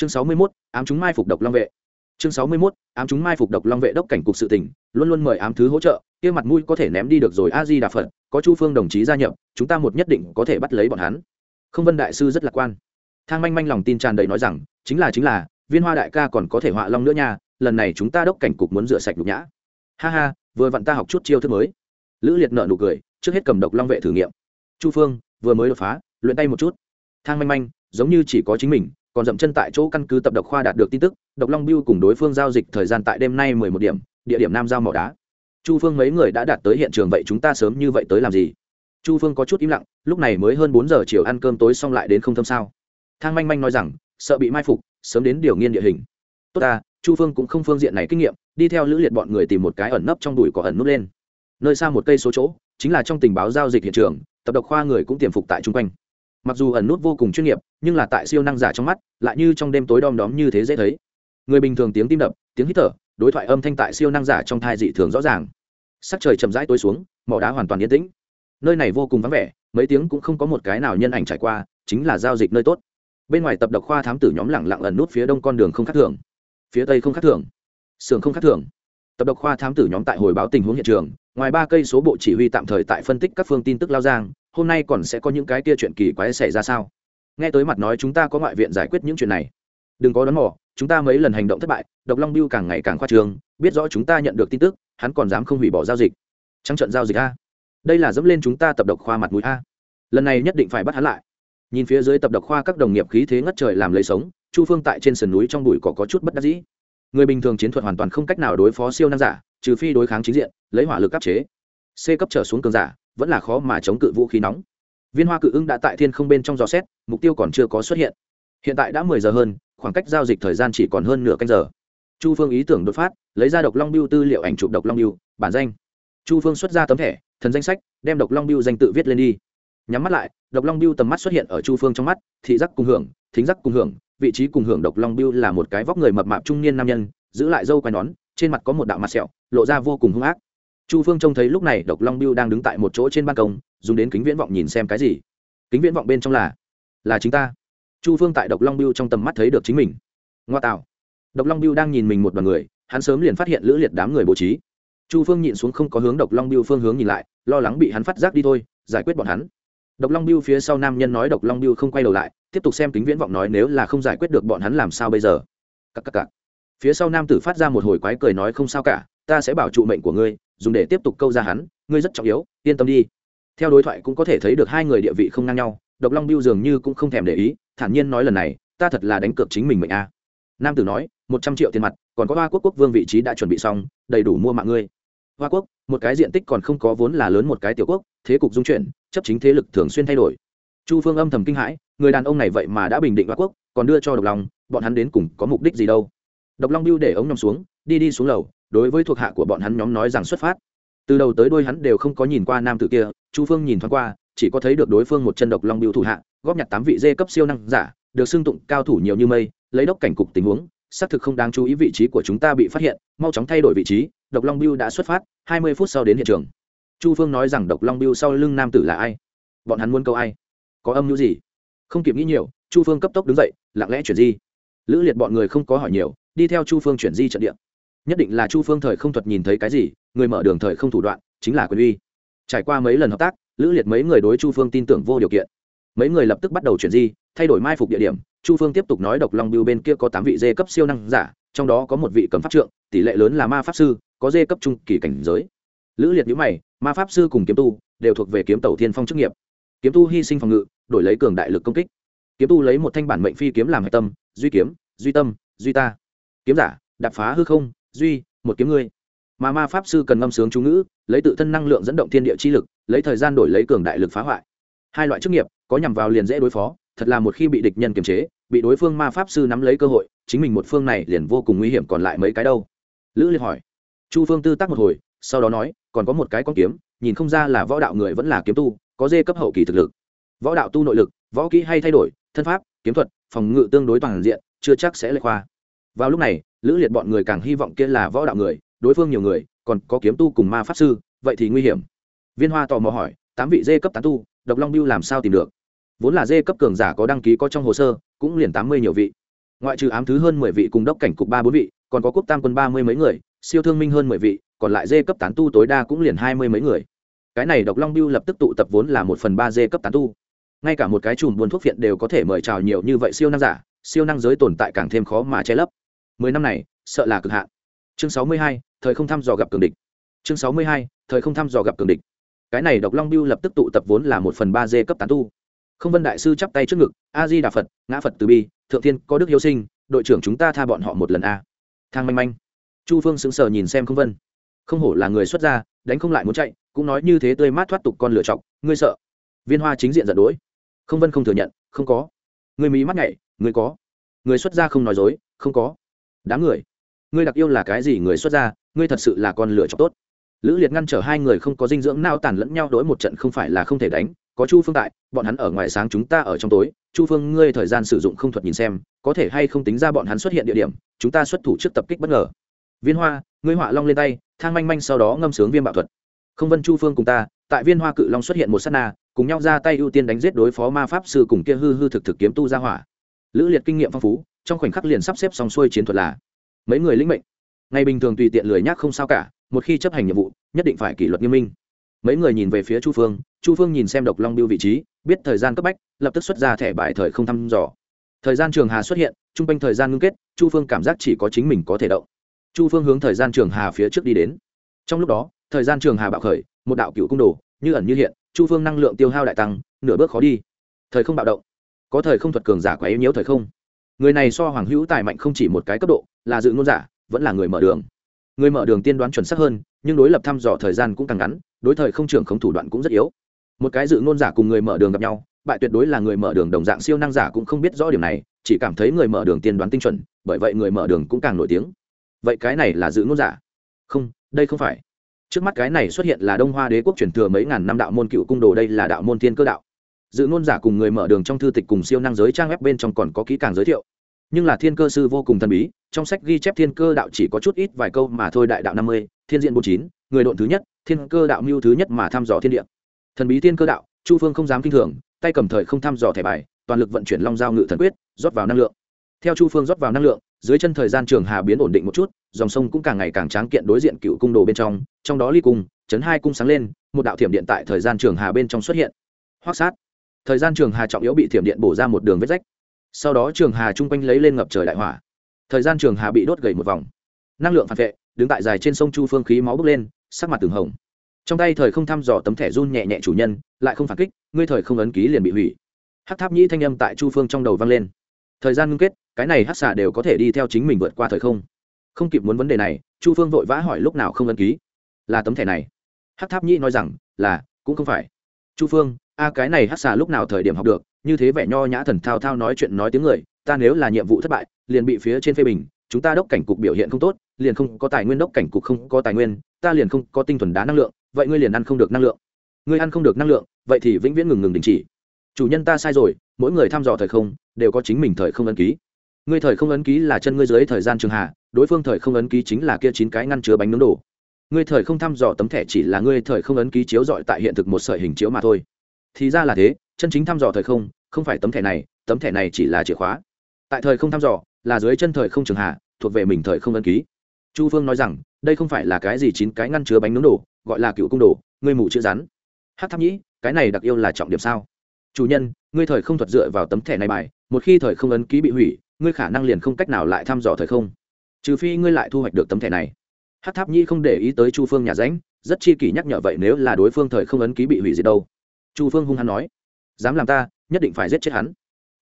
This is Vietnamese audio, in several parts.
chương sáu mươi 61, ám chúng mai phục độc long vệ. Chương sáu mươi 61, ám chúng mai phục độc long vệ đốc cảnh cục sự tỉnh luôn luôn mời ám thứ hỗ trợ kia mặt mũi có thể ném đi được rồi a di đà phật có chu phương đồng chí gia nhập chúng ta một nhất định có thể bắt lấy bọn hắn. Không vân đại sư rất lạc quan. Thang manh manh lòng tin tràn đầy nói rằng chính là chính là viên hoa đại ca còn có thể họa long nữa nha lần này chúng ta đốc cảnh cục muốn rửa sạch nhục nhã. Ha ha vừa vặn ta học chút chiêu thức mới. Lữ liệt nợ nụ cười trước hết cầm độc long vệ thử nghiệm. Chu phương vừa mới đột phá luyện tay một chút. Thang manh manh giống như chỉ có chính mình còn dậm chân tại chỗ căn cứ tập độc khoa đạt được tin tức, độc long biêu cùng đối phương giao dịch thời gian tại đêm nay mười một điểm, địa điểm nam giao mỏ đá. Chu phương mấy người đã đạt tới hiện trường vậy chúng ta sớm như vậy tới làm gì? Chu phương có chút im lặng, lúc này mới hơn bốn giờ chiều ăn cơm tối xong lại đến không thâm sao. Thang manh manh nói rằng, sợ bị mai phục, sớm đến điều nghiên địa hình. Tốt ta, chu phương cũng không phương diện này kinh nghiệm, đi theo lữ liệt bọn người tìm một cái ẩn nấp trong đùi cỏ ẩn nút lên. Nơi xa một cây số chỗ, chính là trong tình báo giao dịch hiện trường, tập độc khoa người cũng tiềm phục tại chung quanh mặc dù ẩn nút vô cùng chuyên nghiệp, nhưng là tại siêu năng giả trong mắt, lại như trong đêm tối đom đóm như thế dễ thấy. Người bình thường tiếng tim đập, tiếng hít thở, đối thoại âm thanh tại siêu năng giả trong thai dị thường rõ ràng. Sắc trời chậm rãi tối xuống, mỏ đá hoàn toàn yên tĩnh. Nơi này vô cùng vắng vẻ, mấy tiếng cũng không có một cái nào nhân ảnh trải qua, chính là giao dịch nơi tốt. Bên ngoài tập độc khoa thám tử nhóm lẳng lặng ẩn nút phía đông con đường không khác thường. Phía tây không khác thường. Sườn không khác thường. Tập độc khoa thám tử nhóm tại hồi báo tình huống hiện trường, ngoài ba cây số bộ chỉ huy tạm thời tại phân tích các phương tin tức lao giang hôm nay còn sẽ có những cái kia chuyện kỳ quái xảy ra sao? Nghe tới mặt nói chúng ta có ngoại viện giải quyết những chuyện này. Đừng có đón mò, chúng ta mấy lần hành động thất bại độc long biêu càng ngày càng khoa trường biết rõ chúng ta nhận được tin tức hắn còn dám không hủy bỏ giao dịch. Trắng trận giao dịch a. Đây là dẫm lên chúng ta tập độc khoa mặt mũi a. Lần này nhất định phải bắt hắn lại. Nhìn phía dưới tập độc khoa các đồng nghiệp khí thế ngất trời làm lấy sống chu phương tại trên sườn núi trong bụi cỏ có chút bất đắc dĩ. Người bình thường chiến thuật hoàn toàn không cách nào đối phó siêu năng giả trừ phi đối kháng chính diện lấy hỏa lực áp chế. C cấp trở xuống cường giả vẫn là khó mà chống cự vũ khí nóng. Viên hoa cự ưng đã tại thiên không bên trong gió xét, mục tiêu còn chưa có xuất hiện. Hiện tại đã mười giờ hơn, khoảng cách giao dịch thời gian chỉ còn hơn nửa canh giờ. Chu phương ý tưởng đột phát, lấy ra độc long biêu tư liệu ảnh chụp độc long biêu bản danh. Chu phương xuất ra tấm thẻ, thần danh sách, đem độc long biêu danh tự viết lên đi. Nhắm mắt lại, độc long biêu tầm mắt xuất hiện ở chu phương trong mắt, thị giác cùng hưởng, thính giác cùng hưởng, vị trí cùng hưởng độc long biêu là một cái vóc người mập mạp trung niên nam nhân, giữ lại dâu quai nón, trên mặt có một đạo mặt sẹo, lộ ra vô cùng hung ác chu phương trông thấy lúc này độc long biêu đang đứng tại một chỗ trên ban công, dùng đến kính viễn vọng nhìn xem cái gì. Kính viễn vọng bên trong là là chính ta. Chu phương tại độc long biêu trong tầm mắt thấy được chính mình. Ngoa tạo. Độc long biêu đang nhìn mình một đoàn người, hắn sớm liền phát hiện lữ liệt đám người bố trí. Chu phương nhịn xuống không có hướng độc long biêu phương hướng nhìn lại, lo lắng bị hắn phát giác đi thôi, giải quyết bọn hắn. Độc long biêu phía sau nam nhân nói độc long biêu không quay đầu lại, tiếp tục xem kính viễn vọng nói nếu là không giải quyết được bọn hắn làm sao bây giờ. Cắc cắc cắc. phía sau nam tử phát ra một hồi quái cười nói không sao cả, ta sẽ bảo trụ mệnh của ngươi dùng để tiếp tục câu ra hắn, ngươi rất trọng yếu, yên tâm đi. Theo đối thoại cũng có thể thấy được hai người địa vị không ngang nhau, độc long biêu dường như cũng không thèm để ý, thản nhiên nói lần này, ta thật là đánh cược chính mình mệnh a. Nam tử nói, một trăm triệu tiền mặt, còn có hoa quốc quốc vương vị trí đã chuẩn bị xong, đầy đủ mua mạng ngươi. Hoa quốc, một cái diện tích còn không có vốn là lớn một cái tiểu quốc, thế cục dung chuyển, chấp chính thế lực thường xuyên thay đổi. Chu phương âm thầm kinh hãi, người đàn ông này vậy mà đã bình định hoa quốc, còn đưa cho độc long, bọn hắn đến cùng có mục đích gì đâu. Độc long biêu để ống nằm xuống, đi đi xuống lầu đối với thuộc hạ của bọn hắn nhóm nói rằng xuất phát. Từ đầu tới đôi hắn đều không có nhìn qua nam tử kia, chu phương nhìn thoáng qua, chỉ có thấy được đối phương một chân độc long biêu thủ hạ, góp nhặt tám vị dê cấp siêu năng giả, được xưng tụng cao thủ nhiều như mây, lấy đốc cảnh cục tình huống, xác thực không đáng chú ý vị trí của chúng ta bị phát hiện, mau chóng thay đổi vị trí, độc long biêu đã xuất phát, hai mươi phút sau đến hiện trường. Chu phương nói rằng độc long biêu sau lưng nam tử là ai? Bọn hắn muốn câu ai? Có âm mưu gì? Không kịp nghĩ nhiều, chu phương cấp tốc đứng dậy, lặng lẽ chuyển di. Lữ liệt bọn người không có hỏi nhiều, đi theo chu phương chuyển di trận địa nhất định là chu phương thời không thuật nhìn thấy cái gì, người mở đường thời không thủ đoạn, chính là quyền uy. Trải qua mấy lần hợp tác, lữ liệt mấy người đối chu phương tin tưởng vô điều kiện. Mấy người lập tức bắt đầu chuyển di, thay đổi mai phục địa điểm, chu phương tiếp tục nói độc long biêu bên kia có tám vị dê cấp siêu năng giả, trong đó có một vị cầm pháp trượng, tỷ lệ lớn là ma pháp sư, có dê cấp trung kỳ cảnh giới. Lữ liệt nhữ mày, ma pháp sư cùng kiếm tu đều thuộc về kiếm tàu thiên phong chức nghiệp. Kiếm tu hy sinh phòng ngự, đổi lấy cường đại lực công kích. Kiếm tu lấy một thanh bản mệnh phi kiếm làm hạch tâm, duy kiếm, duy tâm, duy ta. Kiếm giả, đạp phá hư không duy, một kiếm ngươi. Mà ma pháp sư cần ngâm sướng chú ngữ, lấy tự thân năng lượng dẫn động thiên địa chi lực, lấy thời gian đổi lấy cường đại lực phá hoại. Hai loại chức nghiệp, có nhằm vào liền dễ đối phó, thật là một khi bị địch nhân kiềm chế, bị đối phương ma pháp sư nắm lấy cơ hội, chính mình một phương này liền vô cùng nguy hiểm còn lại mấy cái đâu. Lữ liên hỏi. Chu phương tư tác một hồi, sau đó nói, còn có một cái con kiếm, nhìn không ra là võ đạo người vẫn là kiếm tu, có dê cấp hậu kỳ thực lực. Võ đạo tu nội lực, võ kỹ hay thay đổi, thân pháp, kiếm thuật, phòng ngự tương đối toàn diện, chưa chắc sẽ lệ khoa vào lúc này lữ liệt bọn người càng hy vọng kia là võ đạo người, đối phương nhiều người, còn có kiếm tu cùng ma pháp sư, vậy thì nguy hiểm. Viên hoa tò mò hỏi, tám vị dê cấp tán tu, độc long biêu làm sao tìm được? Vốn là dê cấp cường giả có đăng ký có trong hồ sơ, cũng liền tám mươi nhiều vị. Ngoại trừ ám thứ hơn mười vị cùng đốc cảnh cục ba bốn vị, còn có quốc tam quân ba mươi mấy người, siêu thương minh hơn mười vị, còn lại dê cấp tán tu tối đa cũng liền hai mươi mấy người. Cái này độc long biêu lập tức tụ tập vốn là một phần ba dê cấp tán tu. Ngay cả một cái chùm buôn thuốc viện đều có thể mời chào nhiều như vậy siêu năng giả, siêu năng giới tồn tại càng thêm khó mà che lấp mười năm này, sợ là cực hạn. Chương sáu mươi hai, thời không thăm dò gặp cường địch. Chương sáu mươi hai, thời không thăm dò gặp cường địch. Cái này độc long biêu lập tức tụ tập vốn là một phần ba dê cấp tán tu. Không vân đại sư chắp tay trước ngực, a di đà phật, ngã phật từ bi, thượng thiên có đức hiếu sinh, đội trưởng chúng ta tha bọn họ một lần a. Thang manh manh. Chu phương sững sờ nhìn xem không vân. Không hổ là người xuất gia, đánh không lại muốn chạy, cũng nói như thế tươi mát thoát tục con lựa chọc, ngươi sợ? Viên hoa chính diện giận đỗi không vân không thừa nhận, không có. Người mỹ mắt nhảy người có. Người xuất gia không nói dối, không có đám người. Ngươi đặc yêu là cái gì người xuất ra? ngươi thật sự là con lựa chọc tốt. Lữ liệt ngăn trở hai người không có dinh dưỡng nao tàn lẫn nhau đối một trận không phải là không thể đánh, có chu phương tại, bọn hắn ở ngoài sáng chúng ta ở trong tối, chu phương ngươi thời gian sử dụng không thuật nhìn xem, có thể hay không tính ra bọn hắn xuất hiện địa điểm, chúng ta xuất thủ trước tập kích bất ngờ. Viên hoa, ngươi họa long lên tay, thang manh manh sau đó ngâm sướng viêm bạo thuật. Không vân chu phương cùng ta, tại viên hoa cự long xuất hiện một s á t na, cùng nhau ra tay ưu tiên đánh giết đối phó ma pháp sư cùng kia hư hư thực thực kiếm tu ra hỏa. Lữ liệt kinh nghiệm phong phú trong khoảnh khắc liền sắp xếp xong xuôi chiến thuật là mấy người lĩnh mệnh. Ngày bình thường tùy tiện lười nhác không sao cả, một khi chấp hành nhiệm vụ, nhất định phải kỷ luật nghiêm minh. Mấy người nhìn về phía chu phương chu phương nhìn xem độc long biêu vị trí, biết thời gian cấp bách, lập tức xuất ra thẻ bài thời không thăm dò. Thời gian trường hà xuất hiện t r u n g quanh thời gian ngưng kết, chu phương cảm giác chỉ có chính mình có thể động. Chu phương hướng thời gian trường hà phía trước đi đến. Trong lúc đó, thời gian trường hà bạo khởi, một đạo cựu cung đồ, như ẩn như hiện, chu phương năng lượng tiêu hao đại tăng, nửa bước khó đi. Thời không bạo động. Có thời không thuật cường giả quá yếu nhiễu thời không người này so hoàng hữu tài mạnh không chỉ một cái cấp độ, là dự ngôn giả, vẫn là người mở đường. Người mở đường tiên đoán chuẩn xác hơn, nhưng đối lập thăm dò thời gian cũng càng ngắn, đối thời không trưởng không thủ đoạn cũng rất yếu. Một cái dự ngôn giả cùng người mở đường gặp nhau, bại tuyệt đối là người mở đường đồng dạng siêu năng giả cũng không biết rõ điểm này, chỉ cảm thấy người mở đường tiên đoán tinh chuẩn, bởi vậy người mở đường cũng càng nổi tiếng. Vậy cái này là dự ngôn giả? Không, đây không phải. Trước mắt cái này xuất hiện là đông hoa đế quốc truyền thừa mấy ngàn năm đạo môn cựu cung đồ, đây là đạo môn tiên cơ đạo dự ngôn giả cùng người mở đường trong thư tịch cùng siêu năng giới trang web bên trong còn có kỹ càng giới thiệu. Nhưng là thiên cơ sư vô cùng thần bí, trong sách ghi chép thiên cơ đạo chỉ có chút ít vài câu mà thôi đại đạo năm mươi, thiên diện bốn chín, người độn thứ nhất, thiên cơ đạo mưu thứ nhất mà thăm dò thiên địa. Thần bí thiên cơ đạo, chu phương không dám kinh thường, tay cầm thời không thăm dò thẻ bài, toàn lực vận chuyển long giao ngự thần quyết, rót vào năng lượng. Theo chu phương rót vào năng lượng, dưới chân thời gian trường hà biến ổn định một chút, dòng sông cũng càng ngày càng tráng kiện đối diện cựu cung đồ bên trong trong đó ly cung, chấn hai cung sáng lên, một đạo thiểm điện tại thời gian trường hà bên trong xuất hiện. Hoác sát thời gian trường hà trọng yếu bị thiểm điện bổ ra một đường vết rách. Sau đó trường hà chung quanh lấy lên ngập trời đại hỏa. Thời gian trường hà bị đốt gầy một vòng. Năng lượng phản vệ, đứng tại dài trên sông chu phương khí máu bốc lên, sắc mặt từng hồng. Trong tay thời không thăm dò tấm thẻ run nhẹ nhẹ chủ nhân, lại không phản kích, ngươi thời không ấn ký liền bị hủy. Hát tháp nhĩ thanh âm tại chu phương trong đầu vang lên. Thời gian ngưng kết, cái này hát xả đều có thể đi theo chính mình vượt qua thời không. Không kịp muốn vấn đề này, chu phương vội vã hỏi lúc nào không ấn ký. Là tấm thẻ này. Hát tháp nhĩ nói rằng, là, cũng không phải. Chu phương a, cái này hát xà lúc nào thời điểm học được, như thế vẻ nho nhã thần thao thao nói chuyện nói tiếng người, ta nếu là nhiệm vụ thất bại, liền bị phía trên phê bình, chúng ta đốc cảnh cục biểu hiện không tốt, liền không có tài nguyên, đốc cảnh cục không có tài nguyên, ta liền không có tinh thuần đá năng lượng, vậy ngươi liền ăn không được năng lượng. Ngươi ăn không được năng lượng, vậy thì vĩnh viễn ngừng ngừng đình chỉ. Chủ nhân ta sai rồi, mỗi người thăm dò thời không, đều có chính mình thời không ấn ký. Ngươi thời không ấn ký là chân ngươi dưới thời gian trường hạ, đối phương thời không ấn ký chính là kia chín cái ngăn chứa bánh nướng đồ. Ngươi thời không thăm dò tấm thẻ chỉ là ngươi thời không ấn ký chiếu dọi tại hiện thực một sợi hình chiếu mà thôi thì ra là thế, chân chính thăm dò thời không không phải tấm thẻ này, tấm thẻ này chỉ là chìa khóa. Tại thời không thăm dò, là dưới chân thời không trường hạ, thuộc về mình thời không ấn ký. Chu phương nói rằng, đây không phải là cái gì chín cái ngăn chứa bánh nướng đồ, gọi là cựu cung đồ, ngươi mù chữ rắn. Hát tháp nhĩ, cái này đặc yêu là trọng điểm sao? Chủ nhân, ngươi thời không thuật dựa vào tấm thẻ này bài, một khi thời không ấn ký bị hủy, ngươi khả năng liền không cách nào lại thăm dò thời không. Trừ phi ngươi lại thu hoạch được tấm thẻ này. Hát tháp nhĩ không để ý tới chu phương nhà ránh, rất chi kỷ nhắc nhở vậy nếu là đối phương thời không ấn ký bị hủy diệt đâu chu phương hung hăng nói, dám làm ta, nhất định phải giết chết hắn.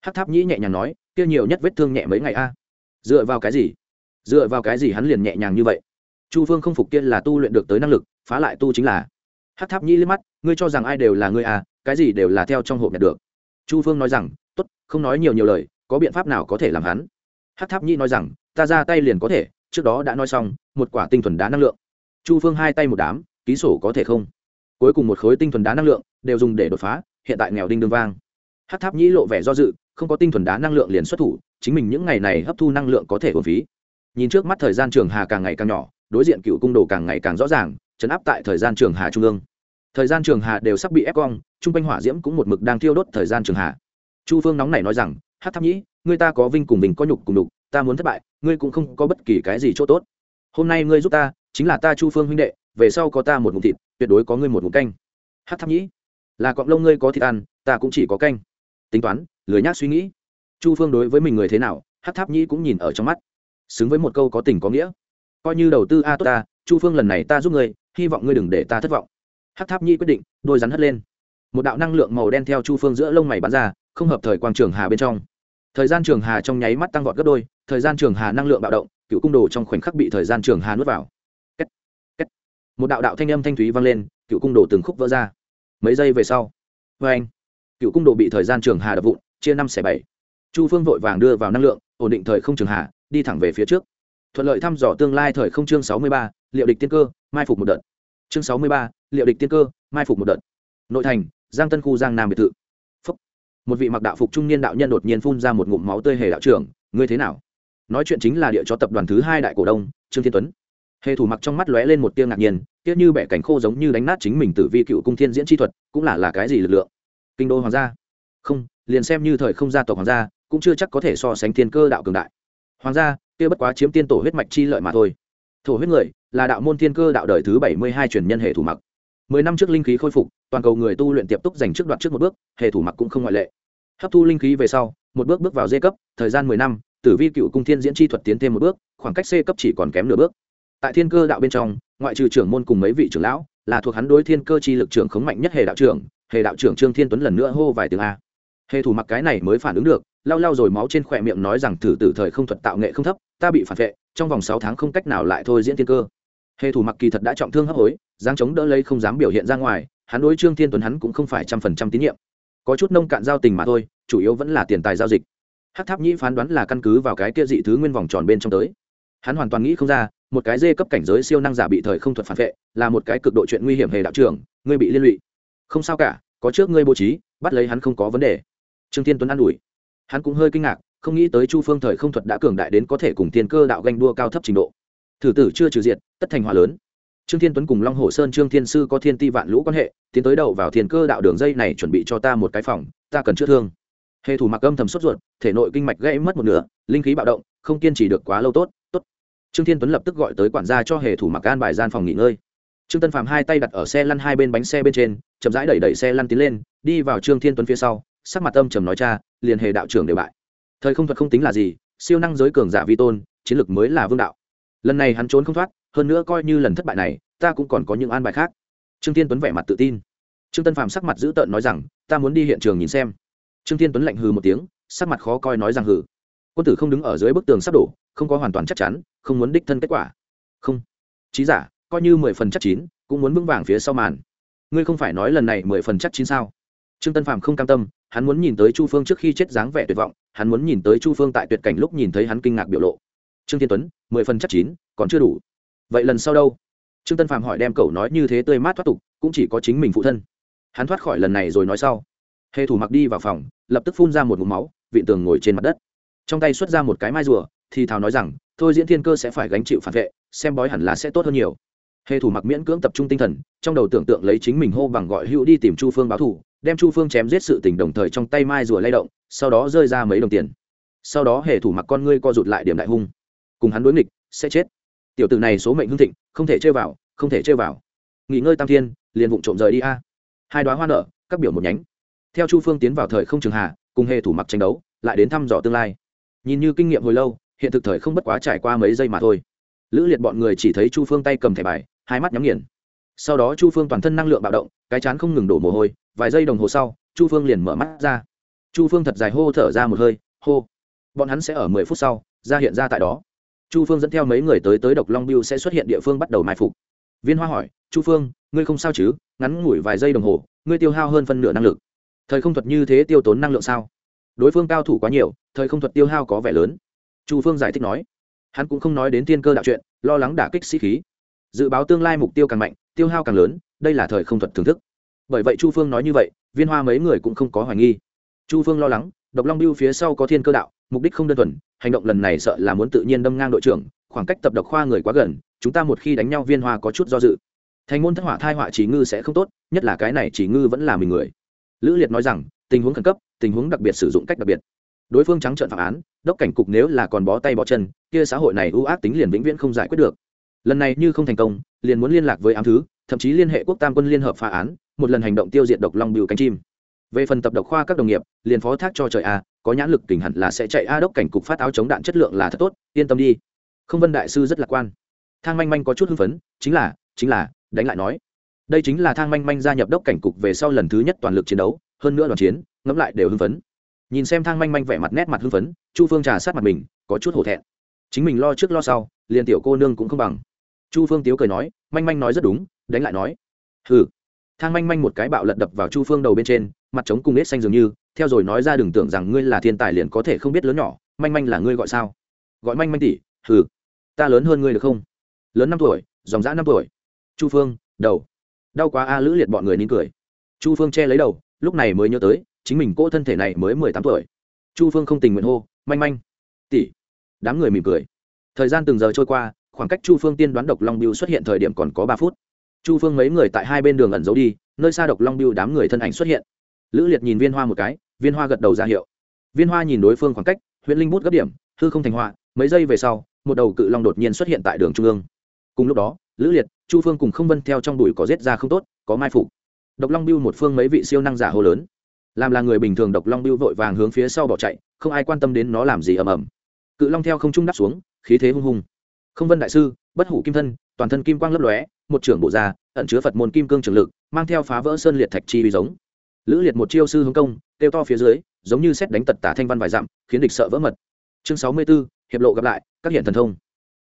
Hát tháp nhĩ nhẹ nhàng nói, kia nhiều nhất vết thương nhẹ mấy ngày a. Dựa vào cái gì? Dựa vào cái gì hắn liền nhẹ nhàng như vậy? Chu phương không phục kia là tu luyện được tới năng lực, phá lại tu chính là. Hát tháp nhĩ liếc mắt, ngươi cho rằng ai đều là ngươi à cái gì đều là theo trong hộp nhặt được. Chu phương nói rằng t ố t không nói nhiều nhiều lời, có biện pháp nào có thể làm hắn? Hát tháp nhĩ nói rằng, ta ra tay liền có thể, trước đó đã nói xong, một quả tinh thuần đá năng lượng. Chu phương hai tay một đám, ký sổ có thể không? Cuối cùng một khối tinh thuần đá năng lượng đều dùng để đột phá, hiện tại nghèo đinh đương vang. Hát tháp nhĩ lộ vẻ do dự, không có tinh thuần đá năng lượng liền xuất thủ, chính mình những ngày này hấp thu năng lượng có thể hồn phí. Nhìn trước mắt thời gian trường hà càng ngày càng nhỏ, đối diện cựu cung đồ càng ngày càng rõ ràng chấn áp tại thời gian trường hà trung ương. Thời gian trường hà đều sắp bị ép cong, chung quanh hỏa diễm cũng một mực đang thiêu đốt thời gian trường hà. Chu phương nóng này nói rằng hát tháp nhĩ, ngươi ta có vinh cùng mình có nhục cùng nhục ta muốn thất bại, ngươi cũng không có bất kỳ cái gì chỗ tốt. Hôm nay ngươi giúp ta, chính là ta chu phương huynh đệ về sau có ta một ngụm thịt, tuyệt đối có ngươi một ngụm canh. Hát tháp nhĩ, là cọng lông ngươi có thịt ăn, ta cũng chỉ có canh. Tính toán, lười nhác suy nghĩ. Chu phương đối với mình người thế nào, hát tháp nhĩ cũng nhìn ở trong mắt. Xứng với một câu có tình có nghĩa. Coi như đầu tư a tốt ta, chu phương lần này ta giúp ngươi, hy vọng ngươi đừng để ta thất vọng. Hát tháp nhĩ quyết định, đôi rắn hất lên. Một đạo năng lượng màu đen theo chu phương giữa lông mày bắn ra, không hợp thời quang trường hà bên trong. Thời gian trường hà trong nháy mắt tăng vọt gấp đôi, thời gian trường hà năng lượng bạo động, cựu cung đồ trong khoảnh khắc bị thời gian trường hà nuốt vào một đạo đạo thanh âm thanh thúy vang lên, cựu cung đồ từng khúc vỡ ra. Mấy giây về sau vê anh, cựu cung đồ bị thời gian trường hà đập vụn, chia năm xẻ bảy. Chu phương vội vàng đưa vào năng lượng, ổn định thời không trường hà, đi thẳng về phía trước. Thuận lợi thăm dò tương lai thời không chương sáu mươi ba, liệu địch tiên cơ, mai phục một đợt. Chương sáu mươi ba, liệu địch tiên cơ, mai phục một đợt. Nội thành, giang tân khu, giang nam biệt thự. Phúc. một vị mặc đạo phục trung niên đạo nhân đột nhiên phun ra một ngụm máu tươi hề đạo trưởng, ngươi thế nào? Nói chuyện chính là địa cho tập đoàn thứ hai đại cổ đông, trương thiên tuấn hề thủ mặc trong mắt lóe lên một tia ngạc nhiên tiếc như bẻ cảnh khô giống như đánh nát chính mình từ vi cựu cung thiên diễn chi thuật, cũng là là cái gì lực lượng? Kinh đô hoàng gia. Không, liền xem như thời không gia tộc hoàng gia, cũng chưa chắc có thể so sánh thiên cơ đạo cường đại. Hoàng gia, kia bất quá chiếm tiên tổ huyết mạch chi lợi mà thôi. Thổ huyết người, là đạo môn thiên cơ đạo đời thứ bảy mươi hai truyền nhân hệ thủ mặc. Mười năm trước linh khí khôi phục, toàn cầu người tu luyện tiếp tục giành trước đoạt trước một bước hệ thủ mặc cũng không ngoại lệ. Hấp thu linh khí về sau, một bước bước vào dê cấp, thời gian mười năm, tử vi cựu cung thiên diễn chi thuật tiến thêm một bước, khoảng cách c cấp chỉ còn kém nửa bước tại thiên cơ đạo bên trong, ngoại trừ trưởng môn cùng mấy vị trưởng lão, là thuộc hắn đối thiên cơ chi lực trưởng khống mạnh nhất hệ đạo trưởng hệ đạo trưởng trương thiên tuấn lần nữa hô vài tiếng a. Hệ thủ mặc cái này mới phản ứng được, lau lau rồi máu trên khỏe miệng nói rằng thử tử thời không thuật tạo nghệ không thấp, ta bị phản vệ, trong vòng sáu tháng không cách nào lại thôi diễn thiên cơ. Hệ thủ mặc kỳ thật đã trọng thương hấp hối giang chống đỡ lấy không dám biểu hiện ra ngoài, hắn đối trương thiên tuấn hắn cũng không phải trăm phần trăm tín nhiệm. Có chút nông cạn giao tình mà thôi, chủ yếu vẫn là tiền tài giao dịch. Hát tháp nhĩ phán đoán là căn cứ vào cái kia dị thứ nguyên vòng tròn bên trong tới. Hắn hoàn toàn nghĩ không ra một cái dê cấp cảnh giới siêu năng giả bị thời không thuật phản vệ, là một cái cực độ chuyện nguy hiểm hề đạo trưởng, ngươi bị liên lụy. Không sao cả, có trước ngươi bố trí, bắt lấy hắn không có vấn đề. Trương thiên tuấn an ủi. Hắn cũng hơi kinh ngạc, không nghĩ tới chu phương thời không thuật đã cường đại đến có thể cùng tiên cơ đạo ganh đua cao thấp trình độ. Thử tử chưa trừ diệt, tất thành hòa lớn. Trương thiên tuấn cùng long hồ sơn trương thiên sư có thiên ti vạn lũ quan hệ, tiến tới đầu vào thiên cơ đạo đường dây này chuẩn bị cho ta một cái phòng, ta cần chữa thương. Hệ thủ mặc âm thầm sốt ruột, thể nội kinh mạch gãy mất một nửa, linh khí bạo động, không kiên trì được quá lâu tốt tốt trương thiên tuấn lập tức gọi tới quản gia cho hề thủ mặc an bài gian phòng nghỉ ngơi. Trương tân phạm hai tay đặt ở xe lăn hai bên bánh xe bên trên, chậm rãi đẩy đẩy xe lăn tiến lên, đi vào trương thiên tuấn phía sau, sắc mặt âm trầm nói, cha, liền hề đạo trưởng đều bại. Thời không thuật không tính là gì, siêu năng giới cường giả vi tôn, chiến lược mới là vương đạo. Lần này hắn trốn không thoát, hơn nữa coi như lần thất bại này, ta cũng còn có những an bài khác. Trương thiên tuấn vẻ mặt tự tin. Trương tân phạm sắc mặt dữ tợn nói rằng, ta muốn đi hiện trường nhìn xem. Trương thiên tuấn lạnh hừ một tiếng, sắc mặt khó coi nói rằng, hừ. Quân tử không đứng ở dưới bức tường sắp đổ không có hoàn toàn chắc chắn, không muốn đích thân kết quả. Không. Trí giả, coi như mười phần chắc chín, cũng muốn vững vàng phía sau màn. Ngươi không phải nói lần này mười phần chắc chín sao? Trương tân phạm không cam tâm, hắn muốn nhìn tới chu phương trước khi chết dáng vẻ tuyệt vọng, hắn muốn nhìn tới chu phương tại tuyệt cảnh lúc nhìn thấy hắn kinh ngạc biểu lộ. Trương thiên tuấn, mười phần chắc chín, còn chưa đủ. Vậy lần sau đâu? Trương tân phạm hỏi đem cậu nói như thế tươi mát thoát tục, cũng chỉ có chính mình phụ thân. Hắn thoát khỏi lần này rồi nói sau. Hề thủ mặc đi vào phòng, lập tức phun ra một mụ máu, vị tường ngồi trên mặt đất. Trong tay xuất ra một cái mai rùa thì thào nói rằng, thôi diễn thiên cơ sẽ phải gánh chịu phản vệ, xem bói hẳn là sẽ tốt hơn nhiều. Hề thủ mặc miễn cưỡng tập trung tinh thần, trong đầu tưởng tượng lấy chính mình hô bằng gọi hữu đi tìm chu phương báo thủ đem chu phương chém giết sự tình đồng thời trong tay mai rùa lay động, sau đó rơi ra mấy đồng tiền. Sau đó hề thủ mặc con ngươi co rụt lại điểm đại hung. Cùng hắn đối nghịch, sẽ chết. Tiểu tử này số mệnh hưng thịnh, không thể chơi vào, không thể chơi vào. Nghỉ ngơi tam thiên, liền vụng trộm rời đi a. Hai đoá hoa nở, các biểu một nhánh. Theo chu phương tiến vào thời không trường hạ, cùng hề thủ mặc tranh đấu, lại đến thăm dò tương lai. Nhìn như kinh nghiệm hồi lâu hiện thực thời không bất quá trải qua mấy giây mà thôi. Lữ liệt bọn người chỉ thấy chu phương tay cầm thẻ bài, hai mắt nhắm nghiền. Sau đó chu phương toàn thân năng lượng bạo động, cái chán không ngừng đổ mồ hôi, vài giây đồng hồ sau, chu phương liền mở mắt ra. Chu phương thật dài hô thở ra một hơi, hô! Bọn hắn sẽ ở mười phút sau, ra hiện ra tại đó. Chu phương dẫn theo mấy người tới tới độc long biêu sẽ xuất hiện địa phương bắt đầu mai phục. Viên hoa hỏi, chu phương, ngươi không sao chứ? Ngắn ngủi vài giây đồng hồ, ngươi tiêu hao hơn phân nửa năng lực. Thời không thuật như thế tiêu tốn năng lượng sao? Đối phương cao thủ quá nhiều, thời không thuật tiêu hao có vẻ lớn chu phương giải thích nói, hắn cũng không nói đến tiên cơ đạo chuyện, lo lắng đả kích sĩ khí. Dự báo tương lai mục tiêu càng mạnh, tiêu hao càng lớn, đây là thời không thuật thưởng thức. Bởi vậy chu phương nói như vậy, viên hoa mấy người cũng không có hoài nghi. Chu phương lo lắng, độc long biêu phía sau có thiên cơ đạo, mục đích không đơn thuần, hành động lần này sợ là muốn tự nhiên đâm ngang đội trưởng, khoảng cách tập độc khoa người quá gần, chúng ta một khi đánh nhau viên hoa có chút do dự. Thành môn thất họa thai họa chỉ ngư sẽ không tốt, nhất là cái này chỉ ngư vẫn là mình người. Lữ liệt nói rằng, tình huống khẩn cấp, tình huống đặc biệt sử dụng cách đặc biệt đối phương trắng trợn phạm án, đốc cảnh cục nếu là còn bó tay bó chân, kia xã hội này ưu ác tính liền vĩnh viễn không giải quyết được. Lần này như không thành công, liền muốn liên lạc với ám thứ, thậm chí liên hệ quốc tam quân liên hợp phá án, một lần hành động tiêu diệt độc long bưu cánh chim. Về phần tập độc khoa các đồng nghiệp, liền phó thác cho trời a, có nhãn lực tỉnh hẳn là sẽ chạy a đốc cảnh cục phát áo chống đạn chất lượng là thật tốt, yên tâm đi. Không vân đại sư rất lạc quan. Thang manh manh có chút hưng phấn, chính là chính là, đánh lại nói. Đây chính là thang manh manh gia nhập đốc cảnh cục về sau lần thứ nhất toàn lực chiến đấu, hơn nữa đoàn chiến, ngẫm lại đều hưng phấn nhìn xem thang manh manh vẻ mặt nét mặt hưng phấn, chu phương trà sát mặt mình, có chút hổ thẹn. Chính mình lo trước lo sau, liền tiểu cô nương cũng không bằng. Chu phương tiếu cười nói, manh manh nói rất đúng, đánh lại nói. Hừ. Thang manh manh một cái bạo lật đập vào chu phương đầu bên trên, mặt trống cùng nết xanh dường như, theo rồi nói ra đừng tưởng rằng ngươi là thiên tài liền có thể không biết lớn nhỏ, manh manh là ngươi gọi sao? Gọi manh manh tỷ, hừ. Ta lớn hơn ngươi được không? Lớn năm tuổi, dòng dã năm tuổi. Chu phương, đầu. Đau quá a lữ liệt bọn người nín cười. Chu phương che lấy đầu, lúc này mới nhớ tới chính mình cô thân thể này mới mười tám tuổi. Chu phương không tình nguyện hô, manh manh. Tỷ. Đám người mỉm cười. Thời gian từng giờ trôi qua, khoảng cách chu phương tiên đoán độc long biêu xuất hiện thời điểm còn có ba phút. Chu phương mấy người tại hai bên đường ẩn giấu đi, nơi xa độc long biêu đám người thân ảnh xuất hiện. Lữ liệt nhìn viên hoa một cái, viên hoa gật đầu ra hiệu. Viên hoa nhìn đối phương khoảng cách, huyện linh bút gấp điểm, hư không thành hoa mấy giây về sau, một đầu cự long đột nhiên xuất hiện tại đường trung ương. Cùng lúc đó, lữ liệt, chu phương cùng không vân theo trong đùi có giết ra không tốt, có mai phục. Độc long biêu một phương mấy vị siêu năng giả hô lớn làm là người bình thường độc long biêu vội vàng hướng phía sau bỏ chạy không ai quan tâm đến nó làm gì ầm ầm. Cự long theo không trung đắp xuống khí thế hung hung. Không vân đại sư bất hủ kim thân toàn thân kim quang lấp lóe một trưởng bộ gia ẩn chứa phật môn kim cương trường lực mang theo phá vỡ sơn liệt thạch chi uy giống. Lữ liệt một chiêu sư hướng công kêu to phía dưới giống như xét đánh tật tả thanh văn vài dặm khiến địch sợ vỡ mật. Chương sáu mươi 64, hiệp lộ gặp lại các hiện thần thông.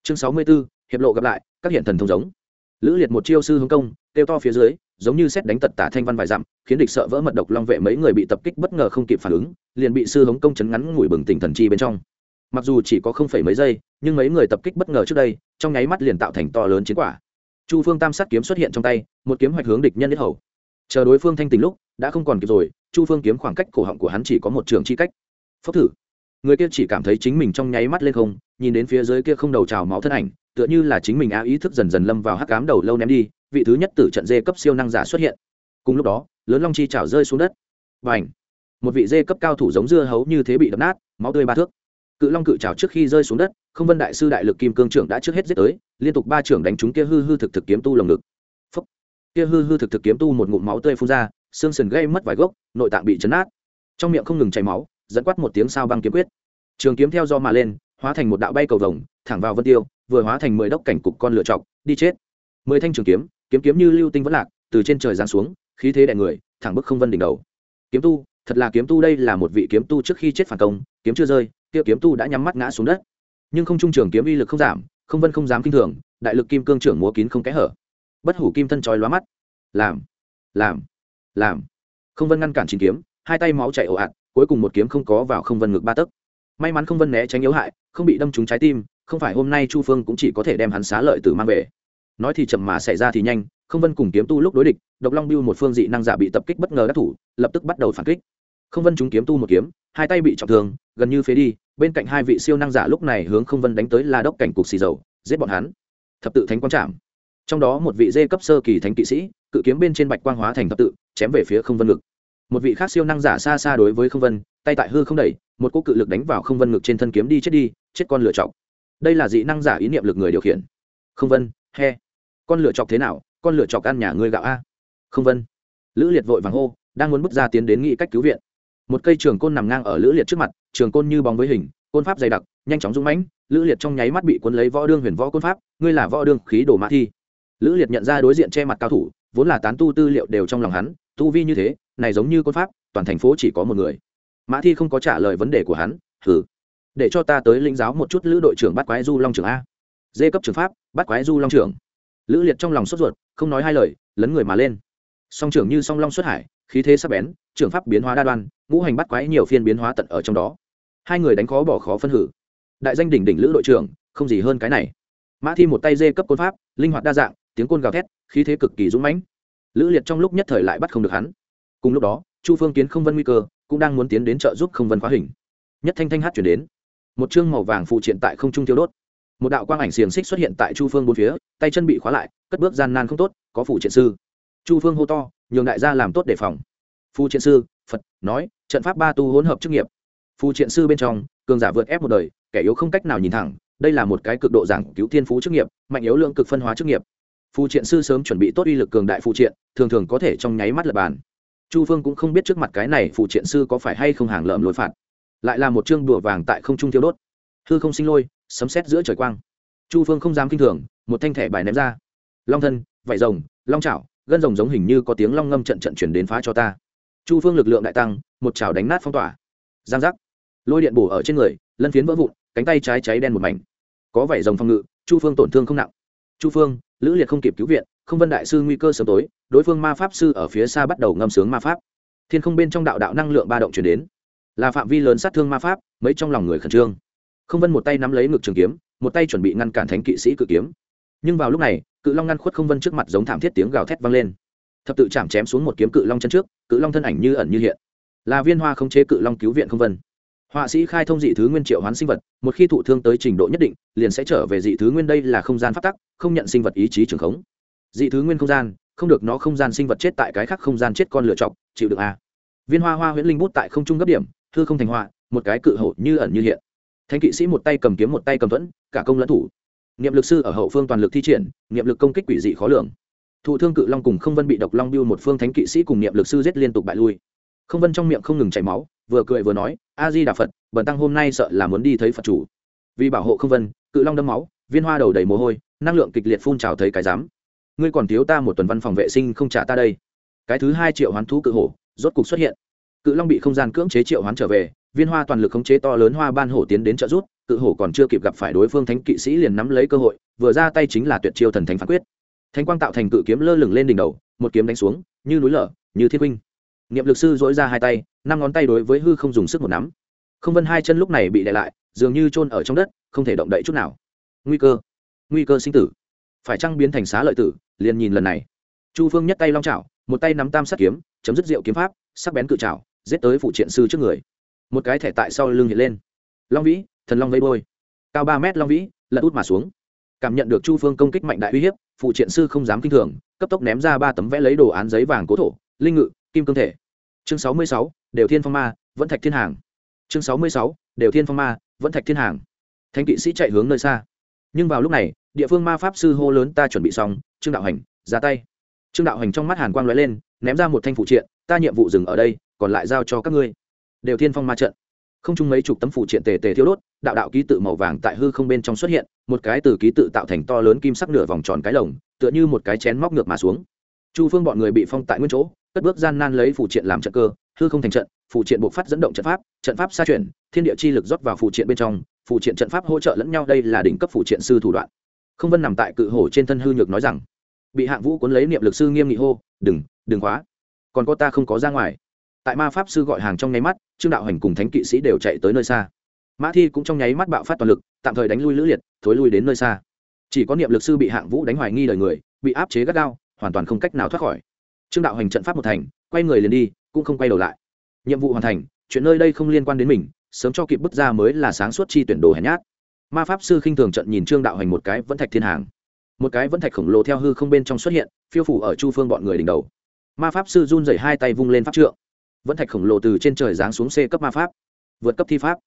Chương sáu mươi 64, hiệp lộ gặp lại các hiện thần thông giống. Lữ liệt một chiêu sư hướng công kêu to phía dưới giống như xét đánh tật tả thanh văn vài dặm, khiến địch sợ vỡ mật độc long vệ mấy người bị tập kích bất ngờ không kịp phản ứng, liền bị sư hống công chấn ngắn ngủi bừng tỉnh thần chi bên trong. Mặc dù chỉ có không phẩy mấy giây, nhưng mấy người tập kích bất ngờ trước đây, trong nháy mắt liền tạo thành to lớn chiến quả. Chu phương tam sát kiếm xuất hiện trong tay, một kiếm hoạch hướng địch nhân nhất hầu. Chờ đối phương thanh tình lúc, đã không còn kịp rồi, chu phương kiếm khoảng cách cổ họng của hắn chỉ có một trường chi cách. Phốc thử. Người kia chỉ cảm thấy chính mình trong nháy mắt lên không, nhìn đến phía dưới kia không đầu trào máu thân ảnh, tựa như là chính mình á ý thức dần dần lâm vào hắc cám đầu lâu ném đi vị thứ nhất tử trận dê cấp siêu năng giả xuất hiện. Cùng lúc đó, lớn long chi trào rơi xuống đất. Và ảnh một vị dê cấp cao thủ giống dưa hấu như thế bị đập nát, máu tươi ba thước. Cự long cự trào trước khi rơi xuống đất, không vân đại sư đại lực kim cương trưởng đã trước hết giết tới, liên tục ba trưởng đánh trúng kia hư hư thực thực kiếm tu lồng ngực. Phúc. kia hư hư thực thực kiếm tu một ngụm máu tươi phun ra, xương sườn gây mất vài gốc, nội tạng bị chấn nát trong miệng không ngừng chảy máu, dẫn quát một tiếng sao băng kiếm quyết. Trường kiếm theo do mà lên, hóa thành một đạo bay cầu vồng, thẳng vào vân tiêu, vừa hóa thành mười đốc cảnh cục con lựa chọc, đi chết mười thanh trường kiếm kiếm kiếm như lưu tinh vẫn lạc, từ trên trời giáng xuống, khí thế đè người, thẳng bức không vân đỉnh đầu. Kiếm tu, thật là kiếm tu đây là một vị kiếm tu trước khi chết phản công, kiếm chưa rơi, kia kiếm tu đã nhắm mắt ngã xuống đất. Nhưng không trung trường kiếm uy lực không giảm, không vân không dám kinh thường, đại lực kim cương trưởng múa kín không kẽ hở. Bất hủ kim thân trói lóa mắt. Làm làm làm. Không vân ngăn cản chín kiếm, hai tay máu chảy ồ ạt, cuối cùng một kiếm không có vào không vân ngực ba tấc. May mắn không vân né tránh yếu hại, không bị đâm trúng trái tim, không phải hôm nay chu phương cũng chỉ có thể đem hắn xá lợi từ mang về nói thì chậm mà xảy ra thì nhanh, không vân cùng kiếm tu lúc đối địch, độc long biêu một phương dị năng giả bị tập kích bất ngờ đắc thủ, lập tức bắt đầu phản kích. Không vân chúng kiếm tu một kiếm, hai tay bị trọng thương, gần như phế đi, bên cạnh hai vị siêu năng giả lúc này hướng không vân đánh tới là đốc cảnh cục xì dầu, giết bọn hắn. Thập tự thánh quang trạm trong đó một vị dê cấp sơ kỳ thánh kỵ sĩ, cự kiếm bên trên bạch quang hóa thành thập tự, chém về phía không vân ngực. Một vị khác siêu năng giả xa xa đối với không vân, tay tại hư không đẩy, một cô cự lực đánh vào không vân ngực trên thân kiếm đi chết đi, chết con lựa chọc. Đây là dị năng giả ý niệm lực người điều khiển. Không vân, he con lựa chọc thế nào, con lựa chọc ăn nhà ngươi gạo a? Không vân lữ liệt vội vàng hô, đang muốn bước ra tiến đến nghị cách cứu viện. Một cây trường côn nằm ngang ở lữ liệt trước mặt, trường côn như bóng với hình, côn pháp dày đặc, nhanh chóng rung mãnh. Lữ liệt trong nháy mắt bị cuốn lấy võ đương huyền võ côn pháp, ngươi là võ đương khí đồ mã thi. Lữ liệt nhận ra đối diện che mặt cao thủ, vốn là tán tu tư liệu đều trong lòng hắn, tu vi như thế, này giống như côn pháp, toàn thành phố chỉ có một người. Mã thi không có trả lời vấn đề của hắn thử để cho ta tới lĩnh giáo một chút lữ đội trưởng bắt quái du long trưởng a. Dê cấp trường pháp bắt quái du long trưởng lữ liệt trong lòng sốt ruột, không nói hai lời, lấn người mà lên. Song trưởng như song long xuất hải, khí thế sắp bén, trưởng pháp biến hóa đa đoan, ngũ hành bắt quái nhiều phiên biến hóa tận ở trong đó. Hai người đánh khó bỏ khó phân hử. Đại danh đỉnh đỉnh lữ đội trưởng, không gì hơn cái này. Mã thi một tay dê cấp côn pháp, linh hoạt đa dạng, tiếng côn gào thét, khí thế cực kỳ dũng mãnh. Lữ liệt trong lúc nhất thời lại bắt không được hắn. Cùng lúc đó, chu phương kiến không vân nguy cơ, cũng đang muốn tiến đến trợ giúp không vân khóa hình. Nhất thanh thanh hát chuyển đến. Một chương màu vàng phụ triện tại không trung tiêu đốt một đạo quang ảnh xiềng xích xuất hiện tại chu phương bốn phía, tay chân bị khóa lại, cất bước gian nan không tốt, có phủ triện sư. Chu phương hô to, nhường đại gia làm tốt đề phòng. Phu triện sư, phật, nói, trận pháp ba tu hỗn hợp chức nghiệp. Phu triện sư bên trong, cường giả vượt ép một đời, kẻ yếu không cách nào nhìn thẳng, đây là một cái cực độ giảng cứu thiên phú chức nghiệp, mạnh yếu lượng cực phân hóa chức nghiệp. Phu triện sư sớm chuẩn bị tốt uy lực cường đại phù triện, thường thường có thể trong nháy mắt lập bàn. Chu phương cũng không biết trước mặt cái này phù triện sư có phải hay không hàng lợm lối phạt. Lại là một chương đùa vàng tại không trung thiêu đốt hư không sinh lôi, sấm sét giữa trời quang. Chu phương không dám kinh thường, một thanh thẻ bài ném ra. Long thân vải rồng, long chảo, gân rồng giống hình như có tiếng long ngâm trận trận chuyển đến phá cho ta. Chu phương lực lượng đại tăng, một chảo đánh nát phong tỏa. Giang giác. Lôi điện bổ ở trên người, lân phiến vỡ vụn, cánh tay trái cháy đen một mảnh. Có vảy rồng phòng ngự, chu phương tổn thương không nặng. Chu phương, lữ liệt không kịp cứu viện, không vân đại sư nguy cơ sớm tối, đối phương ma pháp sư ở phía xa bắt đầu ngâm sướng ma pháp. Thiên không bên trong đạo đạo năng lượng ba động chuyển đến. Là phạm vi lớn sát thương ma pháp, mấy trong lòng người khẩn trương không vân một tay nắm lấy ngực trường kiếm, một tay chuẩn bị ngăn cản thánh kỵ sĩ cự kiếm. Nhưng vào lúc này, cự long ngăn khuất không vân trước mặt giống thảm thiết tiếng gào thét vang lên. Thập tự chạm chém xuống một kiếm cự long chân trước, cự long thân ảnh như ẩn như hiện. Là viên hoa không chế cự long cứu viện không vân. Họa sĩ khai thông dị thứ nguyên triệu hoán sinh vật, một khi thụ thương tới trình độ nhất định, liền sẽ trở về dị thứ nguyên đây là không gian phát tắc, không nhận sinh vật ý chí trường khống. Dị thứ nguyên không gian, không được nó không gian sinh vật chết tại cái khác không gian chết con lựa chọc chịu được a. Viên hoa hoa huyễn linh bút tại không trung gấp điểm thư không thành họa, một cái cự hổ như ẩn như hiện. Thánh kỵ sĩ một tay cầm kiếm một tay cầm thuẫn, cả công lẫn thủ. Niệm lực sư ở hậu phương toàn lực thi triển, niệm lực công kích quỷ dị khó lường. Thụ thương cự long cùng không vân bị độc long biêu một phương thánh kỵ sĩ cùng niệm lực sư giết liên tục bại lui. Không vân trong miệng không ngừng chảy máu, vừa cười vừa nói, a di đà phật, bần tăng hôm nay sợ là muốn đi thấy phật chủ. Vì bảo hộ không vân, cự long đâm máu, viên hoa đầu đầy mồ hôi, năng lượng kịch liệt phun trào thấy cái dám ngươi còn thiếu ta một tuần văn phòng vệ sinh không trả ta đây. Cái thứ hai triệu hoán thú cự hổ, rốt cục xuất hiện. Cự long bị không gian cưỡng chế triệu hoán trở về viên hoa toàn lực khống chế to lớn hoa ban hổ tiến đến trợ rút cự hổ còn chưa kịp gặp phải đối phương thánh kỵ sĩ liền nắm lấy cơ hội, vừa ra tay chính là tuyệt chiêu thần thánh phán quyết. Thánh quang tạo thành cự kiếm lơ lửng lên đỉnh đầu, một kiếm đánh xuống, như núi lở, như thiên huynh. Niệm lực sư dỗi ra hai tay, năm ngón tay đối với hư không dùng sức một nắm. Không vân hai chân lúc này bị đè lại, dường như chôn ở trong đất, không thể động đậy chút nào. Nguy cơ nguy cơ sinh tử. Phải chăng biến thành xá lợi tử, liền nhìn lần này. Chu phương nhất tay long chảo, một tay nắm tam sát kiếm, chấm dứt rượu kiếm pháp, sắc bén cự chảo, giết tới phụ triện sư trước người một cái thẻ tại sau lưng hiện lên. Long vĩ, thần long vây bôi cao ba mét long vĩ, lật út mà xuống. Cảm nhận được chu phương công kích mạnh đại uy hiếp, phụ triện sư không dám kinh thường, cấp tốc ném ra ba tấm vẽ lấy đồ án giấy vàng cố thổ, linh ngự, kim cương thể. Chương sáu mươi sáu, đều thiên phong ma, vẫn thạch thiên hàng. Chương sáu mươi sáu, đều thiên phong ma, vẫn thạch thiên hàng. Thanh kỵ sĩ chạy hướng nơi xa. Nhưng vào lúc này, địa phương ma pháp sư hô lớn, ta chuẩn bị xong, trương đạo hành, ra tay. Trương đạo hành trong mắt hàn quang lóe lên, ném ra một thanh phụ triện, ta nhiệm vụ dừng ở đây, còn lại giao cho các ngươi đều thiên phong ma trận. Không chung mấy chục tấm phụ triện tề tề thiêu đốt, đạo đạo ký tự màu vàng tại hư không bên trong xuất hiện, một cái từ ký tự tạo thành to lớn kim sắc nửa vòng tròn cái lồng, tựa như một cái chén móc ngược mà xuống. Chu phương bọn người bị phong tại nguyên chỗ, cất bước gian nan lấy phụ triện làm trận cơ, hư không thành trận phụ triện buộc phát dẫn động trận pháp trận pháp xa chuyển, thiên địa chi lực rót vào phụ triện bên trong phụ triện trận pháp hỗ trợ lẫn nhau, đây là đỉnh cấp phụ triện sư thủ đoạn. Không vân nằm tại cự hổ trên thân hư nhược nói rằng, bị hạng vũ cuốn lấy niệm lực sư nghiêm nghị hô, đừng đừng khóa, còn có ta không có ra ngoài. Tại ma pháp sư gọi hàng trong nháy mắt trương đạo hành cùng thánh kỵ sĩ đều chạy tới nơi xa. Mã thi cũng trong nháy mắt bạo phát toàn lực, tạm thời đánh lui lữ liệt, thối lui đến nơi xa. Chỉ có niệm lực sư bị hạng vũ đánh hoài nghi lời người, bị áp chế gắt gao, hoàn toàn không cách nào thoát khỏi. Trương đạo hành trận pháp một thành, quay người liền đi, cũng không quay đầu lại. Nhiệm vụ hoàn thành, chuyện nơi đây không liên quan đến mình, sớm cho kịp bước ra mới là sáng suốt chi tuyển đồ hèn nhát. Ma pháp sư khinh thường trận nhìn trương đạo hành một cái vẫn thạch thiên hàng. Một cái vẫn thạch khổng lồ theo hư không bên trong xuất hiện, phiêu phủ ở chu phương bọn người đỉnh đầu. Ma pháp sư run rẩy hai tay vung lên pháp trượng vẫn thạch khổng lồ từ trên trời giáng xuống c cấp ma pháp, vượt cấp thi pháp.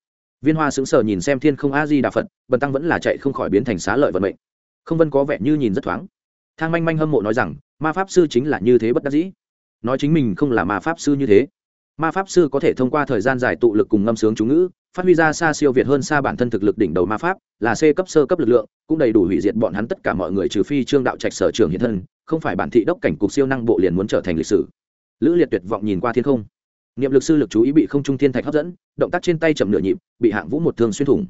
Viên hoa sững sở nhìn xem thiên không a di đà phật, bần tăng vẫn là chạy không khỏi biến thành xá lợi vận mệnh. Không vân có vẻ như nhìn rất thoáng. Thang manh manh hâm mộ nói rằng, ma pháp sư chính là như thế bất đắc dĩ. Nói chính mình không là ma pháp sư như thế. Ma pháp sư có thể thông qua thời gian dài tụ lực cùng ngâm sướng chú ngữ, phát huy ra xa siêu việt hơn xa bản thân thực lực đỉnh đầu ma pháp, là c cấp sơ cấp lực lượng, cũng đầy đủ hủy diệt bọn hắn tất cả mọi người trừ phi trương đạo trạch sở trường hiện thân, không phải bản thị đốc cảnh cục siêu năng bộ liền muốn trở thành lịch sử. Lữ liệt tuyệt vọng nhìn qua thiên không niệm lực sư lực chú ý bị không trung thiên thạch hấp dẫn, động tác trên tay chậm nửa nhịp, bị hạng vũ một thương xuyên thủng.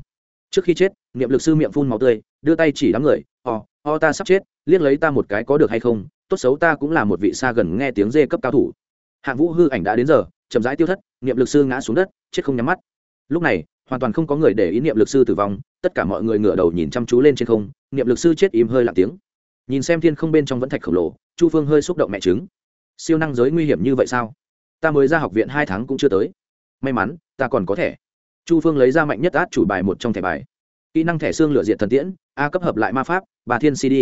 Trước khi chết, niệm lực sư miệng phun màu tươi, đưa tay chỉ đám người, o o, ta sắp chết, liếc lấy ta một cái có được hay không, tốt xấu ta cũng là một vị xa gần nghe tiếng dê cấp cao thủ. Hạng vũ hư ảnh đã đến giờ, chậm rãi tiêu thất, niệm lực sư ngã xuống đất, chết không nhắm mắt. Lúc này, hoàn toàn không có người để ý niệm lực sư tử vong, tất cả mọi người ngửa đầu nhìn chăm chú lên trên không, niệm lực sư chết im hơi lặng tiếng. Nhìn xem thiên không bên trong vẫn thạch khổng lồ, chu phương hơi xúc động mẹ trứng. Siêu năng giới nguy hiểm như vậy sao? Ta mới ra học viện hai tháng cũng chưa tới. May mắn, ta còn có thẻ. Chu phương lấy ra mạnh nhất át chủ bài một trong thẻ bài. Kỹ năng thẻ xương lửa diện thần tiễn, a cấp hợp lại ma pháp bà thiên cd.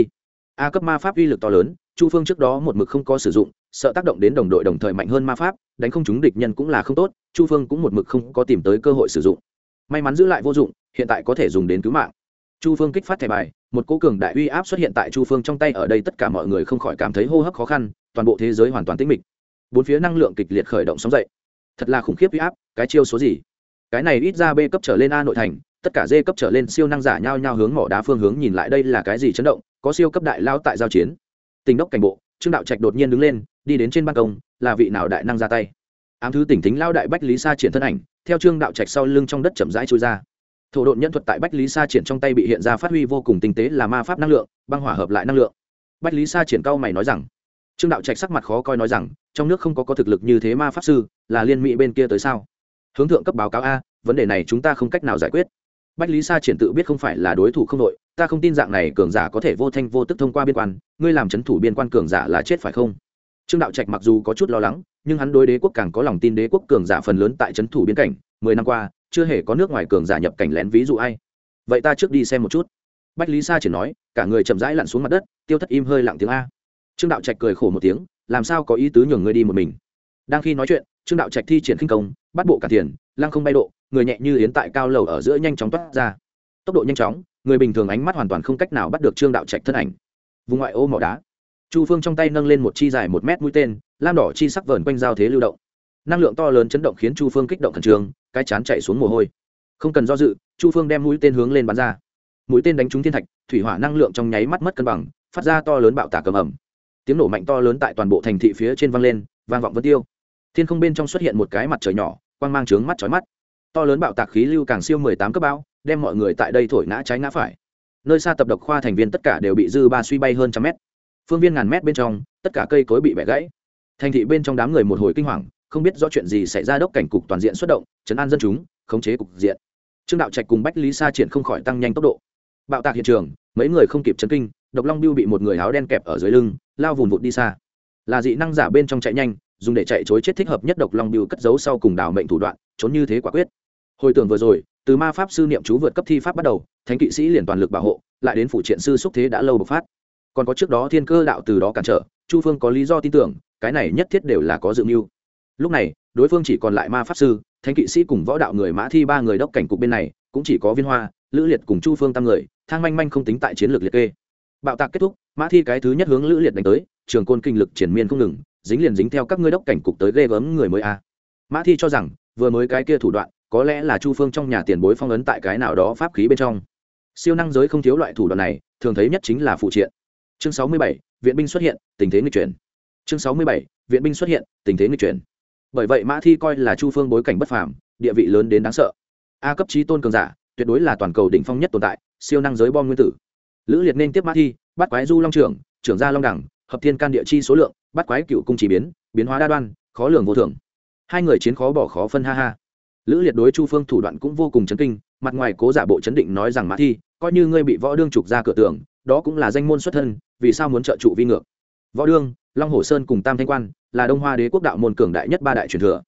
A cấp ma pháp uy lực to lớn, chu phương trước đó một mực không có sử dụng, sợ tác động đến đồng đội đồng thời mạnh hơn ma pháp, đánh không chúng địch nhân cũng là không tốt, chu phương cũng một mực không có tìm tới cơ hội sử dụng. May mắn giữ lại vô dụng, hiện tại có thể dùng đến cứu mạng. Chu phương kích phát thẻ bài, một cố cường đại uy áp xuất hiện tại chu phương trong tay, ở đây tất cả mọi người không khỏi cảm thấy hô hấp khó khăn, toàn bộ thế giới hoàn toàn tĩnh mịch bốn phía năng lượng kịch liệt khởi động sóng dậy. Thật là khủng khiếp huy áp, cái chiêu số gì? Cái này ít ra b cấp trở lên a nội thành, tất cả d cấp trở lên siêu năng giả nhao nhao hướng mỏ đá phương hướng nhìn lại đây là cái gì chấn động, có siêu cấp đại lao tại giao chiến. Tình đốc cảnh bộ, trương đạo trạch đột nhiên đứng lên, đi đến trên ban công, là vị nào đại năng ra tay? Ám thứ tỉnh thính lao đại bách lý sa triển thân ảnh, theo trương đạo trạch sau lưng trong đất chậm rãi trôi ra. Thổ độn nhân thuật tại bách lý sa triển trong tay bị hiện ra phát huy vô cùng tinh tế là ma pháp năng lượng, băng hỏa hợp lại năng lượng. Bách lý sa triển cao mày nói rằng trương đạo trạch sắc mặt khó coi nói rằng, trong nước không có có thực lực như thế ma pháp sư, là liên mỹ bên kia tới sao? Hướng thượng cấp báo cáo a, vấn đề này chúng ta không cách nào giải quyết. Bách lý sa triển tự biết không phải là đối thủ không đội, ta không tin dạng này cường giả có thể vô thanh vô tức thông qua biên quan, ngươi làm c h ấ n thủ biên quan cường giả là chết phải không? Trương đạo trạch mặc dù có chút lo lắng, nhưng hắn đối đế quốc càng có lòng tin đế quốc cường giả phần lớn tại c h ấ n thủ biên cảnh, mười năm qua, chưa hề có nước ngoài cường giả nhập cảnh lén ví dụ ai. Vậy ta trước đi xem một chút. Bách lý sa chỉ nói, cả người chậm rãi lặn xuống mặt đất, tiêu thất im hơi lặng tiếng a trương đạo trạch cười khổ một tiếng, làm sao có ý tứ nhường ngươi đi một mình? Đang khi nói chuyện, trương đạo trạch thi triển khinh công, bắt bộ cả tiền, lăng không bay độ, người nhẹ như yến tại cao lầu ở giữa nhanh chóng toát ra. Tốc độ nhanh chóng, người bình thường ánh mắt hoàn toàn không cách nào bắt được trương đạo trạch thân ảnh. Vùng ngoại ô mỏ đá. Chu phương trong tay nâng lên một chi dài một mét mũi tên, lam đỏ chi sắc vờn quanh giao thế lưu động. Năng lượng to lớn chấn động khiến chu phương kích động khẩn trương, cái chán chạy xuống mồ hôi. Không cần do dự, chu phương đem mũi tên hướng lên bắn ra. Mũi tên đánh trúng thiên thạch, thủy hỏa năng lượng trong nháy mắt mất cân bằng, phát ra to lớn bạo tả cầm ẩm tiếng nổ mạnh to lớn tại toàn bộ thành thị phía trên vang lên, vang vọng vân tiêu. Thiên không bên trong xuất hiện một cái mặt trời nhỏ, quang mang trướng mắt chói mắt. To lớn bạo tạc khí lưu càng siêu mười tám cấp bão, đem mọi người tại đây thổi ngã trái ngã phải. Nơi xa tập độc khoa thành viên tất cả đều bị dư ba suy bay hơn trăm mét. Phương viên ngàn mét bên trong, tất cả cây cối bị bẻ gãy. Thành thị bên trong đám người một hồi kinh hoàng, không biết do chuyện gì xảy ra đốc cảnh cục toàn diện xuất động, chấn an dân chúng, khống chế cục diện. Trương đạo trạch cùng bách lý sa triển không khỏi tăng nhanh tốc độ. Bạo tạc hiện trường, mấy người không kịp chấn kinh, độc long biêu bị một người áo đen kẹp ở dưới lưng lao vùn vụt đi xa. Là dị năng giả bên trong chạy nhanh, dùng để chạy chối chết thích hợp nhất độc long biêu cất giấu sau cùng đảo mệnh thủ đoạn, trốn như thế quả quyết. Hồi tưởng vừa rồi, từ ma pháp sư niệm chú vượt cấp thi pháp bắt đầu, thánh kỵ sĩ liền toàn lực bảo hộ, lại đến phụ triện sư xúc thế đã lâu bộc phát. Còn có trước đó thiên cơ đạo từ đó cản trở, chu phương có lý do tin tưởng, cái này nhất thiết đều là có dự mưu. Lúc này, đối phương chỉ còn lại ma pháp sư, thánh kỵ sĩ cùng võ đạo người mã thi ba người đốc cảnh cục bên này, cũng chỉ có viên hoa, lữ liệt cùng chu phương tam người, thang manh manh không tính tại chiến lược liệt kê bạo tạc kết thúc, mã thi cái thứ nhất hướng lữ liệt đánh tới, trường côn kinh lực triển miên không ngừng, dính liền dính theo các ngươi đốc cảnh cục tới ghê gớm người mới a. Mã thi cho rằng, vừa mới cái kia thủ đoạn, có lẽ là chu phương trong nhà tiền bối phong ấn tại cái nào đó pháp khí bên trong. Siêu năng giới không thiếu loại thủ đoạn này, thường thấy nhất chính là phụ triện. Chương sáu mươi bảy, viện binh xuất hiện, tình thế nghịch chuyển. Chương sáu mươi bảy, viện binh xuất hiện, tình thế nghịch chuyển. Bởi vậy mã thi coi là chu phương bối cảnh bất phàm, địa vị lớn đến đáng sợ. A cấp trí tôn cường giả, tuyệt đối là toàn cầu đỉnh phong nhất tồn tại, siêu năng giới bom nguyên tử lữ liệt nên tiếp mã thi, bắt quái du long trưởng trưởng gia long đẳng, hợp thiên can địa chi số lượng, bắt quái cựu cung chỉ biến biến hóa đa đoan, khó lường vô thường. Hai người chiến khó bỏ khó phân ha ha. Lữ liệt đối chu phương thủ đoạn cũng vô cùng chấn kinh, mặt ngoài cố giả bộ chấn định nói rằng mã thi, coi như ngươi bị võ đương trục ra cửa tường, đó cũng là danh môn xuất thân, vì sao muốn trợ trụ vi ngược? Võ đương, long hồ sơn cùng tam thanh quan, là đông hoa đế quốc đạo môn cường đại nhất ba đại truyền thừa.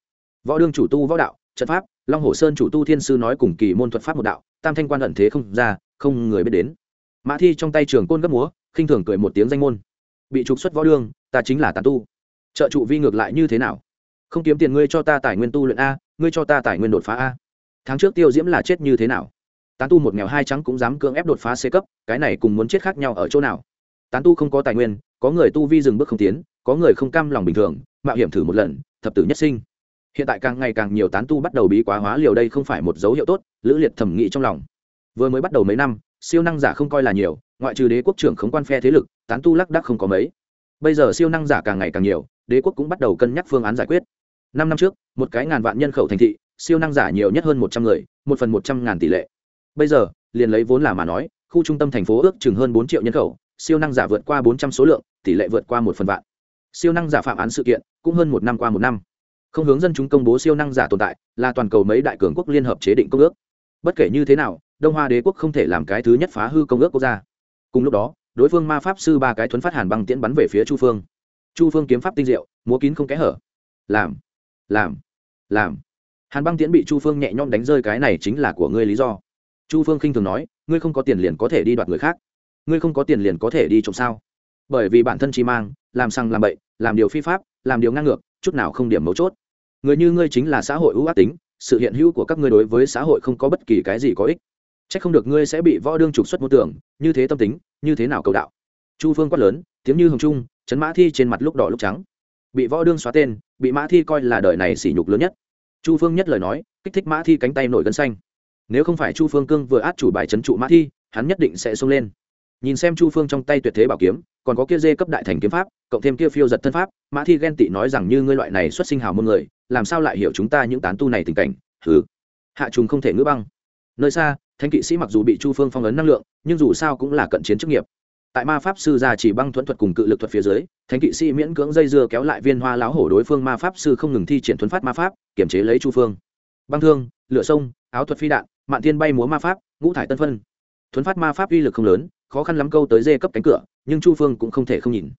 Võ đương chủ tu võ đạo, trận pháp, long hồ sơn chủ tu thiên sư nói cùng kỳ môn thuật pháp một đạo, tam thanh quan ẩn thế không ra, không người biết đến mã thi trong tay trường côn gấp múa, khinh thường cười một tiếng danh môn. Bị trục xuất võ đương, ta chính là tàn tu. Trợ trụ vi ngược lại như thế nào? Không kiếm tiền ngươi cho ta tài nguyên tu luyện a, ngươi cho ta tài nguyên đột phá a. Tháng trước tiêu diễm là chết như thế nào? Tán tu một nghèo hai trắng cũng dám cưỡng ép đột phá c cấp, cái này cùng muốn chết khác nhau ở chỗ nào? Tán tu không có tài nguyên, có người tu vi dừng bước không tiến, có người không cam lòng bình thường, mạo hiểm thử một lần, thập tử nhất sinh. Hiện tại càng ngày càng nhiều tán tu bắt đầu bí quá hóa liều đây không phải một dấu hiệu tốt, lữ liệt thẩm nghĩ trong lòng. Vừa mới bắt đầu mấy năm siêu năng giả không coi là nhiều, ngoại trừ đế quốc trưởng khống quan phe thế lực, tán tu lắc đắc không có mấy. Bây giờ siêu năng giả càng ngày càng nhiều, đế quốc cũng bắt đầu cân nhắc phương án giải quyết. Năm năm trước, một cái ngàn vạn nhân khẩu thành thị, siêu năng giả nhiều nhất hơn một trăm người, một phần một trăm ngàn tỷ lệ. Bây giờ, liền lấy vốn là mà nói, khu trung tâm thành phố ước chừng hơn bốn triệu nhân khẩu, siêu năng giả vượt qua bốn trăm số lượng, tỷ lệ vượt qua một phần vạn. Siêu năng giả phạm án sự kiện, cũng hơn một năm qua một năm. Không hướng dân chúng công bố siêu năng giả tồn tại, là toàn cầu mấy đại cường quốc liên hợp chế định công ước. Bất kể như thế nào đông hoa đế quốc không thể làm cái thứ nhất phá hư công ước quốc gia. Cùng lúc đó, đối phương ma pháp sư ba cái thuấn phát hàn băng tiễn bắn về phía chu phương. Chu phương kiếm pháp tinh diệu, múa kín không kẽ hở. Làm làm làm. Hàn băng tiễn bị chu phương nhẹ nhõm đánh rơi cái này chính là của ngươi lý do. Chu phương khinh thường nói, ngươi không có tiền liền có thể đi đoạt người khác. Ngươi không có tiền liền có thể đi trộm sao? Bởi vì bản thân chi mang, làm sằng làm bậy, làm điều phi pháp, làm điều ngang ngược, chút nào không điểm mấu chốt. Người như ngươi chính là xã hội ưu ác tính, sự hiện hữu của các ngươi đối với xã hội không có bất kỳ cái gì có ích c h ắ c không được ngươi sẽ bị võ đương trục xuất môn tưởng, như thế tâm tính, như thế nào cầu đạo. Chu phương quát lớn, tiếng như hồng trung chấn mã thi trên mặt lúc đỏ lúc trắng. Bị võ đương xóa tên, bị mã thi coi là đời này sỉ nhục lớn nhất. Chu phương nhất lời nói, kích thích mã thi cánh tay nổi gân xanh. Nếu không phải chu phương cương vừa át chủ bài trấn trụ mã thi, hắn nhất định sẽ xông lên. Nhìn xem chu phương trong tay tuyệt thế bảo kiếm, còn có kia dê cấp đại thành kiếm pháp, cộng thêm kia phiêu giật thân pháp, mã thi ghen tị nói rằng như ngươi loại này xuất sinh hào môn người, làm sao lại hiểu chúng ta những tán tu này tình cảnh, hừ. Hạ trùng không thể ngữ băng. Nơi xa thanh kỵ sĩ mặc dù bị chu phương phong ấn năng lượng, nhưng dù sao cũng là cận chiến chức nghiệp. Tại ma pháp sư già chỉ băng thuẫn thuật cùng cự lực thuật phía dưới, thánh kỵ sĩ miễn cưỡng dây dưa kéo lại viên hoa láo hổ đối phương ma pháp sư không ngừng thi triển thuấn phát ma pháp kiểm chế lấy chu phương. Băng thương, lửa sông, áo thuật phi đạn, mạn thiên bay múa ma pháp, ngũ thải tân phân. Thuấn phát ma pháp uy lực không lớn, khó khăn lắm câu tới dê cấp cánh cửa, nhưng chu phương cũng không thể không nhìn.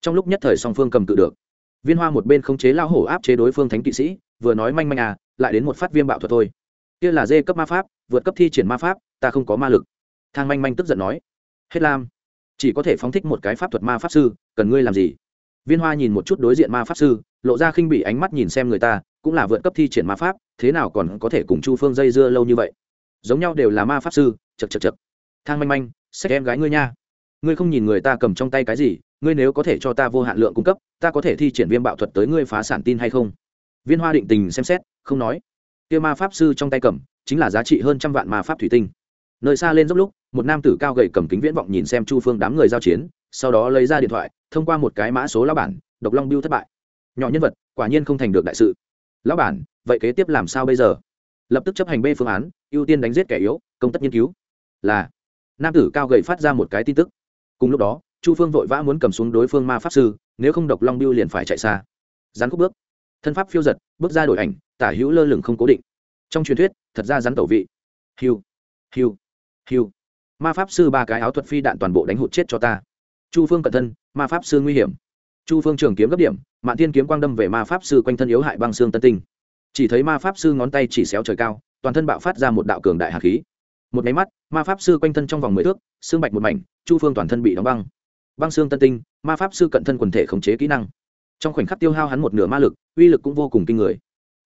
Trong lúc nhất thời song phương cầm cự được. Viên hoa một bên khống chế lao hổ áp chế đối phương thánh kỵ sĩ, vừa nói manh manh à lại đến một phát viêm bạo thuật thôi kia là dê cấp ma pháp, vượt cấp thi triển ma pháp, ta không có ma lực. Thang manh manh tức giận nói. Hết lam, chỉ có thể phóng thích một cái pháp thuật ma pháp sư, cần ngươi làm gì? Viên hoa nhìn một chút đối diện ma pháp sư, lộ ra khinh bị ánh mắt nhìn xem người ta, cũng là vượt cấp thi triển ma pháp, thế nào còn có thể cùng chu phương dây dưa lâu như vậy? Giống nhau đều là ma pháp sư chật chật chật thang manh manh xét em gái ngươi nha. Ngươi không nhìn người ta cầm trong tay cái gì, ngươi nếu có thể cho ta vô hạn lượng cung cấp, ta có thể thi triển viêm bạo thuật tới ngươi phá sản tin hay không? Viên hoa định tình xem xét, không nói kia ma pháp sư trong tay cầm, chính là giá trị hơn trăm vạn ma pháp thủy tinh. Nơi xa lên dốc lúc, một nam tử cao gầy cầm kính viễn vọng nhìn xem chu phương đám người giao chiến, sau đó lấy ra điện thoại, thông qua một cái mã số lão bản, độc long biêu thất bại. Nhỏ nhân vật, quả nhiên không thành được đại sự. Lão bản, vậy kế tiếp làm sao bây giờ? Lập tức chấp hành b phương án, ưu tiên đánh giết kẻ yếu, công tất nghiên cứu. Là. Nam tử cao gầy phát ra một cái tin tức. Cùng lúc đó, chu phương vội vã muốn cầm xuống đối phương ma pháp sư, nếu không độc long biêu liền phải chạy xa. Dán khúc bước. Thân pháp phiêu giật, bước ra đổi ảnh tả hữu lơ lửng không cố định. Trong truyền thuyết, thật ra rắn tẩu vị. Hiu hiu hiu. Ma pháp sư ba cái áo thuật phi đạn toàn bộ đánh hụt chết cho ta. Chu phương cẩn thân, ma pháp sư nguy hiểm. Chu phương trường kiếm gấp điểm, mạn thiên kiếm quang đâm về ma pháp sư quanh thân yếu hại băng xương tân tinh. Chỉ thấy ma pháp sư ngón tay chỉ xéo trời cao, toàn thân bạo phát ra một đạo cường đại hà khí. Một máy mắt, ma pháp sư quanh thân trong vòng mười thước, xương bạch một mảnh, chu phương toàn thân bị đóng băng. Băng xương tân tinh, ma pháp sư cận thân quần thể khống chế kỹ năng. Trong khoảnh khắc tiêu hao hắn một nửa ma lực, uy lực cũng vô cùng kinh người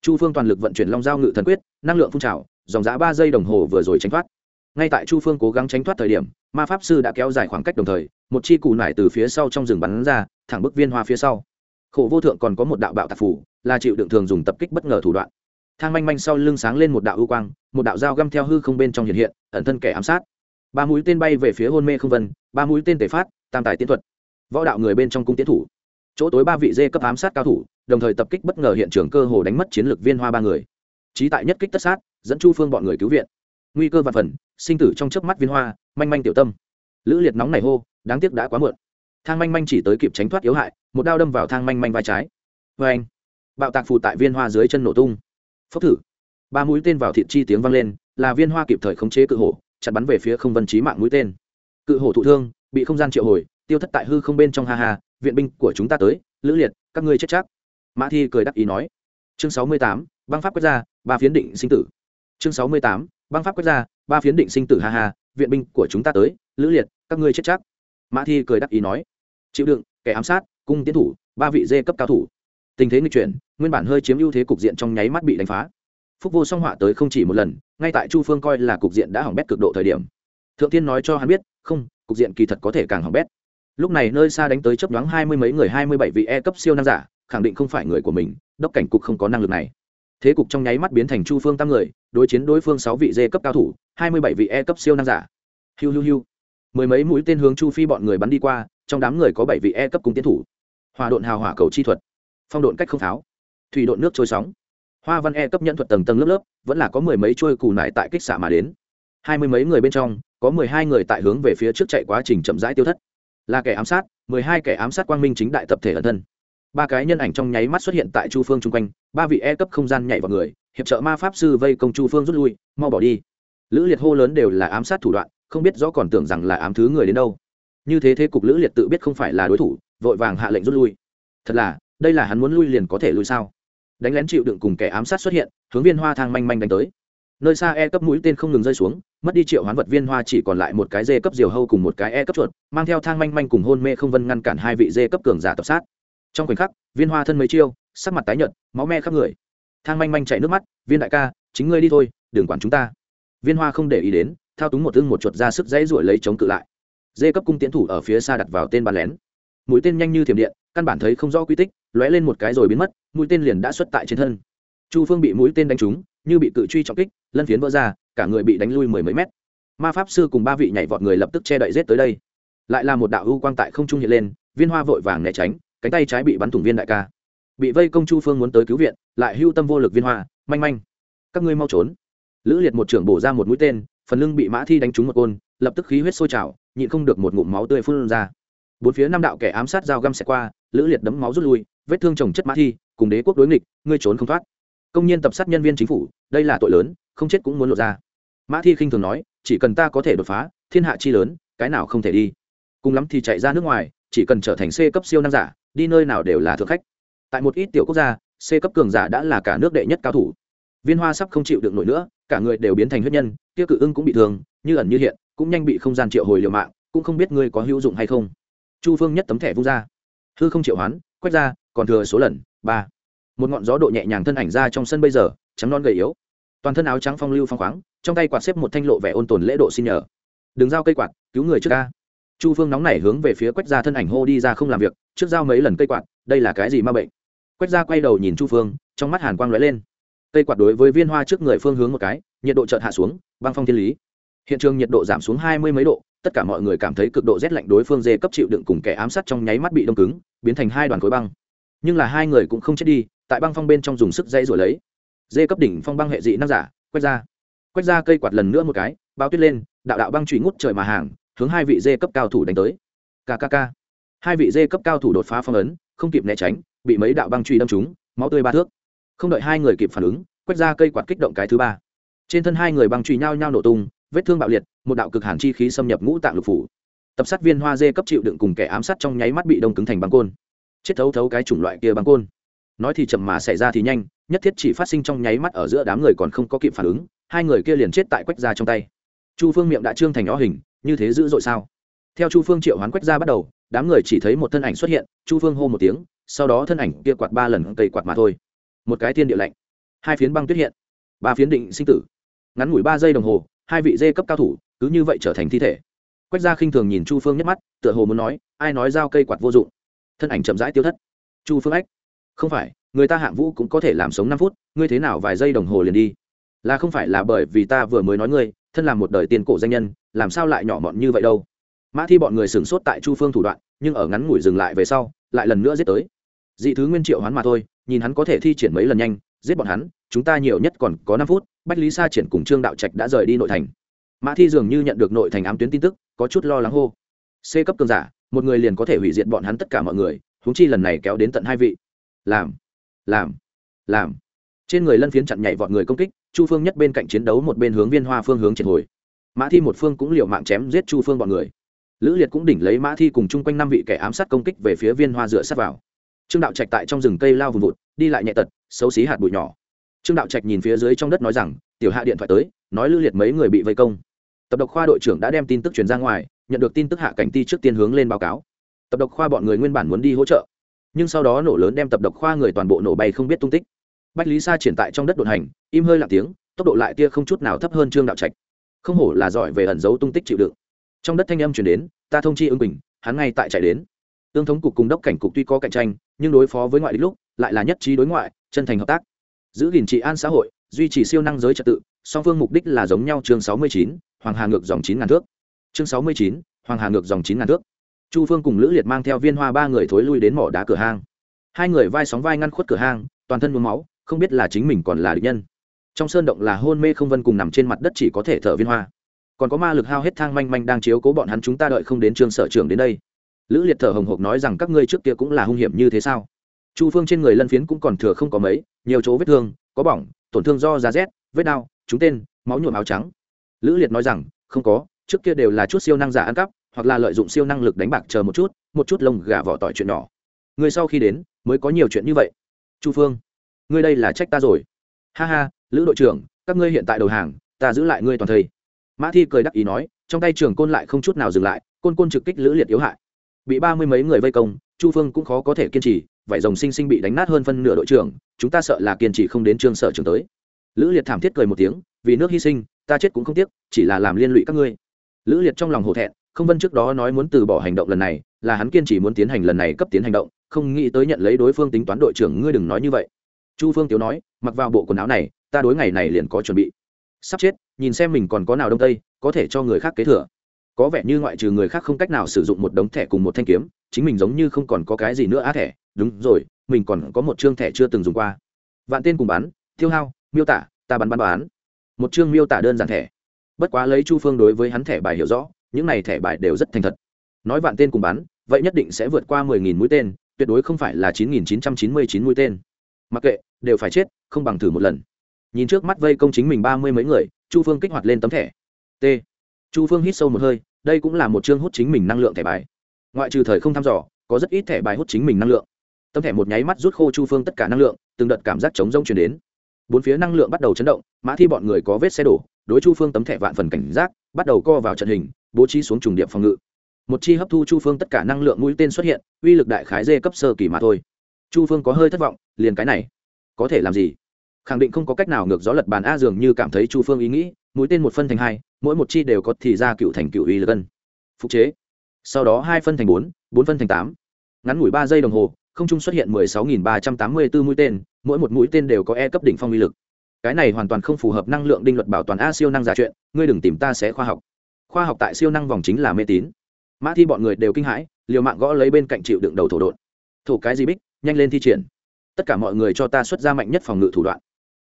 chu phương toàn lực vận chuyển long giao ngự thần quyết, năng lượng phun trào, dòng giã ba giây đồng hồ vừa rồi tránh thoát. Ngay tại chu phương cố gắng tránh thoát thời điểm, ma pháp sư đã kéo dài khoảng cách đồng thời, một chi cụ nải từ phía sau trong rừng bắn ra, thẳng bức viên hoa phía sau. Khổ vô thượng còn có một đạo bạo tạp phủ là chịu đựng thường dùng tập kích bất ngờ thủ đoạn. Thang manh manh sau lưng sáng lên một đạo ưu quang, một đạo dao găm theo hư không bên trong hiện hiện, ẩn thân kẻ ám sát. Ba mũi tên bay về phía hôn mê không vân, ba mũi tên tể phát, tam tài tiến thuật. Võ đạo người bên trong cung tiến thủ. Chỗ tối ba vị dê cấp ám sát cao thủ đồng thời tập kích bất ngờ hiện trường cơ hồ đánh mất chiến lược viên hoa ba người. Trí tại nhất kích tất sát, dẫn chu phương bọn người cứu viện. Nguy cơ và phần, sinh tử trong chớp mắt viên hoa, manh manh tiểu tâm. Lữ liệt nóng này hô, đáng tiếc đã quá muộn. Thang manh manh chỉ tới kịp tránh thoát yếu hại, một đao đâm vào thang manh manh vai trái. Vê anh bạo tạc phù tại viên hoa dưới chân nổ tung. Phốc thử! Ba mũi tên vào thịt chi tiếng vang lên, là viên hoa kịp thời khống chế cự hổ, chặn bắn về phía không vân trí mạng mũi tên. Cự hổ thụ thương, bị không gian triệu hồi, tiêu thất tại hư không bên trong ha ha, viện binh của chúng ta tới, lữ liệt, các ngươi chết chắc mã thi cười đắc ý nói. Chương sáu mươi tám, băng pháp quốc gia ba phiến định sinh tử. Chương sáu mươi tám, băng pháp quốc gia ba phiến định sinh tử, ha ha, viện binh của chúng ta tới, lữ liệt, các ngươi chết chắc. Mã thi cười đắc ý nói. Chịu đựng, kẻ ám sát, cung tiến thủ, ba vị dê cấp cao thủ. Tình thế nghịch chuyển, nguyên bản hơi chiếm ưu thế cục diện trong nháy mắt bị đánh phá. Phúc vô song họa tới không chỉ một lần, ngay tại chu phương coi là cục diện đã hỏng bét cực độ thời điểm. Thượng Thiên nói cho hắn biết, không, cục diện kỳ thật có thể càng hỏng bét. Lúc này nơi xa đánh tới chấp nhoáng hai mươi mấy người, hai mươi bảy vị e cấp siêu năng giả khẳng định không phải người của mình, đốc cảnh cục không có năng lực này. Thế cục trong nháy mắt biến thành chu phương tam người, đối chiến đối phương sáu vị d cấp cao thủ, hai mươi bảy vị e cấp siêu năng giả. Hiu hiu hiu. Mười mấy mũi tên hướng chu phi bọn người bắn đi qua, trong đám người có bảy vị e cấp cung tiến thủ. Hòa độn hào hỏa cầu chi thuật. Phong độn cách không pháo. Thủy độn nước trôi sóng. Hoa văn e cấp nhận thuật tầng tầng lớp lớp, vẫn là có mười mấy trôi cù nại tại kích xạ mà đến. Hai mươi mấy người bên trong, có mười hai người tại hướng về phía trước chạy quá trình chậm rãi tiêu thất. Là kẻ ám sát, mười hai kẻ ám sát quang minh chính đại tập thể ẩn thân ba cái nhân ảnh trong nháy mắt xuất hiện tại chu phương chung quanh, ba vị e cấp không gian nhảy vào người, hiệp trợ ma pháp sư vây công chu phương rút lui, mau bỏ đi. Lữ liệt hô lớn đều là ám sát thủ đoạn, không biết rõ còn tưởng rằng là ám thứ người đến đâu. Như thế thế cục lữ liệt tự biết không phải là đối thủ, vội vàng hạ lệnh rút lui. Thật là, đây là hắn muốn lui liền có thể lui sao? Đánh lén chịu đựng cùng kẻ ám sát xuất hiện, hướng viên hoa thang manh manh đánh tới. Nơi xa e cấp mũi tên không ngừng rơi xuống, mất đi triệu hoán vật viên hoa chỉ còn lại một cái dê cấp diều hâu cùng một cái e cấp chuột, mang theo thang manh manh cùng hôn mê không vân ngăn cản hai vị dê cấp cường giả tập sát trong khoảnh khắc, viên hoa thân mấy chiêu, sắc mặt tái nhợt, máu me khắp người. Thang manh manh chạy nước mắt, viên đại ca, chính ngươi đi thôi, đừng quản chúng ta. Viên hoa không để ý đến, thao túng một thương một chuột ra sức dãy ruổi lấy chống cự lại. Dê cấp cung tiến thủ ở phía xa đặt vào tên bàn lén. Mũi tên nhanh như thiểm điện, căn bản thấy không rõ quy tích, lóe lên một cái rồi biến mất, mũi tên liền đã xuất tại trên thân. Chu phương bị mũi tên đánh trúng, như bị cự truy trọng kích, lân phiến vỡ ra, cả người bị đánh lui mười mấy mét. Ma pháp sư cùng ba vị nhảy vọt người lập tức che đậy rết tới đây. Lại là một đạo hưu quang tại không trung hiện lên, viên hoa vội vàng né tránh cánh tay trái bị bắn thủng viên đại ca. Bị vây công chu phương muốn tới cứu viện, lại hưu tâm vô lực viên hoa, manh manh, các ngươi mau trốn. Lữ liệt một trưởng bổ ra một mũi tên, phần lưng bị mã thi đánh trúng một côn, lập tức khí huyết sôi trào, nhịn không được một ngụm máu tươi phun ra. Bốn phía năm đạo kẻ ám sát dao găm xẹt qua, lữ liệt đấm máu rút lui, vết thương chồng chất mã thi, cùng đế quốc đối nghịch, ngươi trốn không thoát. Công nhân tập sát nhân viên chính phủ, đây là tội lớn, không chết cũng muốn lộ ra. Mã thi khinh thường nói, chỉ cần ta có thể đột phá, thiên hạ chi lớn, cái nào không thể đi. Cùng lắm thì chạy ra nước ngoài, chỉ cần trở thành c cấp siêu năng giả đi nơi nào đều là thượng khách. Tại một ít tiểu quốc gia, c cấp cường giả đã là cả nước đệ nhất cao thủ. Viên hoa sắp không chịu được nổi nữa, cả người đều biến thành huyết nhân, kia cự ưng cũng bị thương, như ẩn như hiện, cũng nhanh bị không gian triệu hồi liều mạng, cũng không biết ngươi có hữu dụng hay không. Chu phương nhất tấm thẻ vung ra. Hư không triệu hoán, quét ra, còn thừa số lần, ba. Một ngọn gió độ nhẹ nhàng thân ảnh ra trong sân bây giờ, trắng non gầy yếu. Toàn thân áo trắng phong lưu phong khoáng, trong tay quạt xếp một thanh lộ vẻ ôn tồn lễ độ xin nhờ. Đừng giao cây quạt, cứu người trước ca chu phương nóng nảy hướng về phía quách gia thân ảnh hô đi ra không làm việc, trước giao mấy lần cây quạt, đây là cái gì ma bệnh? Quách gia quay đầu nhìn chu phương, trong mắt hàn quang lóe lên. Cây quạt đối với viên hoa trước người phương hướng một cái, nhiệt độ chợt hạ xuống, băng phong thiên lý. Hiện trường nhiệt độ giảm xuống hai mươi mấy độ, tất cả mọi người cảm thấy cực độ rét lạnh đối phương dê cấp chịu đựng cùng kẻ ám sát trong nháy mắt bị đông cứng, biến thành hai đoàn khối băng. Nhưng là hai người cũng không chết đi, tại băng phong bên trong dùng sức dây rồi lấy. Dê cấp đỉnh phong băng hệ dị năng giả quét ra quét ra cây quạt lần nữa một cái, bao tuyết lên, đạo đạo băng trụy ngút trời mà hàng hướng hai vị dê cấp cao thủ đánh tới. Kkk hai vị dê cấp cao thủ đột phá phong ấn, không kịp né tránh, bị mấy đạo băng truy đâm trúng, máu tươi ba thước. Không đợi hai người kịp phản ứng, quét ra cây quạt kích động cái thứ ba. Trên thân hai người băng truy nhao nhao nổ tung, vết thương bạo liệt, một đạo cực hàn chi khí xâm nhập ngũ tạng lục phủ. Tập sát viên hoa dê cấp chịu đựng cùng kẻ ám sát trong nháy mắt bị đông cứng thành băng côn. Chết thấu thấu cái chủng loại kia băng côn. Nói thì chậm mà xảy ra thì nhanh, nhất thiết chỉ phát sinh trong nháy mắt ở giữa đám người còn không có kịp phản ứng, hai người kia liền chết tại quách ra trong tay. Chu phương miệng đã trương thành ó hình như thế dữ dội sao? Theo chu phương triệu hoán quách ra bắt đầu, đám người chỉ thấy một thân ảnh xuất hiện, chu phương hô một tiếng, sau đó thân ảnh kia quạt ba lần cây quạt mà thôi. Một cái tiên địa lạnh, hai phiến băng tuyết hiện, ba phiến định sinh tử. Ngắn ngủi ba giây đồng hồ, hai vị dê cấp cao thủ cứ như vậy trở thành thi thể. Quách gia khinh thường nhìn chu phương nhắc mắt, tựa hồ muốn nói, ai nói giao cây quạt vô dụng? Thân ảnh chậm rãi tiêu thất. Chu phương ách, không phải, người ta hạng vũ cũng có thể làm sống năm phút, ngươi thế nào vài giây đồng hồ liền đi? Là không phải là bởi vì ta vừa mới nói ngươi, thân làm một đời tiền cổ danh nhân làm sao lại nhỏ mọn như vậy đâu? Mã thi bọn người sửng sốt tại chu phương thủ đoạn, nhưng ở ngắn ngủi dừng lại về sau, lại lần nữa giết tới. Dị thứ nguyên triệu hắn mà thôi, nhìn hắn có thể thi triển mấy lần nhanh, giết bọn hắn, chúng ta nhiều nhất còn có năm phút, bách lý sa triển cùng trương đạo trạch đã rời đi nội thành. Mã thi dường như nhận được nội thành ám tuyến tin tức, có chút lo lắng hô. C cấp cường giả, một người liền có thể hủy diệt bọn hắn tất cả mọi người húng chi lần này kéo đến tận hai vị. Làm làm làm. Trên người lân phiến chặn nhảy vọt người công kích, chu phương nhất bên cạnh chiến đấu một bên hướng viên hoa phương hướng triệt hồi mã thi một phương cũng liều mạng chém giết chu phương bọn người. Lữ liệt cũng đỉnh lấy mã thi cùng chung quanh năm vị kẻ ám sát công kích về phía viên hoa dựa sát vào. Trương đạo trạch tại trong rừng cây lao vùng vụt, đi lại nhẹ tật, xấu xí hạt bụi nhỏ. Trương đạo trạch nhìn phía dưới trong đất nói rằng, tiểu hạ điện thoại tới, nói lữ liệt mấy người bị vây công. Tập độc khoa đội trưởng đã đem tin tức truyền ra ngoài, nhận được tin tức hạ cảnh ti trước tiên hướng lên báo cáo. Tập độc khoa bọn người nguyên bản muốn đi hỗ trợ, nhưng sau đó nổ lớn đem tập độc khoa người toàn bộ nổ bay không biết tung tích. Bách lý sa triển tại trong đất đột hành, im hơi lặng tiếng, tốc độ lại tia không chút nào thấp hơn trương đạo trạch không hổ là giỏi về ẩn giấu tung tích chịu đựng. Trong đất thanh âm chuyển đến, ta thông chi ứng bình, hắn ngay tại chạy đến. Tương thống cục cùng đốc cảnh cục tuy có cạnh tranh, nhưng đối phó với ngoại địch lúc, lại là nhất trí đối ngoại, chân thành hợp tác. Giữ gìn trị an xã hội, duy trì siêu năng giới trật tự, song phương mục đích là giống nhau chương sáu mươi chín, hoàng hà ngược dòng chín ngàn thước. Chương sáu mươi chín, hoàng hà ngược dòng chín ngàn thước. Chu phương cùng lữ liệt mang theo viên hoa ba người thối lui đến mỏ đá cửa hang. Hai người vai sóng vai ngăn khuất cửa hang, toàn thân mướm máu, không biết là chính mình còn là địch nhân trong sơn động là hôn mê không vân cùng nằm trên mặt đất chỉ có thể thở viên hoa. Còn có ma lực hao hết thang manh manh đang chiếu cố bọn hắn, chúng ta đợi không đến trường sở trưởng đến đây. Lữ liệt thở hồng hộc nói rằng các ngươi trước kia cũng là hung hiểm như thế sao? Chu phương trên người lân phiến cũng còn thừa không có mấy, nhiều chỗ vết thương, có bỏng, tổn thương do giá rét, vết đau, trúng tên, máu nhuộm áo trắng. Lữ liệt nói rằng, không có, trước kia đều là chút siêu năng giả ăn cắp, hoặc là lợi dụng siêu năng lực đánh bạc chờ một chút một chút lông gà vỏ tỏi chuyện nhỏ. Người sau khi đến, mới có nhiều chuyện như vậy. Chu phương ngươi đây là trách ta rồi. Ha ha lữ đội trưởng, các ngươi hiện tại đầu hàng, ta giữ lại ngươi toàn thây. Mã thi cười đắc ý nói, trong tay trường côn lại không chút nào dừng lại, côn côn trực kích lữ liệt yếu hại. Bị ba mươi mấy người vây công, chu phương cũng khó có thể kiên trì, vải rồng sinh sinh bị đánh nát hơn phân nửa đội trưởng, chúng ta sợ là kiên trì không đến trương sở trường tới. Lữ liệt thảm thiết cười một tiếng, vì nước hy sinh, ta chết cũng không tiếc, chỉ là làm liên lụy các ngươi. Lữ liệt trong lòng hổ thẹn, không vân trước đó nói muốn từ bỏ hành động lần này, là hắn kiên trì muốn tiến hành lần này cấp tiến hành động, không nghĩ tới nhận lấy đối phương tính toán đội trưởng, ngươi đừng nói như vậy. Chu phương tiếu nói, mặc vào bộ quần áo này ta đối ngày này liền có chuẩn bị. Sắp chết, nhìn xem mình còn có nào đông tây, có thể cho người khác kế thừa. Có vẻ như ngoại trừ người khác không cách nào sử dụng một đống thẻ cùng một thanh kiếm, chính mình giống như không còn có cái gì nữa á thẻ. Đúng rồi, mình còn có một chương thẻ chưa từng dùng qua. Vạn tên cùng bán, tiêu hao, miêu tả, ta bắn bắn bán. Một chương miêu tả đơn giản thẻ. Bất quá lấy chu phương đối với hắn thẻ bài hiểu rõ, những này thẻ bài đều rất thành thật. Nói vạn tên cùng bán, vậy nhất định sẽ vượt qua mười nghìn mũi tên, tuyệt đối không phải là chín nghìn chín trăm chín mươi chín mũi tên. Mặc kệ, đều phải chết, không bằng thử một lần nhìn trước mắt vây công chính mình ba mươi mấy người, chu phương kích hoạt lên tấm thẻ. T. Chu phương hít sâu một hơi, đây cũng là một chương hút chính mình năng lượng thẻ bài. Ngoại trừ thời không thăm dò, có rất ít thẻ bài hút chính mình năng lượng. Tấm thẻ một nháy mắt rút khô chu phương tất cả năng lượng, từng đợt cảm giác chống rông chuyển đến. Bốn phía năng lượng bắt đầu chấn động, mã thi bọn người có vết xe đổ, đối chu phương tấm thẻ vạn phần cảnh giác, bắt đầu co vào trận hình, bố trí xuống trùng điệp phòng ngự. Một chi hấp thu chu phương tất cả năng lượng mũi tên xuất hiện, uy lực đại khái dê cấp sơ kỳ mà thôi. Chu phương có hơi thất vọng, liền cái này, có thể làm gì? Khẳng định không có cách nào ngược gió lật bàn a dường như cảm thấy chu phương ý nghĩ, mũi tên một phân thành hai, mỗi một chi đều có thì ra cựu thành cựu uy lực ân. Phục chế. Sau đó hai phân thành bốn bốn phân thành tám. Ngắn ngủi ba giây đồng hồ, không trung xuất hiện mười sáu nghìn ba trăm tám mươi bốn mũi tên, mỗi một mũi tên đều có e cấp đỉnh phong uy lực. Cái này hoàn toàn không phù hợp năng lượng đinh luật bảo toàn a siêu năng giả chuyện, ngươi đừng tìm ta sẽ khoa học. Khoa học tại siêu năng vòng chính là mê tín. Mã thi bọn người đều kinh hãi, liều mạng gõ lấy bên cạnh chịu đựng đầu thổ đột thổ cái gì bích, nhanh lên thi triển. Tất cả mọi người cho ta xuất ra mạnh nhất phòng ngự thủ đoạn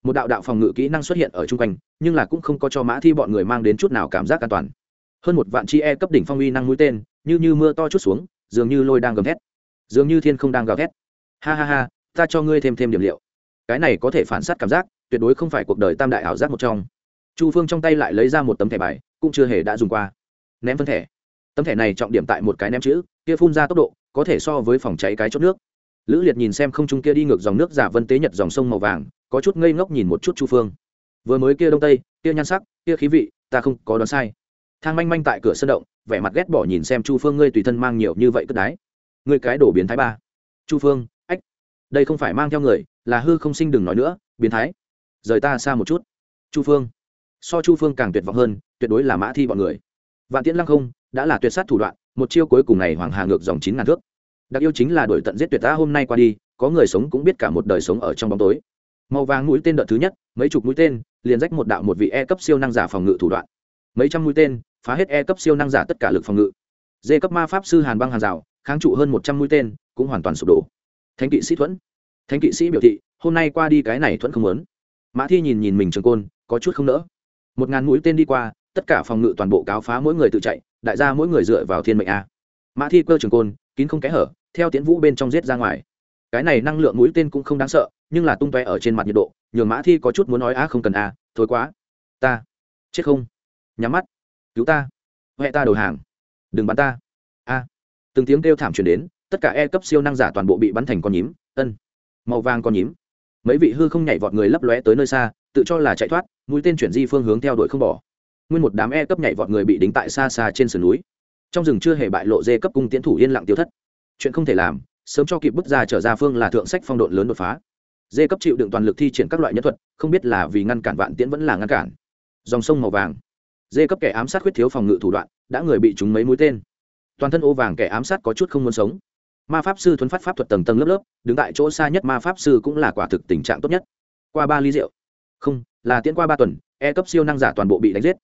một đạo đạo phòng ngự kỹ năng xuất hiện ở chung quanh, nhưng là cũng không có cho mã thi bọn người mang đến chút nào cảm giác an toàn. Hơn một vạn chi e cấp đỉnh phong uy năng mũi tên, như như mưa to chút xuống, dường như lôi đang gầm thét. Dường như thiên không đang gào thét. Ha ha ha, ta cho ngươi thêm thêm điểm liệu. Cái này có thể phản s á t cảm giác, tuyệt đối không phải cuộc đời tam đại ảo giác một trong. Chu phương trong tay lại lấy ra một tấm thẻ bài, cũng chưa hề đã dùng qua. Ném phân thẻ. Tấm thẻ này trọng điểm tại một cái ném chữ, kia phun ra tốc độ, có thể so với phòng cháy cái chốt nước. Lữ liệt nhìn xem không trung kia đi ngược dòng nước giả vân tế nhật dòng sông màu vàng có chút ngây ngốc nhìn một chút chu phương. Vừa mới kia đông tây, kia nhan sắc, kia khí vị, ta không có đoán sai. Thang manh manh tại cửa sân động, vẻ mặt ghét bỏ nhìn xem chu phương, ngươi tùy thân mang nhiều như vậy cất đái. Ngươi cái đổ biến thái ba. Chu phương, ách, đây không phải mang theo người, là hư không sinh đừng nói nữa, biến thái. Rời ta xa một chút. Chu phương. So chu phương càng tuyệt vọng hơn, tuyệt đối là mã thi bọn người. Vạn tiễn lăng không, đã là tuyệt sát thủ đoạn, một chiêu cuối cùng này hoàng hà ngược dòng chín ngàn thước. Đặc yêu chính là đổi tận giết tuyệt ta hôm nay qua đi, có người sống cũng biết cả một đời sống ở trong bóng tối màu vàng mũi tên đợt thứ nhất, mấy chục mũi tên, liền rách một đạo một vị e cấp siêu năng giả phòng ngự thủ đoạn. Mấy trăm mũi tên, phá hết e cấp siêu năng giả tất cả lực phòng ngự. D cấp ma pháp sư hàn băng hàn rào kháng trụ hơn một trăm mũi tên, cũng hoàn toàn sụp đổ. Thánh kỵ sĩ thuẫn. Thánh kỵ sĩ biểu thị, hôm nay qua đi cái này thuẫn không lớn mã thi nhìn nhìn mình trường côn, có chút không nỡ. Một ngàn mũi tên đi qua, tất cả phòng ngự toàn bộ cáo phá mỗi người tự chạy, đại gia mỗi người dựa vào thiên mệnh a. Mã thi cơ trường côn, kín không kẽ hở, theo tiến vũ bên trong giết ra ngoài cái này năng lượng mũi tên cũng không đáng sợ nhưng là tung toe ở trên mặt nhiệt độ nhường mã thi có chút muốn nói a không cần a à, thôi quá. Ta chết không? Nhắm mắt. Cứu ta. Huệ ta đầu hàng. Đừng bắn ta. A. Từng tiếng kêu thảm truyền đến tất cả e cấp siêu năng giả toàn bộ bị bắn thành con nhím. Ân. Màu vàng con nhím. Mấy vị hư không nhảy vọt người lấp lóe tới nơi xa tự cho là chạy thoát mũi tên chuyển di phương hướng theo đuổi không bỏ. Nguyên một đám e cấp nhảy vọt người bị đính tại xa xa trên sườn núi. Trong rừng chưa hề bại lộ dê cấp cung tiến thủ yên lặng tiêu thất. Chuyện không thể làm sớm cho kịp bước ra trở ra phương là thượng sách phong độn lớn đột phá. Dê cấp chịu đựng toàn lực thi triển các loại nhân thuật, không biết là vì ngăn cản vạn tiễn vẫn là ngăn cản. Dòng sông màu vàng. Dê cấp kẻ ám sát khuyết thiếu phòng ngự thủ đoạn, đã người bị trúng mấy mũi tên. Toàn thân ô vàng kẻ ám sát có chút không muốn sống. Ma pháp sư thuấn phát pháp thuật tầng tầng lớp lớp, đứng tại chỗ xa nhất ma pháp sư cũng là quả thực tình trạng tốt nhất. Qua ba ly rượu. Không, là tiễn qua ba tuần e cấp siêu năng giả toàn bộ bị đánh giết.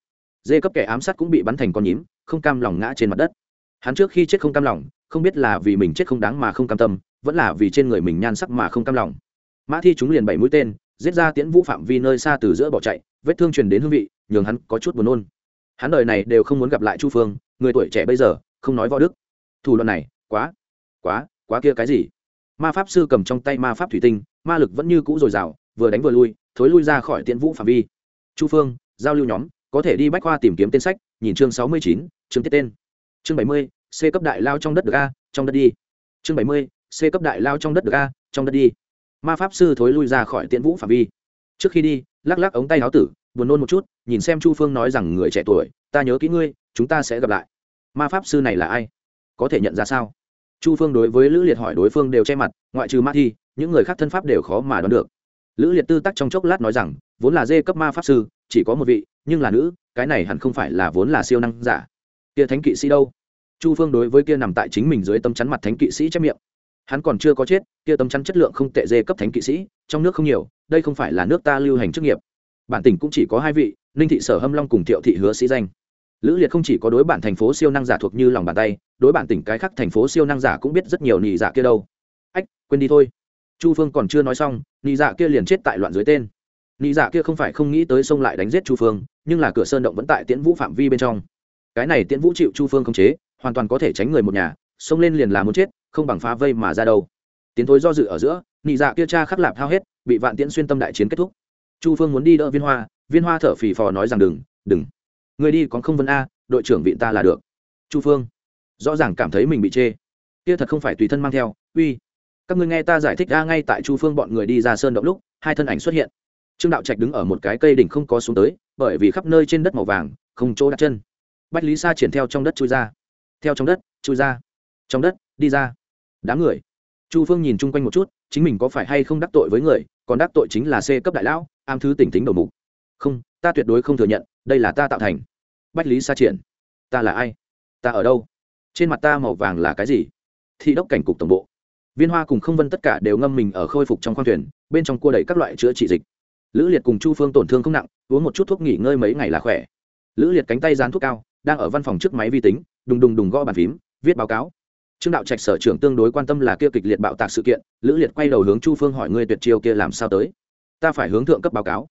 Dê cấp kẻ ám sát cũng bị bắn thành con nhím, không cam lòng ngã trên mặt đất. Hắn trước khi chết không cam lòng không biết là vì mình chết không đáng mà không cam tâm, vẫn là vì trên người mình nhan sắc mà không cam lòng. Mã thi chúng liền bảy mũi tên, giết ra tiễn vũ phạm vi nơi xa từ giữa bỏ chạy, vết thương truyền đến hương vị, nhường hắn có chút buồn nôn. Hắn đời này đều không muốn gặp lại chu phương, người tuổi trẻ bây giờ, không nói võ đức. Thủ đoạn này, quá quá quá kia cái gì? Ma pháp sư cầm trong tay ma pháp thủy tinh, ma lực vẫn như cũ dồi dào, vừa đánh vừa lui, thối lui ra khỏi tiễn vũ phạm vi. Chu phương, giao lưu nhóm, có thể đi bách khoa tìm kiếm tên sách, nhìn chương sáu mươi chín, chương tiết tên. Chương bảy mươi c cấp đại lao trong đất được a, trong đất đi. Chương bảy mươi, c cấp đại lao trong đất được a, trong đất đi. Ma pháp sư thối lui ra khỏi tiễn vũ phạm vi. Trước khi đi, lắc lắc ống tay áo tử, buồn nôn một chút, nhìn xem chu phương nói rằng người trẻ tuổi, ta nhớ kỹ ngươi, chúng ta sẽ gặp lại. Ma pháp sư này là ai? Có thể nhận ra sao? Chu phương đối với lữ liệt hỏi đối phương đều che mặt, ngoại trừ ma thi, những người khác thân pháp đều khó mà đoán được. Lữ liệt tư tắc trong chốc lát nói rằng, vốn là dê cấp ma pháp sư, chỉ có một vị, nhưng là nữ, cái này hẳn không phải là vốn là siêu năng giả. Kia thánh kỵ sĩ đâu? Chu phương đối với kia nằm tại chính mình dưới tấm chắn mặt thánh kỵ sĩ chép miệng. Hắn còn chưa có chết, kia tấm chắn chất lượng không tệ dê cấp thánh kỵ sĩ, trong nước không nhiều, đây không phải là nước ta lưu hành chức nghiệp. Bản tỉnh cũng chỉ có hai vị, ninh thị sở hâm long cùng thiệu thị hứa sĩ danh. Lữ liệt không chỉ có đối bản thành phố siêu năng giả thuộc như lòng bàn tay, đối bản tỉnh cái khác thành phố siêu năng giả cũng biết rất nhiều nị dạ kia đâu. Ách, quên đi thôi. Chu phương còn chưa nói xong nị dạ kia liền chết tại loạn dưới tên. Nị dạ kia không phải không nghĩ tới xông lại đánh giết chu phương, nhưng là cửa sơn động vẫn tại tiễn vũ phạm vi bên trong. Cái này tiễn vũ chịu chu phương khống chế hoàn toàn có thể tránh người một nhà, xông lên liền là muốn chết, không bằng phá vây mà ra đâu. Tiến thối do dự ở giữa, nị dạ kia cha khắc lạp hao hết, bị vạn tiễn xuyên tâm đại chiến kết thúc. Chu phương muốn đi đỡ viên hoa viên hoa thở phì phò nói rằng đừng đừng. Người đi còn không vấn a, đội trưởng vị ta là được. Chu phương, rõ ràng cảm thấy mình bị chê. Kia thật không phải tùy thân mang theo, uy. Các ngươi nghe ta giải thích ra ngay tại chu phương bọn người đi ra sơn động lúc, hai thân ảnh xuất hiện. Trương đạo trạch đứng ở một cái cây đỉnh không có xuống tới, bởi vì khắp nơi trên đất màu vàng, không chỗ đặt chân. Bách lý sa triển theo trong đất chui ra theo trong đất, chui ra. Trong đất, đi ra. Đám người. Chu phương nhìn chung quanh một chút, chính mình có phải hay không đắc tội với người, còn đắc tội chính là c cấp đại lão, am thứ tỉnh tính đầu mục. Không, ta tuyệt đối không thừa nhận, đây là ta tạo thành. Bách lý sa triển. Ta là ai? Ta ở đâu? Trên mặt ta màu vàng là cái gì? Thị đốc cảnh cục tổng bộ. Viên hoa cùng không vân tất cả đều ngâm mình ở khôi phục trong khoang thuyền, bên trong cua đầy các loại chữa trị dịch. Lữ liệt cùng chu phương tổn thương không nặng, uống một chút thuốc nghỉ ngơi mấy ngày là khỏe. Lữ liệt cánh tay dán thuốc cao, đang ở văn phòng trước máy vi tính đùng đùng đùng gõ bàn phím, viết báo cáo. Trương đạo trạch sở trưởng tương đối quan tâm là kia kịch liệt bạo tạc sự kiện, lữ liệt quay đầu hướng chu phương hỏi ngươi tuyệt chiêu kia làm sao tới? Ta phải hướng thượng cấp báo cáo.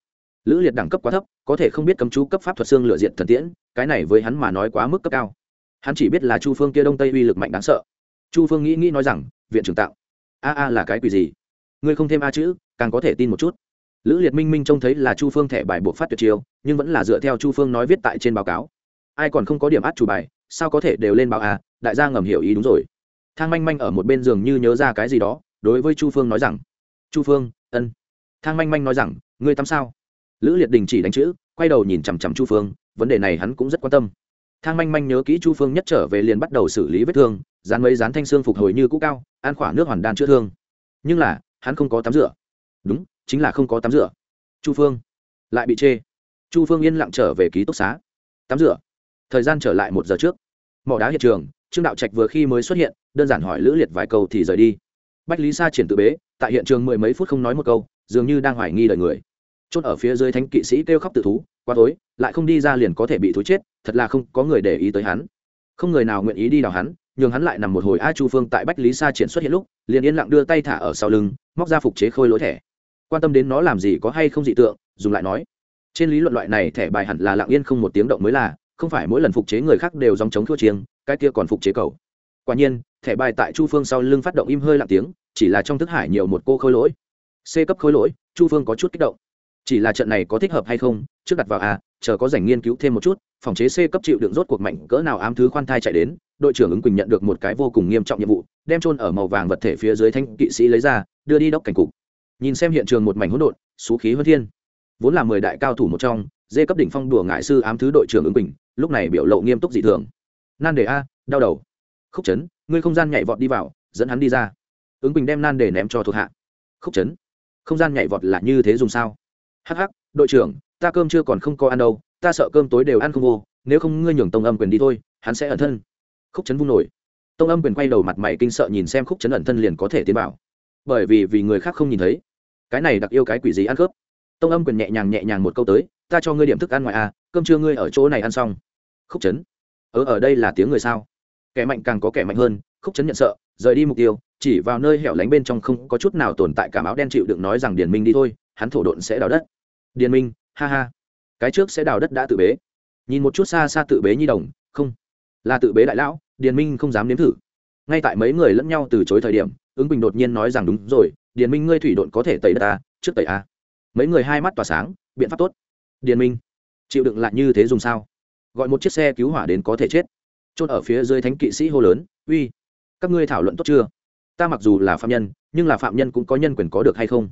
Lữ liệt đẳng cấp quá thấp, có thể không biết cấm chú cấp pháp thuật xương lựa diện thần tiễn, cái này với hắn mà nói quá mức cấp cao. Hắn chỉ biết là chu phương kia đông tây uy lực mạnh đáng sợ. Chu phương nghĩ nghĩ nói rằng, viện trưởng tạo, a a là cái quỷ gì? Ngươi không thêm a chữ, càng có thể tin một chút. Lữ liệt minh minh trông thấy là chu phương thẻ bài buộc phát tuyệt chiêu, nhưng vẫn là dựa theo chu phương nói viết tại trên báo cáo. Ai còn không có điểm át chủ bài sao có thể đều lên báo à? đại gia ngầm hiểu ý đúng rồi. Thang manh manh ở một bên giường như nhớ ra cái gì đó, đối với chu phương nói rằng, chu phương, ân. Thang manh manh nói rằng, ngươi tắm sao? Lữ liệt đình chỉ đánh chữ, quay đầu nhìn chằm chằm chu phương, vấn đề này hắn cũng rất quan tâm. Thang manh manh nhớ kỹ chu phương nhất trở về liền bắt đầu xử lý vết thương, dán mấy dán thanh xương phục hồi như cũ cao, ăn khỏa nước hoàn đan chữa thương. Nhưng là, hắn không có tắm rửa. Đúng, chính là không có tắm rửa. Chu phương lại bị chê. Chu phương yên lặng trở về ký túc xá. Tắm rửa thời gian trở lại một giờ trước. Mỏ đá hiện trường, trương đạo trạch vừa khi mới xuất hiện, đơn giản hỏi lữ liệt vài câu thì rời đi. Bách lý sa triển tự bế, tại hiện trường mười mấy phút không nói một câu, dường như đang hoài nghi đời người. Chốt ở phía dưới thánh kỵ sĩ kêu khóc tự thú, quá tối, lại không đi ra liền có thể bị thú chết, thật là không có người để ý tới hắn. Không người nào nguyện ý đi đào hắn, nhường hắn lại nằm một hồi a chu phương tại bách lý sa triển xuất hiện lúc, liền yên lặng đưa tay thả ở sau lưng, móc ra phục chế khôi lỗi thẻ. Quan tâm đến nó làm gì có hay không dị tượng, dùng lại nói. Trên lý luận loại này thẻ bài hẳn là lặng yên không một tiếng động mới là không phải mỗi lần phục chế người khác đều dòng chống thua chiêng, cái kia còn phục chế cầu. Quả nhiên, thẻ bài tại chu phương sau lưng phát động im hơi lặng tiếng, chỉ là trong thức hải nhiều một cô khôi lỗi. C cấp khôi lỗi, chu phương có chút kích động. Chỉ là trận này có thích hợp hay không, trước đặt vào a, chờ có dành nghiên cứu thêm một chút, phòng chế c cấp chịu đựng rốt cuộc mạnh cỡ nào ám thứ khoan thai chạy đến, đội trưởng ứng quỳnh nhận được một cái vô cùng nghiêm trọng nhiệm vụ, đem trôn ở màu vàng vật thể phía dưới thanh kỵ sĩ lấy ra, đưa đi đốc cảnh cục. Nhìn xem hiện trường một mảnh hỗn độn, xú khí hơn thiên. Vốn là mười đại cao thủ một trong dê cấp đỉnh phong đùa ngại sư ám thứ đội trưởng ứng quỳnh lúc này biểu lộ nghiêm túc dị thường. Nan đề a, đau đầu. Khúc chấn ngươi không gian nhảy vọt đi vào, dẫn hắn đi ra. Ứng quỳnh đem nan đề ném cho thuộc hạ. Khúc chấn không gian nhảy vọt là như thế dùng sao? Hh đội trưởng, ta cơm chưa còn không có ăn đâu, ta sợ cơm tối đều ăn không vô, nếu không ngươi nhường tông âm quyền đi thôi, hắn sẽ ẩn thân. Khúc chấn vung nổi. Tông âm quyền quay đầu mặt mày kinh sợ nhìn xem khúc chấn ẩn thân liền có thể tiến vào. Bởi vì vì người khác không nhìn thấy. Cái này đặc yêu cái quỷ gì ăn cướp? Tông âm quyền nhẹ nhàng nhẹ nhàng một câu tới ta cho ngươi điểm thức ăn ngoài à cơm trưa ngươi ở chỗ này ăn xong. Khúc chấn ở ở đây là tiếng người sao? Kẻ mạnh càng có kẻ mạnh hơn, khúc chấn nhận sợ, rời đi mục tiêu, chỉ vào nơi hẻo lánh bên trong không có chút nào tồn tại cả áo đen chịu đựng nói rằng điền minh đi thôi, hắn thổ độn sẽ đào đất. Điền minh, ha ha, cái trước sẽ đào đất đã tự bế. Nhìn một chút xa xa tự bế nhi đồng, không, là tự bế đại lão, điền minh không dám nếm thử. Ngay tại mấy người lẫn nhau từ chối thời điểm, ứng bình đột nhiên nói rằng đúng rồi, điền minh ngươi thủy độn có thể tẩy đất ta trước tẩy a mấy người hai mắt tỏa sáng, biện pháp tốt điền minh, chịu đựng lại như thế dùng sao? Gọi một chiếc xe cứu hỏa đến có thể chết. Chốt ở phía dưới thánh kỵ sĩ hô lớn, uy, các ngươi thảo luận tốt chưa? Ta mặc dù là phạm nhân, nhưng là phạm nhân cũng có nhân quyền có được hay không?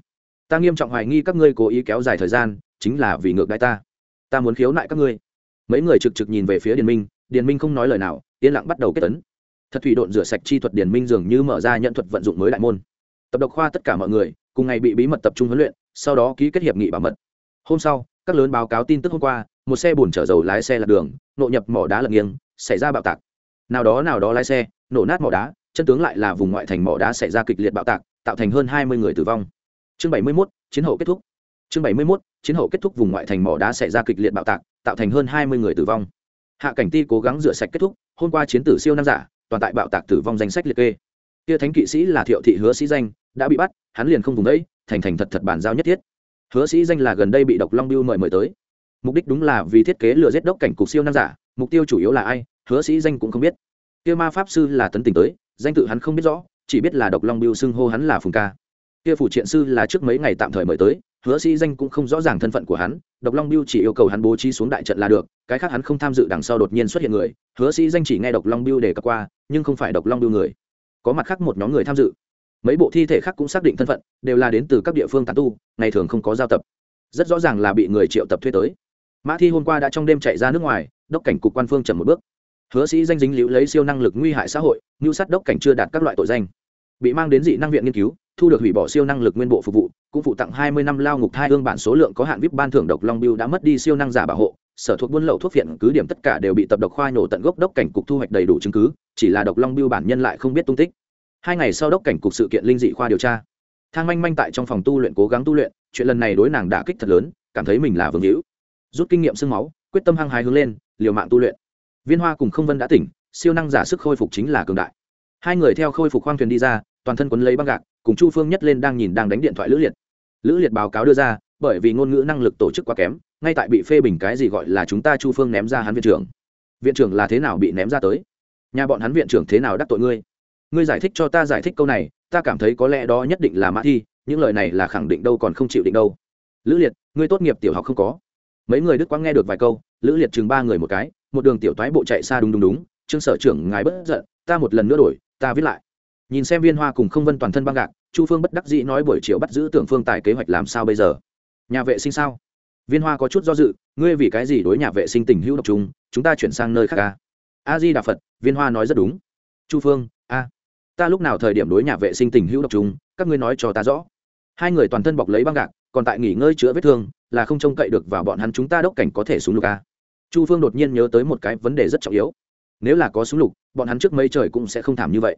Ta nghiêm trọng hoài nghi các ngươi cố ý kéo dài thời gian, chính là vì ngược đại ta. Ta muốn khiếu nại các ngươi. Mấy người trực trực nhìn về phía điền minh điền minh không nói lời nào, yên lặng bắt đầu kết tấn. Thật thủy độn rửa sạch chi thuật điền minh dường như mở ra nhận thuật vận dụng mới đại môn. Tập độc khoa tất cả mọi người, cùng ngày bị bí mật tập trung huấn luyện, sau đó ký kết hiệp nghị bảo mật. Hôm sau các lớn báo cáo tin tức hôm qua một xe bồn chở dầu lái xe lạc đường nộ nhập mỏ đá lật nghiêng xảy ra bạo tạc. Nào đó nào đó lái xe nổ nát mỏ đá chân tướng lại là vùng ngoại thành mỏ đá xảy ra kịch liệt bạo tạc tạo thành hơn hai mươi người tử vong. Chương bảy mươi 71, chiến hậu kết thúc. Chương bảy mươi 71, chiến hậu kết thúc vùng ngoại thành mỏ đá xảy ra kịch liệt bạo tạc tạo thành hơn hai mươi người tử vong. Hạ cảnh ti cố gắng rửa sạch kết thúc hôm qua chiến tử siêu nam giả toàn tại bạo tạc tử vong danh sách liệt kê. Kia thánh kỵ sĩ là thiệu thị hứa sĩ danh đã bị bắt hắn liền không vùng đấy thành thành thật thật bản giao nhất thiết hứa sĩ danh là gần đây bị độc long biêu mời mời tới. Mục đích đúng là vì thiết kế lừa giết đốc cảnh cục siêu năng giả, mục tiêu chủ yếu là ai, hứa sĩ danh cũng không biết. Kia ma pháp sư là tấn tình tới, danh tự hắn không biết rõ, chỉ biết là độc long biêu xưng hô hắn là phùng ca. Kia phủ triện sư là trước mấy ngày tạm thời mời tới, hứa sĩ danh cũng không rõ ràng thân phận của hắn, độc long biêu chỉ yêu cầu hắn bố trí xuống đại trận là được, cái khác hắn không tham dự đằng sau đột nhiên xuất hiện người, hứa sĩ danh chỉ nghe độc long biêu đề cập qua, nhưng không phải độc long biêu người. Có mặt khác một nhóm người tham dự mấy bộ thi thể khác cũng xác định thân phận, đều là đến từ các địa phương tàn tu, ngày thường không có giao tập. Rất rõ ràng là bị người triệu tập thuê tới. Mã thi hôm qua đã trong đêm chạy ra nước ngoài, đốc cảnh cục quan phương chậm một bước. Hứa sĩ danh dính liễu lấy siêu năng lực nguy hại xã hội ngưu sát đốc cảnh chưa đạt các loại tội danh. Bị mang đến dị năng viện nghiên cứu, thu được hủy bỏ siêu năng lực nguyên bộ phục vụ, cũng phụ tặng hai mươi năm lao ngục thai hương bản số lượng có hạn vip ban thưởng độc long biêu đã mất đi siêu năng giả bảo hộ, sở thuộc buôn lậu thuốc viện cứ điểm tất cả đều bị tập độc khoa nhổ tận gốc đốc cảnh cục thu hoạch đầy đủ chứng cứ, chỉ là độc long biêu bản nhân lại không biết tung tích hai ngày sau đốc cảnh cục sự kiện linh dị khoa điều tra. Thang manh manh tại trong phòng tu luyện cố gắng tu luyện, chuyện lần này đối nàng đả kích thật lớn, cảm thấy mình là vương hữu. Rút kinh nghiệm sương máu, quyết tâm hăng hái hướng lên, liều mạng tu luyện. Viên hoa cùng không vân đã tỉnh, siêu năng giả sức khôi phục chính là cường đại. Hai người theo khôi phục khoang thuyền đi ra, toàn thân quấn lấy băng gạc, cùng chu phương nhất lên đang nhìn đang đánh điện thoại lữ liệt. Lữ liệt báo cáo đưa ra, bởi vì ngôn ngữ năng lực tổ chức quá kém, ngay tại bị phê bình cái gì gọi là chúng ta chu phương ném ra hắn viện trưởng. Viện trưởng là thế nào bị ném ra tới? Nhà bọn hắn viện trưởng thế nào đắc tội ngươi? Ngươi giải thích cho ta giải thích câu này, ta cảm thấy có lẽ đó nhất định là mã thi, những lời này là khẳng định đâu còn không chịu định đâu. Lữ liệt, ngươi tốt nghiệp tiểu học không có? Mấy người đức quang nghe được vài câu, lữ liệt chừng ba người một cái, một đường tiểu toái bộ chạy xa đúng đúng đúng, trương sở trưởng ngài bất giận, ta một lần nữa đổi, ta viết lại. Nhìn xem viên hoa cùng không vân toàn thân băng gạc, chu phương bất đắc dĩ nói buổi chiều bắt giữ tưởng phương tài kế hoạch làm sao bây giờ? Nhà vệ sinh sao? Viên hoa có chút do dự, ngươi vì cái gì đối nhà vệ sinh tình hữu độc chúng chúng ta chuyển sang nơi khác ca a di đà phật, viên hoa nói rất đúng. Chu phương, a ta lúc nào thời điểm đối nhà vệ sinh tình hữu độc chúng, các ngươi nói cho ta rõ. Hai người toàn thân bọc lấy băng gạc, còn tại nghỉ ngơi chữa vết thương, là không trông cậy được vào bọn hắn chúng ta đốc cảnh có thể xuống lục a chu phương đột nhiên nhớ tới một cái vấn đề rất trọng yếu. Nếu là có súng lục, bọn hắn trước mấy trời cũng sẽ không thảm như vậy.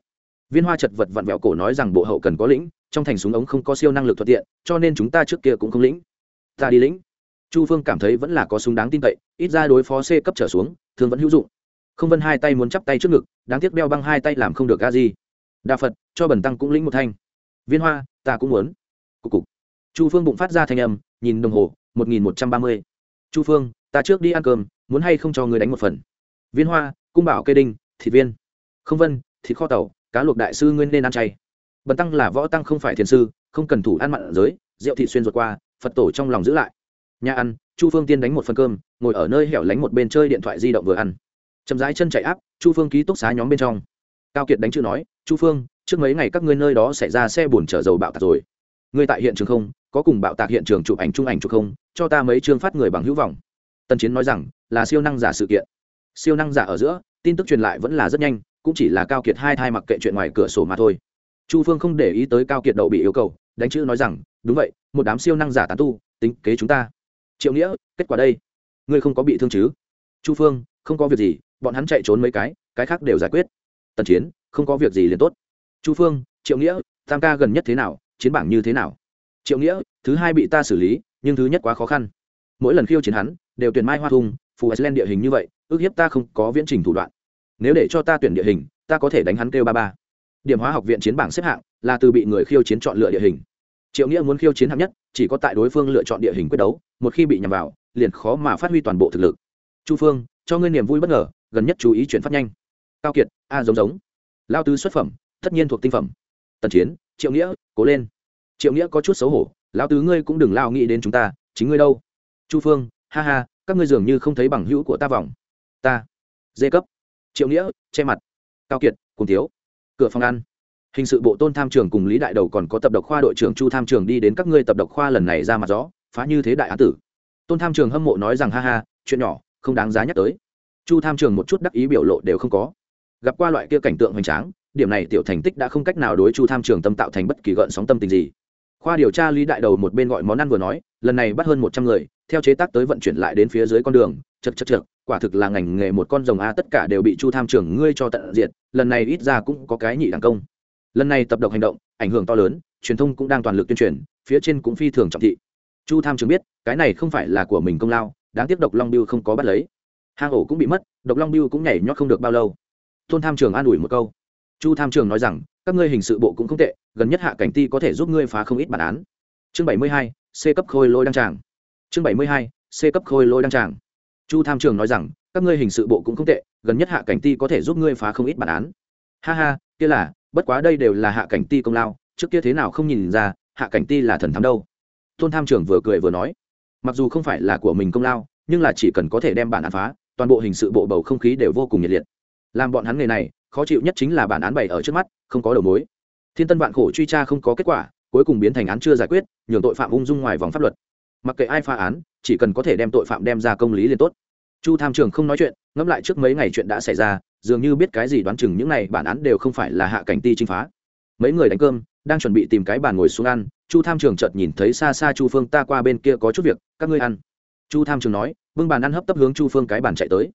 Viên hoa chật vật vặn vẹo cổ nói rằng bộ hậu cần có lĩnh, trong thành súng ống không có siêu năng lực thuận tiện, cho nên chúng ta trước kia cũng không lĩnh. Ta đi lĩnh. Chu phương cảm thấy vẫn là có súng đáng tin cậy, ít ra đối phó c cấp trở xuống thường vẫn hữu dụng. Không vân hai tay muốn chắp tay trước ngực, đáng tiếc đeo băng hai tay làm không được a gì đa phật cho bần tăng cũng lĩnh một thanh viên hoa ta cũng muốn cục cục chu phương bụng phát ra thanh âm nhìn đồng hồ một nghìn một trăm ba mươi chu phương ta trước đi ăn cơm muốn hay không cho người đánh một phần viên hoa cung bảo kê đinh thịt viên không vân thịt kho tàu cá luộc đại sư nguyên nên ăn chay bần tăng là võ tăng không phải thiền sư không cần thủ ăn mặn ở giới rượu thị xuyên ruột qua phật tổ trong lòng giữ lại nhà ăn chu phương tiên đánh một phần cơm ngồi ở nơi hẻo lánh một bên chơi điện thoại di động vừa ăn chậm rãi chân chạy áp chu phương ký túc xá nhóm bên trong cao kiệt đánh chữ nói, chu phương, trước mấy ngày các ngươi nơi đó xảy ra xe bồn chở dầu bạo tạc rồi. Ngươi tại hiện trường không? Có cùng bạo tạc hiện trường chụp ảnh chung ảnh chụp không? Cho ta mấy chương phát người bằng hữu vọng. Tần chiến nói rằng, là siêu năng giả sự kiện. Siêu năng giả ở giữa, tin tức truyền lại vẫn là rất nhanh, cũng chỉ là cao kiệt hai thai mặc kệ chuyện ngoài cửa sổ mà thôi. Chu phương không để ý tới cao kiệt đậu bị yêu cầu, đánh chữ nói rằng, đúng vậy, một đám siêu năng giả tán tu, tính kế chúng ta. Triệu nghĩa, kết quả đây? Ngươi không có bị thương chứ? Chu phương, không có việc gì, bọn hắn chạy trốn mấy cái cái khác đều giải quyết tần chiến, không có việc gì liền tốt. Chu phương, triệu nghĩa, tam ca gần nhất thế nào, chiến bảng như thế nào? Triệu nghĩa, thứ hai bị ta xử lý, nhưng thứ nhất quá khó khăn. Mỗi lần khiêu chiến hắn, đều tuyển mai hoa thung, phù iceland địa hình như vậy, ước hiếp ta không có viễn trình thủ đoạn. Nếu để cho ta tuyển địa hình, ta có thể đánh hắn kêu ba ba. Điểm hóa học viện chiến bảng xếp hạng là từ bị người khiêu chiến chọn lựa địa hình. Triệu nghĩa muốn khiêu chiến hạng nhất, chỉ có tại đối phương lựa chọn địa hình quyết đấu, một khi bị nhầm vào, liền khó mà phát huy toàn bộ thực lực. Chu phương, cho ngươi niềm vui bất ngờ, gần nhất chú ý chuyển phát nhanh cao kiệt, a giống giống. Lao tứ xuất phẩm, tất nhiên thuộc tinh phẩm. Tần chiến, triệu nghĩa, cố lên. Triệu nghĩa có chút xấu hổ lao tứ ngươi cũng đừng lao nghĩ đến chúng ta, chính ngươi đâu? Chu phương, ha ha, các ngươi dường như không thấy bằng hữu của ta vòng ta dê cấp. Triệu nghĩa, che mặt. Cao kiệt, cùng thiếu, cửa phòng ăn. Hình sự bộ tôn tham trường cùng lý đại đầu còn có tập độc khoa đội trưởng chu tham trường đi đến các ngươi tập độc khoa lần này ra mặt rõ, phá như thế đại án tử. Tôn tham trường hâm mộ nói rằng, ha ha, chuyện nhỏ, không đáng giá nhắc tới. Chu tham trường một chút đắc ý biểu lộ đều không có gặp qua loại kia cảnh tượng hoành tráng, điểm này tiểu thành tích đã không cách nào đối chu tham trường tâm tạo thành bất kỳ gợn sóng tâm tình gì. Khoa điều tra lý đại đầu một bên gọi món ăn vừa nói, lần này bắt hơn một trăm người, theo chế tác tới vận chuyển lại đến phía dưới con đường, chật chật chật, quả thực là ngành nghề một con rồng a, tất cả đều bị chu tham trường ngươi cho tận diệt, lần này ít ra cũng có cái nhị đẳng công. Lần này tập độc hành động, ảnh hưởng to lớn, truyền thông cũng đang toàn lực tuyên truyền, phía trên cũng phi thường trọng thị. Chu tham trường biết, cái này không phải là của mình công lao, đáng tiếc độc long biêu không có bắt lấy. Hang ổ cũng bị mất, độc long biêu cũng nhảy nhót không được bao lâu tôn tham trường an ủi một câu. Chu tham trường nói rằng, các ngươi hình sự bộ cũng không tệ, gần nhất hạ cảnh ti có thể giúp ngươi phá không ít bản án. Chương bảy mươi hai, c cấp khôi lôi đăng tràng. Chương bảy mươi hai, c cấp khôi lôi đăng tràng. Chu tham trường nói rằng, các ngươi hình sự bộ cũng không tệ, gần nhất hạ cảnh ti có thể giúp ngươi phá không ít bản án. Ha ha, kia là, bất quá đây đều là hạ cảnh ti công lao, trước kia thế nào không nhìn ra, hạ cảnh ti là thần thắng đâu. Tôn tham trường vừa cười vừa nói, mặc dù không phải là của mình công lao, nhưng là chỉ cần có thể đem bản án phá, toàn bộ hình sự bộ bầu không khí đều vô cùng nhiệt liệt làm bọn hắn nghề này, khó chịu nhất chính là bản án bày ở trước mắt, không có đầu mối. Thiên tân vạn khổ truy tra không có kết quả, cuối cùng biến thành án chưa giải quyết, nhường tội phạm ung dung ngoài vòng pháp luật. Mặc kệ ai phá án, chỉ cần có thể đem tội phạm đem ra công lý liền tốt. Chu tham trường không nói chuyện, ngẫm lại trước mấy ngày chuyện đã xảy ra, dường như biết cái gì đoán chừng những này bản án đều không phải là hạ cảnh ti chinh phá. Mấy người đánh cơm, đang chuẩn bị tìm cái bàn ngồi xuống ăn, chu tham trường chợt nhìn thấy xa xa chu phương ta qua bên kia có chút việc, các ngươi ăn. Chu tham trường nói, bưng bàn ăn hấp tấp hướng chu phương cái bàn chạy tới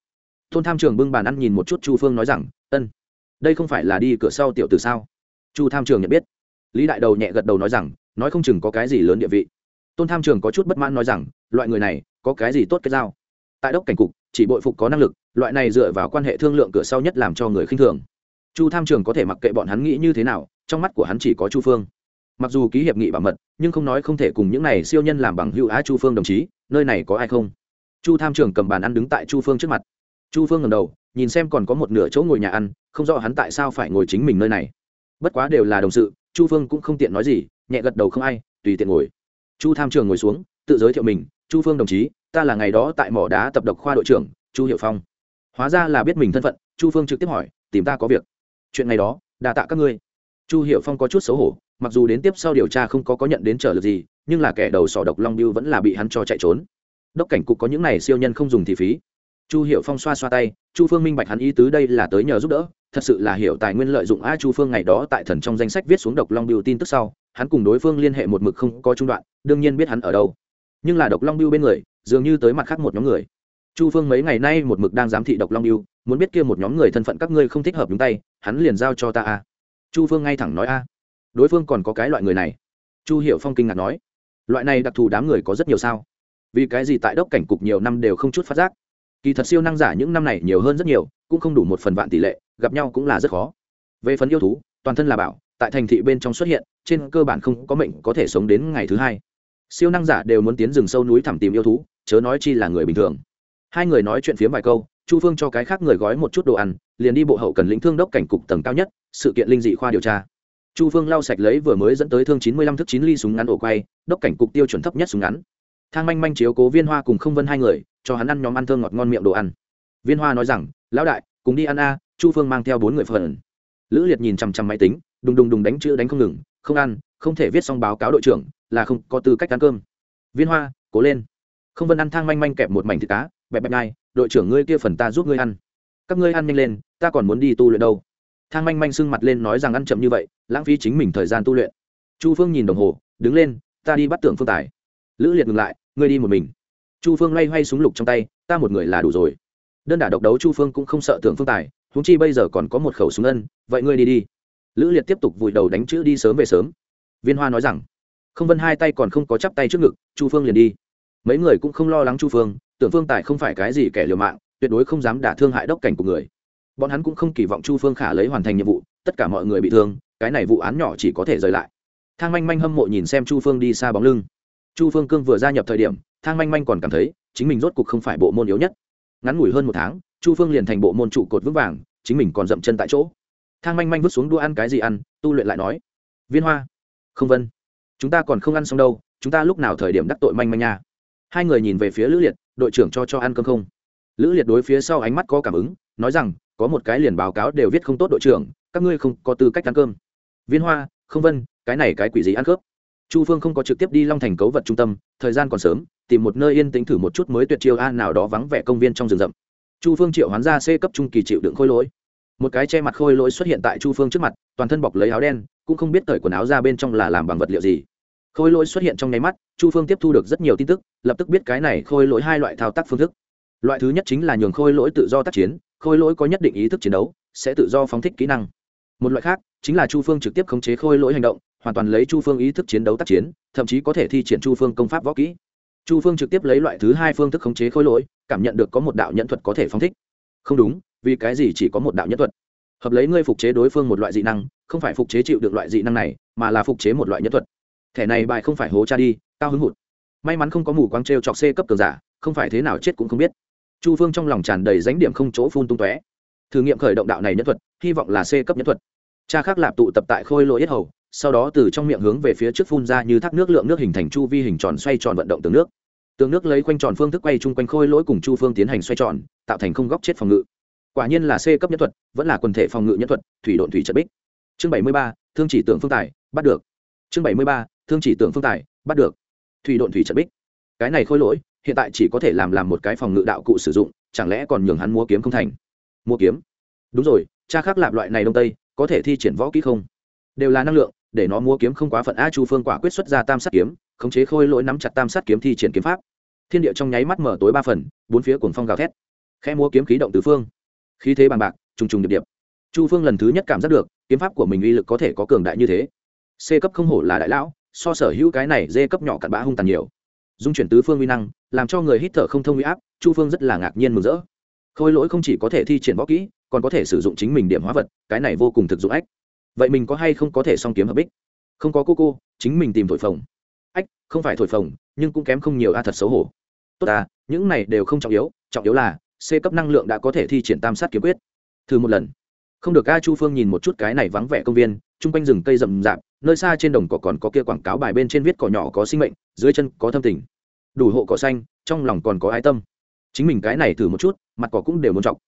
thôn tham trường bưng bàn ăn nhìn một chút chu phương nói rằng, ân, đây không phải là đi cửa sau tiểu từ sao? Chu tham trường nhận biết. Lý đại đầu nhẹ gật đầu nói rằng, nói không chừng có cái gì lớn địa vị. Tôn tham trường có chút bất mãn nói rằng, loại người này, có cái gì tốt cái giao? Tại đốc cảnh cục, chỉ bội phục có năng lực, loại này dựa vào quan hệ thương lượng cửa sau nhất làm cho người khinh thường. Chu tham trường có thể mặc kệ bọn hắn nghĩ như thế nào, trong mắt của hắn chỉ có chu phương. Mặc dù ký hiệp nghị bảo mật, nhưng không nói không thể cùng những này siêu nhân làm bằng hữu á chu phương đồng chí, nơi này có ai không? Chu tham trường cầm bàn ăn đứng tại chu phương trước mặt chu phương ngầm đầu, nhìn xem còn có một nửa chỗ ngồi nhà ăn, không rõ hắn tại sao phải ngồi chính mình nơi này. Bất quá đều là đồng sự, chu phương cũng không tiện nói gì, nhẹ gật đầu không ai, tùy tiện ngồi. Chu tham trường ngồi xuống, tự giới thiệu mình, chu phương đồng chí, ta là ngày đó tại mỏ đá tập độc khoa đội trưởng, chu hiệu phong. Hóa ra là biết mình thân phận, chu phương trực tiếp hỏi, tìm ta có việc? Chuyện ngày đó đà tạ các ngươi. Chu hiệu phong có chút xấu hổ, mặc dù đến tiếp sau điều tra không có có nhận đến trở lực gì, nhưng là kẻ đầu sỏ độc long biêu vẫn là bị hắn cho chạy trốn. Đốc cảnh cục có những này siêu nhân không dùng thì phí chu hiệu phong xoa xoa tay, chu phương minh bạch hắn ý tứ đây là tới nhờ giúp đỡ, thật sự là hiểu tài nguyên lợi dụng a chu phương ngày đó tại thần trong danh sách viết xuống độc long biêu tin tức sau, hắn cùng đối phương liên hệ một mực không có trung đoạn, đương nhiên biết hắn ở đâu. Nhưng là độc long biêu bên người, dường như tới mặt khác một nhóm người. Chu phương mấy ngày nay một mực đang giám thị độc long biêu, muốn biết kia một nhóm người thân phận các ngươi không thích hợp nhúng tay, hắn liền giao cho ta a. Chu phương ngay thẳng nói a. Đối phương còn có cái loại người này. Chu hiệu phong kinh ngạc nói, loại này đặc thù đám người có rất nhiều sao? Vì cái gì tại đốc cảnh cục nhiều năm đều không chút phát giác? Kỳ thật siêu năng giả những năm này nhiều hơn rất nhiều, cũng không đủ một phần vạn tỷ lệ, gặp nhau cũng là rất khó. Về phần yêu thú, toàn thân là bảo, tại thành thị bên trong xuất hiện, trên cơ bản không có mệnh có thể sống đến ngày thứ hai. Siêu năng giả đều muốn tiến rừng sâu núi thẳm tìm yêu thú, chớ nói chi là người bình thường. Hai người nói chuyện phía vài câu, chu phương cho cái khác người gói một chút đồ ăn, liền đi bộ hậu cần lĩnh thương đốc cảnh cục tầng cao nhất, sự kiện linh dị khoa điều tra. Chu phương lau sạch lấy vừa mới dẫn tới thương chín mươi lăm thước chín ly súng ngắn ổ quay, đốc cảnh cục tiêu chuẩn thấp nhất súng ngắn. Thang manh manh chiếu cố viên hoa cùng không vân hai người cho hắn ăn nhóm ăn thơm ngọt ngon miệng đồ ăn. Viên hoa nói rằng, lão đại, cùng đi ăn a, chu phương mang theo bốn người phần lữ liệt nhìn chằm chằm máy tính, đùng đùng đùng đánh chữ đánh không ngừng, không ăn, không thể viết xong báo cáo đội trưởng, là không có tư cách ăn cơm. Viên hoa, cố lên. Không vân ăn thang manh manh kẹp một mảnh thịt cá, bẹp bẹp ngay đội trưởng ngươi kia phần ta giúp ngươi ăn. Các ngươi ăn nhanh lên, ta còn muốn đi tu luyện đâu. Thang manh manh sưng mặt lên nói rằng ăn chậm như vậy, lãng phí chính mình thời gian tu luyện. Chu phương nhìn đồng hồ, đứng lên, ta đi bắt tưởng phương tài. Lữ liệt ngừng lại, ngươi đi một mình chu phương loay hoay súng lục trong tay, ta một người là đủ rồi. Đơn đả độc đấu chu phương cũng không sợ tưởng phương tài húng chi bây giờ còn có một khẩu súng ân, vậy ngươi đi đi. Lữ liệt tiếp tục vùi đầu đánh chữ đi sớm về sớm. Viên hoa nói rằng, không vân hai tay còn không có chắp tay trước ngực, chu phương liền đi. Mấy người cũng không lo lắng chu phương, tưởng phương tài không phải cái gì kẻ liều mạng, tuyệt đối không dám đả thương hại đốc cảnh của người. Bọn hắn cũng không kỳ vọng chu phương khả lấy hoàn thành nhiệm vụ, tất cả mọi người bị thương, cái này vụ án nhỏ chỉ có thể rời lại. Thang manh manh hâm mộ nhìn xem chu phương đi xa bóng lưng. Chu phương cương vừa gia nhập thời điểm thang manh manh còn cảm thấy, chính mình rốt cuộc không phải bộ môn yếu nhất. Ngắn ngủi hơn một tháng, chu phương liền thành bộ môn trụ cột vững vàng, chính mình còn dậm chân tại chỗ. Thang manh manh vứt xuống đũa ăn cái gì ăn, tu luyện lại nói. Viên hoa. Không vân. Chúng ta còn không ăn xong đâu, chúng ta lúc nào thời điểm đắc tội manh manh nha. Hai người nhìn về phía lữ liệt, đội trưởng cho cho ăn cơm không? Lữ liệt đối phía sau ánh mắt có cảm ứng, nói rằng, có một cái liền báo cáo đều viết không tốt đội trưởng, các ngươi không có tư cách ăn cơm. Viên hoa, không vân, cái này cái quỷ gì ăn khớp? Chu phương không có trực tiếp đi long thành cấu vật trung tâm, thời gian còn sớm tìm một nơi yên tĩnh thử một chút mới tuyệt chiêu a, nào đó vắng vẻ công viên trong rừng rậm. Chu phương triệu hoán ra c cấp trung kỳ chịu đựng khôi lỗi. Một cái che mặt khôi lỗi xuất hiện tại chu phương trước mặt, toàn thân bọc lấy áo đen, cũng không biết cởi quần áo ra bên trong là làm bằng vật liệu gì. Khôi lỗi xuất hiện trong nháy mắt, chu phương tiếp thu được rất nhiều tin tức, lập tức biết cái này khôi lỗi hai loại thao tác phương thức. Loại thứ nhất chính là nhường khôi lỗi tự do tác chiến, khôi lỗi có nhất định ý thức chiến đấu, sẽ tự do phóng thích kỹ năng. Một loại khác, chính là chu phương trực tiếp khống chế khôi lỗi hành động, hoàn toàn lấy chu phương ý thức chiến đấu tác chiến, thậm chí có thể thi triển chu phương công pháp võ kỹ chu phương trực tiếp lấy loại thứ hai phương thức khống chế khối lỗi, cảm nhận được có một đạo nhẫn thuật có thể phóng thích. Không đúng, vì cái gì chỉ có một đạo nhẫn thuật? Hợp lấy ngươi phục chế đối phương một loại dị năng, không phải phục chế chịu được loại dị năng này, mà là phục chế một loại nhẫn thuật. Thẻ này bài không phải hố cha đi, cao hứng hụt. May mắn không có mù quang t r e o chọc c cấp cường giả, không phải thế nào chết cũng không biết. Chu phương trong lòng tràn đầy ránh điểm không chỗ phun tung tóe. Thử nghiệm khởi động đạo này nhẫn thuật, hy vọng là c cấp nhẫn thuật. Cha khác lạp tụ tập tại khôi lỗi yết hầu sau đó từ trong miệng hướng về phía trước phun ra như thác nước lượng nước hình thành chu vi hình tròn xoay tròn vận động tường nước. Tường nước lấy quanh tròn phương thức quay chung quanh khôi lỗi cùng chu phương tiến hành xoay tròn, tạo thành không góc chết phòng ngự. Quả nhiên là c cấp nhân thuật, vẫn là quần thể phòng ngự nhân thuật, thủy độn thủy trận bích. Chương bảy mươi ba, thương chỉ tượng phương tài, bắt được. Chương bảy mươi ba, thương chỉ tượng phương tài, bắt được. Thủy độn thủy trận bích. Cái này khôi lỗi, hiện tại chỉ có thể làm làm một cái phòng ngự đạo cụ sử dụng, chẳng lẽ còn nhường hắn mua kiếm không thành? Mua kiếm? Đúng rồi, cha khác lạp loại này đông tây, có thể thi triển võ kỹ không? Đều là năng lượng để nó mua kiếm không quá phận a chu phương quả quyết xuất ra tam sát kiếm, khống chế khôi lỗi nắm chặt tam sát kiếm thi triển kiếm pháp. Thiên địa trong nháy mắt mở tối ba phần, bốn phía cuồng phong gào thét. Khe múa kiếm khí động tứ phương. Khí thế bằng bạc, trùng trùng điệp điệp. Chu phương lần thứ nhất cảm giác được, kiếm pháp của mình uy lực có thể có cường đại như thế. C cấp không hổ là đại lão, so sở hữu cái này d cấp nhỏ cặn bã hung tàn nhiều. Dung chuyển tứ phương uy năng, làm cho người hít thở không thông uy áp, chu phương rất là ngạc nhiên mừng rỡ. Khôi lỗi không chỉ có thể thi triển võ kỹ, còn có thể sử dụng chính mình điểm hóa vật, cái này vô cùng thực dụng ách vậy mình có hay không có thể song kiếm hợp bích? Không có cô cô, chính mình tìm thổi phồng. Ách, không phải thổi phồng, nhưng cũng kém không nhiều a, thật xấu hổ. Tốt à những này đều không trọng yếu trọng yếu là c cấp năng lượng đã có thể thi triển tam sát kiếm quyết. Thử một lần. Không được a, chu phương nhìn một chút cái này vắng vẻ công viên, chung quanh rừng cây rậm rạp, nơi xa trên đồng cỏ còn có kia quảng cáo bài bên trên viết cỏ nhỏ có sinh mệnh, dưới chân có thâm tình. Đủ hộ cỏ xanh, trong lòng còn có ái tâm. Chính mình cái này thử một chút, mặt cỏ cũng đều muốn trọng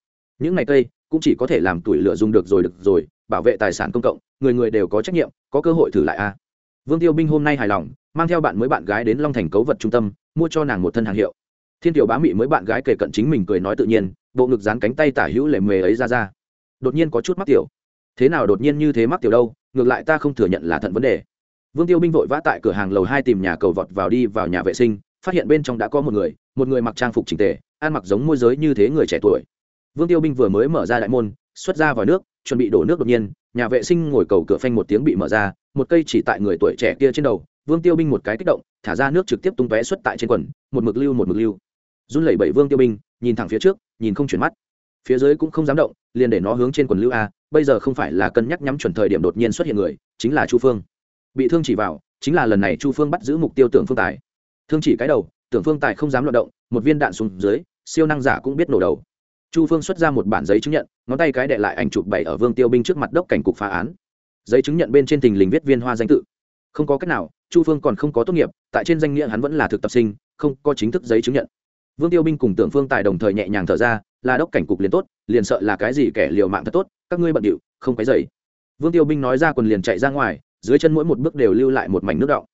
những ngày cây cũng chỉ có thể làm tuổi lửa dùng được rồi được rồi, bảo vệ tài sản công cộng, người người đều có trách nhiệm, có cơ hội thử lại a. Vương tiêu binh hôm nay hài lòng, mang theo bạn mới bạn gái đến long thành cấu vật trung tâm, mua cho nàng một thân hàng hiệu. Thiên tiểu bá mị mới bạn gái kể cận chính mình cười nói tự nhiên, bộ ngực dán cánh tay tả hữu lệ mề ấy ra ra. Đột nhiên có chút mắc tiểu. Thế nào đột nhiên như thế mắc tiểu đâu, ngược lại ta không thừa nhận là thận vấn đề. Vương tiêu binh vội vã tại cửa hàng lầu hai tìm nhà cầu vọt vào đi vào nhà vệ sinh, phát hiện bên trong đã có một người một người mặc trang phục trình tề, ăn mặc giống môi giới như thế người trẻ tuổi vương tiêu binh vừa mới mở ra đại môn, xuất ra vào nước, chuẩn bị đổ nước đột nhiên, nhà vệ sinh ngồi cầu cửa phanh một tiếng bị mở ra, một cây chỉ tại người tuổi trẻ kia trên đầu, vương tiêu binh một cái kích động, thả ra nước trực tiếp tung tóe xuất tại trên quần, một mực lưu một mực lưu. Run lẩy bẩy vương tiêu binh, nhìn thẳng phía trước, nhìn không chuyển mắt. Phía dưới cũng không dám động, liền để nó hướng trên quần lưu a, bây giờ không phải là cân nhắc nhắm chuẩn thời điểm đột nhiên xuất hiện người, chính là chu phương. Bị thương chỉ vào, chính là lần này chu phương bắt giữ mục tiêu tưởng phương tài. Thương chỉ cái đầu, tưởng phương tài không dám loạt động, một viên đạn xuống dưới, siêu năng giả cũng biết nổ đầu chu phương xuất ra một bản giấy chứng nhận, ngón tay cái đệ lại ảnh chụp bày ở vương tiêu binh trước mặt đốc cảnh cục phá án. Giấy chứng nhận bên trên tình lình viết viên hoa danh tự. Không có cách nào, chu phương còn không có tốt nghiệp, tại trên danh nghĩa hắn vẫn là thực tập sinh, không có chính thức giấy chứng nhận. Vương tiêu binh cùng tưởng phương tài đồng thời nhẹ nhàng thở ra, là đốc cảnh cục liền tốt, liền sợ là cái gì kẻ liều mạng thật tốt, các ngươi bận điệu, không cái dày vương tiêu binh nói ra quần liền chạy ra ngoài, dưới chân mỗi một bước đều lưu lại một mảnh nước đọng.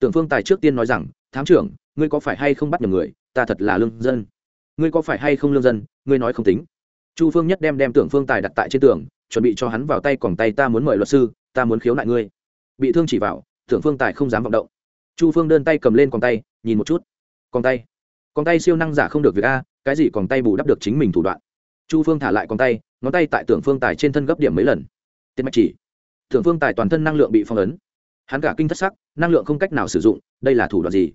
Tưởng phương tài trước tiên nói rằng, thám trưởng, ngươi có phải hay không bắt nhầm người? Ta thật là lương dân. Ngươi có phải hay không lương dân? Ngươi nói không tính. Chu phương nhất đem đem tưởng phương tài đặt tại trên tường, chuẩn bị cho hắn vào tay còn tay ta muốn mời luật sư, ta muốn khiếu nại ngươi. Bị thương chỉ vào, tưởng phương tài không dám vọng động. Chu phương đơn tay cầm lên còn tay, nhìn một chút. Còn tay. Còn tay siêu năng giả không được việc a, cái gì còn tay bù đắp được chính mình thủ đoạn. Chu phương thả lại còn tay, ngón tay tại tưởng phương tài trên thân gấp điểm mấy lần. Tiết mạch chỉ. Tưởng phương tài toàn thân năng lượng bị phong ấn. Hắn cả kinh thất sắc, năng lượng không cách nào sử dụng, đây là thủ đoạn gì?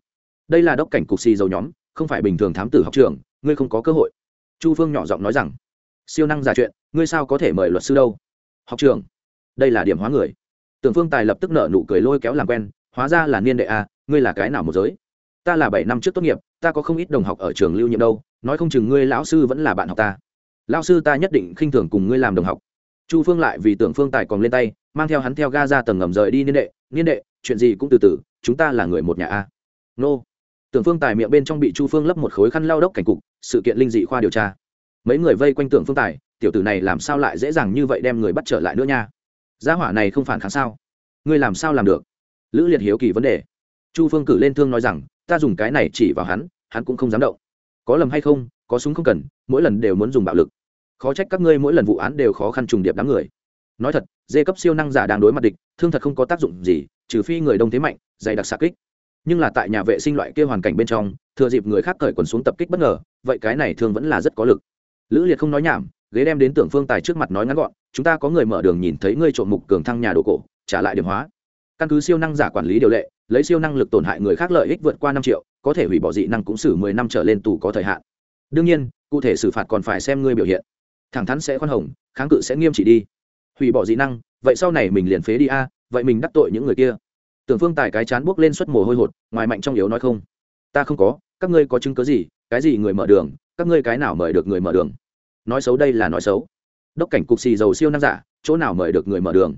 Đây là đốc cảnh cục xì dầu nhóm, không phải bình thường thám tử học trường, ngươi không có cơ hội chu phương nhỏ giọng nói rằng, siêu năng giả chuyện, ngươi sao có thể mời luật sư đâu? Học trường đây là điểm hóa người. Tưởng phương tài lập tức nợ nụ cười lôi kéo làm quen, hóa ra là niên đệ a ngươi là cái nào một giới? Ta là bảy năm trước tốt nghiệp, ta có không ít đồng học ở trường lưu nhiệm đâu, nói không chừng ngươi lão sư vẫn là bạn học ta. Lão sư ta nhất định khinh thường cùng ngươi làm đồng học. Chu phương lại vì tưởng phương tài còn lên tay, mang theo hắn theo ga ra tầng ngầm rời đi niên đệ niên đệ, chuyện gì cũng từ từ, chúng ta là người một nhà a nô tưởng phương tài miệng bên trong bị chu phương lấp một khối khăn lao đốc cảnh cục, sự kiện linh dị khoa điều tra. Mấy người vây quanh tưởng phương tài, tiểu tử này làm sao lại dễ dàng như vậy đem người bắt trở lại nữa nha? Gia hỏa này không phản kháng sao? Ngươi làm sao làm được? Lữ liệt hiếu kỳ vấn đề. Chu phương cử lên thương nói rằng, ta dùng cái này chỉ vào hắn hắn cũng không dám động. Có lầm hay không, có súng không cần, mỗi lần đều muốn dùng bạo lực. Khó trách các ngươi mỗi lần vụ án đều khó khăn trùng điệp đám người. Nói thật, dê cấp siêu năng giả đang đối mặt địch, thương thật không có tác dụng gì, trừ phi người đông thế mạnh, dày đặc xạ kích nhưng là tại nhà vệ sinh loại kia hoàn cảnh bên trong, thừa dịp người khác cởi quần xuống tập kích bất ngờ, vậy cái này thường vẫn là rất có lực. Lữ liệt không nói nhảm, ghế đem đến tưởng phương tài trước mặt nói ngắn gọn, chúng ta có người mở đường nhìn thấy ngươi trộm mục cường thăng nhà đồ cổ, trả lại điểm hóa. Căn cứ siêu năng giả quản lý điều lệ, lấy siêu năng lực tổn hại người khác lợi ích vượt qua năm triệu, có thể hủy bỏ dị năng cũng xử mười năm trở lên tù có thời hạn. Đương nhiên, cụ thể xử phạt còn phải xem ngươi biểu hiện. Thẳng thắn sẽ khoan hồng, kháng cự sẽ nghiêm trị đi. Hủy bỏ dị năng, vậy sau này mình liền phế đi a, vậy mình đắc tội những người kia tưởng phương tài cái chán buốc lên suất mồ hôi hột, ngoài mạnh trong yếu nói không. Ta không có, các ngươi có chứng cớ gì, cái gì người mở đường, các ngươi cái nào mời được người mở đường? Nói xấu đây là nói xấu. Đốc cảnh cục xì dầu siêu năng giả, chỗ nào mời được người mở đường?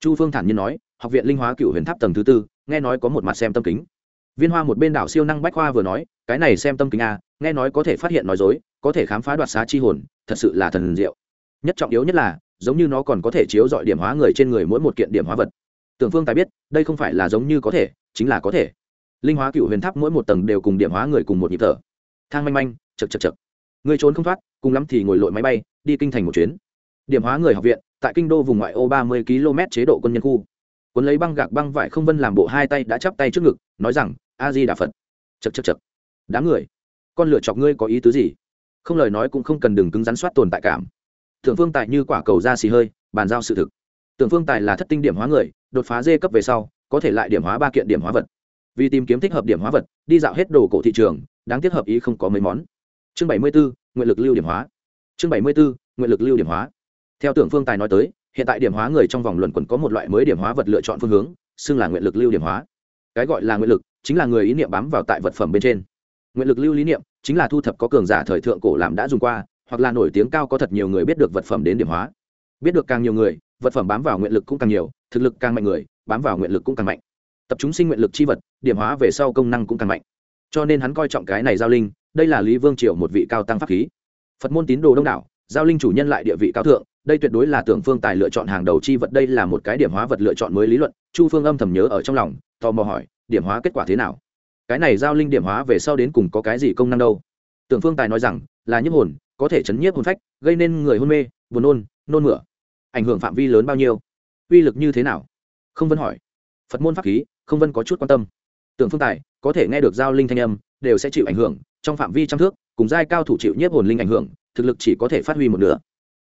Chu phương thản nhiên nói, học viện linh hóa cựu huyền tháp tầng thứ tư, nghe nói có một mặt xem tâm kính. Viên hoa một bên đảo siêu năng bách khoa vừa nói, cái này xem tâm kính a nghe nói có thể phát hiện nói dối, có thể khám phá đoạt xá chi hồn, thật sự là thần diệu. Nhất trọng yếu nhất là, giống như nó còn có thể chiếu dọi điểm hóa người trên người mỗi một kiện điểm hóa vật tưởng phương tài biết, đây không phải là giống như có thể, chính là có thể. Linh hóa cựu huyền tháp mỗi một tầng đều cùng điểm hóa người cùng một nhịp thở. Thang manh manh chật chật chật người trốn không thoát, cùng lắm thì ngồi lội máy bay, đi kinh thành một chuyến. Điểm hóa người học viện, tại kinh đô vùng ngoại ô ba mươi km chế độ quân nhân khu. Quân lấy băng gạc băng vải không vân làm bộ hai tay đã chắp tay trước ngực, nói rằng, a di đà phật. Chật chật chật đám người, con lựa chọc ngươi có ý tứ gì? Không lời nói cũng không cần đừng cứng rắn soát tồn tại cảm. Tưởng phương tài như quả cầu ra xì hơi, bàn giao sự thực. Tưởng phương tài là thất tinh điểm hóa người đột phá dê cấp về sau, có thể lại điểm hóa ba kiện điểm hóa vật. Vì tìm kiếm thích hợp điểm hóa vật, đi dạo hết đồ cổ thị trường, đáng tiếc hợp ý không có mấy món. Chương bảy mươi bốn nguyện lực lưu điểm hóa. Chương bảy mươi bốn nguyện lực lưu điểm hóa. Theo tưởng phương tài nói tới, hiện tại điểm hóa người trong vòng luận quẩn có một loại mới điểm hóa vật lựa chọn phương hướng, xưng là nguyện lực lưu điểm hóa. Cái gọi là nguyện lực chính là người ý niệm bám vào tại vật phẩm bên trên. Nguyện lực lưu lý niệm chính là thu thập có cường giả thời thượng cổ làm đã dùng qua, hoặc là nổi tiếng cao có thật nhiều người biết được vật phẩm đến điểm hóa. Biết được càng nhiều người, vật phẩm bám vào nguyện lực cũng càng nhiều thực lực càng mạnh người, bám vào nguyện lực cũng càng mạnh. Tập trung sinh nguyện lực chi vật, điểm hóa về sau công năng cũng càng mạnh. Cho nên hắn coi trọng cái này giao linh, đây là lý vương triều một vị cao tăng pháp khí. Phật môn tín đồ đông đảo, giao linh chủ nhân lại địa vị cao thượng, đây tuyệt đối là tưởng phương tài lựa chọn hàng đầu chi vật, đây là một cái điểm hóa vật lựa chọn mới lý luận, chu phương âm thầm nhớ ở trong lòng, tò mò hỏi, điểm hóa kết quả thế nào? Cái này giao linh điểm hóa về sau đến cùng có cái gì công năng đâu? Tưởng phương tài nói rằng, là nhiếp hồn, có thể chấn nhiếp hồn phách, gây nên người hôn mê, buồn nôn nôn mửa. Ảnh hưởng phạm vi lớn bao nhiêu? Uy lực như thế nào? Không vân hỏi. Phật môn pháp khí, không vân có chút quan tâm. Tưởng phương tài, có thể nghe được giao linh thanh âm, đều sẽ chịu ảnh hưởng, trong phạm vi trăm thước, cùng giai cao thủ chịu nhiếp hồn linh ảnh hưởng, thực lực chỉ có thể phát huy một nửa.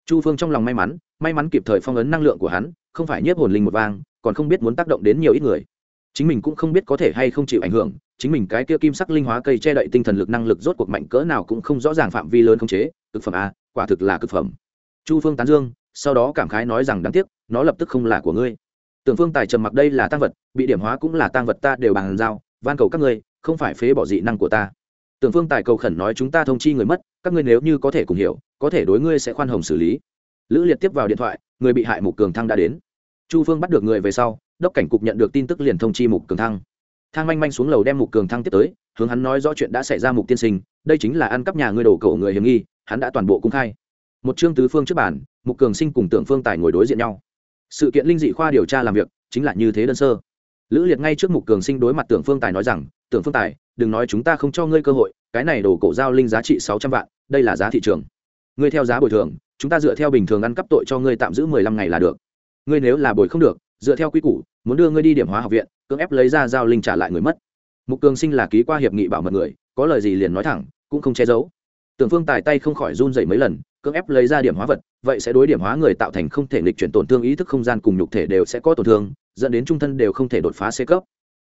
Chu phương trong lòng may mắn may mắn kịp thời phong ấn năng lượng của hắn, không phải nhiếp hồn linh một vang, còn không biết muốn tác động đến nhiều ít người. Chính mình cũng không biết có thể hay không chịu ảnh hưởng, chính mình cái kia kim sắc linh hóa cây che đậy tinh thần lực năng lực rốt cuộc mạnh cỡ nào cũng không rõ ràng phạm vi lớn không chế, cực phẩm a quả thực là cực phẩm. Chu phương tán dương sau đó cảm khái nói rằng đáng tiếc, nó lập tức không là của ngươi. Tưởng phương tài trầm mặc đây là tăng vật, bị điểm hóa cũng là tăng vật ta đều bàn giao, van cầu các ngươi, không phải phế bỏ dị năng của ta. Tưởng phương tài cầu khẩn nói chúng ta thông chi người mất, các ngươi nếu như có thể cùng hiểu, có thể đối ngươi sẽ khoan hồng xử lý. Lữ liệt tiếp vào điện thoại, người bị hại mục cường thăng đã đến. Chu phương bắt được người về sau, đốc cảnh cục nhận được tin tức liền thông chi mục cường thăng. Thang manh manh xuống lầu đem mục cường thăng tiếp tới, hướng hắn nói rõ chuyện đã xảy ra mục tiên sinh, đây chính là ăn cắp nhà ngươi đổ cổ người hiểm nghi, hắn đã toàn bộ cung khai một chương tứ phương trước bản mục cường sinh cùng tưởng phương tài ngồi đối diện nhau. Sự kiện linh dị khoa điều tra làm việc, chính là như thế đơn sơ. Lữ liệt ngay trước mục cường sinh đối mặt tưởng phương tài nói rằng, tưởng phương tài, đừng nói chúng ta không cho ngươi cơ hội, cái này đồ cổ giao linh giá trị sáu trăm vạn, đây là giá thị trường. Ngươi theo giá bồi thường, chúng ta dựa theo bình thường ăn cắp tội cho ngươi tạm giữ mười lăm ngày là được. Ngươi nếu là bồi không được, dựa theo quy củ, muốn đưa ngươi đi điểm hóa học viện, cưỡng ép lấy ra giao linh trả lại người mất. Mục cường sinh là ký qua hiệp nghị bảo mật người, có lời gì liền nói thẳng, cũng không che giấu. Tưởng phương tài tay không khỏi run dậy mấy lần cưỡng ép lấy ra điểm hóa vật, vậy sẽ đối điểm hóa người tạo thành không thể nghịch chuyển tổn thương ý thức không gian cùng nhục thể đều sẽ có tổn thương, dẫn đến trung thân đều không thể đột phá c cấp.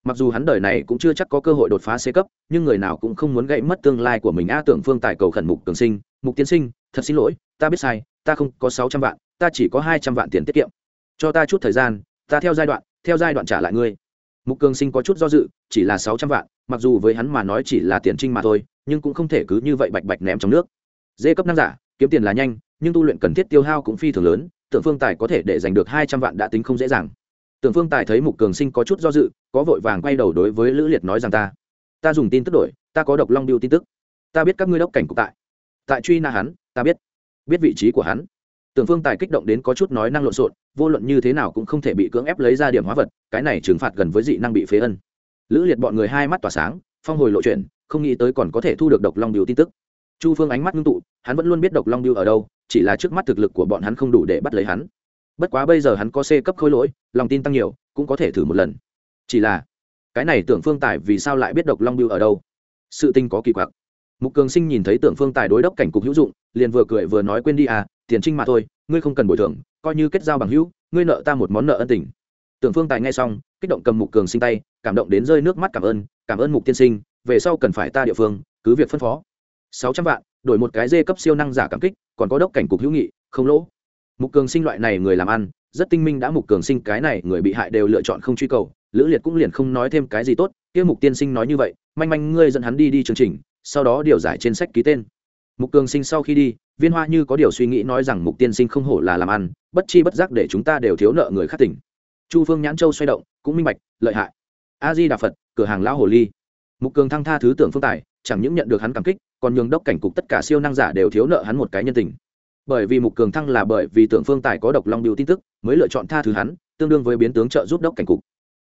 Mặc dù hắn đời này cũng chưa chắc có cơ hội đột phá c cấp, nhưng người nào cũng không muốn gãy mất tương lai của mình. A tưởng phương tài cầu khẩn mục cường sinh, mục tiên sinh, thật xin lỗi, ta biết sai, ta không có sáu trăm vạn, ta chỉ có hai trăm vạn tiền tiết kiệm. Cho ta chút thời gian, ta theo giai đoạn, theo giai đoạn trả lại ngươi. Mục cường sinh có chút do dự, chỉ là sáu trăm vạn, mặc dù với hắn mà nói chỉ là tiền trinh mà thôi, nhưng cũng không thể cứ như vậy bạch bạch ném trong nước. Dê cấp năm giả kiếm tiền là nhanh, nhưng tu luyện cần thiết tiêu hao cũng phi thường lớn, tưởng phương tài có thể để giành được hai trăm vạn đã tính không dễ dàng. Tưởng phương tài thấy mục cường sinh có chút do dự, có vội vàng quay đầu đối với lữ liệt nói rằng ta ta dùng tin tức đổi, ta có độc long biêu tin tức. Ta biết các ngươi đốc cảnh cục tại. Tại truy na hắn, ta biết. Biết vị trí của hắn. Tưởng phương tài kích động đến có chút nói năng lộn xộn, vô luận như thế nào cũng không thể bị cưỡng ép lấy ra điểm hóa vật, cái này trừng phạt gần với dị năng bị phế ân. Lữ liệt bọn người hai mắt tỏa sáng, phong hồi lộ chuyện, không nghĩ tới còn có thể thu được độc long điều tin tức chu phương ánh mắt ngưng tụ, hắn vẫn luôn biết độc long biêu ở đâu, chỉ là trước mắt thực lực của bọn hắn không đủ để bắt lấy hắn. Bất quá bây giờ hắn có c cấp khôi lỗi, lòng tin tăng nhiều, cũng có thể thử một lần. Chỉ là, cái này tưởng phương tài vì sao lại biết độc long biêu ở đâu? Sự tinh có kỳ quặc. Mục cường sinh nhìn thấy tưởng phương tài đối đốc cảnh cục hữu dụng, liền vừa cười vừa nói quên đi à tiền trinh mà thôi, ngươi không cần bồi thường, coi như kết giao bằng hữu, ngươi nợ ta một món nợ ân tình. Tưởng phương tài nghe xong, kích động cầm mục cường sinh tay, cảm động đến rơi nước mắt cảm ơn cảm ơn mục tiên sinh, về sau cần phải ta địa phương, cứ việc phân phó sáu trăm vạn, đổi một cái dê cấp siêu năng giả cảm kích, còn có đốc cảnh cục hữu nghị, không lỗ. Mục cường sinh loại này người làm ăn, rất tinh minh đã mục cường sinh cái này người bị hại đều lựa chọn không truy cầu, lữ liệt cũng liền không nói thêm cái gì tốt, kia mục tiên sinh nói như vậy, manh manh ngươi dẫn hắn đi đi chương trình, sau đó điều giải trên sách ký tên. Mục cường sinh sau khi đi, viên hoa như có điều suy nghĩ nói rằng mục tiên sinh không hổ là làm ăn, bất chi bất giác để chúng ta đều thiếu nợ người khác tỉnh. Chu phương nhãn châu xoay động, cũng minh bạch, lợi hại. A di đà phật, cửa hàng lão hồ ly. Mục cường thăng tha thứ tưởng phương tài, chẳng những nhận được hắn cảm kích còn nhường đốc cảnh cục tất cả siêu năng giả đều thiếu nợ hắn một cái nhân tình. Bởi vì mục cường thăng là bởi vì tưởng phương tài có độc long biêu tin tức, mới lựa chọn tha thứ hắn, tương đương với biến tướng trợ giúp đốc cảnh cục.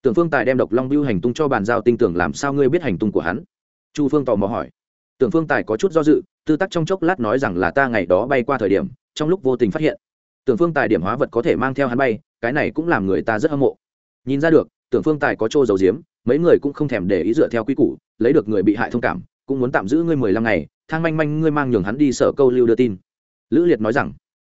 Tưởng phương tài đem độc long biêu hành tung cho bàn giao tinh tưởng làm sao ngươi biết hành tung của hắn? Chu phương tò mò hỏi. Tưởng phương tài có chút do dự, tư tắc trong chốc lát nói rằng là ta ngày đó bay qua thời điểm, trong lúc vô tình phát hiện, tưởng phương tài điểm hóa vật có thể mang theo hắn bay, cái này cũng làm người ta rất hâm mộ. Nhìn ra được, tưởng phương tài có trô dầu diếm mấy người cũng không thèm để ý dựa theo quy củ, lấy được người bị hại thông cảm cũng muốn tạm giữ ngươi mười lăm ngày, thang manh manh, ngươi mang nhường hắn đi sở câu lưu đưa tin. Lữ liệt nói rằng,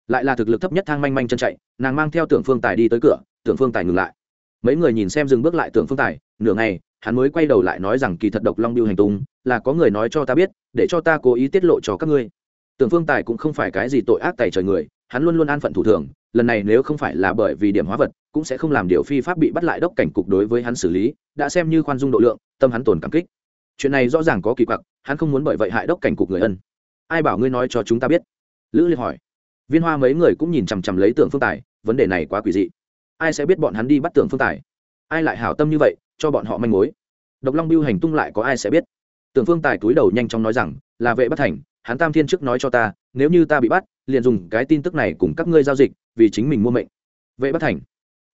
lại là thực lực thấp nhất thang manh manh chân chạy, nàng mang theo tưởng phương tài đi tới cửa, tưởng phương tài ngừng lại. Mấy người nhìn xem dừng bước lại tưởng phương tài, nửa ngày, hắn mới quay đầu lại nói rằng, kỳ thật độc long biêu hành tung, là có người nói cho ta biết, để cho ta cố ý tiết lộ cho các ngươi. Tưởng phương tài cũng không phải cái gì tội ác tài trời người, hắn luôn luôn an phận thủ thường, lần này nếu không phải là bởi vì điểm hóa vật, cũng sẽ không làm điều phi pháp bị bắt lại đốc cảnh cục đối với hắn xử lý, đã xem như khoan dung độ lượng, tâm hắn tồn cảm kích chuyện này rõ ràng có kỳ quặc, hắn không muốn bởi vậy hại đốc cảnh cục người ân. Ai bảo ngươi nói cho chúng ta biết? Lữ liên hỏi. Viên hoa mấy người cũng nhìn chằm chằm lấy tưởng phương tài, vấn đề này quá quỷ dị. Ai sẽ biết bọn hắn đi bắt tưởng phương tài? Ai lại hảo tâm như vậy, cho bọn họ manh mối? Độc long biêu hành tung lại có ai sẽ biết? Tưởng phương tài túi đầu nhanh chóng nói rằng, là vệ bất thành, hắn tam thiên trước nói cho ta, nếu như ta bị bắt, liền dùng cái tin tức này cùng các ngươi giao dịch, vì chính mình mua mệnh. Vệ bất thành.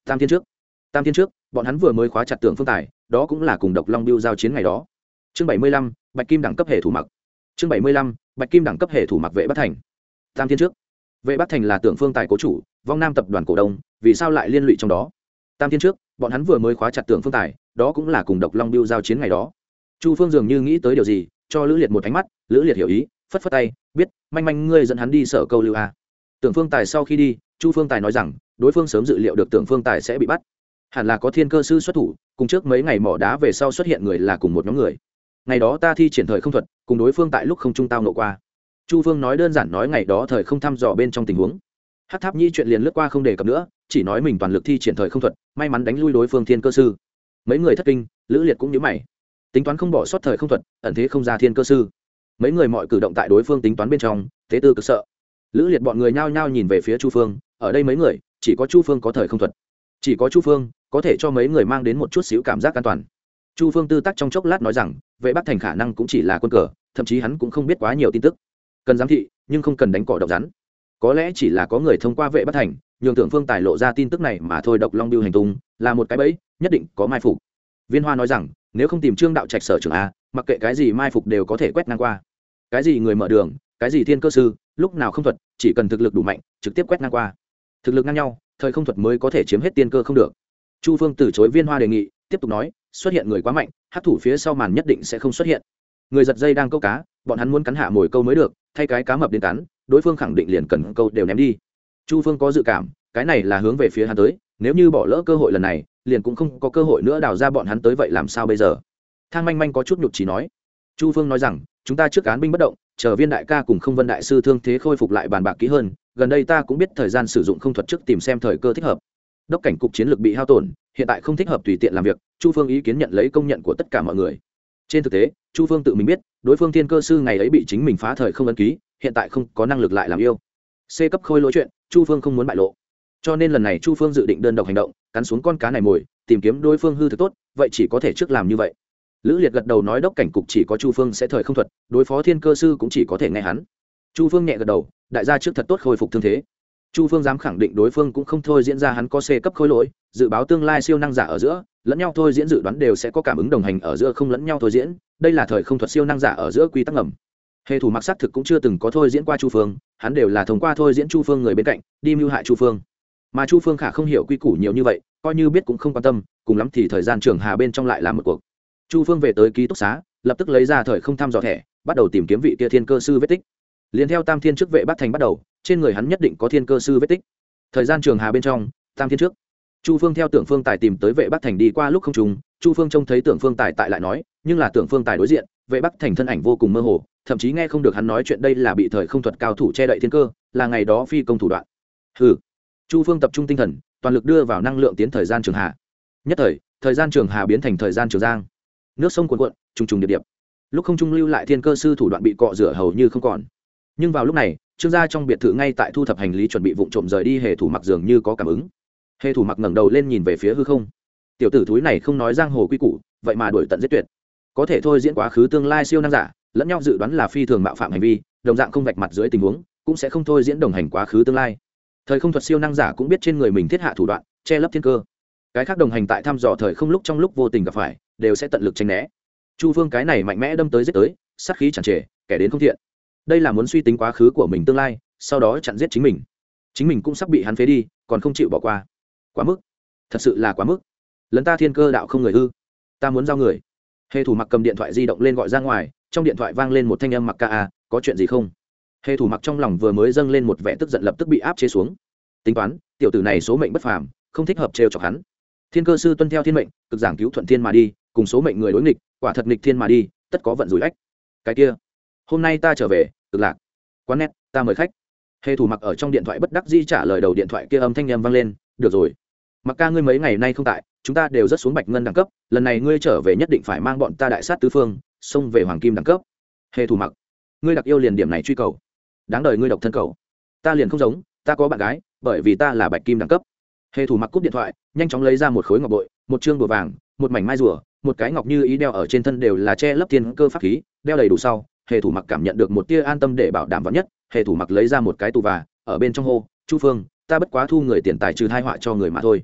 Tam thiên trước. Tam thiên trước, bọn hắn vừa mới khóa chặt tưởng phương tài, đó cũng là cùng độc long biêu giao chiến ngày đó chương bảy mươi lăm, bạch kim đẳng cấp hệ thủ mặc. Chương bảy mươi lăm, bạch kim đẳng cấp hệ thủ mặc vệ bắc thành. Tam thiên trước. Vệ bắc thành là tưởng phương tài cố chủ, vong nam tập đoàn cổ đông, vì sao lại liên lụy trong đó? Tam thiên trước, bọn hắn vừa mới khóa chặt tưởng phương tài, đó cũng là cùng độc long biêu giao chiến ngày đó. Chu phương dường như nghĩ tới điều gì, cho lữ liệt một ánh mắt, lữ liệt hiểu ý, phất phất tay, biết, manh manh ngươi dẫn hắn đi sở câu lưu a. Tưởng phương tài sau khi đi, chu phương tài nói rằng, đối phương sớm dự liệu được tưởng phương tài sẽ bị bắt. Hẳn là có thiên cơ sư xuất thủ, cùng trước mấy ngày mỏ đá về sau xuất hiện người là cùng một nhóm người ngày đó ta thi triển thời không thuật, cùng đối phương tại lúc không trung tao nộ qua. Chu phương nói đơn giản nói ngày đó thời không thăm dò bên trong tình huống. Hát tháp nhi chuyện liền lướt qua không đề cập nữa, chỉ nói mình toàn lực thi triển thời không thuật, may mắn đánh lui đối phương thiên cơ sư. Mấy người thất kinh, lữ liệt cũng nhớ mày. Tính toán không bỏ sót thời không thuật, ẩn thế không ra thiên cơ sư. Mấy người mọi cử động tại đối phương tính toán bên trong, thế tư cực sợ. Lữ liệt bọn người nhao nhao nhìn về phía chu phương, ở đây mấy người, chỉ có chu phương có thời không thuật. Chỉ có chu phương, có thể cho mấy người mang đến một chút xíu cảm giác an toàn. Chu phương tư tắc trong chốc lát nói rằng vệ bắc thành khả năng cũng chỉ là quân cờ, thậm chí hắn cũng không biết quá nhiều tin tức. Cần giám thị, nhưng không cần đánh cỏ độc rắn. Có lẽ chỉ là có người thông qua vệ bắc thành, nhường tưởng phương tài lộ ra tin tức này mà thôi, độc long biêu hành tung, là một cái bẫy, nhất định có mai phục. Viên hoa nói rằng, nếu không tìm trương đạo trạch sở trường a, mặc kệ cái gì mai phục đều có thể quét ngang qua. Cái gì người mở đường, cái gì thiên cơ sư, lúc nào không thuật, chỉ cần thực lực đủ mạnh, trực tiếp quét ngang qua. Thực lực ngang nhau, thời không thuật mới có thể chiếm hết tiên cơ không được. Chu phương từ chối viên hoa đề nghị tiếp tục nói, xuất hiện người quá mạnh hát thủ phía sau màn nhất định sẽ không xuất hiện. Người giật dây đang câu cá, bọn hắn muốn cắn hạ mồi câu mới được, thay cái cá mập đến cắn, đối phương khẳng định liền cần câu đều ném đi. Chu phương có dự cảm, cái này là hướng về phía hắn tới, nếu như bỏ lỡ cơ hội lần này, liền cũng không có cơ hội nữa đào ra bọn hắn tới vậy làm sao bây giờ? Thang manh manh có chút nhục chỉ nói. Chu phương nói rằng, chúng ta trước cán binh bất động, chờ viên đại ca cùng không vân đại sư thương thế khôi phục lại bàn bạc kỹ hơn, gần đây ta cũng biết thời gian sử dụng không thuật trước tìm xem thời cơ thích hợp. Đốc cảnh cục chiến lược bị hao tổn hiện tại không thích hợp tùy tiện làm việc, chu phương ý kiến nhận lấy công nhận của tất cả mọi người. Trên thực tế, chu phương tự mình biết, đối phương thiên cơ sư ngày ấy bị chính mình phá thời không ấn ký, hiện tại không có năng lực lại làm yêu. C cấp khôi lỗi chuyện, chu phương không muốn bại lộ. Cho nên lần này chu phương dự định đơn độc hành động, cắn xuống con cá này mồi, tìm kiếm đối phương hư thực tốt, vậy chỉ có thể trước làm như vậy. Lữ liệt gật đầu nói đốc cảnh cục chỉ có chu phương sẽ thời không thuật, đối phó thiên cơ sư cũng chỉ có thể nghe hắn. Chu phương nhẹ gật đầu, đại gia trước thật tốt khôi phục thương thế chu phương dám khẳng định đối phương cũng không thôi diễn ra hắn có c cấp khôi lỗi, dự báo tương lai siêu năng giả ở giữa, lẫn nhau thôi diễn dự đoán đều sẽ có cảm ứng đồng hành ở giữa không lẫn nhau thôi diễn, đây là thời không thuật siêu năng giả ở giữa quy tắc ngầm. Hệ thủ mặc xác thực cũng chưa từng có thôi diễn qua chu phương, hắn đều là thông qua thôi diễn chu phương người bên cạnh, đi mưu hại chu phương. Mà chu phương khả không hiểu quy củ nhiều như vậy, coi như biết cũng không quan tâm, cùng lắm thì thời gian trường hà bên trong lại làm một cuộc. Chu phương về tới ký túc xá, lập tức lấy ra thời không thăm dò thẻ, bắt đầu tìm kiếm vị kia thiên cơ sư vết tích. Liền theo tam thiên chức vệ bắt thành bắt đầu trên người hắn nhất định có thiên cơ sư vết tích. Thời gian trường hà bên trong, tam thiên trước. Chu phương theo tưởng phương tài tìm tới vệ bắc thành đi qua lúc không trùng, chu phương trông thấy tưởng phương tài tại lại nói, nhưng là tưởng phương tài đối diện, vệ bắc thành thân ảnh vô cùng mơ hồ, thậm chí nghe không được hắn nói chuyện đây là bị thời không thuật cao thủ che đậy thiên cơ, là ngày đó phi công thủ đoạn. Ừ chu phương tập trung tinh thần, toàn lực đưa vào năng lượng tiến thời gian trường hà. Nhất thời thời gian trường hà biến thành thời gian trường giang. Nước sông cuồn cuộn, trùng trùng điệp điệp. Lúc không trung lưu lại thiên cơ sư thủ đoạn bị cọ rửa hầu như không còn. Nhưng vào lúc này trương gia trong biệt thự ngay tại thu thập hành lý chuẩn bị vụ trộm rời đi, hề thủ mặc dường như có cảm ứng. Hề thủ mặc ngẩng đầu lên nhìn về phía hư không. Tiểu tử thúi này không nói giang hồ quy củ, vậy mà đuổi tận giết tuyệt. Có thể thôi diễn quá khứ tương lai siêu năng giả, lẫn nhau dự đoán là phi thường mạo phạm hành vi, đồng dạng không vạch mặt dưới tình huống, cũng sẽ không thôi diễn đồng hành quá khứ tương lai. Thời không thuật siêu năng giả cũng biết trên người mình thiết hạ thủ đoạn, che lấp thiên cơ. Cái khác đồng hành tại thăm dò thời không lúc trong lúc vô tình gặp phải, đều sẽ tận lực tranh né. Chu phương cái này mạnh mẽ đâm tới giết tới, sát khí chẳng trề, kẻ đến không thiện đây là muốn suy tính quá khứ của mình tương lai sau đó chặn giết chính mình. Chính mình cũng sắp bị hắn phế đi còn không chịu bỏ qua. Quá mức. Thật sự là quá mức. Lấn ta thiên cơ đạo không người hư, ta muốn giao người. Hệ thủ mặc cầm điện thoại di động lên gọi ra ngoài trong điện thoại vang lên một thanh âm mặc ca a có chuyện gì không? Hệ thủ mặc trong lòng vừa mới dâng lên một vẻ tức giận lập tức bị áp chế xuống. Tính toán tiểu tử này số mệnh bất phàm không thích hợp trêu chọc hắn. Thiên cơ sư tuân theo thiên mệnh cực giảng cứu thuận thiên mà đi cùng số mệnh người đối nghịch quả thật nghịch thiên mà đi tất có vận rủi ách. Cái kia hôm nay ta trở về, cực lạc. Quán nét ta mời khách. Hệ thủ mặc ở trong điện thoại bất đắc di trả lời đầu điện thoại kia âm thanh em vang lên, được rồi. Mặc ca ngươi mấy ngày nay không tại, chúng ta đều rất xuống bạch ngân đẳng cấp, lần này ngươi trở về nhất định phải mang bọn ta đại sát tứ phương, xông về hoàng kim đẳng cấp. Hệ thủ mặc, ngươi đặc yêu liền điểm này truy cầu. Đáng đời ngươi độc thân cầu. Ta liền không giống, ta có bạn gái, bởi vì ta là bạch kim đẳng cấp. Hệ thủ mặc cúp điện thoại, nhanh chóng lấy ra một khối ngọc bội, một chương bùa vàng, một mảnh mai rùa, một cái ngọc như ý đeo ở trên thân đều là che lấp thiên cơ pháp khí, đeo đầy đủ sau hệ thủ mặc cảm nhận được một tia an tâm để bảo đảm vắn nhất hệ thủ mặc lấy ra một cái tù và, ở bên trong hô, chu phương, ta bất quá thu người tiền tài trừ thai họa cho người mà thôi.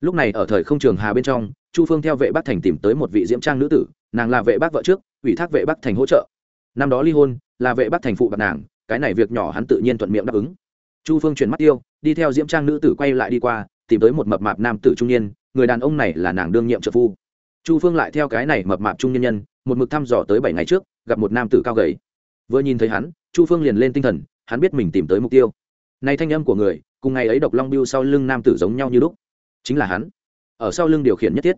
Lúc này ở thời không trường hà bên trong, chu phương theo vệ bắc thành tìm tới một vị diễm trang nữ tử, nàng là vệ bắc vợ trước, ủy thác vệ bắc thành hỗ trợ. Năm đó ly hôn, là vệ bắc thành phụ bạc nàng, cái này việc nhỏ hắn tự nhiên thuận miệng đáp ứng. Chu phương chuyển mắt tiêu đi theo diễm trang nữ tử quay lại đi qua, tìm tới một mập mạp nam tử trung niên, người đàn ông này là nàng đương nhiệm trợ phu. Chu phương lại theo cái này mập mạp trung nhân nhân, một mực thăm dò tới bảy ngày trước gặp một nam tử cao gầy. Vừa nhìn thấy hắn, chu phương liền lên tinh thần, hắn biết mình tìm tới mục tiêu. Này thanh âm của người, cùng ngày ấy độc long biêu sau lưng nam tử giống nhau như lúc. Chính là hắn. Ở sau lưng điều khiển nhất thiết.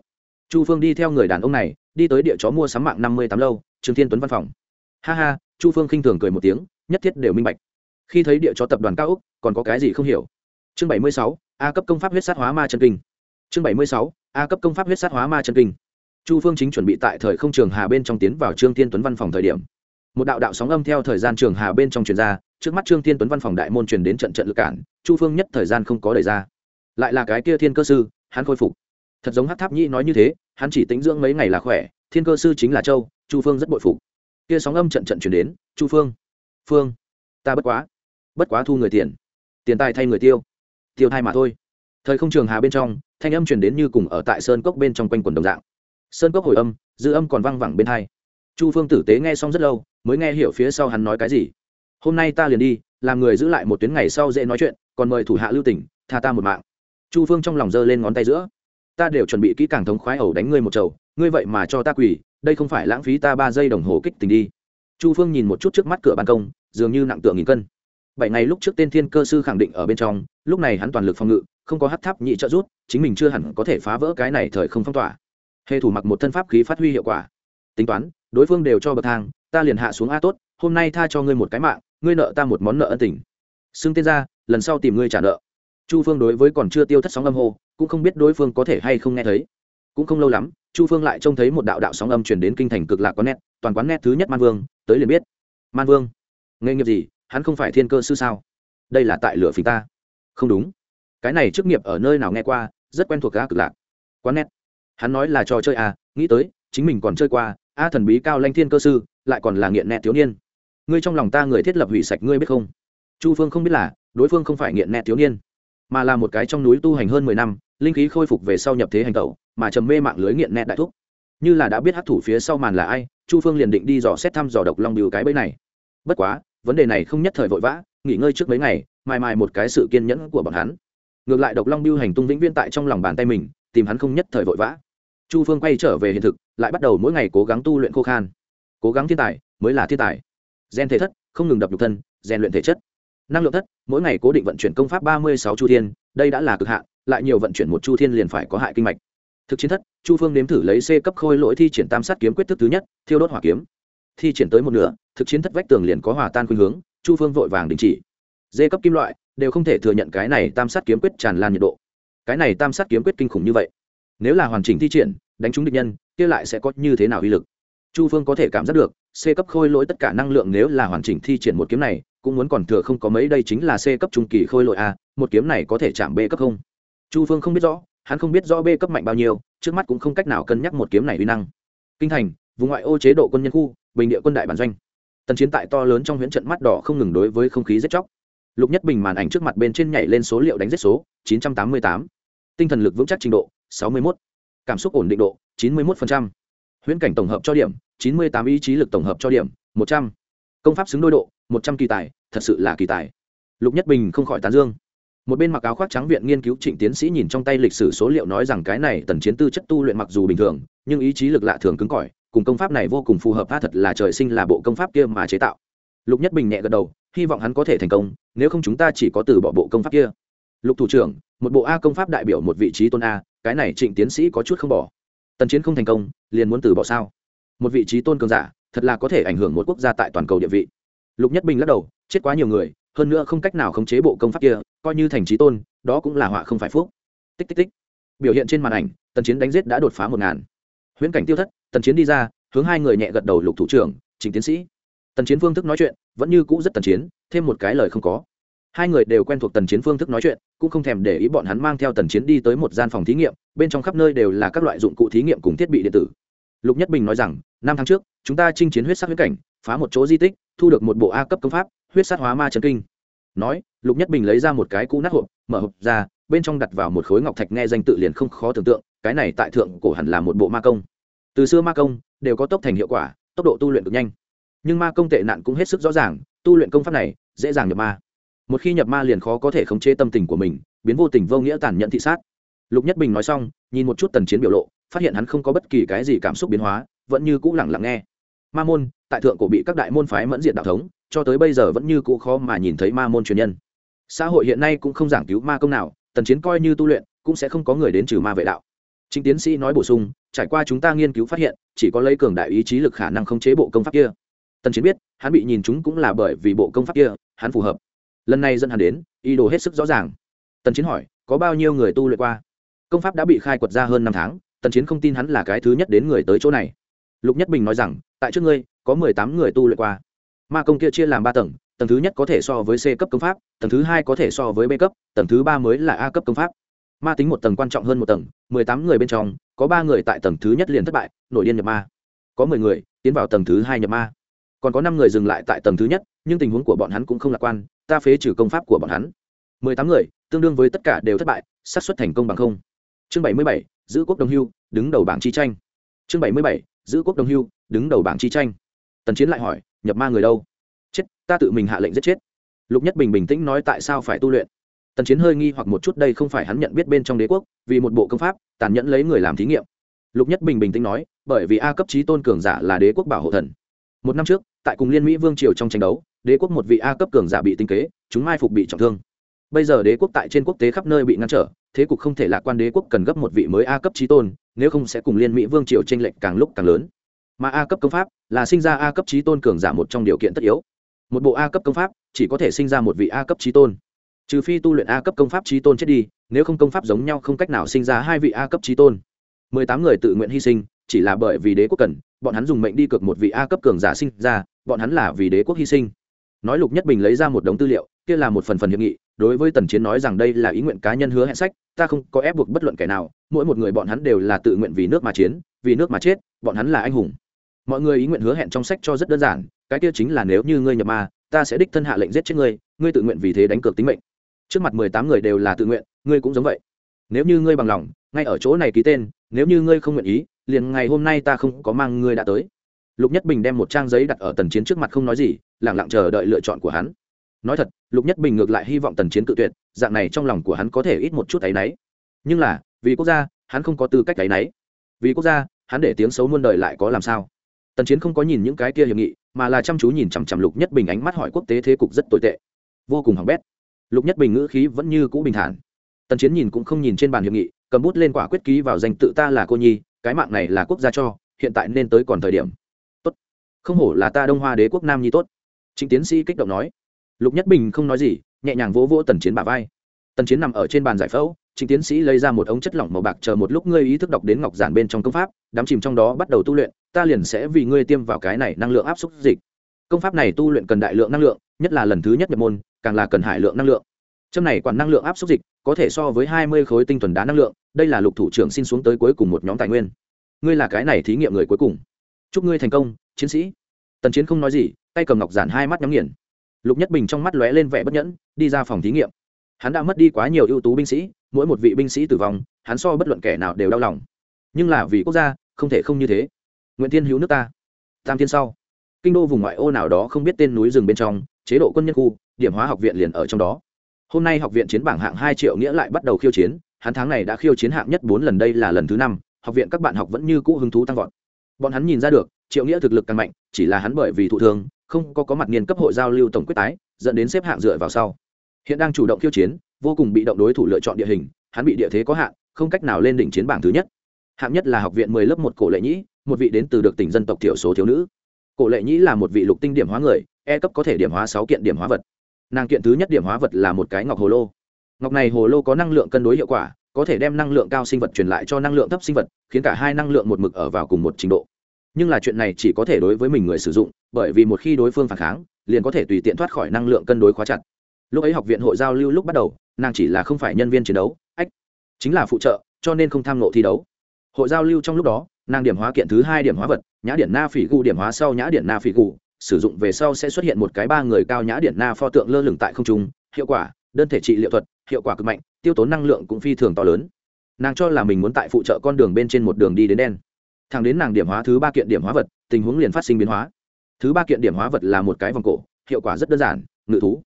Chu phương đi theo người đàn ông này, đi tới địa chó mua sắm mạng năm mươi tám lâu, trương thiên tuấn văn phòng. Ha ha, chu phương khinh thường cười một tiếng, nhất thiết đều minh bạch. Khi thấy địa chó tập đoàn cao úc còn có cái gì không hiểu? Chương bảy mươi sáu, a cấp công pháp huyết sát hóa ma chân kinh. Chương bảy mươi sáu, a cấp công pháp huyết sát hóa ma chân kinh chu phương chính chuẩn bị tại thời không trường hà bên trong tiến vào trương thiên tuấn văn phòng thời điểm. Một đạo đạo sóng âm theo thời gian trường hà bên trong truyền ra, trước mắt trương thiên tuấn văn phòng đại môn truyền đến trận trận lực cản, chu phương nhất thời gian không có đẩy ra. Lại là cái kia thiên cơ sư, hắn khôi phục. Thật giống hát tháp nhĩ nói như thế, hắn chỉ tính dưỡng mấy ngày là khỏe, thiên cơ sư chính là châu, chu phương rất bội phục. Kia sóng âm trận trận chuyển đến, chu phương phương, ta bất quá bất quá thu người tiền tiền tài thay người tiêu tiêu thai mà thôi. Thời không trường hà bên trong, thanh âm chuyển đến như cùng ở tại sơn cốc bên trong quanh quần đồng dạng sơn cốc hồi âm, dư âm còn văng vẳng bên hai. Chu phương tử tế nghe xong rất lâu, mới nghe hiểu phía sau hắn nói cái gì. Hôm nay ta liền đi, làm người giữ lại một tuyến ngày sau dễ nói chuyện, còn mời thủ hạ lưu tỉnh tha ta một mạng. Chu phương trong lòng giơ lên ngón tay giữa. Ta đều chuẩn bị kỹ càng thống khoái ẩu đánh ngươi một chầu, ngươi vậy mà cho ta quỳ, đây không phải lãng phí ta ba giây đồng hồ kích tình đi. Chu phương nhìn một chút trước mắt cửa ban công, dường như nặng tượng nghìn cân. Bảy ngày lúc trước tên thiên cơ sư khẳng định ở bên trong, lúc này hắn toàn lực phòng ngự, không có hát tháp nhị trợ rút chính mình chưa hẳn có thể phá vỡ cái này thời không phong tỏa hệ thủ mặc một thân pháp khí phát huy hiệu quả. Tính toán, đối phương đều cho bậc thang, ta liền hạ xuống a tốt, hôm nay tha cho ngươi một cái mạng, ngươi nợ ta một món nợ ân tình. Xưng tên ra, lần sau tìm ngươi trả nợ. Chu phương đối với còn chưa tiêu thất sóng âm hô, cũng không biết đối phương có thể hay không nghe thấy. Cũng không lâu lắm, chu phương lại trông thấy một đạo đạo sóng âm chuyển đến kinh thành cực lạc quán nét, toàn quán nét thứ nhất man vương, tới liền biết. Man vương, nghề nghiệp gì, hắn không phải thiên cơ sư sao? Đây là tại lửa phình ta. Không đúng. Cái này chức nghiệp ở nơi nào nghe qua, rất quen thuộc gã cực lạc quán nét hắn nói là trò chơi à nghĩ tới, chính mình còn chơi qua, a thần bí cao lanh thiên cơ sư, lại còn là nghiện nẹ thiếu niên. Ngươi trong lòng ta người thiết lập hủy sạch ngươi biết không? Chu phương không biết là, đối phương không phải nghiện nẹ thiếu niên, mà là một cái trong núi tu hành hơn mười năm, linh khí khôi phục về sau nhập thế hành tẩu, mà trầm mê mạng lưới nghiện nẹ đại thúc. Như là đã biết hát thủ phía sau màn là ai, chu phương liền định đi dò xét thăm dò độc long biểu cái bẫy này. Bất quá, vấn đề này không nhất thời vội vã, nghỉ ngơi trước mấy ngày, mài mài một cái sự kiên nhẫn của bọn hắn. Ngược lại độc long biêu hành tung vĩnh viên tại trong lòng bàn tay mình tìm hắn không nhất thời vội vã. Chu phương quay trở về hiện thực, lại bắt đầu mỗi ngày cố gắng tu luyện khô khan. Cố gắng thiên tài mới là thiên tài. Gen thể thất, không ngừng đập nhục thân rèn luyện thể chất. Năng lượng thất, mỗi ngày cố định vận chuyển công pháp ba mươi sáu chu thiên, đây đã là cực hạn, lại nhiều vận chuyển một chu thiên liền phải có hại kinh mạch. Thực chiến thất, chu phương nếm thử lấy c cấp khôi lỗi thi triển tam sát kiếm quyết thức thứ nhất, thiêu đốt hỏa kiếm. Thi triển tới một nửa, thực chiến thất vách tường liền có hòa tan khuynh hướng, chu phương vội vàng đình chỉ. D cấp kim loại, đều không thể thừa nhận cái này tam sát kiếm quyết tràn lan nhiệt độ cái này tam sát kiếm quyết kinh khủng như vậy. Nếu là hoàn chỉnh thi triển, đánh trúng địch nhân, kia lại sẽ có như thế nào uy lực? Chu phương có thể cảm giác được, c cấp khôi lỗi tất cả năng lượng nếu là hoàn chỉnh thi triển một kiếm này, cũng muốn còn thừa không có mấy, đây chính là c cấp trung kỳ khôi lỗi a, một kiếm này có thể chạm b cấp không? Chu phương không biết rõ, hắn không biết rõ b cấp mạnh bao nhiêu, trước mắt cũng không cách nào cân nhắc một kiếm này uy năng. Kinh thành, vùng ngoại ô chế độ quân nhân khu, bình địa quân đại bản doanh. Tần chiến tại to lớn trong huyễn trận mắt đỏ không ngừng đối với không khí rất chóc lục nhất bình màn ảnh trước mặt bên trên nhảy lên số liệu đánh giết số 988. tinh thần lực vững chắc trình độ 61. cảm xúc ổn định độ 91%. huyễn cảnh tổng hợp cho điểm 98 ý chí lực tổng hợp cho điểm 100. công pháp xứng đôi độ 100 kỳ tài, thật sự là kỳ tài lục nhất bình không khỏi tán dương một bên mặc áo khoác trắng viện nghiên cứu trịnh tiến sĩ nhìn trong tay lịch sử số liệu nói rằng cái này tần chiến tư chất tu luyện mặc dù bình thường, nhưng ý chí lực lạ thường cứng cỏi, cùng công pháp này vô cùng phù hợp tha thật là trời sinh là bộ công pháp kia mà chế tạo lục nhất bình nhẹ gật đầu hy vọng hắn có thể thành công, nếu không chúng ta chỉ có từ bỏ bộ công pháp kia. Lục thủ trưởng, một bộ a công pháp đại biểu một vị trí tôn a, cái này trịnh tiến sĩ có chút không bỏ. Tần chiến không thành công, liền muốn từ bỏ sao? Một vị trí tôn cường giả, thật là có thể ảnh hưởng một quốc gia tại toàn cầu địa vị. Lục nhất bình lắc đầu, chết quá nhiều người, hơn nữa không cách nào khống chế bộ công pháp kia, coi như thành trí tôn, đó cũng là họa không phải phúc. Tích tích tích. Biểu hiện trên màn ảnh, tần chiến đánh giết đã đột phá một ngàn. Huyễn cảnh tiêu thất, tần chiến đi ra, hướng hai người nhẹ gật đầu lục thủ trưởng chính tiến sĩ tần chiến phương thức nói chuyện vẫn như cũ rất tần chiến, thêm một cái lời không có. Hai người đều quen thuộc tần chiến phương thức nói chuyện, cũng không thèm để ý bọn hắn mang theo tần chiến đi tới một gian phòng thí nghiệm, bên trong khắp nơi đều là các loại dụng cụ thí nghiệm cùng thiết bị điện tử. Lục nhất bình nói rằng, năm tháng trước, chúng ta chinh chiến huyết sắc huyết cảnh, phá một chỗ di tích, thu được một bộ a cấp công pháp, huyết sát hóa ma trần kinh. Nói, lục nhất bình lấy ra một cái cũ nát hộp, mở hộp ra, bên trong đặt vào một khối ngọc thạch nghe danh tự liền không khó tưởng tượng, cái này tại thượng cổ hẳn là một bộ ma công. Từ xưa ma công đều có tốc thành hiệu quả, tốc độ tu luyện cực nhanh nhưng ma công tệ nạn cũng hết sức rõ ràng, tu luyện công pháp này, dễ dàng nhập ma. Một khi nhập ma liền khó có thể khống chế tâm tình của mình, biến vô tình vô nghĩa tàn nhẫn thị sát. Lục nhất bình nói xong, nhìn một chút tần chiến biểu lộ, phát hiện hắn không có bất kỳ cái gì cảm xúc biến hóa, vẫn như cũ lẳng lặng nghe. Ma môn, tại thượng cổ bị các đại môn phái mẫn diện đạo thống, cho tới bây giờ vẫn như cũ khó mà nhìn thấy ma môn truyền nhân. Xã hội hiện nay cũng không giảng cứu ma công nào, tần chiến coi như tu luyện, cũng sẽ không có người đến trừ ma vệ đạo. Chính tiến sĩ nói bổ sung, trải qua chúng ta nghiên cứu phát hiện, chỉ có lấy cường đại ý chí lực khả năng khống chế bộ công pháp kia tần chiến biết, hắn bị nhìn chúng cũng là bởi vì bộ công pháp kia, hắn phù hợp. Lần này dẫn hắn đến, ý đồ hết sức rõ ràng. Tần chiến hỏi, có bao nhiêu người tu luyện qua? Công pháp đã bị khai quật ra hơn năm tháng, tần chiến không tin hắn là cái thứ nhất đến người tới chỗ này. Lục nhất bình nói rằng, tại trước ngươi, có mười tám người tu luyện qua. Ma công kia chia làm ba tầng tầng thứ nhất có thể so với c cấp công pháp, tầng thứ hai có thể so với b cấp, tầng thứ ba mới là a cấp công pháp. Ma tính một tầng quan trọng hơn một tầng, mười tám người bên trong, có ba người tại tầng thứ nhất liền thất bại, nổi điên nhập ma. Có mười người, tiến vào tầng thứ hai nhập ma còn có năm người dừng lại tại tầng thứ nhất, nhưng tình huống của bọn hắn cũng không lạc quan, ta phế trừ công pháp của bọn hắn. Mười tám người, tương đương với tất cả đều thất bại, xác suất thành công bằng không. Chương bảy mươi bảy, giữ quốc đồng hưu, đứng đầu bảng chi tranh. Chương bảy mươi bảy, giữ quốc đồng hưu, đứng đầu bảng chi tranh. Tần chiến lại hỏi, nhập ma người đâu? Chết, ta tự mình hạ lệnh giết chết. Lục nhất bình bình tĩnh nói tại sao phải tu luyện. Tần chiến hơi nghi hoặc một chút, đây không phải hắn nhận biết bên trong đế quốc, vì một bộ công pháp, tàn nhẫn lấy người làm thí nghiệm. Lục nhất bình bình tĩnh nói, bởi vì a cấp trí tôn cường giả là đế quốc bảo hộ thần một năm trước, tại cùng liên mỹ vương triều trong tranh đấu, đế quốc một vị a cấp cường giả bị tinh kế, chúng mai phục bị trọng thương. Bây giờ đế quốc tại trên quốc tế khắp nơi bị ngăn trở, thế cục không thể lạc quan đế quốc cần gấp một vị mới a cấp trí tôn, nếu không sẽ cùng liên mỹ vương triều tranh lệch càng lúc càng lớn. Mà a cấp công pháp là sinh ra a cấp trí tôn cường giả một trong điều kiện tất yếu. Một bộ a cấp công pháp chỉ có thể sinh ra một vị a cấp trí tôn. Trừ phi tu luyện a cấp công pháp trí tôn chết đi, nếu không công pháp giống nhau không cách nào sinh ra hai vị a cấp trí tôn. Mười tám người tự nguyện hy sinh, chỉ là bởi vì đế quốc cần bọn hắn dùng mệnh đi cược một vị a cấp cường giả sinh ra, bọn hắn là vì đế quốc hy sinh. Nói lục nhất bình lấy ra một đống tư liệu, kia là một phần phần hiệp nghị, đối với tần chiến nói rằng đây là ý nguyện cá nhân hứa hẹn sách, ta không có ép buộc bất luận kẻ nào, mỗi một người bọn hắn đều là tự nguyện vì nước mà chiến, vì nước mà chết, bọn hắn là anh hùng. Mọi người ý nguyện hứa hẹn trong sách cho rất đơn giản, cái kia chính là nếu như ngươi nhập ma, ta sẽ đích thân hạ lệnh giết chết ngươi ngươi tự nguyện vì thế đánh cược tính mệnh. Trước mặt mười tám người đều là tự nguyện, ngươi cũng giống vậy. Nếu như ngươi bằng lòng, ngay ở chỗ này ký tên, nếu như ngươi không nguyện ý liền ngày hôm nay ta không có mang ngươi đã tới. Lục nhất bình đem một trang giấy đặt ở tần chiến trước mặt không nói gì lẳng lặng chờ đợi lựa chọn của hắn. Nói thật, lục nhất bình ngược lại hy vọng tần chiến cự tuyệt, dạng này trong lòng của hắn có thể ít một chút áy náy. Nhưng là, vì quốc gia, hắn không có tư cách áy náy. Vì quốc gia, hắn để tiếng xấu muôn đời lại có làm sao? Tần chiến không có nhìn những cái kia hiệp nghị, mà là chăm chú nhìn chằm chằm lục nhất bình ánh mắt hỏi quốc tế thế cục rất tồi tệ. Vô cùng hỏng bét. Lục nhất bình ngữ khí vẫn như cũ bình thản. Tần chiến nhìn cũng không nhìn trên bàn hiệp nghị, cầm bút lên quả quyết ký vào danh tự ta là cô nhi cái mạng này là quốc gia cho, hiện tại nên tới còn thời điểm. Tốt. Không hổ là ta đông hoa đế quốc nam nhi tốt. Chính tiến sĩ kích động nói. Lục nhất bình không nói gì, nhẹ nhàng vỗ vỗ tần chiến bà vai. Tần chiến nằm ở trên bàn giải phẫu chính tiến sĩ lấy ra một ống chất lỏng màu bạc chờ một lúc ngươi ý thức đọc đến ngọc giản bên trong công pháp đám chìm trong đó bắt đầu tu luyện, ta liền sẽ vì ngươi tiêm vào cái này năng lượng áp suất dịch. Công pháp này tu luyện cần đại lượng năng lượng, nhất là lần thứ nhất nhập môn, càng là cần hải lượng năng lượng châm này quản năng lượng áp suất dịch, có thể so với hai mươi khối tinh thuần đá năng lượng, đây là lục thủ trưởng xin xuống tới cuối cùng một nhóm tài nguyên. Ngươi là cái này thí nghiệm người cuối cùng. Chúc ngươi thành công, chiến sĩ. Tần chiến không nói gì, tay cầm ngọc giản hai mắt nhắm nghiền. Lục nhất bình trong mắt lóe lên vẻ bất nhẫn, đi ra phòng thí nghiệm. Hắn đã mất đi quá nhiều ưu tú binh sĩ, mỗi một vị binh sĩ tử vong, hắn so bất luận kẻ nào đều đau lòng. Nhưng là vì quốc gia, không thể không như thế. Nguyễn thiên hữu nước ta. Tam thiên sau. Kinh đô vùng ngoại ô nào đó không biết tên núi rừng bên trong, chế độ quân nhân khu, điểm hóa học viện liền ở trong đó hôm nay học viện chiến bảng hạng hai triệu nghĩa lại bắt đầu khiêu chiến, hắn tháng này đã khiêu chiến hạng nhất bốn lần, đây là lần thứ năm, học viện các bạn học vẫn như cũ hứng thú tăng vọt. Bọn hắn nhìn ra được, triệu nghĩa thực lực càng mạnh, chỉ là hắn bởi vì thụ thương, không có có mặt niên cấp hội giao lưu tổng quyết tái, dẫn đến xếp hạng dựa vào sau. Hiện đang chủ động khiêu chiến, vô cùng bị động đối thủ lựa chọn địa hình, hắn bị địa thế có hạn, không cách nào lên đỉnh chiến bảng thứ nhất. Hạng nhất là học viện mười lớp một cổ lệ nhĩ, một vị đến từ được tỉnh dân tộc thiểu số thiếu nữ. Cổ lệ nhĩ là một vị lục tinh điểm hóa người e cấp có thể điểm hóa sáu kiện điểm hóa vật nàng kiện thứ nhất điểm hóa vật là một cái ngọc hồ lô. Ngọc này hồ lô có năng lượng cân đối hiệu quả, có thể đem năng lượng cao sinh vật truyền lại cho năng lượng thấp sinh vật, khiến cả hai năng lượng một mực ở vào cùng một trình độ. Nhưng là chuyện này chỉ có thể đối với mình người sử dụng, bởi vì một khi đối phương phản kháng, liền có thể tùy tiện thoát khỏi năng lượng cân đối khóa chặt. Lúc ấy học viện hội giao lưu lúc bắt đầu, nàng chỉ là không phải nhân viên chiến đấu, ách, chính là phụ trợ, cho nên không tham nộ thi đấu. Hội giao lưu trong lúc đó, nàng điểm hóa kiện thứ hai điểm hóa vật, nhã điển na phỉ gu điểm hóa sau nhã điển na phỉ gu sử dụng về sau sẽ xuất hiện một cái ba người cao nhã điển na pho tượng lơ lửng tại không trung, hiệu quả, đơn thể trị liệu thuật, hiệu quả cực mạnh, tiêu tốn năng lượng cũng phi thường to lớn. Nàng cho là mình muốn tại phụ trợ con đường bên trên một đường đi đến đen. Thẳng đến nàng điểm hóa thứ ba kiện điểm hóa vật, tình huống liền phát sinh biến hóa. Thứ ba kiện điểm hóa vật là một cái vòng cổ, hiệu quả rất đơn giản, ngự thú.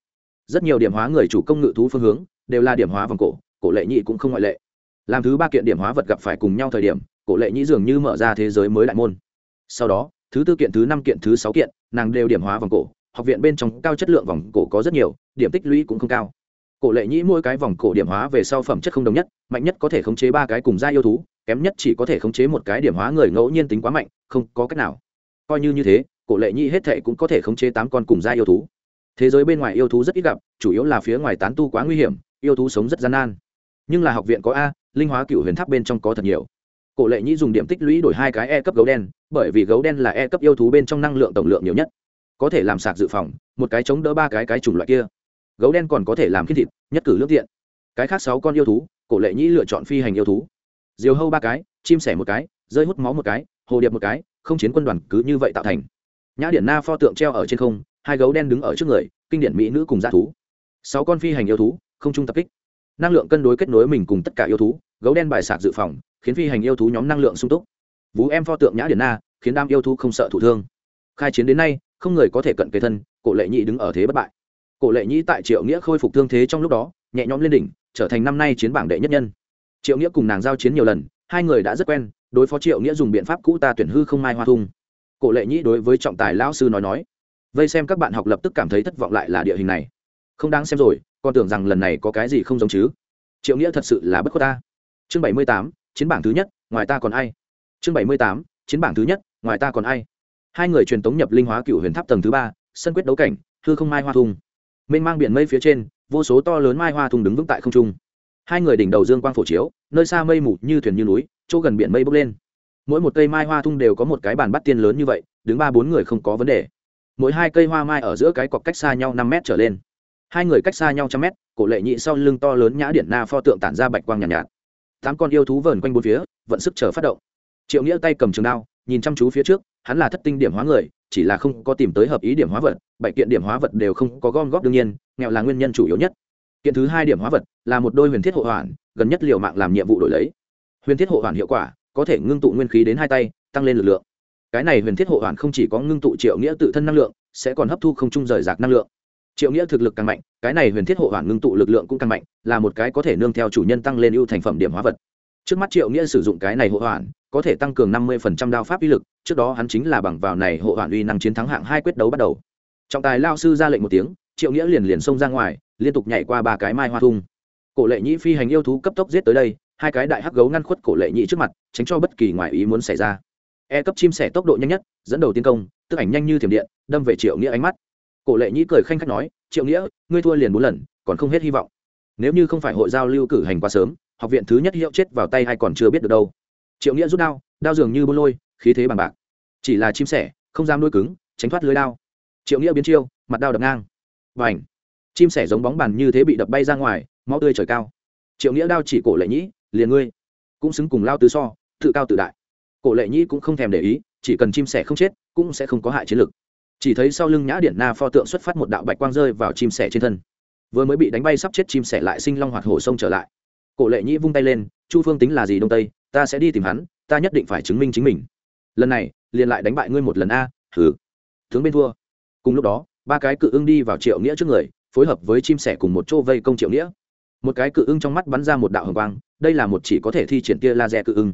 Rất nhiều điểm hóa người chủ công ngự thú phương hướng, đều là điểm hóa vòng cổ cổ lệ nhị cũng không ngoại lệ. Làm thứ ba kiện điểm hóa vật gặp phải cùng nhau thời điểm, cổ lệ nhị dường như mở ra thế giới mới đại môn. Sau đó thứ tư kiện, thứ năm kiện, thứ sáu kiện, nàng đều điểm hóa vòng cổ. Học viện bên trong cao chất lượng vòng cổ có rất nhiều, điểm tích lũy cũng không cao. Cổ lệ nhĩ mỗi cái vòng cổ điểm hóa về sau phẩm chất không đồng nhất, mạnh nhất có thể khống chế ba cái cùng gia yêu thú, kém nhất chỉ có thể khống chế một cái điểm hóa người ngẫu nhiên tính quá mạnh, không có cách nào. Coi như như thế, cổ lệ nhĩ hết thệ cũng có thể khống chế tám con cùng gia yêu thú. Thế giới bên ngoài yêu thú rất ít gặp, chủ yếu là phía ngoài tán tu quá nguy hiểm, yêu thú sống rất gian nan. Nhưng là học viện có a, linh hóa cựu huyền tháp bên trong có thật nhiều cổ lệ nhĩ dùng điểm tích lũy đổi hai cái e cấp gấu đen, bởi vì gấu đen là e cấp yêu thú bên trong năng lượng tổng lượng nhiều nhất. Có thể làm sạc dự phòng, một cái chống đỡ ba cái cái chủng loại kia. Gấu đen còn có thể làm khiết thịt, nhất cử lướt tiện. Cái khác sáu con yêu thú, cổ lệ nhĩ lựa chọn phi hành yêu thú. Diều hâu ba cái, chim sẻ một cái, rơi hút máu một cái, hồ điệp một cái, không chiến quân đoàn cứ như vậy tạo thành. Nhã điển na pho tượng treo ở trên không, hai gấu đen đứng ở trước người, kinh điển mỹ nữ cùng g thú. Sáu con phi hành yêu thú, không trung tập kích. Năng lượng cân đối kết nối mình cùng tất cả yêu thú, gấu đen bài sạc dự phòng khiến phi hành yêu thú nhóm năng lượng sung túc. Vú em pho tượng nhã điển na, khiến đam yêu thú không sợ thủ thương. Khai chiến đến nay, không người có thể cận kề thân, cổ lệ nhị đứng ở thế bất bại. Cổ lệ nhị tại triệu nghĩa khôi phục thương thế trong lúc đó, nhẹ nhõm lên đỉnh, trở thành năm nay chiến bảng đệ nhất nhân. Triệu nghĩa cùng nàng giao chiến nhiều lần, hai người đã rất quen, đối phó triệu nghĩa dùng biện pháp cũ ta tuyển hư không mai hoa thung. Cổ lệ nhị đối với trọng tài lão sư nói nói, vây xem các bạn học lập tức cảm thấy thất vọng lại là địa hình này. Không đáng xem rồi con tưởng rằng lần này có cái gì không giống chứ. Triệu nghĩa thật sự là bất khuất ta. Chương bảy mươi tám chiến bảng thứ nhất ngoài ta còn ai? Chương bảy mươi tám chiến bảng thứ nhất ngoài ta còn ai? Hai người truyền tống nhập linh hóa cựu huyền tháp tầng thứ ba sân quyết đấu cảnh thư không mai hoa thung. Mênh mang biển mây phía trên vô số to lớn mai hoa thung đứng vững tại không trung. Hai người đỉnh đầu dương quang phổ chiếu nơi xa mây mù như thuyền như núi chỗ gần biển mây bốc lên. Mỗi một cây mai hoa thung đều có một cái bàn bắt tiên lớn như vậy đứng ba bốn người không có vấn đề. Mỗi hai cây hoa mai ở giữa cái cọc cách xa nhau năm mét trở lên. Hai người cách xa nhau trăm mét cổ lệ nhị sau lưng to lớn nhã điện na pho tượng tản ra bạch quang nhàn nhạt, nhạt tám con yêu thú vờn quanh bốn phía, vận sức chờ phát động. Triệu nghĩa tay cầm trường đao, nhìn chăm chú phía trước, hắn là thất tinh điểm hóa người, chỉ là không có tìm tới hợp ý điểm hóa vật, bảy kiện điểm hóa vật đều không có gom góp đương nhiên, nghèo là nguyên nhân chủ yếu nhất. Kiện thứ hai điểm hóa vật là một đôi huyền thiết hộ hoàn, gần nhất liều mạng làm nhiệm vụ đổi lấy. Huyền thiết hộ hoàn hiệu quả, có thể ngưng tụ nguyên khí đến hai tay, tăng lên lực lượng. Cái này huyền thiết hộ hoàn không chỉ có ngưng tụ triệu nghĩa tự thân năng lượng, sẽ còn hấp thu không trung rời rạc năng lượng triệu nghĩa thực lực càng mạnh, cái này huyền thiết hộ hoàn ngưng tụ lực lượng cũng càng mạnh, là một cái có thể nương theo chủ nhân tăng lên ưu thành phẩm điểm hóa vật. Trước mắt triệu nghĩa sử dụng cái này hộ hoàn có thể tăng cường năm mươi đao pháp uy lực, trước đó hắn chính là bằng vào này hộ hoàn uy năng chiến thắng hạng hai quyết đấu bắt đầu. Trọng tài lao sư ra lệnh một tiếng, triệu nghĩa liền liền xông ra ngoài, liên tục nhảy qua ba cái mai hoa thung. Cổ lệ nhĩ phi hành yêu thú cấp tốc giết tới đây, hai cái đại hắc gấu ngăn khuất cổ lệ nhĩ trước mặt, tránh cho bất kỳ ngoại ý muốn xảy ra. E cấp chim sẻ tốc độ nhanh nhất, dẫn đầu tiến công, tức ảnh nhanh như thiểm điện, đâm về triệu nghĩa ánh mắt cổ lệ nhĩ cười khanh khách nói, triệu nghĩa, ngươi thua liền bốn lần, còn không hết hy vọng. Nếu như không phải hội giao lưu cử hành quá sớm, học viện thứ nhất hiệu chết vào tay hay còn chưa biết được đâu. Triệu nghĩa rút đao đao dường như bô lôi, khí thế bằng bạc. Chỉ là chim sẻ, không dám nuôi cứng, tránh thoát lưới đao. Triệu nghĩa biến chiêu, mặt đao đập ngang. Và ảnh chim sẻ giống bóng bàn như thế bị đập bay ra ngoài, máu tươi trời cao. Triệu nghĩa đao chỉ cổ lệ nhĩ, liền ngươi, cũng xứng cùng lao tứ so, tự cao tự đại. Cổ lệ nhĩ cũng không thèm để ý, chỉ cần chim sẻ không chết, cũng sẽ không có hại chiến lực chỉ thấy sau lưng nhã điện na pho tượng xuất phát một đạo bạch quang rơi vào chim sẻ trên thân. Vừa mới bị đánh bay sắp chết chim sẻ lại sinh long hoạt hổ sông trở lại. Cổ lệ nhĩ vung tay lên, chu phương tính là gì đông tây? Ta sẽ đi tìm hắn, ta nhất định phải chứng minh chính mình. Lần này, liền lại đánh bại ngươi một lần a thử tướng bên thua. Cùng lúc đó, ba cái cự ưng đi vào triệu nghĩa trước người, phối hợp với chim sẻ cùng một chỗ vây công triệu nghĩa. Một cái cự ưng trong mắt bắn ra một đạo hồng quang, đây là một chỉ có thể thi triển tia laser cự ưng.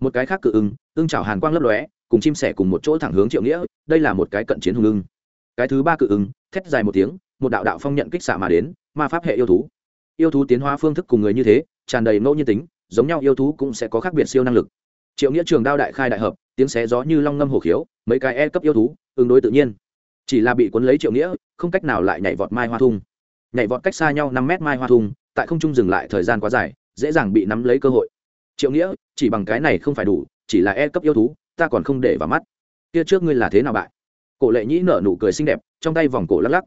Một cái khác cự ưng ưng chảo hàn quang lấp lóe cùng chim sẻ cùng một chỗ thẳng hướng triệu nghĩa, đây là một cái cận chiến hùng ưng. Cái thứ ba cự ứng thét dài một tiếng, một đạo đạo phong nhận kích xạ mà đến, ma pháp hệ yêu thú. Yêu thú tiến hóa phương thức cùng người như thế, tràn đầy ngẫu nhiên tính, giống nhau yêu thú cũng sẽ có khác biệt siêu năng lực. Triệu nghĩa trường đao đại khai đại hợp, tiếng xé gió như long ngâm hổ khiếu, mấy cái e cấp yêu thú ứng đối tự nhiên. Chỉ là bị cuốn lấy triệu nghĩa, không cách nào lại nhảy vọt mai hoa thung. Nhảy vọt cách xa nhau năm mét mai hoa thung, tại không trung dừng lại thời gian quá dài, dễ dàng bị nắm lấy cơ hội. Triệu nghĩa, chỉ bằng cái này không phải đủ, chỉ là e cấp yêu thú ta còn không để vào mắt. Kia trước ngươi là thế nào bại? Cổ lệ nhĩ nở nụ cười xinh đẹp, trong tay vòng cổ lắc lắc.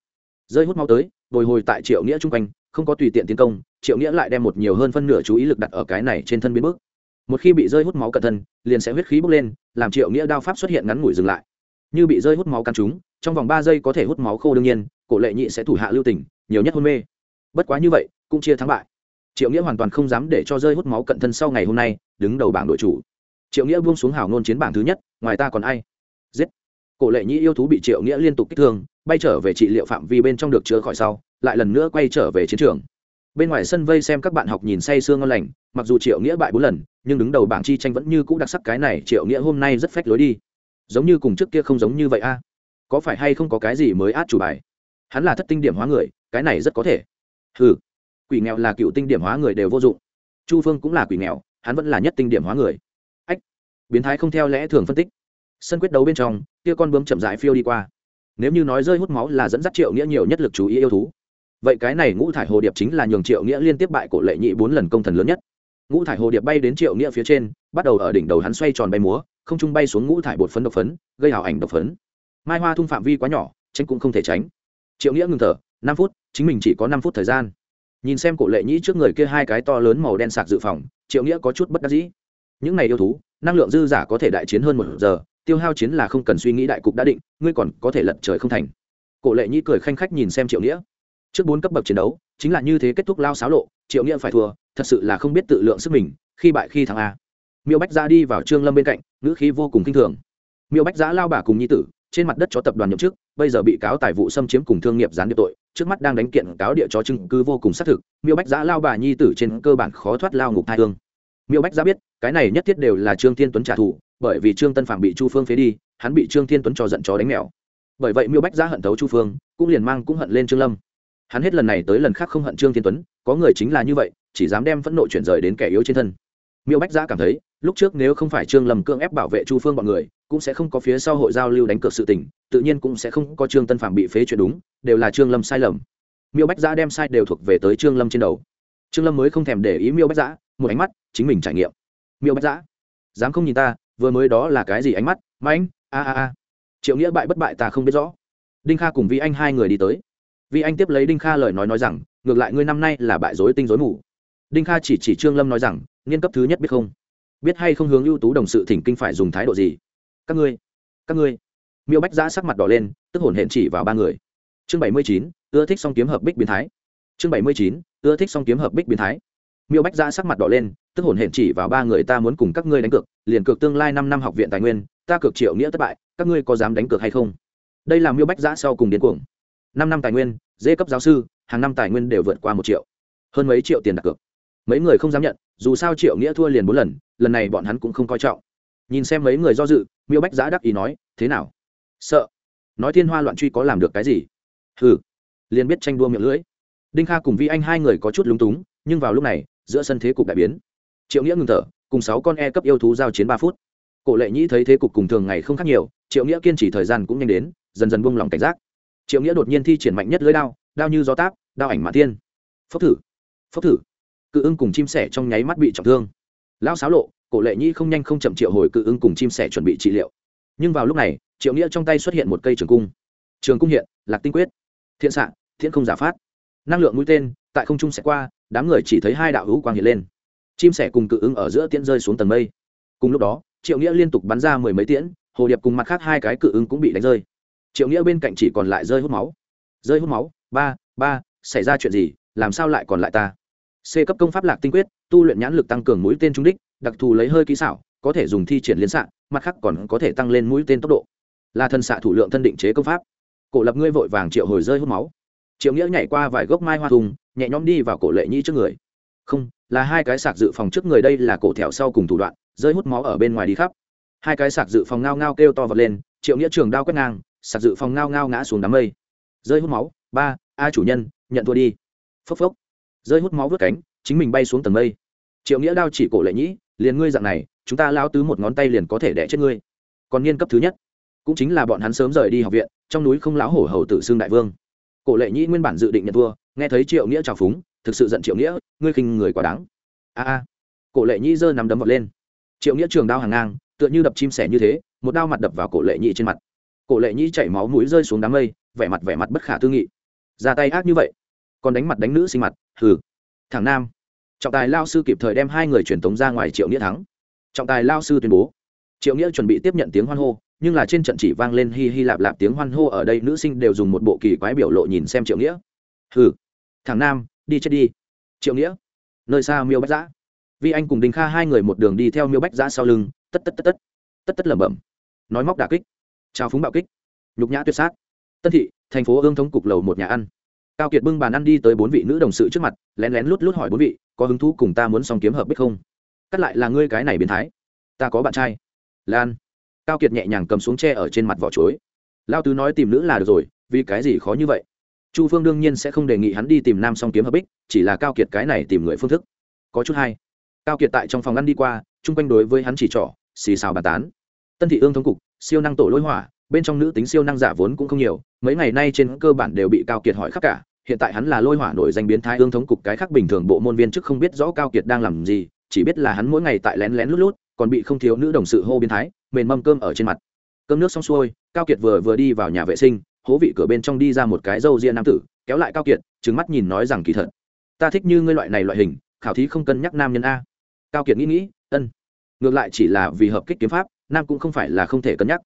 Rơi hút máu tới, bồi hồi tại triệu nghĩa chung quanh, không có tùy tiện tiến công, triệu nghĩa lại đem một nhiều hơn phân nửa chú ý lực đặt ở cái này trên thân biến bước. Một khi bị rơi hút máu cẩn thân, liền sẽ huyết khí bốc lên, làm triệu nghĩa đao pháp xuất hiện ngắn ngủi dừng lại. Như bị rơi hút máu căn trúng trong vòng ba giây có thể hút máu khô đương nhiên, cổ lệ nhị sẽ thủ hạ lưu tình, nhiều nhất hôn mê. Bất quá như vậy, cũng chia thắng bại. Triệu nghĩa hoàn toàn không dám để cho rơi hút máu cận thân sau ngày hôm nay, đứng đầu bảng đội chủ triệu nghĩa buông xuống hào ngôn chiến bảng thứ nhất, ngoài ta còn ai? Giết. Cổ lệ Nhĩ yêu thú bị triệu nghĩa liên tục kích thương, bay trở về trị liệu phạm vi bên trong được chữa khỏi sau, lại lần nữa quay trở về chiến trường. Bên ngoài sân vây xem các bạn học nhìn say sương ngon lành, mặc dù triệu nghĩa bại bốn lần, nhưng đứng đầu bảng chi tranh vẫn như cũ đặc sắc cái này, triệu nghĩa hôm nay rất phách lối đi. Giống như cùng trước kia không giống như vậy a. Có phải hay không có cái gì mới át chủ bài? Hắn là thất tinh điểm hóa người, cái này rất có thể. Ừ quỷ nghèo là cựu tinh điểm hóa người đều vô dụng. Chu phương cũng là quỷ nghèo, hắn vẫn là nhất tinh điểm hóa người biến thái không theo lẽ thường phân tích. Sân quyết đấu bên trong, kia con bướm chậm dại phiêu đi qua. Nếu như nói rơi hút máu là dẫn dắt triệu nghĩa nhiều nhất lực chú ý yêu thú. Vậy cái này ngũ thải hồ điệp chính là nhường triệu nghĩa liên tiếp bại cổ lệ nhị bốn lần công thần lớn nhất. Ngũ thải hồ điệp bay đến triệu nghĩa phía trên, bắt đầu ở đỉnh đầu hắn xoay tròn bay múa, không trung bay xuống ngũ thải bột phấn độc phấn, gây hào ảnh độc phấn. Mai hoa thung phạm vi quá nhỏ, tránh cũng không thể tránh. Triệu nghĩa ngừng thở, năm phút, chính mình chỉ có năm phút thời gian. Nhìn xem cổ lệ nhĩ trước người kia hai cái to lớn màu đen sạc dự phòng, triệu nghĩa có chút bất đắc dĩ những này yêu thú, năng lượng dư giả có thể đại chiến hơn một giờ, tiêu hao chiến là không cần suy nghĩ đại cục đã định, ngươi còn có thể lật trời không thành. Cổ lệ nhĩ cười khanh khách nhìn xem triệu nghĩa. Trước bốn cấp bậc chiến đấu, chính là như thế kết thúc lao xáo lộ, triệu nghĩa phải thua, thật sự là không biết tự lượng sức mình, khi bại khi thắng a. Miêu bách giã đi vào trương lâm bên cạnh, ngữ khí vô cùng k i n h thường. Miêu bách giã lao bà cùng nhi tử, trên mặt đất chó tập đoàn nhậm chức, bây giờ bị cáo tài vụ xâm chiếm cùng thương nghiệp gián điệp tội, trước mắt đang đánh kiện cáo địa chó chứng cứ vô cùng xác thực. Miêu bách giã lao bà nhi tử trên cơ bản khó thoát lao ngục thai thương miêu bách giã biết, cái này nhất thiết đều là trương thiên tuấn trả thù, bởi vì trương tân phạm bị chu phương phế đi, hắn bị trương thiên tuấn cho giận chó đánh mèo. Bởi vậy miêu bách giã hận thấu chu phương, cũng liền mang cũng hận lên trương lâm. Hắn hết lần này tới lần khác không hận trương thiên tuấn, có người chính là như vậy, chỉ dám đem phẫn nộ chuyển rời đến kẻ yếu trên thân. Miêu bách giã cảm thấy, lúc trước nếu không phải trương lầm cưỡng ép bảo vệ chu phương b ọ n người, cũng sẽ không có phía sau hội giao lưu đánh cược sự tình, tự nhiên cũng sẽ không có trương tân phạm bị phế chuyện đúng, đều là trương lâm sai lầm. Miêu bách giã đem sai đều thuộc về tới trương lâm trên đầu. Trương lâm mới không thèm để ý miêu bách giã một ánh mắt, chính mình trải nghiệm. Miêu bách giã, dám không nhìn ta, vừa mới đó là cái gì ánh mắt? Mà anh, a a a. Triệu nghĩa bại bất bại ta không biết rõ. Đinh kha cùng vi anh hai người đi tới. Vi anh tiếp lấy đinh kha lời nói nói rằng, ngược lại ngươi năm nay là bại dối tinh dối mù. Đinh kha chỉ chỉ trương lâm nói rằng, niên cấp thứ nhất biết không? Biết hay không hướng ưu tú đồng sự thỉnh kinh phải dùng thái độ gì? Các ngươi các ngươi. Miêu bách giã sắc mặt đỏ lên, tức hổn hển chỉ vào ba người. Chương bảy mươi chín, ưa thích song kiếm hợp bích biến thái. Chương bảy mươi chín, ưa thích song kiếm hợp bích biến thái miêu bách giã sắc mặt đỏ lên, tức hồn hển chỉ vào ba người ta muốn cùng các ngươi đánh cược, liền cược tương lai năm năm học viện tài nguyên, ta cược triệu nghĩa thất bại, các ngươi có dám đánh cược hay không? Đây là miêu bách giã sau cùng điên cuồng. Năm năm tài nguyên, dê cấp giáo sư, hàng năm tài nguyên đều vượt qua một triệu. Hơn mấy triệu tiền đặt cược. Mấy người không dám nhận, dù sao triệu nghĩa thua liền bốn lần lần này bọn hắn cũng không coi trọng. Nhìn xem mấy người do dự, miêu bách giã đắc ý nói, thế nào? Sợ? Nói thiên hoa loạn truy có làm được cái gì? Hừ. Liền biết tranh đua miệng lưỡi. Đinh kha cùng vi anh hai người có chút lúng túng, nhưng vào lúc này giữa sân thế cục đại biến. Triệu nghĩa ngừng thở, cùng sáu con e cấp yêu thú giao chiến ba phút. Cổ lệ nhĩ thấy thế cục cùng thường ngày không khác nhiều, triệu nghĩa kiên trì thời gian cũng nhanh đến, dần dần buông lỏng cảnh giác. Triệu nghĩa đột nhiên thi triển mạnh nhất lưới đao đao như gió táp, đao ảnh mã tiên phốc thử phốc thử. Cự ưng cùng chim sẻ trong nháy mắt bị trọng thương. Lão xáo lộ, cổ lệ nhĩ không nhanh không chậm triệu hồi cự ưng cùng chim sẻ chuẩn bị trị liệu. Nhưng vào lúc này, triệu nghĩa trong tay xuất hiện một cây trường cung. Trường cung hiện, lạc tinh quyết. Thiện xạ, thiện không giả phát năng lượng mũi tên, tại không trung sẽ qua, đám người chỉ thấy hai đạo hữu quang hiện lên. Chim sẻ cùng cự ứng ở giữa tiễn rơi xuống tầng mây. Cùng lúc đó, triệu nghĩa liên tục bắn ra mười mấy tiễn, hồ điệp cùng mặt khác hai cái cự ứng cũng bị đánh rơi. Triệu nghĩa bên cạnh chỉ còn lại rơi hút máu. Rơi hút máu, ba ba, xảy ra chuyện gì, làm sao lại còn lại ta? C cấp công pháp lạc tinh quyết, tu luyện nhãn lực tăng cường mũi tên trung đích, đặc thù lấy hơi kỹ xảo, có thể dùng thi triển liên xạ, mặt khác còn có thể tăng lên mũi tên tốc độ. Là thân xạ thủ lượng thân định chế công pháp. Cổ lập ngươi vội vàng triệu hồi rơi hút máu triệu nghĩa nhảy qua vài gốc mai hoa thùng, nhẹ nhõm đi vào cổ lệ nhĩ trước người. Không, là hai cái sạc dự phòng trước người đây là cổ thẹo sau cùng thủ đoạn, rơi hút máu ở bên ngoài đi khắp. Hai cái sạc dự phòng ngao ngao kêu to vật lên, triệu nghĩa trường đao quét ngang, sạc dự phòng ngao ngao ngã xuống đám mây. Rơi hút máu, ba, a chủ nhân, nhận thua đi. Phốc phốc. Rơi hút máu vớt cánh, chính mình bay xuống tầng mây. Triệu nghĩa đao chỉ cổ lệ nhĩ, liền ngươi dạng này, chúng ta lao tứ một ngón tay liền có thể đẻ chết ngươi. Còn niên cấp thứ nhất, cũng chính là bọn hắn sớm rời đi học viện, trong núi không lão hổ hầu tử xương đại vương cổ lệ nhĩ nguyên bản dự định nhận thua, nghe thấy triệu nghĩa trào phúng, thực sự giận triệu nghĩa, ngươi khinh người quá đáng. A a. Cổ lệ nhĩ giơ nắm đấm vật lên. Triệu nghĩa trường đao hàng ngang, tựa như đập chim sẻ như thế, một đao mặt đập vào cổ lệ nhĩ trên mặt. Cổ lệ nhĩ chảy máu mũi rơi xuống đám mây, vẻ mặt vẻ mặt bất khả tư nghị. Ra tay ác như vậy, còn đánh mặt đánh nữ sinh mặt, hừ. Thằng nam. Trọng tài lao sư kịp thời đem hai người truyền tống ra ngoài triệu nghĩa thắng. Trọng tài lao sư tuyên bố. Triệu nghĩa chuẩn bị tiếp nhận tiếng hoan hô nhưng là trên trận chỉ vang lên hi hi lạp lạp tiếng hoan hô ở đây nữ sinh đều dùng một bộ kỳ quái biểu lộ nhìn xem triệu nghĩa. Hừ, thằng nam, đi chết đi. Triệu nghĩa, nơi xa miêu bách giã. Vi anh cùng đình kha hai người một đường đi theo miêu bách giã sau lưng, tất tất tất tất tất tất lẩm bẩm. Nói móc đà kích trao phúng bạo kích, nhục nhã tuyệt sát. Tân thị, thành phố ương thống cục lầu một nhà ăn. Cao kiệt bưng bàn ăn đi tới bốn vị nữ đồng sự trước mặt, lén lén lút lút hỏi bốn vị, có hứng thú cùng ta muốn xong kiếm hợp bích không? Cắt lại là ngươi cái này biến thái. Ta có bạn trai. Lan cao kiệt nhẹ nhàng cầm xuống tre ở trên mặt vỏ chuối. Lao tứ nói tìm nữ là được rồi, vì cái gì khó như vậy? Chu phương đương nhiên sẽ không đề nghị hắn đi tìm nam song kiếm hợp bích, chỉ là cao kiệt cái này tìm người phương thức. Có chút hay. Cao kiệt tại trong phòng ăn đi qua, chung quanh đối với hắn chỉ trỏ, xì xào bàn tán. Tân thị ương thống cục, siêu năng tổ lôi hỏa, bên trong nữ tính siêu năng giả vốn cũng không nhiều, mấy ngày nay trên cơ bản đều bị cao kiệt hỏi khắp cả. Hiện tại hắn là lôi hỏa nổi danh biến thái ương thống cục cái khác bình thường bộ môn viên chức không biết rõ cao kiệt đang làm gì, chỉ biết là hắn mỗi ngày tại lén lén lút lút, còn bị không thiếu nữ đồng sự hô biến thái mền mâm cơm ở trên mặt. Cơm nước xong xuôi, cao kiệt vừa vừa đi vào nhà vệ sinh, hố vị cửa bên trong đi ra một cái râu ria nam tử, kéo lại cao kiệt trứng mắt nhìn nói rằng, kỳ thật, ta thích như ngươi loại này loại hình, khảo thí không cân nhắc nam nhân a. Cao kiệt nghĩ nghĩ, ân, ngược lại chỉ là vì hợp kích kiếm pháp, nam cũng không phải là không thể cân nhắc.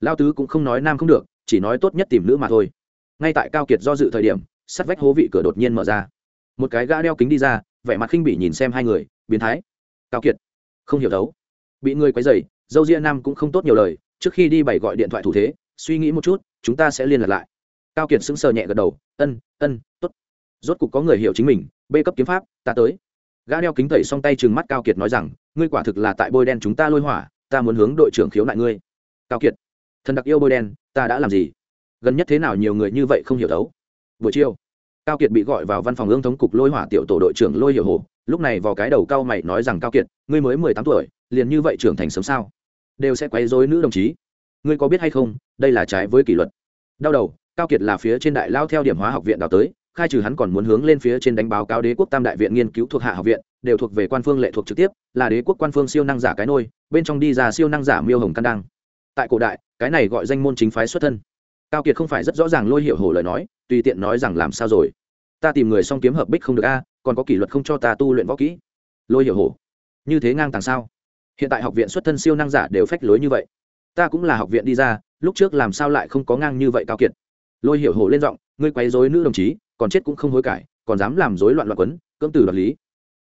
Lao tứ cũng không nói nam không được, chỉ nói tốt nhất tìm nữ mà thôi. Ngay tại cao kiệt do dự thời điểm, sắt vách hố vị cửa đột nhiên mở ra. Một cái gã đeo kính đi ra, vẻ mặt khinh bỉ nhìn xem hai người, biến thái. Cao kiệt, không hiểu đấu bị người quấy dày dâu ria nam cũng không tốt nhiều lời, trước khi đi bày gọi điện thoại thủ thế, suy nghĩ một chút, chúng ta sẽ liên lạc lại. Cao kiệt sững sờ nhẹ gật đầu, ân ân t ố t rốt cục có người hiểu chính mình, bê cấp kiếm pháp, ta tới. Gã đeo kính tẩy xong tay chừng mắt cao kiệt nói rằng, ngươi quả thực là tại bôi đen chúng ta lôi hỏa, ta muốn hướng đội trưởng khiếu nại ngươi. Cao kiệt, thần đặc yêu bôi đen, ta đã làm gì? Gần nhất thế nào nhiều người như vậy không hiểu thấu. buổi chiều, cao kiệt bị gọi vào văn phòng ương thống cục lôi hỏa tiểu tổ đội trưởng lôi hiểu hồ, lúc này vào cái đầu cao mày nói rằng, cao kiệt, ngươi mới mười tám tuổi liền như vậy trưởng thành sớm sao? Đều sẽ quấy dối nữ đồng chí. Ngươi có biết hay không, đây là trái với kỷ luật. Đau đầu, cao kiệt là phía trên đại lao theo điểm hóa học viện đào tới, khai trừ hắn còn muốn hướng lên phía trên đánh báo cáo đế quốc tam đại viện nghiên cứu thuộc hạ học viện, đều thuộc về quan phương lệ thuộc trực tiếp, là đế quốc quan phương siêu năng giả cái nôi, bên trong đi ra siêu năng giả miêu hồng căn đăng. Tại cổ đại, cái này gọi danh môn chính phái xuất thân. Cao kiệt không phải rất rõ ràng lôi hiệu hổ lời nói, tùy tiện nói rằng làm sao rồi. Ta tìm người xong kiếm hợp bích không được a, còn có kỷ luật không cho ta tu luyện võ kỹ. Lôi hiệu hổ, như thế ngang tàng sao? Hiện tại học viện xuất thân siêu năng giả đều phách lối như vậy. Ta cũng là học viện đi ra, lúc trước làm sao lại không có ngang như vậy cao kiệt. Lôi hiểu hổ lên giọng, ngươi quấy dối nữ đồng chí, còn chết cũng không hối cải, còn dám làm dối loạn loạn quấn, cưỡng từ đoạt lý.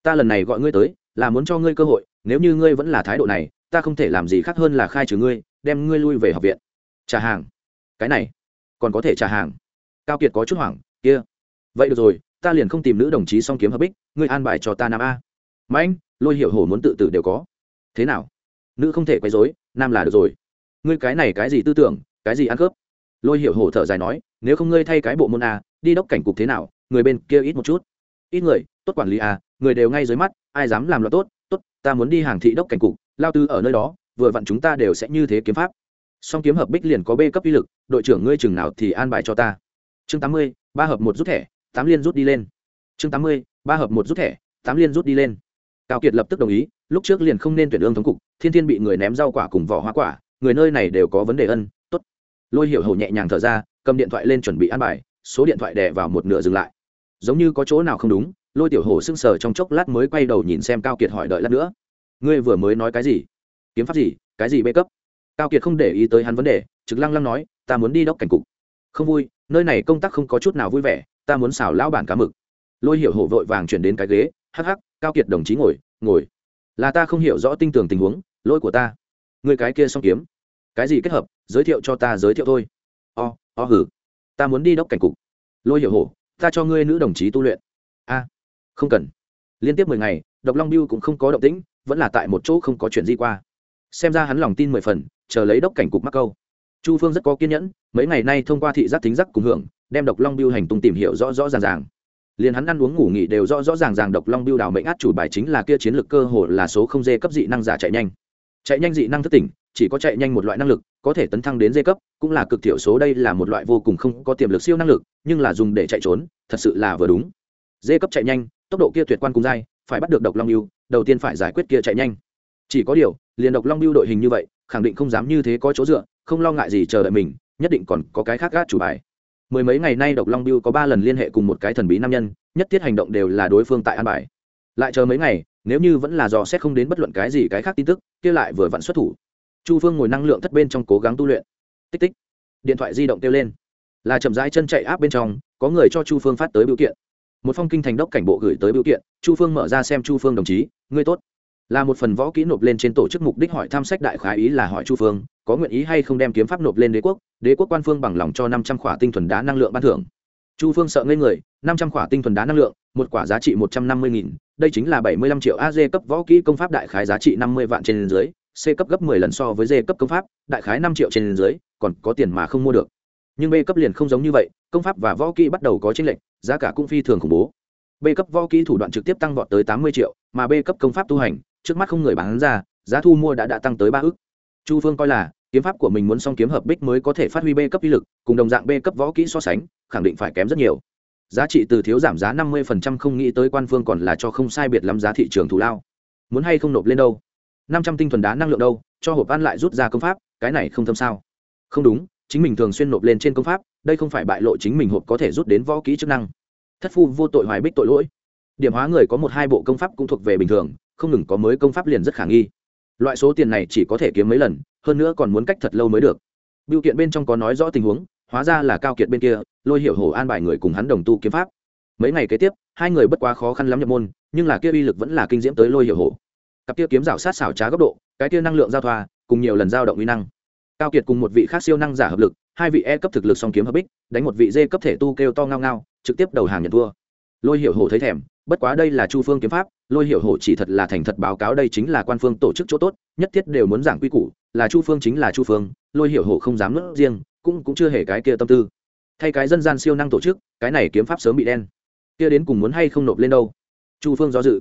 Ta lần này gọi ngươi tới, là muốn cho ngươi cơ hội, nếu như ngươi vẫn là thái độ này, ta không thể làm gì khác hơn là khai trừ ngươi, đem ngươi lui về học viện. Trả hàng. Cái này, còn có thể trả hàng. Cao kiệt có chút hoảng, kia. Vậy được rồi, ta liền không tìm nữ đồng chí song kiếm hợp bích, ngươi an bài cho ta nam a. Mà anh lôi hiểu hổ muốn tự tử đều có thế nào? Nữ không thể quấy dối nam là được rồi. Ngươi cái này cái gì tư tưởng, cái gì ăn cướp lôi hiểu hổ thở dài nói, nếu không ngươi thay cái bộ môn a, đi đốc cảnh cục thế nào, người bên kia ít một chút. Ít người, tốt quản lý a, người đều ngay dưới mắt, ai dám làm lo tốt tốt, ta muốn đi hàng thị đốc cảnh cục, lao tư ở nơi đó, vừa vặn chúng ta đều sẽ như thế kiếm pháp. Song kiếm hợp bích liền có b cấp uy lực, đội trưởng ngươi chừng nào thì an bài cho ta. Chương tám mươi, ba hợp một rút thẻ, tám liên rút đi lên. Chương tám mươi, ba hợp một rút thẻ, tám liên rút đi lên cao kiệt lập tức đồng ý, lúc trước liền không nên tuyển ương thống cục, thiên thiên bị người ném rau quả cùng vỏ hoa quả, người nơi này đều có vấn đề ân t ố t lôi hiểu hầu nhẹ nhàng thở ra, cầm điện thoại lên chuẩn bị ăn bài, số điện thoại đè vào một nửa dừng lại. Giống như có chỗ nào không đúng, lôi tiểu hổ sưng sờ trong chốc lát mới quay đầu nhìn xem cao kiệt hỏi đợi lát nữa. Ngươi vừa mới nói cái gì? Kiếm pháp gì? Cái gì bê cấp? Cao kiệt không để ý tới hắn vấn đề, trực lăng lăng nói, ta muốn đi đốc cảnh cục. Không vui, nơi này công tác không có chút nào vui vẻ, ta muốn xào lão bản cá mực. Lôi hiểu hổ vội vàng chuyển đến cái ghế, hắc hắc cao kiệt đồng chí ngồi ngồi. Là ta không hiểu rõ tinh tường tình huống, lỗi của ta. Người cái kia xong kiếm. Cái gì kết hợp, giới thiệu cho ta giới thiệu thôi. O o hử. Ta muốn đi đốc cảnh cục. Lôi hiểu hổ, ta cho ngươi nữ đồng chí tu luyện. A, không cần. Liên tiếp mười ngày, độc long biêu cũng không có động tĩnh, vẫn là tại một chỗ không có chuyện gì qua. Xem ra hắn lòng tin mười phần, chờ lấy đốc cảnh cục mắc câu. Chu phương rất có kiên nhẫn, mấy ngày nay thông qua thị giác thính giác cùng hưởng, đem độc long biêu hành tung tìm hiểu rõ rõ ràng ràng liền hắn ăn uống ngủ nghỉ đều rõ rõ ràng ràng độc long biêu đào mệnh át chủ bài chính là kia chiến lược cơ hồ là số không dê cấp dị năng giả chạy nhanh. Chạy nhanh dị năng thất tỉnh, chỉ có chạy nhanh một loại năng lực, có thể tấn thăng đến dê cấp, cũng là cực thiểu số đây là một loại vô cùng không có tiềm lực siêu năng lực, nhưng là dùng để chạy trốn, thật sự là vừa đúng. Dê cấp chạy nhanh, tốc độ kia tuyệt quan cùng dai, phải bắt được độc long biêu, đầu tiên phải giải quyết kia chạy nhanh. Chỉ có điều, liền độc long biêu đội hình như vậy, khẳng định không dám như thế có chỗ dựa, không lo ngại gì chờ đợi mình, nhất định còn có cái khác gác chủ bài mười mấy ngày nay độc long biêu có ba lần liên hệ cùng một cái thần bí nam nhân, nhất thiết hành động đều là đối phương tại an bài. Lại chờ mấy ngày, nếu như vẫn là dò xét không đến bất luận cái gì cái khác tin tức, kia lại vừa vặn xuất thủ. Chu phương ngồi năng lượng thất bên trong cố gắng tu luyện. Tích tích. Điện thoại di động kêu lên. Là chậm rãi chân chạy áp bên trong, có người cho chu phương phát tới biểu kiện. Một phong kinh thành đốc cảnh bộ gửi tới biểu kiện, chu phương mở ra xem chu phương đồng chí, ngươi tốt là một phần võ kỹ nộp lên trên tổ chức mục đích hỏi tham sách đại khái ý là hỏi chu phương, có nguyện ý hay không đem kiếm pháp nộp lên đế quốc đế quốc quan phương bằng lòng cho năm trăm khỏa tinh thuần đá năng lượng ban thưởng. Chu phương sợ ngây người, năm trăm khỏa tinh thuần đá năng lượng, một quả giá trị một trăm năm mươi nghìn, đây chính là bảy mươi lăm triệu a d cấp võ kỹ công pháp đại khái giá trị năm mươi vạn trên dưới, c cấp gấp mười lần so với d cấp công pháp, đại khái năm triệu trên dưới, còn có tiền mà không mua được. Nhưng b cấp liền không giống như vậy, công pháp và võ kỹ bắt đầu có tranh lệch, giá cả cũng phi thường khủng bố. B cấp võ kỹ thủ đoạn trực tiếp tăng vọt tới tám mươi triệu, mà b cấp công pháp tu hành trước mắt không người bán ra, giá thu mua đã đã tăng tới ba ước chu phương coi là, kiếm pháp của mình muốn xong kiếm hợp bích mới có thể phát huy b cấp uy lực, cùng đồng dạng b cấp võ kỹ so sánh, khẳng định phải kém rất nhiều. Giá trị từ thiếu giảm giá năm mươi không nghĩ tới quan phương còn là cho không sai biệt lắm giá thị trường thù lao. Muốn hay không nộp lên đâu? năm trăm tinh thuần đá năng lượng đâu, cho hộp ăn lại rút ra công pháp, cái này không thâm sao? Không đúng, chính mình thường xuyên nộp lên trên công pháp, đây không phải bại lộ chính mình hộp có thể rút đến võ kỹ chức năng. Thất phu vô tội hoài bích tội lỗi. Điểm hóa người có một hai bộ công pháp cũng thuộc về bình thường không ngừng có mới công pháp liền rất khả nghi. Loại số tiền này chỉ có thể kiếm mấy lần, hơn nữa còn muốn cách thật lâu mới được. Biểu kiện bên trong có nói rõ tình huống, hóa ra là cao kiệt bên kia, lôi hiểu hổ an bài người cùng hắn đồng tu kiếm pháp. Mấy ngày kế tiếp, hai người bất quá khó khăn lắm nhập môn, nhưng là kia uy lực vẫn là kinh diễm tới lôi hiểu hổ. Cặp kia kiếm rào sát xảo trá góc độ, cái kia năng lượng giao thoa, cùng nhiều lần giao động uy năng. Cao kiệt cùng một vị khác siêu năng giả hợp lực, hai vị e cấp thực lực song kiếm hợp bích, đánh một vị d cấp thể tu kêu to ngao ngao, trực tiếp đầu hàng nhận thua. Lôi hiểu hổ thấy thèm bất quá đây là chu phương kiếm pháp, lôi hiểu hổ chỉ thật là thành thật báo cáo đây chính là quan phương tổ chức chỗ tốt, nhất thiết đều muốn giảng quy củ, là chu phương chính là chu phương, lôi hiểu hổ không dám nuốt riêng, cũng cũng chưa hề cái kia tâm tư. Thay cái dân gian siêu năng tổ chức, cái này kiếm pháp sớm bị đen. Kia đến cùng muốn hay không nộp lên đâu? Chu phương do dự.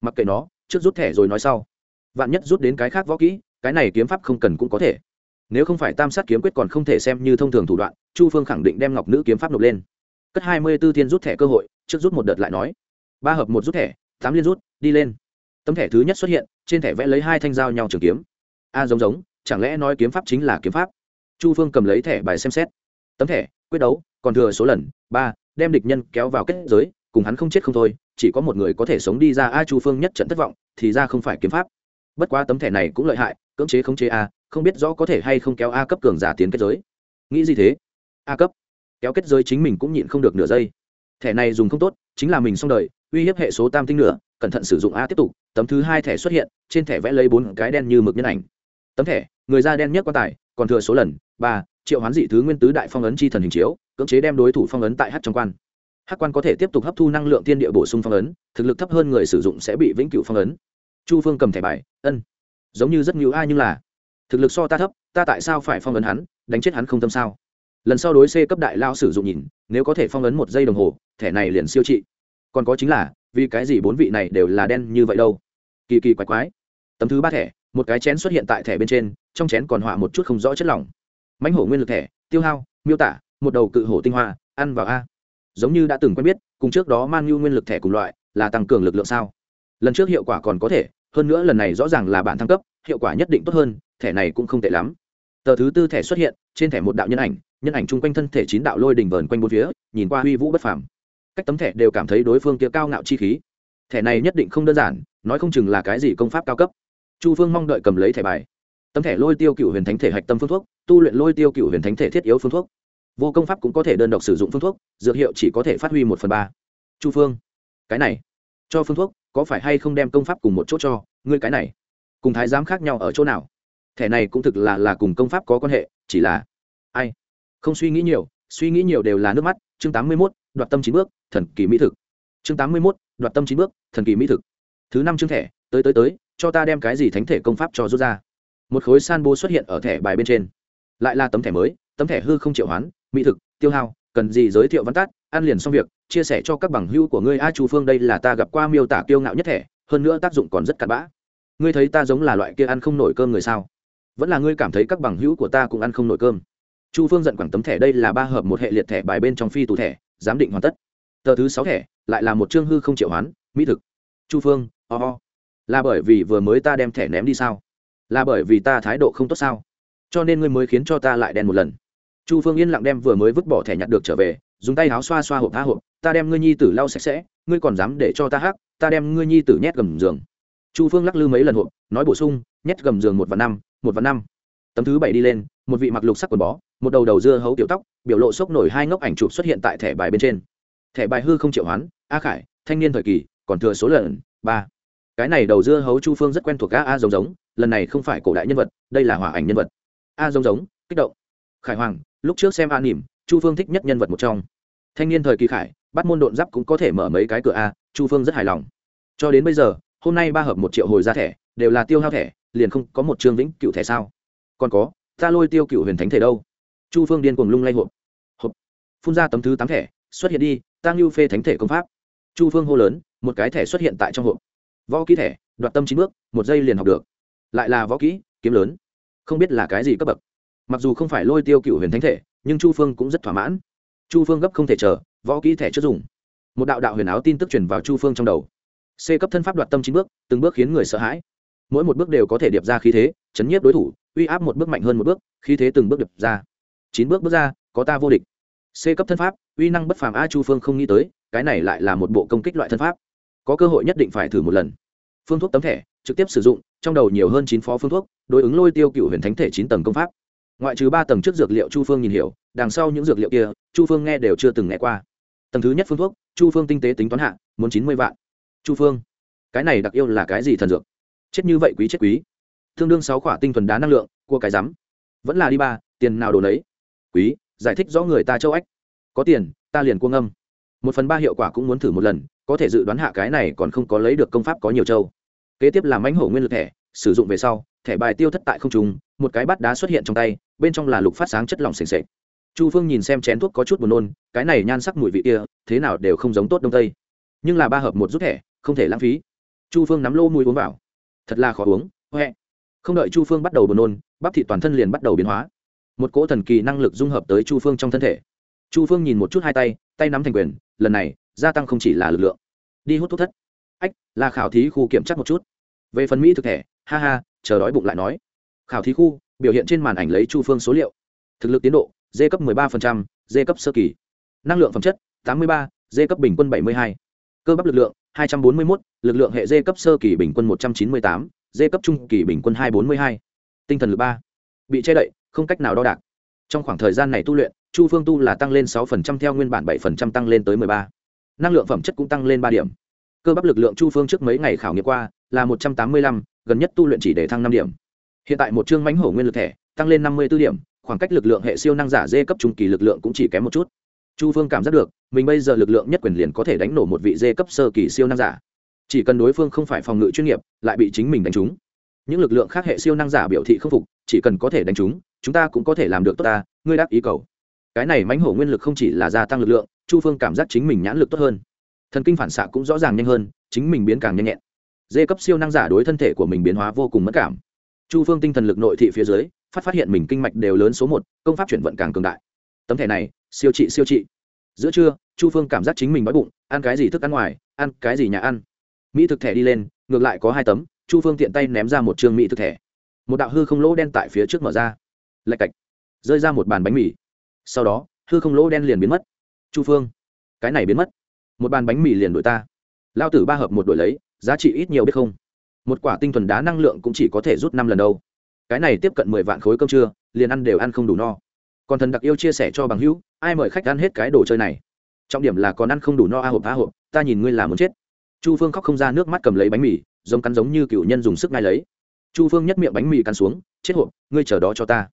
Mặc kệ nó, trước rút thẻ rồi nói sau. Vạn nhất rút đến cái khác võ kỹ, cái này kiếm pháp không cần cũng có thể. Nếu không phải tam sát kiếm quyết còn không thể xem như thông thường thủ đoạn, chu phương khẳng định đem ngọc nữ kiếm pháp nộp lên. Cất hai mươi b ố thiên rút thẻ cơ hội, trước rút một đợt lại nói ba hợp một rút thẻ, tám liên rút, đi lên. Tấm thẻ thứ nhất xuất hiện, trên thẻ vẽ lấy hai thanh dao nhau trường kiếm. A, giống giống, chẳng lẽ nói kiếm pháp chính là kiếm pháp? Chu phương cầm lấy thẻ bài xem xét. Tấm thẻ, quyết đấu, còn thừa số lần, ba, đem địch nhân kéo vào kết giới, cùng hắn không chết không thôi, chỉ có một người có thể sống đi ra a, chu phương nhất trận thất vọng, thì ra không phải kiếm pháp. Bất quá tấm thẻ này cũng lợi hại, cưỡng chế không chế a, không biết rõ có thể hay không kéo a cấp cường giả tiến kết giới. Nghĩ gì thế? A cấp. Kéo kết giới chính mình cũng nhịn không được nửa giây. Thẻ này dùng không tốt, chính là mình xong đời uy hiếp hệ số tam tinh nữa cẩn thận sử dụng a tiếp tục, tấm thứ hai thẻ xuất hiện, trên thẻ vẽ lấy bốn cái đen như mực nhân ảnh. Tấm thẻ, người da đen nhất quan tài, còn thừa số lần, ba, triệu hoán dị thứ nguyên tứ đại phong ấn chi thần hình chiếu, cưỡng chế đem đối thủ phong ấn tại hát trong quan. Hát quan có thể tiếp tục hấp thu năng lượng tiên địa bổ sung phong ấn, thực lực thấp hơn người sử dụng sẽ bị vĩnh cửu phong ấn. Chu phương cầm thẻ bài, ân, giống như rất nhiều ai nhưng là, thực lực so ta thấp, ta tại sao phải phong ấn hắn, đánh chết hắn không tâm sao? Lần sau đối c cấp đại lao sử dụng nhìn, nếu có thể phong ấn một giây đồng hồ, thẻ này liền siêu trị còn có chính là, vì cái gì bốn vị này đều là đen như vậy đâu? Kỳ kỳ quái quái. Tấm thứ ba thẻ, một cái chén xuất hiện tại thẻ bên trên, trong chén còn họa một chút không rõ chất lỏng. Mãnh hổ nguyên lực thẻ, tiêu hao, miêu tả, một đầu cự hổ tinh hoa, ăn vào a. Giống như đã từng quen biết, cùng trước đó mang nhu nguyên lực thẻ cùng loại, là tăng cường lực lượng sao? Lần trước hiệu quả còn có thể, hơn nữa lần này rõ ràng là bản thăng cấp, hiệu quả nhất định tốt hơn, thẻ này cũng không tệ lắm. Tờ thứ tư thẻ xuất hiện, trên thẻ một đạo nhân ảnh nhân ảnh chung quanh thân thể chín đạo lôi đỉnh vờn quanh bốn phía, nhìn qua huy vũ bất phàm cách tấm thẻ đều cảm thấy đối phương kia cao ngạo chi khí. Thẻ này nhất định không đơn giản, nói không chừng là cái gì công pháp cao cấp. Chu phương mong đợi cầm lấy thẻ bài. Tấm thẻ lôi tiêu cựu huyền thánh thể hạch tâm phương thuốc, tu luyện lôi tiêu cựu huyền thánh thể thiết yếu phương thuốc. Vô công pháp cũng có thể đơn độc sử dụng phương thuốc, dược hiệu chỉ có thể phát huy một phần ba. Chu phương, cái này, cho phương thuốc, có phải hay không đem công pháp cùng một chỗ cho, ngươi cái này, cùng thái giám khác nhau ở chỗ nào? Thẻ này cũng thực là là cùng công pháp có quan hệ, chỉ là, ai? Không suy nghĩ nhiều, suy nghĩ nhiều đều là nước mắt, chương tám mươi mốt đoạt tâm chín bước, thần kỳ mỹ thực. Chương tám mươi mốt, đoạt tâm chín bước, thần kỳ mỹ thực. Thứ năm chương thẻ, tới tới tới, cho ta đem cái gì thánh thể công pháp cho rút ra. Một khối san bô xuất hiện ở thẻ bài bên trên. Lại là tấm thẻ mới, tấm thẻ hư không triệu hoán, mỹ thực, tiêu hao, cần gì giới thiệu văn tát ăn liền xong việc, chia sẻ cho các bằng hữu của ngươi a chu phương đây là ta gặp qua miêu tả kiêu ngạo nhất thẻ, hơn nữa tác dụng còn rất cặn bã. Ngươi thấy ta giống là loại kia ăn không nổi cơm người sao? Vẫn là ngươi cảm thấy các bằng hữu của ta cũng ăn không nổi cơm chu phương giận quẳng tấm thẻ đây là ba hợp một hệ liệt thẻ bài bên trong phi tù thẻ, giám định hoàn tất. Tờ thứ sáu thẻ, lại là một chương hư không triệu hoán, mỹ thực. Chu phương, ho、oh、ho、oh. là bởi vì vừa mới ta đem thẻ ném đi sao? Là bởi vì ta thái độ không tốt sao? Cho nên ngươi mới khiến cho ta lại đen một lần. Chu phương yên lặng đem vừa mới vứt bỏ thẻ nhặt được trở về, dùng tay áo xoa xoa hộp tha hộp. Ta đem ngươi nhi tử lau sạch sẽ, ngươi còn dám để cho ta hát ta đem ngươi nhi tử nhét gầm giường. Chu phương lắc lư mấy lần hộp, nói bổ sung, nhét gầm giường một và năm, một và năm. Tấm thứ bảy đi lên, một vị mặc lục sắc quần bó một đầu đầu dưa hấu tiểu tóc, biểu lộ sốc nổi hai ngốc ảnh chụp xuất hiện tại thẻ bài bên trên. Thẻ bài hư không triệu hoán, a khải, thanh niên thời kỳ, còn thừa số lần, ba. Cái này đầu dưa hấu chu phương rất quen thuộc a a giống giống, lần này không phải cổ đại nhân vật, đây là hỏa ảnh nhân vật. A giống giống, kích động. Khải hoàng, lúc trước xem a nỉm chu phương thích nhất nhân vật một trong. Thanh niên thời kỳ khải, bắt môn độn giáp cũng có thể mở mấy cái cửa a, chu phương rất hài lòng. Cho đến bây giờ, hôm nay ba hợp một triệu hồi ra thẻ, đều là tiêu hao thẻ, liền không có một chương vĩnh cựu thẻ sao? Còn có, ta lôi tiêu cựu huyền thánh thể đâu? Chu phương điên cuồng lung lay hộp. Hộp. Phun ra tấm thứ tám thẻ, xuất hiện đi tăng lưu phê thánh thể công pháp. Chu phương hô lớn, một cái thẻ xuất hiện tại trong hộp. Võ kỹ thẻ, đoạt tâm chín bước, một giây liền học được. Lại là võ kỹ, kiếm lớn. Không biết là cái gì cấp bậc. Mặc dù không phải lôi tiêu cựu huyền thánh thể, nhưng chu phương cũng rất thỏa mãn. Chu phương gấp không thể chờ, võ kỹ thẻ chưa dùng. Một đạo đạo huyền áo tin tức truyền vào chu phương trong đầu. C cấp thân pháp đoạt tâm chín bước, từng bước khiến người sợ hãi. Mỗi một bước đều có thể điệp ra khí thế, chấn nhiếp đối thủ, uy áp một bước mạnh hơn một bước, khí thế từng bước điệp ra chín bước bước ra, có ta vô địch. C cấp thân pháp, uy năng bất phàm a chu phương không nghĩ tới, cái này lại là một bộ công kích loại thân pháp. Có cơ hội nhất định phải thử một lần. Phương thuốc tấm thẻ, trực tiếp sử dụng, trong đầu nhiều hơn chín phó phương thuốc, đối ứng lôi tiêu cựu huyền thánh thể chín tầng công pháp. Ngoại trừ ba tầng trước dược liệu chu phương nhìn hiểu, đằng sau những dược liệu kia, chu phương nghe đều chưa từng nghe qua. Tầng thứ nhất phương thuốc, chu phương tinh tế tính toán hạ, muốn chín mươi vạn. Chu phương, cái này đặc yêu là cái gì thần dược? Chết như vậy quý chết quý. Tương đương sáu khỏa tinh thuần đá năng lượng cua cái rắm vẫn là đi ba, tiền nào đồ nấy quý, giải thích rõ người ta châu ách. Có tiền, ta liền cuông âm. Một phần ba hiệu quả cũng muốn thử một lần, có thể dự đoán hạ cái này còn không có lấy được công pháp có nhiều châu. Kế tiếp là mánh hổ nguyên lực thẻ, sử dụng về sau, thẻ bài tiêu thất tại không trùng một cái bát đá xuất hiện trong tay, bên trong là lục phát sáng chất lỏng s ề n s ệ chu phương nhìn xem chén thuốc có chút buồn nôn, cái này nhan sắc mùi vị kia, thế nào đều không giống tốt đông tây. Nhưng là ba hợp một rút thẻ, không thể lãng phí. Chu phương nắm lô mùi uống vào. Thật là khó uống huệ không đợi chu phương bắt đầu buồn nôn, bắp thị toàn thân liền bắt đầu biến hóa một cỗ thần kỳ năng lực dung hợp tới chu phương trong thân thể. Chu phương nhìn một chút hai tay tay nắm thành quyền lần này gia tăng không chỉ là lực lượng. Đi hút thuốc thất. Ách là khảo thí khu kiểm tra một chút. Về phần mỹ thực thể ha ha chờ đói bụng lại nói. Khảo thí khu biểu hiện trên màn ảnh lấy chu phương số liệu. Thực lực tiến độ d cấp 13%, d cấp sơ kỳ. Năng lượng phẩm chất 83, d cấp bình quân 72. cơ bắp lực lượng 241, lực lượng hệ d cấp sơ kỳ bình quân 198, d cấp trung kỳ bình quân 242. tinh thần lực ba, bị che đậy không cách nào đo đạc. Trong khoảng thời gian này tu luyện chu phương tu là tăng lên 6% theo nguyên bản 7% tăng lên tới 13. năng lượng phẩm chất cũng tăng lên ba điểm. Cơ bắp lực lượng chu phương trước mấy ngày khảo nghiệm qua là 185, gần nhất tu luyện chỉ để thăng năm điểm. Hiện tại một chương mánh hổ nguyên lực thẻ tăng lên năm mươi b ố điểm khoảng cách lực lượng hệ siêu năng giả dê cấp trung kỳ lực lượng cũng chỉ kém một chút. Chu phương cảm giác được mình bây giờ lực lượng nhất quyền liền có thể đánh nổ một vị dê cấp sơ kỳ siêu năng giả. Chỉ cần đối phương không phải phòng ngự chuyên nghiệp lại bị chính mình đánh trúng. Những lực lượng khác hệ siêu năng giả biểu thị không phục chỉ cần có thể đánh trúng chúng ta cũng có thể làm được tốt ta, ngươi đáp ý cầu. Cái này mãnh hổ nguyên lực không chỉ là gia tăng lực lượng, chu phương cảm giác chính mình nhãn lực tốt hơn. Thần kinh phản xạ cũng rõ ràng nhanh hơn, chính mình biến càng nhanh nhẹn. Dê cấp siêu năng giả đối thân thể của mình biến hóa vô cùng mất cảm. Chu phương tinh thần lực nội thị phía dưới, phát phát hiện mình kinh mạch đều lớn số một, công pháp chuyển vận càng cường đại. Tấm thẻ này, siêu trị siêu trị. Giữa trưa, chu phương cảm giác chính mình đói bụng, ăn cái gì thức ăn ngoài, ăn cái gì nhà ăn. Mỹ thực thẻ đi lên, ngược lại có hai tấm, chu phương tiện tay ném ra một chương mỹ thực thẻ. Một đạo hư không lỗ đen tại phía trước mở ra lạch cạch, rơi ra một bàn bánh mì. Sau đó, hư không lỗ đen liền biến mất. Chu phương, cái này biến mất. Một bàn bánh mì liền đổi ta. Lao tử ba hợp một đổi lấy, giá trị ít nhiều biết không? Một quả tinh thuần đá năng lượng cũng chỉ có thể rút năm lần đâu. Cái này tiếp cận mười vạn khối cơm trưa, liền ăn đều ăn không đủ no. Còn thần đặc yêu chia sẻ cho bằng hữu, ai mời khách ăn hết cái đồ chơi này? Trọng điểm là còn ăn không đủ no a hộp a hộp, ta nhìn ngươi là muốn chết. Chu phương khóc không ra nước mắt cầm lấy bánh mì, giống cắn giống như cựu nhân dùng sức ngay lấy. Chu phương nhất miệng bánh mì cắn xuống, chết hộp, ngươi chờ đó cho ta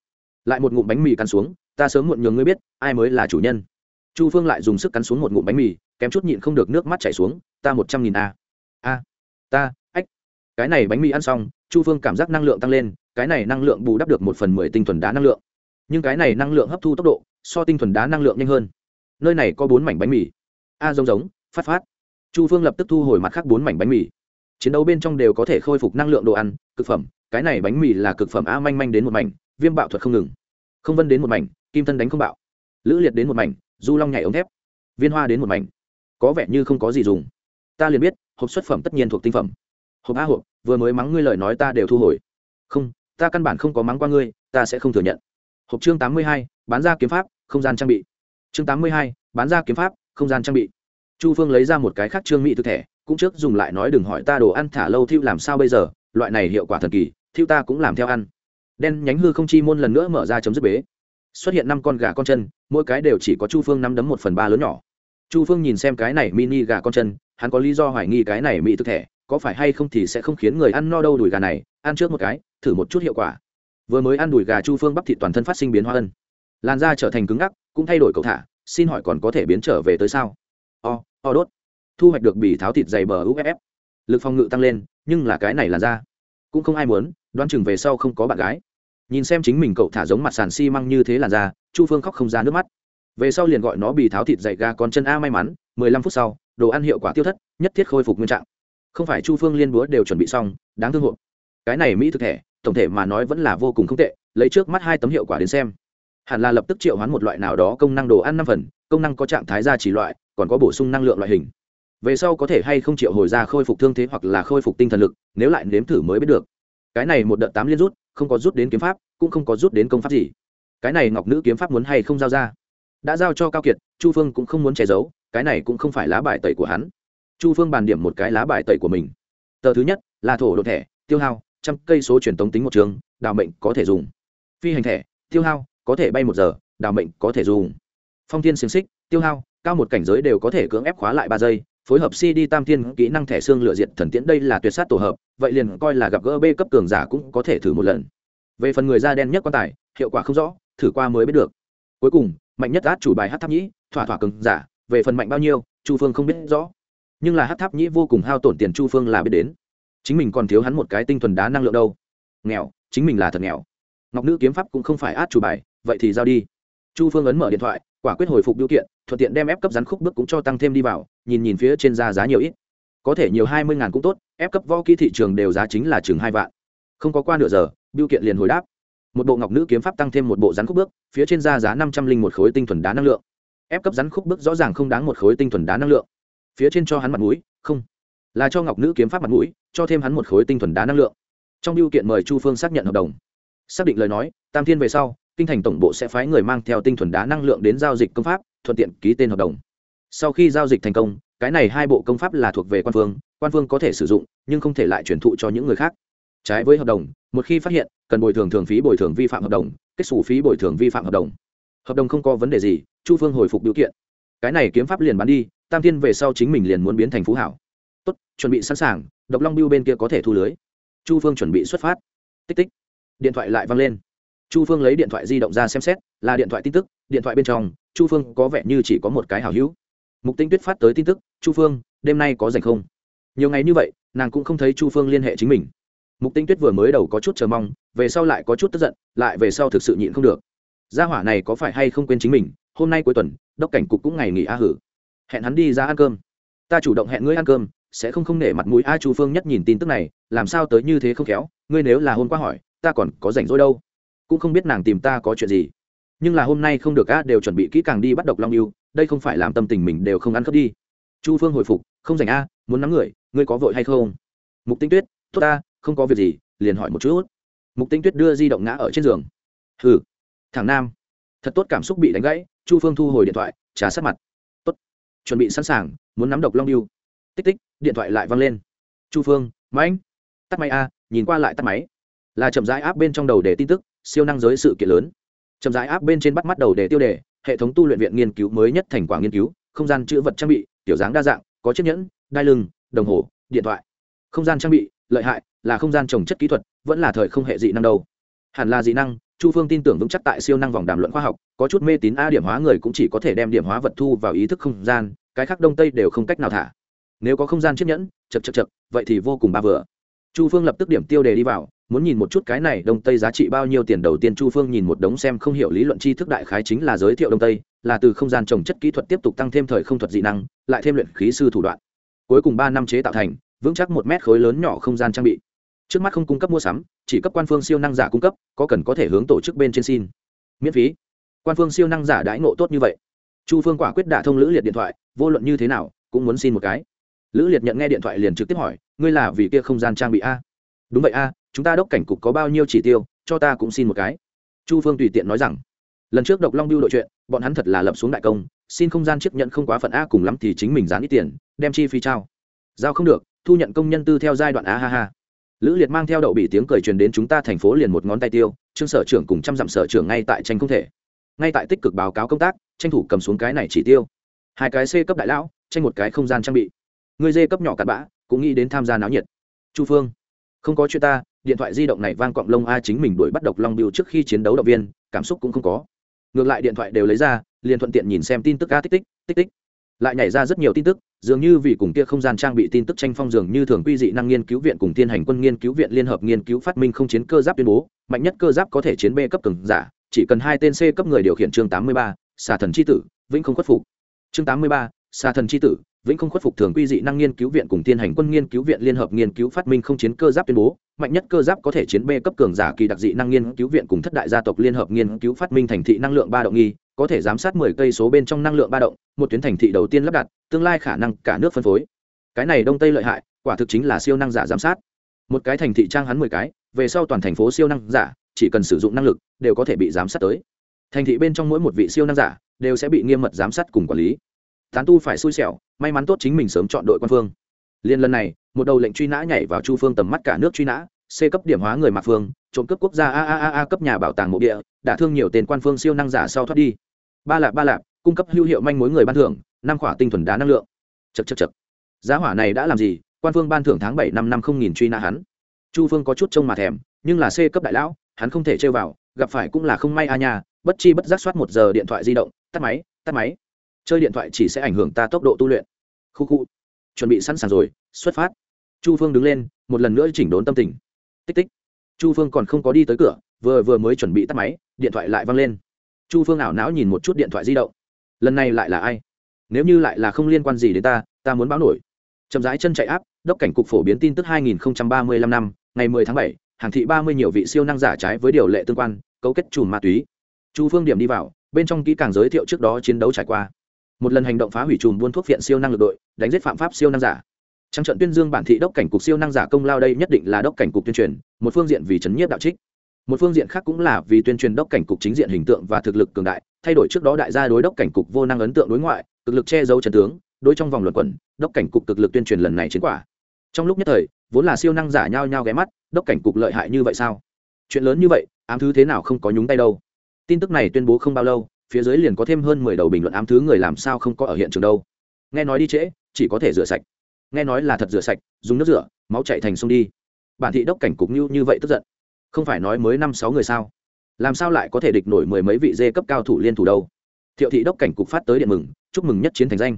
lại một ngụm bánh mì cắn xuống, ta sớm muộn nhường ngươi biết, ai mới là chủ nhân. Chu phương lại dùng sức cắn xuống một ngụm bánh mì, kém chút nhịn không được nước mắt chảy xuống, ta một trăm nghìn a. A, ta, ách. Cái này bánh mì ăn xong, chu phương cảm giác năng lượng tăng lên, cái này năng lượng bù đắp được một phần mười tinh thuần đá năng lượng. Nhưng cái này năng lượng hấp thu tốc độ, so tinh thuần đá năng lượng nhanh hơn. Nơi này có bốn mảnh bánh mì. A, giống giống, phát phát. Chu phương lập tức thu hồi mặt khác bốn mảnh bánh mì. Chiến đấu bên trong đều có thể khôi phục năng lượng đồ ăn, cực phẩm. Cái này bánh mì là cực phẩm a, manh manh đến một mảnh viêm bạo thuật không ngừng. Không vân đến một mảnh, kim thân đánh không bạo. Lữ liệt đến một mảnh, du long nhảy ống thép. Viên hoa đến một mảnh. Có vẻ như không có gì dùng. Ta liền biết, hộp xuất phẩm tất nhiên thuộc tinh phẩm. Hộp a hộp, vừa mới mắng ngươi lời nói ta đều thu hồi. Không, ta căn bản không có mắng qua ngươi, ta sẽ không thừa nhận. Hộp chương tám mươi hai, bán ra kiếm pháp, không gian trang bị. Chương tám mươi hai, bán ra kiếm pháp, không gian trang bị. Chu phương lấy ra một cái khác trương mỹ thực thể, cũng trước dùng lại nói đừng hỏi ta đồ ăn thả lâu thiêu làm sao bây giờ, loại này hiệu quả thần kỳ, thiêu ta cũng làm theo ăn đen nhánh hư không chi môn lần nữa mở ra chấm dứt bế. Xuất hiện năm con gà con chân, mỗi cái đều chỉ có chu phương năm đấm một phần ba lớn nhỏ. Chu phương nhìn xem cái này mini gà con chân, hắn có lý do hoài nghi cái này mỹ thực thể, có phải hay không thì sẽ không khiến người ăn no đâu đùi gà này, ăn trước một cái, thử một chút hiệu quả. Vừa mới ăn đùi gà chu phương bắp thịt toàn thân phát sinh biến hoa ân. Làn da trở thành cứng ngắc, cũng thay đổi cầu thả, xin hỏi còn có thể biến trở về tới sao? O o đốt. Thu hoạch được bì tháo thịt dày bờ uff lực phòng ngự tăng lên, nhưng là cái này là da. Cũng không ai muốn, đoán chừng về sau không có bạn gái nhìn xem chính mình cậu thả giống mặt sàn xi、si、măng như thế là da, chu phương khóc không ra nước mắt. Về sau liền gọi nó bì tháo thịt dày gà còn chân a may mắn, mười lăm phút sau, đồ ăn hiệu quả tiêu thất, nhất thiết khôi phục nguyên trạng. Không phải chu phương liên búa đều chuẩn bị xong, đáng thương hộ. Cái này mỹ thực thể tổng thể mà nói vẫn là vô cùng không tệ, lấy trước mắt hai tấm hiệu quả đến xem. Hẳn là lập tức triệu hoán một loại nào đó công năng đồ ăn năm phần, công năng có trạng thái ra chỉ loại, còn có bổ sung năng lượng loại hình. Về sau có thể hay không triệu hồi ra khôi phục thương thế hoặc là khôi phục tinh thần lực, nếu lại nếm thử mới biết được. Cái này một đợt tám liên rút không có rút đến kiếm pháp, cũng không có rút đến công pháp gì. Cái này ngọc nữ kiếm pháp muốn hay không giao ra? Đã giao cho cao kiệt, chu phương cũng không muốn che giấu, cái này cũng không phải lá bài tẩy của hắn. Chu phương bàn điểm một cái lá bài tẩy của mình. Tờ thứ nhất, là thổ đột thẻ, tiêu hao, trăm cây số truyền tống tính một trường, đào mệnh có thể dùng. Phi hành thẻ, tiêu hao, có thể bay một giờ, đào mệnh có thể dùng. Phong thiên xiềng xích, tiêu hao, cao một cảnh giới đều có thể cưỡng ép khóa lại ba giây phối hợp cd tam thiên kỹ năng thẻ xương lựa diệt thần tiễn đây là tuyệt sát tổ hợp, vậy liền coi là gặp gỡ b cấp cường giả cũng có thể thử một lần. Về phần người da đen nhất quan tài, hiệu quả không rõ, thử qua mới biết được. Cuối cùng, mạnh nhất át chủ bài Hắc tháp nhĩ, thỏa thỏa cường giả, về phần mạnh bao nhiêu, chu phương không biết rõ. Nhưng là Hắc tháp nhĩ vô cùng hao tổn tiền chu phương là biết đến. Chính mình còn thiếu hắn một cái tinh thuần đá năng lượng đâu. Nghèo, chính mình là thật nghèo. Ngọc nữ kiếm pháp cũng không phải át chủ bài, vậy thì giao đi chu phương ấn mở điện thoại, quả quyết hồi phục điều kiện, thuận tiện đem ép cấp rắn khúc bước cũng cho tăng thêm đi vào, nhìn nhìn phía trên ra giá nhiều ít. Có thể nhiều hai mươi ngàn cũng tốt, ép cấp võ kỹ thị trường đều giá chính là chừng hai vạn. Không có qua nửa giờ, biêu kiện liền hồi đáp. Một bộ ngọc nữ kiếm pháp tăng thêm một bộ rắn khúc bước, phía trên ra giá năm trăm linh một khối tinh thuần đá năng lượng. Ép cấp rắn khúc bước rõ ràng không đáng một khối tinh thuần đá năng lượng. Phía trên cho hắn mặt mũi, không. Là cho ngọc nữ kiếm pháp mặt mũi, cho thêm hắn một khối tinh thuần đá năng lượng. Trong biêu kiện mời chu phương xác nhận hợp đồng. Xác định lời nói, tam thiên về sau kinh thành tổng bộ sẽ phái người mang theo tinh thuần đá năng lượng đến giao dịch công pháp, thuận tiện ký tên hợp đồng. Sau khi giao dịch thành công, cái này hai bộ công pháp là thuộc về quan phương quan phương có thể sử dụng, nhưng không thể lại truyền thụ cho những người khác. Trái với hợp đồng, một khi phát hiện, cần bồi thường thường phí bồi thường vi phạm hợp đồng, kết xù phí bồi thường vi phạm hợp đồng. Hợp đồng không có vấn đề gì, chu phương hồi phục biểu kiện. Cái này kiếm pháp liền bán đi, tam thiên về sau chính mình liền muốn biến thành phú hảo. Tốt, chuẩn bị sẵn sàng, độc long biêu bên kia có thể thu lưới. Chu phương chuẩn bị xuất phát. Tích tích. Điện thoại lại văng lên chu phương lấy điện thoại di động ra xem xét, là điện thoại tin tức, điện thoại bên trong, chu phương có vẻ như chỉ có một cái hảo hữu. Mục tinh tuyết phát tới tin tức, chu phương, đêm nay có dành không? Nhiều ngày như vậy, nàng cũng không thấy chu phương liên hệ chính mình. Mục tinh tuyết vừa mới đầu có chút chờ mong, về sau lại có chút tức giận, lại về sau thực sự nhịn không được. Gia hỏa này có phải hay không quên chính mình, hôm nay cuối tuần, đốc cảnh cục cũng ngày nghỉ a hử. Hẹn hắn đi ra ăn cơm. Ta chủ động hẹn ngươi ăn cơm, sẽ không không nể mặt mũi a. Chu phương nhất nhìn tin tức này, làm sao tới như thế không khéo, ngươi nếu là hôm qua hỏi, ta còn có rảnh rỗi đâu cũng không biết nàng tìm ta có chuyện gì. Nhưng là hôm nay không được a đều chuẩn bị kỹ càng đi bắt độc long yêu, đây không phải làm tâm tình mình đều không ăn khớp đi. Chu phương hồi phục, không dành a muốn nắm người, ngươi có vội hay không? Mục tinh tuyết, tốt ta không có việc gì, liền hỏi một chút. Mục tinh tuyết đưa di động ngã ở trên giường. Hừ, thằng nam, thật tốt cảm xúc bị đánh gãy, chu phương thu hồi điện thoại, trà sát mặt. Tốt, chuẩn bị sẵn sàng, muốn nắm độc long yêu. Tích tích, điện thoại lại văng lên. Chu phương mãnh tắt máy a, nhìn qua lại tắt máy. Là chậm rãi áp bên trong đầu để tin tức siêu năng giới sự kiện lớn. Chậm rãi áp bên trên bắt mắt đầu để tiêu đề, hệ thống tu luyện viện nghiên cứu mới nhất thành quả nghiên cứu, không gian chữ vật trang bị tiểu dáng đa dạng, có chiếc nhẫn, đai lưng, đồng hồ, điện thoại. Không gian trang bị, lợi hại, là không gian trồng chất kỹ thuật, vẫn là thời không hệ dị năng đâu. Hẳn là dị năng, chu phương tin tưởng vững chắc tại siêu năng vòng đàm luận khoa học, có chút mê tín a điểm hóa người cũng chỉ có thể đem điểm hóa vật thu vào ý thức không gian, cái khác đông tây đều không cách nào thả. Nếu có không gian chiếc nhẫn, chật chật chật, vậy thì vô cùng ba vừa. Chu phương lập tức điểm tiêu đề đi vào muốn nhìn một chút cái này đông tây giá trị bao nhiêu tiền đầu tiên chu phương nhìn một đống xem không hiểu lý luận tri thức đại khái chính là giới thiệu đông tây, là từ không gian trồng chất kỹ thuật tiếp tục tăng thêm thời không thuật dị năng, lại thêm luyện khí sư thủ đoạn. Cuối cùng ba năm chế tạo thành, vững chắc một mét khối lớn nhỏ không gian trang bị. Trước mắt không cung cấp mua sắm, chỉ cấp quan phương siêu năng giả cung cấp, có cần có thể hướng tổ chức bên trên xin. Miễn phí. Quan phương siêu năng giả đãi ngộ tốt như vậy. Chu phương quả quyết đả thông lữ liệt điện thoại, vô luận như thế nào, cũng muốn xin một cái. Lữ liệt nhận nghe điện thoại liền trực tiếp hỏi, ngươi là vì kia không gian trang bị a? Đúng vậy a, chúng ta đốc cảnh cục có bao nhiêu chỉ tiêu, cho ta cũng xin một cái. Chu phương tùy tiện nói rằng, lần trước độc long biêu đội chuyện, bọn hắn thật là lập xuống đại công, xin không gian chấp nhận không quá phận a, cùng lắm thì chính mình dán ít tiền, đem chi phí trao. Giao không được, thu nhận công nhân tư theo giai đoạn a, ha ha. Lữ liệt mang theo đậu bị tiếng cười truyền đến chúng ta thành phố liền một ngón tay tiêu, trương sở trưởng cùng trăm dặm sở trưởng ngay tại tranh không thể. Ngay tại tích cực báo cáo công tác, tranh thủ cầm xuống cái này chỉ tiêu. Hai cái c cấp đại lão, tranh một cái không gian trang bị. Người dê cấp nhỏ cặn bã, cũng nghĩ đến tham gia náo nhiệt. Chu phương không có chuyện ta, điện thoại di động này vang cọng lông a chính mình đuổi bắt độc long biêu trước khi chiến đấu động viên, cảm xúc cũng không có. Ngược lại điện thoại đều lấy ra, liền thuận tiện nhìn xem tin tức a tích tích tích tích. Lại nhảy ra rất nhiều tin tức, dường như vì cùng kia không gian trang bị tin tức tranh phong dường như thường quy dị năng nghiên cứu viện cùng Thiên hành quân nghiên cứu viện liên hợp nghiên cứu phát minh không chiến cơ giáp tuyên bố, mạnh nhất cơ giáp có thể chiến b cấp cường giả, chỉ cần hai tên c cấp người điều khiển chương tám mươi ba, xà thần c h i tử, vĩnh không khuất phục. Chương tám mươi ba, xà thần c h i tử vĩnh không khuất phục thường quy dị năng nghiên cứu viện cùng tiên hành quân nghiên cứu viện liên hợp nghiên cứu phát minh không chiến cơ giáp tuyên bố, mạnh nhất cơ giáp có thể chiến b cấp cường giả kỳ đặc dị năng nghiên cứu viện cùng thất đại gia tộc liên hợp nghiên cứu phát minh thành thị năng lượng ba động nghi, có thể giám sát mười cây số bên trong năng lượng ba động, một tuyến thành thị đầu tiên lắp đặt, tương lai khả năng cả nước phân phối. Cái này đông tây lợi hại, quả thực chính là siêu năng giả giám sát. Một cái thành thị trang hắn mười cái, về sau toàn thành phố siêu năng giả, chỉ cần sử dụng năng lực, đều có thể bị giám sát tới. Thành thị bên trong mỗi một vị siêu năng giả, đều sẽ bị nghiêm mật giám sát cùng quản lý tán tu phải xui xẻo, may mắn tốt chính mình sớm chọn đội quan phương. Liên lần này, một đầu lệnh truy nã nhảy vào chu phương tầm mắt cả nước truy nã, c cấp điểm hóa người mạc phương, trộm cướp quốc gia a a a a cấp nhà bảo tàng mộ địa đã thương nhiều tên quan phương siêu năng giả sau thoát đi. Ba lạp ba lạp, cung cấp hữu hiệu manh mối người ban thưởng, năm khỏa tinh thuần đá năng lượng. Chật chật chật giá hỏa này đã làm gì? Quan phương ban thưởng tháng bảy năm năm không nghìn truy nã hắn. Chu phương có chút trông mà thèm, nhưng là c cấp đại lão, hắn không thể chơi vào, gặp phải cũng là không may a nhà bất chi bất giác soát một giờ điện thoại di động, tắt máy tắt máy chơi điện thoại chỉ sẽ ảnh hưởng ta tốc độ tu luyện. Khu khu. Chuẩn bị sẵn sàng rồi xuất phát. Chu phương đứng lên một lần nữa chỉnh đốn tâm tình. Tích tích. Chu phương còn không có đi tới cửa vừa vừa mới chuẩn bị tắt máy điện thoại lại văng lên. Chu phương ảo não nhìn một chút điện thoại di động. Lần này lại là ai? Nếu như lại là không liên quan gì đến ta ta muốn báo nổi. Chậm rãi chân chạy áp đốc cảnh cục phổ biến tin tức 2035 năm ngày 10 tháng 7, hàng thị 30 nhiều vị siêu năng giả trái với điều lệ tương quan cấu kết chùm ma túy. Chu phương điểm đi vào bên trong kỹ càng giới thiệu trước đó chiến đấu trải qua một lần hành động phá hủy chùm buôn thuốc viện siêu năng lực đội, đánh giết phạm pháp siêu năng giả. Trang trận tuyên dương bản thị đốc cảnh cục siêu năng giả công lao đây nhất định là đốc cảnh cục tuyên truyền, một phương diện vì chấn nhiếp đạo trích, một phương diện khác cũng là vì tuyên truyền đốc cảnh cục chính diện hình tượng và thực lực cường đại, thay đổi trước đó đại gia đối đốc cảnh cục vô năng ấn tượng đối ngoại, cực lực che giấu trần tướng, đối trong vòng luận quẩn, đốc cảnh cục cực lực tuyên truyền lần này chiến quả. Trong lúc nhất thời, vốn là siêu năng giả nhao nhao ghé mắt, đốc cảnh cục lợi hại như vậy sao? Chuyện lớn như vậy, ám thứ thế nào không có nhúng tay đâu? Tin tức này tuyên bố không bao lâu phía dưới liền có thêm hơn mười đầu bình luận ám thứ người làm sao không có ở hiện trường đâu. Nghe nói đi trễ, chỉ có thể rửa sạch. Nghe nói là thật rửa sạch, dùng nước rửa, máu chạy thành sông đi. Bản thị đốc cảnh cục như như vậy tức giận. Không phải nói mới năm sáu người sao? Làm sao lại có thể địch nổi mười mấy vị dê cấp cao thủ liên thủ đâu? Thiệu thị đốc cảnh cục phát tới điện mừng, chúc mừng nhất chiến thành danh.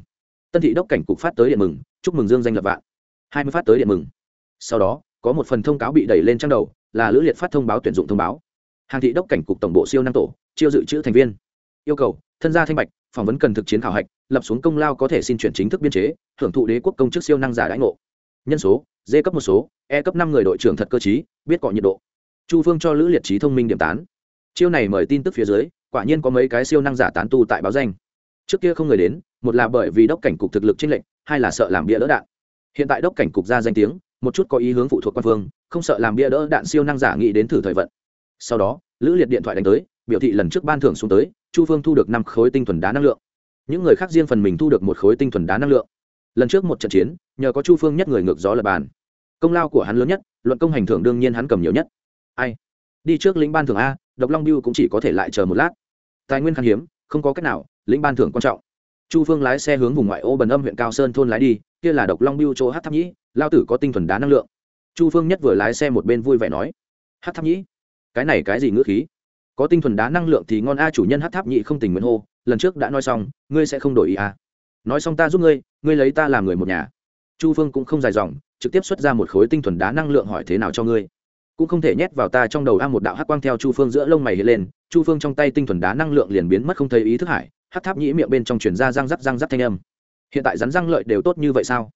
Tân thị đốc cảnh cục phát tới điện mừng, chúc mừng dương danh lập vạn. Hai mươi phát tới điện mừng. Sau đó, có một phần thông cáo bị đẩy lên trang đầu, là lữ liệt phát thông báo tuyển dụng thông báo. Hàng thị đốc cảnh cục tổng bộ siêu năng tổ, chiêu dự trữ thành viên yêu cầu, thân gia thanh bạch, phỏng vấn cần thực chiến khảo hạch, lập xuống công lao có thể xin chuyển chính thức biên chế, hưởng thụ đế quốc công chức siêu năng giả đãi ngộ. Nhân số, d cấp một số e cấp năm người đội trưởng thật cơ chí biết cọ nhiệt độ. Chu phương cho lữ liệt trí thông minh điểm tán. Chiêu này mời tin tức phía dưới, quả nhiên có mấy cái siêu năng giả tán tu tại báo danh. Trước kia không người đến, một là bởi vì đốc cảnh cục thực lực chênh lệnh hai là sợ làm bia đỡ đạn. Hiện tại đốc cảnh cục ra danh tiếng, một chút có ý hướng phụ thuộc quan phương, không sợ làm bia đỡ đạn siêu năng giả nghĩ đến thử thời vận. Sau đó, lữ liệt điện thoại đánh tới, biểu thị lần trước ban thưởng xuống tới chu phương thu được năm khối tinh thuần đá năng lượng. Những người khác riêng phần mình thu được một khối tinh thuần đá năng lượng. Lần trước một trận chiến, nhờ có chu phương nhất người ngược gió lập bàn. Công lao của hắn lớn nhất, luận công hành thưởng đương nhiên hắn cầm nhiều nhất. Ai? Đi trước lĩnh ban thưởng a, độc long biêu cũng chỉ có thể lại chờ một lát. Tài nguyên khan hiếm, không có cách nào, lĩnh ban thưởng quan trọng. Chu phương lái xe hướng vùng ngoại ô bần âm huyện cao sơn thôn lái đi, kia là độc long biêu chỗ hát tháp nhĩ, lao tử có tinh thuần đá năng lượng. Chu phương nhất vừa lái xe một bên vui vẻ nói hát tháp nhĩ, cái này cái gì ngữ khí? Có tinh thuần đá năng lượng thì ngon a, chủ nhân hát tháp nhị không tình nguyện hô, lần trước đã nói xong, ngươi sẽ không đổi ý a. Nói xong ta giúp ngươi ngươi lấy ta làm người một nhà. Chu phương cũng không dài dòng, trực tiếp xuất ra một khối tinh thuần đá năng lượng hỏi thế nào cho ngươi. Cũng không thể nhét vào ta trong đầu a, một đạo hắc quang theo chu phương giữa lông mày hiện lên, chu phương trong tay tinh thuần đá năng lượng liền biến mất không thấy ý thức hải, hát tháp nhĩ miệng bên trong chuyển ra răng rắc răng rắc thanh âm. Hiện tại rắn răng lợi đều tốt như vậy sao?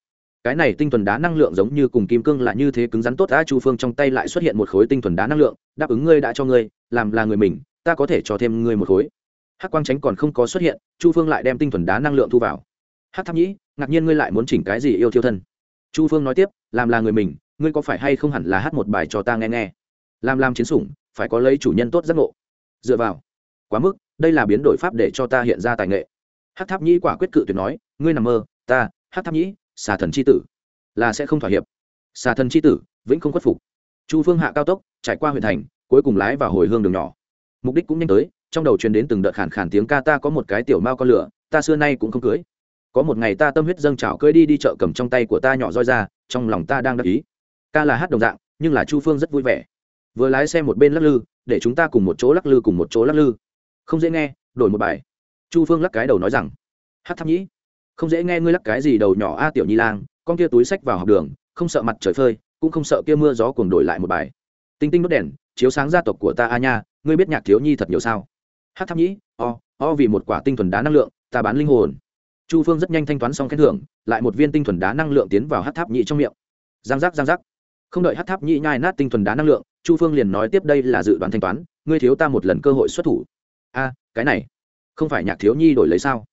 Cái này tinh thuần đá năng lượng giống như cùng kim cương là như thế cứng rắn tốt đã chu phương trong tay lại xuất hiện một khối tinh thuần đá năng lượng, đáp ứng ngươi đã cho ngươi, làm là người mình, ta có thể cho thêm ngươi một khối. Hắc quang tránh còn không có xuất hiện, chu phương lại đem tinh thuần đá năng lượng thu vào. Hắc tháp nhĩ, ngạc nhiên ngươi lại muốn chỉnh cái gì yêu thiêu thân? Chu phương nói tiếp, làm là người mình, ngươi có phải hay không hẳn là hát một bài cho ta nghe nghe? Làm làm chiến sủng, phải có lấy chủ nhân tốt giác ngộ. Dựa vào. Quá mức, đây là biến đổi pháp để cho ta hiện ra tài nghệ. Hát tháp nhĩ quả quyết cự tuyệt nói, ngươi nằm mơ, ta hát tháp nhĩ xà thần c h i tử, là sẽ không thỏa hiệp. Xà thần c h i tử, vĩnh không khuất phục. Chu phương hạ cao tốc, trải qua huyện thành, cuối cùng lái vào hồi hương đường nhỏ. Mục đích cũng nhanh tới, trong đầu truyền đến từng đợt khản khản tiếng ca ta có một cái tiểu mao con lửa, ta xưa nay cũng không cưới. Có một ngày ta tâm huyết dâng trào cưới đi đi chợ cầm trong tay của ta nhỏ roi ra, trong lòng ta đang đắc ý. Ca là hát đồng dạng, nhưng là chu phương rất vui vẻ. Vừa lái xe một bên lắc lư, để chúng ta cùng một chỗ lắc lư cùng một chỗ lắc lư. Không dễ nghe, đổi một bài. Chu phương lắc cái đầu nói rằng, hát tháp nhĩ không dễ nghe ngươi lắc cái gì đầu nhỏ a tiểu nhi lang, con kia túi sách vào học đường, không sợ mặt trời phơi, cũng không sợ kia mưa gió cùng đổi lại một bài. Tinh tinh đốt đèn, chiếu sáng gia tộc của ta a nha, ngươi biết nhạc thiếu nhi thật nhiều sao? Hát tháp nhĩ, o o vì một quả tinh thuần đá năng lượng, ta bán linh hồn. Chu phương rất nhanh thanh toán xong khen thưởng, lại một viên tinh thuần đá năng lượng tiến vào hát tháp nhĩ trong miệng. Giang giác giang giác. Không đợi hát tháp nhĩ nhai nát tinh thuần đá năng lượng, chu phương liền nói tiếp đây là dự đoán thanh toán, ngươi thiếu ta một lần cơ hội xuất thủ. A, cái này, không phải nhạc thiếu nhi đổi lấy sao?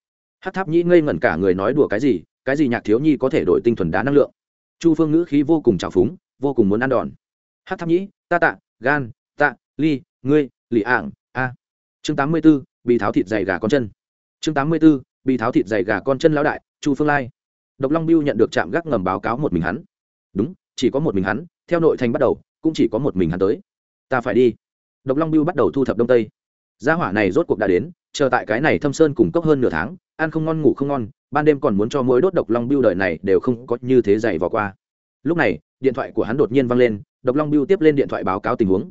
Hát tháp nhĩ ngây ngẩn cả người nói đùa cái gì cái gì nhạc thiếu nhi có thể đổi tinh thuần đá năng lượng. Chu phương ngữ khí vô cùng trào phúng, vô cùng muốn ăn đòn. Hát tháp nhĩ, ta tạ, gan, tạ, ly, ngươi, lì ảng, a. Chương tám mươi b ố bị tháo thịt dày gà con chân. Chương tám mươi b ố bị tháo thịt dày gà con chân lão đại, chu phương lai. Độc long biêu nhận được trạm gác ngầm báo cáo một mình hắn. Đúng, chỉ có một mình hắn, theo nội thành bắt đầu, cũng chỉ có một mình hắn tới. Ta phải đi. Độc long biêu bắt đầu thu thập đông tây. Gia hỏa này rốt cuộc đã đến, chờ tại cái này thâm sơn cùng cấp hơn nửa tháng ăn không ngon, ngủ không ngon, ban đêm còn muốn cho mỗi đốt độc long biêu đời này đều không có như thế dày vào qua. Lúc này, điện thoại của hắn đột nhiên văng lên, độc long biêu tiếp lên điện thoại báo cáo tình huống.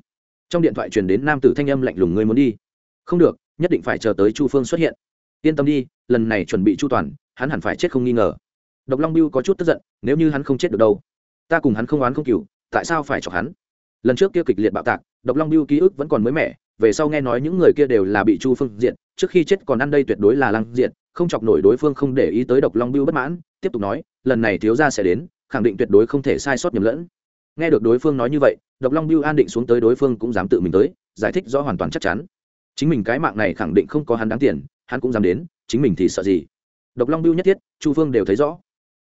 Trong điện thoại truyền đến nam tử thanh âm lạnh lùng, ngươi muốn đi? Không được, nhất định phải chờ tới chu phương xuất hiện. Yên tâm đi, lần này chuẩn bị chu toàn, hắn hẳn phải chết không nghi ngờ. Độc long biêu có chút tức giận, nếu như hắn không chết được đâu, ta cùng hắn không oán không cừu, tại sao phải chọc hắn? Lần trước kia kịch liệt bạo tạc, độc long biêu ký ức vẫn còn mới mẻ, về sau nghe nói những người kia đều là bị chu phương diện trước khi chết còn ăn đây tuyệt đối là lăng diện không chọc nổi đối phương không để ý tới độc long biêu bất mãn, tiếp tục nói, lần này thiếu gia sẽ đến, khẳng định tuyệt đối không thể sai sót nhầm lẫn. Nghe được đối phương nói như vậy, độc long biêu an định xuống tới đối phương cũng dám tự mình tới, giải thích rõ hoàn toàn chắc chắn. Chính mình cái mạng này khẳng định không có hắn đáng tiền, hắn cũng dám đến, chính mình thì sợ gì? Độc long biêu nhất thiết, chu phương đều thấy rõ.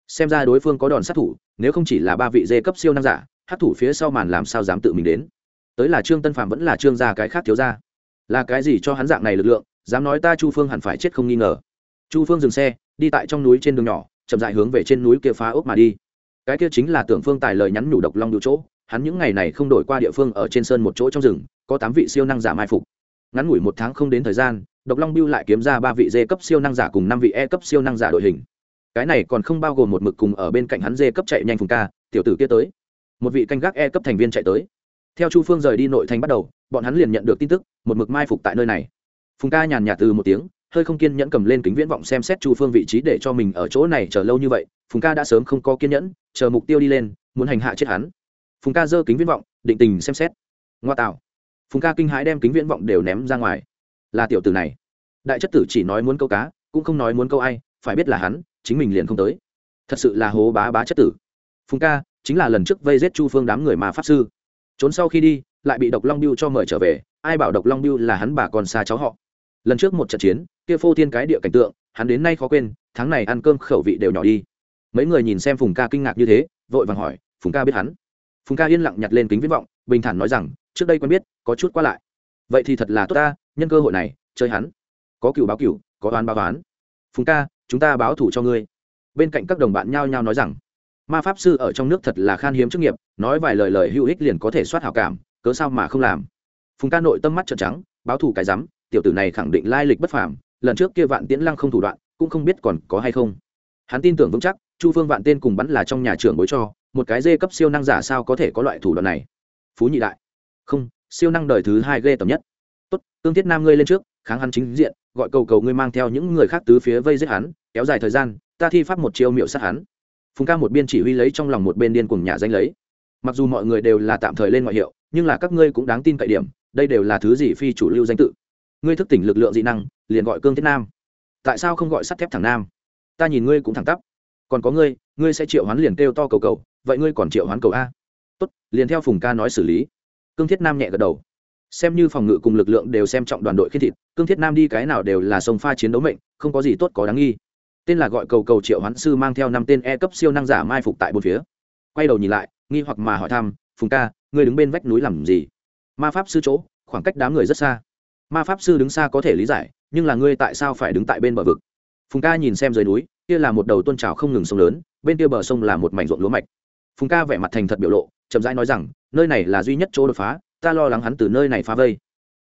Xem ra đối phương có đòn sát thủ, nếu không chỉ là ba vị dê cấp siêu năng giả hát thủ phía sau màn làm sao dám tự mình đến? Tới là trương tân phạm vẫn là trương gia cái khác thiếu gia. Là cái gì cho hắn dạng này lực lượng dám nói ta chu phương hẳn phải chết không nghi ngờ. Chu phương dừng xe, đi tại trong núi trên đường nhỏ, chậm dại hướng về trên núi kia phá ốc mà đi. Cái kia chính là tưởng phương tài lời nhắn nhủ độc long đủ chỗ, hắn những ngày này không đổi qua địa phương ở trên sơn một chỗ trong rừng, có tám vị siêu năng giả mai phục. Ngắn ngủi một tháng không đến thời gian, độc long biêu lại kiếm ra ba vị dê cấp siêu năng giả cùng năm vị e cấp siêu năng giả đội hình. Cái này còn không bao gồm một mực cùng ở bên cạnh hắn dê cấp chạy nhanh phùng ca, tiểu tử kia tới. Một vị canh gác e cấp thành viên chạy tới. Theo chu phương rời đi nội thành bắt đầu, bọn hắn liền nhận được tin tức, một mực mai phục tại nơi này phùng ca nhàn nhạt từ một tiếng, hơi không kiên nhẫn cầm lên kính viễn vọng xem xét chu phương vị trí để cho mình ở chỗ này chờ lâu như vậy, phùng ca đã sớm không có kiên nhẫn, chờ mục tiêu đi lên, muốn hành hạ chết hắn. Phùng ca giơ kính viễn vọng, định tình xem xét. Ngoa tạo. Phùng ca kinh hãi đem kính viễn vọng đều ném ra ngoài. Là tiểu tử này. Đại chất tử chỉ nói muốn câu cá, cũng không nói muốn câu ai, phải biết là hắn, chính mình liền không tới. Thật sự là hố bá bá chất tử. Phùng ca, chính là lần trước vây giết chu phương đám người mà pháp sư. Trốn sau khi đi, lại bị độc long biêu cho mời trở về, ai bảo độc long biêu là hắn bà còn xa cháu họ lần trước một trận chiến, kia phô thiên cái địa cảnh tượng, hắn đến nay khó quên, tháng này ăn cơm khẩu vị đều nhỏ đi. Mấy người nhìn xem phùng ca kinh ngạc như thế, vội vàng hỏi, phùng ca biết hắn? Phùng ca yên lặng nhặt lên kính viễn vọng, bình thản nói rằng, trước đây quen biết, có chút qua lại. Vậy thì thật là tốt ta, nhân cơ hội này, chơi hắn. Có cựu báo cựu có oán báo oán. Phùng ca, chúng ta báo thủ cho ngươi. Bên cạnh các đồng bạn nhao nhao nói rằng, ma pháp sư ở trong nước thật là khan hiếm chức nghiệp, nói vài lời lời hữu ích liền có thể soát hảo cảm, cớ sao mà không làm? Phùng ca nội tâm mắt trợn trắng, báo thủ cái rắm tiểu tử này khẳng định lai lịch bất phàm, lần trước kia vạn tiễn lăng không thủ đoạn, cũng không biết còn có hay không. Hắn tin tưởng vững chắc, chu phương vạn tên cùng bắn là trong nhà trưởng bối cho, một cái dê cấp siêu năng giả sao có thể có loại thủ đoạn này? Phú nhị đại. Không, siêu năng đời thứ hai ghê tầm nhất. Tốt, tương thiết nam ngươi lên trước, kháng hắn chính diện, gọi cầu cầu ngươi mang theo những người khác tứ phía vây giết hắn, kéo dài thời gian, ta thi pháp một chiêu miệu sát hắn. Phùng ca một biên chỉ huy lấy trong lòng một bên điên cùng nhà danh lấy. Mặc dù mọi người đều là tạm thời lên ngoại hiệu, nhưng là các ngươi cũng đáng tin cậy điểm, đây đều là thứ gì phi chủ lưu danh tự ngươi thức tỉnh lực lượng dị năng, liền gọi cương thiết nam. Tại sao không gọi sắt thép thẳng nam? Ta nhìn ngươi cũng thẳng tắp. Còn có ngươi ngươi sẽ triệu hoán liền kêu to cầu cầu, vậy ngươi còn triệu hoán cầu a? Tốt, liền theo phùng ca nói xử lý. Cương thiết nam nhẹ gật đầu. Xem như phòng ngự cùng lực lượng đều xem trọng đoàn đội khiết thịt, cương thiết nam đi cái nào đều là sông pha chiến đấu mệnh, không có gì tốt có đáng nghi. Tên là gọi cầu cầu triệu hoán sư mang theo năm tên e cấp siêu năng giả mai phục tại bốn phía. Quay đầu nhìn lại, nghi hoặc mà hỏi thăm, phùng ca, ngươi đứng bên vách núi làm gì? Ma pháp sư chỗ, khoảng cách đám người rất xa ma pháp sư đứng xa có thể lý giải, nhưng là ngươi tại sao phải đứng tại bên bờ vực? Phùng ca nhìn xem dưới núi, kia là một đầu tôn trào không ngừng sông lớn, bên kia bờ sông là một mảnh ruộng lúa mạch. Phùng ca vẻ mặt thành thật biểu lộ, chậm rãi nói rằng, nơi này là duy nhất chỗ đột phá, ta lo lắng hắn từ nơi này phá vây.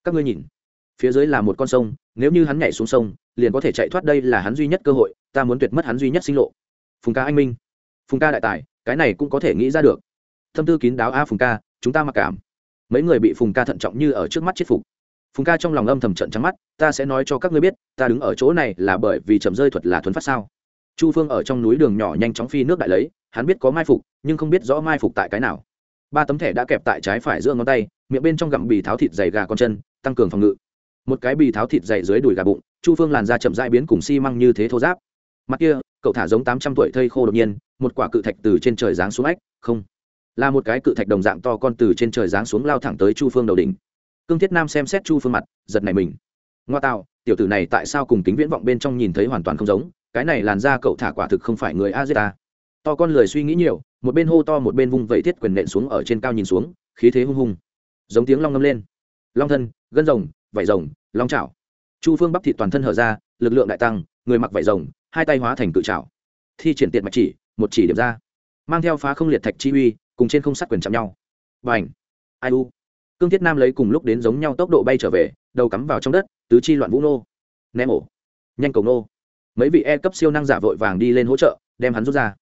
Các ngươi nhìn, phía dưới là một con sông, nếu như hắn nhảy xuống sông, liền có thể chạy thoát đây là hắn duy nhất cơ hội, ta muốn tuyệt mất hắn duy nhất sinh lộ. Phùng ca anh minh. Phùng ca đại tài, cái này cũng có thể nghĩ ra được. Thâm tư kín đáo a phùng ca, chúng ta mặc cảm. Mấy người bị phùng ca thận trọng như ở trước mắt chết phục phùng ca trong lòng âm thầm trận trắng mắt, ta sẽ nói cho các ngươi biết, ta đứng ở chỗ này là bởi vì chậm rơi thuật là thuấn phát sao? Chu phương ở trong núi đường nhỏ nhanh chóng phi nước đại lấy, hắn biết có mai phục, nhưng không biết rõ mai phục tại cái nào. Ba tấm thẻ đã kẹp tại trái phải giữa ngón tay, miệng bên trong gặm bì tháo thịt dày gà con chân, tăng cường phòng ngự. Một cái bì tháo thịt dày dưới đùi gà bụng, chu phương làn da chậm rãi biến cùng xi măng như thế thô giáp mặt kia, cậu thả giống tám trăm tuổi thây khô đột nhiên, một quả cự thạch từ trên trời giáng xuống ách, không. Là một cái cự thạch đồng dạng to con từ trên trời giáng xuống lao thẳng tới chu phương đầu đỉnh cương thiết nam xem xét chu phương mặt, giật này mình. Ngoa tạo, tiểu tử này tại sao cùng kính viễn vọng bên trong nhìn thấy hoàn toàn không giống? Cái này làn da cậu thả quả thực không phải người a zeta to con lười suy nghĩ nhiều, một bên hô to một bên vung vẩy thiết quyền nện xuống ở trên cao nhìn xuống, khí thế hung hung. Giống tiếng long ngâm lên. Long thân, gân rồng, vảy rồng, long chảo. Chu phương bắp thịt toàn thân hở ra, lực lượng đại tăng, người mặc vảy rồng, hai tay hóa thành cự chảo. Thi triển tiện mạch chỉ, một chỉ điểm ra. Mang theo phá không liệt thạch chi uy, cùng trên không sát quyền chạm nhau. Và ảnh ai u? Cương thiết nam lấy cùng lúc đến giống nhau tốc độ bay trở về, đầu cắm vào trong đất, tứ chi loạn vũ nô. Ném ổ. Nhanh cầu nô. Mấy vị e cấp siêu năng giả vội vàng đi lên hỗ trợ, đem hắn rút ra.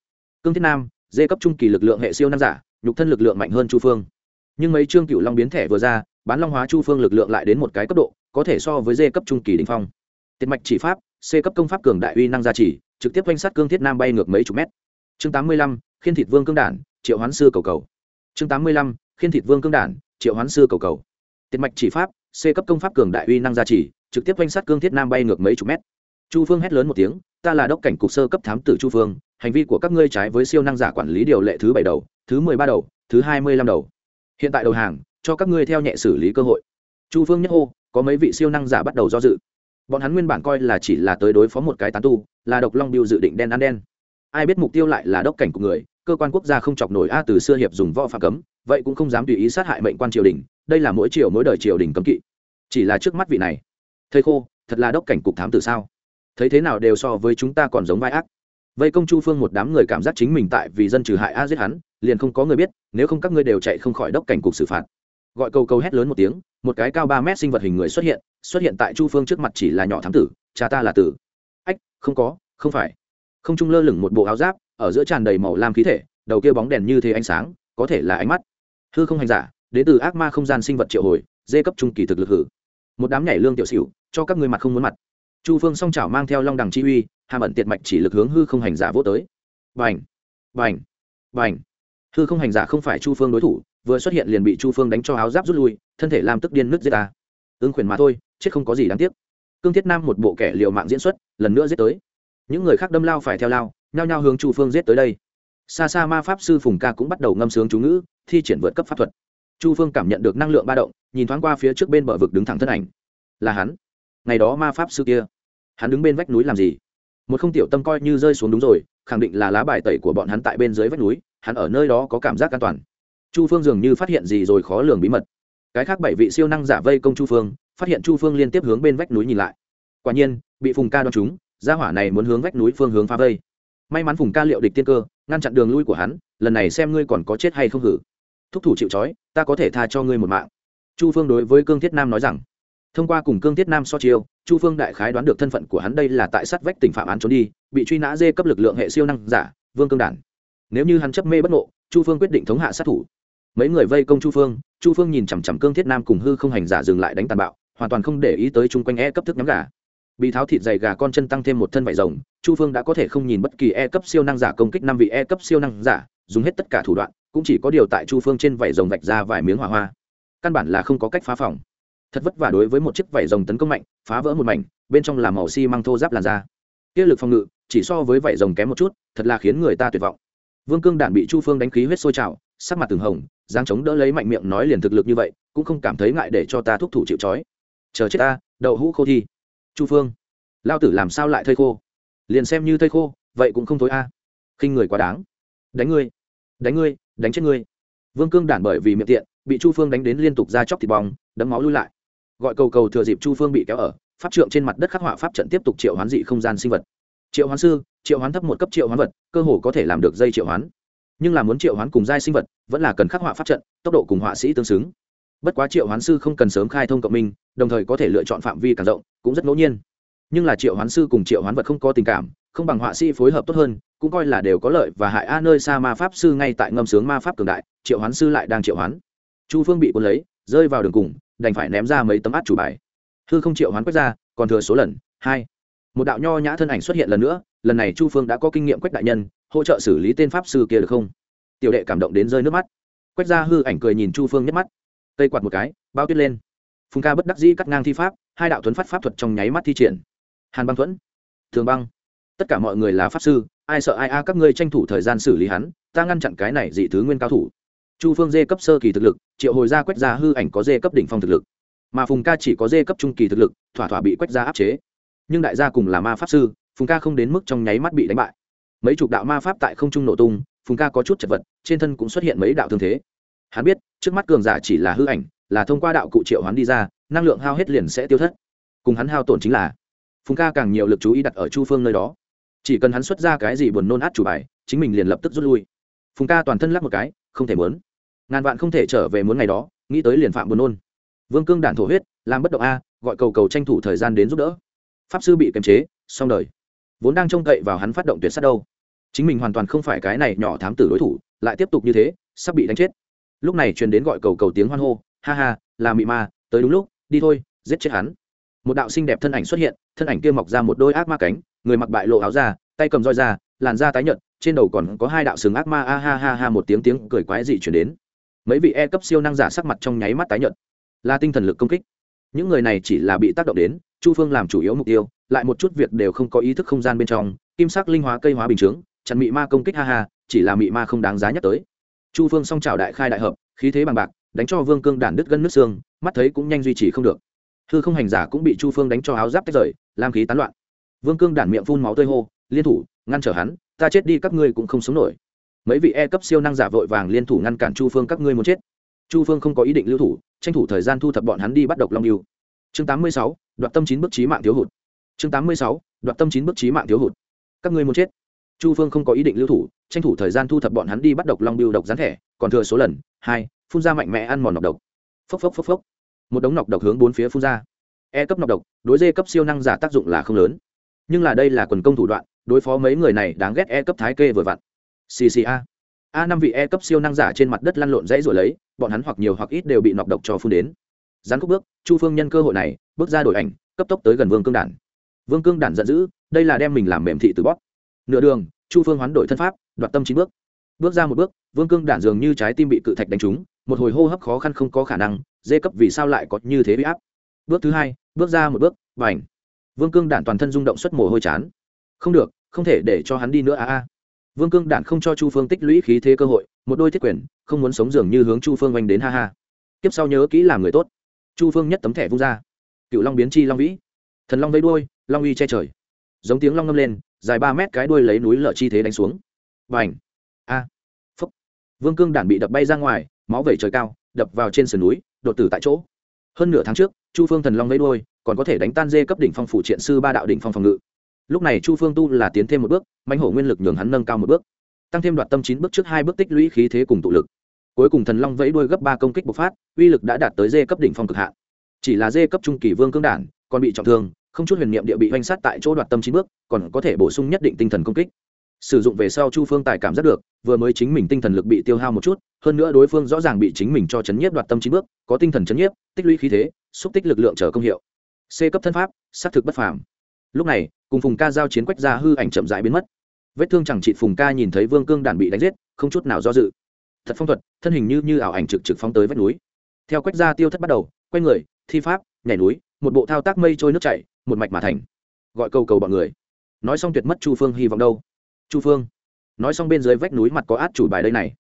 Cương thiết nam dê cấp trung kỳ lực lượng hệ siêu năng giả, nhục thân lực lượng mạnh hơn chu phương. Nhưng mấy trương cựu long biến thẻ vừa ra, bán long hóa chu phương lực lượng lại đến một cái cấp độ, có thể so với dê cấp trung kỳ đình phong. Tiết mạch chỉ pháp, c cấp công pháp cường đại uy năng gia trì, trực tiếp quanh sát cương thiết nam bay ngược mấy chục mét. Chương tám mươi lăm, khiên thịt vương cương đản, triệu hoán sư cầu cầu. Chương tám mươi lăm, khiên thịt vương cương đản triệu hoán sư cầu cầu. Tiết mạch chỉ pháp, c cấp công pháp cường đại uy năng gia trì, trực tiếp quanh sát cương thiết nam bay ngược mấy chục mét. Chu phương hét lớn một tiếng, ta là đốc cảnh cục sơ cấp thám tử chu phương, hành vi của các ngươi trái với siêu năng giả quản lý điều lệ thứ bảy đầu, thứ mười ba đầu, thứ hai mươi lăm đầu. Hiện tại đầu hàng, cho các ngươi theo nhẹ xử lý cơ hội. Chu phương nhất hô, có mấy vị siêu năng giả bắt đầu do dự. Bọn hắn nguyên bản coi là chỉ là tới đối phó một cái tán tu, là độc long biêu dự định đen ăn đen. Ai biết mục tiêu lại là đốc cảnh của người, cơ quan quốc gia không chọc nổi a từ xưa hiệp dùng võ phạm cấm vậy cũng không dám tùy ý sát hại mệnh quan triều đình, đây là mỗi triều mỗi đời triều đình cấm kỵ. Chỉ là trước mắt vị này. Thầy khô, thật là đốc cảnh cục thám tử sao? Thấy thế nào đều so với chúng ta còn giống vai ác. Vây công chu phương một đám người cảm giác chính mình tại vì dân trừ hại a giết hắn, liền không có người biết, nếu không các ngươi đều chạy không khỏi đốc cảnh cục xử phạt. Gọi cầu cầu hét lớn một tiếng, một cái cao ba mét sinh vật hình người xuất hiện xuất hiện tại chu phương trước mặt chỉ là nhỏ thám tử, cha ta là tử. Ách, không có, không phải. Không trung lơ lửng một bộ áo giáp, ở giữa tràn đầy màu lam khí thể, đầu kia bóng đèn như thế ánh sáng, có thể là ánh mắt hư không hành giả, đến từ ác ma không gian sinh vật triệu hồi dê cấp trung kỳ thực lực hử. Một đám nhảy lương tiểu xỉu, cho các ngươi mặt không muốn mặt. Chu phương song trào mang theo long đằng chi uy, hàm ẩn tiệt mạch chỉ lực hướng hư không hành giả vô tới. Vành vành vành hư không hành giả không phải chu phương đối thủ, vừa xuất hiện liền bị chu phương đánh cho áo giáp rút lui, thân thể làm tức điên nứt giết ta. Ưng khuyển mà thôi, chết không có gì đáng tiếc. Cương thiết nam một bộ kẻ liều mạng diễn xuất, lần nữa giết tới. Những người khác đâm lao phải theo lao, nhao nhao hướng chu phương giết tới đây xa xa ma pháp sư phùng ca cũng bắt đầu ngâm sướng chú ngữ, thi triển vượt cấp pháp thuật. Chu phương cảm nhận được năng lượng ba động, nhìn thoáng qua phía trước bên bờ vực đứng thẳng thân ảnh. Là hắn. Ngày đó ma pháp sư kia. Hắn đứng bên vách núi làm gì? Một không tiểu tâm coi như rơi xuống đúng rồi, khẳng định là lá bài tẩy của bọn hắn tại bên dưới vách núi, hắn ở nơi đó có cảm giác an toàn. Chu phương dường như phát hiện gì rồi khó lường bí mật. Cái khác bảy vị siêu năng giả vây công chu phương, phát hiện chu phương liên tiếp hướng bên vách núi nhìn lại. Quả nhiên, bị phùng ca đo chúng gia hỏa này muốn hướng vách núi phương hướng phá vây. May mắn phùng ca liệu địch tiên cơ ngăn chặn đường lui của hắn, lần này xem ngươi còn có chết hay không hử. Thúc thủ chịu c ta có thể tha cho ngươi một mạng. Chu phương đối với cương thiết nam nói rằng, thông qua cùng cương thiết nam so chiêu, chu phương đại khái đoán được thân phận của hắn đây là tại sát vách tỉnh phạm án trốn đi, bị truy nã dê cấp lực lượng hệ siêu năng giả, vương cương đản. Nếu như hắn chấp mê bất ngộ, chu phương quyết định thống hạ sát thủ. Mấy người vây công chu phương chu phương nhìn chằm chằm cương thiết nam cùng hư không hành giả dừng lại đánh tàn bạo, hoàn toàn không để ý tới chung quanh e cấp thức nhắm gà bị tháo thịt dày gà con chân tăng thêm một thân vải rồng, chu phương đã có thể không nhìn bất kỳ e cấp siêu năng giả công kích năm vị e cấp siêu năng giả, dùng hết tất cả thủ đoạn, cũng chỉ có điều tại chu phương trên vải rồng vạch ra vài miếng hỏa hoa. Căn bản là không có cách phá phòng. Thật vất vả đối với một chiếc vải rồng tấn công mạnh, phá vỡ một mảnh, bên trong là màu xi、si、măng thô giáp làn da. Kia lực phòng ngự, chỉ so với vải rồng kém một chút, thật là khiến người ta tuyệt vọng. Vương cương đạn bị chu phương đánh khí huyết sôi trào, sắc mặt từng hồng giang chống đỡ lấy mạnh miệng nói liền thực lực như vậy, cũng không cảm thấy ngại để cho ta thúc thủ chịu trói. Chờ chết ta, đậu hũ khô thi chu phương lao tử làm sao lại thây khô? Liền xem như thây khô, vậy cũng không thối a. À. khinh người quá đáng. Đánh ngươi đánh ngươi, đánh chết ngươi. Vương cương đản bởi vì miệng tiện, bị chu phương đánh đến liên tục ra chóc thịt bong, đấm máu lui lại. Gọi cầu cầu thừa dịp chu phương bị kéo ở, pháp trượng trên mặt đất khắc họa pháp trận tiếp tục triệu hoán dị không gian sinh vật. Triệu hoán sư, triệu hoán thấp một cấp triệu hoán vật, cơ hồ có thể làm được dây triệu hoán. Nhưng là muốn triệu hoán cùng giai sinh vật, vẫn là cần khắc họa pháp trận, tốc độ cùng họa sĩ tương xứng bất quá triệu hoán sư không cần sớm khai thông cộng minh, đồng thời có thể lựa chọn phạm vi càng rộng, cũng rất ngẫu nhiên. Nhưng là triệu hoán sư cùng triệu hoán vật không có tình cảm, không bằng họa sĩ phối hợp tốt hơn, cũng coi là đều có lợi và hại. A, nơi xa ma pháp sư ngay tại ngâm sướng ma pháp cường đại, triệu hoán sư lại đang triệu hoán. Chu phương bị cuốn lấy, rơi vào đường cùng, đành phải ném ra mấy tấm át chủ bài. Hư không triệu hoán quét ra, còn thừa số lần, hai. Một đạo nho nhã thân ảnh xuất hiện lần nữa, lần này chu phương đã có kinh nghiệm quách đại nhân, hỗ trợ xử lý tên pháp sư kia được không? Tiểu đệ cảm động đến rơi nước mắt. Quách ra hư ảnh cười nhìn chu phương nhắc mắt cây quạt một cái, bao tuyết lên. Phùng ca bất đắc dĩ cắt ngang thi pháp, hai đạo tuấn phát pháp thuật trong nháy mắt thi triển. Hàn băng thuẫn, thường băng. Tất cả mọi người là pháp sư, ai sợ ai a, các ngươi tranh thủ thời gian xử lý hắn, ta ngăn chặn cái này dị thứ nguyên cao thủ. Chu phương dê cấp sơ kỳ thực lực, triệu hồi ra quét ra hư ảnh có dê cấp đỉnh phong thực lực. Mà phùng ca chỉ có dê cấp trung kỳ thực lực, thỏa thỏa bị quét ra áp chế. Nhưng đại gia cùng là ma pháp sư, phùng ca không đến mức trong nháy mắt bị đánh bại. Mấy chục đạo ma pháp tại không trung nổ tung, phùng ca có chút chật vật, trên thân cũng xuất hiện mấy đạo thương thế hắn biết, trước mắt cường giả chỉ là hư ảnh, là thông qua đạo cụ triệu hắn đi ra, năng lượng hao hết liền sẽ tiêu thất. Cùng hắn hao tổn chính là, phùng ca càng nhiều lực chú ý đặt ở chu phương nơi đó. Chỉ cần hắn xuất ra cái gì buồn nôn át chủ bài, chính mình liền lập tức rút lui. Phùng ca toàn thân lắc một cái, không thể muốn. Ngàn vạn không thể trở về muốn ngày đó, nghĩ tới liền phạm buồn nôn. Vương cương đản thổ huyết, làm bất động a, gọi cầu cầu tranh thủ thời gian đến giúp đỡ. Pháp sư bị kiềm chế, xong đời. Vốn đang trông cậy vào hắn phát động tuyệt sát đâu. Chính mình hoàn toàn không phải cái này nhỏ thám tử đối thủ, lại tiếp tục như thế, sắp bị đánh chết lúc này truyền đến gọi cầu cầu tiếng hoan hô, ha ha, là mị ma, tới đúng lúc, đi thôi, giết chết hắn. Một đạo xinh đẹp thân ảnh xuất hiện, thân ảnh kia mọc ra một đôi ác ma cánh, người mặc bại lộ áo ra tay cầm roi ra, làn da tái nhợt, trên đầu còn có hai đạo sừng ác ma, a ha ha ha một tiếng tiếng cười quái dị chuyển đến. Mấy vị e cấp siêu năng giả sắc mặt trong nháy mắt tái nhợt, là tinh thần lực công kích. Những người này chỉ là bị tác động đến, chu phương làm chủ yếu mục tiêu, lại một chút việc đều không có ý thức không gian bên trong, kim sắc linh hóa cây hóa bình chướng, chặn mị ma công kích ha ha, chỉ là mị ma không đáng giá nhắc tới chu phương song trào đại khai đại hợp, khí thế bằng bạc, đánh cho vương cương đản đứt gân nước xương, mắt thấy cũng nhanh duy trì không được. Hư không hành giả cũng bị chu phương đánh cho áo giáp tách rời làm khí tán loạn. Vương cương đản miệng phun máu tơi hô, liên thủ, ngăn trở hắn, ta chết đi, các ngươi cũng không sống nổi. Mấy vị e cấp siêu năng giả vội vàng liên thủ ngăn cản chu phương, các ngươi muốn chết. Chu phương không có ý định lưu thủ, tranh thủ thời gian thu thập bọn hắn đi bắt độc long yêu chương tám mươi sáu, đoạt tâm chín bức trí mạng thiếu hụt. Chương tám mươi sáu, đoạt tâm chín bức trí mạng thiếu hụt. Các ngươi muốn chết. Chu phương không có ý định lưu thủ tranh thủ thời gian thu thập bọn hắn đi bắt độc long biêu độc rắn thẻ, còn thừa số lần, hai, phun ra mạnh mẽ ăn mòn nọc độc. Phốc phốc phốc phốc. Một đống nọc độc hướng bốn phía phun ra. E cấp nọc độc, đối dê cấp siêu năng giả tác dụng là không lớn. Nhưng là đây là quần công thủ đoạn, đối phó mấy người này đáng ghét e cấp thái kê vừa vặn. Cca a. Năm vị e cấp siêu năng giả trên mặt đất lăn lộn dãy rồi lấy, bọn hắn hoặc nhiều hoặc ít đều bị nọc độc cho phun đến. Gián khúc bước, chu phương nhân cơ hội này, bước ra đổi ảnh, cấp tốc tới gần vương cương đản. Vương cương đản giận dữ, đây là đem mình làm mềm thị từ bóp. Nửa đường chu phương hoán đổi thân pháp, đoạt tâm chín bước. Bước ra một bước, vương cương đản dường như trái tim bị cự thạch đánh trúng, một hồi hô hấp khó khăn không có khả năng, dê cấp vì sao lại có như thế bị áp? Bước thứ hai, bước ra một bước và ảnh vương cương đản toàn thân rung động xuất mồ hôi chán. Không được, không thể để cho hắn đi nữa a a. Vương cương đản không cho chu phương tích lũy khí thế cơ hội, một đôi thiết quyền, không muốn sống dường như hướng chu phương oanh đến ha ha. Tiếp sau nhớ kỹ làm người tốt. Chu phương nhất tấm thẻ vung ra. Cựu long biến chi long vĩ. Thần long vây đuôi, long uy che trời. Giống tiếng long ngâm lên dài ba mét cái đuôi lấy núi lở chi thế đánh xuống. Và ảnh a! Phúc! Vương cương đản bị đập bay ra ngoài, máu vẩy trời cao, đập vào trên sườn núi, đột tử tại chỗ. Hơn nửa tháng trước, chu phương thần long lấy đuôi, còn có thể đánh tan dê cấp đỉnh phong phủ triện sư ba đạo đỉnh phong phòng ngự. Lúc này chu phương tu là tiến thêm một bước, mãnh hổ nguyên lực nhường hắn nâng cao một bước, tăng thêm đoạt tâm chín bước trước hai bước tích lũy khí thế cùng tụ lực. Cuối cùng thần long vẫy đuôi gấp ba công kích bộc phát, uy lực đã đạt tới dê cấp đỉnh phong cực hạn. Chỉ là dê cấp trung kỳ vương cương đản, còn bị trọng thương không chút huyền niệm địa bị oanh sát tại chỗ đoạt tâm chín bước, còn có thể bổ sung nhất định tinh thần công kích. Sử dụng về sau chu phương tài cảm giác được, vừa mới chính mình tinh thần lực bị tiêu hao một chút, hơn nữa đối phương rõ ràng bị chính mình cho chấn nhiếp đoạt tâm chín bước, có tinh thần chấn nhiếp, tích lũy khí thế, xúc tích lực lượng trở công hiệu. C cấp thân pháp xác thực bất phàm. Lúc này, cùng phùng ca giao chiến quách ra hư ảnh chậm rãi biến mất. Vết thương chẳng trị phùng ca nhìn thấy vương cương đản bị đánh giết, không chút nào do dự. Thật phong thuật, thân hình như như ảo ảnh trực trực phóng tới vách núi. Theo quách gia tiêu thất bắt đầu, quay người, thi pháp, nhảy núi, một bộ thao tác mây trôi nước chảy một mạch mà thành. Gọi cầu cầu bọn người. Nói xong tuyệt mất chu phương hy vọng đâu? Chu phương. Nói xong bên dưới vách núi mặt có át chủ bài đây này.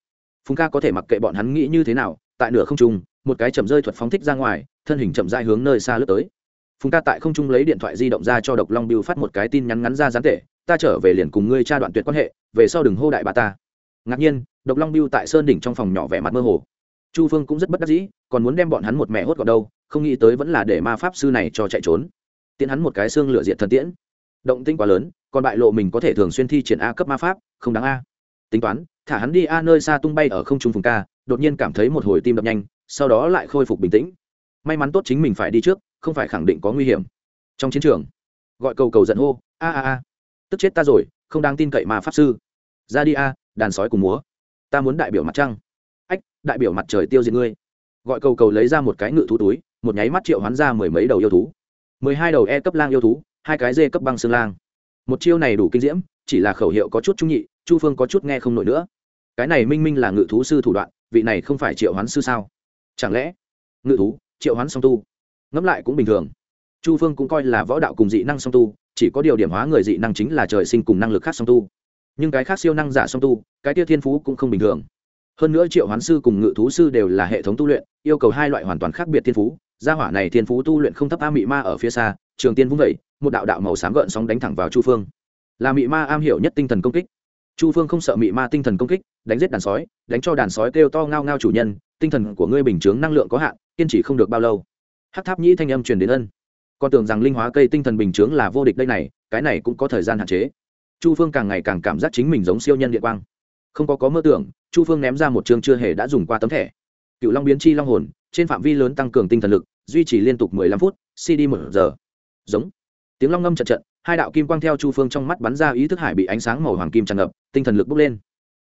Phùng ca có thể mặc kệ bọn hắn nghĩ như thế nào, tại nửa không trung, một cái chậm rơi thuật phóng thích ra ngoài, thân hình chậm dai hướng nơi xa lướt tới. Phùng ca tại không trung lấy điện thoại di động ra cho độc long biêu phát một cái tin nhắn ngắn ra gián tệ, ta trở về liền cùng ngươi tra đoạn tuyệt quan hệ, về sau đừng hô đại bà ta. Ngạc nhiên, độc long biêu tại sơn đỉnh trong phòng nhỏ vẻ mặt mơ hồ. Chu phương cũng rất bất đắc dĩ, còn muốn đem bọn hắn một mẹ hốt gọn đâu, không nghĩ tới vẫn là để ma pháp sư này cho chạy trốn tiễn hắn một cái xương lửa diện thần tiễn. Động tinh quá lớn, còn bại lộ mình có thể thường xuyên thi triển a cấp ma pháp, không đáng a. Tính toán, thả hắn đi a nơi xa tung bay ở không trung phùng ca, đột nhiên cảm thấy một hồi tim đập nhanh, sau đó lại khôi phục bình tĩnh. May mắn tốt chính mình phải đi trước, không phải khẳng định có nguy hiểm. Trong chiến trường, gọi cầu cầu giận hô, a a a, tức chết ta rồi, không đáng tin cậy mà pháp sư. Ra đi a, đàn sói cùng múa. Ta muốn đại biểu mặt trăng. Ách, đại biểu mặt trời tiêu diệt ngươi. Gọi cầu cầu lấy ra một cái ngự thú túi, một nháy mắt triệu hoán ra mười mấy đầu yêu thú mười hai đầu e cấp lang yêu thú, hai cái dê cấp băng xương lang. Một chiêu này đủ kinh diễm, chỉ là khẩu hiệu có chút trung nhị, chu phương có chút nghe không nổi nữa. Cái này minh minh là ngự thú sư thủ đoạn, vị này không phải triệu hoán sư sao? Chẳng lẽ ngự thú, triệu hoán song tu? Ngẫm lại cũng bình thường. Chu phương cũng coi là võ đạo cùng dị năng song tu, chỉ có điều điểm hóa người dị năng chính là trời sinh cùng năng lực khác song tu. Nhưng cái khác siêu năng giả song tu, cái tia thiên phú cũng không bình thường. Hơn nữa triệu hoán sư cùng ngự thú sư đều là hệ thống tu luyện, yêu cầu hai loại hoàn toàn khác biệt thiên phú gia hỏa này thiên phú tu luyện không thấp, a mị ma ở phía xa, trường tiên vung vẩy một đạo đạo màu xám gợn sóng đánh thẳng vào chu phương. Là mị ma am hiểu nhất tinh thần công kích. Chu phương không sợ mị ma tinh thần công kích, đánh giết đàn sói, đánh cho đàn sói kêu to ngao ngao chủ nhân, tinh thần của ngươi bình chướng năng lượng có hạn, kiên trì không được bao lâu. Hát tháp nhĩ thanh âm truyền đến ân. Con tưởng rằng linh hóa cây tinh thần bình chướng là vô địch đây này, cái này cũng có thời gian hạn chế. Chu phương càng ngày càng cảm giác chính mình giống siêu nhân địa quang. Không có có mơ tưởng, chu phương ném ra một chương chưa hề đã dùng qua tấm thẻ. Cựu long biến chi long hồn trên phạm vi lớn tăng cường tinh thần lực, duy trì liên tục mười lăm phút cd một giờ. Giống. Tiếng long ngâm trận trận hai đạo kim quang theo chu phương trong mắt bắn ra ý thức hải bị ánh sáng màu hoàng kim tràn ngập, tinh thần lực bốc lên.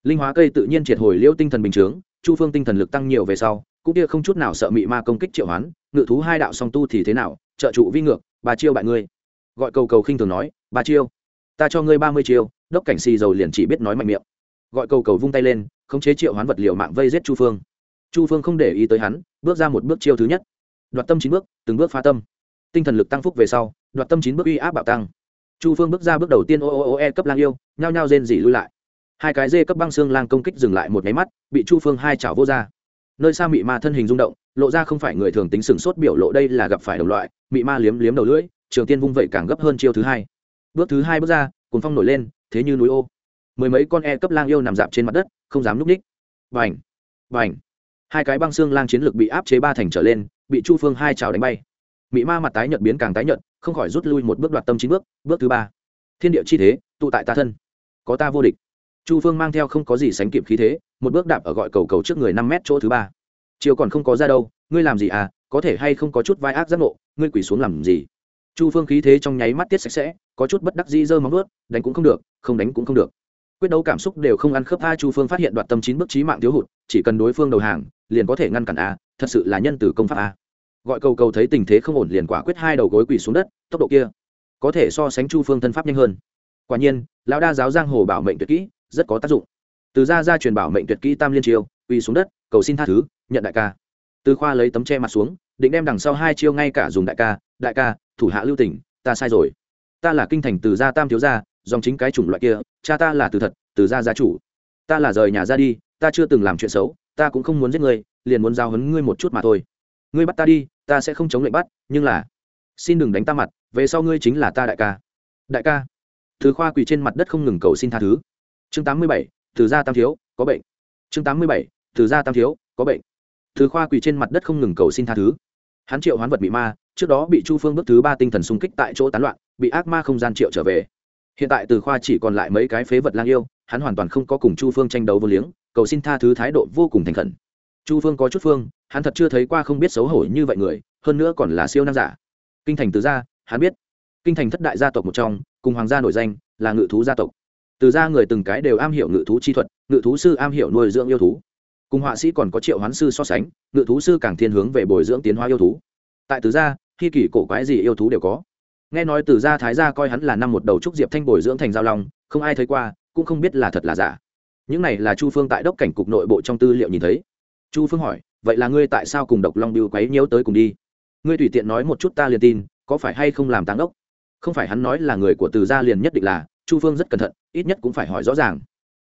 Linh hóa cây tự nhiên triệt hồi liễu tinh thần bình chướng, chu phương tinh thần lực tăng nhiều về sau, cũng kia không chút nào sợ mị ma công kích triệu hoán, ngự thú hai đạo song tu thì thế nào, trợ trụ vi ngược, bà chiêu bại ngươi. Gọi cầu cầu khinh thường nói, bà chiêu, ta cho ngươi ba mươi chiêu, đốc cảnh xì dầu liền chỉ biết nói mạnh miệng. Gọi cầu cầu vung tay lên, khống chế triệu hoán vật liệu mạng vây giết chu phương chu phương không để ý tới hắn, bước ra một bước chiêu thứ nhất. Đoạt tâm chín bước, từng bước phá tâm. Tinh thần lực tăng phúc về sau, đoạt tâm chín bước uy áp bạo tăng. Chu phương bước ra bước đầu tiên ô ô ô e cấp lang yêu, nhao nhao rên dỉ lui lại. Hai cái dê cấp băng xương lang công kích dừng lại một nháy mắt, bị chu phương hai chảo vô ra. Nơi xa mị ma thân hình rung động, lộ ra không phải người thường tính sửng sốt biểu lộ đây là gặp phải đồng loại, mị ma liếm liếm đầu lưỡi, trường tiên vung vậy càng gấp hơn chiêu thứ hai. Bước thứ hai bước ra cùng phong nổi lên, thế như núi ô. Mười mấy con e cấp lang yêu nằm dạp trên mặt đất, không dám núp ních. Vành vành hai cái băng xương lang chiến lực bị áp chế ba thành trở lên, bị chu phương hai trào đánh bay. Mỹ ma mặt tái nhợt biến càng tái nhợt, không khỏi rút lui một bước đoạt tâm chín bước bước thứ ba. Thiên địa chi thế, tụ tại ta thân. Có ta vô địch. Chu phương mang theo không có gì sánh kịp khí thế, một bước đạp ở gọi cầu cầu trước người năm mét chỗ thứ ba. Chiều còn không có ra đâu, ngươi làm gì à có thể hay không có chút vai ác giác ngộ, ngươi quỳ xuống làm gì? Chu phương khí thế trong nháy mắt tiết sạch sẽ, có chút bất đắc dĩ dơ móng ướt đánh cũng không được, không đánh cũng không được. Quyết đấu cảm xúc đều không ăn khớp tha chu phương phát hiện đoạt tâm chín bước trí mạng thiếu hụt chỉ cần đối phương đầu hàng, liền có thể ngăn cản a, thật sự là nhân từ công pháp a. Gọi cầu cầu thấy tình thế không ổn liền quả quyết hai đầu gối quỳ xuống đất, tốc độ kia có thể so sánh chu phương thân pháp nhanh hơn. Quả nhiên, lão đa giáo giang hồ bảo mệnh tuyệt kỹ, rất có tác dụng. Từ ra ra truyền bảo mệnh tuyệt kỹ tam liên chiêu quỳ xuống đất, cầu xin tha thứ, nhận đại ca. Từ khoa lấy tấm che mặt xuống, định đem đằng sau hai chiêu ngay cả dùng đại ca đại ca, thủ hạ lưu tỉnh ta sai rồi. Ta là kinh thành từ gia tam thiếu gia, dòng chính cái chủng loại kia, cha ta là từ thật, từ gia gia chủ. Ta là rời nhà ra đi ta chưa từng làm chuyện xấu, ta cũng không muốn giết ngươi, liền muốn giao hấn ngươi một chút mà thôi. Ngươi bắt ta đi, ta sẽ không chống lệnh bắt, nhưng là, xin đừng đánh ta mặt, về sau ngươi chính là ta đại ca. Đại ca. Thứ khoa quỳ trên mặt đất không ngừng cầu xin tha thứ. Chương tám mươi bảy, từ gia tam thiếu, có bệnh. Chương tám mươi bảy, từ gia tam thiếu, có bệnh. Thứ khoa quỳ trên mặt đất không ngừng cầu xin tha thứ. Hắn triệu hoán vật bị ma, trước đó bị chu phương bước thứ ba tinh thần xung kích tại chỗ tán loạn, bị ác ma không gian triệu trở về. Hiện tại từ khoa chỉ còn lại mấy cái phế vật lang yêu hắn hoàn toàn không có cùng chu phương tranh đấu vô liếng, cầu xin tha thứ thái độ vô cùng thành khẩn. Chu phương có chút phương, hắn thật chưa thấy qua không biết xấu hổ như vậy người, hơn nữa còn là siêu nam giả. Kinh thành từ gia, hắn biết. Kinh thành thất đại gia tộc một trong, cùng hoàng gia nổi danh, là ngự thú gia tộc. Từ gia người từng cái đều am hiểu ngự thú chi thuật, ngự thú sư am hiểu nuôi dưỡng yêu thú. Cùng họa sĩ còn có triệu hoán sư so sánh, ngự thú sư càng thiên hướng về bồi dưỡng tiến hóa yêu thú. Tại từ gia, khi kỷ cổ quái gì yêu thú đều có. Nghe nói từ gia thái gia coi hắn là năm một đầu trúc diệp thanh bồi dưỡng thành giao long, không ai thấy qua cũng không biết là thật là giả. Những này là chu phương tại đốc cảnh cục nội bộ trong tư liệu nhìn thấy. Chu phương hỏi, vậy là ngươi tại sao cùng độc long biêu quấy nhiễu tới cùng đi? Ngươi tùy tiện nói một chút ta liền tin, có phải hay không làm táng đốc không phải hắn nói là người của từ gia liền nhất định là, chu phương rất cẩn thận, ít nhất cũng phải hỏi rõ ràng.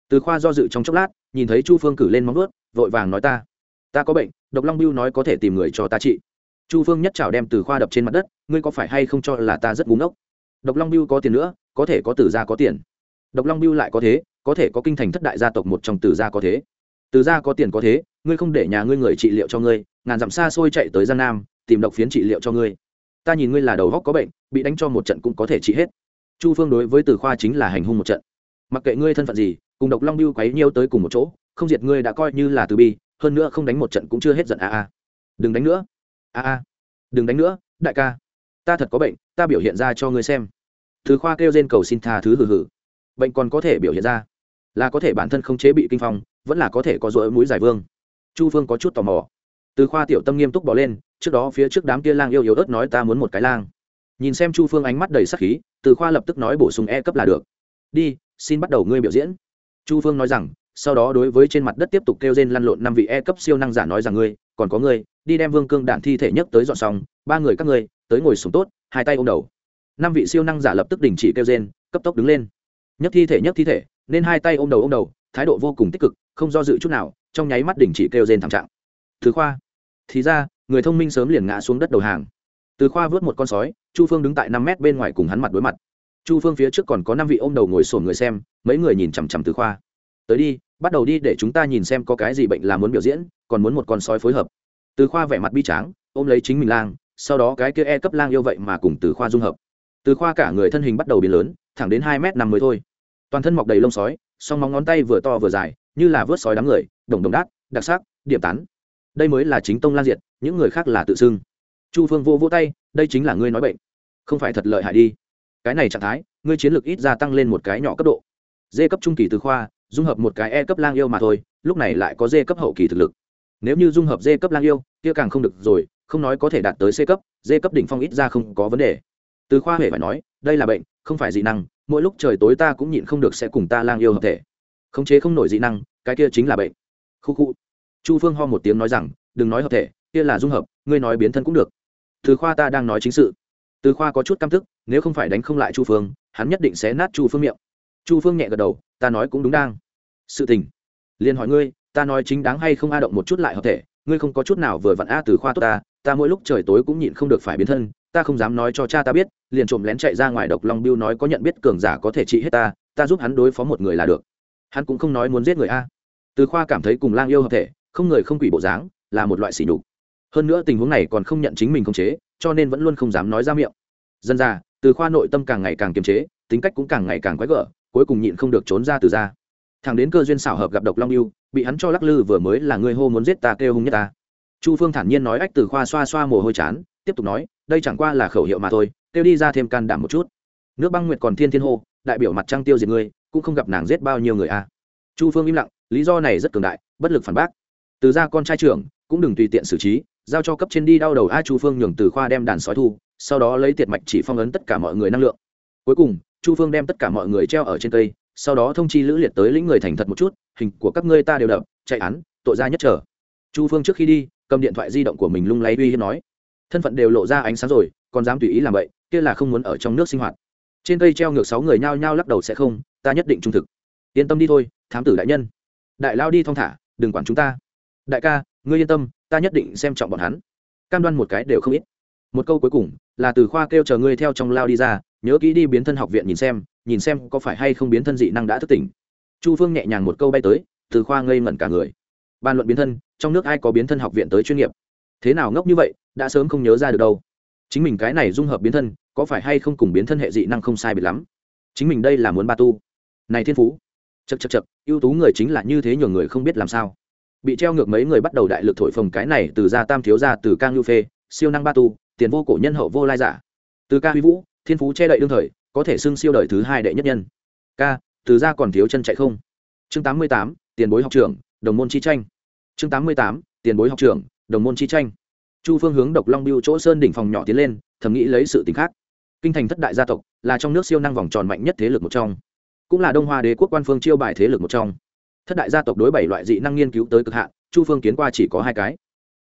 Từ khoa do dự trong chốc lát, nhìn thấy chu phương cử lên móng ướt vội vàng nói ta ta có bệnh, độc long biêu nói có thể tìm người cho ta trị. Chu phương nhất trào đem từ khoa đập trên mặt đất, ngươi có phải hay không cho là ta rất búng ốc độc long biêu có tiền nữa, có thể có từ gia có tiền độc long biêu lại có thế, có thể có kinh thành thất đại gia tộc một trong từ gia có thế. Từ gia có tiền có thế, ngươi không để nhà ngươi người trị liệu cho ngươi, ngàn dặm xa xôi chạy tới giang nam, tìm độc phiến trị liệu cho ngươi. Ta nhìn ngươi là đầu góc có bệnh, bị đánh cho một trận cũng có thể trị hết. Chu phương đối với từ khoa chính là hành hung một trận. Mặc kệ ngươi thân phận gì, cùng độc long biêu quấy nhiêu tới cùng một chỗ, không diệt ngươi đã coi như là từ bi, hơn nữa không đánh một trận cũng chưa hết giận a a. Đừng đánh nữa. A a. Đừng đánh nữa, đại ca. Ta thật có bệnh, ta biểu hiện ra cho ngươi xem. Từ khoa kêu trên cầu xin tha thứ hừ hừ bệnh còn có thể biểu hiện ra. Là có thể bản thân không chế bị kinh phong, vẫn là có thể có rỗi mũi giải vương. Chu phương có chút tò mò. Từ khoa tiểu tâm nghiêm túc bỏ lên, trước đó phía trước đám kia lang yêu yếu ớt nói ta muốn một cái lang. Nhìn xem chu phương ánh mắt đầy sắc khí, từ khoa lập tức nói bổ sung e cấp là được. Đi, xin bắt đầu ngươi biểu diễn. Chu phương nói rằng, sau đó đối với trên mặt đất tiếp tục kêu trên lăn lộn năm vị e cấp siêu năng giả nói rằng ngươi, còn có ngươi, đi đem vương cương đạn thi thể nhất tới dọn xong, ba người các ngươi, tới ngồi sùng tốt, hai tay ôm đầu. Năm vị siêu năng giả lập tức đình chỉ kêu trên cấp tốc đứng lên nhất thi thể, nhất thi thể, nên hai tay ôm đầu ôm đầu, thái độ vô cùng tích cực, không do dự chút nào, trong nháy mắt đình chỉ kêu rên thảm trạng. Thứ khoa, thì ra, người thông minh sớm liền ngã xuống đất đầu hàng. Từ khoa vớt một con sói, chu phương đứng tại năm mét bên ngoài cùng hắn mặt đối mặt. Chu phương phía trước còn có năm vị ôm đầu ngồi sổn người xem, mấy người nhìn chằm chằm từ khoa. Tới đi, bắt đầu đi để chúng ta nhìn xem có cái gì bệnh là muốn biểu diễn, còn muốn một con sói phối hợp. Từ khoa vẻ mặt bi tráng, ôm lấy chính mình lang, sau đó cái kia e cấp lang yêu vậy mà cùng từ khoa dung hợp. Từ khoa cả người thân hình bắt đầu biến lớn thẳng đến hai m năm mới thôi. Toàn thân mọc đầy lông sói, song móng ngón tay vừa to vừa dài, như là vớt sói đám người, đồng đồng đát, đặc sắc, điểm tán. Đây mới là chính tông lan diệt, những người khác là tự xưng. Chu phương vô vô tay, đây chính là ngươi nói bệnh. Không phải thật lợi hại đi. Cái này trạng thái, ngươi chiến lược ít gia tăng lên một cái nhỏ cấp độ. D cấp trung kỳ từ khoa, dung hợp một cái e cấp lang yêu mà thôi, lúc này lại có d cấp hậu kỳ thực lực. Nếu như dung hợp d cấp lang yêu, kia càng không được rồi, không nói có thể đạt tới c cấp d cấp đỉnh phong ít ra không có vấn đề. Từ khoa huệ phải nói, đây là bệnh không phải dị năng, mỗi lúc trời tối ta cũng nhịn không được sẽ cùng ta lang yêu hợp thể. Khống chế không nổi dị năng, cái kia chính là bệnh. Khu khu. Chu phương ho một tiếng nói rằng, đừng nói hợp thể, kia là dung hợp, ngươi nói biến thân cũng được. Từ khoa ta đang nói chính sự. Từ khoa có chút căm thức nếu không phải đánh không lại chu phương, hắn nhất định sẽ nát chu phương miệng. Chu phương nhẹ gật đầu, ta nói cũng đúng đang. Sự tình. Liền hỏi ngươi, ta nói chính đáng hay không a động một chút lại hợp thể, ngươi không có chút nào vừa vặn a từ khoa tốt ta ta mỗi lúc trời tối cũng nhịn không được phải biến thân ta không dám nói cho cha ta biết, liền trộm lén chạy ra ngoài độc long biêu nói có nhận biết cường giả có thể trị hết ta ta giúp hắn đối phó một người là được. Hắn cũng không nói muốn giết người a. Từ khoa cảm thấy cùng lang yêu hợp thể, không người không quỷ bộ dáng, là một loại sỉ nhục. Hơn nữa tình huống này còn không nhận chính mình không chế, cho nên vẫn luôn không dám nói ra miệng. Dân ra từ khoa nội tâm càng ngày càng kiềm chế, tính cách cũng càng ngày càng quái gở, cuối cùng nhịn không được trốn ra từ ra thằng đến cơ duyên xảo hợp gặp độc long yêu, bị hắn cho lắc lư vừa mới là người hô muốn giết ta kêu hung nhất ta. Chu phương thản nhiên nói ách từ khoa xoa xoa mồ hôi chán tiếp tục nói, đây chẳng qua là khẩu hiệu mà thôi tiêu đi ra thêm can đảm một chút. Nước băng nguyệt còn thiên thiên hô, đại biểu mặt trăng tiêu diệt ngươi, cũng không gặp nàng giết bao nhiêu người a à. chu phương im lặng, lý do này rất cường đại, bất lực phản bác. Từ ra con trai trưởng, cũng đừng tùy tiện xử trí, giao cho cấp trên đi đau đầu a chu phương nhường từ khoa đem đàn sói thu, sau đó lấy tiệt mạch chỉ phong ấn tất cả mọi người năng lượng. Cuối cùng, chu phương đem tất cả mọi người treo ở trên cây, sau đó thông chi lữ liệt tới lĩnh người thành thật một chút, hình của các ngươi ta đều đập, chạy án, tội ra nhất trở. Chu phương trước khi đi, cầm điện thoại di động của mình lung lay uy hiếp nói thân phận đều lộ ra ánh sáng rồi, còn dám tùy ý làm vậy, kia là không muốn ở trong nước sinh hoạt. Trên cây treo ngược sáu người nhao nhao lắc đầu sẽ không, ta nhất định trung thực. Yên tâm đi thôi, thám tử đại nhân. Đại lao đi thong thả, đừng quản chúng ta. Đại ca, ngươi yên tâm, ta nhất định xem trọng bọn hắn. Cam đoan một cái đều không ít. Một câu cuối cùng, là từ khoa kêu chờ ngươi theo trong lao đi ra, nhớ kỹ đi biến thân học viện nhìn xem nhìn xem có phải hay không biến thân dị năng đã thức tỉnh. Chu phương nhẹ nhàng một câu bay tới, từ khoa ngây ngẩn cả người. Bàn luận biến thân, trong nước ai có biến thân học viện tới chuyên nghiệp? Thế nào ngốc như vậy, đã sớm không nhớ ra được đâu. Chính mình cái này dung hợp biến thân, có phải hay không cùng biến thân hệ dị năng không sai biệt lắm? Chính mình đây là muốn ba tu. Này thiên phú. Chật chật chật ưu tú người chính là như thế nhường người không biết làm sao. Bị treo ngược mấy người bắt đầu đại lực thổi phồng cái này từ gia tam thiếu gia từ cang ngưu phê, siêu năng ba tu, tiền vô cổ nhân hậu vô lai giả. Từ ca huy vũ, thiên phú che đậy đương thời, có thể xưng siêu đời thứ hai đệ nhất nhân. Ca, từ gia còn thiếu chân chạy không? Chương tám mươi tám, tiền bối học trưởng, đồng môn chi tranh. Chương tám mươi tám, tiền bối học trưởng đồng môn chi tranh. Chu phương hướng độc long biêu chỗ sơn đỉnh phòng nhỏ tiến lên, thầm nghĩ lấy sự t khác. Kinh thành thất đại gia tộc là trong nước siêu năng vòng tròn mạnh nhất thế lực một trong, cũng là đông hoa đế quốc quan phương chiêu bài thế lực một trong. Thất đại gia tộc đối bảy loại dị năng nghiên cứu tới cực hạn, chu phương kiến qua chỉ có hai cái.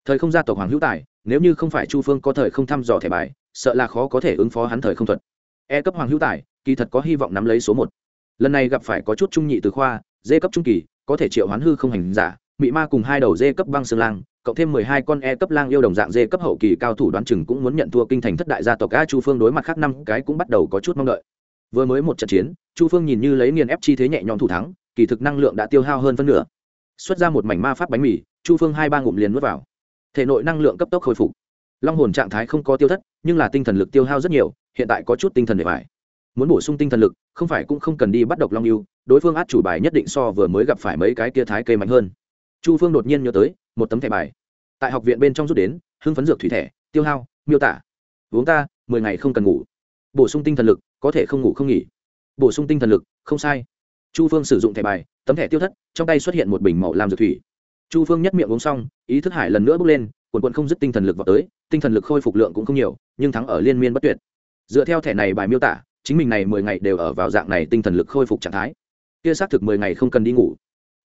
Thời không gia tộc hoàng hữu tài, nếu như không phải chu phương có thời không thăm dò thẻ bài, sợ là khó có thể ứng phó hắn thời không thuật. E cấp hoàng hữu tài, kỳ thật có hy vọng nắm lấy số một. Lần này gặp phải có chút trung nhị từ khoa dê cấp trung kỳ, có thể triệu hoán hư không hành giả, mị ma cùng hai đầu dê cấp băng xương lang cộng thêm mười hai con e cấp lang yêu đồng dạng dê cấp hậu kỳ cao thủ đoán chừng cũng muốn nhận thua kinh thành thất đại gia tộc a chu phương đối mặt khác năm cái cũng bắt đầu có chút mong đợi. Vừa mới một trận chiến, chu phương nhìn như lấy nghiền ép chi thế nhẹ nhõm thủ thắng, kỳ thực năng lượng đã tiêu hao hơn phân nửa. Xuất ra một mảnh ma pháp bánh mì, chu phương hai ba ngụm liền nuốt vào. Thể nội năng lượng cấp tốc hồi phục. Long hồn trạng thái không có tiêu thất, nhưng là tinh thần lực tiêu hao rất nhiều, hiện tại có chút tinh thần để phải muốn bổ sung tinh thần lực, không phải cũng không cần đi bắt độc long yêu, đối phương át chủ bài nhất định so vừa mới gặp phải mấy cái kia thái cây mạnh hơn chu phương đột nhiên nhớ tới, một tấm thẻ bài. Tại học viện bên trong rút đến, hưng phấn dược thủy thẻ, tiêu hao, miêu tả. Uống ta, mười ngày không cần ngủ. Bổ sung tinh thần lực, có thể không ngủ không nghỉ. Bổ sung tinh thần lực, không sai. Chu phương sử dụng thẻ bài, tấm thẻ tiêu thất, trong tay xuất hiện một bình màu làm dược thủy. Chu phương nhất miệng uống xong, ý thức hải lần nữa bước lên quần quận không dứt tinh thần lực vào tới, tinh thần lực khôi phục lượng cũng không nhiều, nhưng thắng ở liên miên bất tuyệt. Dựa theo thẻ này bài miêu tả, chính mình này mười ngày đều ở vào dạng này tinh thần lực khôi phục trạng thái. Kia xác thực mười ngày không cần đi ngủ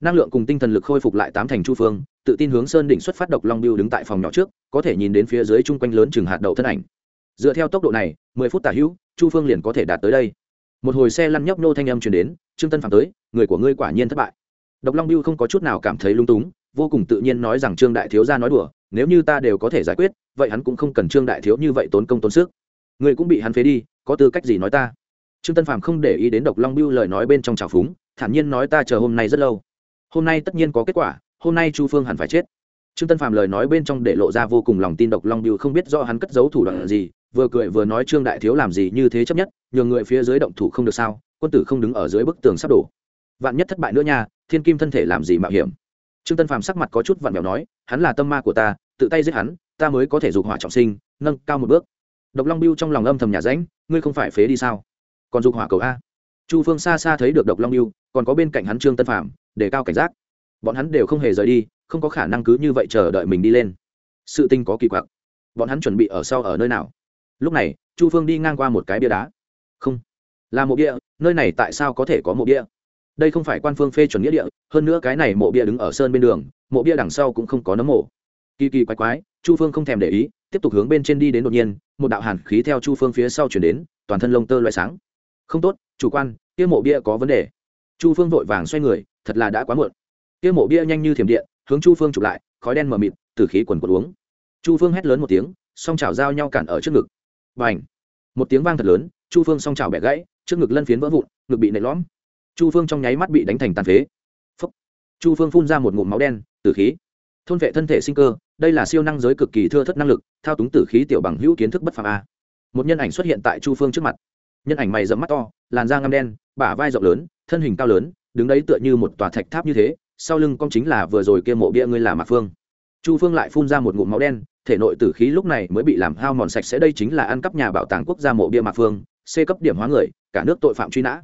năng lượng cùng tinh thần lực khôi phục lại tám thành chu phương, tự tin hướng sơn đỉnh xuất phát độc long biêu đứng tại phòng nhỏ trước, có thể nhìn đến phía dưới chung quanh lớn chừng hạt đậu thân ảnh. Dựa theo tốc độ này, mười phút tả hữu, chu phương liền có thể đạt tới đây. Một hồi xe lăn nhóc nô thanh âm chuyển đến, trương tân phản tới, người của ngươi quả nhiên thất bại. Độc long biêu không có chút nào cảm thấy lung túng, vô cùng tự nhiên nói rằng trương đại thiếu ra nói đùa, nếu như ta đều có thể giải quyết, vậy hắn cũng không cần trương đại thiếu như vậy tốn công tốn sức. Người cũng bị hắn phế đi, có tư cách gì nói ta? Trương tân phàm không để ý đến độc long biêu lời nói bên trong trào phúng, thản nhiên nói ta chờ hôm nay rất lâu hôm nay tất nhiên có kết quả, hôm nay chu phương hẳn phải chết. Trương tân Phạm lời nói bên trong để lộ ra vô cùng lòng tin độc long biêu không biết do hắn cất giấu thủ đoạn gì, vừa cười vừa nói trương đại thiếu làm gì như thế chấp nhất, nhường người phía dưới động thủ không được sao, quân tử không đứng ở dưới bức tường sắp đổ. Vạn nhất thất bại nữa nha, thiên kim thân thể làm gì mạo hiểm. Trương tân Phạm sắc mặt có chút vặn vẹo nói, hắn là tâm ma của ta, tự tay giết hắn, ta mới có thể dục hỏa trọng sinh, nâng cao một bước. Độc long biêu trong lòng âm thầm nhà ránh ngươi không phải phế đi sao? Còn dục hỏa cầu a chu phương xa xa thấy được độc long biêu còn có bên cạnh hắn trương tân Phạm, để cao cảnh giác. Bọn hắn đều không hề rời đi không có khả năng cứ như vậy chờ đợi mình đi lên. Sự tinh có kỳ quặc. Bọn hắn chuẩn bị ở sau ở nơi nào? Lúc này chu phương đi ngang qua một cái bia đá. Không. Là mộ bia nơi này tại sao có thể có mộ bia? Đây không phải quan phương phê chuẩn nghĩa địa hơn nữa cái này mộ bia đứng ở sơn bên đường mộ bia đằng sau cũng không có nấm mộ. Kỳ kỳ quái quái chu phương không thèm để ý tiếp tục hướng bên trên đi đến đột nhiên một đạo hàn khí theo chu phương phía sau chuyển đến toàn thân lông tơ loại sáng. Không tốt chủ quan, kia mộ bia có vấn đề. Chu phương vội vàng xoay người, thật là đã quá muộn. Kia mộ bia nhanh như thiểm điện, hướng chu phương chụp lại, khói đen mờ mịt từ khí quần quần uống. Chu phương hét lớn một tiếng, song chảo giao nhau cản ở trước ngực. Và ảnh một tiếng vang thật lớn, chu phương song chảo bẻ gãy, trước ngực lân phiến vỡ vụn, ngực bị nệ lõm. Chu phương trong nháy mắt bị đánh thành tàn phế. Chu phương phun ra một ngụm máu đen, tử khí. Thôn vệ thân thể sinh cơ, đây là siêu năng giới cực kỳ thưa thất năng lực, thao túng tử khí tiểu bằng hữu kiến thức bất phàm a. Một nhân ảnh xuất hiện tại chu phương trước mặt nhân ảnh mày dẫm mắt to, làn da ngăm đen, bả vai rộng lớn, thân hình cao lớn, đứng đấy tựa như một tòa thạch tháp như thế, sau lưng con chính là vừa rồi kia mộ bia ngươi là mạc phương. Chu phương lại phun ra một ngụm máu đen, thể nội tử khí lúc này mới bị làm hao mòn sạch sẽ, đây chính là ăn cắp nhà bảo tàng quốc gia mộ bia mạc phương, c cấp điểm hóa người, cả nước tội phạm truy nã.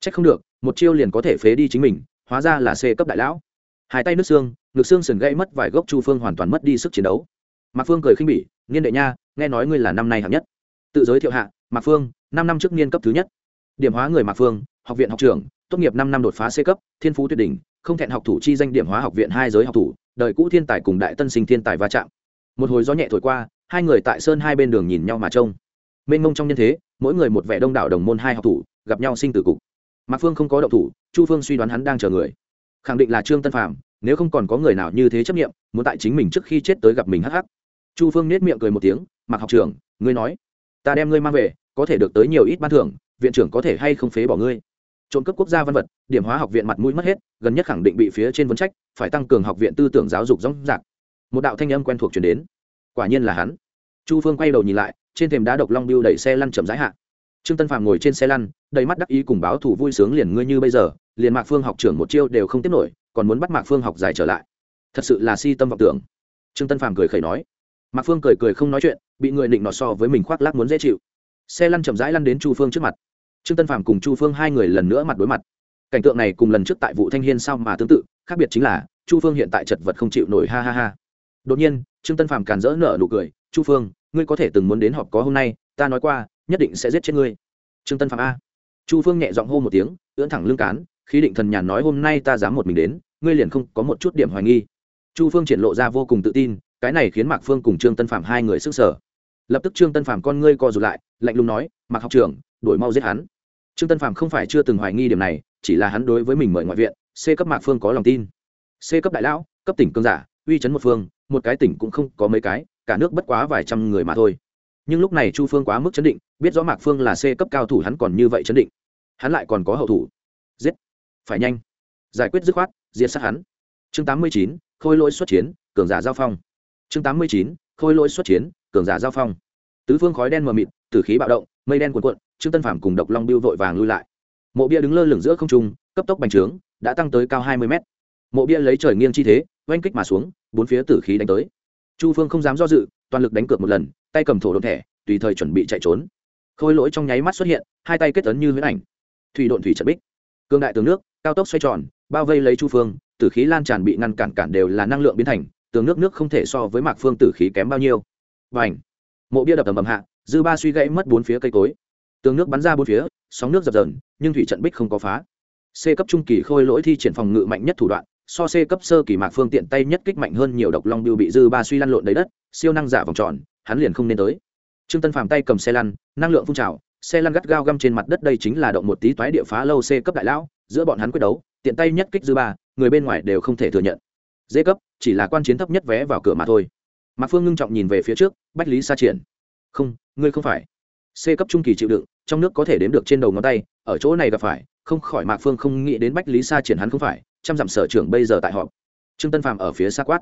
Trách không được, một chiêu liền có thể phế đi chính mình, hóa ra là c cấp đại lão. Hai tay nước xương, ngực xương sườn gãy mất, vài gốc chu phương hoàn toàn mất đi sức chiến đấu. Mạc phương cười khinh bỉ nghiên đệ nha, nghe nói ngươi là năm nay hạng nhất. Tự giới thiệu hạ, mạc phương năm năm trước niên cấp thứ nhất. Điểm hóa người mạc phương, học viện học trường tốt nghiệp năm năm đột phá c cấp, thiên phú tuyệt đỉnh, không thẹn học thủ chi danh điểm hóa học viện hai giới học thủ, đời cũ thiên tài cùng đại tân sinh thiên tài va chạm. Một hồi gió nhẹ thổi qua, hai người tại sơn hai bên đường nhìn nhau mà trông. Mênh mông trong nhân thế, mỗi người một vẻ đông đảo đồng môn hai học thủ, gặp nhau sinh tử cục. Mạc phương không có động thủ, chu phương suy đoán hắn đang chờ người. Khẳng định là trương tân phạm nếu không còn có người nào như thế chấp nghiệm muốn tại chính mình trước khi chết tới gặp mình hắc hắc. Chu phương nết miệng cười một tiếng mặc học trưởng, ngươi nói, ta đem ngươi mang về có thể được tới nhiều ít ban thưởng, viện trưởng có thể hay không phế bỏ ngươi. Trộm cướp quốc gia văn vật, điểm hóa học viện mặt mũi mất hết, gần nhất khẳng định bị phía trên vấn trách, phải tăng cường học viện tư tưởng giáo dục rõng rạc. Một đạo thanh âm quen thuộc chuyển đến. Quả nhiên là hắn. Chu phương quay đầu nhìn lại, trên thềm đá độc long biêu đẩy xe lăn chậm rãi hạ. Trương tân phàm ngồi trên xe lăn, đầy mắt đắc ý cùng báo thủ vui sướng liền ngươi như bây giờ, liền mạc phương học trưởng một chiêu đều không tiếp nổi, còn muốn bắt mạc phương học giải trở lại. Thật sự là si tâm vọng tưởng. Trương tân phàm cười khẩy nói. Mạc phương cười cười không nói chuyện, bị người định nọ so với mình khoác lác muốn dễ chịu xe lăn chậm rãi lăn đến chu phương trước mặt. Trương tân phạm cùng chu phương hai người lần nữa mặt đối mặt. Cảnh tượng này cùng lần trước tại vụ thanh hiên sao mà tương tự, khác biệt chính là, chu phương hiện tại chật vật không chịu nổi, ha ha ha. Đột nhiên, trương tân phạm càn rỡ nở nụ cười, chu phương, ngươi có thể từng muốn đến họp có hôm nay, ta nói qua, nhất định sẽ giết chết ngươi. Trương tân phạm a. Chu phương nhẹ giọng hô một tiếng, ưỡn thẳng lưng cán, khí định thần nhàn nói, hôm nay ta dám một mình đến, ngươi liền không có một chút điểm hoài nghi. Chu phương triển lộ ra vô cùng tự tin, cái này khiến mạc phương cùng trương tân phạm hai người sức sở lập tức trương tân phạm con ngươi co rụt lại, lạnh lùng nói, mạc học trưởng đổi mau giết hắn. Trương tân phạm không phải chưa từng hoài nghi điểm này, chỉ là hắn đối với mình mời ngoại viện, c cấp mạc phương có lòng tin. C cấp đại lão, cấp tỉnh cương giả, uy chấn một phương, một cái tỉnh cũng không có mấy cái, cả nước bất quá vài trăm người mà thôi. Nhưng lúc này chu phương quá mức chấn định, biết rõ mạc phương là c cấp cao thủ hắn còn như vậy chấn định. Hắn lại còn có hậu thủ. Giết! Phải nhanh! Giải quyết dứt khoát, diệt sát hắn. Chương tám mươi chín, khôi lỗi xuất chiến, cường giả giao phong. Chương tám mươi chín, khôi lỗi xuất chiến cường giả giao phong. Tứ phương khói đen mờ mịt, tử khí bạo động, mây đen cuồn cuộn, trương tân phàm cùng độc long biêu vội vàng lui lại. Mộ bia đứng lơ lửng giữa không trung, cấp tốc bành trướng, đã tăng tới cao hai mươi mét. Mộ bia lấy trời nghiêng chi thế, oanh kích mà xuống, bốn phía tử khí đánh tới. Chu phương không dám do dự, toàn lực đánh cược một lần, tay cầm thổ đồn thẻ, tùy thời chuẩn bị chạy trốn. Khôi lỗi trong nháy mắt xuất hiện, hai tay kết ấn như huyễn ảnh. Thủy độn thủy trận bích. Cương đại tường nước, cao tốc xoay tròn, bao vây lấy chu phương, tử khí lan tràn bị ngăn cản cản đều là năng lượng biến thành, tường nước nước không thể so với mạc phương tử khí kém bao nhiêu và mộ bia đập tầm ầm hạ, dư ba suy gãy mất bốn phía cây cối. Tường nước bắn ra bốn phía, sóng nước dập dờn, nhưng thủy trận bích không có phá. C cấp trung kỳ khôi lỗi thi triển phòng ngự mạnh nhất thủ đoạn, so c cấp sơ kỳ mạc phương tiện tay nhất kích mạnh hơn nhiều độc long biêu bị dư ba suy lăn lộn đầy đất, siêu năng giả vòng tròn, hắn liền không nên tới. Trương tân phàm tay cầm xe lăn, năng lượng phun trào, xe lăn gắt gao găm trên mặt đất đây chính là động một tí toái địa phá lâu c cấp đại lão, giữa bọn hắn quyết đấu, tiện tay nhất kích dư ba, người bên ngoài đều không thể thừa nhận. Dễ cấp, chỉ là quan chiến thấp nhất vé vào cửa mà thôi mạc phương ngưng trọng nhìn về phía trước, bách lý sa triển. Không, ngươi không phải. C cấp trung kỳ chịu đựng, trong nước có thể đếm được trên đầu ngón tay, ở chỗ này gặp phải, không khỏi mạc phương không nghĩ đến bách lý sa triển hắn không phải, trăm dặm sở trưởng bây giờ tại họp. Trương tân phàm ở phía xa quát.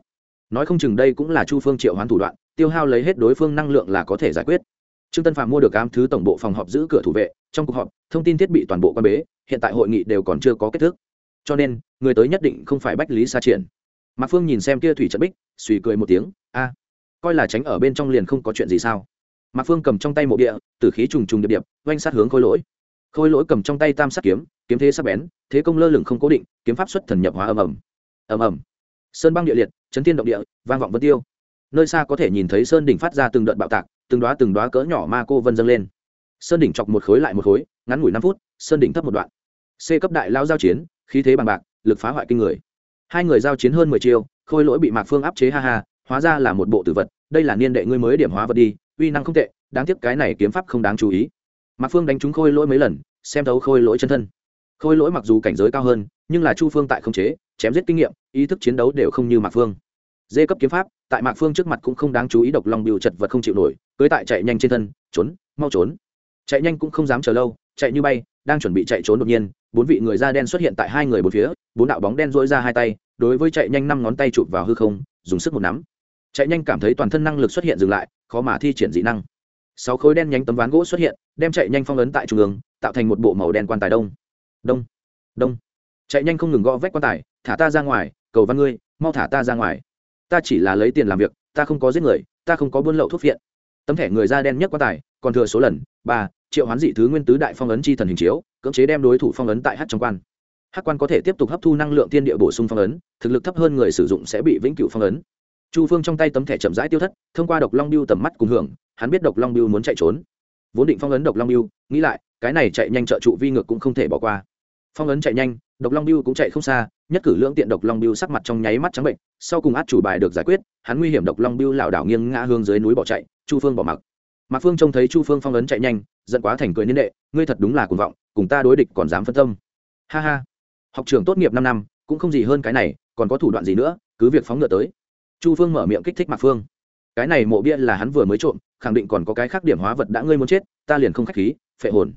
Nói không chừng đây cũng là chu phương triệu hoán thủ đoạn, tiêu hao lấy hết đối phương năng lượng là có thể giải quyết. Trương tân phàm mua được ám thứ tổng bộ phòng họp giữ cửa thủ vệ, trong cuộc họp, thông tin thiết bị toàn bộ quan bế, hiện tại hội nghị đều còn chưa có kết thúc. Cho nên, người tới nhất định không phải bách lý sa triển. Mạc phương nhìn xem kia thủy trận bích, suy cười một tiếng, a coi là tránh ở bên trong liền không có chuyện gì sao? Mạc phương cầm trong tay mộ địa, tử khí trùng trùng điệp điệp, oanh sát hướng khôi lỗi. Khôi lỗi cầm trong tay tam sát kiếm kiếm thế sắc bén, thế công lơ lửng không cố định, kiếm pháp xuất thần nhập hóa ầm ầm. Ầm ầm. Sơn băng địa liệt, chấn thiên động địa, vang vọng vân tiêu. Nơi xa có thể nhìn thấy sơn đỉnh phát ra từng đợt bạo tạc, từng đoá từng đoá cỡ nhỏ ma cô vân dâng lên. Sơn đỉnh chọc một khối lại một khối, ngắn ngủi năm phút, sơn đỉnh thấp một đoạn. C cấp đại lao giao chiến, khí thế bằng bạc, lực phá hoại kinh người. Hai người giao chiến hơn mười chiêu, khôi lỗi bị mạc phương áp chế ha ha, hóa ra là một bộ tử vật đây là niên đệ ngươi mới điểm hóa vật đi, uy năng không tệ, đáng tiếc cái này kiếm pháp không đáng chú ý. Mạc phương đánh trúng khôi lỗi mấy lần, xem thấu khôi lỗi chân thân. Khôi lỗi mặc dù cảnh giới cao hơn, nhưng là chu phương tại không chế, chém giết kinh nghiệm, ý thức chiến đấu đều không như mạc phương. Dê cấp kiếm pháp, tại mạc phương trước mặt cũng không đáng chú ý độc lòng biểu chật vật không chịu nổi, cưới tại chạy nhanh trên thân, trốn, mau trốn. Chạy nhanh cũng không dám chờ lâu, chạy như bay, đang chuẩn bị chạy trốn đột nhiên, bốn vị người da đen xuất hiện tại hai người bốn phía, bốn đạo bóng đen dỗi ra hai tay, đối với chạy nhanh năm ngón tay chụp vào hư không, dùng sức một nắm chạy nhanh cảm thấy toàn thân năng lực xuất hiện dừng lại, khó mà thi triển dị năng. Sáu khối đen nhánh tấm ván gỗ xuất hiện, đem chạy nhanh phong ấn tại trung ương, tạo thành một bộ màu đen quan tài đông. Đông đông. Chạy nhanh không ngừng gõ vách quan tài, thả ta ra ngoài, cầu văn ngươi, mau thả ta ra ngoài. Ta chỉ là lấy tiền làm việc, ta không có giết người, ta không có buôn lậu thuốc viện tấm thẻ người da đen nhất quan tài, còn thừa số lần, ba, triệu hoán dị thứ nguyên tứ đại phong ấn chi thần hình chiếu, cưỡng chế đem đối thủ phong ấn tại hát trong quan. Hát quan có thể tiếp tục hấp thu năng lượng tiên địa bổ sung phong ấn, thực lực thấp hơn người sử dụng sẽ bị vĩnh cửu phong ấn chu phương trong tay tấm thẻ chậm rãi tiêu thất, thông qua độc long biêu tầm mắt cùng hưởng, hắn biết độc long biêu muốn chạy trốn. Vốn định phong ấn độc long biêu, nghĩ lại, cái này chạy nhanh trợ trụ vi ngược cũng không thể bỏ qua. Phong ấn chạy nhanh, độc long biêu cũng chạy không xa, nhất cử lưỡng tiện độc long biêu sắc mặt trong nháy mắt trắng bệnh, sau cùng át chủ bài được giải quyết, hắn nguy hiểm độc long biêu lảo đảo nghiêng ngã hương dưới núi bỏ chạy, chu phương bỏ mặc. Mạc phương trông thấy chu phương phong ấn chạy nhanh, giận quá thành cười niên đệ, ngươi thật đúng là cuồng vọng, cùng ta đối địch còn dám phân tâm. Ha ha. Học trường tốt nghiệp năm năm, cũng không gì hơn cái này, còn có thủ đoạn gì nữa, cứ việc phóng ngựa tới chu phương mở miệng kích thích mạc phương. Cái này mộ bia là hắn vừa mới trộm, khẳng định còn có cái khác điểm hóa vật đã ngươi muốn chết, ta liền không khách khí, phệ hồn.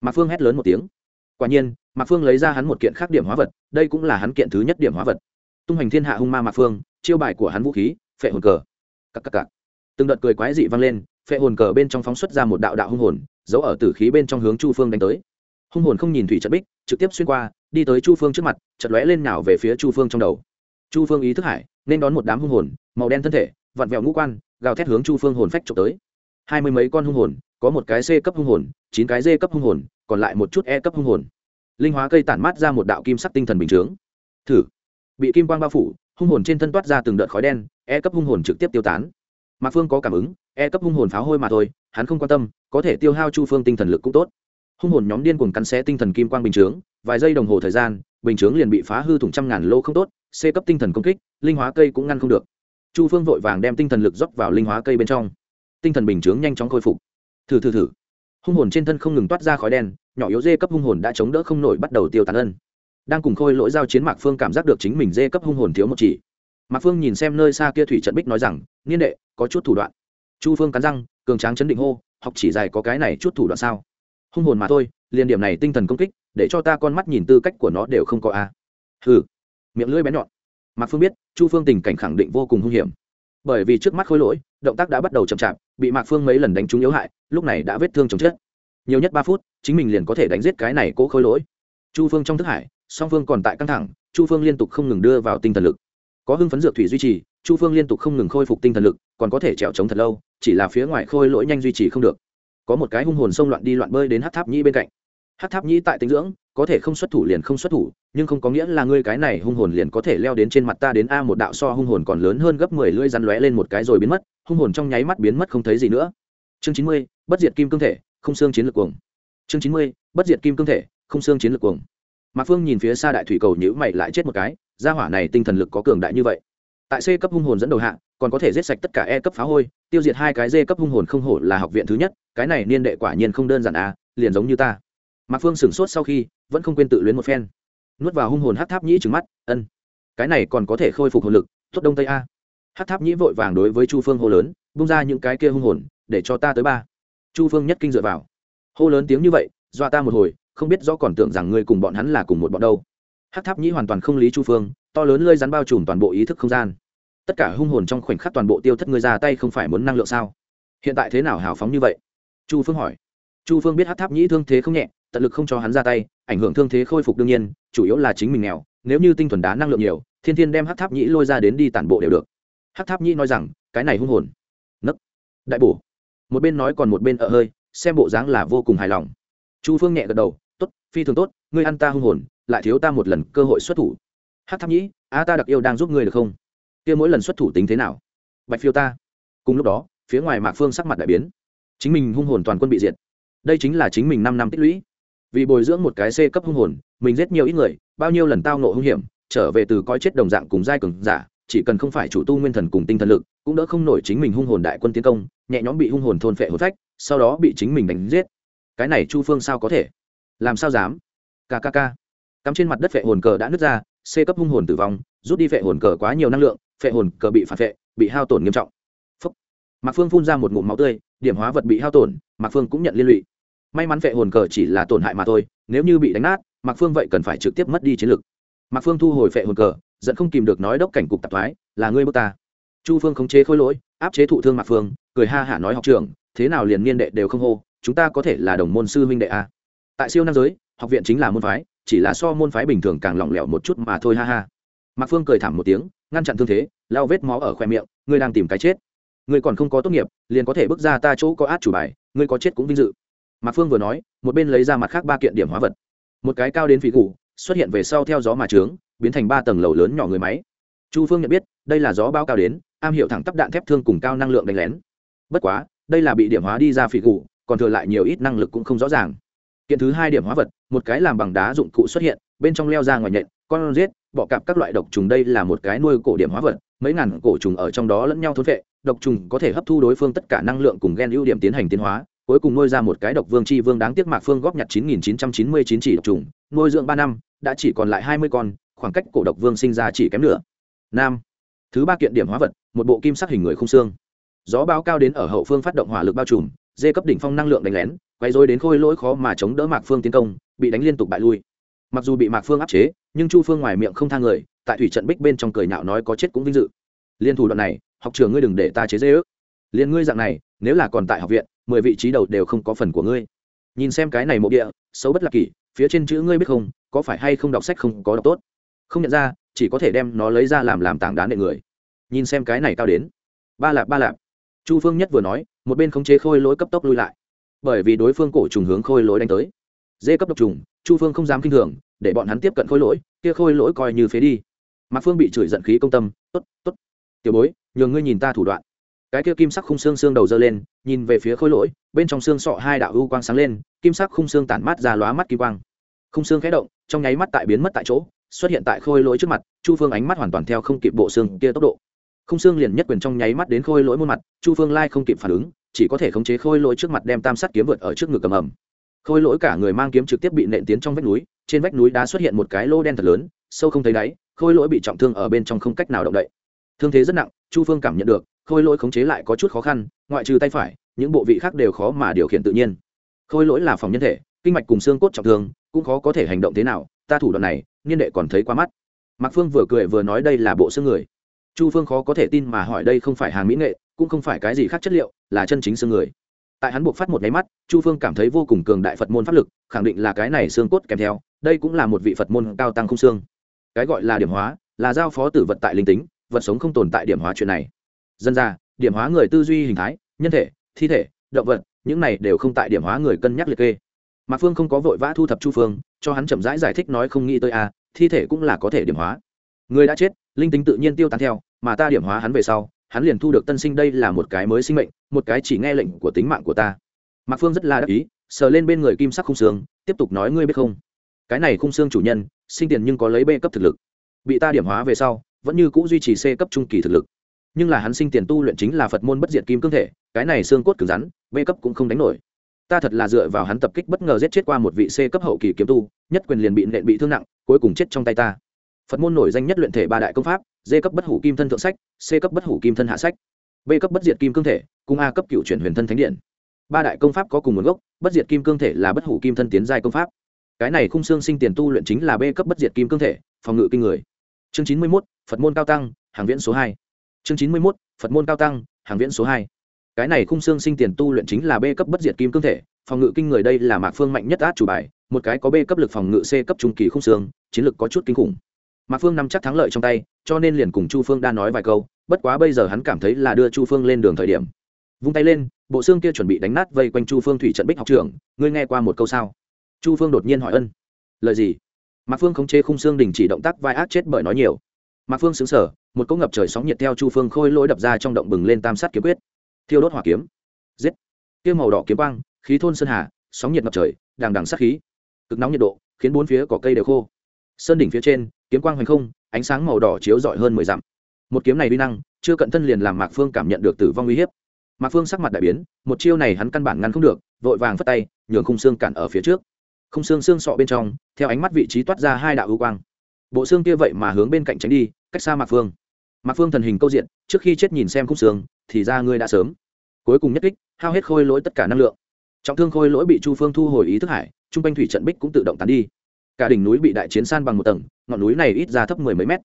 Mạc phương hét lớn một tiếng. Quả nhiên, mạc phương lấy ra hắn một kiện khác điểm hóa vật, đây cũng là hắn kiện thứ nhất điểm hóa vật. Tung hành thiên hạ hung ma mạc phương, chiêu bài của hắn vũ khí, phệ hồn cờ. Cắc cắc cặp từng đợt cười quái dị vang lên, phệ hồn cờ bên trong phóng xuất ra một đạo đạo hung hồn, giấu ở tử khí bên trong hướng chu phương đánh tới. Hung hồn không nhìn thủy trận bích, trực tiếp xuyên qua, đi tới chu phương trước mặt chật lóe lên nào về phía chu phương trong đầu chu phương ý thức hải, nên đón một đám hung hồn, màu đen thân thể, vặn vẹo ngũ quan, gào thét hướng chu phương hồn phách trộm tới. Hai mươi mấy con hung hồn, có một cái c cấp hung hồn, chín cái d cấp hung hồn, còn lại một chút e cấp hung hồn. Linh hóa cây tản mát ra một đạo kim sắc tinh thần bình chướng thử. Bị kim quang bao phủ, hung hồn trên thân toát ra từng đợt khói đen e cấp hung hồn trực tiếp tiêu tán. Mạc phương có cảm ứng e cấp hung hồn pháo hôi mà thôi, hắn không quan tâm, có thể tiêu hao chu phương tinh thần lực cũng tốt. Hung hồn nhóm điên cuồng cắn xé tinh thần kim quang bình chướng, vài giây đồng hồ thời gian, bình chướng liền bị phá hư thủng trăm ngàn lô không tốt c cấp tinh thần công kích, linh hóa cây cũng ngăn không được. Chu phương vội vàng đem tinh thần lực dốc vào linh hóa cây bên trong. Tinh thần bình chướng nhanh chóng khôi phục. Thử thử thử. Hung hồn trên thân không ngừng toát ra khói đen, nhỏ yếu dê cấp hung hồn đã chống đỡ không nổi bắt đầu tiêu tán ân. Đang cùng khôi lỗi giao chiến mạc phương cảm giác được chính mình dê cấp hung hồn thiếu một chỉ. Mạc phương nhìn xem nơi xa kia thủy trận bích nói rằng, niên đệ, có chút thủ đoạn. Chu phương cắn răng, cường tráng chấn định hô, học chỉ dài có cái này chút thủ đoạn sao? Hung hồn mà thôi, liền điểm này tinh thần công kích, để cho ta con mắt nhìn tư cách của nó đều không có a. À. hừ miệng lưỡi bén nhọn. Mạc phương biết, chu phương tình cảnh khẳng định vô cùng hung hiểm. Bởi vì trước mắt khối lỗi, động tác đã bắt đầu chậm chạp, bị mạc phương mấy lần đánh trúng yếu hại, lúc này đã vết thương chồng chết. Nhiều nhất ba phút, chính mình liền có thể đánh giết cái này cố khối lỗi. Chu phương trong thức hải, song phương còn tại căng thẳng, chu phương liên tục không ngừng đưa vào tinh thần lực. Có hưng phấn dược thủy duy trì, chu phương liên tục không ngừng khôi phục tinh thần lực, còn có thể trèo trống thật lâu, chỉ là phía ngoài khôi lỗi nhanh duy trì không được. Có một cái hung hồn xông loạn đi loạn bơi đến hát tháp nhĩ bên cạnh hát tháp nhĩ tại tinh dưỡng, có thể không xuất thủ liền không xuất thủ, nhưng không có nghĩa là ngươi cái này hung hồn liền có thể leo đến trên mặt ta đến a một đạo so hung hồn còn lớn hơn gấp mười lưỡi rắn lóe lên một cái rồi biến mất, hung hồn trong nháy mắt biến mất không thấy gì nữa. Chương chín mươi, bất diệt kim cương thể, không xương chiến lược cuồng. Chương chín mươi, bất diệt kim cương thể, không xương chiến lược cuồng. Mạc phương nhìn phía xa đại thủy cầu nhữ mày lại chết một cái, gia hỏa này tinh thần lực có cường đại như vậy. Tại c cấp hung hồn dẫn đầu hạ, còn có thể giết sạch tất cả e cấp phá hôi, tiêu diệt hai cái d cấp hung hồn không hổ là học viện thứ nhất, cái này niên đệ quả nhiên không đơn giản à liền giống như ta mạc phương sửng sốt sau khi vẫn không quên tự luyến một phen nuốt vào hung hồn hát tháp nhĩ trứng mắt ân cái này còn có thể khôi phục hồn lực tốt đông tây a hát tháp nhĩ vội vàng đối với chu phương hô lớn bung ra những cái kia hung hồn để cho ta tới ba chu phương nhất kinh dựa vào hô lớn tiếng như vậy dọa ta một hồi không biết rõ còn tưởng rằng ngươi cùng bọn hắn là cùng một bọn đâu hát tháp nhĩ hoàn toàn không lý chu phương to lớn lơi rắn bao trùm toàn bộ ý thức không gian tất cả hung hồn trong khoảnh khắc toàn bộ tiêu thất ngươi ra tay không phải muốn năng lượng sao hiện tại thế nào hào phóng như vậy chu phương hỏi chu phương biết hát tháp nhĩ thương thế không nhẹ tận lực không cho hắn ra tay, ảnh hưởng thương thế khôi phục đương nhiên, chủ yếu là chính mình nghèo, nếu như tinh thuần đá năng lượng nhiều, thiên thiên đem hát tháp nhĩ lôi ra đến đi tản bộ đều được. Hát tháp nhĩ nói rằng, cái này hung hồn. Nấc. Đại bổ. Một bên nói còn một bên ở hơi, xem bộ dáng là vô cùng hài lòng. Chu phương nhẹ gật đầu t ố t phi thường tốt, ngươi ăn ta hung hồn, lại thiếu ta một lần cơ hội xuất thủ. Hát tháp nhĩ, a, ta đặc yêu đang giúp ngươi được không? Kia mỗi lần xuất thủ tính thế nào? Bạch phiêu ta. Cùng lúc đó, phía ngoài mạc phương sắc mặt đại biến. Chính mình hung hồn toàn quân bị diệt. Đây chính là chính mình năm năm tích lũy vì bồi dưỡng một cái c cấp hung hồn, mình giết nhiều ít người, bao nhiêu lần tao nộ hung hiểm, trở về từ coi chết đồng dạng cùng giai cường giả, chỉ cần không phải chủ tu nguyên thần cùng tinh thần lực, cũng đỡ không nổi chính mình hung hồn đại quân tiến công, nhẹ nhõm bị hung hồn thôn phệ hồn phách, sau đó bị chính mình đánh giết. Cái này chu phương sao có thể? Làm sao dám? Kkk cắm trên mặt đất phệ hồn cờ đã nứt ra, c cấp hung hồn tử vong, rút đi phệ hồn cờ quá nhiều năng lượng, phệ hồn cờ bị phản phệ, bị hao tổn nghiêm trọng. Phúc. mạc phương phun ra một ngụm máu tươi, điểm hóa vật bị hao tổn, mạc phương cũng nhận liên lụy may mắn vệ hồn cờ chỉ là tổn hại mà thôi, nếu như bị đánh nát, mạc phương vậy cần phải trực tiếp mất đi chiến lược mạc phương thu hồi vệ hồn cờ dẫn không kìm được nói đốc cảnh cục tạp thoái, là ngươi bước ta. Chu phương khống chế khối lỗi, áp chế thụ thương mạc phương, cười ha hả nói, học trường thế nào liền niên đệ đều không hô, chúng ta có thể là đồng môn sư huynh đệ a. Tại siêu nam giới, học viện chính là môn phái, chỉ là so môn phái bình thường càng lỏng lẻo một chút mà thôi ha ha. Mạc phương cười thảm một tiếng, ngăn chặn thương thế lao vết máu ở khoe miệng, ngươi đang tìm cái chết. Ngươi còn không có tốt nghiệp, liền có thể bước ra ta chỗ có át chủ bài, ngươi có chết cũng vinh dự mạc phương vừa nói, một bên lấy ra mặt khác ba kiện điểm hóa vật. Một cái cao đến phỉ cụ xuất hiện về sau theo gió mà trướng, biến thành ba tầng lầu lớn nhỏ người máy. Chu phương nhận biết, đây là gió bao cao đến, am hiểu thẳng tắp đạn thép thương cùng cao năng lượng đánh lén. Bất quá, đây là bị điểm hóa đi ra phỉ cụ còn thừa lại nhiều ít năng lực cũng không rõ ràng. Kiện thứ hai điểm hóa vật, một cái làm bằng đá dụng cụ xuất hiện, bên trong leo ra ngoài nhện, con rết bọ cạp các loại độc trùng đây là một cái nuôi cổ điểm hóa vật, mấy ngàn cổ trùng ở trong đó lẫn nhau thốn vệ độc trùng có thể hấp thu đối phương tất cả năng lượng cùng gen ưu điểm tiến hành tiến hóa cuối cùng nuôi ra một cái độc vương chi vương đáng tiếc mạc phương góp nhặt 9999 chỉ độc trùng, nuôi dưỡng ba năm, đã chỉ còn lại hai mươi con, khoảng cách cổ độc vương sinh ra chỉ kém nửa. Nam. Thứ ba kiện điểm hóa vật, một bộ kim sắc hình người không xương. Gió báo cao đến ở hậu phương phát động hỏa lực bao trùm, dê cấp đỉnh phong năng lượng đánh lén quay rối đến khôi lỗi khó mà chống đỡ mạc phương tiến công, bị đánh liên tục bại lui. Mặc dù bị mạc phương áp chế, nhưng chu phương ngoài miệng không thang người, tại thủy trận bích bên trong cười nhạo nói có chết cũng vinh dự. Liên thủ đoạn này, học trường ngươi đừng để ta chế dê ước liên ngươi dạng này, nếu là còn tại học viện mười vị trí đầu đều không có phần của ngươi. Nhìn xem cái này mộ địa, xấu bất lạc kỷ, phía trên chữ ngươi biết không, có phải hay không đọc sách không có đọc tốt? Không nhận ra, chỉ có thể đem nó lấy ra làm làm tảng đá nệ người. Nhìn xem cái này cao đến. Ba lạp ba lạp. Chu phương nhất vừa nói, một bên khống chế khôi lỗi cấp tốc lui lại. Bởi vì đối phương cổ trùng hướng khôi lỗi đánh tới. Dê cấp độc trùng, chu phương không dám kinh thường, để bọn hắn tiếp cận khôi lỗi, kia khôi lỗi coi như phế đi. Mạc phương bị chửi giận khí công tâm t ố t t ố t tiểu bối nhường ngươi nhìn ta thủ đoạn cái kia kim sắc khung xương xương đầu dơ lên, nhìn về phía khôi lỗi, bên trong xương sọ hai đạo u quang sáng lên, kim sắc khung xương tản mát ra lóa mắt kỳ quang. Khung xương khẽ động, trong nháy mắt tại biến mất tại chỗ, xuất hiện tại khôi lỗi trước mặt, chu phương ánh mắt hoàn toàn theo không kịp bộ xương kia tốc độ. Khung xương liền nhất quyền trong nháy mắt đến khôi lỗi muôn mặt, chu phương lai không kịp phản ứng, chỉ có thể khống chế khôi lỗi trước mặt đem tam sắt kiếm vượt ở trước ngực cầm ẩm. Khôi lỗi cả người mang kiếm trực tiếp bị nện tiến trong vách núi, trên vách núi đá xuất hiện một cái lô đen thật lớn, sâu không thấy đáy, khôi lỗi bị trọng thương ở bên trong không cách nào động đậy. Thương thế rất nặng, chu phương cảm nhận được khôi lỗi khống chế lại có chút khó khăn, ngoại trừ tay phải, những bộ vị khác đều khó mà điều khiển tự nhiên. Khôi lỗi là phòng nhân thể, kinh mạch cùng xương cốt trọng thương, cũng khó có thể hành động thế nào, ta thủ đoạn này, niên đệ còn thấy quá mắt. Mạc phương vừa cười vừa nói đây là bộ xương người. Chu phương khó có thể tin mà hỏi đây không phải hàng mỹ nghệ, cũng không phải cái gì khác chất liệu, là chân chính xương người. Tại hắn buộc phát một máy mắt, chu phương cảm thấy vô cùng cường đại phật môn pháp lực, khẳng định là cái này xương cốt kèm theo, đây cũng là một vị phật môn cao tăng không xương. Cái gọi là điểm hóa, là giao phó tử vật tại linh tính, vật sống không tồn tại điểm hóa chuyện này dân ra điểm hóa người tư duy hình thái nhân thể thi thể động vật những này đều không tại điểm hóa người cân nhắc liệt kê. Mạc phương không có vội vã thu thập chu phương cho hắn chậm rãi giải, giải thích nói không nghĩ tới a à, thi thể cũng là có thể điểm hóa. Người đã chết linh tính tự nhiên tiêu tán theo mà ta điểm hóa hắn về sau hắn liền thu được tân sinh đây là một cái mới sinh mệnh một cái chỉ nghe lệnh của tính mạng của ta. Mạc phương rất là đắc ý sờ lên bên người kim sắc khung xương tiếp tục nói ngươi biết không? Cái này khung xương chủ nhân sinh tiền nhưng có lấy b cấp thực lực. Bị ta điểm hóa về sau vẫn như c ũ duy trì c cấp trung kỳ thực lực nhưng là hắn sinh tiền tu luyện chính là phật môn bất diệt kim cương thể, cái này xương cốt cứng rắn b cấp cũng không đánh nổi. Ta thật là dựa vào hắn tập kích bất ngờ giết chết qua một vị c cấp hậu kỳ kiếm tu, nhất quyền liền bị nện bị thương nặng, cuối cùng chết trong tay ta. Phật môn nổi danh nhất luyện thể ba đại công pháp, d cấp bất hủ kim thân thượng sách, c cấp bất hủ kim thân hạ sách b cấp bất diệt kim cương thể, cung a cấp cựu chuyển huyền thân thánh điện. Ba đại công pháp có cùng nguồn gốc, bất diệt kim cương thể là bất hủ kim thân tiến giai công pháp. Cái này khung xương sinh tiền tu luyện chính là b cấp bất diệt kim cương thể, phòng ngự kinh người. Chương chín mươi mốt, phật môn cao tăng, hàng viễn số hai chương chín mươi mốt, phật môn cao tăng, hàng viễn số hai. Cái này khung xương sinh tiền tu luyện chính là b cấp bất diệt kim cương thể, phòng ngự kinh người đây là mạc phương mạnh nhất át chủ bài, một cái có b cấp lực phòng ngự c cấp trung kỳ khung xương, chiến lực có chút kinh khủng. Mạc phương nắm chắc thắng lợi trong tay, cho nên liền cùng chu phương đa nói vài câu, bất quá bây giờ hắn cảm thấy là đưa chu phương lên đường thời điểm. Vung tay lên, bộ xương kia chuẩn bị đánh nát vây quanh chu phương thủy trận bích học trưởng. ngươi nghe qua một câu sao? Chu phương đột nhiên hỏi ân. Lời gì? Mạc phương khống chế khung xương đình chỉ động tác vai ác chết bởi nói nhiều. Mạc phương xứng sở một cỗ ngập trời sóng nhiệt theo chu phương khôi lỗi đập ra trong động bừng lên tam sát kiếm quyết. Thiêu đốt hỏa kiếm. Giết. Tiêu màu đỏ kiếm quang, khí thôn sơn hà, sóng nhiệt ngập trời, đằng đằng sát khí. Cực nóng nhiệt độ, khiến bốn phía cỏ cây đều khô. Sơn đỉnh phía trên, kiếm quang hoành không, ánh sáng màu đỏ chiếu rọi hơn mười dặm. Một kiếm này uy năng, chưa cận thân liền làm mạc phương cảm nhận được tử vong uy hiếp. Mạc phương sắc mặt đại biến, một chiêu này hắn căn bản ngăn không được, vội vàng phất tay, nhường khung xương cản ở phía trước. Khung xương xương sọ bên trong, theo ánh mắt vị trí toát ra hai đạo ưu quang. Bộ xương kia vậy mà hướng bên cạnh tránh đi, cách xa mạc phương mạc phương thần hình câu diện, trước khi chết nhìn xem khúc xương, thì ra ngươi đã sớm. Cuối cùng nhất kích, hao hết khôi lỗi tất cả năng lượng. Trọng thương khôi lỗi bị chu phương thu hồi ý thức hải t r u n g quanh thủy trận bích cũng tự động tán đi. Cả đỉnh núi bị đại chiến san bằng một tầng, ngọn núi này ít ra thấp mười mấy mét.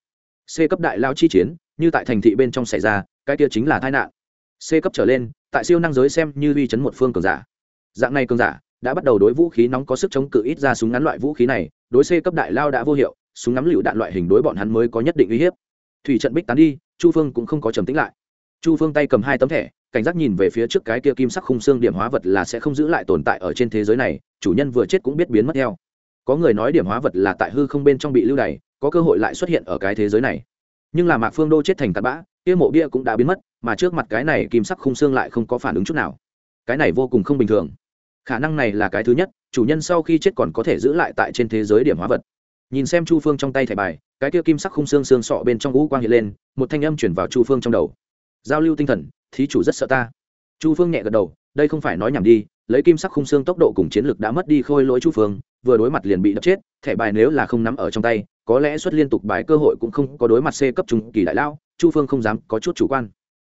C cấp đại lao chi chiến, như tại thành thị bên trong xảy ra, cái kia chính là tai nạn. C cấp trở lên, tại siêu năng giới xem như uy chấn một phương cường giả. Dạng này cường giả, đã bắt đầu đối vũ khí nóng có sức chống cự ít ra súng ngắn loại vũ khí này, đối c cấp đại lao đã vô hiệu, súng ngắm lựu đạn loại hình đối bọn hắn mới có nhất định uy hiếp thủy trận bích tán đi, chu phương cũng không có trầm tính lại. Chu phương tay cầm hai tấm thẻ, cảnh giác nhìn về phía trước cái kia kim sắc khung xương điểm hóa vật là sẽ không giữ lại tồn tại ở trên thế giới này, chủ nhân vừa chết cũng biết biến mất theo. Có người nói điểm hóa vật là tại hư không bên trong bị lưu đày, có cơ hội lại xuất hiện ở cái thế giới này. Nhưng là mạc phương đô chết thành tạt bã, kia mộ bia cũng đã biến mất, mà trước mặt cái này kim sắc khung xương lại không có phản ứng chút nào. Cái này vô cùng không bình thường. Khả năng này là cái thứ nhất, chủ nhân sau khi chết còn có thể giữ lại tại trên thế giới điểm hóa vật nhìn xem chu phương trong tay thẻ bài, cái kia kim sắc khung xương xương sọ bên trong ngũ quang hiện lên, một thanh âm chuyển vào chu phương trong đầu. Giao lưu tinh thần, thí chủ rất sợ ta. Chu phương nhẹ gật đầu, đây không phải nói nhảm đi, lấy kim sắc khung xương tốc độ cùng chiến lược đã mất đi khôi lỗi chu phương, vừa đối mặt liền bị đập chết, thẻ bài nếu là không nắm ở trong tay, có lẽ xuất liên tục bài cơ hội cũng không có đối mặt c cấp trung kỳ đại lao, chu phương không dám có chút chủ quan.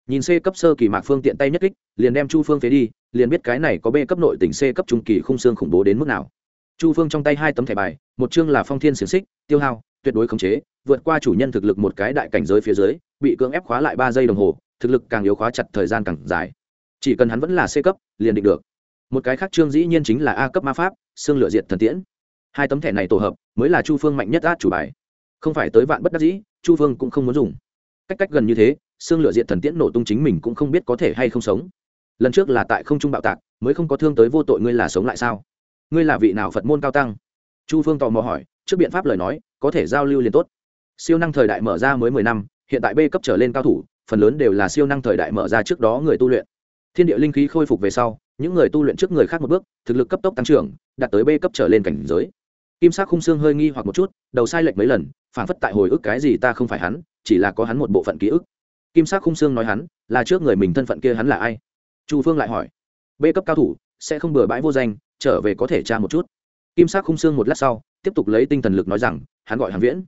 Nhìn c cấp sơ kỳ mạc phương tiện tay nhất kích, liền đem chu phương phế đi, liền biết cái này có b cấp nội tỉnh c cấp trung kỳ khung xương khủng bố đến mức nào chu phương trong tay hai tấm thẻ bài, một chương là phong thiên xiềng xích, tiêu hao, tuyệt đối khống chế, vượt qua chủ nhân thực lực một cái đại cảnh giới phía dưới, bị cưỡng ép khóa lại ba giây đồng hồ, thực lực càng yếu khóa chặt thời gian càng dài. Chỉ cần hắn vẫn là c cấp, liền định được. Một cái khác chương dĩ nhiên chính là a cấp ma pháp, xương lựa diệt thần tiễn. Hai tấm thẻ này tổ hợp, mới là chu phương mạnh nhất át chủ bài. Không phải tới vạn bất đắc dĩ, chu phương cũng không muốn dùng. Cách cách gần như thế, xương lựa diệt thần tiễn nổ tung chính mình cũng không biết có thể hay không sống. Lần trước là tại không trung bạo tạc, mới không có thương tới vô tội ngươi là sống lại sao? Ngươi là vị nào phật môn cao tăng chu phương tò mò hỏi trước biện pháp lời nói có thể giao lưu liền tốt siêu năng thời đại mở ra mới mười năm hiện tại b cấp trở lên cao thủ phần lớn đều là siêu năng thời đại mở ra trước đó người tu luyện thiên địa linh khí khôi phục về sau những người tu luyện trước người khác một bước thực lực cấp tốc tăng trưởng đạt tới b cấp trở lên cảnh giới kim sắc khung xương hơi nghi hoặc một chút đầu sai lệch mấy lần phản phất tại hồi ức cái gì ta không phải hắn chỉ là có hắn một bộ phận ký ức kim sắc khung xương nói hắn là trước người mình thân phận kia hắn là ai chu phương lại hỏi b cấp cao thủ sẽ không bừa bãi vô danh trở về có thể tra một chút. Kim sắc khung xương một lát sau, tiếp tục lấy tinh thần lực nói rằng, hắn gọi hàng viễn.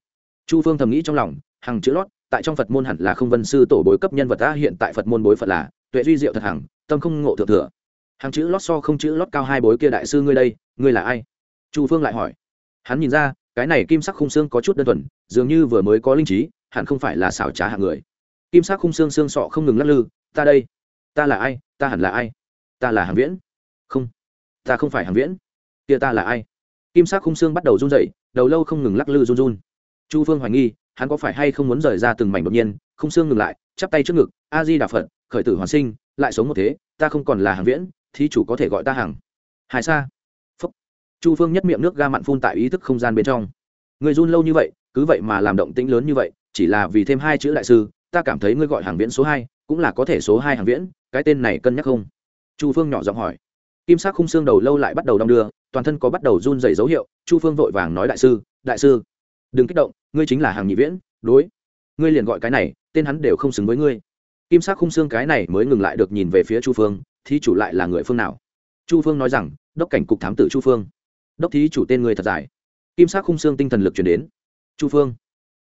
Chu phương thầm nghĩ trong lòng hàng chữ lót, tại trong phật môn hẳn là không vân sư tổ bối cấp nhân vật ta, hiện tại phật môn bối phật là tuệ duy diệu thật hằng, tâm không ngộ thượng thừa. Hàng chữ lót so không chữ lót cao hai bối kia đại sư ngươi đây, ngươi là ai? Chu phương lại hỏi. Hắn nhìn ra, cái này kim sắc khung xương có chút đơn thuần, dường như vừa mới có linh trí, hẳn không phải là xảo trá hạng người. Kim sắc khung xương xương sọ không ngừng lắc lư, ta đây, ta là ai, ta hẳn là ai? Ta là hàng viễn. Không ta không phải hàng viễn. Kia ta là ai? Kim sắc khung xương bắt đầu run dậy đầu lâu không ngừng lắc lư run run. Chu phương hoài nghi, hắn có phải hay không muốn rời ra từng mảnh đột nhiên, khung xương ngừng lại, chắp tay trước ngực, a di đà phật, khởi tử hoàn sinh, lại sống một thế, ta không còn là hàng viễn thì chủ có thể gọi ta hàng. Hải sa. Phúc. Chu phương nhất miệng nước ga mặn phun tại ý thức không gian bên trong. Người run lâu như vậy, cứ vậy mà làm động tĩnh lớn như vậy, chỉ là vì thêm hai chữ đại sư, ta cảm thấy ngươi gọi hàng viễn số hai, cũng là có thể số hai hàng viễn, cái tên này cân nhắc không? Chu phương nhỏ giọng hỏi kim sắc khung xương đầu lâu lại bắt đầu đong đưa, toàn thân có bắt đầu run dày dấu hiệu, chu phương vội vàng nói đại sư đại sư, đừng kích động, ngươi chính là hàng nhị viễn, đối, ngươi liền gọi cái này, tên hắn đều không xứng với ngươi. Kim sắc khung xương cái này mới ngừng lại được nhìn về phía chu phương, thí chủ lại là người phương nào? Chu phương nói rằng, đốc cảnh cục thám tử chu phương. Đốc thí chủ tên người thật dài. Kim sắc khung xương tinh thần lực chuyển đến. Chu phương,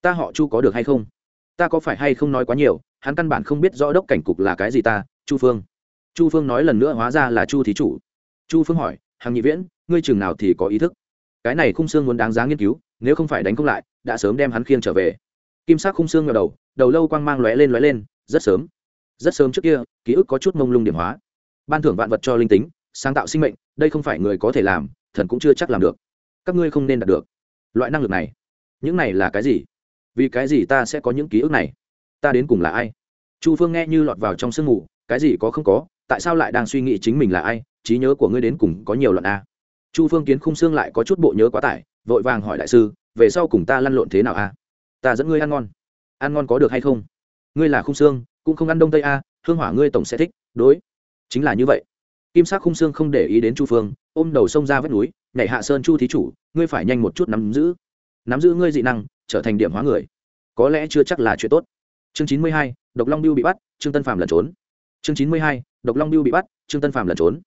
ta họ chu có được hay không? Ta có phải hay không nói quá nhiều, hắn căn bản không biết rõ đốc cảnh cục là cái gì ta, chu phương. Chu phương nói lần nữa hóa ra là chu thí chủ chu phương hỏi hàng nhị viễn, ngươi chừng nào thì có ý thức? Cái này khung xương muốn đáng giá nghiên cứu, nếu không phải đánh không lại, đã sớm đem hắn khiêng trở về. Kim sắc khung xương ngờ đầu đầu lâu quang mang lóe lên lóe lên, rất sớm. Rất sớm trước kia, ký ức có chút mông lung điểm hóa. Ban thưởng vạn vật cho linh tính, sáng tạo sinh mệnh, đây không phải người có thể làm, thần cũng chưa chắc làm được. Các ngươi không nên đạt được loại năng lực này. Những này là cái gì? Vì cái gì ta sẽ có những ký ức này? Ta đến cùng là ai? Chu phương nghe như lọt vào trong sương mù, cái gì có không có tại sao lại đang suy nghĩ chính mình là ai, trí nhớ của ngươi đến cùng có nhiều luận a? Chu phương kiến khung xương lại có chút bộ nhớ quá tải, vội vàng hỏi đại sư, về sau cùng ta lăn lộn thế nào a? Ta dẫn ngươi ăn ngon. Ăn ngon có được hay không? Ngươi là khung xương cũng không ăn đông tây a, hương hỏa ngươi tổng sẽ thích, đối. Chính là như vậy. Kim sắc khung xương không để ý đến chu phương, ôm đầu sông ra vách núi, nhảy hạ sơn chu thí chủ, ngươi phải nhanh một chút nắm giữ. Nắm giữ ngươi dị năng, trở thành điểm hóa người. Có lẽ chưa chắc là chuyện tốt. Chương chín mươi hai, độc long biêu bị bắt, trương tân phạm lẩn trốn. Chương chín mươi hai độc long biêu bị bắt, trương tân phạm lẩn trốn.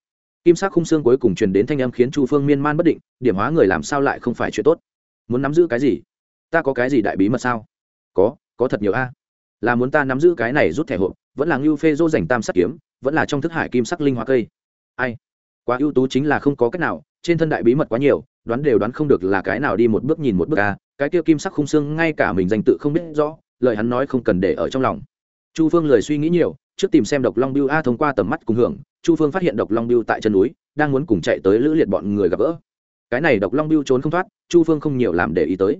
Kim sắc khung xương cuối cùng truyền đến thanh âm khiến chu phương miên man bất định, điểm hóa người làm sao lại không phải chuyện tốt? Muốn nắm giữ cái gì? Ta có cái gì đại bí mật sao? Có có thật nhiều a. Là muốn ta nắm giữ cái này rút thẻ hộp, vẫn là ngưu phê dô dành tam sắc kiếm, vẫn là trong thức hải kim sắc linh hoa cây. Ai? Quá ưu tú chính là không có cách nào, trên thân đại bí mật quá nhiều, đoán đều đoán không được là cái nào đi một bước nhìn một bước a. Cái kia kim sắc khung xương ngay cả mình danh tự không biết rõ, lời hắn nói không cần để ở trong lòng. Chu phương lời suy nghĩ nhiều trước tìm xem độc long biêu a thông qua tầm mắt cùng hưởng, chu phương phát hiện độc long biêu tại chân núi, đang muốn cùng chạy tới lữ liệt bọn người gặp gỡ. Cái này độc long biêu trốn không thoát, chu phương không nhiều làm để ý tới.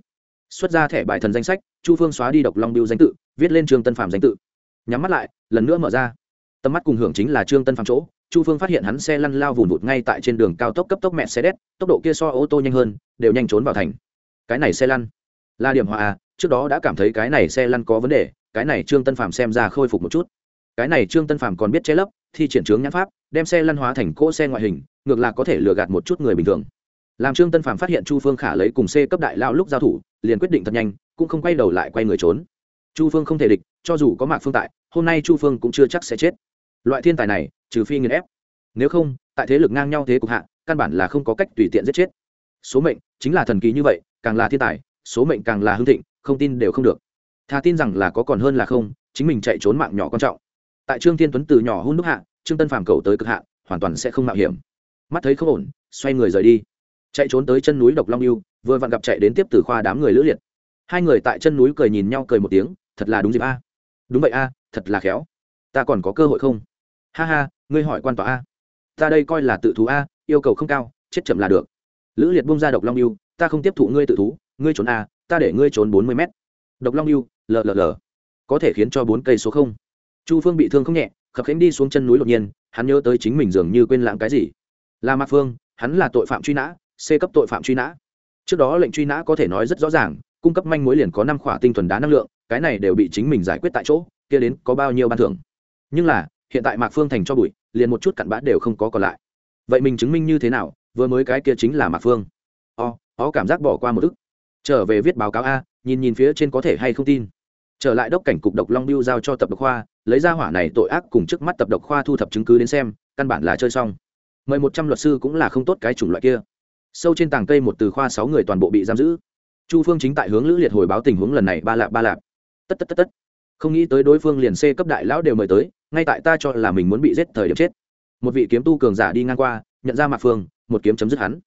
Xuất ra thẻ bài thần danh sách, chu phương xóa đi độc long biêu danh tự, viết lên trương tân phạm danh tự. Nhắm mắt lại, lần nữa mở ra. Tầm mắt cùng hưởng chính là trương tân phạm chỗ, chu phương phát hiện hắn xe lăn lao vùn vụt ngay tại trên đường cao tốc cấp tốc mẹ xe đét tốc độ kia so ô tô nhanh hơn, đều nhanh trốn vào thành. Cái này xe lăn, là điểm hòa à trước đó đã cảm thấy cái này xe lăn có vấn đề, cái này trương tân phạm xem ra khôi phục một chút cái này trương tân phàm còn biết che lấp, thi triển trướng nhãn pháp, đem xe lăn hóa thành cỗ xe ngoại hình, ngược là có thể lừa gạt một chút người bình thường. Làm trương tân phàm phát hiện chu phương khả lấy cùng c cấp đại lao lúc giao thủ, liền quyết định thật nhanh, cũng không quay đầu lại quay người trốn. Chu phương không thể địch, cho dù có mạc phương tại, hôm nay chu phương cũng chưa chắc sẽ chết. Loại thiên tài này, trừ phi nghiền ép. Nếu không, tại thế lực ngang nhau thế cục hạ, căn bản là không có cách tùy tiện giết chết. Số mệnh chính là thần kỳ như vậy, càng là thiên tài, số mệnh càng là hưng thịnh, không tin đều không được. Thà tin rằng là có còn hơn là không, chính mình chạy trốn mạng nhỏ quan trọng tại trương thiên tuấn từ nhỏ hôn đúc hạ trương tân phàm cầu tới cực hạ hoàn toàn sẽ không mạo hiểm. Mắt thấy không ổn xoay người rời đi. Chạy trốn tới chân núi độc long yêu vừa vặn gặp chạy đến tiếp từ khoa đám người lữ liệt. Hai người tại chân núi cười nhìn nhau cười một tiếng thật là đúng dịp a. Đúng vậy a thật là khéo. Ta còn có cơ hội không? Ha ha ngươi hỏi quan tòa a. Ta đây coi là tự thú a yêu cầu không cao chết chậm là được. Lữ liệt bung ra độc long yêu ta không tiếp thụ ngươi tự thú ngươi trốn a ta để ngươi trốn bốn mươi mét. Độc long yêu lờ, có thể khiến cho bốn cây số không? Chu phương bị thương không nhẹ, khập khánh đi xuống chân núi đột nhiên, hắn nhớ tới chính mình dường như quên lãng cái gì. Là mạc phương, hắn là tội phạm truy nã, c cấp tội phạm truy nã. Trước đó lệnh truy nã có thể nói rất rõ ràng, cung cấp manh mối liền có năm khỏa tinh thuần đá năng lượng, cái này đều bị chính mình giải quyết tại chỗ, kia đến có bao nhiêu ban thưởng. Nhưng là, hiện tại mạc phương thành cho bụi, liền một chút cặn bã đều không có còn lại. Vậy mình chứng minh như thế nào, vừa mới cái kia chính là mạc phương? O ó cảm giác bỏ qua một ức. Trở về viết báo cáo a, nhìn nhìn phía trên có thể hay không tin trở lại đốc cảnh cục độc long biêu giao cho tập độc khoa, lấy ra hỏa này tội ác cùng trước mắt tập độc khoa thu thập chứng cứ đến xem, căn bản là chơi xong. Mời một trăm luật sư cũng là không tốt cái chủng loại kia. Sâu trên tàng cây một từ khoa sáu người toàn bộ bị giam giữ. Chu phương chính tại hướng lữ liệt hồi báo tình huống lần này, ba lạp ba lạp. Tất tất tất tất. Không nghĩ tới đối phương liền c cấp đại lão đều mời tới, ngay tại ta cho là mình muốn bị giết thời điểm chết. Một vị kiếm tu cường giả đi ngang qua, nhận ra mạc phương, một kiếm chấm dứt hắn.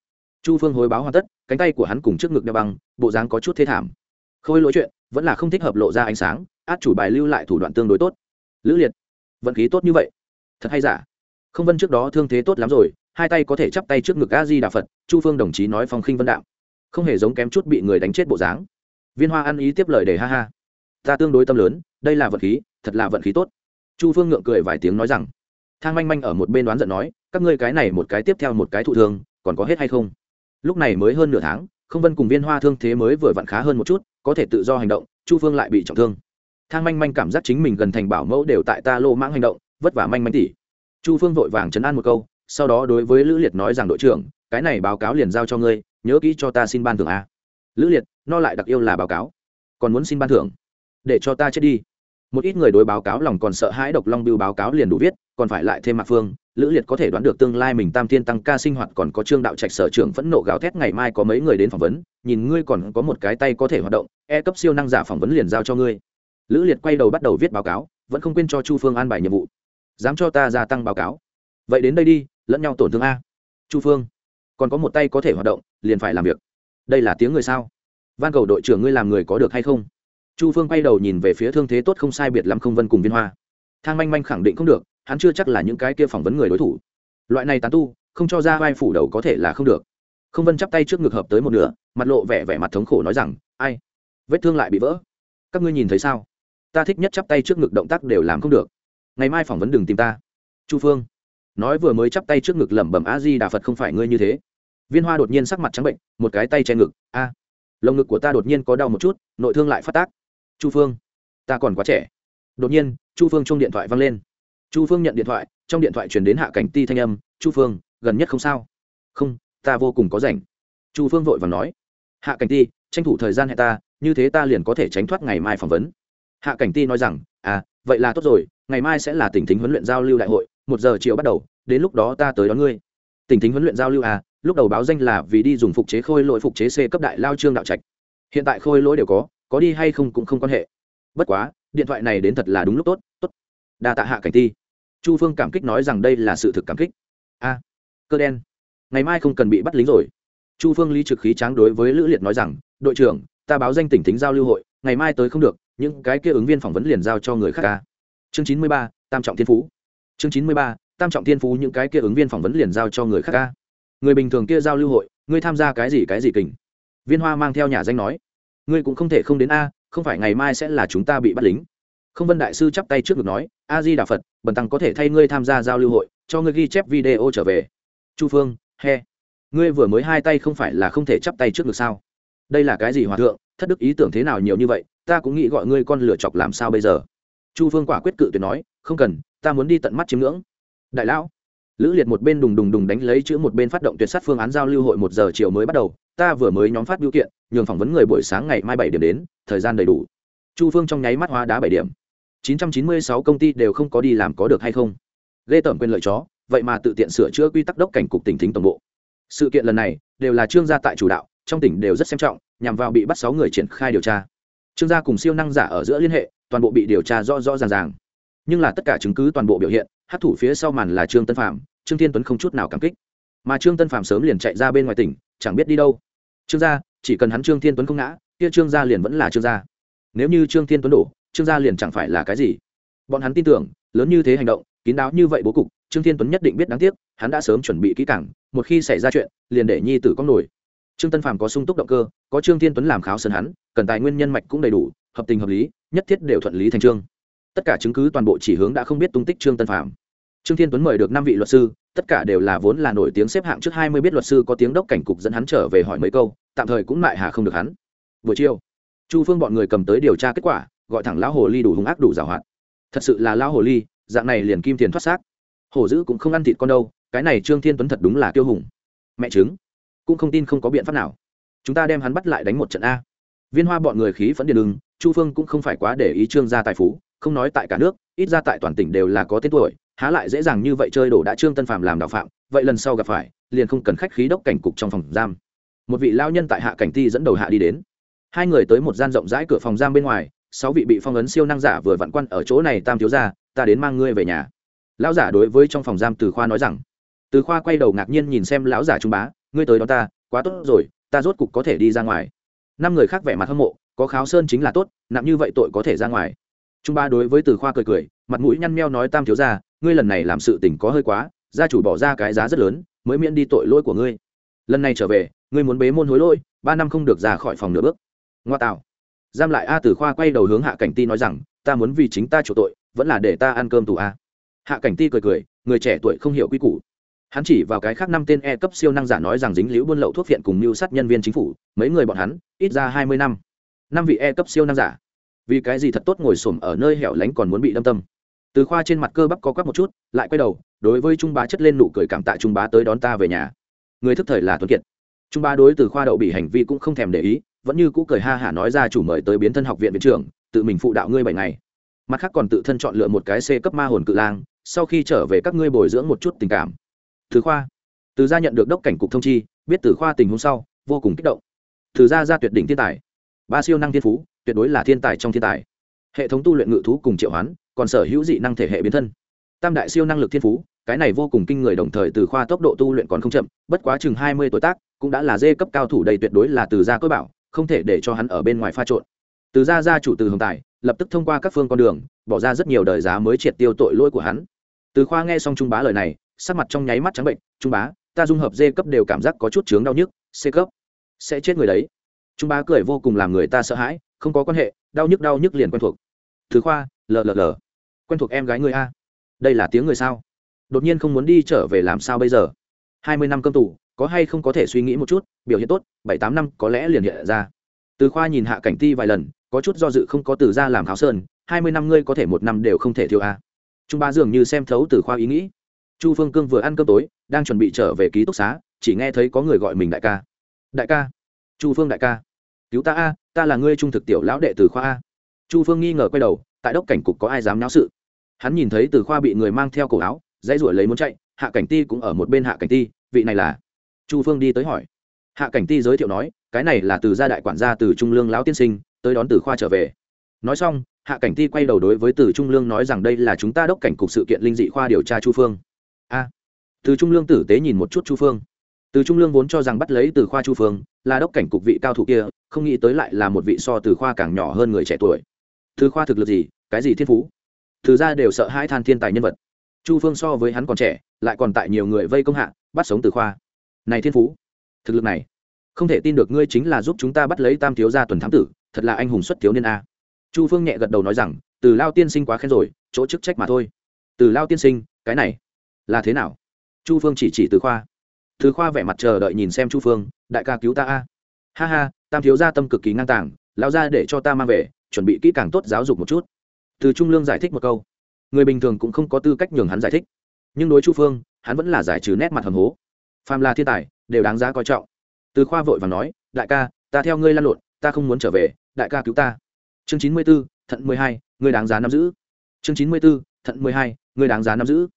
Chu phương hồi báo hoàn tất, cánh tay của hắn cùng trước ngực đeo băng, bộ dáng có chút thế thảm. Khôi lỗi chuyện vẫn là không thích hợp lộ ra ánh sáng, át chủ bài lưu lại thủ đoạn tương đối tốt. Lữ liệt, vận khí tốt như vậy. Thật hay giả? Không vân trước đó thương thế tốt lắm rồi, hai tay có thể chắp tay trước ngực a di đà phật, chu phương đồng chí nói phong khinh vân đạo. Không hề giống kém chút bị người đánh chết bộ dáng. Viên hoa ăn ý tiếp lời để ha ha. Ta tương đối tâm lớn, đây là vận khí, thật là vận khí tốt. Chu phương ngượng cười vài tiếng nói rằng, thang manh manh ở một bên đoán giận nói, các ngươi cái này một cái tiếp theo một cái thụ thương, còn có hết hay không? Lúc này mới hơn nửa tháng, không vân cùng viên hoa thương thế mới vừa vặn khá hơn một chút có thể tự do hành động, chu phương lại bị trọng thương. Thang manh manh cảm giác chính mình gần thành bảo mẫu đều tại ta lô mãng hành động, vất vả manh manh tỉ. Chu phương vội vàng chấn an một câu, sau đó đối với lữ liệt nói rằng, đội trưởng, cái này báo cáo liền giao cho ngươi, nhớ kỹ cho ta xin ban thưởng a. Lữ liệt, no lại đặc yêu là báo cáo. Còn muốn xin ban thưởng? Để cho ta chết đi. Một ít người đối báo cáo lòng còn sợ hãi độc long biêu báo cáo liền đủ viết, còn phải lại thêm mạc phương lữ liệt có thể đoán được tương lai mình tam thiên tăng ca sinh hoạt còn có trương đạo trạch sở trưởng phẫn nộ gào thét ngày mai có mấy người đến phỏng vấn, nhìn ngươi còn có một cái tay có thể hoạt động e cấp siêu năng giả phỏng vấn liền giao cho ngươi. Lữ liệt quay đầu bắt đầu viết báo cáo, vẫn không quên cho chu phương an bài nhiệm vụ. Dám cho ta gia tăng báo cáo? Vậy đến đây đi, lẫn nhau tổn thương a. Chu phương, còn có một tay có thể hoạt động, liền phải làm việc. Đây là tiếng người sao? Van cầu đội trưởng ngươi làm người có được hay không? Chu phương quay đầu nhìn về phía thương thế tốt không sai biệt lắm không vân cùng viên hoa. Thang manh manh khẳng định không được hắn chưa chắc là những cái kia phỏng vấn người đối thủ. Loại này tán tu, không cho ra vai phủ đầu có thể là không được. Không vân chắp tay trước ngực hợp tới một nửa, mặt lộ vẻ vẻ mặt thống khổ nói rằng, ai? Vết thương lại bị vỡ. Các ngươi nhìn thấy sao? Ta thích nhất chắp tay trước ngực động tác đều làm không được. Ngày mai phỏng vấn đừng tìm ta. Chu phương nói vừa mới chắp tay trước ngực lẩm bẩm a di đà phật không phải ngươi như thế. Viên hoa đột nhiên sắc mặt trắng bệnh, một cái tay che ngực, a, lồng ngực của ta đột nhiên có đau một chút, nội thương lại phát tác. Chu phương, ta còn quá trẻ. Đột nhiên, chu phương chung điện thoại văng lên chu phương nhận điện thoại, trong điện thoại chuyển đến hạ cảnh ti thanh âm, chu phương, gần nhất không sao? Không, ta vô cùng có rảnh. Chu phương vội và nói, hạ cảnh ti, tranh thủ thời gian hẹn ta, như thế ta liền có thể tránh thoát ngày mai phỏng vấn. Hạ cảnh ti nói rằng à vậy là tốt rồi, ngày mai sẽ là tỉnh thính huấn luyện giao lưu đại hội, một giờ chiều bắt đầu, đến lúc đó ta tới đón ngươi. Tỉnh thính huấn luyện giao lưu à lúc đầu báo danh là vì đi dùng phục chế khôi lỗi phục chế c cấp đại lao trương đạo trạch. Hiện tại khôi lỗi đều có có đi hay không cũng không quan hệ. Bất quá, điện thoại này đến thật là đúng lúc tốt tốt đa tạ hạ cảnh ti. Chu phương cảm kích nói rằng đây là sự thực cảm kích. A, cơ đen. Ngày mai không cần bị bắt lính rồi. Chu phương lý trực khí tráng đối với lữ liệt nói rằng, đội trưởng, ta báo danh tỉnh thính giao lưu hội, ngày mai tới không được, những cái kia ứng viên phỏng vấn liền giao cho người khác ca. Chương chín mươi ba, tam trọng thiên phú. Chương chín mươi ba, tam trọng thiên phú những cái kia ứng viên phỏng vấn liền giao cho người khác ca. Người bình thường kia giao lưu hội, ngươi tham gia cái gì cái gì kình? Viên hoa mang theo nhà danh nói, ngươi cũng không thể không đến a, không phải ngày mai sẽ là chúng ta bị bắt lính không vân đại sư chắp tay trước ngực nói, a di đà phật, bần tăng có thể thay ngươi tham gia giao lưu hội, cho ngươi ghi chép video trở về. Chu phương, he, ngươi vừa mới hai tay không phải là không thể chắp tay trước ngực sao? Đây là cái gì hòa thượng, thất đức ý tưởng thế nào nhiều như vậy, ta cũng nghĩ gọi ngươi con lửa chọc làm sao bây giờ? Chu phương quả quyết cự tuyệt nói, không cần, ta muốn đi tận mắt chiếm ngưỡng. Đại lão. Lữ liệt một bên đùng đùng đùng đánh lấy chữ một bên phát động tuyệt sát phương án giao lưu hội một giờ chiều mới bắt đầu, ta vừa mới nhóm phát biểu kiện, nhường phỏng vấn người buổi sáng ngày mai bảy điểm đến, thời gian đầy đủ. Chu phương trong nháy mắt hóa đá bảy điểm. 996 công ty đều không có đi làm có được hay không? Lê tẩm quyền lợi chó, vậy mà tự tiện sửa chữa quy tắc đốc cảnh cục tỉnh thính tổng bộ. Sự kiện lần này đều là trương gia tại chủ đạo, trong tỉnh đều rất xem trọng, nhằm vào bị bắt sáu người triển khai điều tra. Trương gia cùng siêu năng giả ở giữa liên hệ, toàn bộ bị điều tra rõ rõ ràng ràng. Nhưng là tất cả chứng cứ toàn bộ biểu hiện hát thủ phía sau màn là trương tân phạm trương thiên tuấn không chút nào cảm kích. Mà trương tân phạm sớm liền chạy ra bên ngoài tỉnh, chẳng biết đi đâu. Trương gia, chỉ cần hắn trương thiên tuấn không ngã, kia trương gia liền vẫn là trương gia. Nếu như trương thiên tuấn đổ trương gia liền chẳng phải là cái gì. Bọn hắn tin tưởng, lớn như thế hành động, kín đáo như vậy bố cục, trương thiên tuấn nhất định biết đáng tiếc, hắn đã sớm chuẩn bị kỹ cảng một khi xảy ra chuyện, liền để nhi tử có nổi. Trương tân phàm có sung túc động cơ, có trương thiên tuấn làm kháo sơn hắn, cần tài nguyên nhân mạch cũng đầy đủ, hợp tình hợp lý, nhất thiết đều thuận lý thành trương. Tất cả chứng cứ toàn bộ chỉ hướng đã không biết tung tích trương tân phàm. Trương thiên tuấn mời được năm vị luật sư, tất cả đều là vốn là nổi tiếng xếp hạng trước hai mươi biết luật sư có tiếng đốc cảnh cục dẫn hắn trở về hỏi mấy câu, tạm thời cũng lại hà không được hắn. Buổi chiều, chu phương bọn người cầm tới điều tra kết quả gọi thẳng lão hồ ly đủ hung ác đủ giàu hoạt. Thật sự là lão hồ ly, dạng này liền kim tiền thoát xác. Hổ dữ cũng không ăn thịt con đâu, cái này trương thiên tuấn thật đúng là tiêu hùng. Mẹ chứng cũng không tin không có biện pháp nào. Chúng ta đem hắn bắt lại đánh một trận a. Viên hoa bọn người khí phẫn điện đường chu phương cũng không phải quá để ý trương gia tài phú, không nói tại cả nước, ít ra tại toàn tỉnh đều là có tên tuổi, há lại dễ dàng như vậy chơi đổ đã trương tân phạm làm đạo phạm, vậy lần sau gặp phải, liền không cần khách khí đốc cảnh cục trong phòng giam. Một vị lao nhân tại hạ cảnh ti dẫn đầu hạ đi đến. Hai người tới một gian rộng rãi cửa phòng giam bên ngoài sáu vị bị phong ấn siêu năng giả vừa vặn quan ở chỗ này tam thiếu ra ta đến mang ngươi về nhà. Lão giả đối với trong phòng giam từ khoa nói rằng. Từ khoa quay đầu ngạc nhiên nhìn xem lão giả trung bá, ngươi tới đó ta, quá tốt rồi, ta rốt cục có thể đi ra ngoài. Năm người khác vẻ mặt hâm mộ, có kháo sơn chính là tốt, nặng như vậy tội có thể ra ngoài. Trung bá đối với từ khoa cười cười, mặt mũi nhăn meo nói tam thiếu ra ngươi lần này làm sự tình có hơi quá, gia chủ bỏ ra cái giá rất lớn, mới miễn đi tội lỗi của ngươi. Lần này trở về, ngươi muốn bế môn hối lỗi, ba năm không được ra khỏi phòng nửa bước. Ngoa tạo giam lại a tử khoa quay đầu hướng hạ cảnh ti nói rằng, ta muốn vì chính ta chủ tội, vẫn là để ta ăn cơm tù a. Hạ cảnh ti cười cười, người trẻ tuổi không hiểu quy củ. Hắn chỉ vào cái khác năm tên e cấp siêu năng giả nói rằng dính liễu buôn lậu thuốc viện cùng mưu sát nhân viên chính phủ, mấy người bọn hắn, ít ra hai mươi năm. Năm vị e cấp siêu năng giả. Vì cái gì thật tốt ngồi xổm ở nơi hẻo lánh còn muốn bị đâm tâm? Từ khoa trên mặt cơ bắp có quắp một chút, lại quay đầu, đối với trung bá chất lên nụ cười cảm tạ trung bá tới đón ta về nhà. Người thức thời là tuấn kiệt. Trung bá đối từ khoa đậu bị hành vi cũng không thèm để ý vẫn như cũ cười ha hả nói ra chủ mời tới biến thân học viện viện trưởng, tự mình phụ đạo ngươi bảy ngày. Mặt khác còn tự thân chọn lựa một cái c cấp ma hồn cự lang, sau khi trở về các ngươi bồi dưỡng một chút tình cảm. Từ khoa, từ gia nhận được đốc cảnh cục thông chi, biết từ khoa tình hôm sau, vô cùng kích động. Từ gia ra tuyệt đỉnh thiên tài. Ba siêu năng thiên phú, tuyệt đối là thiên tài trong thiên tài. Hệ thống tu luyện ngự thú cùng triệu hoán, còn sở hữu dị năng thể hệ biến thân. Tam đại siêu năng lực thiên phú, cái này vô cùng kinh người đồng thời từ khoa tốc độ tu luyện còn không chậm, bất quá chừng hai mươi tuổi tác, cũng đã là dê cấp cao thủ đầy tuyệt đối là từ gia cơ bảo không thể để cho hắn ở bên ngoài pha trộn. Từ gia gia chủ từ hồng tài, lập tức thông qua các phương con đường, bỏ ra rất nhiều đời giá mới triệt tiêu tội lỗi của hắn. Từ khoa nghe xong trung bá lời này, sắc mặt trong nháy mắt trắng bệnh, trung bá, ta dung hợp d cấp đều cảm giác có chút chướng đau nhức, c cấp sẽ chết người đấy. Trung bá cười vô cùng làm người ta sợ hãi, không có quan hệ, đau nhức đau nhức liền quen thuộc. Thứ khoa lll quen thuộc em gái người a, đây là tiếng người sao? Đột nhiên không muốn đi trở về làm sao bây giờ? Hai mươi năm cơm tù có hay không có thể suy nghĩ một chút, biểu hiện tốt, bảy tám năm có lẽ liền hiện ra. Từ khoa nhìn hạ cảnh ti vài lần, có chút do dự không có từ ra làm kháo sơn, hai mươi năm ngươi có thể một năm đều không thể thiếu a trung ba dường như xem thấu từ khoa ý nghĩ. Chu phương cương vừa ăn cơm tối, đang chuẩn bị trở về ký túc xá, chỉ nghe thấy có người gọi mình đại ca. Đại ca? Chu phương đại ca. Cứu ta a, ta là ngươi trung thực tiểu lão đệ từ khoa a. Chu phương nghi ngờ quay đầu, tại đốc cảnh cục có ai dám náo sự? Hắn nhìn thấy từ khoa bị người mang theo cổ áo, dãy ruổi lấy muốn chạy, hạ cảnh ti cũng ở một bên hạ cảnh ti, vị này là chu phương đi tới hỏi. Hạ cảnh ti giới thiệu nói, cái này là từ gia đại quản gia từ trung lương lão tiên sinh, tới đón từ khoa trở về. Nói xong, hạ cảnh ti quay đầu đối với từ trung lương nói rằng đây là chúng ta đốc cảnh cục sự kiện linh dị khoa điều tra chu phương. A. Từ trung lương tử tế nhìn một chút chu phương. Từ trung lương vốn cho rằng bắt lấy từ khoa chu phương là đốc cảnh cục vị cao thủ kia, không nghĩ tới lại là một vị so từ khoa càng nhỏ hơn người trẻ tuổi. Từ khoa thực lực gì? Cái gì thiên phú? Từ ra đều sợ hai than thiên tài nhân vật. Chu phương so với hắn còn trẻ, lại còn tại nhiều người vây công hạ, bắt sống từ khoa này thiên phú, thực lực này, không thể tin được ngươi chính là giúp chúng ta bắt lấy tam thiếu gia tuần thám tử, thật là anh hùng xuất thiếu niên a. Chu phương nhẹ gật đầu nói rằng, từ lao tiên sinh quá khen rồi, chỗ chức trách mà thôi. Từ lao tiên sinh, cái này, là thế nào? Chu phương chỉ chỉ từ khoa. Từ khoa vẻ mặt chờ đợi nhìn xem chu phương, đại ca cứu ta a. Ha ha, tam thiếu gia tâm cực kỳ ngang tàng lao ra để cho ta mang về, chuẩn bị kỹ càng tốt giáo dục một chút. Từ trung lương giải thích một câu. Người bình thường cũng không có tư cách nhường hắn giải thích. Nhưng đối chu phương, hắn vẫn là giải trừ nét mặt hầm hố phàm là thiên tài, đều đáng giá coi trọng. Từ khoa vội và nói, đại ca, ta theo ngươi lan lộn, ta không muốn trở về, đại ca cứu ta. Chương chín mươi b ố thận mười hai, ngươi đáng giá nắm giữ. Chương chín mươi b ố thận mười hai, ngươi đáng giá nắm giữ.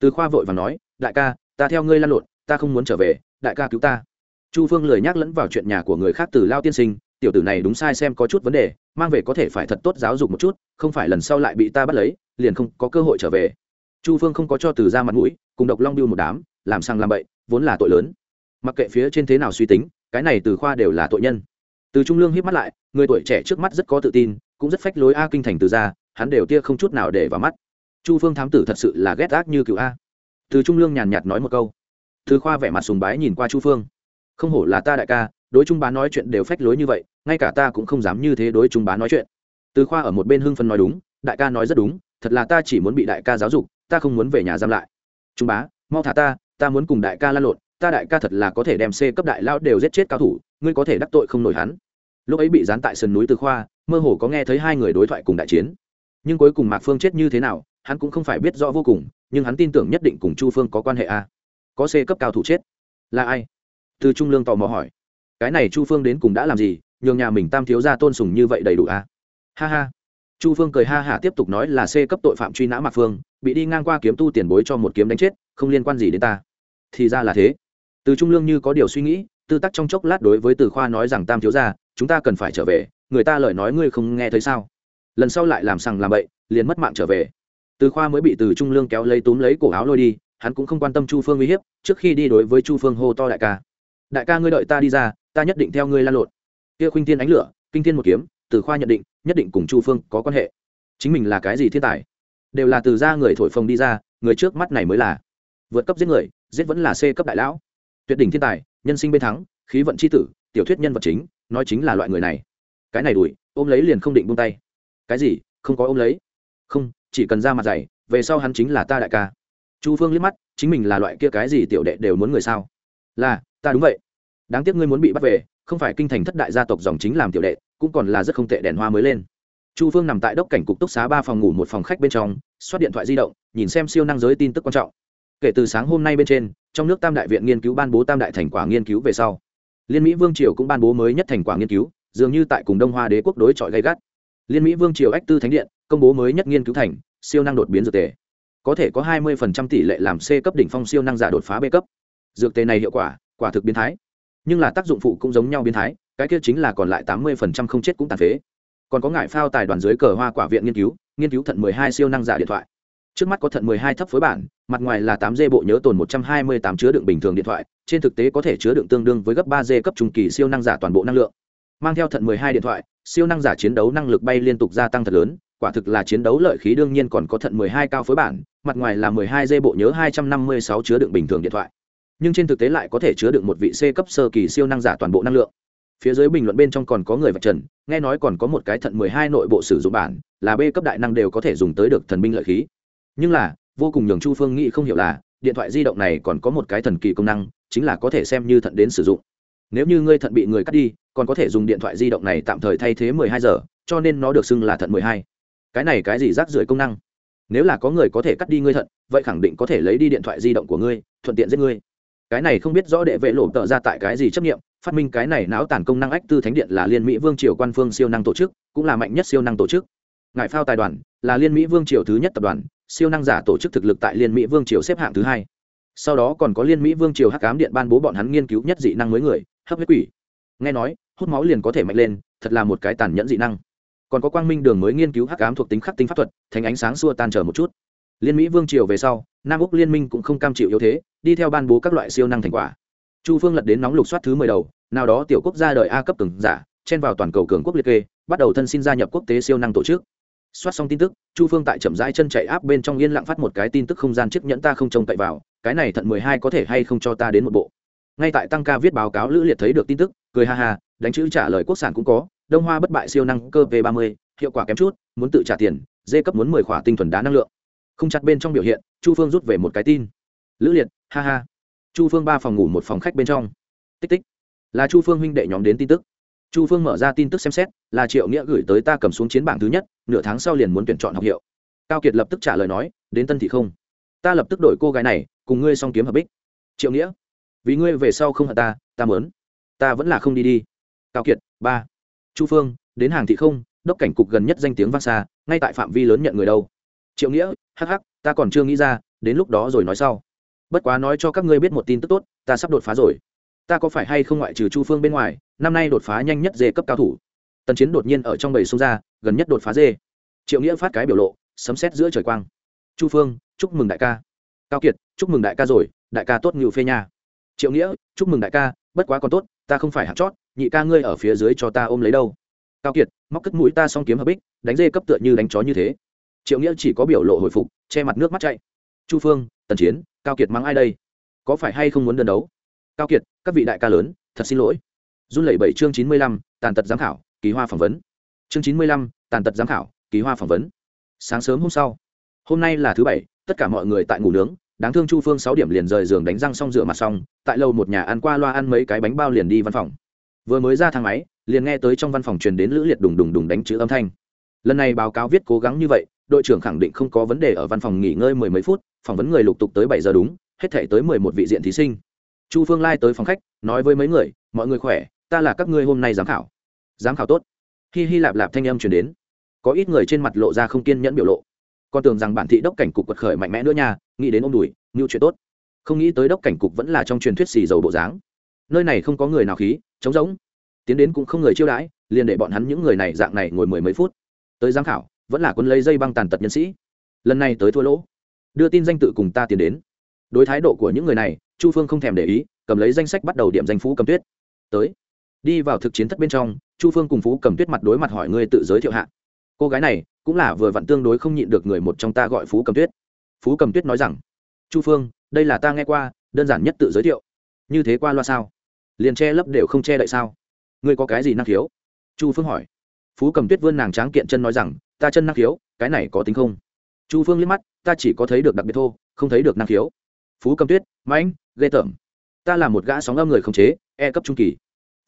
Từ khoa vội và nói, đại ca, ta theo ngươi lan lộn, ta không muốn trở về, đại ca cứu ta. Chu phương lười nhắc lẫn vào chuyện nhà của người khác từ lao tiên sinh, tiểu tử này đúng sai xem có chút vấn đề, mang về có thể phải thật tốt giáo dục một chút, không phải lần sau lại bị ta bắt lấy, liền không có cơ hội trở về. Chu phương không có cho từ ra mặt mũi, cùng độc long biêu một đám, làm sang làm bậy vốn là tội lớn. Mặc kệ phía trên thế nào suy tính, cái này từ khoa đều là tội nhân. Từ trung lương hít mắt lại, người tuổi trẻ trước mắt rất có tự tin, cũng rất phách lối a kinh thành từ ra, hắn đều tia không chút nào để vào mắt. Chu phương thám tử thật sự là ghét ác như cựu a. Từ trung lương nhàn nhạt nói một câu. Từ khoa vẻ mặt sùng bái nhìn qua chu phương. Không hổ là ta đại ca, đối trung bá nói chuyện đều phách lối như vậy, ngay cả ta cũng không dám như thế đối trung bá nói chuyện. Từ khoa ở một bên hưng phân nói đúng, đại ca nói rất đúng, thật là ta chỉ muốn bị đại ca giáo dục, ta không muốn về nhà giam lại. Trung bá, mau thả ta ta muốn cùng đại ca la lộn, ta đại ca thật là có thể đem c cấp đại lao đều giết chết cao thủ, ngươi có thể đắc tội không nổi hắn. Lúc ấy bị dán tại sườn núi từ khoa, mơ hồ có nghe thấy hai người đối thoại cùng đại chiến. Nhưng cuối cùng mạc phương chết như thế nào, hắn cũng không phải biết rõ vô cùng, nhưng hắn tin tưởng nhất định cùng chu phương có quan hệ a. Có c cấp cao thủ chết. Là ai? Từ trung lương tò mò hỏi. Cái này chu phương đến cùng đã làm gì, nhường nhà mình tam thiếu ra tôn sùng như vậy đầy đủ a? Ha ha. Chu phương cười ha hả tiếp tục nói là c cấp tội phạm truy nã mạc phương, bị đi ngang qua kiếm tu tiền bối cho một kiếm đánh chết, không liên quan gì đến ta thì ra là thế. Từ trung lương như có điều suy nghĩ, tư tắc trong chốc lát đối với từ khoa nói rằng, tam thiếu ra chúng ta cần phải trở về, người ta lời nói ngươi không nghe thấy sao? Lần sau lại làm sằng làm bậy, liền mất mạng trở về. Từ khoa mới bị từ trung lương kéo lấy túm lấy cổ áo lôi đi, hắn cũng không quan tâm chu phương uy hiếp, trước khi đi đối với chu phương hô to đại ca. Đại ca ngươi đợi ta đi ra, ta nhất định theo ngươi lan lộn. Kia khuynh thiên ánh lửa, kinh thiên một kiếm, từ khoa nhận định, nhất định cùng chu phương có quan hệ. Chính mình là cái gì thiên tài? Đều là từ ra người thổi phồng đi ra, người trước mắt này mới là. Vượt cấp giết người giết vẫn là c cấp đại lão. Tuyệt đỉnh thiên tài nhân sinh bên thắng khí vận c h i tử tiểu thuyết nhân vật chính nói chính là loại người này. Cái này đuổi, ôm lấy liền không định buông tay. Cái gì? Không có ôm lấy? Không chỉ cần ra mặt dày về sau hắn chính là ta đại ca. Chu phương liếc mắt chính mình là loại kia cái gì tiểu đệ đều muốn người sao? Là ta đúng vậy. Đáng tiếc ngươi muốn bị bắt về không phải kinh thành thất đại gia tộc dòng chính làm tiểu đệ cũng còn là rất không tệ đèn hoa mới lên. Chu phương nằm tại đốc cảnh cục túc xá ba phòng ngủ một phòng khách bên trong xoát điện thoại di động nhìn xem siêu năng giới tin tức quan trọng kể từ sáng hôm nay bên trên, trong nước tam đại viện nghiên cứu ban bố tam đại thành quả nghiên cứu về sau, liên mỹ vương triều cũng ban bố mới nhất thành quả nghiên cứu, dường như tại cùng đông hoa đế quốc đối chọi gây gắt. Liên mỹ vương triều ách tư thánh điện công bố mới nhất nghiên cứu thành, siêu năng đột biến dược tề. Có thể có 20% tỷ lệ làm c cấp đỉnh phong siêu năng giả đột phá b cấp. Dược tề này hiệu quả quả thực biến thái. Nhưng là tác dụng phụ cũng giống nhau biến thái, cái kia chính là còn lại 80% không chết cũng tàn phế. Còn có ngại phao tài đoàn dưới cờ hoa quả viện nghiên cứu nghiên cứu thận 12 siêu năng giả điện thoại. Trước mắt có thận 12 thấp phối bản mặt ngoài là 8 g bộ nhớ tồn 128 chứa đựng bình thường điện thoại, trên thực tế có thể chứa đựng tương đương với gấp 3 g cấp trung kỳ siêu năng giả toàn bộ năng lượng. Mang theo thận 12 điện thoại, siêu năng giả chiến đấu năng lực bay liên tục gia tăng thật lớn, quả thực là chiến đấu lợi khí đương nhiên còn có thận 12 cao phối bản, mặt ngoài là 12 g bộ nhớ 256 chứa đựng bình thường điện thoại. Nhưng trên thực tế lại có thể chứa đựng một vị c cấp sơ kỳ siêu năng giả toàn bộ năng lượng. Phía dưới bình luận bên trong còn có người vạch trần, nghe nói còn có một cái thận 12 nội bộ sử dụng bản, là b cấp đại năng đều có thể dùng tới được thần binh lợi khí. Nhưng là vô cùng nhường chu phương nghĩ không hiểu là, điện thoại di động này còn có một cái thần kỳ công năng, chính là có thể xem như thận đến sử dụng. Nếu như ngươi thận bị người cắt đi, còn có thể dùng điện thoại di động này tạm thời thay thế 12 giờ, cho nên nó được xưng là thận 12. cái này cái gì rác rưởi công năng? Nếu là có người có thể cắt đi ngươi thận, vậy khẳng định có thể lấy đi điện thoại di động của ngươi, thuận tiện giết ngươi. Cái này không biết rõ đệ vệ lộ tợ ra tại cái gì chấp nghiệm phát minh cái này não tản công năng ách tư thánh điện là liên mỹ vương triều quan phương siêu năng tổ chức, cũng là mạnh nhất siêu năng tổ chức. Ngại phao tài đoàn, là liên mỹ vương triều thứ nhất tập đoàn siêu năng giả tổ chức thực lực tại liên mỹ vương triều xếp hạng thứ hai. Sau đó còn có liên mỹ vương triều hắc cám điện ban bố bọn hắn nghiên cứu nhất dị năng mới người, hấp huyết quỷ. Nghe nói, hút máu liền có thể mạnh lên, thật là một cái tàn nhẫn dị năng. Còn có quang minh đường mới nghiên cứu hắc ám thuộc tính khắc tính pháp thuật thành ánh sáng xua tan trở một chút. Liên mỹ vương triều về sau, nam úc liên minh cũng không cam chịu yếu thế, đi theo ban bố các loại siêu năng thành quả. Chu phương lật đến nóng lục soát thứ mười đầu, nào đó tiểu quốc gia đời a cấp từng giả, chen vào toàn cầu cường quốc liệt kê, bắt đầu thân xin gia nhập quốc tế siêu năng tổ chức soát xong tin tức, chu phương tại chậm rãi chân chạy áp bên trong yên lặng phát một cái tin tức không gian chiếc nhẫn ta không trông cậy vào, cái này thận mười hai có thể hay không cho ta đến một bộ. Ngay tại tăng ca viết báo cáo lữ liệt thấy được tin tức, cười ha ha, đánh chữ trả lời quốc sản cũng có, đông hoa bất bại siêu năng cơ v ba mươi, hiệu quả kém chút, muốn tự trả tiền, dê cấp muốn mười khỏa tinh thuần đá năng lượng. Không chặt bên trong biểu hiện, chu phương rút về một cái tin. Lữ liệt, ha ha. Chu phương ba phòng ngủ một phòng khách bên trong. Tích tích. Là chu phương huynh đệ nhóm đến tin tức chu phương mở ra tin tức xem xét, là triệu nghĩa gửi tới ta cầm xuống chiến bảng thứ nhất, nửa tháng sau liền muốn tuyển chọn học hiệu. Cao kiệt lập tức trả lời nói, đến tân thị không? Ta lập tức đổi cô gái này, cùng ngươi song kiếm hợp bích. Triệu nghĩa, vì ngươi về sau không hận ta ta mớn ta vẫn là không đi đi. Cao kiệt, ba. Chu phương, đến hàng thị không? Đốc cảnh cục gần nhất danh tiếng vang xa, ngay tại phạm vi lớn nhận người đâu. Triệu nghĩa hh ta còn chưa nghĩ ra, đến lúc đó rồi nói sau. Bất quá nói cho các ngươi biết một tin tức tốt, ta sắp đột phá rồi ta có phải hay không ngoại trừ chu phương bên ngoài, năm nay đột phá nhanh nhất dê cấp cao thủ. Tần chiến đột nhiên ở trong bầy sông ra, gần nhất đột phá dê. Triệu nghĩa phát cái biểu lộ, sấm xét giữa trời quang. Chu phương, chúc mừng đại ca. Cao kiệt, chúc mừng đại ca rồi, đại ca tốt ngự phê nha. Triệu nghĩa, chúc mừng đại ca, bất quá còn tốt, ta không phải hạt chót, nhị ca ngươi ở phía dưới cho ta ôm lấy đâu. Cao kiệt, móc cất mũi ta xong kiếm hợp bích, đánh dê cấp tựa như đánh chó như thế. Triệu nghĩa chỉ có biểu lộ hồi phục, che mặt nước mắt chạy. Chu phương, tần chiến, cao kiệt mắng ai đây? Có phải hay không muốn đơn đấu? Cao kiệt, các vị đại ca lớn, thật xin lỗi. Run lẩy bảy chương chín mươi lăm, tàn tật giám khảo, kỳ hoa phỏng vấn. Chương chín mươi lăm, tàn tật giám khảo, kỳ hoa phỏng vấn. Sáng sớm hôm sau, hôm nay là thứ bảy, tất cả mọi người tại ngủ nướng, đáng thương chu phương sáu điểm liền rời giường đánh răng xong rửa mặt xong, tại lầu một nhà ăn qua loa ăn mấy cái bánh bao liền đi văn phòng. Vừa mới ra thang máy, liền nghe tới trong văn phòng truyền đến lữ liệt đùng đùng đùng đánh chữ âm thanh. Lần này báo cáo viết cố gắng như vậy, đội trưởng khẳng định không có vấn đề ở văn phòng nghỉ ngơi mười mấy phút, phỏng vấn người lục tục tới bảy giờ đúng, hết thể tới mười một vị diện thí sinh chu phương lai tới phòng khách, nói với mấy người, mọi người khỏe, ta là các ngươi hôm nay giám khảo. Giám khảo tốt. Hi hi lạp lạp thanh âm chuyển đến. Có ít người trên mặt lộ ra không kiên nhẫn biểu lộ. Con tưởng rằng bản thị đốc cảnh cục quật khởi mạnh mẽ nữa nha, nghĩ đến ôm đùi ngưu chuyện tốt. Không nghĩ tới đốc cảnh cục vẫn là trong truyền thuyết xì dầu bộ dáng. Nơi này không có người nào khí, trống rỗng. Tiến đến cũng không người chiêu đãi, liền để bọn hắn những người này dạng này ngồi mười mấy phút. Tới giám khảo, vẫn là quân lấy dây băng tàn tật nhân sĩ. Lần này tới thua lỗ. Đưa tin danh tự cùng ta tiến đến. Đối thái độ của những người này chu phương không thèm để ý, cầm lấy danh sách bắt đầu điểm danh phú cầm tuyết. Tới. Đi vào thực chiến thất bên trong, chu phương cùng phú cầm tuyết mặt đối mặt hỏi ngươi tự giới thiệu hạ. Cô gái này, cũng là vừa vặn tương đối không nhịn được người một trong ta gọi phú cầm tuyết. Phú cầm tuyết nói rằng, chu phương, đây là ta nghe qua, đơn giản nhất tự giới thiệu. Như thế qua loa sao? Liền che lấp đều không che đậy sao? Ngươi có cái gì năng khiếu? Chu phương hỏi. Phú cầm tuyết vươn nàng tráng kiện chân nói rằng, ta chân năng khiếu, cái này có tính không? Chu phương liếc mắt, ta chỉ có thấy được đặc biệt thô, không thấy được năng khiếu phú cầm tuyết, mãnh, ghê tởm. Ta là một gã sóng âm người không chế e cấp trung kỳ.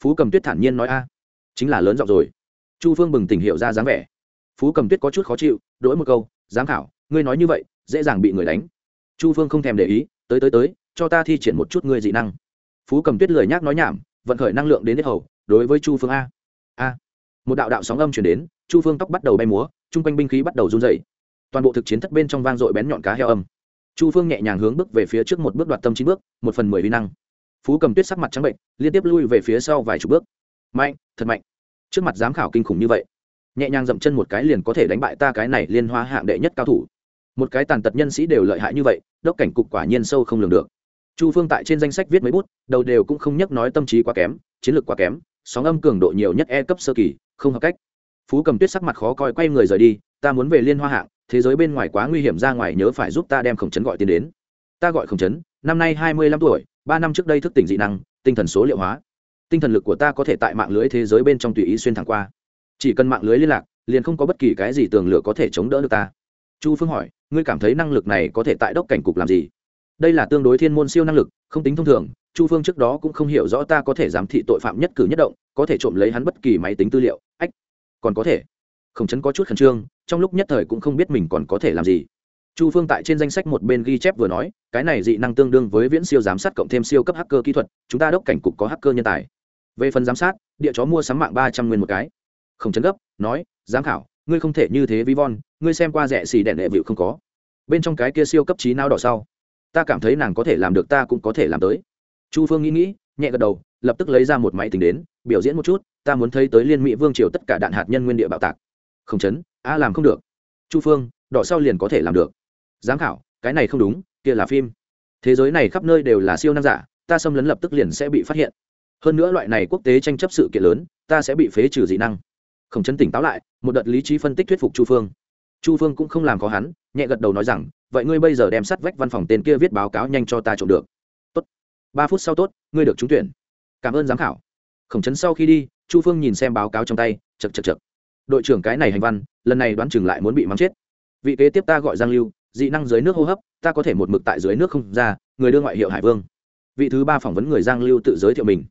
Phú cầm tuyết thản nhiên nói a. Chính là lớn giọng rồi. Chu phương bừng tỉnh hiệu ra dáng vẻ. Phú cầm tuyết có chút khó chịu, đổi một câu, giám khảo, ngươi nói như vậy, dễ dàng bị người đánh. Chu phương không thèm để ý, tới tới tới, cho ta thi triển một chút ngươi dị năng. Phú cầm tuyết lười nhác nói nhảm, vận khởi năng lượng đến hết hầu, đối với chu phương a. A. Một đạo đạo sóng âm chuyển đến, chu phương tóc bắt đầu bay múa, chung quanh binh khí bắt đầu run dày toàn bộ thực chiến thất bên trong vang dội bén nhọn cá heo âm chu phương nhẹ nhàng hướng bước về phía trước một bước đoạt tâm chín bước, một phần mười vi năng. Phú cầm tuyết sắc mặt trắng bệnh, liên tiếp lui về phía sau vài chục bước. Mạnh, thật mạnh. Trước mặt giám khảo kinh khủng như vậy, nhẹ nhàng dậm chân một cái liền có thể đánh bại ta cái này liên hoa hạng đệ nhất cao thủ. Một cái tàn tật nhân sĩ đều lợi hại như vậy, đốc cảnh cục quả nhiên sâu không lường được. Chu phương tại trên danh sách viết mấy bút, đầu đều cũng không nhắc nói tâm trí quá kém, chiến lược quá kém, sóng âm cường độ nhiều nhất e cấp sơ kỳ, không hợp cách. Phú cầm tuyết sắc mặt khó coi quay người rời đi, ta muốn về liên hoa hạng thế giới bên ngoài quá nguy hiểm ra ngoài nhớ phải giúp ta đem khổng chấn gọi tiền đến. Ta gọi khổng chấn, năm nay hai mươi lăm tuổi, ba năm trước đây thức tỉnh dị năng, tinh thần số liệu hóa. Tinh thần lực của ta có thể tại mạng lưới thế giới bên trong tùy ý xuyên thẳng qua. Chỉ cần mạng lưới liên lạc, liền không có bất kỳ cái gì tường lửa có thể chống đỡ được ta. Chu phương hỏi, ngươi cảm thấy năng lực này có thể tại đốc cảnh cục làm gì? Đây là tương đối thiên môn siêu năng lực, không tính thông thường, chu phương trước đó cũng không hiểu rõ ta có thể giám thị tội phạm nhất cử nhất động, có thể trộm lấy hắn bất kỳ máy tính tư liệu, ách, còn có thể khổng trấn có chút khẩn trương, trong lúc nhất thời cũng không biết mình còn có thể làm gì. Chu phương tại trên danh sách một bên ghi chép vừa nói, cái này dị năng tương đương với viễn siêu giám sát cộng thêm siêu cấp hacker kỹ thuật, chúng ta đốc cảnh cục có hacker nhân tài. Về phần giám sát, địa chó mua sắm mạng ba trăm nguyên một cái. Không chấn gấp, nói, giám khảo, ngươi không thể như thế vi von ngươi xem qua rẻ xì đèn đệ vịu không có. Bên trong cái kia siêu cấp trí não đỏ sau, ta cảm thấy nàng có thể làm được, ta cũng có thể làm tới. Chu phương nghĩ nghĩ, nhẹ gật đầu, lập tức lấy ra một máy tính đến, biểu diễn một chút, ta muốn thấy tới liên mỹ vương triều tất cả đạn hạt nhân nguyên địa bạo tạc không chấn a làm không được. Chu phương đỏ sau liền có thể làm được. Giám khảo, cái này không đúng, kia là phim. Thế giới này khắp nơi đều là siêu năng giả, ta xâm lấn lập tức liền sẽ bị phát hiện. Hơn nữa loại này quốc tế tranh chấp sự kiện lớn, ta sẽ bị phế trừ dị năng. Khổng chấn tỉnh táo lại, một đợt lý trí phân tích thuyết phục chu phương. Chu phương cũng không làm khó hắn, nhẹ gật đầu nói rằng, vậy ngươi bây giờ đem sắt vách văn phòng tên kia viết báo cáo nhanh cho ta trộm được. Tốt. Ba phút sau tốt, ngươi được trúng tuyển. Cảm ơn giám khảo. Khổng chấn sau khi đi, chu phương nhìn xem báo cáo trong tay chật chật chật đội trưởng cái này hành văn, lần này đoán chừng lại muốn bị mắng chết. Vị kế tiếp ta gọi giang lưu, dị năng dưới nước hô hấp, ta có thể một mực tại dưới nước không ra, người đưa ngoại hiệu hải vương. Vị thứ ba phỏng vấn người giang lưu tự giới thiệu mình.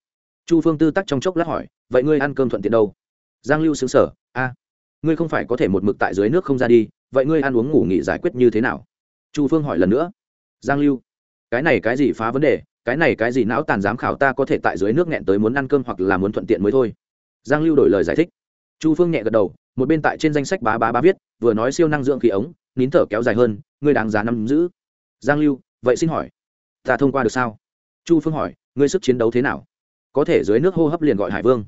Chu phương tư tắc trong chốc lát hỏi, vậy ngươi ăn cơm thuận tiện đâu? Giang lưu xứng sở a, ngươi không phải có thể một mực tại dưới nước không ra đi, vậy ngươi ăn uống ngủ nghỉ giải quyết như thế nào? Chu phương hỏi lần nữa, giang lưu, cái này cái gì phá vấn đề, cái này cái gì não tàn giám khảo ta có thể tại dưới nước nghẹn tới muốn ăn cơm hoặc là muốn thuận tiện mới thôi. Giang lưu đổi lời giải thích chu phương nhẹ gật đầu, một bên tại trên danh sách bá bá bá viết, vừa nói siêu năng dưỡng khí ống, nín thở kéo dài hơn, ngươi đáng giá nắm giữ. Giang lưu, vậy xin hỏi, ta thông qua được sao? Chu phương hỏi, ngươi sức chiến đấu thế nào? Có thể dưới nước hô hấp liền gọi hải vương.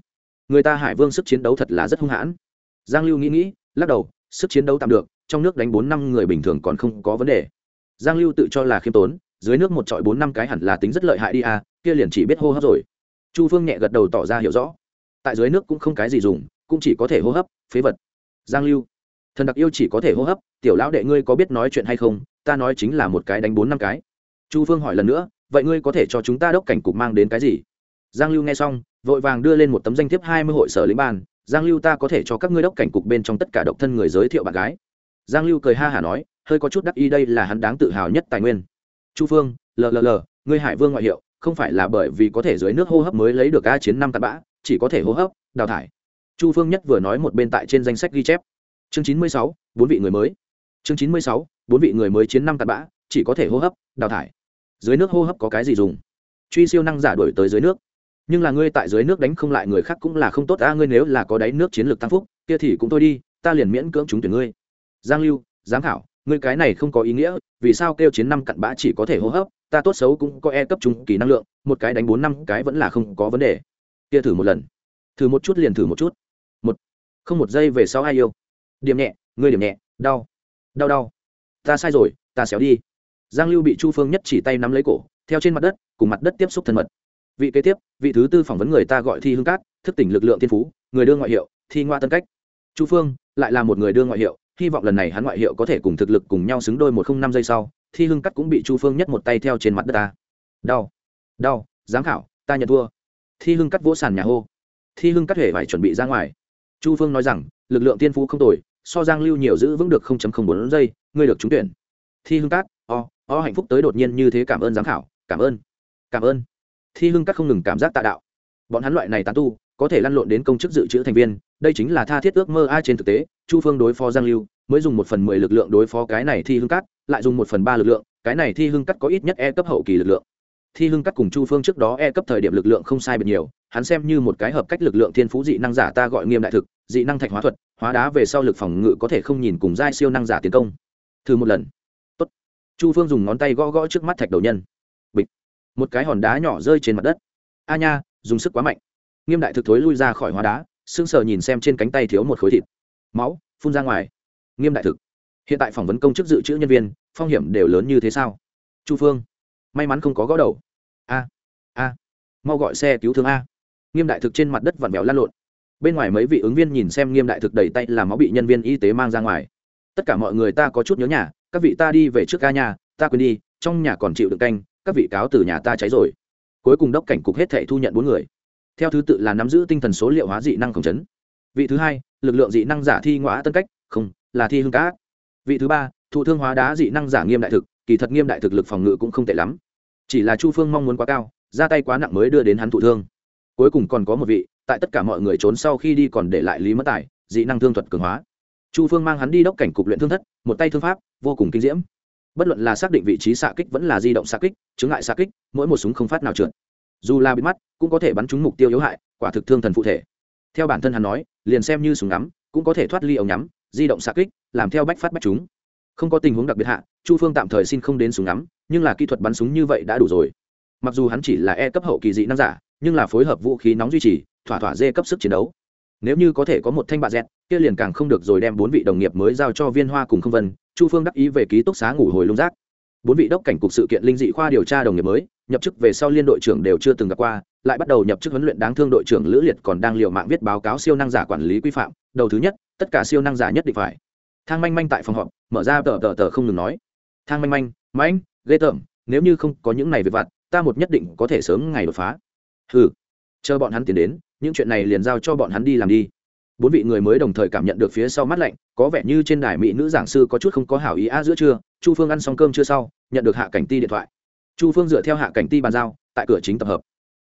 Người ta hải vương sức chiến đấu thật là rất hung hãn. Giang lưu nghĩ nghĩ, lắc đầu, sức chiến đấu tạm được, trong nước đánh bốn năm người bình thường còn không có vấn đề. Giang lưu tự cho là khiêm tốn, dưới nước một trọi bốn năm cái hẳn là tính rất lợi hại đi à kia liền chỉ biết hô hấp rồi. Chu phương nhẹ gật đầu tỏ ra hiểu rõ. Tại dưới nước cũng không cái gì dùng cũng chỉ có thể hô hấp, phế vật. Giang lưu, thần đặc yêu chỉ có thể hô hấp, tiểu lão đệ ngươi có biết nói chuyện hay không? Ta nói chính là một cái đánh bốn năm cái. Chu phương hỏi lần nữa, vậy ngươi có thể cho chúng ta đốc cảnh cục mang đến cái gì? Giang lưu nghe xong, vội vàng đưa lên một tấm danh thiếp hai mươi hội sở lĩnh ban giang lưu ta có thể cho các ngươi đốc cảnh cục bên trong tất cả độc thân người giới thiệu bạn gái. Giang lưu cười ha hả nói, hơi có chút đắc ý đây là hắn đáng tự hào nhất tài nguyên. Chu phương lll ngươi hải vương ngoại hiệu, không phải là bởi vì có thể dưới nước hô hấp mới lấy được a chiến năm tạt bã, chỉ có thể hô hấp, đào thải chu phương nhất vừa nói một bên tại trên danh sách ghi chép. Chương chín mươi sáu, bốn vị người mới. Chương chín mươi sáu, bốn vị người mới chiến năm tạt bã, chỉ có thể hô hấp, đào thải. Dưới nước hô hấp có cái gì dùng? Truy siêu năng giả đổi tới dưới nước. Nhưng là ngươi tại dưới nước đánh không lại người khác cũng là không tốt, a, ngươi nếu là có đáy nước chiến lược tăng phúc, kia thì cũng thôi đi, ta liền miễn cưỡng chúng tuyển ngươi. Giang lưu, giám khảo, ngươi cái này không có ý nghĩa, vì sao kêu chiến năm cặn bã chỉ có thể hô hấp, ta tốt xấu cũng có e cấp trung kỳ năng lượng, một cái đánh bốn năm cái vẫn là không có vấn đề. Kia thử một lần. Thử một chút liền thử một chút không một giây về sau ai yêu? Điểm nhẹ, ngươi điểm nhẹ, đau. Đau đau. Ta sai rồi, ta xéo đi. Giang lưu bị chu phương nhất chỉ tay nắm lấy cổ, theo trên mặt đất, cùng mặt đất tiếp xúc thân mật. Vị kế tiếp, vị thứ tư phỏng vấn người ta gọi thi hương cát, thức tỉnh lực lượng thiên phú, người đương ngoại hiệu, thi ngoa tân cách. Chu phương lại là một người đương ngoại hiệu, hy vọng lần này hắn ngoại hiệu có thể cùng thực lực cùng nhau xứng đôi một không năm giây sau, thi hưng cắt cũng bị chu phương nhất một tay theo trên mặt đất ta. Đau. Đau, giám khảo, ta nhận thua. Thi hưng cắt vỗ sàn nhà hô. Thi hưng cắt hề phải chuẩn bị ra ngoài chu phương nói rằng lực lượng tiên phú không tồi so giang lưu nhiều giữ vững được bốn giây ngươi được trúng tuyển. Thi hưng Cát, o o hạnh phúc tới đột nhiên như thế cảm ơn giám khảo cảm ơn cảm ơn. Thi hưng Cát không ngừng cảm giác tạ đạo. Bọn hắn loại này tán tu có thể lăn lộn đến công chức dự trữ thành viên đây chính là tha thiết ước mơ ai trên thực tế chu phương đối phó giang lưu mới dùng một phần mười lực lượng đối phó cái này thi hưng Cát, lại dùng một phần ba lực lượng cái này thi hưng cắt có ít nhất e cấp hậu kỳ lực lượng thi hưng cắt cùng chu phương trước đó e cấp thời điểm lực lượng không sai biệt nhiều, hắn xem như một cái hợp cách lực lượng thiên phú dị năng giả ta gọi nghiêm đại thực, dị năng thạch hóa thuật, hóa đá về sau lực phòng ngự có thể không nhìn cùng giai siêu năng giả tiến công. Thử một lần. Tốt. chu phương dùng ngón tay gõ gõ trước mắt thạch đầu nhân. Bịch. Một cái hòn đá nhỏ rơi trên mặt đất. A nha, dùng sức quá mạnh. Nghiêm đại thực thối lui ra khỏi hóa đá, sững sờ nhìn xem trên cánh tay thiếu một khối thịt. Máu, phun ra ngoài. Nghiêm đại thực. Hiện tại phỏng vấn công chức dự trữ nhân viên, phong hiểm đều lớn như thế sao? Chu phương may mắn không có gõ đầu. A a, mau gọi xe cứu thương a. Nghiêm đại thực trên mặt đất vặn vẹo lăn lộn. Bên ngoài mấy vị ứng viên nhìn xem nghiêm đại thực đầy tay làm máu bị nhân viên y tế mang ra ngoài. Tất cả mọi người ta có chút nhớ nhà, các vị ta đi về trước ca nhà, ta quên đi, trong nhà còn chịu được canh, các vị cáo từ nhà ta cháy rồi. Cuối cùng đốc cảnh cục hết thể thu nhận bốn người. Theo thứ tự là nắm giữ tinh thần số liệu hóa dị năng khổng chấn. Vị thứ hai, lực lượng dị năng giả thi ngõa tân cách, không, là thi hương cá. Vị thứ ba, thụ thương hóa đá dị năng giả nghiêm đại thực kỳ thật nghiêm đại thực lực phòng ngự cũng không tệ lắm. Chỉ là chu phương mong muốn quá cao, ra tay quá nặng mới đưa đến hắn thụ thương. Cuối cùng còn có một vị, tại tất cả mọi người trốn sau khi đi còn để lại lý mất tài, dị năng thương thuật cường hóa. Chu phương mang hắn đi đốc cảnh cục luyện thương thất, một tay thương pháp, vô cùng kinh diễm. Bất luận là xác định vị trí xạ kích vẫn là di động xạ kích, chứng ngại xạ kích, mỗi một súng không phát nào trượt. Dù là bị mắt, cũng có thể bắn trúng mục tiêu yếu hại, quả thực thương thần phụ thể. Theo bản thân hắn nói, liền xem như súng ngắm, cũng có thể thoát ly ống nhắm, di động xạ kích, làm theo bách phát bách chúng không có tình huống đặc biệt hạ, chu phương tạm thời xin không đến súng ngắm, nhưng là kỹ thuật bắn súng như vậy đã đủ rồi. Mặc dù hắn chỉ là e cấp hậu kỳ dị năng giả, nhưng là phối hợp vũ khí nóng duy trì, thỏa thỏa dê cấp sức chiến đấu. Nếu như có thể có một thanh bạ dẹt, kia liền càng không được rồi đem bốn vị đồng nghiệp mới giao cho viên hoa cùng không vân, chu phương đắc ý về ký túc xá ngủ hồi lung rác. Bốn vị đốc cảnh cục sự kiện linh dị khoa điều tra đồng nghiệp mới nhập chức về sau liên đội trưởng đều chưa từng gặp qua, lại bắt đầu nhập chức huấn luyện đáng thương đội trưởng lữ liệt còn đang liều mạng viết báo cáo siêu năng giả quản lý quy phạm. Đầu thứ nhất, tất cả siêu năng giả nhất định phải thang manh manh tại phòng họp, mở ra tờ tờ tờ không ngừng nói. Thang manh manh manh, ghê tởm, nếu như không có những này về vặt, ta một nhất định có thể sớm ngày đột phá. Ừ chờ bọn hắn tiến đến, những chuyện này liền giao cho bọn hắn đi làm đi. Bốn vị người mới đồng thời cảm nhận được phía sau mắt lạnh, có vẻ như trên đài mỹ nữ giảng sư có chút không có hảo ý a giữa trưa, chu phương ăn xong cơm chưa sau, nhận được hạ cảnh ti điện thoại. Chu phương dựa theo hạ cảnh ti bàn giao, tại cửa chính tập hợp.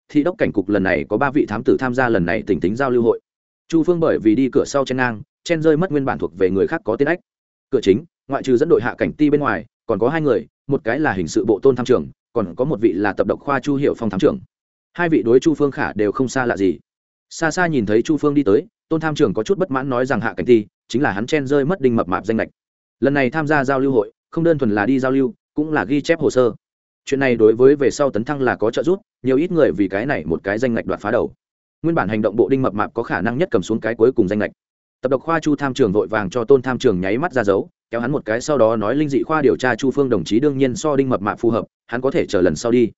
Thị đốc cảnh cục lần này có ba vị thám tử tham gia lần này tỉnh tính giao lưu hội. Chu phương bởi vì đi cửa sau chen ngang chen rơi mất nguyên bản thuộc về người khác có tên ách. Cửa chính, ngoại trừ dẫn đội hạ cảnh ti bên ngoài, còn có hai người, một cái là hình sự bộ tôn tham trưởng, còn có một vị là tập độc khoa chu hiệu phong thám trưởng. Hai vị đối chu phương khả đều không xa lạ gì. Xa xa nhìn thấy chu phương đi tới, tôn tham trưởng có chút bất mãn nói rằng hạ cảnh ti, chính là hắn chen rơi mất đinh mập mạp danh lệch lần này tham gia giao lưu hội, không đơn thuần là đi giao lưu, cũng là ghi chép hồ sơ. Chuyện này đối với về sau tấn thăng là có trợ giúp, nhiều ít người vì cái này một cái danh lệch đoạt phá đầu. Nguyên bản hành động bộ đinh mập mạp có khả năng nhất cầm xuống cái cuối cùng danh lệch tập độc khoa chu tham trường vội vàng cho tôn tham trường nháy mắt ra dấu, kéo hắn một cái sau đó nói linh dị khoa điều tra chu phương đồng chí đương nhiên so đinh mập mạ phù hợp, hắn có thể chờ lần sau đi.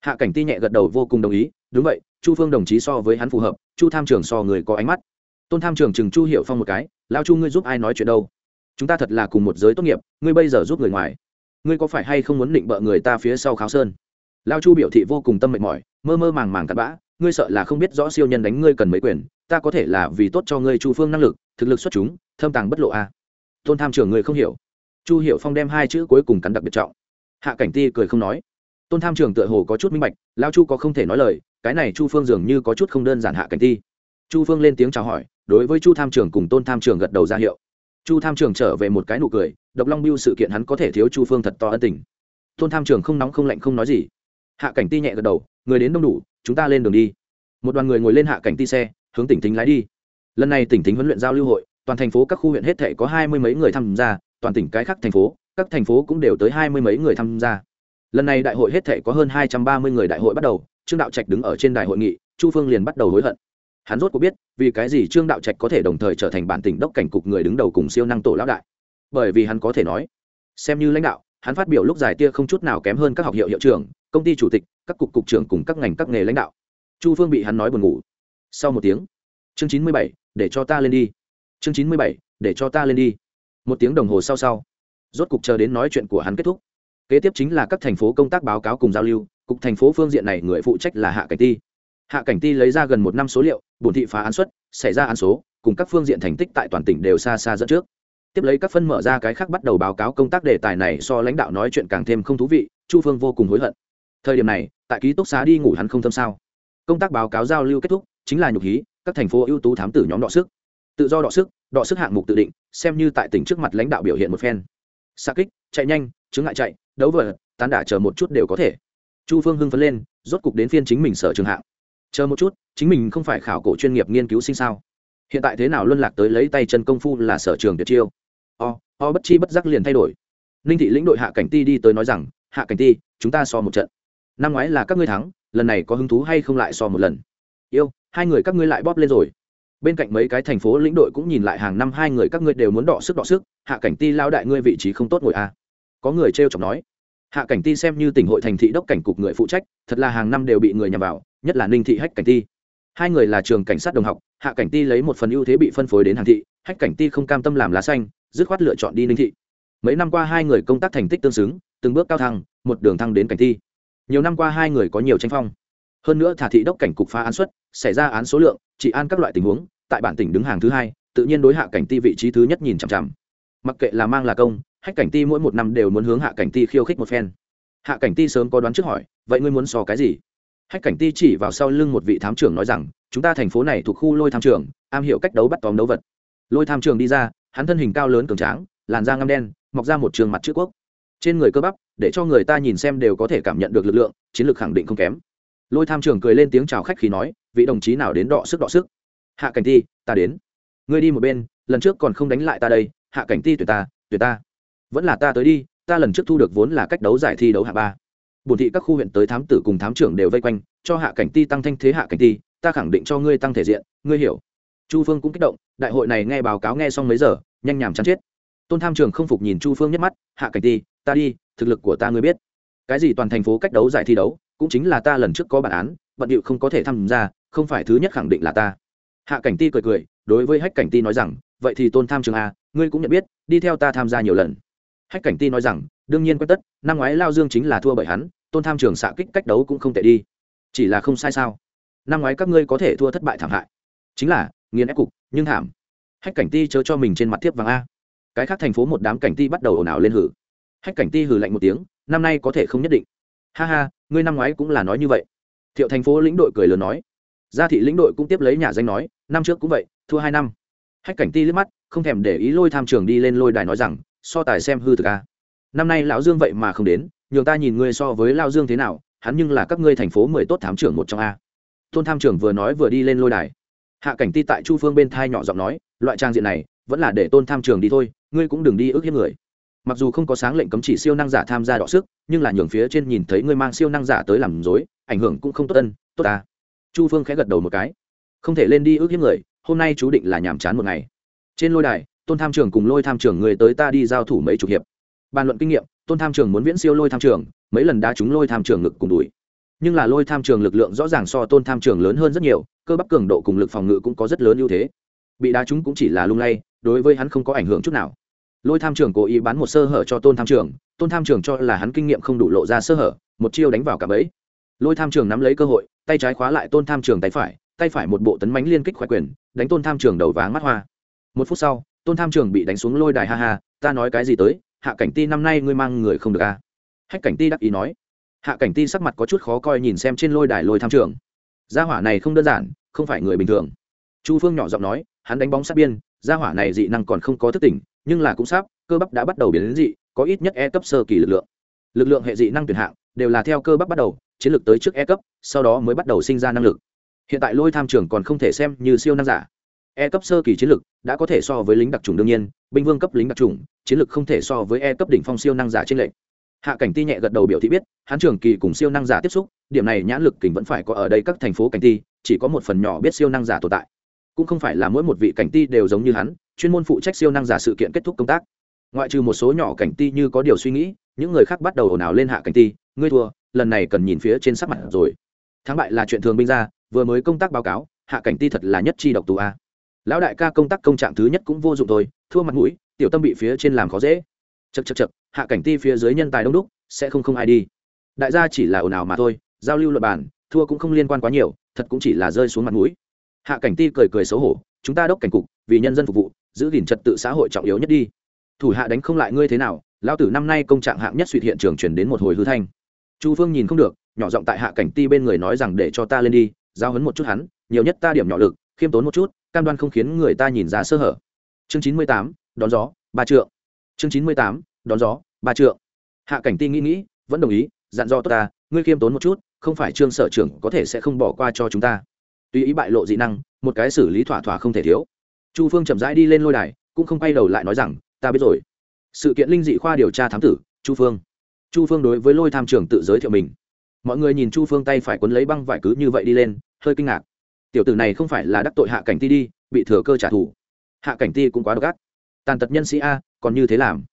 Hạ cảnh ti nhẹ gật đầu vô cùng đồng ý, đúng vậy, chu phương đồng chí so với hắn phù hợp, chu tham trường so người có ánh mắt. Tôn tham trường chừng chu hiệu phong một cái lao chu ngươi giúp ai nói chuyện đâu? Chúng ta thật là cùng một giới tốt nghiệp, ngươi bây giờ giúp người ngoài. Ngươi có phải hay không muốn định bợ người ta phía sau kháo sơn? Lao chu biểu thị vô cùng tâm mệt mỏi, mơ mơ màng màng cặn bã, ngươi sợ là không biết rõ siêu nhân đánh ngươi cần mấy quyền, ta có thể là vì tốt cho ngươi chu phương năng lực thực lực xuất chúng, thâm tàng bất lộ a. Tôn tham trường người không hiểu. Chu hiệu phong đem hai chữ cuối cùng cắn đặc biệt trọng. Hạ cảnh ti cười không nói. Tôn tham trường tựa hồ có chút minh bạch lao chu có không thể nói lời, cái này chu phương dường như có chút không đơn giản hạ cảnh ti. Chu phương lên tiếng chào hỏi, đối với chu tham trường cùng tôn tham trường gật đầu ra hiệu. Chu tham trường trở về một cái nụ cười, độc long biêu sự kiện hắn có thể thiếu chu phương thật to ân tình. Tôn tham trường không nóng không lạnh không nói gì. Hạ cảnh ti nhẹ gật đầu, người đến đông đủ, chúng ta lên đường đi. Một đoàn người ngồi lên hạ cảnh ti xe, hướng tỉnh thính lái đi lần này tỉnh tính huấn luyện giao lưu hội, toàn thành phố các khu huyện hết thể có hai mươi mấy người tham gia, toàn tỉnh cái khác thành phố, các thành phố cũng đều tới hai mươi mấy người tham gia. Lần này đại hội hết thể có hơn hai trăm ba mươi người đại hội bắt đầu, trương đạo trạch đứng ở trên đài hội nghị, chu phương liền bắt đầu hối hận. Hắn rốt có biết, vì cái gì trương đạo trạch có thể đồng thời trở thành bản tỉnh đốc cảnh cục người đứng đầu cùng siêu năng tổ lão đại. Bởi vì hắn có thể nói, xem như lãnh đạo, hắn phát biểu lúc giải tia không chút nào kém hơn các học hiệu hiệu trưởng, công ty chủ tịch, các cục cục trưởng cùng các ngành các nghề lãnh đạo. Chu phương bị hắn nói buồn ngủ. Sau một tiếng, chương chín mươi bảy để cho ta lên đi. Chương chín mươi bảy, để cho ta lên đi. Một tiếng đồng hồ sau sau, rốt cục chờ đến nói chuyện của hắn kết thúc. Kế tiếp chính là các thành phố công tác báo cáo cùng giao lưu, cục thành phố phương diện này người phụ trách là hạ cảnh ti. Hạ cảnh ti lấy ra gần một năm số liệu, bổn thị phá án suất, xảy ra án số, cùng các phương diện thành tích tại toàn tỉnh đều xa xa dẫn trước. Tiếp lấy các phân mở ra cái khác bắt đầu báo cáo công tác đề tài này so lãnh đạo nói chuyện càng thêm không thú vị, chu phương vô cùng hối hận. Thời điểm này, tại ký túc xá đi ngủ hắn không thâm sao. Công tác báo cáo giao lưu kết thúc, chính là nhục hí các thành phố ưu tú thám tử nhóm đọ sức. Tự do đọ sức đọ sức hạng mục tự định, xem như tại tỉnh trước mặt lãnh đạo biểu hiện một phen. Xa kích, chạy nhanh chứng ngại chạy, đấu vợ tán đả chờ một chút đều có thể. Chu phương hưng phấn lên, rốt cục đến phiên chính mình sở trường hạng. Chờ một chút, chính mình không phải khảo cổ chuyên nghiệp nghiên cứu sinh sao? Hiện tại thế nào luân lạc tới lấy tay chân công phu là sở trường tuyệt chiêu. O o bất chi bất giác liền thay đổi. Ninh thị lĩnh đội hạ cảnh ti đi tới nói rằng, hạ cảnh ti, chúng ta so một trận. Năm ngoái là các ngươi thắng, lần này có hứng thú hay không lại so một lần? Yêu hai người các ngươi lại bóp lên rồi. Bên cạnh mấy cái thành phố lĩnh đội cũng nhìn lại hàng năm hai người các ngươi đều muốn đọ sức đọ sức, hạ cảnh ti lao đại ngươi vị trí không tốt ngồi à. có người trêu chọc nói. Hạ cảnh ti xem như tỉnh hội thành thị đốc cảnh cục người phụ trách, thật là hàng năm đều bị người nhằm vào, nhất là ninh thị hách cảnh ti. Hai người là trường cảnh sát đồng học, hạ cảnh ti lấy một phần ưu thế bị phân phối đến hàng thị, hách cảnh ti không cam tâm làm lá xanh, dứt khoát lựa chọn đi ninh thị. Mấy năm qua hai người công tác thành tích tương xứng, từng bước cao thăng, một đường thăng đến cảnh ti nhiều năm qua hai người có nhiều tranh phong hơn nữa thả thị đốc cảnh cục phá án suất, xảy ra án số lượng, trị an các loại tình huống, tại bản tỉnh đứng hàng thứ hai, tự nhiên đối hạ cảnh ti vị trí thứ nhất nhìn chằm chằm. Mặc kệ là mang là công, hách cảnh ti mỗi một năm đều muốn hướng hạ cảnh ti khiêu khích một phen. Hạ cảnh ti sớm có đoán trước hỏi, vậy ngươi muốn so cái gì? Hách cảnh ti chỉ vào sau lưng một vị thám trưởng nói rằng, chúng ta thành phố này thuộc khu lôi tham trường am hiểu cách đấu bắt tóm đấu vật. Lôi tham trường đi ra, hắn thân hình cao lớn cường tráng, làn da ngăm đen, mọc ra một trường mặt chữ quốc. Trên người cơ bắp, để cho người ta nhìn xem đều có thể cảm nhận được lực lượng, chiến lược khẳng định không kém lôi tham trường cười lên tiếng chào khách khi nói, vị đồng chí nào đến đọ sức đọ sức? Hạ cảnh ti, ta đến. Ngươi đi một bên, lần trước còn không đánh lại ta đây, hạ cảnh ti tuyệt ta tuyệt ta. Vẫn là ta tới đi, ta lần trước thu được vốn là cách đấu giải thi đấu hạ ba. Bổn thị các khu huyện tới thám tử cùng thám trưởng đều vây quanh, cho hạ cảnh ti tăng thanh thế hạ cảnh ti, ta khẳng định cho ngươi tăng thể diện, ngươi hiểu. Chu phương cũng kích động, đại hội này nghe báo cáo nghe xong mấy giờ, nhanh nhảm chán chết. Tôn tham trường không phục nhìn chu phương nhất mắt, hạ cảnh ti, ta đi, thực lực của ta ngươi biết. Cái gì toàn thành phố cách đấu giải thi đấu cũng chính là ta lần trước có bản án, bận điệu không có thể tham gia, không phải thứ nhất khẳng định là ta. Hạ cảnh ti cười cười, đối với hách cảnh ti nói rằng, vậy thì tôn tham trường a, ngươi cũng nhận biết, đi theo ta tham gia nhiều lần. Hách cảnh ti nói rằng, đương nhiên quét tất, năm ngoái lao dương chính là thua bởi hắn, tôn tham trường xạ kích cách đấu cũng không tệ đi. Chỉ là không sai sao? Năm ngoái các ngươi có thể thua thất bại thảm hại. Chính là, nghiền ép cục, nhưng thảm. Hách cảnh ti chớ cho mình trên mặt thiếp vàng a. Cái khác thành phố một đám cảnh ti bắt đầu ồn ào lên hử. Hách cảnh ti hử lạnh một tiếng, năm nay có thể không nhất định ha ha, ngươi năm ngoái cũng là nói như vậy. Thiệu thành phố lĩnh đội cười lớn nói. Gia thị lĩnh đội cũng tiếp lấy nhà danh nói, năm trước cũng vậy, thua hai năm. Hách cảnh ti liếc mắt, không thèm để ý lôi tham trường đi lên lôi đài nói rằng, so tài xem hư thực a năm nay lão dương vậy mà không đến, nhường ta nhìn ngươi so với lao dương thế nào, hắn nhưng là các ngươi thành phố mười tốt thám trưởng một trong a. Tôn tham trưởng vừa nói vừa đi lên lôi đài. Hạ cảnh ti tại chu phương bên thai nhỏ giọng nói, loại trang diện này, vẫn là để tôn tham trường đi thôi, ngươi cũng đừng đi ước hiếp người mặc dù không có sáng lệnh cấm chỉ siêu năng giả tham gia đọ sức, nhưng là nhường phía trên nhìn thấy ngươi mang siêu năng giả tới làm dối ảnh hưởng cũng không tốt tân tốt ta. Chu phương khẽ gật đầu một cái. Không thể lên đi ước hiếp người, hôm nay chú định là nhàm chán một ngày. Trên lôi đài, tôn tham trường cùng lôi tham trường người tới ta đi giao thủ mấy chục hiệp. Bàn luận kinh nghiệm, tôn tham trường muốn viễn siêu lôi tham trường, mấy lần đã chúng lôi tham trường ngực cùng đuổi nhưng là lôi tham trường lực lượng rõ ràng so tôn tham trường lớn hơn rất nhiều, cơ bắp cường độ cùng lực phòng ngự cũng có rất lớn ưu thế. Bị đá chúng cũng chỉ là lung lay, đối với hắn không có ảnh hưởng chút nào lôi tham trường cố ý bán một sơ hở cho tôn tham trường, tôn tham trường cho là hắn kinh nghiệm không đủ lộ ra sơ hở, một chiêu đánh vào cả bẫy. Lôi tham trường nắm lấy cơ hội, tay trái khóa lại tôn tham trường tay phải tay phải một bộ tấn mánh liên kích khoái quyền, đánh tôn tham trường đầu váng mắt hoa. Một phút sau, tôn tham trường bị đánh xuống lôi đài ha ha, ta nói cái gì tới, hạ cảnh ti năm nay ngươi mang người không được à? hách cảnh ti đắc ý nói. Hạ cảnh ti sắc mặt có chút khó coi nhìn xem trên lôi đài lôi tham trường. Gia hỏa này không đơn giản, không phải người bình thường. Chu phương nhỏ giọng nói, hắn đánh bóng sát biên, gia hỏa này dị năng còn không có thức tỉnh nhưng là cũng sắp, cơ bắp đã bắt đầu biến đến dị, có ít nhất e cấp sơ kỳ lực lượng. Lực lượng hệ dị năng tuyển hạng đều là theo cơ bắp bắt đầu, chiến lược tới trước e cấp, sau đó mới bắt đầu sinh ra năng lực. Hiện tại lôi tham trường còn không thể xem như siêu năng giả. E cấp sơ kỳ chiến lược đã có thể so với lính đặc trùng đương nhiên, binh vương cấp lính đặc trùng chiến lược không thể so với e cấp đỉnh phong siêu năng giả trên lệnh. Hạ cảnh ti nhẹ gật đầu biểu thị biết, hắn trường kỳ cùng siêu năng giả tiếp xúc, điểm này nhãn lực kình vẫn phải có ở đây các thành phố cảnh ti, chỉ có một phần nhỏ biết siêu năng giả tồn tại. Cũng không phải là mỗi một vị cảnh ti đều giống như hắn chuyên môn phụ trách siêu năng giả sự kiện kết thúc công tác. Ngoại trừ một số nhỏ cảnh ti như có điều suy nghĩ, những người khác bắt đầu ồn ào lên hạ cảnh ti, ngươi thua, lần này cần nhìn phía trên sắc mặt rồi. Thắng bại là chuyện thường binh ra, vừa mới công tác báo cáo, hạ cảnh ti thật là nhất chi độc tù a. Lão đại ca công tác công trạng thứ nhất cũng vô dụng thôi, thua mặt mũi, tiểu tâm bị phía trên làm khó dễ. Chật chật chật hạ cảnh ti phía dưới nhân tài đông đúc, sẽ không không ai đi. Đại gia chỉ là ồn ào mà thôi, giao lưu luật bản thua cũng không liên quan quá nhiều, thật cũng chỉ là rơi xuống mặt mũi. Hạ cảnh ti cười cười xấu hổ, chúng ta đốc cảnh cục, vì nhân dân phục vụ giữ gìn trật tự xã hội trọng yếu nhất đi. Thủ hạ đánh không lại ngươi thế nào lao tử năm nay công trạng hạng nhất suy hiện trường chuyển đến một hồi hư thanh. Chu phương nhìn không được, nhỏ giọng tại hạ cảnh ti bên người nói rằng để cho ta lên đi, giao hấn một chút hắn, nhiều nhất ta điểm nhỏ lực, khiêm tốn một chút, cam đoan không khiến người ta nhìn ra sơ hở. Chương chín mươi tám, đón gió, ba trượng. Chương chín mươi tám, đón gió, ba trượng. Hạ cảnh ti nghĩ nghĩ, vẫn đồng ý, dặn dò tốt ta, ngươi khiêm tốn một chút, không phải trương sở trưởng có thể sẽ không bỏ qua cho chúng ta. Tuy ý bại lộ dị năng, một cái xử lý thỏa thỏa không thể thiếu chu phương chậm rãi đi lên lôi đài, cũng không quay đầu lại nói rằng, ta biết rồi. Sự kiện linh dị khoa điều tra thám tử, chu phương. Chu phương đối với lôi tham trường tự giới thiệu mình. Mọi người nhìn chu phương tay phải quấn lấy băng vải cứ như vậy đi lên, hơi kinh ngạc. Tiểu tử này không phải là đắc tội hạ cảnh ti đi, bị thừa cơ trả thù. Hạ cảnh ti cũng quá độc ác. Tàn tật nhân sĩ a, còn như thế làm?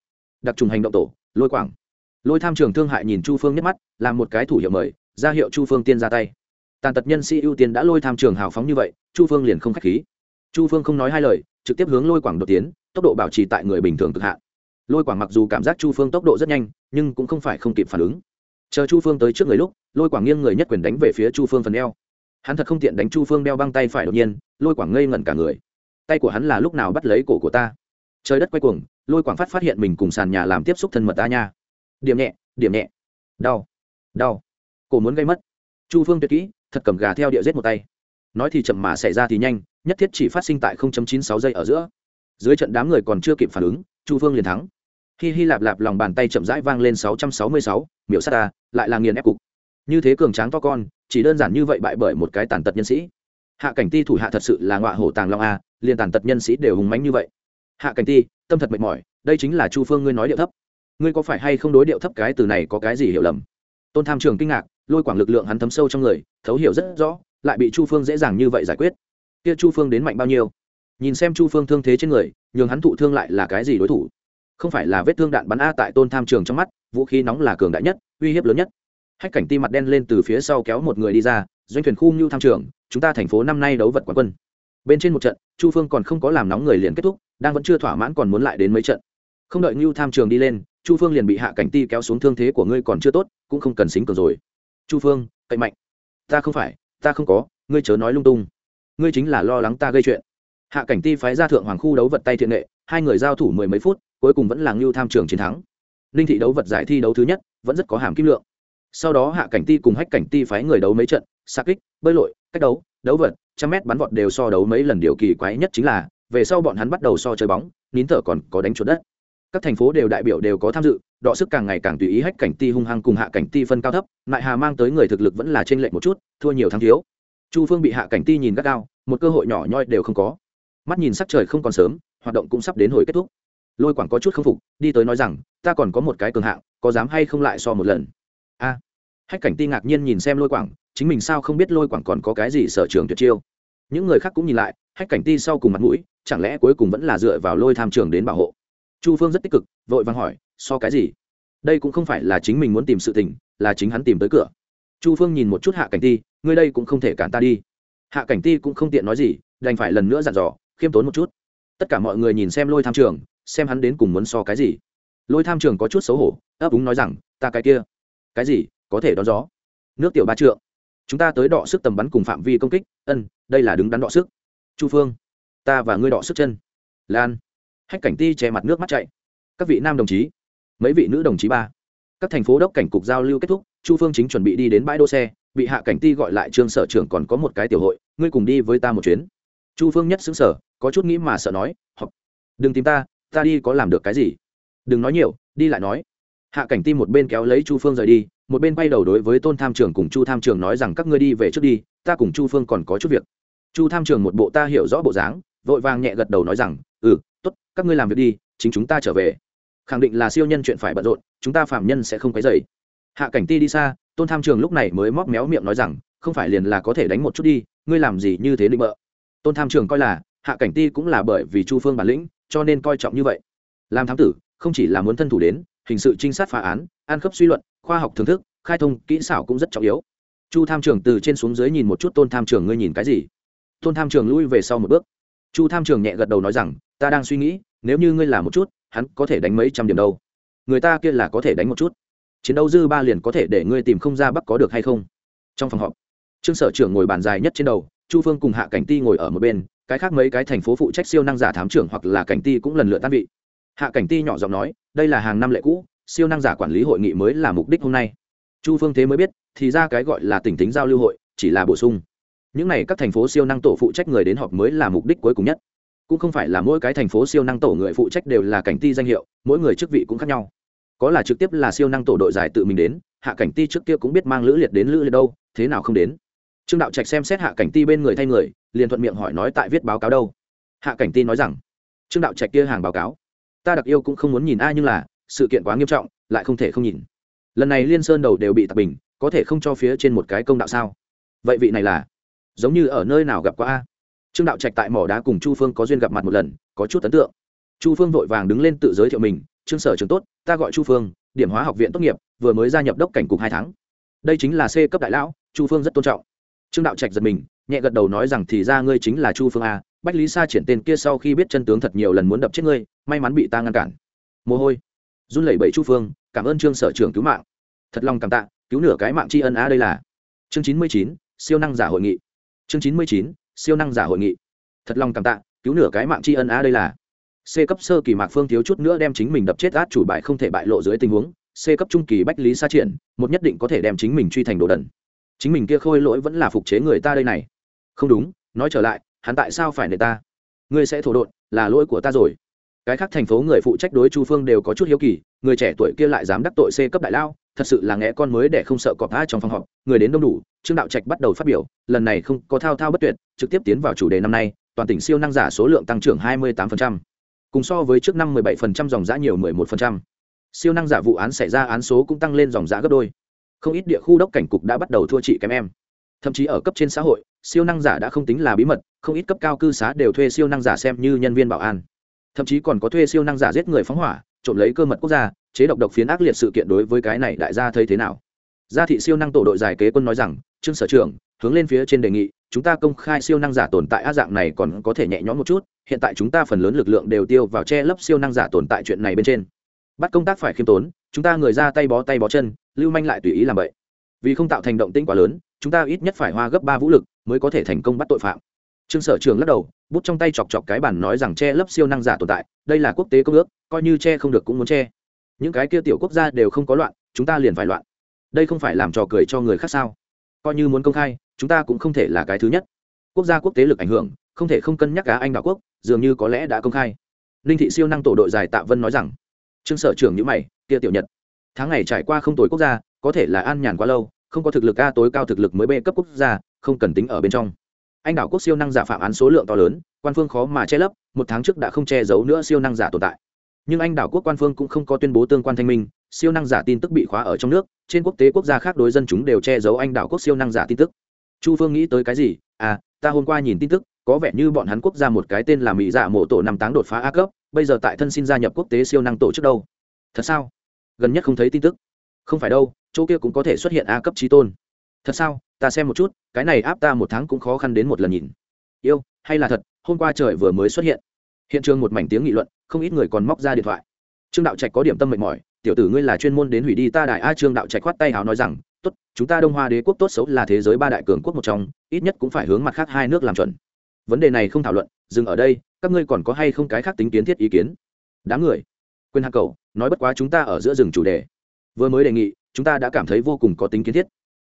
Đặc trùng hành động tổ, lôi quảng. Lôi tham trường thương hại nhìn chu phương nhắc mắt, làm một cái thủ hiệu mời, ra hiệu chu phương tiên ra tay. Tàn tật nhân sĩ ưu tiên đã lôi tham trường hào phóng như vậy, chu phương liền không k h á c h khí chu phương không nói hai lời, trực tiếp hướng lôi quảng đột tiến, tốc độ bảo trì tại người bình thường cực hạn. Lôi quảng mặc dù cảm giác chu phương tốc độ rất nhanh, nhưng cũng không phải không kịp phản ứng. Chờ chu phương tới trước người lúc, lôi quảng nghiêng người nhất quyền đánh về phía chu phương phần eo. Hắn thật không tiện đánh chu phương đeo băng tay phải đột nhiên, lôi quảng ngây ngẩn cả người. Tay của hắn là lúc nào bắt lấy cổ của ta? Trời đất quay cuồng, lôi quảng phát phát hiện mình cùng sàn nhà làm tiếp xúc thân mật ta nha. Điểm nhẹ điểm nhẹ. Đau đau. Cổ muốn gây mất. Chu phương tuyệt kỹ, thật cầm gà theo địa giết một tay. Nói thì chậm mà xảy ra thì nhanh nhất thiết chỉ phát sinh tại 0.96 giây ở giữa. Dưới trận đám người còn chưa kịp phản ứng chu phương liền thắng. Khi hy lạp lạp lòng bàn tay chậm rãi vang lên 666, miểu sát ta lại là nghiền ép cục. Như thế cường tráng to con chỉ đơn giản như vậy bại bởi một cái tàn tật nhân sĩ. Hạ cảnh ti thủ hạ thật sự là ngọa hổ tàng long a liền tàn tật nhân sĩ đều hùng mánh như vậy. Hạ cảnh ti tâm thật mệt mỏi đây chính là chu phương ngươi nói điệu thấp. Ngươi có phải hay không đối điệu thấp cái từ này có cái gì hiểu lầm? Tôn tham trường kinh ngạc lôi quảng lực lượng hắn thấm sâu trong người thấu hiểu rất rõ lại bị chu phương dễ dàng như vậy giải quyết kia chu phương đến mạnh bao nhiêu? Nhìn xem chu phương thương thế trên người, nhường hắn thụ thương lại là cái gì đối thủ? Không phải là vết thương đạn bắn a tại tôn tham trường trong mắt, vũ khí nóng là cường đại nhất, uy hiếp lớn nhất. Hách cảnh ti mặt đen lên từ phía sau kéo một người đi ra, doanh thuyền khu mưu tham trường, chúng ta thành phố năm nay đấu vật quán quân. Bên trên một trận, chu phương còn không có làm nóng người liền kết thúc, đang vẫn chưa thỏa mãn còn muốn lại đến mấy trận. Không đợi mưu tham trường đi lên, chu phương liền bị hạ cảnh ti kéo xuống thương thế của ngươi còn chưa tốt, cũng không cần xính cường rồi. Chu phương, cậy mạnh. Ta không phải, ta không có, ngươi chớ nói lung tung ngươi chính là lo lắng ta gây chuyện. Hạ cảnh ti phái ra thượng hoàng khu đấu vật tay thiện nghệ, hai người giao thủ mười mấy phút, cuối cùng vẫn là ngưu tham trường chiến thắng. Ninh thị đấu vật giải thi đấu thứ nhất, vẫn rất có hàm kim lượng. Sau đó hạ cảnh ti cùng hách cảnh ti phái người đấu mấy trận xa kích, bơi lội, cách đấu đấu vật, trăm mét bắn vọt đều so đấu mấy lần điều kỳ quái nhất chính là, về sau bọn hắn bắt đầu so chơi bóng, nín thở còn có đánh chuột đất. Các thành phố đều đại biểu đều có tham dự, đọ sức càng ngày càng tùy ý hách cảnh ti hung hăng cùng hạ cảnh ti phân cao thấp lại hà mang tới người thực lực vẫn là trên lệnh một chút, thua nhiều thắng thiếu chu phương bị hạ cảnh ti nhìn gắt gao, một cơ hội nhỏ nhoi đều không có. Mắt nhìn sắc trời không còn sớm, hoạt động cũng sắp đến hồi kết thúc. Lôi quảng có chút k phục, đi tới nói rằng, ta còn có một cái cường hạng, có dám hay không lại so một lần? A. Hách cảnh ti ngạc nhiên nhìn xem lôi quảng, chính mình sao không biết lôi quảng còn có cái gì sở trường tuyệt chiêu? Những người khác cũng nhìn lại, hách cảnh ti sau cùng mặt mũi, chẳng lẽ cuối cùng vẫn là dựa vào lôi tham trường đến bảo hộ? Chu phương rất tích cực, vội vàng hỏi, so cái gì? Đây cũng không phải là chính mình muốn tìm sự tình, là chính hắn tìm tới cửa chu phương nhìn một chút hạ cảnh ti, ngươi đây cũng không thể cản ta đi. Hạ cảnh ti cũng không tiện nói gì, đành phải lần nữa dặn dò, khiêm tốn một chút. Tất cả mọi người nhìn xem lôi tham trường, xem hắn đến cùng muốn so cái gì. Lôi tham trường có chút xấu hổ, ấp úng nói rằng, ta cái kia, cái gì, có thể đón gió? Nước tiểu ba trượng, chúng ta tới đọ sức tầm bắn cùng phạm vi công kích, ân, đây là đứng đắn đọ sức. Chu phương, ta và ngươi đọ sức chân. Lan. Hách cảnh ti che mặt nước mắt chạy. Các vị nam đồng chí, mấy vị nữ đồng chí ba các thành phố đốc cảnh cục giao lưu kết thúc, chu phương chính chuẩn bị đi đến bãi đỗ xe, bị hạ cảnh ti gọi lại trương sở trưởng còn có một cái tiểu hội, ngươi cùng đi với ta một chuyến. Chu phương nhất xứng sở có chút nghĩ mà sợ nói hoặc đừng tìm ta ta đi có làm được cái gì? Đừng nói nhiều, đi lại nói. Hạ cảnh ti một bên kéo lấy chu phương rời đi, một bên bay đầu đối với tôn tham trường cùng chu tham trường nói rằng, các ngươi đi về trước đi, ta cùng chu phương còn có chút việc. Chu tham trường một bộ ta hiểu rõ bộ dáng, vội vàng nhẹ gật đầu nói rằng ừ t ố t các ngươi làm việc đi, chính chúng ta trở về khẳng định là siêu nhân chuyện phải bận rộn, chúng ta phạm nhân sẽ không quấy dày hạ cảnh ti đi xa, tôn tham trường lúc này mới móc méo miệng nói rằng, không phải liền là có thể đánh một chút đi, ngươi làm gì như thế định bợ. Tôn tham trường coi là, hạ cảnh ti cũng là bởi vì chu phương bản lĩnh, cho nên coi trọng như vậy. Làm thám tử, không chỉ là muốn thân thủ đến, hình sự trinh sát phá án an khớp suy luận, khoa học thưởng thức, khai thông kỹ xảo cũng rất trọng yếu. Chu tham trường từ trên xuống dưới nhìn một chút tôn tham trường ngươi nhìn cái gì? Tôn tham trường lui về sau một bước. Chu tham trường nhẹ gật đầu nói rằng, ta đang suy nghĩ, nếu như ngươi làm một chút hắn có thể đánh mấy trăm điểm đâu. Người ta kia là có thể đánh một chút. Chiến đấu dư ba liền có thể để ngươi tìm không ra bắc có được hay không. Trong phòng họp, trương sở trưởng ngồi bàn dài nhất trên đầu, chu phương cùng hạ cảnh ti ngồi ở một bên, cái khác mấy cái thành phố phụ trách siêu năng giả thám trưởng hoặc là cảnh ti cũng lần lượt tan vị. Hạ cảnh ti nhỏ giọng nói, đây là hàng năm lệ cũ, siêu năng giả quản lý hội nghị mới là mục đích hôm nay. Chu phương thế mới biết, thì ra cái gọi là tỉnh tính giao lưu hội, chỉ là bổ sung. Những n à y các thành phố siêu năng tổ phụ trách người đến họp mới là mục đích cuối cùng nhất cũng không phải là mỗi cái thành phố siêu năng tổ người phụ trách đều là cảnh ti danh hiệu, mỗi người chức vị cũng khác nhau. Có là trực tiếp là siêu năng tổ đội giải tự mình đến, hạ cảnh ti trước kia cũng biết mang lữ liệt đến lữ liệt đâu, thế nào không đến. Trương đạo trạch xem xét hạ cảnh ti bên người thay người, liền thuận miệng hỏi nói tại viết báo cáo đâu. Hạ cảnh ti nói rằng, trương đạo trạch kia hàng báo cáo, ta đặc yêu cũng không muốn nhìn ai nhưng là, sự kiện quá nghiêm trọng, lại không thể không nhìn. Lần này liên sơn đầu đều bị tạp bình, có thể không cho phía trên một cái công đạo sao? Vậy vị này là, giống như ở nơi nào gặp qua a? Trương đạo trạch tại mỏ đá cùng chu phương có duyên gặp mặt một lần, có chút ấn tượng. Chu phương vội vàng đứng lên tự giới thiệu mình, trương sở trường tốt, ta gọi chu phương, điểm hóa học viện tốt nghiệp, vừa mới gia nhập đốc cảnh cục hai tháng. Đây chính là c cấp đại lão, chu phương rất tôn trọng. Trương đạo trạch giật mình, nhẹ gật đầu nói rằng, thì ra ngươi chính là chu phương a, bách lý sa triển tên kia sau khi biết chân tướng thật nhiều lần muốn đập chết ngươi, may mắn bị ta ngăn cản. Mồ hôi. Run lẩy bẩy chu phương, cảm ơn trương sở trưởng cứu mạng. Thật lòng cảm tạ, cứu nửa cái mạng tri ân a đây là. Chương chín mươi chín, siêu năng giả hội nghị. Chương chín mươi chín siêu năng giả hội nghị. Thật lòng cảm tạ, cứu nửa cái mạng tri ân a đây là. C cấp sơ kỳ mạc phương thiếu chút nữa đem chính mình đập chết át chủ bài không thể bại lộ dưới tình huống. C cấp trung kỳ bách lý xa triển, một nhất định có thể đem chính mình truy thành đồ đần. Chính mình kia khôi lỗi vẫn là phục chế người ta đây này. Không đúng, nói trở lại, hắn tại sao phải nệ ta? Ngươi sẽ thổ đột là lỗi của ta rồi. Cái khác thành phố người phụ trách đối chu phương đều có chút hiếu kỳ, người trẻ tuổi kia lại dám đắc tội c cấp đại lao thật sự là nghe con mới để không sợ cọp tha trong phòng họp, người đến đông đủ, trương đạo trạch bắt đầu phát biểu, lần này không có thao thao bất tuyệt, trực tiếp tiến vào chủ đề năm nay, toàn tỉnh siêu năng giả số lượng tăng trưởng 28%. cùng so với trước năm 17% dòng giã nhiều 11%. siêu năng giả vụ án xảy ra án số cũng tăng lên dòng giã gấp đôi không ít địa khu đốc cảnh cục đã bắt đầu thua chị kém em thậm chí ở cấp trên xã hội, siêu năng giả đã không tính là bí mật, không ít cấp cao cư xá đều thuê siêu năng giả xem như nhân viên bảo an thậm chí còn có thuê siêu năng giả giết người phóng hỏa trộm lấy cơ mật quốc gia, chế độc độc phiến ác liệt sự kiện đối với cái này đại gia thấy thế nào? Gia thị siêu năng tổ đội giải kế quân nói rằng, trương sở trưởng, hướng lên phía trên đề nghị, chúng ta công khai siêu năng giả tồn tại á dạng này còn có thể nhẹ nhõm một chút, hiện tại chúng ta phần lớn lực lượng đều tiêu vào che lấp siêu năng giả tồn tại chuyện này bên trên. Bắt công tác phải khiêm tốn, chúng ta người ra tay bó tay bó chân, lưu manh lại tùy ý làm vậy vì không tạo thành động tĩnh quá lớn, chúng ta ít nhất phải hoa gấp ba vũ lực mới có thể thành công bắt tội phạm. Trương sở trường lắc đầu bút trong tay chọc chọc cái bản nói rằng che lấp siêu năng giả tồn tại, đây là quốc tế công ước, coi như che không được cũng muốn che. Những cái kia tiểu quốc gia đều không có loạn, chúng ta liền phải loạn. Đây không phải làm trò cười cho người khác sao? Coi như muốn công khai, chúng ta cũng không thể là cái thứ nhất. Quốc gia quốc tế lực ảnh hưởng, không thể không cân nhắc cá anh đảo quốc, dường như có lẽ đã công khai. Linh thị siêu năng tổ đội dài tạ vân nói rằng, trương sở trưởng như mày, kia tiểu nhật, tháng ngày trải qua không tối quốc gia, có thể là an nhàn quá lâu, không có thực lực a tối cao thực lực mới b cấp quốc gia, không cần tính ở bên trong anh đảo quốc siêu năng giả phạm án số lượng to lớn, quan phương khó mà che lấp, một tháng trước đã không che giấu nữa siêu năng giả tồn tại. Nhưng anh đảo quốc quan phương cũng không có tuyên bố tương quan thanh minh, siêu năng giả tin tức bị khóa ở trong nước, trên quốc tế quốc gia khác đối dân chúng đều che giấu anh đảo quốc siêu năng giả tin tức. Chu phương nghĩ tới cái gì? À ta hôm qua nhìn tin tức, có vẻ như bọn hắn quốc gia một cái tên là mỹ giả mộ tổ năm táng đột phá a cấp, bây giờ tại thân xin gia nhập quốc tế siêu năng tổ chức đâu? Thật sao? Gần nhất không thấy tin tức. Không phải đâu, chỗ kia cũng có thể xuất hiện a cấp trí tôn thật sao? Ta xem một chút, cái này áp ta một tháng cũng khó khăn đến một lần nhìn. Yêu, hay là thật, hôm qua trời vừa mới xuất hiện. Hiện trường một mảnh tiếng nghị luận, không ít người còn móc ra điện thoại. Trương đạo trạch có điểm tâm mệt mỏi, tiểu tử ngươi là chuyên môn đến hủy đi ta đại a trương đạo trạch khoát tay hào nói rằng, tốt, chúng ta đông hoa đế quốc tốt xấu là thế giới ba đại cường quốc một trong, ít nhất cũng phải hướng mặt khác hai nước làm chuẩn. Vấn đề này không thảo luận, dừng ở đây, các ngươi còn có hay không cái khác tính kiến thiết ý kiến? Đám người. Quên hạ cầu, nói bất quá chúng ta ở giữa rừng chủ đề. Vừa mới đề nghị, chúng ta đã cảm thấy vô cùng có tính kiến thiết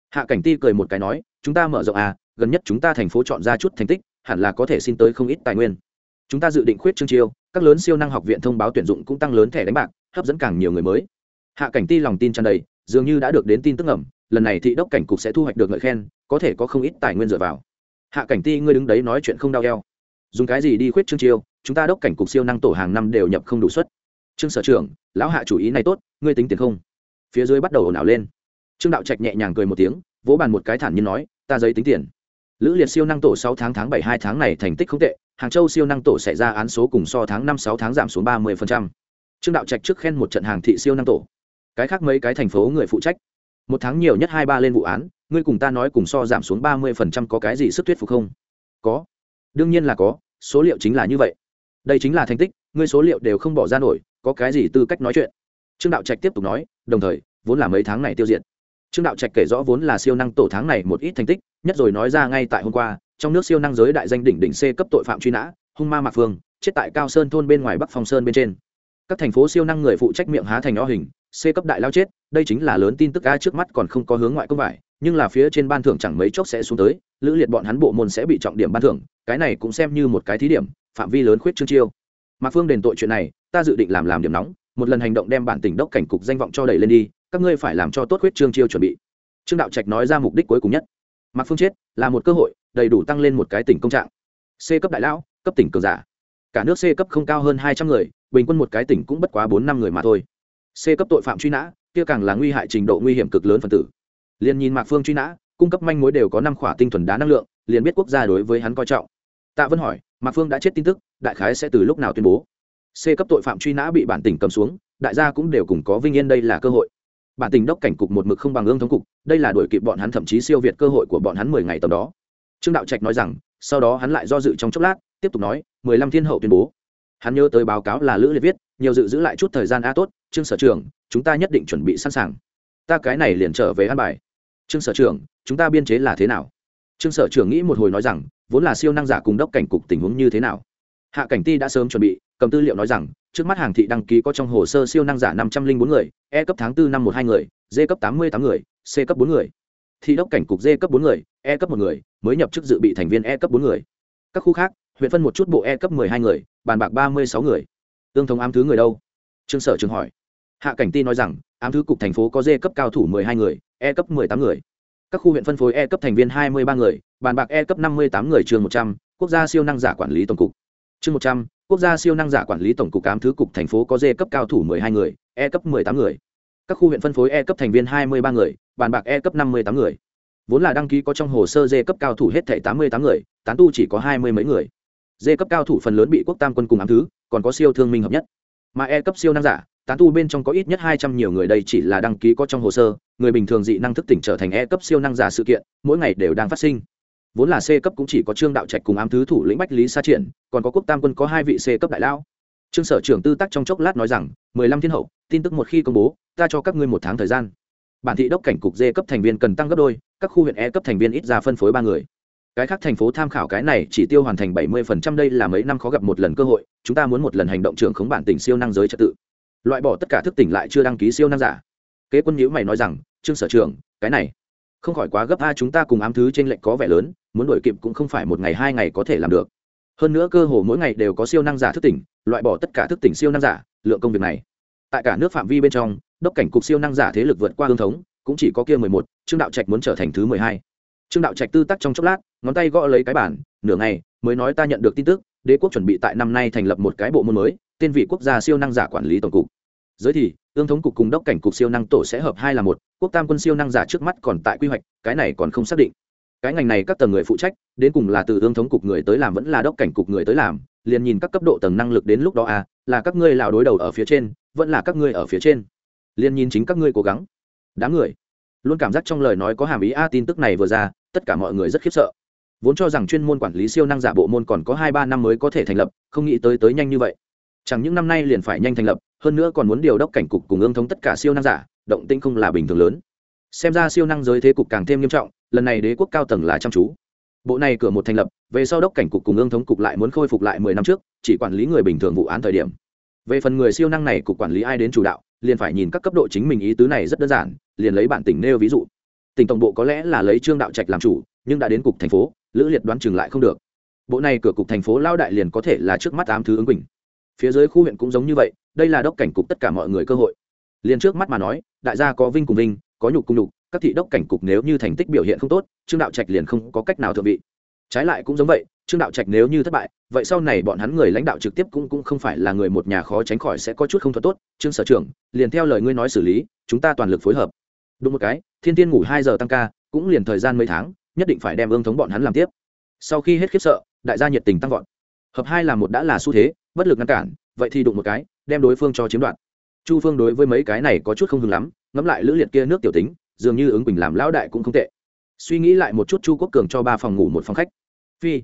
hạ cảnh ti cười một cái nói, chúng ta mở rộng à gần nhất chúng ta thành phố chọn ra chút thành tích, hẳn là có thể xin tới không ít tài nguyên. Chúng ta dự định khuyết trương chiêu, các lớn siêu năng học viện thông báo tuyển dụng cũng tăng lớn thẻ đánh bạc, hấp dẫn càng nhiều người mới. Hạ cảnh ti lòng tin tràn đầy, dường như đã được đến tin tức ẩm lần này thị đốc cảnh cục sẽ thu hoạch được ngợi khen, có thể có không ít tài nguyên dựa vào. Hạ cảnh ti, ngươi đứng đấy nói chuyện không đau đeo. dùng cái gì đi khuyết trương chiêu, chúng ta đốc cảnh cục siêu năng tổ hàng năm đều nhập không đủ suất. Trương sở trưởng, lão hạ chủ ý này tốt, ngươi tính tiền không? Phía dưới bắt đầu ồn ào lên trương đạo trạch nhẹ nhàng cười một tiếng, vỗ bàn một cái thản nhiên nói, ta giấy tính tiền. Lữ liệt siêu năng tổ sáu tháng tháng bảy hai tháng này thành tích không tệ, hàng châu siêu năng tổ xảy ra án số cùng so tháng năm sáu tháng giảm xuống ba mươi trương đạo trạch trước khen một trận hàng thị siêu năng tổ. Cái khác mấy cái thành phố người phụ trách. Một tháng nhiều nhất hai ba lên vụ án, ngươi cùng ta nói cùng so giảm xuống ba mươi có cái gì sức thuyết phục không? Có. Đương nhiên là có, số liệu chính là như vậy. Đây chính là thành tích, ngươi số liệu đều không bỏ ra nổi, có cái gì tư cách nói chuyện? Trương đạo trạch tiếp tục nói, đồng thời, vốn là mấy tháng này tiêu diệt trương đạo trạch kể rõ vốn là siêu năng tổ tháng này một ít thành tích, nhất rồi nói ra ngay tại hôm qua, trong nước siêu năng giới đại danh đỉnh đỉnh c cấp tội phạm truy nã, hung ma mạc phương, chết tại cao sơn thôn bên ngoài bắc phong sơn bên trên. Các thành phố siêu năng người phụ trách miệng há thành o hình, c cấp đại lao chết, đây chính là lớn tin tức a trước mắt còn không có hướng ngoại công vải nhưng là phía trên ban thưởng chẳng mấy chốc sẽ xuống tới, lữ liệt bọn hắn bộ môn sẽ bị trọng điểm ban thưởng, cái này cũng xem như một cái thí điểm, phạm vi lớn khuyết trương chiêu. Mạc phương đền tội chuyện này, ta dự định làm làm điểm nóng, một lần hành động đem bản tỉnh đốc cảnh cục danh vọng cho đẩy lên đi các ngươi phải làm cho tốt huyết trương chiêu chuẩn bị. Trương đạo trạch nói ra mục đích cuối cùng nhất. Mạc phương chết là một cơ hội, đầy đủ tăng lên một cái tỉnh công trạng. C cấp đại lão, cấp tỉnh cường giả. Cả nước c cấp không cao hơn hai trăm người, bình quân một cái tỉnh cũng bất quá bốn năm người mà thôi. C cấp tội phạm truy nã, kia càng là nguy hại trình độ nguy hiểm cực lớn phần tử. Liền nhìn mạc phương truy nã, cung cấp manh mối đều có năm khỏa tinh thuần đá năng lượng, liền biết quốc gia đối với hắn coi trọng. Tạ vân hỏi, mạc phương đã chết tin tức, đại khái sẽ từ lúc nào tuyên bố? C cấp tội phạm truy nã bị bản tỉnh cầm xuống, đại gia cũng đều cùng có vinh yên đây là cơ hội bản tình đốc cảnh cục một mực không bằng ương thống cục, đây là đuổi kịp bọn hắn thậm chí siêu việt cơ hội của bọn hắn mười ngày tầm đó. Trương đạo trạch nói rằng, sau đó hắn lại do dự trong chốc lát, tiếp tục nói, mười lăm thiên hậu tuyên bố. Hắn nhớ tới báo cáo là lữ liệt viết, nhiều dự giữ lại chút thời gian a tốt, trương sở trưởng chúng ta nhất định chuẩn bị sẵn sàng. Ta cái này liền trở về an bài. Trương sở trưởng chúng ta biên chế là thế nào? Trương sở trưởng nghĩ một hồi nói rằng, vốn là siêu năng giả cùng đốc cảnh cục tình huống như thế nào? Hạ cảnh ti đã sớm chuẩn bị cầm tư liệu nói rằng, trước mắt hàng thị đăng ký có trong hồ sơ siêu năng giả năm trăm linh bốn người e cấp tháng bốn năm một hai người d cấp tám mươi tám người, c cấp bốn người. Thị đốc cảnh cục d cấp bốn người e cấp một người, mới nhập chức dự bị thành viên e cấp bốn người. Các khu khác, huyện phân một chút bộ e cấp mười hai người, bàn bạc ba mươi sáu người. Tương thống ám thứ người đâu? Trương sở trường hỏi. Hạ cảnh ti nói rằng, ám thứ cục thành phố có d cấp cao thủ mười hai người e cấp mười tám người. Các khu huyện phân phối e cấp thành viên hai mươi ba người, bàn bạc e cấp năm mươi tám người trường một trăm, quốc gia siêu năng giả quản lý tổng cục chương một trăm, quốc gia siêu năng giả quản lý tổng cục cám thứ cục thành phố có d cấp cao thủ mười hai người e cấp mười tám người. Các khu huyện phân phối e cấp thành viên hai mươi ba người, bàn bạc e cấp năm mươi tám người. Vốn là đăng ký có trong hồ sơ d cấp cao thủ hết thảy tám mươi tám người, tán tu chỉ có hai mươi mấy người. D cấp cao thủ phần lớn bị quốc tam quân cùng ám thứ, còn có siêu thương minh hợp nhất. Mà e cấp siêu năng giả, tán tu bên trong có ít nhất hai trăm nhiều người đây chỉ là đăng ký có trong hồ sơ, người bình thường dị năng thức tỉnh trở thành e cấp siêu năng giả sự kiện, mỗi ngày đều đang phát sinh vốn là c cấp cũng chỉ có trương đạo trạch cùng ám thứ thủ lĩnh bách lý sa triển, còn có quốc tam quân có hai vị c cấp đại lao trương sở trưởng tư tác trong chốc lát nói rằng, mười lăm thiên hậu, tin tức một khi công bố, ta cho các ngươi một tháng thời gian. Bản thị đốc cảnh cục d cấp thành viên cần tăng gấp đôi, các khu huyện e cấp thành viên ít ra phân phối ba người. Cái khác thành phố tham khảo cái này chỉ tiêu hoàn thành bảy mươi phần trăm đây là mấy năm khó gặp một lần cơ hội, chúng ta muốn một lần hành động trưởng khống bản tỉnh siêu năng giới trật tự. Loại bỏ tất cả thức tỉnh lại chưa đăng ký siêu năng giả. Kế quân nhữ mày nói rằng, trương sở trưởng, cái này không khỏi quá gấp a, chúng ta cùng ám thứ trên lệnh có vẻ lớn, muốn đổi kịp cũng không phải một ngày hai ngày có thể làm được. Hơn nữa cơ hồ mỗi ngày đều có siêu năng giả thức tỉnh, loại bỏ tất cả thức tỉnh siêu năng giả, lượng công việc này. Tại cả nước phạm vi bên trong, đốc cảnh cục siêu năng giả thế lực vượt qua hương thống, cũng chỉ có kia mười một, trương đạo trạch muốn trở thành thứ mười hai. Trương đạo trạch tư tắc trong chốc lát, ngón tay gõ lấy cái bản, nửa ngày, mới nói ta nhận được tin tức, đế quốc chuẩn bị tại năm nay thành lập một cái bộ môn mới, tên vị quốc gia siêu năng giả quản lý tổng cục. Giới thì ương thống cục cùng đốc cảnh cục siêu năng tổ sẽ hợp hai là một, quốc tam quân siêu năng giả trước mắt còn tại quy hoạch, cái này còn không xác định. Cái ngành này các tầng người phụ trách, đến cùng là từ ương thống cục người tới làm vẫn là đốc cảnh cục người tới làm, liền nhìn các cấp độ tầng năng lực đến lúc đó à là các ngươi lào đối đầu ở phía trên, vẫn là các ngươi ở phía trên. Liền nhìn chính các ngươi cố gắng. Đám người, luôn cảm giác trong lời nói có hàm ý, a, tin tức này vừa ra, tất cả mọi người rất khiếp sợ. Vốn cho rằng chuyên môn quản lý siêu năng giả bộ môn còn có hai ba năm mới có thể thành lập, không nghĩ tới tới nhanh như vậy chẳng những năm nay liền phải nhanh thành lập, hơn nữa còn muốn điều đốc cảnh cục cùng ương thống tất cả siêu năng giả, động tĩnh không là bình thường lớn. Xem ra siêu năng giới thế cục càng thêm nghiêm trọng, lần này đế quốc cao tầng là chăm chú. Bộ này cửa một thành lập, về sau đốc cảnh cục cùng ương thống cục lại muốn khôi phục lại mười năm trước, chỉ quản lý người bình thường vụ án thời điểm. Về phần người siêu năng này cục quản lý ai đến chủ đạo, liền phải nhìn các cấp độ chính mình ý tứ này rất đơn giản, liền lấy bản tỉnh nêu ví dụ. Tỉnh tổng bộ có lẽ là lấy trương đạo trạch làm chủ, nhưng đã đến cục thành phố, lữ liệt đoán chừng lại không được. Bộ này cửa cục thành phố lao đại liền có thể là trước mắt tám thứ ứng quỳnh phía dưới khu huyện cũng giống như vậy, đây là đốc cảnh cục tất cả mọi người cơ hội. Liền trước mắt mà nói, đại gia có vinh cùng vinh, có nhục cùng nhục, các thị đốc cảnh cục nếu như thành tích biểu hiện không tốt, trương đạo trạch liền không có cách nào thượng vị. Trái lại cũng giống vậy, trương đạo trạch nếu như thất bại, vậy sau này bọn hắn người lãnh đạo trực tiếp cũng cũng không phải là người một nhà khó tránh khỏi sẽ có chút không thuật tốt. Trương sở trưởng, liền theo lời ngươi nói xử lý, chúng ta toàn lực phối hợp. Đúng một cái, thiên tiên ngủ hai giờ tăng ca, cũng liền thời gian mấy tháng, nhất định phải đem ương thống bọn hắn làm tiếp. Sau khi hết khiếp sợ, đại gia nhiệt tình tăng vọt. Hợp hai là một đã là xu thế bất lực ngăn cản, vậy thì đụng một cái, đem đối phương cho chiếm đoạt. Chu phương đối với mấy cái này có chút không hứng lắm, ngẫm lại lữ liệt kia nước tiểu tính, dường như ứng quỳnh làm lão đại cũng không tệ. Suy nghĩ lại một chút chu quốc cường cho ba phòng ngủ một phòng khách. Phi,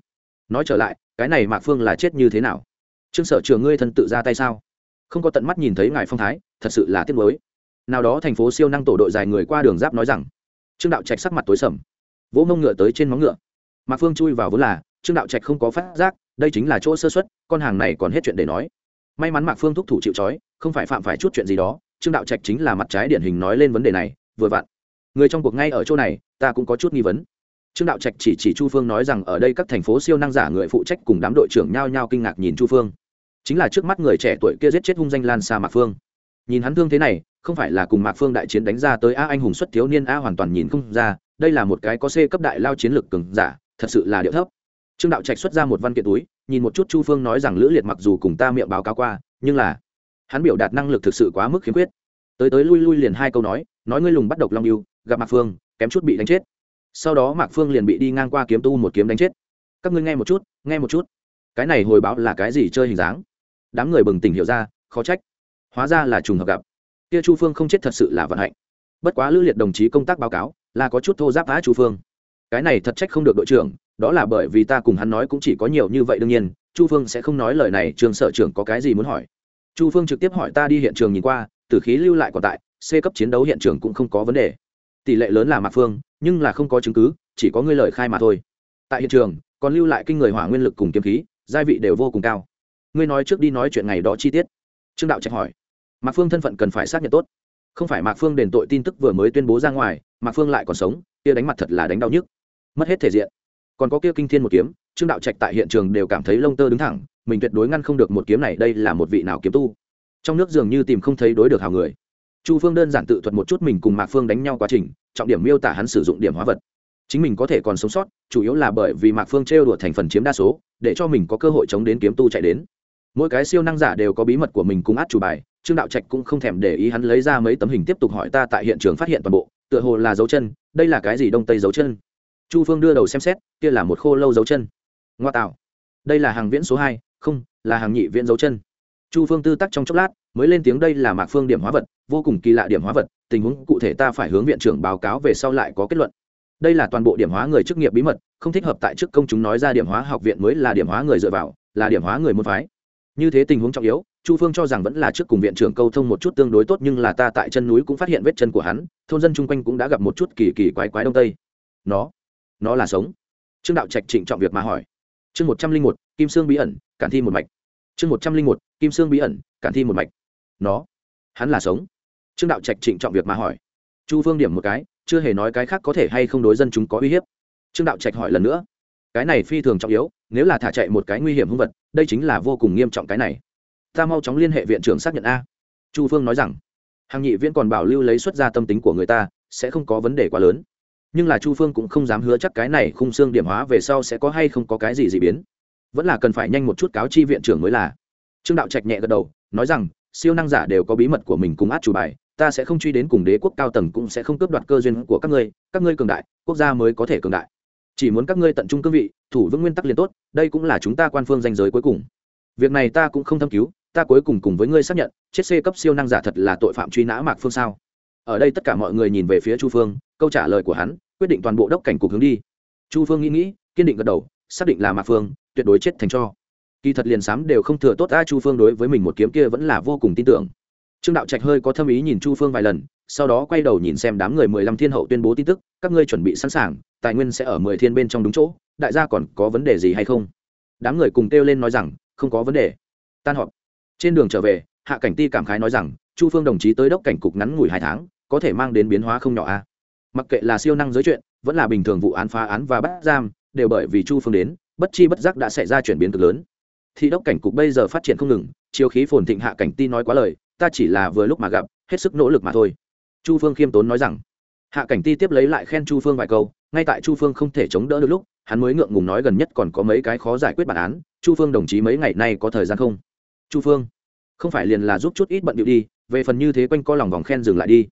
nói trở lại, cái này mạc phương là chết như thế nào? Trương sở trường ngươi thân tự ra tay sao? Không có tận mắt nhìn thấy ngài phong thái, thật sự là tiếc mới nào đó thành phố siêu năng tổ đội dài người qua đường giáp nói rằng, trương đạo trạch sắc mặt tối sầm, vỗ mông ngựa tới trên móng ngựa. Mạc phương chui vào vốn là trương đạo trạch không có phát giác, đây chính là chỗ sơ xuất con hàng này còn hết chuyện để nói. May mắn mạc phương thúc thủ chịu trói, không phải phạm phải chút chuyện gì đó, trương đạo trạch chính là mặt trái điển hình nói lên vấn đề này, vừa vặn. Người trong cuộc ngay ở chỗ này, ta cũng có chút nghi vấn. Trương đạo trạch chỉ chỉ chu phương nói rằng ở đây các thành phố siêu năng giả người phụ trách cùng đám đội trưởng nhao nhao kinh ngạc nhìn chu phương. Chính là trước mắt người trẻ tuổi kia giết chết hung danh lan xa mạc phương. Nhìn hắn thương thế này, không phải là cùng mạc phương đại chiến đánh ra tới a anh hùng xuất thiếu niên a hoàn toàn nhìn không ra, đây là một cái có c cấp đại lao chiến lược cường giả, thật sự là điệu thấp trương đạo trạch xuất ra một văn kiện túi, nhìn một chút chu phương nói rằng lữ liệt mặc dù cùng ta miệng báo cáo qua, nhưng là hắn biểu đạt năng lực thực sự quá mức khiếm khuyết. Tới tới lui lui liền hai câu nói nói ngươi lùng bắt độc long yêu, gặp mạc phương, kém chút bị đánh chết. Sau đó mạc phương liền bị đi ngang qua kiếm tu một kiếm đánh chết. Các ngươi nghe một chút, nghe một chút. Cái này hồi báo là cái gì chơi hình dáng? Đám người bừng tỉnh hiểu ra, khó trách. Hóa ra là trùng hợp gặp. Kia chu phương không chết thật sự là vận hạnh. Bất quá lữ liệt đồng chí công tác báo cáo, là có chút thô giáp phá chu phương. Cái này thật trách không được đội trưởng đó là bởi vì ta cùng hắn nói cũng chỉ có nhiều như vậy đương nhiên, chu phương sẽ không nói lời này, trường sở trưởng có cái gì muốn hỏi. Chu phương trực tiếp hỏi ta đi hiện trường nhìn qua, tử khí lưu lại còn tại, c cấp chiến đấu hiện trường cũng không có vấn đề. Tỷ lệ lớn là mạc phương, nhưng là không có chứng cứ, chỉ có ngươi lời khai mà thôi. Tại hiện trường, còn lưu lại kinh người hỏa nguyên lực cùng kiếm khí gia vị đều vô cùng cao. Ngươi nói trước đi nói chuyện ngày đó chi tiết. Trương đạo trạch hỏi. Mạc phương thân phận cần phải xác nhận tốt. Không phải mạc phương đền tội tin tức vừa mới tuyên bố ra ngoài, mạc phương lại còn sống, kia đánh mặt thật là đánh đau nhức. Mất hết thể diện còn có kia kinh thiên một kiếm, trương đạo trạch tại hiện trường đều cảm thấy lông tơ đứng thẳng, mình tuyệt đối ngăn không được một kiếm này, đây là một vị nào kiếm tu. Trong nước dường như tìm không thấy đối được hào người. Chu phương đơn giản tự thuật một chút mình cùng mạc phương đánh nhau quá trình, trọng điểm miêu tả hắn sử dụng điểm hóa vật. Chính mình có thể còn sống sót, chủ yếu là bởi vì mạc phương trêu đùa thành phần chiếm đa số, để cho mình có cơ hội chống đến kiếm tu chạy đến. Mỗi cái siêu năng giả đều có bí mật của mình cùng át chủ bài, trương đạo trạch cũng không thèm để ý hắn lấy ra mấy tấm hình tiếp tục hỏi ta tại hiện trường phát hiện toàn bộ, tựa hồ là dấu chân, đây là cái gì đông tây dấu chân? Chu phương đưa đầu xem xét, kia là một khô lâu dấu chân. Ngoa tạo. Đây là hàng viễn số hai, không, là hàng nhị viễn dấu chân. Chu phương tư tắc trong chốc lát, mới lên tiếng đây là mạc phương điểm hóa vật, vô cùng kỳ lạ điểm hóa vật, tình huống cụ thể ta phải hướng viện trưởng báo cáo về sau lại có kết luận. Đây là toàn bộ điểm hóa người chức nghiệp bí mật, không thích hợp tại trước công chúng nói ra điểm hóa học viện mới là điểm hóa người dựa vào, là điểm hóa người môn phái. Như thế tình huống trọng yếu, chu phương cho rằng vẫn là trước cùng viện trưởng câu thông một chút tương đối tốt nhưng là ta tại chân núi cũng phát hiện vết chân của hắn, thôn dân chung quanh cũng đã gặp một chút kỳ kỳ quái quái đông tây. Nó nó là sống. Trương đạo trạch trịnh trọng việc mà hỏi. Chương một trăm linh một, kim sương bí ẩn, cản thi một mạch. Chương một trăm linh một, kim sương bí ẩn, cản thi một mạch. Nó, hắn là sống. Trương đạo trạch trịnh trọng việc mà hỏi. Chu phương điểm một cái, chưa hề nói cái khác có thể hay không đối dân chúng có uy hiếp. Trương đạo trạch hỏi lần nữa. Cái này phi thường trọng yếu, nếu là thả chạy một cái nguy hiểm hung vật, đây chính là vô cùng nghiêm trọng cái này. Ta mau chóng liên hệ viện trưởng xác nhận a. Chu phương nói rằng, hàng nhị viễn còn bảo lưu lấy xuất ra tâm tính của người ta, sẽ không có vấn đề quá lớn nhưng là chu phương cũng không dám hứa chắc cái này khung xương điểm hóa về sau sẽ có hay không có cái gì dị biến. Vẫn là cần phải nhanh một chút cáo chi viện trưởng mới là. Trương đạo trạch nhẹ gật đầu, nói rằng, siêu năng giả đều có bí mật của mình cùng át chủ bài, ta sẽ không truy đến cùng đế quốc cao tầng cũng sẽ không cướp đoạt cơ duyên của các ngươi các ngươi cường đại, quốc gia mới có thể cường đại. Chỉ muốn các ngươi tận trung cương vị, thủ vững nguyên tắc liền tốt, đây cũng là chúng ta quan phương danh giới cuối cùng. Việc này ta cũng không thâm cứu, ta cuối cùng cùng với ngươi xác nhận, chết c cấp siêu năng giả thật là tội phạm truy nã mạc phương sao. Ở đây tất cả mọi người nhìn về phía chu phương, câu trả lời của hắn quyết định toàn bộ đốc cảnh cục hướng đi. Chu phương nghĩ nghĩ, kiên định gật đầu, xác định là mạc phương, tuyệt đối chết thành cho. Kỳ thật liền sám đều không thừa tốt a chu phương đối với mình một kiếm kia vẫn là vô cùng tin tưởng. Trương đạo trạch hơi có thâm ý nhìn chu phương vài lần, sau đó quay đầu nhìn xem đám người mười lăm thiên hậu tuyên bố tin tức, các ngươi chuẩn bị sẵn sàng, tài nguyên sẽ ở mười thiên bên trong đúng chỗ, đại gia còn có vấn đề gì hay không? Đám người cùng kêu lên nói rằng, không có vấn đề. Tan họp. Trên đường trở về, hạ cảnh ti cảm khái nói rằng, chu phương đồng chí tới đốc cảnh cục ngắn ngủi hai tháng, có thể mang đến biến hóa không nhỏ a mặc kệ là siêu năng giới chuyện, vẫn là bình thường vụ án phá án và bắt giam, đều bởi vì chu phương đến, bất chi bất giác đã xảy ra chuyển biến cực lớn. Thị đốc cảnh cục bây giờ phát triển không ngừng chiếu khí phồn thịnh hạ cảnh ti nói quá lời, ta chỉ là vừa lúc mà gặp, hết sức nỗ lực mà thôi. Chu phương khiêm tốn nói rằng, hạ cảnh ti tiếp lấy lại khen chu phương vài câu, ngay tại chu phương không thể chống đỡ được lúc, hắn mới ngượng ngùng nói gần nhất còn có mấy cái khó giải quyết bản án, chu phương đồng chí mấy ngày nay có thời gian không? Chu phương, không phải liền là giúp chút ít bận điệu đi, về phần như thế quanh co lòng vòng khen dừng lại đi.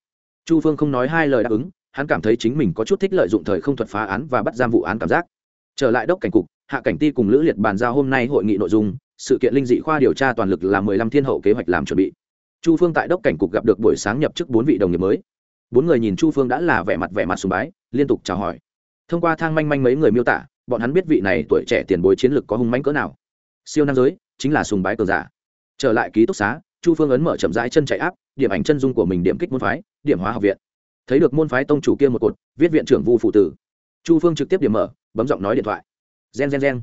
Chu phương không nói hai lời đáp ứng hắn cảm thấy chính mình có chút thích lợi dụng thời không thuật phá án và bắt giam vụ án cảm giác. Trở lại đốc cảnh cục, hạ cảnh ti cùng lữ liệt bàn giao hôm nay hội nghị nội dung, sự kiện linh dị khoa điều tra toàn lực là mười lăm thiên hậu kế hoạch làm chuẩn bị. Chu phương tại đốc cảnh cục gặp được buổi sáng nhập chức bốn vị đồng nghiệp mới. Bốn người nhìn chu phương đã là vẻ mặt vẻ mặt sùng bái, liên tục chào hỏi. Thông qua thang manh manh mấy người miêu tả, bọn hắn biết vị này tuổi trẻ tiền bối chiến lược có hung mãnh cỡ nào. Siêu nam giới, chính là sùng bái cường giả. Trở lại ký túc xá, chu phương ấn mở chậm rãi chân chạy áp, điểm ảnh chân dung của mình điểm kích môn phái, điểm hóa học viện thấy được môn phái tông chủ kia một cột, viết viện trưởng vu phụ tử. Chu phương trực tiếp điểm mở, bấm giọng nói điện thoại. Gen gen gen.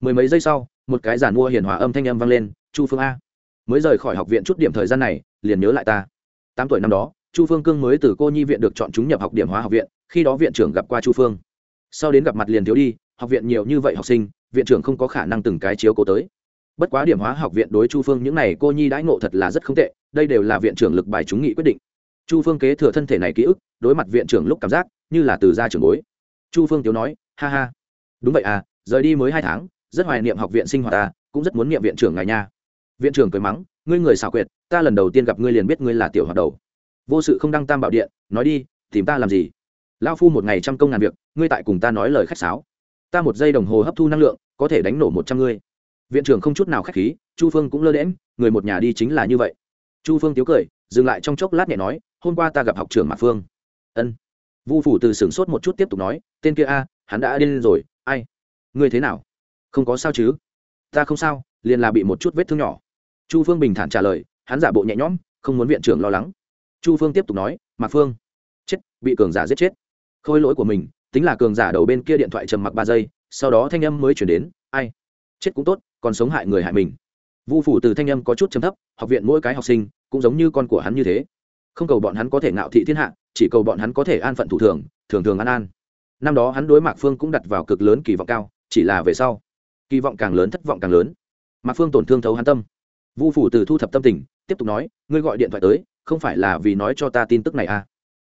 Mười mấy giây sau, một cái giản mua hiền hòa âm thanh âm vang lên, chu phương a. Mới rời khỏi học viện chút điểm thời gian này, liền nhớ lại ta. Tám tuổi năm đó, chu phương cương mới từ cô nhi viện được chọn chúng nhập học điểm hóa học viện, khi đó viện trưởng gặp qua chu phương. Sau đến gặp mặt liền thiếu đi, học viện nhiều như vậy học sinh, viện trưởng không có khả năng từng cái chiếu cố tới. Bất quá điểm hóa học viện đối chu phương những n à y cô nhi đãi ngộ thật là rất không tệ, đây đều là viện trưởng lực bài chúng nghị quyết định chu phương kế thừa thân thể này ký ức, đối mặt viện trưởng lúc cảm giác như là từ gia trưởng bối. Chu phương tiếu nói, ha ha. Đúng vậy à rời đi mới hai tháng, rất hoài niệm học viện sinh hoạt ta, cũng rất muốn niệm viện trưởng ngài nha. Viện trưởng cười mắng, ngươi người xảo quyệt, ta lần đầu tiên gặp ngươi liền biết ngươi là tiểu hoạt đầu. Vô sự không đăng tam bảo điện, nói đi, tìm ta làm gì? Lao phu một ngày trăm công ngàn việc, ngươi tại cùng ta nói lời khách sáo. Ta một giây đồng hồ hấp thu năng lượng, có thể đánh nổ một trăm ngươi. Viện trưởng không chút nào k h á c h khí, chu phương cũng lơ đễm người một nhà đi chính là như vậy. Chu phương tiếu cười dừng lại trong chốc lát nhẹ nói, hôm qua ta gặp học trưởng mạc phương. Ân. Vu phủ từ sửng sốt một chút tiếp tục nói, tên kia a, hắn đã điên rồi, ai? Ngươi thế nào? Không có sao chứ? Ta không sao, liền là bị một chút vết thương nhỏ. Chu phương bình thản trả lời, hắn giả bộ nhẹ nhõm, không muốn viện trưởng lo lắng. Chu phương tiếp tục nói, mạc phương, chết, bị cường giả giết chết. Khôi lỗi của mình, tính là cường giả đầu bên kia điện thoại trầm mặc ba giây, sau đó thanh âm mới chuyển đến, ai? Chết cũng tốt, còn sống hại người hại mình. Vu phủ từ thanh âm có chút chấm thấp, học viện mỗi cái học sinh cũng giống như con của hắn như thế. Không cầu bọn hắn có thể ngạo thị thiên hạ, chỉ cầu bọn hắn có thể an phận thủ thường thường thường an an. Năm đó hắn đối mạc phương cũng đặt vào cực lớn kỳ vọng cao, chỉ là về sau, kỳ vọng càng lớn, thất vọng càng lớn. Mạc phương tổn thương thấu hắn tâm. Vu phủ từ thu thập tâm tình, tiếp tục nói, ngươi gọi điện thoại tới, không phải là vì nói cho ta tin tức này à?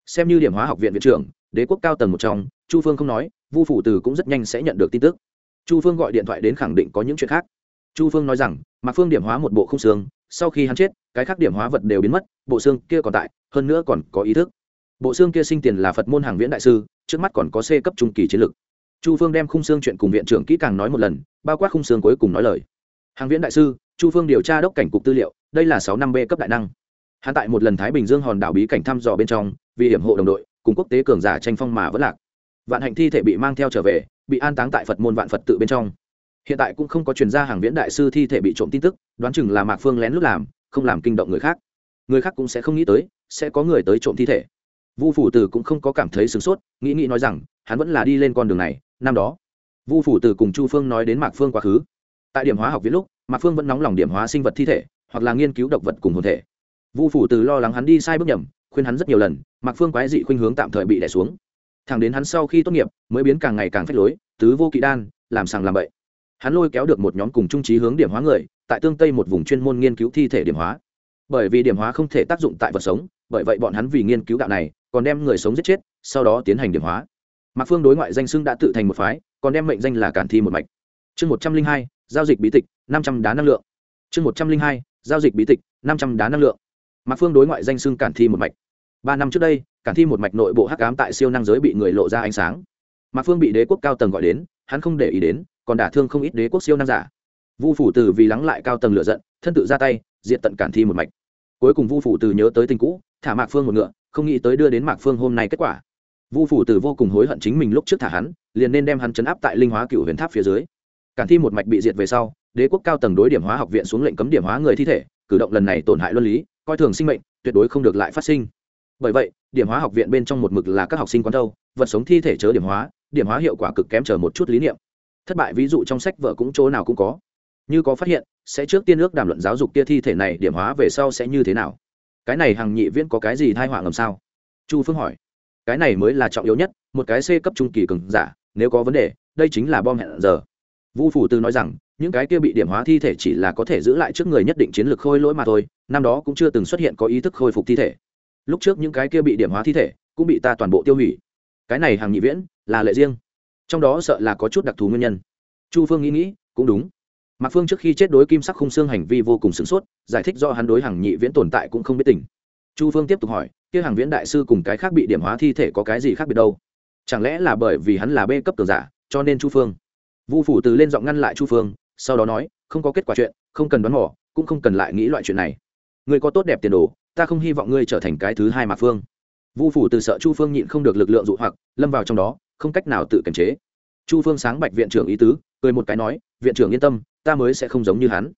Xem như điểm hóa học viện viện trưởng, đế quốc cao tầng một trong, chu phương không nói, vu phủ từ cũng rất nhanh sẽ nhận được tin tức. Chu phương gọi điện thoại đến khẳng định có những chuyện khác. Chu phương nói rằng, mạc phương điểm hóa một bộ không xương sau khi hắn chết, cái khác điểm hóa vật đều biến mất, bộ xương kia còn tại, hơn nữa còn có ý thức. Bộ xương kia sinh tiền là phật môn hàng viễn đại sư, trước mắt còn có c cấp trung kỳ chiến lược chu phương đem khung xương chuyện cùng viện trưởng kỹ càng nói một lần, bao quát khung xương cuối cùng nói lời. Hàng viễn đại sư, chu phương điều tra đốc cảnh cục tư liệu, đây là sáu năm b cấp đại năng. Hắn tại một lần thái bình dương hòn đảo bí cảnh thăm dò bên trong, vì hiểm hộ đồng đội, cùng quốc tế cường giả tranh phong mà vẫn lạc. Vạn hạnh thi thể bị mang theo trở về, bị an táng tại phật môn vạn phật tự bên trong hiện tại cũng không có chuyên gia hàng viễn đại sư thi thể bị trộm tin tức, đoán chừng là mạc phương lén lút làm, không làm kinh động người khác. Người khác cũng sẽ không nghĩ tới, sẽ có người tới trộm thi thể. Vu phủ tử cũng không có cảm thấy sửng sốt, nghĩ nghĩ nói rằng, hắn vẫn là đi lên con đường này, năm đó. Vu phủ tử cùng chu phương nói đến mạc phương quá khứ. Tại điểm hóa học viết lúc, mạc phương vẫn nóng lòng điểm hóa sinh vật thi thể, hoặc là nghiên cứu động vật cùng hồn thể. Vu phủ tử lo lắng hắn đi sai bước nhầm, khuyên hắn rất nhiều lần, mạc phương quái dị khuynh hướng tạm thời bị đẻ xuống. Thẳng đến hắn sau khi tốt nghiệp, mới biến càng ngày càng phách lối, tứ vô kỵ đan, làm sàng làm bậy hắn lôi kéo được một nhóm cùng trung trí hướng điểm hóa người, tại tương tây một vùng chuyên môn nghiên cứu thi thể điểm hóa. Bởi vì điểm hóa không thể tác dụng tại vật sống, bởi vậy bọn hắn vì nghiên cứu đạo này, còn đem người sống giết chết, sau đó tiến hành điểm hóa. Mạc phương đối ngoại danh xưng đã tự thành một phái, còn đem mệnh danh là cản thi một mạch. Chương một trăm linh hai, giao dịch bí tịch, năm trăm đá năng lượng. Chương một trăm linh hai, giao dịch bí tịch, năm trăm đá năng lượng. Mạc phương đối ngoại danh xưng cản thi một mạch. Ba năm trước đây, cản thi một mạch nội bộ hắc ám tại siêu năng giới bị người lộ ra ánh sáng. Mạc phương bị đế quốc cao tầng gọi đến, hắn không để ý đến còn đả thương không ít đế quốc siêu năng giả. Vu phủ từ vì lắng lại cao tầng lựa giận, thân tự ra tay, diện tận cản thi một mạch. Cuối cùng vu phủ từ nhớ tới tình cũ, thả mạc phương một ngựa, không nghĩ tới đưa đến mạc phương hôm nay kết quả. Vu phủ từ vô cùng hối hận chính mình lúc trước thả hắn, liền nên đem hắn chấn áp tại linh hóa cựu huyền tháp phía dưới. Cản thi một mạch bị diệt về sau, đế quốc cao tầng đối điểm hóa học viện xuống lệnh cấm điểm hóa người thi thể, cử động lần này tổn hại luân lý, coi thường sinh mệnh, tuyệt đối không được lại phát sinh. Bởi vậy, điểm hóa học viện bên trong một mực là các học sinh quán thâu vật sống thi thể chớ điểm hóa điểm hóa hiệu quả cực kém chờ một chút lý niệm thất bại ví dụ trong sách vở cũng chỗ nào cũng có. Như có phát hiện, sẽ trước tiên ước đàm luận giáo dục kia thi thể này điểm hóa về sau sẽ như thế nào. Cái này hàng nhị viễn có cái gì thai họa ngầm sao? Chu phương hỏi. Cái này mới là trọng yếu nhất, một cái c cấp trung kỳ cường giả, nếu có vấn đề, đây chính là bom hẹn giờ. Vu phủ tư nói rằng, những cái kia bị điểm hóa thi thể chỉ là có thể giữ lại trước người nhất định chiến lược khôi lỗi mà thôi, năm đó cũng chưa từng xuất hiện có ý thức khôi phục thi thể. Lúc trước những cái kia bị điểm hóa thi thể, cũng bị ta toàn bộ tiêu hủy. Cái này hàng nhị viễn, là lệ riêng trong đó sợ là có chút đặc thù nguyên nhân. Chu phương nghĩ nghĩ, cũng đúng. Mạc phương trước khi chết đối kim sắc khung xương hành vi vô cùng sửng sốt, giải thích do hắn đối hàng nhị viễn tồn tại cũng không biết tình. Chu phương tiếp tục hỏi, kia hàng viễn đại sư cùng cái khác bị điểm hóa thi thể có cái gì khác biệt đâu? Chẳng lẽ là bởi vì hắn là b cấp cường giả, cho nên chu phương? Vu phủ từ lên giọng ngăn lại chu phương, sau đó nói, không có kết quả chuyện, không cần đoán mỏ cũng không cần lại nghĩ loại chuyện này. Người có tốt đẹp tiền đồ, ta không hy vọng ngươi trở thành cái thứ hai mạc phương. Vu phủ từ sợ chu phương nhịn không được lực lượng dụ hoặc, lâm vào trong đó không cách nào tự kiềm chế. Chu phương sáng bạch viện trưởng ý tứ, cười một cái nói, viện trưởng yên tâm, ta mới sẽ không giống như hắn.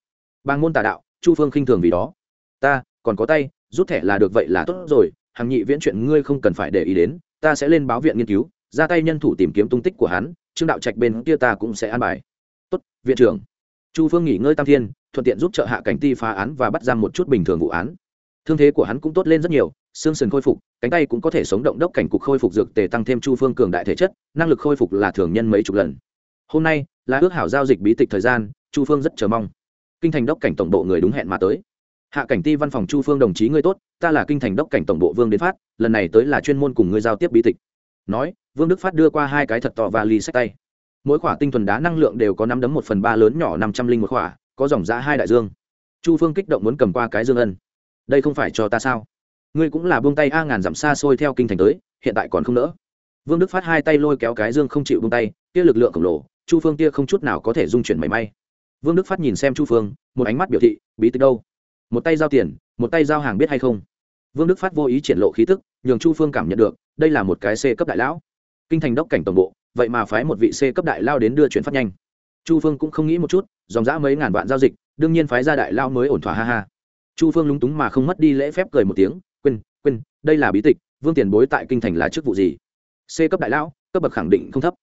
Bang môn tà đạo, chu phương khinh thường vì đó. Ta, còn có tay, rút thẻ là được vậy là tốt rồi, hàng nhị viễn chuyện ngươi không cần phải để ý đến, ta sẽ lên báo viện nghiên cứu, ra tay nhân thủ tìm kiếm tung tích của hắn, trương đạo trạch bên kia ta cũng sẽ an bài. Tốt, viện trưởng. Chu phương nghỉ ngơi tam thiên, thuận tiện giúp trợ hạ cảnh ti phá án và bắt giam một chút bình thường vụ án thương thế của hắn cũng tốt lên rất nhiều, xương sườn khôi phục, cánh tay cũng có thể sống động đốc cảnh cục khôi phục dược tề tăng thêm chu phương cường đại thể chất, năng lực khôi phục là thường nhân mấy chục lần. Hôm nay, là ước hảo giao dịch bí tịch thời gian, chu phương rất chờ mong. Kinh thành đốc cảnh tổng bộ người đúng hẹn mà tới. Hạ cảnh ti văn phòng chu phương đồng chí ngươi tốt, ta là kinh thành đốc cảnh tổng bộ vương đến phát, lần này tới là chuyên môn cùng ngươi giao tiếp bí tịch. Nói, vương đức phát đưa qua hai cái thật to và ly sách tay. Mỗi khỏa tinh thuần đá năng lượng đều có năm đấm một phần ba lớn nhỏ năm trăm linh một khỏa, có dòng giá hai đại dương. Chu phương kích động muốn cầm qua cái dương ân đây không phải cho ta sao? Ngươi cũng là buông tay a, ngàn dặm xa xôi theo kinh thành tới, hiện tại còn không nỡ. Vương đức phát hai tay lôi kéo cái dương không chịu buông tay, kia lực lượng khổng lồ, chu phương kia không chút nào có thể dung chuyển mảy may. Vương đức phát nhìn xem chu phương, một ánh mắt biểu thị, bí tích đâu? Một tay giao tiền, một tay giao hàng biết hay không? Vương đức phát vô ý triển lộ khí tức, nhường chu phương cảm nhận được, đây là một cái c cấp đại lão. Kinh thành đốc cảnh tổng bộ, vậy mà phái một vị c cấp đại lao đến đưa chuyển phát nhanh. Chu phương cũng không nghĩ một chút, dòng dã mấy ngàn vạn giao dịch, đương nhiên phái ra đại lao mới ổn thỏa ha ha chu phương lúng túng mà không mất đi lễ phép cười một tiếng, quên quên, đây là bí tịch, vương tiền bối tại kinh thành là chức vụ gì? C cấp đại lão, cấp bậc khẳng định không thấp.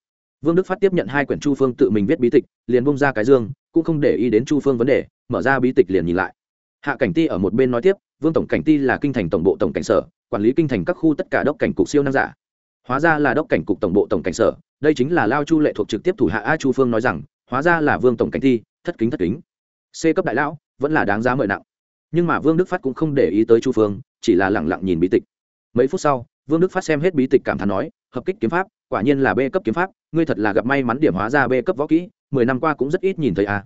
Vương đức phát tiếp nhận hai quyển chu phương tự mình viết bí tịch, liền bông ra cái dương, cũng không để ý đến chu phương vấn đề, mở ra bí tịch liền nhìn lại. Hạ cảnh ti ở một bên nói tiếp, vương tổng cảnh ti là kinh thành tổng bộ tổng cảnh sở, quản lý kinh thành các khu tất cả đốc cảnh cục siêu năng giả. Hóa ra là đốc cảnh cục tổng bộ tổng cảnh sở, đây chính là lao chu lệ thuộc trực tiếp thủ hạ a chu phương nói rằng, hóa ra là vương tổng cảnh ti, thất kính thất kính. C cấp đại lão, vẫn là đáng giá mời nặng nhưng mà vương đức phát cũng không để ý tới chu phương, chỉ là lẳng lặng nhìn bí tịch. Mấy phút sau, vương đức phát xem hết bí tịch cảm thán nói, hợp kích kiếm pháp, quả nhiên là b cấp kiếm pháp, ngươi thật là gặp may mắn điểm hóa ra b cấp võ kỹ, mười năm qua cũng rất ít nhìn thấy a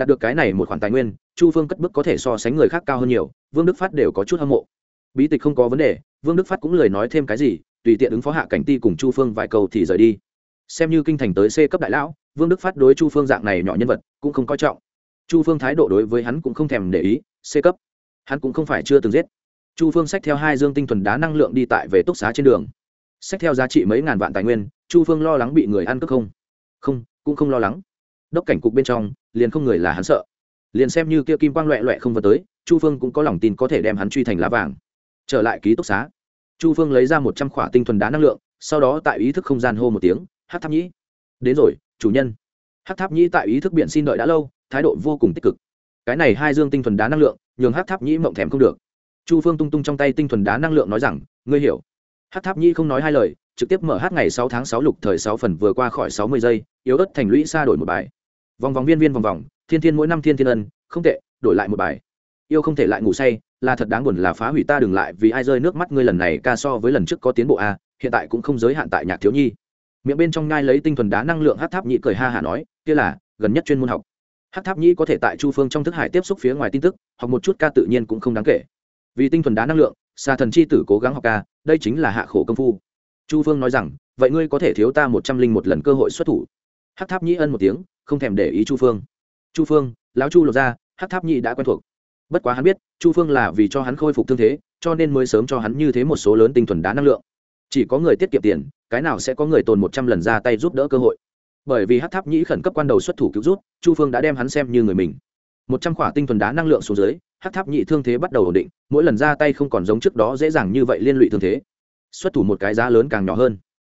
đạt được cái này một khoản tài nguyên, chu phương cất bước có thể so sánh người khác cao hơn nhiều, vương đức phát đều có chút hâm mộ. Bí tịch không có vấn đề, vương đức phát cũng lời nói thêm cái gì, tùy tiện ứng phó hạ cảnh ti cùng chu phương vài câu thì rời đi. Xem như kinh thành tới c cấp đại lão, vương đức phát đối chu phương dạng này nhỏ nhân vật cũng không coi trọng. Chu phương thái độ đối với hắn cũng không thèm để ý c cấp. Hắn cũng không phải chưa từng giết. Chu phương sách theo hai dương tinh thuần đá năng lượng đi tại về túc xá trên đường. Sách theo giá trị mấy ngàn vạn tài nguyên, chu phương lo lắng bị người ăn cướp không? Không, cũng không lo lắng. Đốc cảnh cục bên trong, liền không người là hắn sợ. Liền xem như kia kim quang loẹ loẹ không vào tới, chu phương cũng có lòng tin có thể đem hắn truy thành lá vàng. Trở lại ký túc xá, chu phương lấy ra một trăm khỏa tinh thuần đá năng lượng, sau đó tại ý thức không gian hô một tiếng hát tháp nhĩ. Đến rồi, chủ nhân. Hát tháp nhĩ tại ý thức biện xin đợi đã lâu, thái độ vô cùng tích cực cái này hai dương tinh thuần đá năng lượng, nhường hát tháp nhĩ mộng thèm không được. Chu phương tung tung trong tay tinh thuần đá năng lượng nói rằng, ngươi hiểu. Hát tháp nhĩ không nói hai lời, trực tiếp mở hát ngày sáu tháng sáu lục thời sáu phần vừa qua khỏi sáu mươi giây, yếu ớt thành lũy xa đổi một bài. Vòng vòng viên viên vòng vòng, thiên thiên mỗi năm thiên thiên ân, không tệ, đổi lại một bài. Yêu không thể lại ngủ say, là thật đáng buồn là phá hủy ta đừng lại vì ai rơi nước mắt ngươi lần này ca so với lần trước có tiến bộ a, hiện tại cũng không giới hạn tại nhạc thiếu nhi. Miệng bên trong ngai lấy tinh thuần đá năng lượng hát tháp nhị cười ha hả nói, kia là, gần nhất chuyên môn học hát tháp Nhĩ có thể tại chu phương trong thức hải tiếp xúc phía ngoài tin tức hoặc một chút ca tự nhiên cũng không đáng kể. Vì tinh thuần đá năng lượng xà thần chi tử cố gắng học ca, đây chính là hạ khổ công phu. Chu phương nói rằng, vậy ngươi có thể thiếu ta một trăm linh một lần cơ hội xuất thủ. Hát tháp Nhĩ ân một tiếng, không thèm để ý chu phương. Chu phương, lão chu lột ra hát tháp Nhĩ đã quen thuộc. Bất quá hắn biết, chu phương là vì cho hắn khôi phục thương thế, cho nên mới sớm cho hắn như thế một số lớn tinh thuần đá năng lượng. Chỉ có người tiết kiệm tiền, cái nào sẽ có người tồn một trăm lần ra tay giúp đỡ cơ hội bởi vì hát tháp nhĩ khẩn cấp quan đầu xuất thủ cứu rút, chu phương đã đem hắn xem như người mình. Một trăm khỏa tinh thuần đá năng lượng xuống dưới, hát tháp nhị thương thế bắt đầu ổn định, mỗi lần ra tay không còn giống trước đó dễ dàng như vậy liên lụy thương thế. Xuất thủ một cái giá lớn càng nhỏ hơn.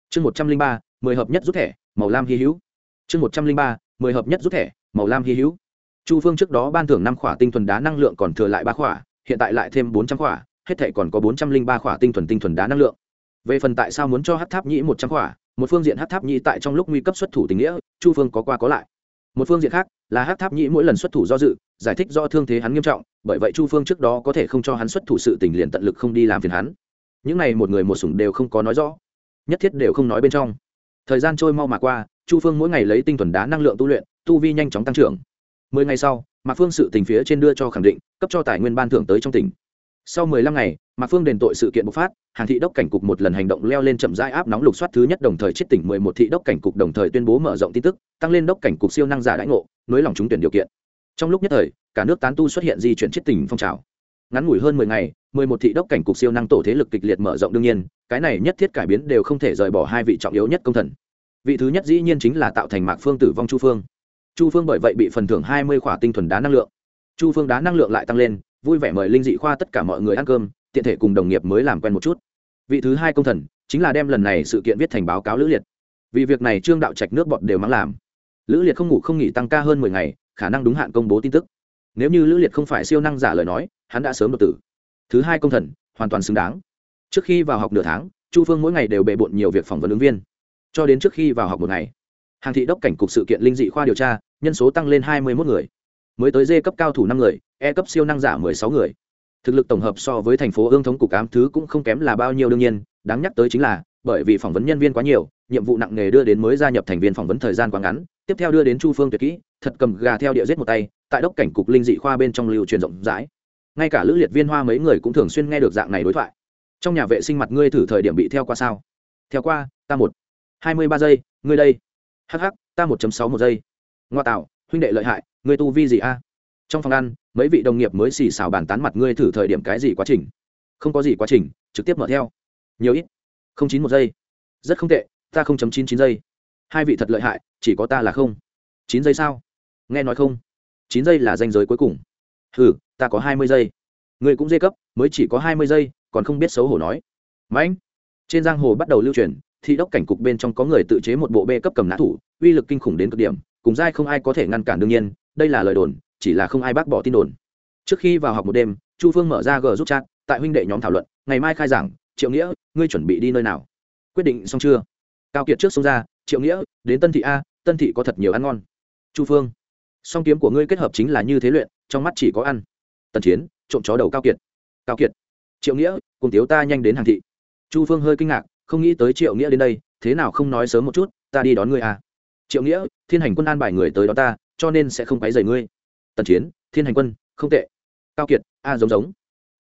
Chương một trăm linh ba, mười hợp nhất rút thẻ, màu lam hy hữu. Chương một trăm linh ba, mười hợp nhất rút thẻ, màu lam hy hữu. Chu phương trước đó ban thưởng năm khỏa tinh thuần đá năng lượng còn thừa lại ba khỏa, hiện tại lại thêm bốn trăm khỏa, hết thể còn có bốn trăm linh ba khỏa tinh thuần tinh thuần đá năng lượng. Về phần tại sao muốn cho hát tháp nhĩ một trăm khỏa một phương diện hát tháp nhĩ tại trong lúc nguy cấp xuất thủ tình nghĩa, chu phương có qua có lại. Một phương diện khác là hát tháp nhĩ mỗi lần xuất thủ do dự, giải thích do thương thế hắn nghiêm trọng, bởi vậy chu phương trước đó có thể không cho hắn xuất thủ sự tình liền tận lực không đi làm phiền hắn. Những này một người một sủng đều không có nói rõ, nhất thiết đều không nói bên trong. Thời gian trôi mau mà qua, chu phương mỗi ngày lấy tinh thuần đá năng lượng tu luyện, tu vi nhanh chóng tăng trưởng. Mười ngày sau, mạc phương sự tình phía trên đưa cho khẳng định, cấp cho tài nguyên ban thưởng tới trong tỉnh sau mười lăm ngày, mạc phương đền tội sự kiện bộc phát, hàng thị đốc cảnh cục một lần hành động leo lên chậm rãi áp nóng lục soát thứ nhất đồng thời chết tỉnh mười một thị đốc cảnh cục đồng thời tuyên bố mở rộng tin tức, tăng lên đốc cảnh cục siêu năng giả đãi ngộ, nới lỏng trúng tuyển điều kiện. Trong lúc nhất thời, cả nước tán tu xuất hiện di chuyển chết tỉnh phong trào. Ngắn ngủi hơn mười ngày, mười một thị đốc cảnh cục siêu năng tổ thế lực kịch liệt mở rộng đương nhiên, cái này nhất thiết cải biến đều không thể rời bỏ hai vị trọng yếu nhất công thần. Vị thứ nhất dĩ nhiên chính là tạo thành mạc phương tử vong chu phương. Chu phương bởi vậy bị phần thưởng hai mươi khỏa tinh thuần đá năng lượng. Chu phương đá năng lượng lại tăng lên vui vẻ mời linh dị khoa tất cả mọi người ăn cơm, tiện thể cùng đồng nghiệp mới làm quen một chút. Vị thứ hai công thần chính là đem lần này sự kiện viết thành báo cáo lữ liệt. Vì việc này trương đạo trạch nước bọn đều mắng làm. Lữ liệt không ngủ không nghỉ tăng ca hơn mười ngày, khả năng đúng hạn công bố tin tức. Nếu như lữ liệt không phải siêu năng giả lời nói, hắn đã sớm đột tử. Thứ hai công thần hoàn toàn xứng đáng. Trước khi vào học nửa tháng, chu phương mỗi ngày đều bề bộn nhiều việc phỏng vấn ứng viên. Cho đến trước khi vào học một ngày, hàng thị đốc cảnh cục sự kiện linh dị khoa điều tra, nhân số tăng lên hai mươi một người. Mới tới dê cấp cao thủ năm người e cấp siêu năng giả mười sáu người. Thực lực tổng hợp so với thành phố ương thống cục ám thứ cũng không kém là bao nhiêu đương nhiên, đáng nhắc tới chính là, bởi vì phỏng vấn nhân viên quá nhiều, nhiệm vụ nặng nề đưa đến mới gia nhập thành viên phỏng vấn thời gian quá ngắn, tiếp theo đưa đến chu phương tuyệt kỹ, thật cầm gà theo địa giết một tay, tại đốc cảnh cục linh dị khoa bên trong lưu truyền rộng rãi. Ngay cả lữ liệt viên hoa mấy người cũng thường xuyên nghe được dạng này đối thoại. Trong nhà vệ sinh mặt ngươi thử thời điểm bị theo qua sao? Theo qua, ta một. Hai mươi ba giây, ngươi đây. Hh ta một sáu một giây. Ngoa tạo, huynh đệ lợi hại, ngươi tu vi gì a? Trong phòng ăn, mấy vị đồng nghiệp mới xì xào bàn tán mặt ngươi thử thời điểm cái gì quá trình. Không có gì quá trình, trực tiếp mở theo. Nhiều ít. Không chín một giây. Rất không tệ, ta không chấm chín chín giây. Hai vị thật lợi hại, chỉ có ta là không. Chín giây sao? Nghe nói không? Chín giây là danh giới cuối cùng. Hừ, ta có hai mươi giây. Người cũng dê cấp, mới chỉ có hai mươi giây, còn không biết xấu hổ nói. Mãnh trên giang hồ bắt đầu lưu truyền thì đốc cảnh cục bên trong có người tự chế một bộ bê cấp cầm nã thủ, uy lực kinh khủng đến cực điểm, cùng dai không ai có thể ngăn cản đương nhiên, đây là lời đồn chỉ là không ai bác bỏ tin đồn. Trước khi vào học một đêm, chu phương mở ra g giúp chat, tại huynh đệ nhóm thảo luận, ngày mai khai giảng, triệu nghĩa, ngươi chuẩn bị đi nơi nào? Quyết định xong chưa? Cao kiệt trước xông ra, triệu nghĩa, đến tân thị a, tân thị có thật nhiều ăn ngon. Chu phương, song kiếm của ngươi kết hợp chính là như thế luyện, trong mắt chỉ có ăn. Tần chiến, trộm chó đầu cao kiệt. Cao kiệt, triệu nghĩa, cùng tiếu ta nhanh đến hàng thị. Chu phương hơi kinh ngạc, không nghĩ tới triệu nghĩa đến đây, thế nào không nói sớm một chút, ta đi đón ngươi à triệu nghĩa, thiên hành quân an bài người tới đó ta, cho nên sẽ không quấy rầy ngươi tần chiến, thiên hành quân, không tệ. Cao kiệt, a giống giống.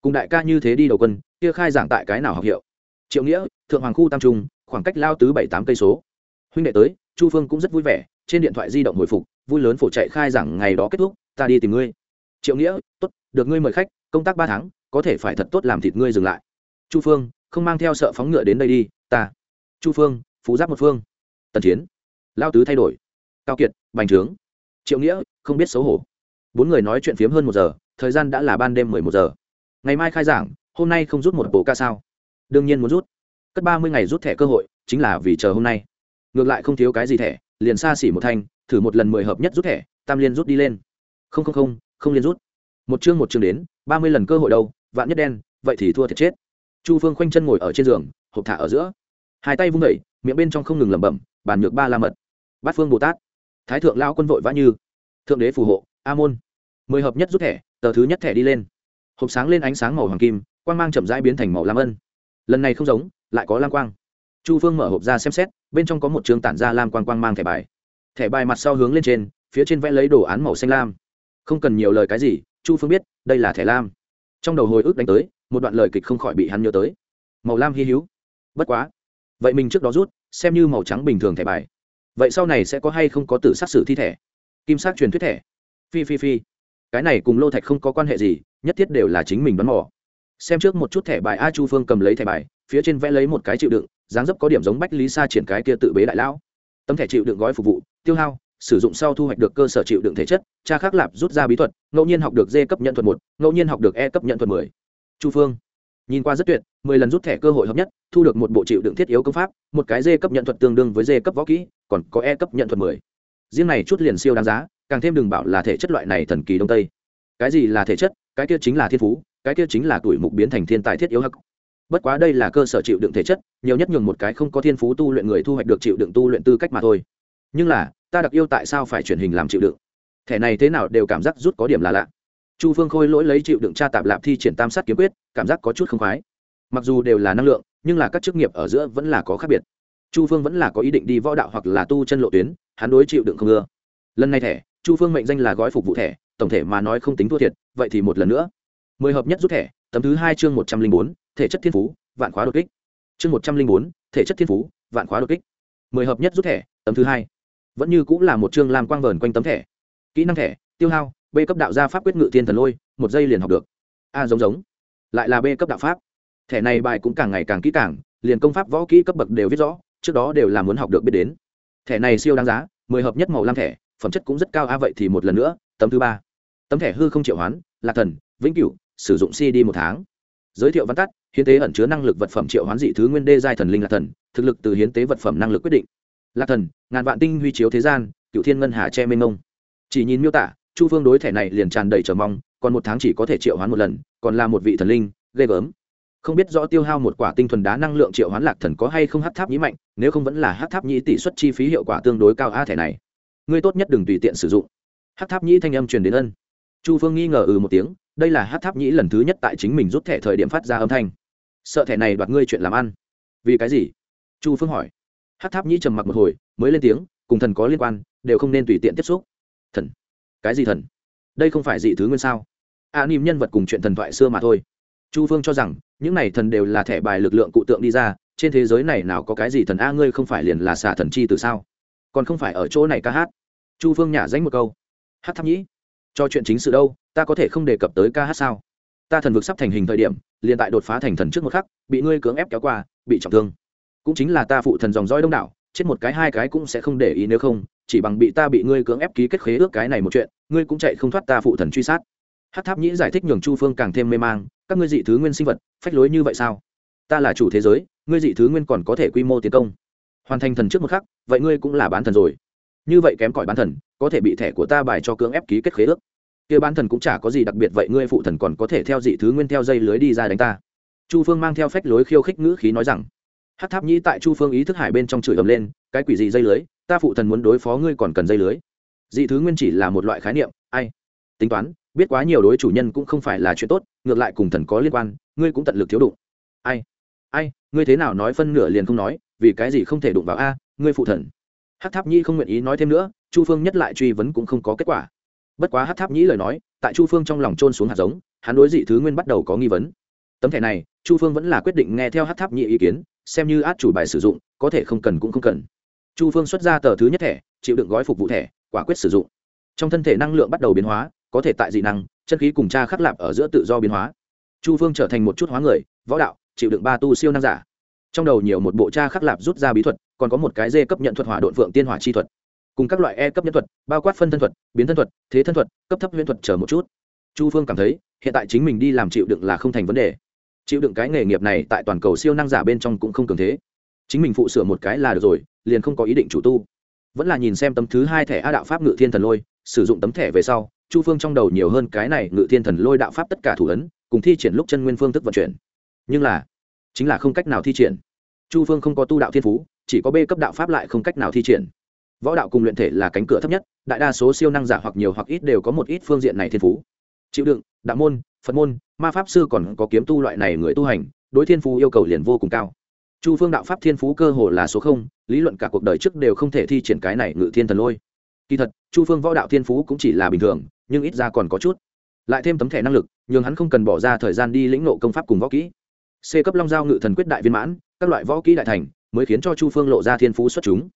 Cùng đại ca như thế đi đầu quân, kia khai giảng tại cái nào học hiệu? Triệu nghĩa, thượng hoàng khu tam trung, khoảng cách lao tứ bảy tám cây số. Huynh đệ tới, chu phương cũng rất vui vẻ, trên điện thoại di động hồi phục, vui lớn phổ chạy khai giảng ngày đó kết thúc, ta đi tìm ngươi. Triệu nghĩa, tốt, được ngươi mời khách, công tác ba tháng, có thể phải thật tốt làm thịt ngươi dừng lại. Chu phương, không mang theo sợ phóng ngựa đến đây đi, ta. Chu phương, phú giáp một phương. Tần chiến, lao tứ thay đổi. Cao kiệt, bành trướng. Triệu nghĩa, không biết xấu hổ bốn người nói chuyện phiếm hơn một giờ, thời gian đã là ban đêm mười một giờ. Ngày mai khai giảng, hôm nay không rút một bộ ca sao? Đương nhiên muốn rút. Cất ba mươi ngày rút thẻ cơ hội, chính là vì chờ hôm nay. Ngược lại không thiếu cái gì thẻ, liền xa xỉ một thanh, thử một lần mười hợp nhất rút thẻ, tam liên rút đi lên. Không không không không liên rút. Một chương một chương đến, ba mươi lần cơ hội đâu, vạn nhất đen, vậy thì thua thiệt chết. Chu phương khoanh chân ngồi ở trên giường, hộp thả ở giữa. Hai tay vung đẩy miệng bên trong không ngừng lẩm bẩm, bàn nhược ba la mật. Bát phương bồ tát. Thái thượng lao quân vội vã như, thượng đế phù hộ a môn. Mười hợp nhất rút thẻ, tờ thứ nhất thẻ đi lên. Hộp sáng lên ánh sáng màu hoàng kim, quang mang chậm rãi biến thành màu lam ân. Lần này không giống, lại có lam quang. Chu phương mở hộp ra xem xét, bên trong có một trường tản ra lam quang quang mang thẻ bài. Thẻ bài mặt sau hướng lên trên, phía trên vẽ lấy đồ án màu xanh lam. Không cần nhiều lời cái gì, chu phương biết, đây là thẻ lam. Trong đầu hồi ức đánh tới, một đoạn lời kịch không khỏi bị hắn nhớ tới. Màu lam hy hữu. Bất quá. Vậy mình trước đó rút, xem như màu trắng bình thường thẻ bài. Vậy sau này sẽ có hay không có tử sát xử thi thẻ? Kim sát truyền thuyết thẻ phi phi phi. Cái này cùng lô thạch không có quan hệ gì, nhất thiết đều là chính mình đoán mò. Xem trước một chút thẻ bài a chu phương cầm lấy thẻ bài, phía trên vẽ lấy một cái chịu đựng, dáng dấp có điểm giống bách lý sa triển cái kia tự bế đại lão. Tấm thẻ chịu đựng gói phục vụ, tiêu hao, sử dụng sau thu hoạch được cơ sở chịu đựng thể chất, cha khắc lạp rút ra bí thuật, ngẫu nhiên học được d cấp nhận thuật một, ngẫu nhiên học được e cấp nhận thuật mười. Chu phương, nhìn qua rất tuyệt, mười lần rút thẻ cơ hội hợp nhất, thu được một bộ chịu đựng thiết yếu công pháp, một cái d cấp nhận thuật tương đương với d cấp võ kỹ, còn có e cấp nhận thuật mười. Riêng này chút liền siêu đáng giá càng thêm đừng bảo là thể chất loại này thần kỳ đông tây. Cái gì là thể chất? Cái kia chính là thiên phú, cái kia chính là tuổi mục biến thành thiên tài thiết yếu hắc. Bất quá đây là cơ sở chịu đựng thể chất, nhiều nhất nhường một cái không có thiên phú tu luyện người thu hoạch được chịu đựng tu luyện tư cách mà thôi. Nhưng là, ta đặc yêu tại sao phải chuyển hình làm chịu đựng? Thẻ này thế nào đều cảm giác rút có điểm là lạ. Chu phương khôi lỗi lấy chịu đựng tra tạp lạp thi triển tam sát kiếm quyết, cảm giác có chút không khoái. Mặc dù đều là năng lượng, nhưng là các chức nghiệp ở giữa vẫn là có khác biệt. Chu phương vẫn là có ý định đi võ đạo hoặc là tu chân lộ tuyến, hắn đối chịu đựng không ưa. Lần này thẻ chu phương mệnh danh là gói phục vụ thẻ, tổng thể mà nói không tính thua thiệt, vậy thì một lần nữa. Mười hợp nhất rút thẻ, tấm thứ hai chương một trăm linh bốn, thể chất thiên phú, vạn khóa đột kích. Chương một trăm linh bốn, thể chất thiên phú, vạn khóa đột kích. Mười hợp nhất rút thẻ, tấm thứ hai. Vẫn như cũng là một chương làm quang vờn quanh tấm thẻ. Kỹ năng thẻ, tiêu hao, b cấp đạo gia pháp quyết ngự thiên thần lôi, một giây liền học được. A giống giống. Lại là b cấp đạo pháp. Thẻ này bài cũng càng ngày càng kỹ càng, liền công pháp võ kỹ cấp bậc đều viết rõ, trước đó đều là muốn học được biết đến. Thẻ này siêu đáng giá, mười hợp nhất màu lam thẻ phẩm chất cũng rất cao, a, vậy thì một lần nữa, tấm thứ ba. Tấm thẻ hư không triệu hoán, lạc thần, vĩnh cửu, sử dụng cd một tháng. Giới thiệu văn tắt, hiến tế ẩn chứa năng lực vật phẩm triệu hoán dị thứ nguyên đê giai thần linh lạc thần, thực lực từ hiến tế vật phẩm năng lực quyết định. Lạc thần, ngàn vạn tinh huy chiếu thế gian cựu thiên ngân hà che mênh mông. Chỉ nhìn miêu tả, chu phương đối thẻ này liền tràn đầy trờ mong, còn một tháng chỉ có thể triệu hoán một lần, còn là một vị thần linh, ghê gớm. Không biết rõ tiêu hao một quả tinh thuần đá năng lượng triệu hoán lạc thần có hay không hát tháp nhĩ mạnh, nếu không vẫn là hát tháp nhĩ tỷ suất chi phí hiệu quả tương đối cao, a, thẻ này ngươi tốt nhất đừng tùy tiện sử dụng. Hát tháp nhĩ thanh âm truyền đến ân. Chu phương nghi ngờ ừ một tiếng đây là hát tháp nhĩ lần thứ nhất tại chính mình rút thẻ thời điểm phát ra âm thanh. Sợ thẻ này đoạt ngươi chuyện làm ăn. Vì cái gì? Chu phương hỏi. Hát tháp nhĩ trầm mặc một hồi mới lên tiếng cùng thần có liên quan đều không nên tùy tiện tiếp xúc. Thần? Cái gì thần? Đây không phải dị thứ nguyên sao? A à, nhân vật cùng chuyện thần thoại xưa mà thôi. Chu phương cho rằng những này thần đều là thẻ bài lực lượng cụ tượng đi ra trên thế giới này nào có cái gì thần a ngươi không phải liền là xả thần chi từ sao? Còn không phải ở chỗ này ca hát. Chu phương nhả danh một câu. Hát tháp nhĩ. Cho chuyện chính sự đâu, ta có thể không đề cập tới ca hát sao? Ta thần vực sắp thành hình thời điểm, liền tại đột phá thành thần trước một khắc, bị ngươi cưỡng ép kéo qua, bị trọng thương. Cũng chính là ta phụ thần dòng dõi đông đảo, chết một cái hai cái cũng sẽ không để ý nếu không, chỉ bằng bị ta bị ngươi cưỡng ép ký kết khế ước cái này một chuyện, ngươi cũng chạy không thoát ta phụ thần truy sát. Hát tháp nhĩ giải thích nhường chu phương càng thêm mê mang, các ngươi dị thứ nguyên sinh vật, phách lối như vậy sao? Ta là chủ thế giới, ngươi dị thứ nguyên còn có thể quy mô tiến công hoàn thành thần trước một khắc, vậy ngươi cũng là bán thần rồi. Như vậy kém cỏi bán thần, có thể bị thẻ của ta bài cho cưỡng ép ký kết khế ước. Kia bán thần cũng chả có gì đặc biệt, vậy ngươi phụ thần còn có thể theo dị thứ nguyên theo dây lưới đi ra đánh ta. Chu phương mang theo phách lối khiêu khích ngữ khí nói rằng hát tháp nhĩ tại chu phương ý thức hải bên trong chửi ầm lên, cái quỷ gì dây lưới, ta phụ thần muốn đối phó ngươi còn cần dây lưới. Dị thứ nguyên chỉ là một loại khái niệm, ai? Tính toán, biết quá nhiều đối chủ nhân cũng không phải là chuyện tốt, ngược lại cùng thần có liên quan, ngươi cũng tận lực thiếu đụng. Ai? Ai, ngươi thế nào nói phân nửa liền không nói, vì cái gì không thể đụng vào a, ngươi phụ thần. Hát tháp nhi không nguyện ý nói thêm nữa, chu phương nhất lại truy vấn cũng không có kết quả. Bất quá hát tháp nhĩ lời nói, tại chu phương trong lòng trôn xuống hạt giống, hắn đối dị thứ nguyên bắt đầu có nghi vấn. Tấm thẻ này, chu phương vẫn là quyết định nghe theo hát tháp nhĩ ý kiến, xem như át chủ bài sử dụng, có thể không cần cũng không cần. Chu phương xuất ra tờ thứ nhất thẻ, chịu đựng gói phục vụ thẻ, quả quyết sử dụng. Trong thân thể năng lượng bắt đầu biến hóa, có thể tại dị năng, chân khí cùng cha khắc lạp ở giữa tự do biến hóa. Chu phương trở thành một chút hóa người, võ đạo chịu đựng ba tu siêu năng giả. Trong đầu nhiều một bộ cha khắc lạp rút ra bí thuật, còn có một cái dê cấp nhận thuật hỏa độn phượng tiên hỏa chi thuật. Cùng các loại e cấp nhân thuật, bao quát phân thân thuật, biến thân thuật, thế thân thuật, cấp thấp huyễn thuật chờ một chút. Chu phương cảm thấy, hiện tại chính mình đi làm chịu đựng là không thành vấn đề. Chịu đựng cái nghề nghiệp này tại toàn cầu siêu năng giả bên trong cũng không cường thế. Chính mình phụ sửa một cái là được rồi, liền không có ý định chủ tu. Vẫn là nhìn xem tấm thứ hai thẻ a đạo pháp ngự thiên thần lôi, sử dụng tấm thẻ về sau, chu phương trong đầu nhiều hơn cái này ngự thiên thần lôi đạo pháp tất cả thủ ấn, cùng thi triển lúc chân nguyên phương thức vận chuyển. Nhưng là chính là không cách nào thi triển. Chu phương không có tu đạo thiên phú, chỉ có b cấp đạo pháp lại không cách nào thi triển. Võ đạo cùng luyện thể là cánh cửa thấp nhất, đại đa số siêu năng giả hoặc nhiều hoặc ít đều có một ít phương diện này thiên phú. Chịu đựng, đạo môn, phật môn, ma pháp sư còn có kiếm tu loại này người tu hành, đối thiên phú yêu cầu liền vô cùng cao. Chu phương đạo pháp thiên phú cơ hồ là số không, lý luận cả cuộc đời trước đều không thể thi triển cái này ngự thiên thần lôi. Kỳ thật, chu phương võ đạo thiên phú cũng chỉ là bình thường, nhưng ít ra còn có chút. Lại thêm tấm thẻ năng lực, nhường hắn không cần bỏ ra thời gian đi lĩnh nộ công pháp cùng võ kỹ c cấp long giao ngự thần quyết đại viên mãn, các loại võ kỹ đại thành, mới khiến cho chu phương lộ ra thiên phú xuất chúng.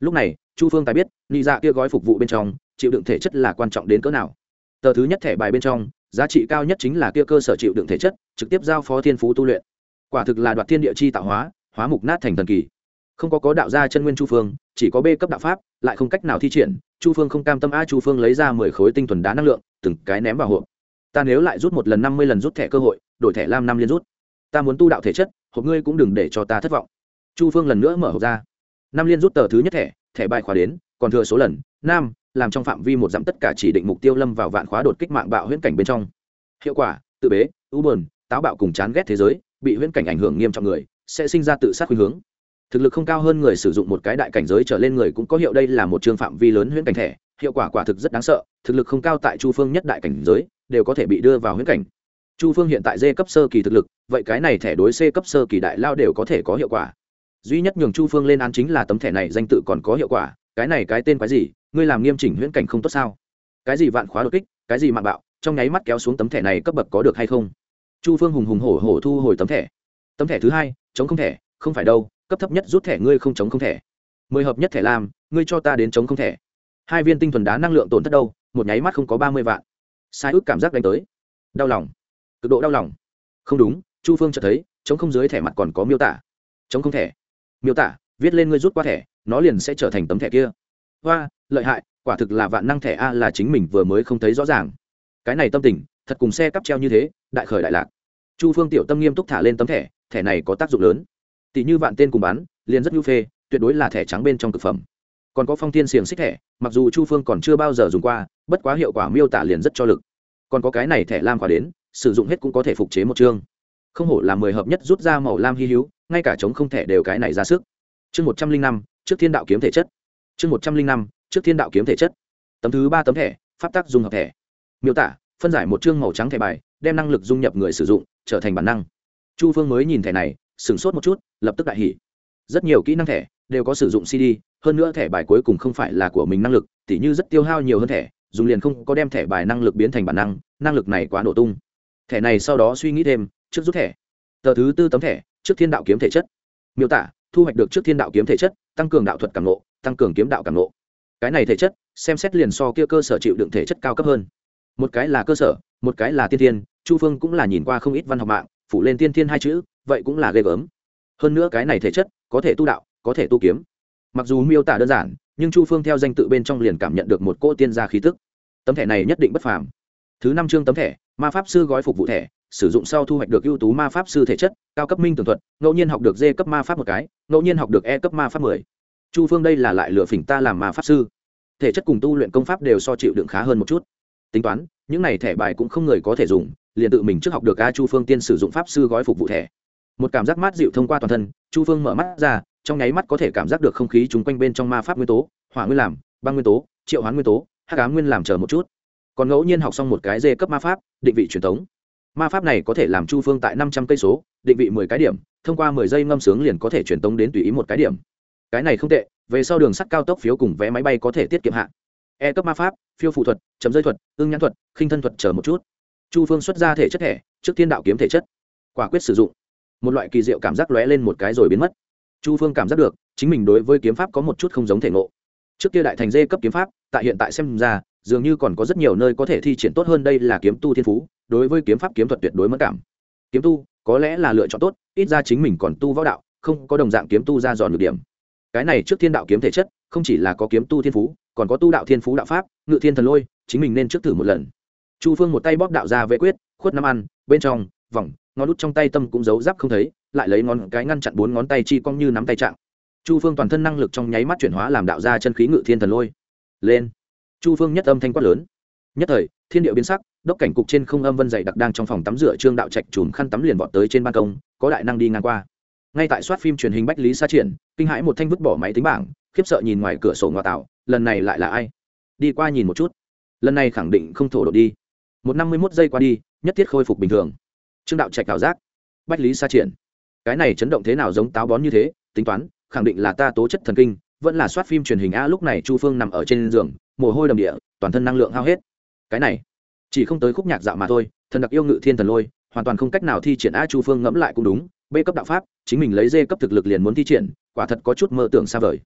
Lúc này, chu phương tài biết, nị dạ kia gói phục vụ bên trong, chịu đựng thể chất là quan trọng đến cỡ nào. Tờ thứ nhất thẻ bài bên trong, giá trị cao nhất chính là kia cơ sở chịu đựng thể chất, trực tiếp giao phó thiên phú tu luyện. Quả thực là đoạt thiên địa chi tạo hóa hóa mục nát thành thần kỳ. Không có có đạo gia chân nguyên chu phương, chỉ có b cấp đạo pháp, lại không cách nào thi triển, chu phương không cam tâm a, chu phương lấy ra mười khối tinh thuần đá năng lượng, từng cái ném vào hộp. Ta nếu lại rút một lần năm mươi lần rút thẻ cơ hội, đổi thẻ lam năm liên rút ta muốn tu đạo thể chất, hộp ngươi cũng đừng để cho ta thất vọng. Chu phương lần nữa mở hộp ra. Năm liên rút tờ thứ nhất thẻ thẻ bài khóa đến, còn thừa số lần, nam, làm trong phạm vi một dặm tất cả chỉ định mục tiêu lâm vào vạn khóa đột kích mạng bạo huyễn cảnh bên trong. Hiệu quả, tự bế, u bờn táo bạo cùng chán ghét thế giới, bị huyễn cảnh ảnh hưởng nghiêm trọng người, sẽ sinh ra tự sát khuynh hướng. Thực lực không cao hơn người sử dụng một cái đại cảnh giới trở lên người cũng có hiệu đây là một trường phạm vi lớn huyễn cảnh thẻ, hiệu quả quả thực rất đáng sợ, thực lực không cao tại chu phương nhất đại cảnh giới, đều có thể bị đưa vào huyễn cảnh chu phương hiện tại d cấp sơ kỳ thực lực, vậy cái này thẻ đối c cấp sơ kỳ đại lao đều có thể có hiệu quả. Duy nhất nhường chu phương lên án chính là tấm thẻ này danh tự còn có hiệu quả, cái này cái tên cái gì, ngươi làm nghiêm chỉnh huyễn cảnh không tốt sao? Cái gì vạn khóa đột kích, cái gì mạng bạo, trong nháy mắt kéo xuống tấm thẻ này cấp bậc có được hay không? Chu phương hùng hùng hổ hổ thu hồi tấm thẻ. Tấm thẻ thứ hai, chống không thẻ, không phải đâu, cấp thấp nhất rút thẻ ngươi không chống không thẻ. Mười hợp nhất thẻ làm, ngươi cho ta đến chống không thẻ. Hai viên tinh thuần đá năng lượng tổn thất đâu, một nháy mắt không có ba mươi vạn. Sai ước cảm giác đánh tới. Đau lòng cực độ đau lòng. Không đúng, chu phương chợt thấy chống không dưới thẻ mặt còn có miêu tả. Chống không thẻ. Miêu tả, viết lên ngươi rút qua thẻ, nó liền sẽ trở thành tấm thẻ kia. Hoa, lợi hại, quả thực là vạn năng thẻ a là chính mình vừa mới không thấy rõ ràng. Cái này tâm tình, thật cùng xe cắp treo như thế, đại khởi đại lạc. Chu phương tiểu tâm nghiêm túc thả lên tấm thẻ thẻ này có tác dụng lớn. Tỷ như vạn tên cùng bán, liền rất nhu phê, tuyệt đối là thẻ trắng bên trong thực phẩm. Còn có phong thiên xiềng xích thẻ, mặc dù chu phương còn chưa bao giờ dùng qua, bất quá hiệu quả miêu tả liền rất cho lực. Còn có cái này thẻ lam khóa đến sử dụng hết cũng có thể phục chế một chương. Không hổ là mười hợp nhất rút ra màu lam hy hữu, ngay cả chống không thể đều cái này ra sức. Chương một trăm linh năm, trước thiên đạo kiếm thể chất. Chương một trăm linh năm, trước thiên đạo kiếm thể chất. Tấm thứ ba tấm thẻ, pháp tắc dung hợp thẻ. Miêu tả, phân giải một chương màu trắng thẻ bài, đem năng lực dung nhập người sử dụng, trở thành bản năng. Chu phương mới nhìn thẻ này, sửng sốt một chút, lập tức đại hỉ. Rất nhiều kỹ năng thẻ đều có sử dụng cd hơn nữa thẻ bài cuối cùng không phải là của mình năng lực, tỉ như rất tiêu hao nhiều hơn thẻ, dùng liền không có đem thẻ bài năng lực biến thành bản năng năng lực này quá nổ tung thẻ này sau đó suy nghĩ thêm, trước rút thẻ. Tờ thứ tư tấm thẻ, trước thiên đạo kiếm thể chất. Miêu tả, thu hoạch được trước thiên đạo kiếm thể chất, tăng cường đạo thuật cảm nộ tăng cường kiếm đạo cảm nộ cái này thể chất, xem xét liền so kia cơ sở chịu đựng thể chất cao cấp hơn. Một cái là cơ sở, một cái là tiên thiên, chu phương cũng là nhìn qua không ít văn học mạng, phủ lên tiên thiên hai chữ, vậy cũng là ghê gớm. Hơn nữa cái này thể chất, có thể tu đạo, có thể tu kiếm. Mặc dù miêu tả đơn giản, nhưng chu phương theo danh tự bên trong liền cảm nhận được một cỗ tiên gia khí tức. Tấm thẻ này nhất định bất phàm thứ năm chương tấm thẻ, ma pháp sư gói phục vụ thẻ, sử dụng sau thu hoạch được ưu tú ma pháp sư thể chất, cao cấp minh tường thuật, ngẫu nhiên học được d cấp ma pháp một cái, ngẫu nhiên học được e cấp ma pháp mười. Chu phương đây là lại lựa phỉnh ta làm ma pháp sư. Thể chất cùng tu luyện công pháp đều so chịu đựng khá hơn một chút. Tính toán, những này thẻ bài cũng không người có thể dùng, liền tự mình trước học được a chu phương tiên sử dụng pháp sư gói phục vụ thẻ. Một cảm giác mát dịu thông qua toàn thân, chu phương mở mắt ra, trong nháy mắt có thể cảm giác được không khí chung quanh bên trong ma pháp nguyên tố, hỏa nguyên làm, băng nguyên tố, triệu hoán nguyên tố, hắc ám nguyên làm chờ một chút còn ngẫu nhiên học xong một cái dê cấp ma pháp, định vị truyền thống. Ma pháp này có thể làm chu phương tại năm trăm cây số, định vị mười cái điểm, thông qua mười giây ngâm sướng liền có thể truyền tống đến tùy ý một cái điểm. Cái này không tệ, về sau đường sắt cao tốc phiếu cùng vé máy bay có thể tiết kiệm hạn e cấp ma pháp, phiêu phụ thuật, chấm rơi thuật ương nhãn thuật, khinh thân thuật chờ một chút. Chu phương xuất ra thể chất thẻ, trước thiên đạo kiếm thể chất. Quả quyết sử dụng. Một loại kỳ diệu cảm giác lóe lên một cái rồi biến mất. Chu phương cảm giác được, chính mình đối với kiếm pháp có một chút không giống thể ngộ trước kia đại thành dê cấp kiếm pháp, tại hiện tại xem ra, dường như còn có rất nhiều nơi có thể thi triển tốt hơn đây là kiếm tu thiên phú, đối với kiếm pháp kiếm thuật tuyệt đối mất cảm. Kiếm tu, có lẽ là lựa chọn tốt, ít ra chính mình còn tu võ đạo, không có đồng dạng kiếm tu ra dọn được điểm. Cái này trước thiên đạo kiếm thể chất, không chỉ là có kiếm tu thiên phú, còn có tu đạo thiên phú đạo pháp, ngự thiên thần lôi, chính mình nên trước thử một lần. Chu phương một tay bóp đạo ra vệ quyết, khuất năm ăn, bên trong, vòng, ngón út trong tay tâm cũng giấu giáp không thấy, lại lấy ngón cái ngăn chặn bốn ngón tay chi cong như nắm tay trạng chu phương toàn thân năng lực trong nháy mắt chuyển hóa làm đạo ra chân khí ngự thiên thần lôi. Lên. Chu phương nhất âm thanh quát lớn. Nhất thời, thiên địa biến sắc, đốc cảnh cục trên không âm vân dày đặc đang trong phòng tắm rửa trương đạo trạch chùm khăn tắm liền vọt tới trên ban công, có đại năng đi ngang qua. Ngay tại soát phim truyền hình bách lý sa triển, kinh hãi một thanh vứt bỏ máy tính bảng, khiếp sợ nhìn ngoài cửa sổ ngoại tạo, lần này lại là ai? Đi qua nhìn một chút. Lần này khẳng định không thổ đột đi. Một năm mươi mốt giây qua đi, nhất thiết khôi phục bình thường. Trương đạo trạch ảo giác. Bách lý sa triển. Cái này chấn động thế nào giống táo bón như thế, tính toán khẳng định là ta tố chất thần kinh, vẫn là soát phim truyền hình a, lúc này chu phương nằm ở trên giường, mồ hôi đầm địa, toàn thân năng lượng hao hết. Cái này, chỉ không tới khúc nhạc dạo mà thôi, thần đặc yêu ngự thiên thần lôi, hoàn toàn không cách nào thi triển a, chu phương ngẫm lại cũng đúng, b cấp đạo pháp, chính mình lấy d cấp thực lực liền muốn thi triển, quả thật có chút mơ tưởng xa vời.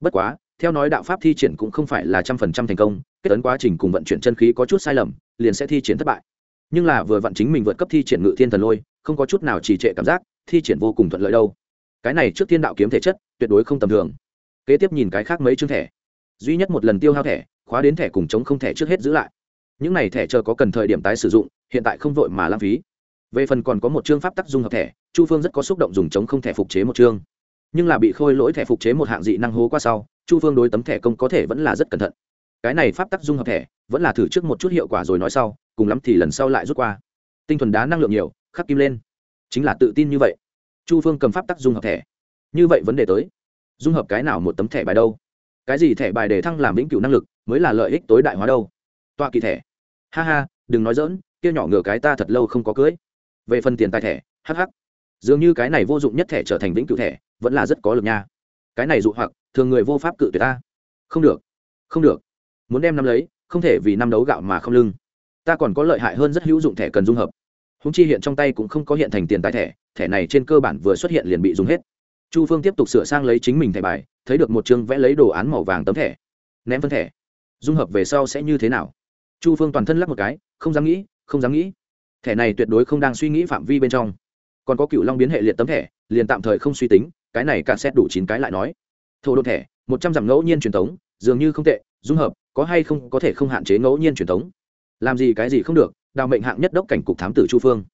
Bất quá, theo nói đạo pháp thi triển cũng không phải là trăm phần trăm thành công, kết ấn quá trình cùng vận chuyển chân khí có chút sai lầm, liền sẽ thi triển thất bại. Nhưng là vừa vận chính mình vượt cấp thi triển ngự thiên thần lôi, không có chút nào trì trệ cảm giác, thi triển vô cùng thuận lợi đâu cái này trước thiên đạo kiếm thể chất, tuyệt đối không tầm thường. Kế tiếp nhìn cái khác mấy chương thẻ. Duy nhất một lần tiêu hao thẻ, khóa đến thẻ cùng chống không thẻ trước hết giữ lại. Những này thẻ chờ có cần thời điểm tái sử dụng, hiện tại không vội mà lãng phí. Về phần còn có một chương pháp tắc dung hợp thẻ, chu phương rất có xúc động dùng chống không thẻ phục chế một chương. Nhưng là bị khôi lỗi thẻ phục chế một hạng dị năng hố qua sau, chu phương đối tấm thẻ công có thể vẫn là rất cẩn thận. Cái này pháp tắc dung hợp thẻ, vẫn là thử trước một chút hiệu quả rồi nói sau, cùng lắm thì lần sau lại rút qua. Tinh thuần đá năng lượng nhiều, khắc kim lên. Chính là tự tin như vậy chu phương cầm pháp tắc dung hợp thẻ. Như vậy vấn đề tới. Dung hợp cái nào một tấm thẻ bài đâu? Cái gì thẻ bài để thăng làm vĩnh cửu năng lực mới là lợi ích tối đại hóa đâu? Tọa kỳ thẻ. Ha ha, đừng nói dỡn kia nhỏ ngửa cái ta thật lâu không có cưới. Về phần tiền tài thẻ hh dường như cái này vô dụng nhất thẻ trở thành vĩnh cửu thẻ, vẫn là rất có lực nha. Cái này dụ hoặc, thường người vô pháp cự tuyệt ta. Không được. Không được. Muốn đem năm lấy, không thể vì năm đấu gạo mà không lưng. Ta còn có lợi hại hơn rất hữu dụng thẻ cần dung hợp. Húng chi hiện trong tay cũng không có hiện thành tiền tài thẻ thẻ này trên cơ bản vừa xuất hiện liền bị dùng hết. Chu phương tiếp tục sửa sang lấy chính mình thẻ bài, thấy được một chương vẽ lấy đồ án màu vàng tấm thẻ. Ném phân thẻ. Dung hợp về sau sẽ như thế nào? Chu phương toàn thân lắc một cái, không dám nghĩ, không dám nghĩ. Thẻ này tuyệt đối không đang suy nghĩ phạm vi bên trong. Còn có cựu long biến hệ liệt tấm thẻ, liền tạm thời không suy tính, cái này cả xét đủ chín cái lại nói. Thổ đột thẻ, một trăm dặm ngẫu nhiên truyền thống, dường như không tệ, dung hợp, có hay không có thể không hạn chế ngẫu nhiên truyền thống? Làm gì cái gì không được, đào mệnh hạng nhất đốc cảnh cục thám tử chu phương.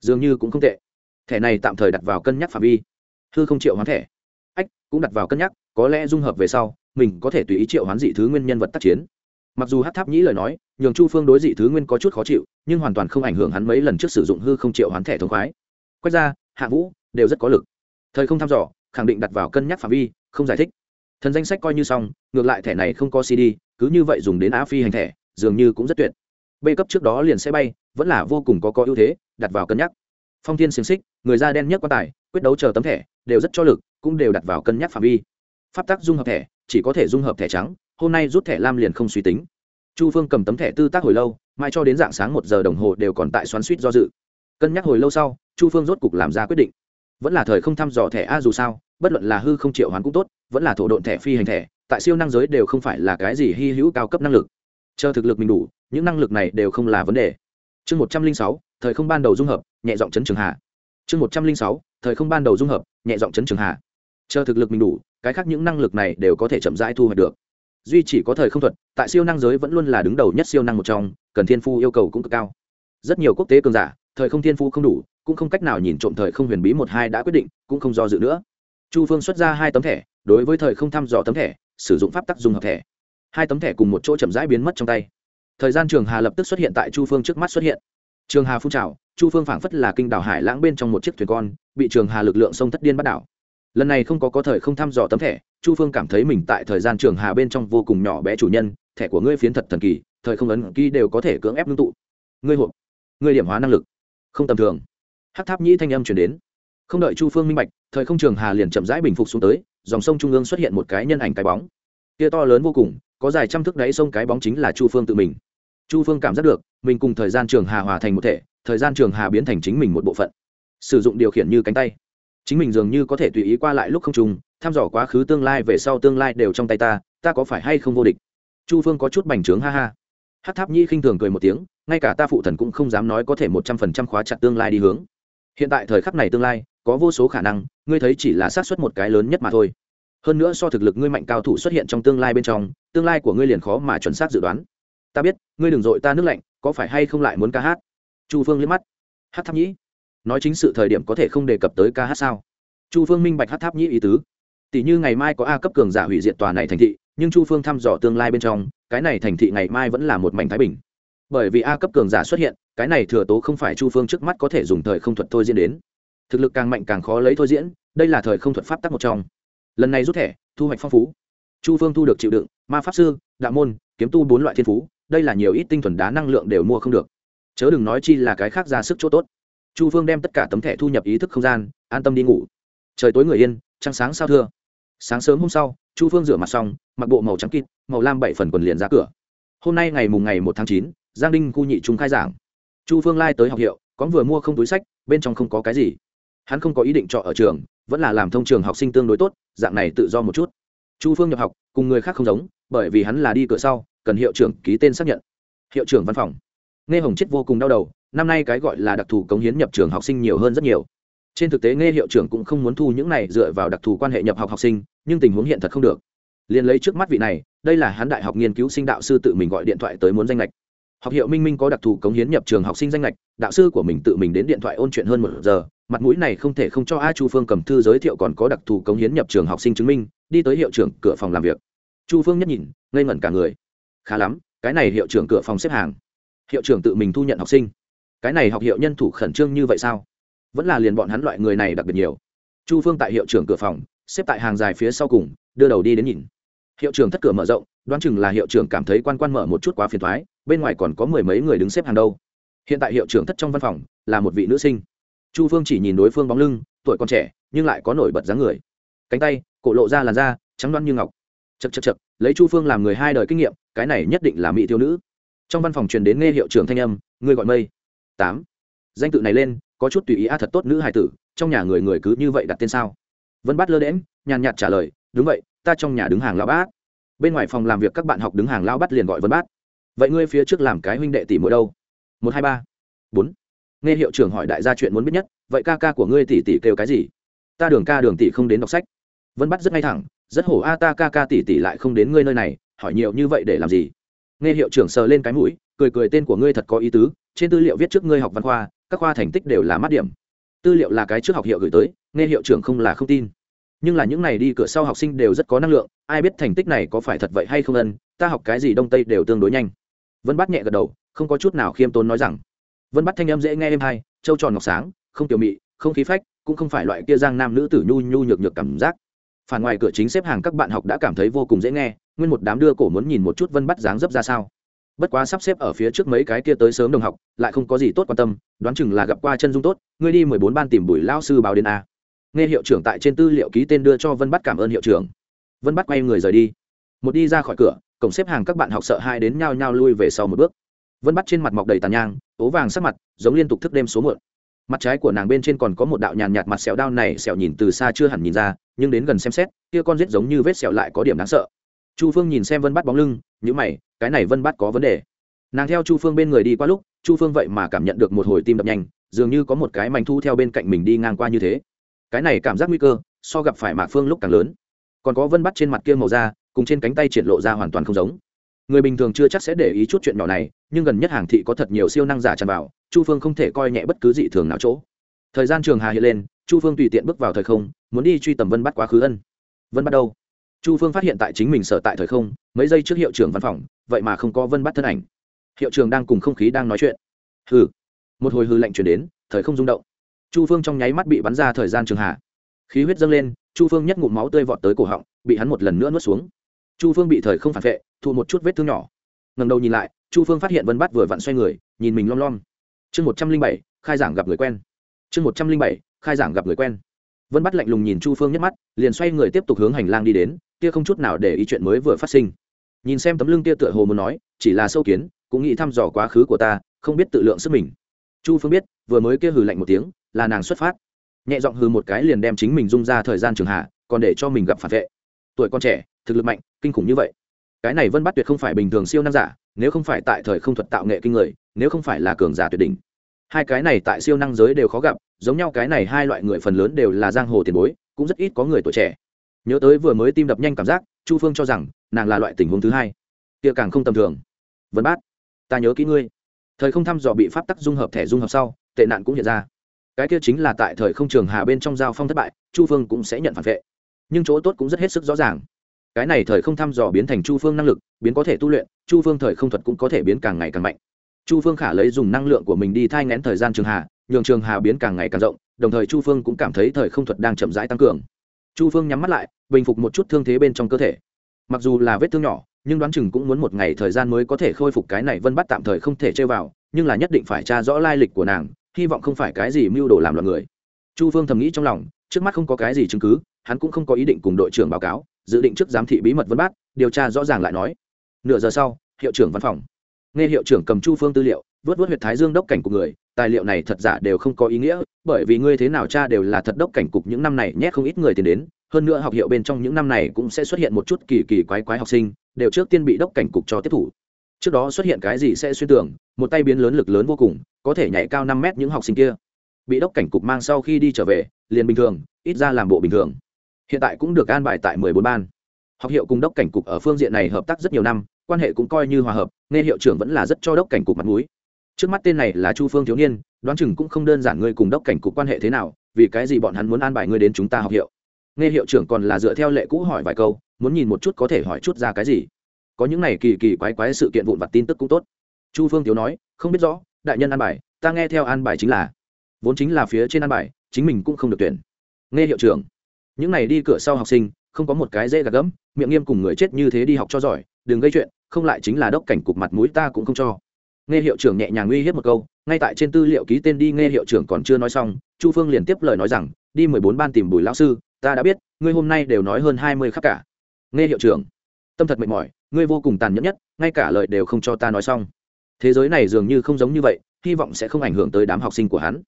Dường như cũng không tệ thẻ này tạm thời đặt vào cân nhắc phạm vi. Hư không triệu hoán thẻ. Ách, cũng đặt vào cân nhắc, có lẽ dung hợp về sau, mình có thể tùy ý triệu hoán dị thứ nguyên nhân vật tác chiến. Mặc dù hát tháp nhĩ lời nói, nhường chu phương đối dị thứ nguyên có chút khó chịu, nhưng hoàn toàn không ảnh hưởng hắn mấy lần trước sử dụng hư không triệu hoán thẻ thống khoái. Quét ra hạ vũ, đều rất có lực. Thời không thăm dò, khẳng định đặt vào cân nhắc phạm vi, không giải thích. Thần danh sách coi như xong, ngược lại thẻ này không có cd cứ như vậy dùng đến á phi hành thẻ, dường như cũng rất tuyệt. B cấp trước đó liền sẽ bay, vẫn là vô cùng có có ưu thế, đặt vào cân nhắc phong thiên xiềng xích, người da đen nhất quan tài, quyết đấu chờ tấm thẻ, đều rất cho lực, cũng đều đặt vào cân nhắc phạm vi. Pháp tắc dung hợp thẻ, chỉ có thể dung hợp thẻ trắng, hôm nay rút thẻ lam liền không suy tính. Chu phương cầm tấm thẻ tư tác hồi lâu mai cho đến dạng sáng một giờ đồng hồ đều còn tại xoắn suýt do dự. Cân nhắc hồi lâu sau, chu phương rốt cục làm ra quyết định. Vẫn là thời không thăm dò thẻ a dù sao, bất luận là hư không triệu hoán cũng tốt, vẫn là thổ độn thẻ phi hành thẻ, tại siêu năng giới đều không phải là cái gì hy hữu cao cấp năng lực. Chờ thực lực mình đủ, những năng lực này đều không là vấn đề chương một trăm linh sáu, thời không ban đầu dung hợp, nhẹ giọng chấn trường hạ chương một trăm linh sáu, thời không ban đầu dung hợp, nhẹ giọng chấn trường hạ chờ thực lực mình đủ, cái khác những năng lực này đều có thể chậm rãi thu hoạch được. Duy chỉ có thời không thuật, tại siêu năng giới vẫn luôn là đứng đầu nhất siêu năng một trong, cần thiên phu yêu cầu cũng cực cao. Rất nhiều quốc tế cường giả, thời không thiên phu không đủ, cũng không cách nào nhìn trộm thời không huyền bí một hai đã quyết định, cũng không do dự nữa. Chu phương xuất ra hai tấm thẻ, đối với thời không thăm dò tấm thẻ, sử dụng pháp tắc dùng hợp thẻ. Hai tấm thẻ cùng một chỗ chậm rãi biến mất trong tay thời gian trường hà lập tức xuất hiện tại chu phương trước mắt xuất hiện trường hà phun trào chu phương phảng phất là kinh đảo hải lãng bên trong một chiếc thuyền con bị trường hà lực lượng sông thất điên bắt đảo lần này không có có thời không thăm dò tấm thẻ chu phương cảm thấy mình tại thời gian trường hà bên trong vô cùng nhỏ bé chủ nhân thẻ của ngươi phiến thật thần kỳ thời không ấn ký đều có thể cưỡng ép ngưng tụ ngươi hộp ngươi điểm hóa năng lực không tầm thường hát tháp nhĩ thanh âm chuyển đến không đợi chu phương minh bạch thời không trường hà liền chậm rãi bình phục xuống tới dòng sông trung ương xuất hiện một cái nhân ảnh cái bóng kia to lớn vô cùng có dài trăm thước đáy sông cái bóng chính là chu phương tự mình chu phương cảm giác được, mình cùng thời gian trường hà hòa thành một thể, thời gian trường hà biến thành chính mình một bộ phận. Sử dụng điều khiển như cánh tay. Chính mình dường như có thể tùy ý qua lại lúc không trùng thăm dò quá khứ tương lai về sau tương lai đều trong tay ta ta có phải hay không vô địch? Chu phương có chút bành trướng ha ha. Hát tháp nhi khinh thường cười một tiếng, ngay cả ta phụ thần cũng không dám nói có thể một trăm phần trăm khóa chặt tương lai đi hướng. Hiện tại thời khắc này tương lai, có vô số khả năng, ngươi thấy chỉ là xác suất một cái lớn nhất mà thôi. Hơn nữa so thực lực ngươi mạnh cao thủ xuất hiện trong tương lai bên trong, tương lai của ngươi liền khó mà chuẩn xác dự đoán ta biết, ngươi đừng dội ta nước lạnh, có phải hay không lại muốn ca hát? Chu phương liếc mắt. Hát tháp nhĩ. Nói chính sự thời điểm có thể không đề cập tới ca hát sao? Chu phương minh bạch hát tháp nhĩ ý tứ. Tỷ như ngày mai có a cấp cường giả hủy diệt tòa này thành thị, nhưng chu phương thăm dò tương lai bên trong, cái này thành thị ngày mai vẫn là một mảnh thái bình. Bởi vì a cấp cường giả xuất hiện, cái này thừa tố không phải chu phương trước mắt có thể dùng thời không thuật thôi diễn đến. Thực lực càng mạnh càng khó lấy thôi diễn, đây là thời không thuật pháp tắc một trong. Lần này rút thẻ, thu hoạch phong phú. Chu phương thu được chịu đựng, ma pháp sư, đạo môn, kiếm tu bốn loại thiên phú đây là nhiều ít tinh thuần đá năng lượng đều mua không được. Chớ đừng nói chi là cái khác ra sức chỗ tốt. Chu phương đem tất cả tấm thẻ thu nhập ý thức không gian, an tâm đi ngủ. Trời tối người yên, trăng sáng sao thưa. Sáng sớm hôm sau, chu phương rửa mặt xong, mặc bộ màu trắng kịt, màu lam bảy phần quần liền ra cửa. Hôm nay ngày mùng ngày một tháng chín, giang đinh khu nhị trung khai giảng. Chu phương lai tới học hiệu, có vừa mua không túi sách, bên trong không có cái gì. Hắn không có ý định trọ ở trường, vẫn là làm thông trường học sinh tương đối tốt, dạng này tự do một chút. Chu phương nhập học, cùng người khác không giống, bởi vì hắn là đi cửa sau cần hiệu trưởng ký tên xác nhận. Hiệu trưởng văn phòng. Nghe hồng chết vô cùng đau đầu, năm nay cái gọi là đặc thù cống hiến nhập trường học sinh nhiều hơn rất nhiều. Trên thực tế nghe hiệu trưởng cũng không muốn thu những này dựa vào đặc thù quan hệ nhập học học sinh, nhưng tình huống hiện thật không được. Liền lấy trước mắt vị này, đây là hắn đại học nghiên cứu sinh đạo sư tự mình gọi điện thoại tới muốn danh lệch học hiệu minh minh có đặc thù cống hiến nhập trường học sinh danh lệch đạo sư của mình tự mình đến điện thoại ôn chuyện hơn một giờ, mặt mũi này không thể không cho a chu phương cầm thư giới thiệu còn có đặc thù cống hiến nhập trường học sinh chứng minh, đi tới hiệu trưởng cửa phòng làm việc. Chu phương nhất nhìn, ngây ngẩn cả người khá lắm, cái này hiệu trưởng cửa phòng xếp hàng. Hiệu trưởng tự mình thu nhận học sinh. Cái này học hiệu nhân thủ khẩn trương như vậy sao? Vẫn là liền bọn hắn loại người này đặc biệt nhiều. Chu phương tại hiệu trưởng cửa phòng, xếp tại hàng dài phía sau cùng, đưa đầu đi đến nhìn. Hiệu trưởng thất cửa mở rộng, đoán chừng là hiệu trưởng cảm thấy quan quan mở một chút quá phiền thoái bên ngoài còn có mười mấy người đứng xếp hàng đâu. Hiện tại hiệu trưởng thất trong văn phòng, là một vị nữ sinh. Chu phương chỉ nhìn đối phương bóng lưng, tuổi còn trẻ, nhưng lại có nổi bật dáng người. Cánh tay, cổ lộ ra làn da, trắng đoan như ngọc chật chật chật, lấy chu phương làm người hai đời kinh nghiệm, cái này nhất định là mỹ thiếu nữ. Trong văn phòng truyền đến nghe hiệu trưởng thanh âm, ngươi gọi mây. Tám. Danh tự này lên, có chút tùy ý, a thật tốt nữ hài tử, trong nhà người người cứ như vậy đặt tên sao? Vân bắt lơ đễm nhàn nhạt trả lời, đúng vậy, ta trong nhà đứng hàng lao bát. Bên ngoài phòng làm việc các bạn học đứng hàng lao bắt liền gọi vân bát. Vậy ngươi phía trước làm cái huynh đệ tỷ mỗi đâu? Một, hai, ba. Bốn. Nghe hiệu trưởng hỏi đại gia chuyện muốn biết nhất, vậy ca ca của ngươi tỷ tỷ kêu cái gì? Ta đường ca đường tỷ không đến đọc sách. Vân bắt rất ngay thẳng rất hổ a ta ca ca tỷ tỷ lại không đến ngươi nơi này, hỏi nhiều như vậy để làm gì? Nghe hiệu trưởng sờ lên cái mũi, cười cười tên của ngươi thật có ý tứ, trên tư liệu viết trước ngươi học văn khoa, các khoa thành tích đều là mát điểm. Tư liệu là cái trước học hiệu gửi tới, nghe hiệu trưởng không là không tin. Nhưng là những này đi cửa sau học sinh đều rất có năng lượng, ai biết thành tích này có phải thật vậy hay không ân, ta học cái gì đông tây đều tương đối nhanh. Vân bắt nhẹ gật đầu, không có chút nào khiêm tốn nói rằng. Vân bắt thanh âm dễ nghe êm hay, trâu tròn ngọc sáng, không tiểu mị, không khí phách, cũng không phải loại kia giang nam nữ tử nhu nhu nhược nhược cảm giác phản ngoài cửa chính xếp hàng các bạn học đã cảm thấy vô cùng dễ nghe, nguyên một đám đưa cổ muốn nhìn một chút vân bắt dáng dấp ra sao. Bất quá sắp xếp ở phía trước mấy cái kia tới sớm đồng học, lại không có gì tốt quan tâm, đoán chừng là gặp qua chân dung tốt, ngươi đi mười bốn ban tìm bùi lao sư báo đến a. Nghe hiệu trưởng tại trên tư liệu ký tên đưa cho vân bắt cảm ơn hiệu trưởng. Vân bắt quay người rời đi. Một đi ra khỏi cửa, cổng xếp hàng các bạn học sợ hai đến nhao nhao lui về sau một bước. Vân bắt trên mặt mọc đầy tàn nhang, ố vàng sắc mặt, giống liên tục thức đêm số muộn. Mặt trái của nàng bên trên còn có một đạo nhàn nhạt mặt sẹo đao này sẹo nhìn từ xa chưa hẳn nhìn ra nhưng đến gần xem xét, kia con rết giống như vết sẹo lại có điểm đáng sợ. Chu phương nhìn xem vân bắt bóng lưng nhữ mày, cái này vân bắt có vấn đề. Nàng theo chu phương bên người đi qua lúc, chu phương vậy mà cảm nhận được một hồi tim đập nhanh, dường như có một cái mảnh thu theo bên cạnh mình đi ngang qua như thế. Cái này cảm giác nguy cơ, so gặp phải mạc phương lúc càng lớn. Còn có vân bắt trên mặt kia màu da, cùng trên cánh tay triển lộ ra hoàn toàn không giống. Người bình thường chưa chắc sẽ để ý chút chuyện nhỏ này, nhưng gần nhất hàng thị có thật nhiều siêu năng giả tràn vào, chu phương không thể coi nhẹ bất cứ dị thường nào chỗ. Thời gian trường hà hiện lên chu phương tùy tiện bước vào thời không, muốn đi truy tầm vân bắt quá khứ ân. Vân bắt đâu? Chu phương phát hiện tại chính mình sở tại thời không, mấy giây trước hiệu trưởng văn phòng, vậy mà không có vân bắt thân ảnh. Hiệu trưởng đang cùng không khí đang nói chuyện. Hừ. Một hồi hư lệnh chuyển đến, thời không rung động. Chu phương trong nháy mắt bị bắn ra thời gian trường hạ. Khí huyết dâng lên, chu phương nhất ngụm máu tươi vọt tới cổ họng, bị hắn một lần nữa nuốt xuống. Chu phương bị thời không phản vệ thụ một chút vết thương nhỏ. Ngầm đầu nhìn lại, chu phương phát hiện vân bắt vừa vặn xoay người, nhìn mình lom lom. Chương một trăm linh bảy, khai giảng gặp người quen. Chương một trăm linh bảy khai giảng gặp người quen. Vân bắt lạnh lùng nhìn chu phương nhất mắt, liền xoay người tiếp tục hướng hành lang đi đến Tia không chút nào để ý chuyện mới vừa phát sinh. Nhìn xem tấm lưng Tia tựa hồ muốn nói, chỉ là sâu kiến, cũng nghĩ thăm dò quá khứ của ta, không biết tự lượng sức mình. Chu phương biết, vừa mới kia hừ lạnh một tiếng, là nàng xuất phát. Nhẹ giọng hừ một cái liền đem chính mình dung ra thời gian trường hạ, còn để cho mình gặp phản vệ. Tuổi con trẻ, thực lực mạnh, kinh khủng như vậy. Cái này vân bắt tuyệt không phải bình thường siêu năng giả, nếu không phải tại thời không thuật tạo nghệ kinh người, nếu không phải là cường giả tuyệt đỉnh hai cái này tại siêu năng giới đều khó gặp, giống nhau cái này hai loại người phần lớn đều là giang hồ tiền bối, cũng rất ít có người tuổi trẻ. Nhớ tới vừa mới tim đập nhanh cảm giác, chu phương cho rằng, nàng là loại tình huống thứ hai. Kia càng không tầm thường. Vân bát, ta nhớ kỹ ngươi. Thời không thăm dò bị pháp tắc dung hợp thẻ dung hợp sau, tệ nạn cũng hiện ra. Cái kia chính là tại thời không trường hà bên trong giao phong thất bại, chu phương cũng sẽ nhận phản vệ. Nhưng chỗ tốt cũng rất hết sức rõ ràng. Cái này thời không thăm dò biến thành chu phương năng lực, biến có thể tu luyện, chu phương thời không thuật cũng có thể biến càng ngày càng mạnh chu phương khả lấy dùng năng lượng của mình đi thai ngén thời gian trường hà nhường trường hà biến càng ngày càng rộng, đồng thời chu phương cũng cảm thấy thời không thuật đang chậm rãi tăng cường. Chu phương nhắm mắt lại, bình phục một chút thương thế bên trong cơ thể. Mặc dù là vết thương nhỏ, nhưng đoán chừng cũng muốn một ngày thời gian mới có thể khôi phục cái này vân bắt tạm thời không thể chơi vào, nhưng là nhất định phải tra rõ lai lịch của nàng, hy vọng không phải cái gì mưu đồ làm loạn người. Chu phương thầm nghĩ trong lòng, trước mắt không có cái gì chứng cứ, hắn cũng không có ý định cùng đội trưởng báo cáo, dự định trước giám thị bí mật vân bát, điều tra rõ ràng lại nói. Nửa giờ sau, hiệu trưởng văn phòng nghe hiệu trưởng cầm chu phương tư liệu vớt vớt huyệt thái dương đốc cảnh của người, tài liệu này thật giả đều không có ý nghĩa, bởi vì ngươi thế nào cha đều là thật đốc cảnh cục những năm này nhét không ít người tiền đến, hơn nữa học hiệu bên trong những năm này cũng sẽ xuất hiện một chút kỳ kỳ quái quái học sinh, đều trước tiên bị đốc cảnh cục cho tiếp thủ. Trước đó xuất hiện cái gì sẽ xuyên tưởng, một tay biến lớn lực lớn vô cùng, có thể nhảy cao năm mét những học sinh kia. Bị đốc cảnh cục mang sau khi đi trở về, liền bình thường, ít ra làm bộ bình thường. Hiện tại cũng được an bài tại mười bốn ban. Học hiệu cùng đốc cảnh cục ở phương diện này hợp tác rất nhiều năm quan hệ cũng coi như hòa hợp nên hiệu trưởng vẫn là rất cho đốc cảnh cục mặt mũi. Trước mắt tên này là chu phương thiếu niên, đoán chừng cũng không đơn giản ngươi cùng đốc cảnh cục quan hệ thế nào, vì cái gì bọn hắn muốn an bài ngươi đến chúng ta học hiệu. Nghe hiệu trưởng còn là dựa theo lệ cũ hỏi vài câu, muốn nhìn một chút có thể hỏi chút ra cái gì. Có những này kỳ kỳ quái quái sự kiện vụn vặt tin tức cũng tốt. Chu phương thiếu nói, không biết rõ, đại nhân an bài, ta nghe theo an bài chính là, vốn chính là phía trên an bài, chính mình cũng không được tuyển. Nghe hiệu trưởng, những này đi cửa sau học sinh không có một cái dễ gạt gẫm, miệng nghiêm cùng người chết như thế đi học cho giỏi, đừng gây chuyện, không lại chính là đốc cảnh cục mặt mũi ta cũng không cho. Nghe hiệu trưởng nhẹ nhàng uy hiếp một câu, ngay tại trên tư liệu ký tên đi, nghe hiệu trưởng còn chưa nói xong, chu phương liền tiếp lời nói rằng, đi mười bốn ban tìm bùi lão sư, ta đã biết, ngươi hôm nay đều nói hơn hai mươi khắc cả. Nghe hiệu trưởng, tâm thật mệt mỏi, ngươi vô cùng tàn nhẫn nhất, ngay cả lời đều không cho ta nói xong. Thế giới này dường như không giống như vậy, hy vọng sẽ không ảnh hưởng tới đám học sinh của hắn.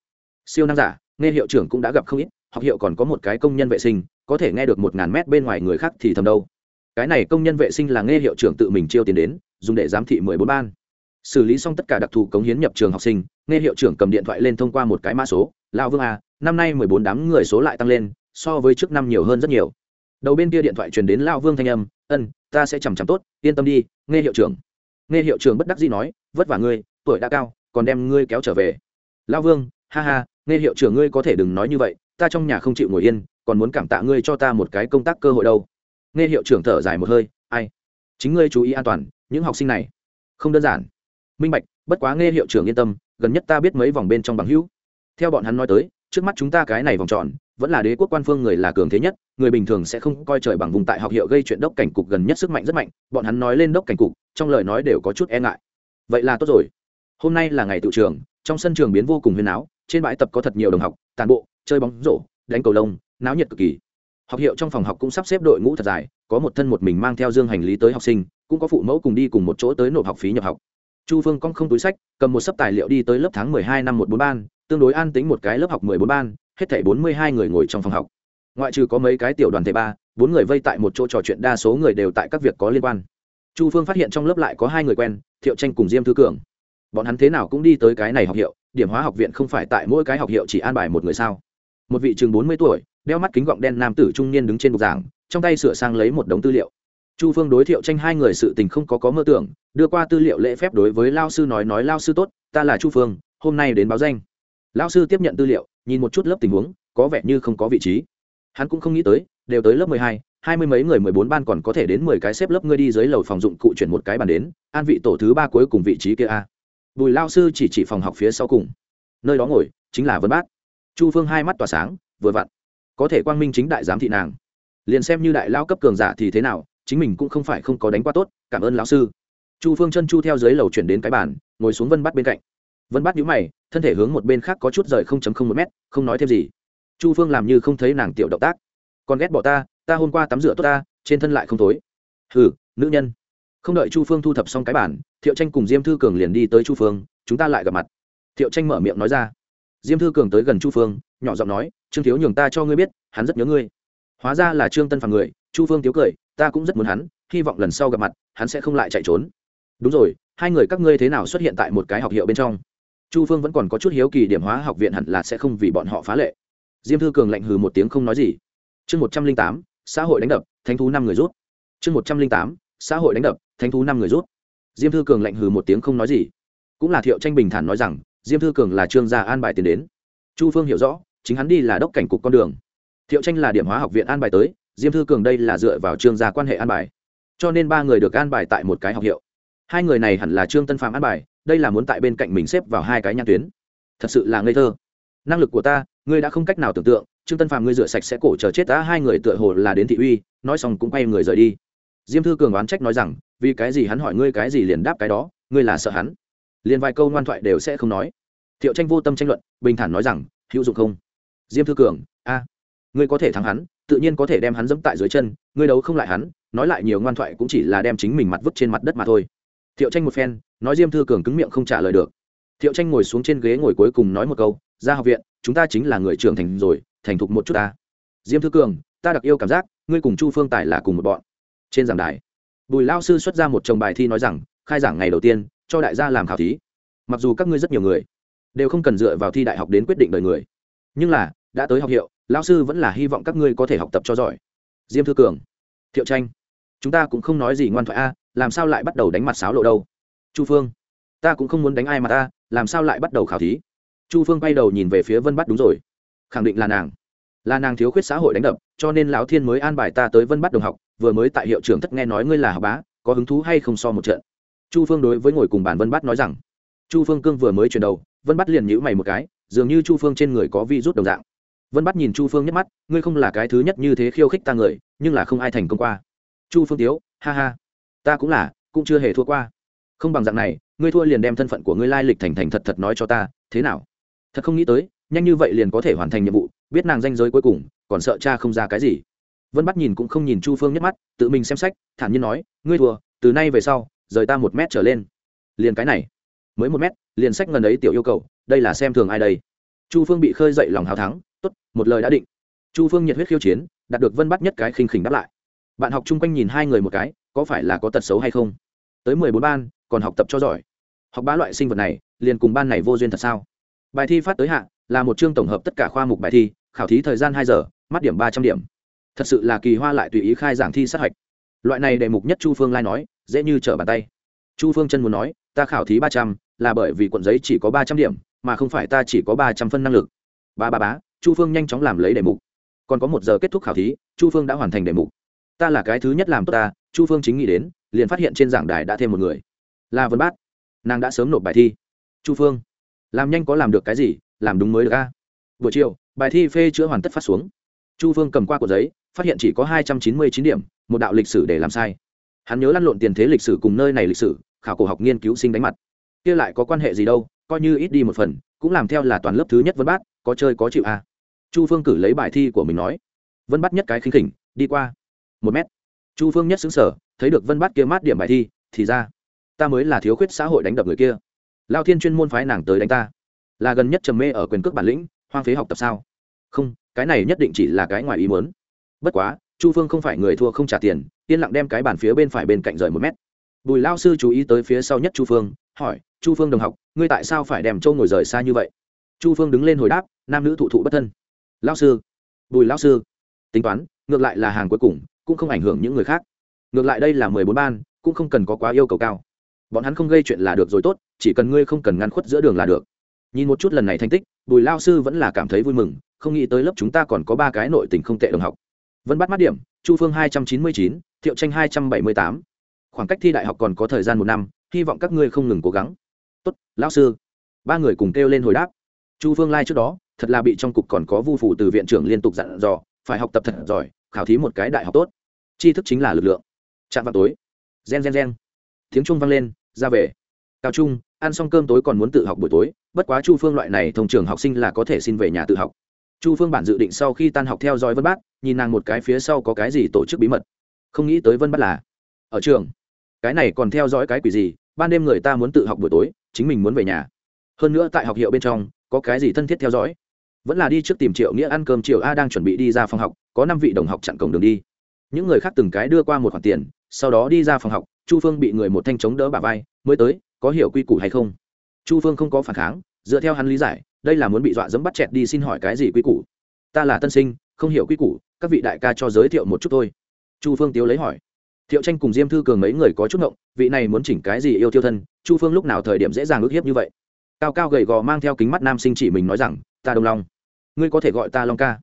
Siêu năng giả, nghe hiệu trưởng cũng đã gặp không ít học hiệu còn có một cái công nhân vệ sinh, có thể nghe được một ngàn mét bên ngoài người khác thì thầm đâu. Cái này công nhân vệ sinh là nghe hiệu trưởng tự mình chiêu tiền đến, dùng để giám thị mười bốn ban. Xử lý xong tất cả đặc thù cống hiến nhập trường học sinh, nghe hiệu trưởng cầm điện thoại lên thông qua một cái mã số lao vương a năm nay mười bốn đám người số lại tăng lên, so với trước năm nhiều hơn rất nhiều. Đầu bên kia điện thoại truyền đến lao vương thanh âm, ân, ta sẽ chằm chằm tốt, yên tâm đi, nghe hiệu trưởng. Nghe hiệu trưởng bất đắc dĩ nói, vất vả ngươi, tuổi đã cao, còn đem ngươi kéo trở về. Lao vương, ha ha, nghe hiệu trưởng ngươi có thể đừng nói như vậy ta trong nhà không chịu ngồi yên, còn muốn cảm tạ ngươi cho ta một cái công tác cơ hội đâu. Nghe hiệu trưởng thở dài một hơi, ai? Chính ngươi chú ý an toàn, những học sinh này. Không đơn giản. Minh bạch, bất quá nghe hiệu trưởng yên tâm, gần nhất ta biết mấy vòng bên trong bằng hữu. Theo bọn hắn nói tới, trước mắt chúng ta cái này vòng tròn, vẫn là đế quốc quan phương người là cường thế nhất, người bình thường sẽ không coi trời bằng vùng tại học hiệu gây chuyện đốc cảnh cục gần nhất sức mạnh rất mạnh, bọn hắn nói lên đốc cảnh cục, trong lời nói đều có chút e ngại. Vậy là tốt rồi. Hôm nay là ngày tự trường, trong sân trường biến vô cùng huyền áo, trên bãi tập có thật nhiều đồng học, tàn bộ chơi bóng rổ, đánh cầu lông, náo nhiệt cực kỳ. Học hiệu trong phòng học cũng sắp xếp đội ngũ thật dài, có một thân một mình mang theo dương hành lý tới học sinh, cũng có phụ mẫu cùng đi cùng một chỗ tới nộp học phí nhập học. Chu phương cong không túi sách, cầm một sấp tài liệu đi tới lớp tháng mười hai năm một bốn ban, tương đối an tính một cái lớp học mười bốn ban, hết thảy bốn mươi hai người ngồi trong phòng học. Ngoại trừ có mấy cái tiểu đoàn thể ba, bốn người vây tại một chỗ trò chuyện đa số người đều tại các việc có liên quan. Chu phương phát hiện trong lớp lại có hai người quen, thiệu tranh cùng diêm thư cường. Bọn hắn thế nào cũng đi tới cái này học hiệu, điểm hóa học viện không phải tại mỗi cái học hiệu chỉ an bài một người sao? Một vị chừng bốn mươi tuổi, đeo mắt kính gọng đen nam tử trung niên đứng trên bục giảng, trong tay sửa sang lấy một đống tư liệu. Chu phương đối thiệu tranh hai người sự tình không có có mơ tưởng, đưa qua tư liệu lễ phép đối với lao sư nói nói lao sư tốt, ta là chu phương, hôm nay đến báo danh. Lao sư tiếp nhận tư liệu, nhìn một chút lớp tình huống, có vẻ như không có vị trí. Hắn cũng không nghĩ tới, đều tới lớp mười hai hai mươi mấy người mười bốn ban còn có thể đến mười cái xếp lớp ngươi đi dưới lầu phòng dụng cụ chuyển một cái bàn đến, an vị tổ thứ ba cuối cùng vị trí kia a. Bùi lao sư chỉ chỉ phòng học phía sau cùng. Nơi đó ngồi, chính là vân bát chu phương hai mắt tỏa sáng, vừa vặn. Có thể quang minh chính đại giám thị nàng. Liền xem như đại lao cấp cường giả thì thế nào, chính mình cũng không phải không có đánh qua tốt, cảm ơn lão sư. Chu phương chân chu theo dưới lầu chuyển đến cái bàn, ngồi xuống vân bắt bên cạnh. Vân bắt nhũ mày, thân thể hướng một bên khác có chút rời không chấm không một mét, không nói thêm gì. Chu phương làm như không thấy nàng tiểu động tác. Còn ghét bỏ ta ta hôm qua tắm rửa tốt ta, trên thân lại không thối. hừ, nữ nhân. Không đợi chu phương thu thập xong cái bản thiệu tranh cùng diêm thư cường liền đi tới chu phương, chúng ta lại gặp mặt. Thiệu tranh mở miệng nói ra diêm thư cường tới gần chu phương, nhỏ giọng nói, trương thiếu nhường ta cho ngươi biết, hắn rất nhớ ngươi. Hóa ra là trương tân phàm người, chu phương thiếu cười, ta cũng rất muốn hắn, hy vọng lần sau gặp mặt, hắn sẽ không lại chạy trốn. Đúng rồi, hai người các ngươi thế nào xuất hiện tại một cái học hiệu bên trong? Chu phương vẫn còn có chút hiếu kỳ điểm hóa học viện hẳn là sẽ không vì bọn họ phá lệ. Diêm thư cường lạnh hừ một tiếng không nói gì. Chương một trăm linh tám, xã hội đánh đập, thánh thú năm người rút. Chương một trăm linh tám, xã hội đánh đập, thánh thú năm người rút. Diêm thư cường lạnh hừ một tiếng không nói gì. Cũng là thiệu tranh bình thản nói rằng diêm thư cường là trương gia an bài tiền đến. Chu phương hiểu rõ, chính hắn đi là đốc cảnh cục con đường. Thiệu tranh là điểm hóa học viện an bài tới, diêm thư cường đây là dựa vào trương gia quan hệ an bài. Cho nên ba người được an bài tại một cái học hiệu. Hai người này hẳn là trương tân phạm an bài, đây là muốn tại bên cạnh mình xếp vào hai cái nhãn tuyến. Thật sự là ngây thơ. Năng lực của ta, ngươi đã không cách nào tưởng tượng, trương tân phạm ngươi rửa sạch sẽ cổ chờ chết đã hai người tựa hồ là đến thị uy, nói xong cũng quay người rời đi. Diêm thư cường oán trách nói rằng, vì cái gì hắn hỏi ngươi cái gì liền đáp cái đó, ngươi là sợ hắn liền vài câu ngoan thoại đều sẽ không nói. Thiệu tranh vô tâm tranh luận, bình thản nói rằng, hữu dụng không? Diêm thư cường, a, ngươi có thể thắng hắn, tự nhiên có thể đem hắn dẫm tại dưới chân, ngươi đấu không lại hắn, nói lại nhiều ngoan thoại cũng chỉ là đem chính mình mặt vứt trên mặt đất mà thôi. Thiệu tranh một phen, nói diêm thư cường cứng miệng không trả lời được. Thiệu tranh ngồi xuống trên ghế ngồi cuối cùng nói một câu, ra học viện, chúng ta chính là người trưởng thành rồi, thành thục một chút ta. Diêm thư cường, ta đặc yêu cảm giác, ngươi cùng chu phương tài là cùng một bọn. Trên giảng đài, bùi lao sư xuất ra một chồng bài thi nói rằng, khai giảng ngày đầu tiên cho đại gia làm khảo thí. Mặc dù các ngươi rất nhiều người đều không cần dựa vào thi đại học đến quyết định đời người, nhưng là, đã tới học hiệu lao sư vẫn là hy vọng các ngươi có thể học tập cho giỏi. Diêm thư cường, thiệu tranh, chúng ta cũng không nói gì ngoan thoại a, làm sao lại bắt đầu đánh mặt sáo lộ đâu? Chu phương, ta cũng không muốn đánh ai mà ta, làm sao lại bắt đầu khảo thí? Chu phương quay đầu nhìn về phía vân bắt đúng rồi. Khẳng định là nàng. Là nàng thiếu khuyết xã hội đánh đập, cho nên lão thiên mới an bài ta tới vân bắt đồng học, vừa mới tại hiệu trưởng thất nghe nói ngươi là học bá, có hứng thú hay không so một trận? Chu phương đối với ngồi cùng bàn vân bắt nói rằng, chu phương cương vừa mới chuyển đầu, vân bắt liền nhữ mày một cái, dường như chu phương trên người có vi rút đồng dạng. Vân bắt nhìn chu phương nhắc mắt, ngươi không là cái thứ nhất như thế khiêu khích ta người, nhưng là không ai thành công qua. Chu phương tiếu ha ha, ta cũng là, cũng chưa hề thua qua. Không bằng dạng này, ngươi thua liền đem thân phận của ngươi lai lịch thành thành thật thật nói cho ta, thế nào? Thật không nghĩ tới, nhanh như vậy liền có thể hoàn thành nhiệm vụ, biết nàng danh giới cuối cùng, còn sợ cha không ra cái gì. Vân bắt nhìn cũng không nhìn chu phương nhắc mắt, tự mình xem sách, thản nhiên nói, ngươi thua, từ nay về sau rời ta một mét trở lên. Liền cái này. Mới một mét, liền sách ngần ấy tiểu yêu cầu, đây là xem thường ai đây? Chu phương bị khơi dậy lòng hào thắng, tốt, một lời đã định. Chu phương nhiệt huyết khiêu chiến, đạt được vân bắt nhất cái khinh khỉnh đáp lại. Bạn học chung quanh nhìn hai người một cái, có phải là có tật xấu hay không? Tới mười bốn ban, còn học tập cho giỏi. Học ba loại sinh vật này, liền cùng ban này vô duyên thật sao? Bài thi phát tới hạ, là một chương tổng hợp tất cả khoa mục bài thi, khảo thí thời gian hai giờ, mắt điểm ba trăm điểm. Thật sự là kỳ hoa lại tùy ý khai giảng thi sát hạch. Loại này đề mục nhất chu phương lai nói dễ như trở bàn tay. Chu phương chân muốn nói, ta khảo thí ba trăm, là bởi vì cuộn giấy chỉ có ba trăm điểm, mà không phải ta chỉ có ba trăm phân năng lực. Ba ba bá chu phương nhanh chóng làm lấy đề mục. Còn có một giờ kết thúc khảo thí, chu phương đã hoàn thành đề mục. Ta là cái thứ nhất làm tốt ta. Chu phương chính nghĩ đến, liền phát hiện trên giảng đài đã thêm một người. Là vân bát, nàng đã sớm nộp bài thi. Chu phương, làm nhanh có làm được cái gì, làm đúng mới được a. Buổi chiều, bài thi phê chữa hoàn tất phát xuống. Chu phương cầm qua cuộn giấy, phát hiện chỉ có hai trăm chín mươi chín điểm, một đạo lịch sử để làm sai hắn nhớ lăn lộn tiền thế lịch sử cùng nơi này lịch sử, khảo cổ học nghiên cứu sinh đánh mặt. Kia lại có quan hệ gì đâu, coi như ít đi một phần, cũng làm theo là toàn lớp thứ nhất vân bát, có chơi có chịu à. Chu phương cử lấy bài thi của mình nói. Vân bắt nhất cái khinh khỉnh, đi qua. Một mét. Chu phương nhất xứng sở thấy được vân bắt kia mát điểm bài thi, thì ra, ta mới là thiếu khuyết xã hội đánh đập người kia. Lao thiên chuyên môn phái nàng tới đánh ta. Là gần nhất trầm mê ở quyền cước bản lĩnh, hoang phế học tập sao? Không, cái này nhất định chỉ là cái ngoài ý muốn. Bất quá chu phương không phải người thua không trả tiền, yên lặng đem cái bàn phía bên phải bên cạnh rời một mét. Bùi lao sư chú ý tới phía sau nhất chu phương, hỏi, chu phương đồng học, ngươi tại sao phải đem châu ngồi rời xa như vậy? Chu phương đứng lên hồi đáp, nam nữ thụ thụ bất thân. Lao sư. Bùi lao sư. Tính toán, ngược lại là hàng cuối cùng, cũng không ảnh hưởng những người khác. Ngược lại đây là mười bốn ban, cũng không cần có quá yêu cầu cao. Bọn hắn không gây chuyện là được rồi tốt, chỉ cần ngươi không cần ngăn khuất giữa đường là được. Nhìn một chút lần này thành tích, bùi lao sư vẫn là cảm thấy vui mừng, không nghĩ tới lớp chúng ta còn có ba cái nội tình không tệ đồng học vẫn bắt mắt điểm, chu phương hai trăm chín mươi chín, thiệu tranh hai trăm bảy mươi tám. Khoảng cách thi đại học còn có thời gian một năm, hy vọng các ngươi không ngừng cố gắng. Tốt, lão sư. Ba người cùng kêu lên hồi đáp. Chu phương lai、like、trước đó, thật là bị trong cục còn có vu phủ từ viện trưởng liên tục dặn dò, phải học tập thật giỏi, khảo thí một cái đại học tốt. Tri thức chính là lực lượng. Chạm vào tối. Gen gen gen. Tiếng trung vang lên, ra về. Cao trung, ăn xong cơm tối còn muốn tự học buổi tối, bất quá chu phương loại này thông trường học sinh là có thể xin về nhà tự học chu phương bản dự định sau khi tan học theo dõi vân bát, nhìn nàng một cái phía sau có cái gì tổ chức bí mật. Không nghĩ tới vân bát là ở trường. Cái này còn theo dõi cái quỷ gì? Ban đêm người ta muốn tự học buổi tối, chính mình muốn về nhà. Hơn nữa tại học hiệu bên trong, có cái gì thân thiết theo dõi? Vẫn là đi trước tìm triệu nghĩa ăn cơm, triệu a đang chuẩn bị đi ra phòng học, có năm vị đồng học chặn cổng đường đi. Những người khác từng cái đưa qua một khoản tiền, sau đó đi ra phòng học, chu phương bị người một thanh chống đỡ bà vai, mới tới, có hiểu quy củ hay không? Chu phương không có phản kháng dựa theo hắn lý giải, đây là muốn bị dọa dẫm bắt chẹt đi xin hỏi cái gì quy củ? Ta là tân sinh, không hiểu quy củ, các vị đại ca cho giới thiệu một chút thôi. Chu phương tiếu lấy hỏi. Thiệu tranh cùng diêm thư cường mấy người có chút ngộng, vị này muốn chỉnh cái gì yêu tiêu thân, chu phương lúc nào thời điểm dễ dàng ước hiếp như vậy? Cao cao gầy gò mang theo kính mắt nam sinh chỉ mình nói rằng, ta đông long, ngươi có thể gọi ta long ca.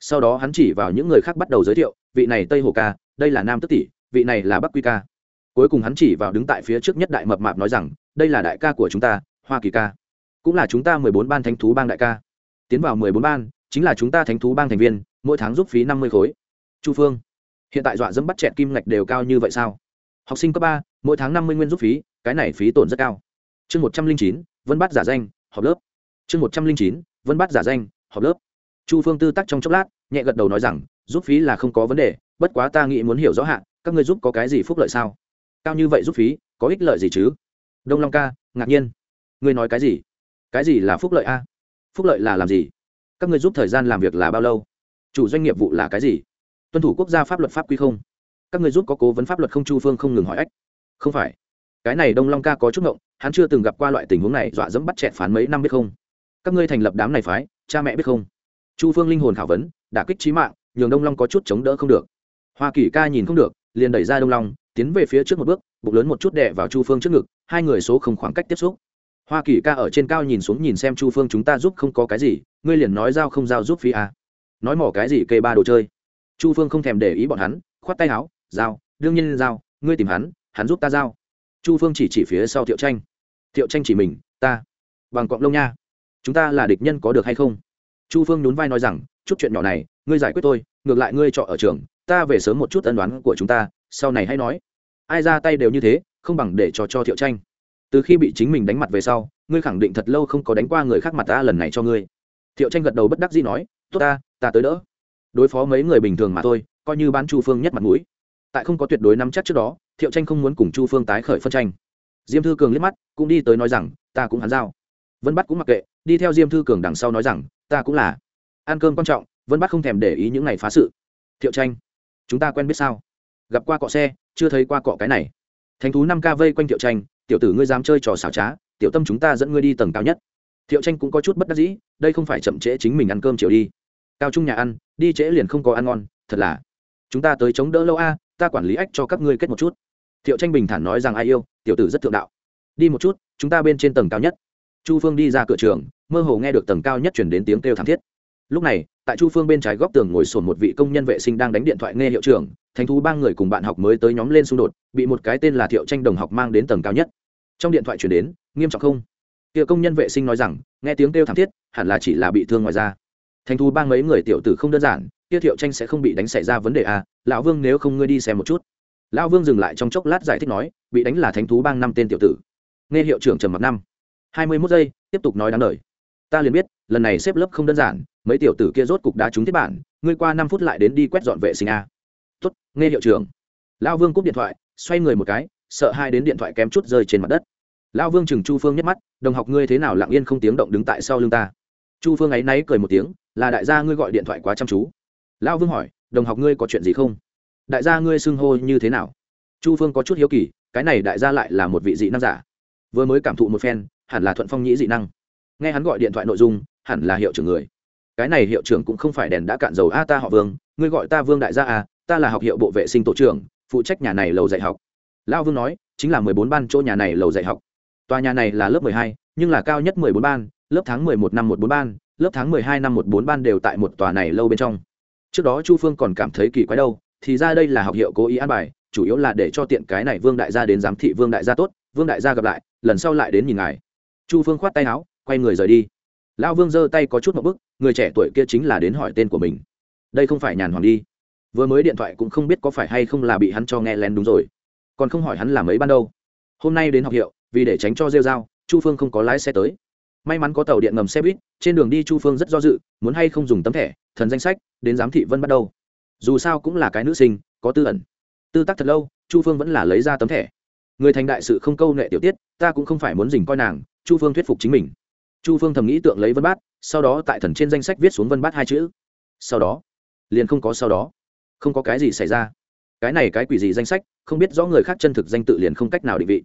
Sau đó hắn chỉ vào những người khác bắt đầu giới thiệu, vị này tây hồ ca, đây là nam tức tỷ, vị này là bắc quy ca. Cuối cùng hắn chỉ vào đứng tại phía trước nhất đại mập mạp nói rằng, đây là đại ca của chúng ta, hoa kỳ ca cũng là chúng ta mười bốn ban thánh thú bang đại ca. Tiến vào mười bốn ban, chính là chúng ta thánh thú bang thành viên, mỗi tháng giúp phí năm mươi khối. Chu phương, hiện tại dọa dẫm bắt chẹt kim ngạch đều cao như vậy sao? Học sinh cấp ba, mỗi tháng năm mươi nguyên giúp phí, cái này phí tổn rất cao. Chương một trăm linh chín, vân bắt giả danh, họp lớp. Chương một trăm linh chín, vân bắt giả danh, họp lớp. Chu phương tư tắc trong chốc lát, nhẹ gật đầu nói rằng, giúp phí là không có vấn đề, bất quá ta nghĩ muốn hiểu rõ hạn các người giúp có cái gì phúc lợi sao? Cao như vậy giúp phí, có ích lợi gì chứ? Đông long ca, ngạc nhiên. Ngươi nói cái gì? Cái gì là phúc lợi a? Phúc lợi là làm gì? Các người giúp thời gian làm việc là bao lâu? Chủ doanh nghiệp vụ là cái gì? Tuân thủ quốc gia pháp luật pháp quy không? Các người giúp có cố vấn pháp luật không chu phương không ngừng hỏi ách. Không phải. Cái này đông long ca có chút ngộng, hắn chưa từng gặp qua loại tình huống này, dọa dẫm bắt chẹt phán mấy năm biết không? Các ngươi thành lập đám này phái, cha mẹ biết không? Chu phương linh hồn khảo vấn, đả kích trí mạng, nhường đông long có chút chống đỡ không được. Hoa kỳ ca nhìn không được, liền đẩy ra đông long, tiến về phía trước một bước, bụng lớn một chút đè vào chu phương trước ngực, hai người số không khoảng cách tiếp xúc hoa kỳ ca ở trên cao nhìn xuống nhìn xem chu phương chúng ta giúp không có cái gì, ngươi liền nói giao không giao giúp phi à. nói mỏ cái gì kê ba đồ chơi. Chu phương không thèm để ý bọn hắn, khoát tay áo, giao, đương nhiên giao, ngươi tìm hắn hắn giúp ta giao. Chu phương chỉ chỉ phía sau thiệu tranh. Thiệu tranh chỉ mình, ta. Bằng cọng lông nha. Chúng ta là địch nhân có được hay không? Chu phương nhún vai nói rằng, chút chuyện nhỏ này, ngươi giải quyết tôi ngược lại ngươi trọ ở trường, ta về sớm một chút ân đoán của chúng ta, sau này hãy nói. Ai ra tay đều như thế, không bằng để cho cho thiệu tranh từ khi bị chính mình đánh mặt về sau, ngươi khẳng định thật lâu không có đánh qua người khác mặt ta lần này cho ngươi. Thiệu tranh gật đầu bất đắc dĩ nói, tốt ta ta tới đỡ. Đối phó mấy người bình thường mà thôi, coi như bán chu phương nhất mặt mũi. Tại không có tuyệt đối nắm chắc trước đó, thiệu tranh không muốn cùng chu phương tái khởi phân tranh. Diêm thư cường liếc mắt, cũng đi tới nói rằng, ta cũng hắn giao. Vân bắt cũng mặc kệ, đi theo diêm thư cường đằng sau nói rằng, ta cũng là. Ăn cơm quan trọng, vân bắt không thèm để ý những ngày phá sự. Thiệu tranh, chúng ta quen biết sao? Gặp qua cọ xe, chưa thấy qua cọ cái này. Thành thú năm ca vây quanh thiệu tranh tiểu tử ngươi dám chơi trò xảo trá, tiểu tâm chúng ta dẫn ngươi đi tầng cao nhất. Thiệu tranh cũng có chút bất đắc dĩ, đây không phải chậm trễ chính mình ăn cơm chiều đi. Cao trung nhà ăn, đi trễ liền không có ăn ngon, thật là. Chúng ta tới chống đỡ lâu a, ta quản lý ách cho các ngươi kết một chút. Thiệu tranh bình thản nói rằng ai yêu, tiểu tử rất thượng đạo. Đi một chút, chúng ta bên trên tầng cao nhất. Chu phương đi ra cửa trường, mơ hồ nghe được tầng cao nhất chuyển đến tiếng kêu thảm thiết. Lúc này, tại chu phương bên trái góc tường ngồi sồn một vị công nhân vệ sinh đang đánh điện thoại nghe hiệu trưởng thành thú ba người cùng bạn học mới tới nhóm lên xung đột, bị một cái tên là thiệu tranh đồng học mang đến tầng cao nhất. Trong điện thoại chuyển đến, nghiêm trọng không? Kia công nhân vệ sinh nói rằng, nghe tiếng kêu thảm thiết, hẳn là chỉ là bị thương ngoài ra thành thú ba mấy người tiểu tử không đơn giản, kia thiệu tranh sẽ không bị đánh xảy ra vấn đề à lão vương nếu không ngươi đi xem một chút. Lão vương dừng lại trong chốc lát giải thích nói, bị đánh là thánh thú bang năm tên tiểu tử. Nghe hiệu trưởng trầm mặc năm. Hai mươi mốt giây, tiếp tục nói đáng lời. Ta liền biết, lần này xếp lớp không đơn giản, mấy tiểu tử kia rốt cục đá trúng thiết bản, ngươi qua năm phút lại đến đi quét dọn vệ sinh a tuất nghe hiệu trưởng. Lão vương cúp điện thoại, xoay người một cái, sợ hai đến điện thoại kém chút rơi trên mặt đất. Lão vương chừng chu phương nhắc mắt, đồng học ngươi thế nào lặng yên không tiếng động đứng tại sau lưng ta? Chu phương ấy náy cười một tiếng, là đại gia ngươi gọi điện thoại quá chăm chú. Lão vương hỏi, đồng học ngươi có chuyện gì không? Đại gia ngươi xưng hô như thế nào? Chu phương có chút hiếu kỳ, cái này đại gia lại là một vị dị năng giả. Vừa mới cảm thụ một phen, hẳn là thuận phong nhĩ dị năng. Nghe hắn gọi điện thoại nội dung, hẳn là hiệu trưởng người. Cái này hiệu trưởng cũng không phải đèn đã cạn dầu a ta họ vương, ngươi gọi ta vương đại gia à ta là học hiệu bộ vệ sinh tổ trưởng, phụ trách nhà này lầu dạy học. Lão vương nói, chính là mười bốn ban chỗ nhà này lầu dạy học. Tòa nhà này là lớp mười hai, nhưng là cao nhất mười bốn ban, lớp tháng mười một năm một bốn ban, lớp tháng mười hai năm một bốn ban đều tại một tòa này lâu bên trong. Trước đó chu phương còn cảm thấy kỳ quái đâu, thì ra đây là học hiệu cố ý an bài, chủ yếu là để cho tiện cái này vương đại gia đến giám thị vương đại gia tốt, vương đại gia gặp lại, lần sau lại đến nhìn ngài. Chu phương khoát tay áo, quay người rời đi. Lão vương giơ tay có chút một bức người trẻ tuổi kia chính là đến hỏi tên của mình. Đây không phải nhàn hoàng đi vừa mới điện thoại cũng không biết có phải hay không là bị hắn cho nghe lén đúng rồi. Còn không hỏi hắn là mấy ban đâu. Hôm nay đến học hiệu, vì để tránh cho rêu r a o chu phương không có lái xe tới. May mắn có tàu điện ngầm xe buýt, trên đường đi chu phương rất do dự, muốn hay không dùng tấm thẻ, thần danh sách, đến giám thị vân bắt đầu. Dù sao cũng là cái nữ sinh, có tư ẩn. Tư tắc thật lâu, chu phương vẫn là lấy ra tấm thẻ. Người thành đại sự không câu nệ tiểu tiết, ta cũng không phải muốn dình coi nàng, chu phương thuyết phục chính mình. Chu phương thầm nghĩ tượng lấy vân bát, sau đó tại thần trên danh sách viết xuống vân bát hai chữ. Sau đó, liền không có sau đó không có cái gì xảy ra. Cái này cái quỷ gì danh sách, không biết rõ người khác chân thực danh tự liền không cách nào định vị.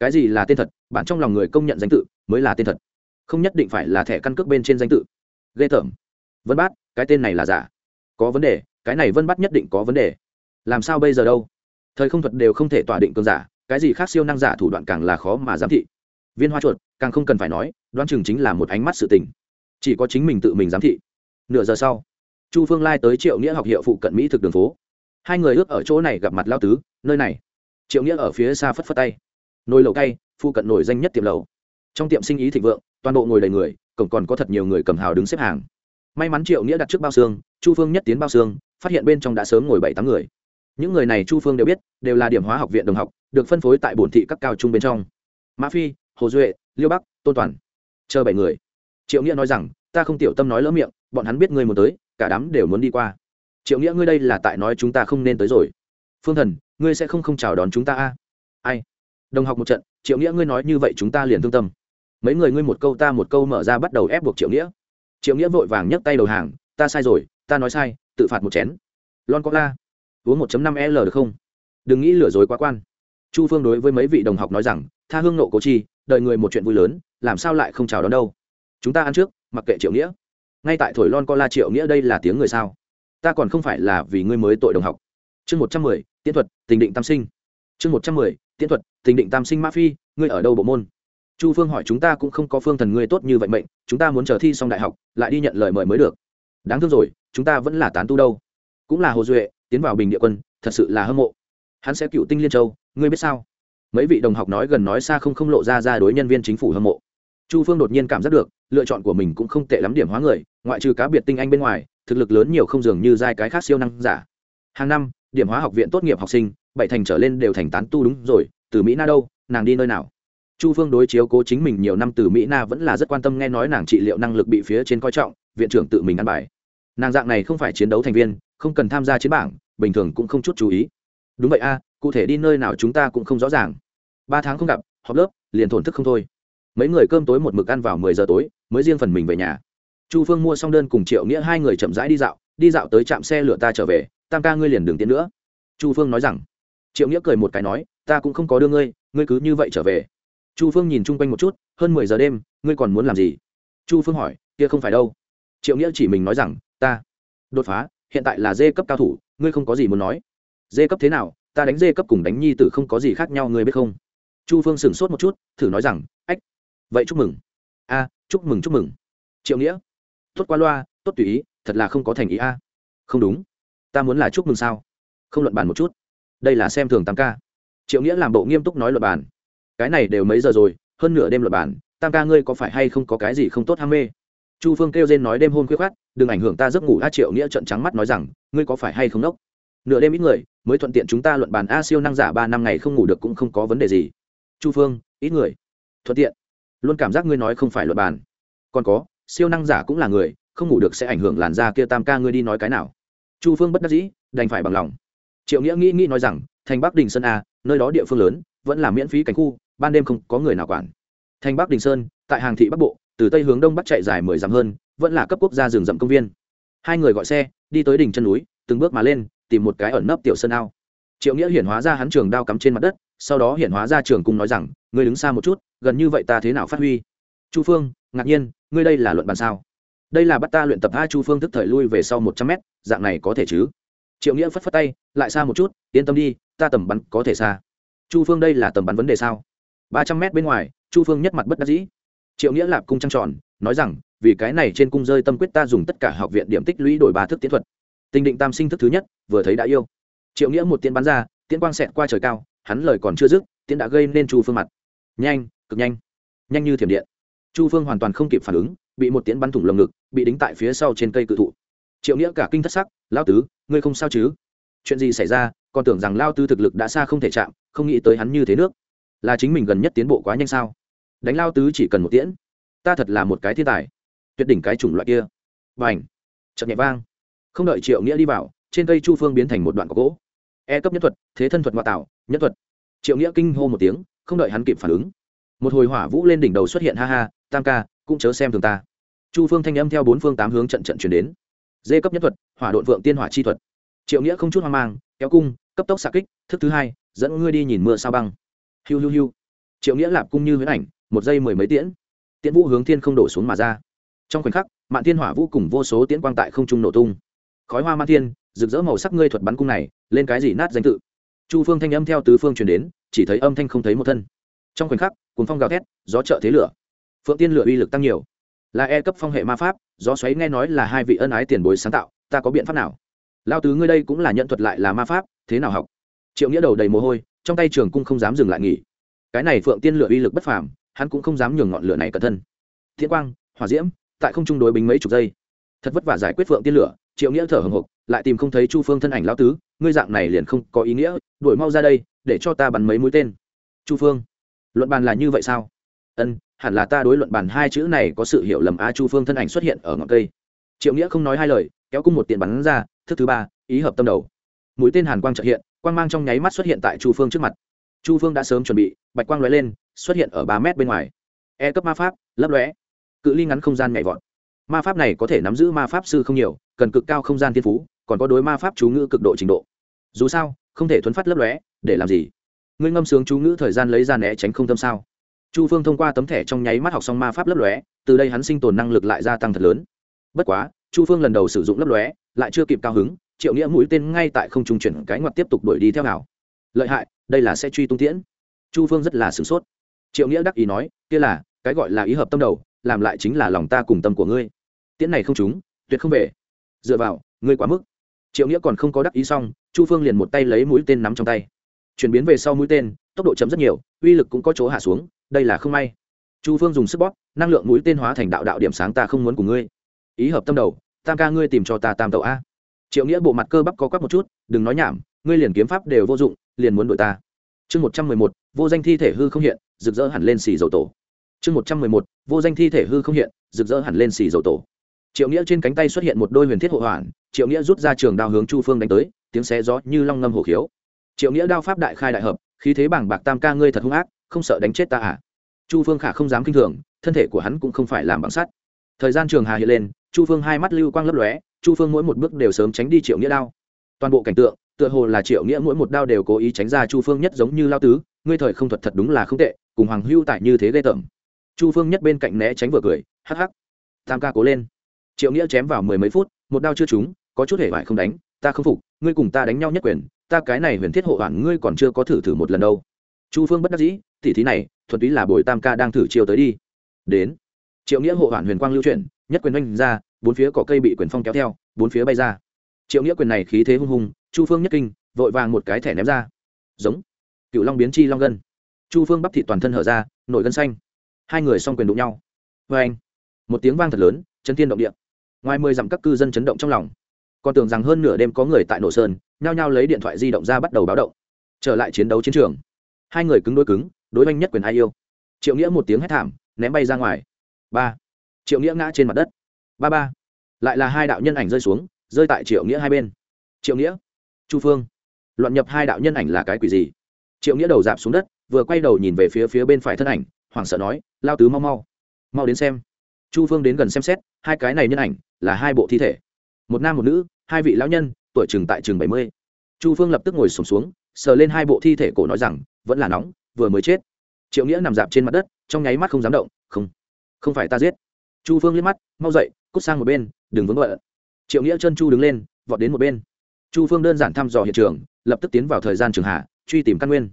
Cái gì là tên thật, bản trong lòng người công nhận danh tự mới là tên thật. Không nhất định phải là thẻ căn cước bên trên danh tự. Ghê tởm. Vân bát, cái tên này là giả? Có vấn đề, cái này vân bát nhất định có vấn đề. Làm sao bây giờ đâu? Thời không thuật đều không thể tỏa định cơn giả, cái gì khác siêu năng giả thủ đoạn càng là khó mà giám thị. Viên hoa chuột, càng không cần phải nói, đoán chừng chính là một ánh mắt sự tình. Chỉ có chính mình tự mình giám thị. Nửa giờ sau chu phương lai tới triệu nghĩa học hiệu phụ cận mỹ thực đường phố. Hai người ước ở chỗ này gặp mặt lao tứ, nơi này. Triệu nghĩa ở phía xa phất phất tay. Nồi lẩu cay phụ cận nổi danh nhất tiệm lẩu. Trong tiệm sinh ý thịnh vượng, toàn bộ ngồi đầy người, cổng còn có thật nhiều người cầm hào đứng xếp hàng. May mắn triệu nghĩa đặt trước bao xương, chu phương nhất tiến bao xương, phát hiện bên trong đã sớm ngồi bảy tám người. Những người này chu phương đều biết, đều là điểm hóa học viện đồng học, được phân phối tại bổn thị các cao trung bên trong. Mã phi, hồ duệ, liêu bắc, tôn toàn. Chờ bảy người. Triệu nghĩa nói rằng, ta không tiểu tâm nói lỡ miệng, bọn hắn biết ngươi muốn tới cả đám đều muốn đi qua. Triệu nghĩa, ngươi đây là tại nói chúng ta không nên tới rồi. Phương thần, ngươi sẽ không không chào đón chúng ta a? Ai? Đồng học một trận, triệu nghĩa, ngươi nói như vậy chúng ta liền thương tâm. Mấy người ngươi một câu ta một câu mở ra bắt đầu ép buộc triệu nghĩa. Triệu nghĩa vội vàng nhấc tay đầu hàng, ta sai rồi, ta nói sai, tự phạt một chén. Lon có la uống một năm l được không? Đừng nghĩ lừa dối quá quan. Chu phương đối với mấy vị đồng học nói rằng, tha hương nộ cố chi, đợi người một chuyện vui lớn, làm sao lại không chào đón đâu? Chúng ta ăn trước, mặc kệ triệu nghĩa ngay tại thổi lon co la triệu nghĩa đây là tiếng người sao? Ta còn không phải là vì ngươi mới tội đồng học. Chương một trăm mười, tiễn thuật, tình định tam sinh. Chương một trăm mười, tiễn thuật, tình định tam sinh mã phi, ngươi ở đâu bộ môn? Chu phương hỏi chúng ta cũng không có phương thần ngươi tốt như vậy mệnh, chúng ta muốn chờ thi xong đại học, lại đi nhận lời mời mới được. Đáng thương rồi, chúng ta vẫn là tán tu đâu. Cũng là hồ duệ, tiến vào bình địa quân, thật sự là hâm mộ. Hắn sẽ cựu tinh liên châu, ngươi biết sao? Mấy vị đồng học nói gần nói xa không không lộ ra ra đối nhân viên chính phủ hâm mộ. Chu phương đột nhiên cảm giác được lựa chọn của mình cũng không tệ lắm điểm hóa người, ngoại trừ cá biệt tinh anh bên ngoài, thực lực lớn nhiều không dường như giai cái khác siêu năng giả. Hàng năm, điểm hóa học viện tốt nghiệp học sinh, bảy thành trở lên đều thành tán tu đúng rồi, từ mỹ na đâu, nàng đi nơi nào? Chu phương đối chiếu cố chính mình nhiều năm từ mỹ na vẫn là rất quan tâm nghe nói nàng trị liệu năng lực bị phía trên coi trọng, viện trưởng tự mình ăn bài. Nàng dạng này không phải chiến đấu thành viên, không cần tham gia chiến bảng, bình thường cũng không chút chú ý. Đúng vậy a, cụ thể đi nơi nào chúng ta cũng không rõ ràng. Ba tháng không gặp, họp lớp, liền thổn thức không thôi mấy người cơm tối một mực ăn vào mười giờ tối, mới riêng phần mình về nhà. Chu phương mua xong đơn cùng triệu nghĩa hai người chậm rãi đi dạo đi dạo tới trạm xe lửa ta trở về, tam ca ngươi liền đường tiến nữa. Chu phương nói rằng, triệu nghĩa cười một cái nói, ta cũng không có đưa ngươi ngươi cứ như vậy trở về. Chu phương nhìn chung quanh một chút, hơn mười giờ đêm, ngươi còn muốn làm gì? Chu phương hỏi, kia không phải đâu. Triệu nghĩa chỉ mình nói rằng, ta đột phá, hiện tại là dê cấp cao thủ, ngươi không có gì muốn nói. Dê cấp thế nào, ta đánh dê cấp cùng đánh nhi tử không có gì khác nhau, ngươi biết không? Chu phương sửng sốt một chút, thử nói rằng, ách vậy chúc mừng. A, chúc mừng chúc mừng. Triệu nghĩa, tốt qua loa, tốt tùy ý, thật là không có thành ý a. Không đúng. Ta muốn là chúc mừng sao? Không luận bàn một chút. Đây là xem thường tam ca. Triệu nghĩa làm bộ nghiêm túc nói luật bàn. Cái này đều mấy giờ rồi, hơn nửa đêm luật bàn. Tam ca ngươi có phải hay không có cái gì không tốt ham mê? Chu phương kêu rên nói đêm hôn khuyết khát đừng ảnh hưởng ta giấc ngủ a, triệu nghĩa trận trắng mắt nói rằng, ngươi có phải hay không nốc nửa đêm ít người, mới thuận tiện chúng ta luận bàn a, siêu năng giả ba năm ngày không ngủ được cũng không có vấn đề gì. Chu phương, ít người. Thuận tiện luôn cảm giác ngươi nói không phải luật bàn. Còn có, siêu năng giả cũng là người, không ngủ được sẽ ảnh hưởng làn da kia tam ca ngươi đi nói cái nào. Chu phương bất đắc dĩ, đành phải bằng lòng. Triệu nghĩa nghĩ nghĩ nói rằng, thành bắc đình sơn a, nơi đó địa phương lớn, vẫn là miễn phí cảnh khu, ban đêm không có người nào quản. Thành bắc đình sơn, tại hàng thị bắc bộ, từ tây hướng đông bắc chạy dài mười dặm hơn, vẫn là cấp quốc gia rừng rậm công viên. Hai người gọi xe, đi tới đỉnh chân núi, từng bước mà lên, tìm một cái ẩn nấp tiểu sơn ao. Triệu nghĩa hiển hóa ra hắn trường đao cắm trên mặt đất, sau đó hiển hóa ra trường cung nói rằng ngươi đứng xa một chút, gần như vậy ta thế nào phát huy? Chu phương, ngạc nhiên, ngươi đây là luận bàn sao? Đây là bắt ta luyện tập a chu phương thức thời lui về sau một trăm mét, dạng này có thể chứ? Triệu nghĩa phất phất tay, lại xa một chút, yên tâm đi, ta tầm bắn có thể xa. Chu phương đây là tầm bắn vấn đề sao? Ba trăm mét bên ngoài, chu phương nhất mặt bất đắc dĩ. Triệu nghĩa lạp cung trăng tròn, nói rằng, vì cái này trên cung rơi tâm quyết ta dùng tất cả học viện điểm tích lũy đổi ba thức tiến thuật. Tình định tam sinh thức thứ nhất, vừa thấy đã yêu. Triệu nghĩa một tiên bắn ra tiên quang xẹt qua trời cao, hắn lời còn chưa dứt tiên đã gây nên chu phương mặt nhanh, cực nhanh. Nhanh như thiểm điện. Chu phương hoàn toàn không kịp phản ứng, bị một tiễn bắn thủng lồng ngực, bị đính tại phía sau trên cây cự thụ. Triệu nghĩa cả kinh thất sắc lao tứ, ngươi không sao chứ? Chuyện gì xảy ra? Còn tưởng rằng lao tứ thực lực đã xa không thể chạm, không nghĩ tới hắn như thế nước. Là chính mình gần nhất tiến bộ quá nhanh sao? Đánh lao tứ chỉ cần một tiễn. Ta thật là một cái thiên tài. Tuyệt đỉnh cái chủng loại kia. Và ảnh chậm nhẹ vang. Không đợi triệu nghĩa đi vào, trên cây chu phương biến thành một đoạn có gỗ. E cấp nhất thuật, thế thân thuật ngoại tạo, nhất thuật. Triệu nghĩa kinh hô một tiếng không đợi hắn kịp phản ứng. Một hồi hỏa vũ lên đỉnh đầu xuất hiện, ha ha, tam ca, cũng chớ xem thường ta. Chu phương thanh âm theo bốn phương tám hướng trận trận chuyển đến. Dê cấp nhất thuật, hỏa đội vượng tiên hỏa chi thuật. Triệu nghĩa không chút hoang mang, kéo cung, cấp tốc xạ kích, thức thứ hai, dẫn ngươi đi nhìn mưa sao băng. Hiu hiu hiu. Triệu nghĩa lạp cung như huyễn ảnh, một giây mười mấy tiễn. Tiễn vũ hướng thiên không đổ xuống mà ra. Trong khoảnh khắc mạng thiên hỏa vũ cùng vô số tiễn quang tại không trung nổ tung. Khói hoa man thiên, rực rỡ màu sắc ngươi thuật bắn cung này, lên cái gì nát danh tự? Chu phương thanh âm theo tứ phương truyền đến chỉ thấy âm thanh không thấy một thân. Trong khoảnh khắc cuốn phong gào thét, gió trợ thế lửa. Phượng tiên lửa uy lực tăng nhiều. Là e cấp phong hệ ma pháp, gió xoáy nghe nói là hai vị ân ái tiền bối sáng tạo, ta có biện pháp nào? Lao tứ ngươi đây cũng là nhận thuật lại là ma pháp, thế nào học? Triệu nghĩa đầu đầy mồ hôi, trong tay trường cung không dám dừng lại nghỉ. Cái này phượng tiên lửa uy lực bất phàm, hắn cũng không dám nhường ngọn lửa này cẩn thân thiên quang, hỏa diễm, tại không trung đối bính mấy chục giây. Thật vất vả giải quyết phượng tiên lửa, triệu nghĩa thở hồng hộc, lại tìm không thấy chu phương thân ảnh lão tứ, ngươi dạng này liền không có ý nghĩa, đuổi mau ra đây để cho ta bắn mấy mũi tên. Chu phương, luận bàn là như vậy sao? Ân, hẳn là ta đối luận bàn hai chữ này có sự hiểu lầm. A chu phương thân ảnh xuất hiện ở ngọn cây. Triệu nghĩa không nói hai lời, kéo cung một tiền bắn ra, thức thứ ba, ý hợp tâm đầu. Mũi tên hàn quang trợ hiện, quang mang trong nháy mắt xuất hiện tại chu phương trước mặt. Chu phương đã sớm chuẩn bị, bạch quang lóe lên, xuất hiện ở ba mét bên ngoài. E cấp ma pháp, lấp lóe. Cự ly ngắn không gian nhảy vọt. Ma pháp này có thể nắm giữ ma pháp sư không nhiều, cần cực cao không gian thiên phú, còn có đối ma pháp chú ngữ cực độ trình độ. Dù sao, không thể thuấn phát lấp lóe để làm gì? Ngươi ngâm sướng chú ngữ thời gian lấy ra né tránh không tâm sao? Chu phương thông qua tấm thẻ trong nháy mắt học xong ma pháp lấp lóe, từ đây hắn sinh tồn năng lực lại gia tăng thật lớn. Bất quá, chu phương lần đầu sử dụng lấp lóe, lại chưa kịp cao hứng, triệu nghĩa mũi tên ngay tại không trung chuyển cái ngoặt tiếp tục đuổi đi theo nào. Lợi hại, đây là sẽ truy tung tiễn. Chu phương rất là sửng sốt. Triệu nghĩa đắc ý nói, kia là, cái gọi là ý hợp tâm đầu, làm lại chính là lòng ta cùng tâm của ngươi. Tiễn này không trúng, tuyệt không về. Dựa vào, ngươi quá mức. Triệu nghĩa còn không có đắc ý xong, chu phương liền một tay lấy mũi tên nắm trong tay chuyển biến về sau mũi tên, tốc độ chấm rất nhiều, uy lực cũng có chỗ hạ xuống, đây là không may. Chu phương dùng sức bóp, năng lượng mũi tên hóa thành đạo đạo điểm sáng ta không muốn của ngươi. Ý hợp tâm đầu, tam ca ngươi tìm cho ta tam tàu a. Triệu nghĩa bộ mặt cơ bắp có quắc một chút, đừng nói nhảm, ngươi liền kiếm pháp đều vô dụng, liền muốn đội ta. Chương một trăm mười một, vô danh thi thể hư không hiện, rực rỡ hẳn lên xì dầu tổ. Chương một trăm mười một, vô danh thi thể hư không hiện, rực rỡ hẳn lên xì dầu tổ. Triệu nghĩa trên cánh tay xuất hiện một đôi huyền thiết hộ hoàn, triệu nghĩa rút ra trường đao hướng chu phương đánh tới, tiếng xé gió như long ngâm hổ khiếu triệu nghĩa đao pháp đại khai đại hợp, khí thế bảng bạc tam ca ngươi thật hung ác, không sợ đánh chết ta à? Chu phương khả không dám kinh thường, thân thể của hắn cũng không phải làm bằng sắt. Thời gian trường hà hiện lên, chu phương hai mắt lưu quang lấp lóe, chu phương mỗi một bước đều sớm tránh đi triệu nghĩa đao. Toàn bộ cảnh tượng, tựa hồ là triệu nghĩa mỗi một đao đều cố ý tránh ra chu phương nhất giống như lao tứ, ngươi thời không thuật thật đúng là không tệ, cùng hoàng hưu tại như thế ghê tởm. Chu phương nhất bên cạnh né tránh vừa cười, hắc hắc. Tam ca cố lên. Triệu nghĩa chém vào mười mấy phút, một đao chưa trúng, có chút hề vải không đánh, ta không phục, ngươi cùng ta đánh nhau nhất quyền ta cái này huyền thiết hộ hoàn ngươi còn chưa có thử thử một lần đâu. Chu phương bất đắc dĩ, tỉ thí này, thuần túy là bồi tam ca đang thử chiêu tới đi. Đến. Triệu nghĩa hộ hoàn huyền quang lưu chuyển, nhất quyền oanh ra, bốn phía cỏ cây bị quyền phong kéo theo, bốn phía bay ra. Triệu nghĩa quyền này khí thế hung hùng, chu phương nhất kinh, vội vàng một cái thẻ ném ra. Giống. Cựu long biến chi long gân. Chu phương bắp thị toàn thân hở ra, nổi gân xanh. Hai người xong quyền đụng nhau. Vê anh một tiếng vang thật lớn chân thiên động địa. Ngoài mười dặm các cư dân chấn động trong lòng còn tưởng rằng hơn nửa đêm có người tại nổ sơn, nhao nhao lấy điện thoại di động ra bắt đầu báo động. Trở lại chiến đấu chiến trường. Hai người cứng đôi cứng, đối oanh nhất quyền ai yêu. Triệu nghĩa một tiếng hét thảm, ném bay ra ngoài. Ba. Triệu nghĩa ngã trên mặt đất. Ba ba. Lại là hai đạo nhân ảnh rơi xuống, rơi tại triệu nghĩa hai bên. Triệu nghĩa. Chu phương. Loạn nhập hai đạo nhân ảnh là cái quỷ gì? Triệu nghĩa đầu dạp xuống đất, vừa quay đầu nhìn về phía phía bên phải thân ảnh, hoảng sợ nói, lao tứ mau mau. Mau đến xem. Chu phương đến gần xem xét, hai cái này nhân ảnh là hai bộ thi thể. Một nam một nữ hai vị lão nhân tuổi chừng tại chừng bảy mươi. Chu phương lập tức ngồi sùng xuống, xuống sờ lên hai bộ thi thể cổ nói rằng vẫn là nóng vừa mới chết. Triệu nghĩa nằm dạp trên mặt đất trong nháy mắt không dám động không không phải ta giết. Chu phương liếc mắt mau dậy cút sang một bên đừng vướng vợ triệu nghĩa chân chu đứng lên vọt đến một bên. Chu phương đơn giản thăm dò hiện trường lập tức tiến vào thời gian trường hà truy tìm căn nguyên.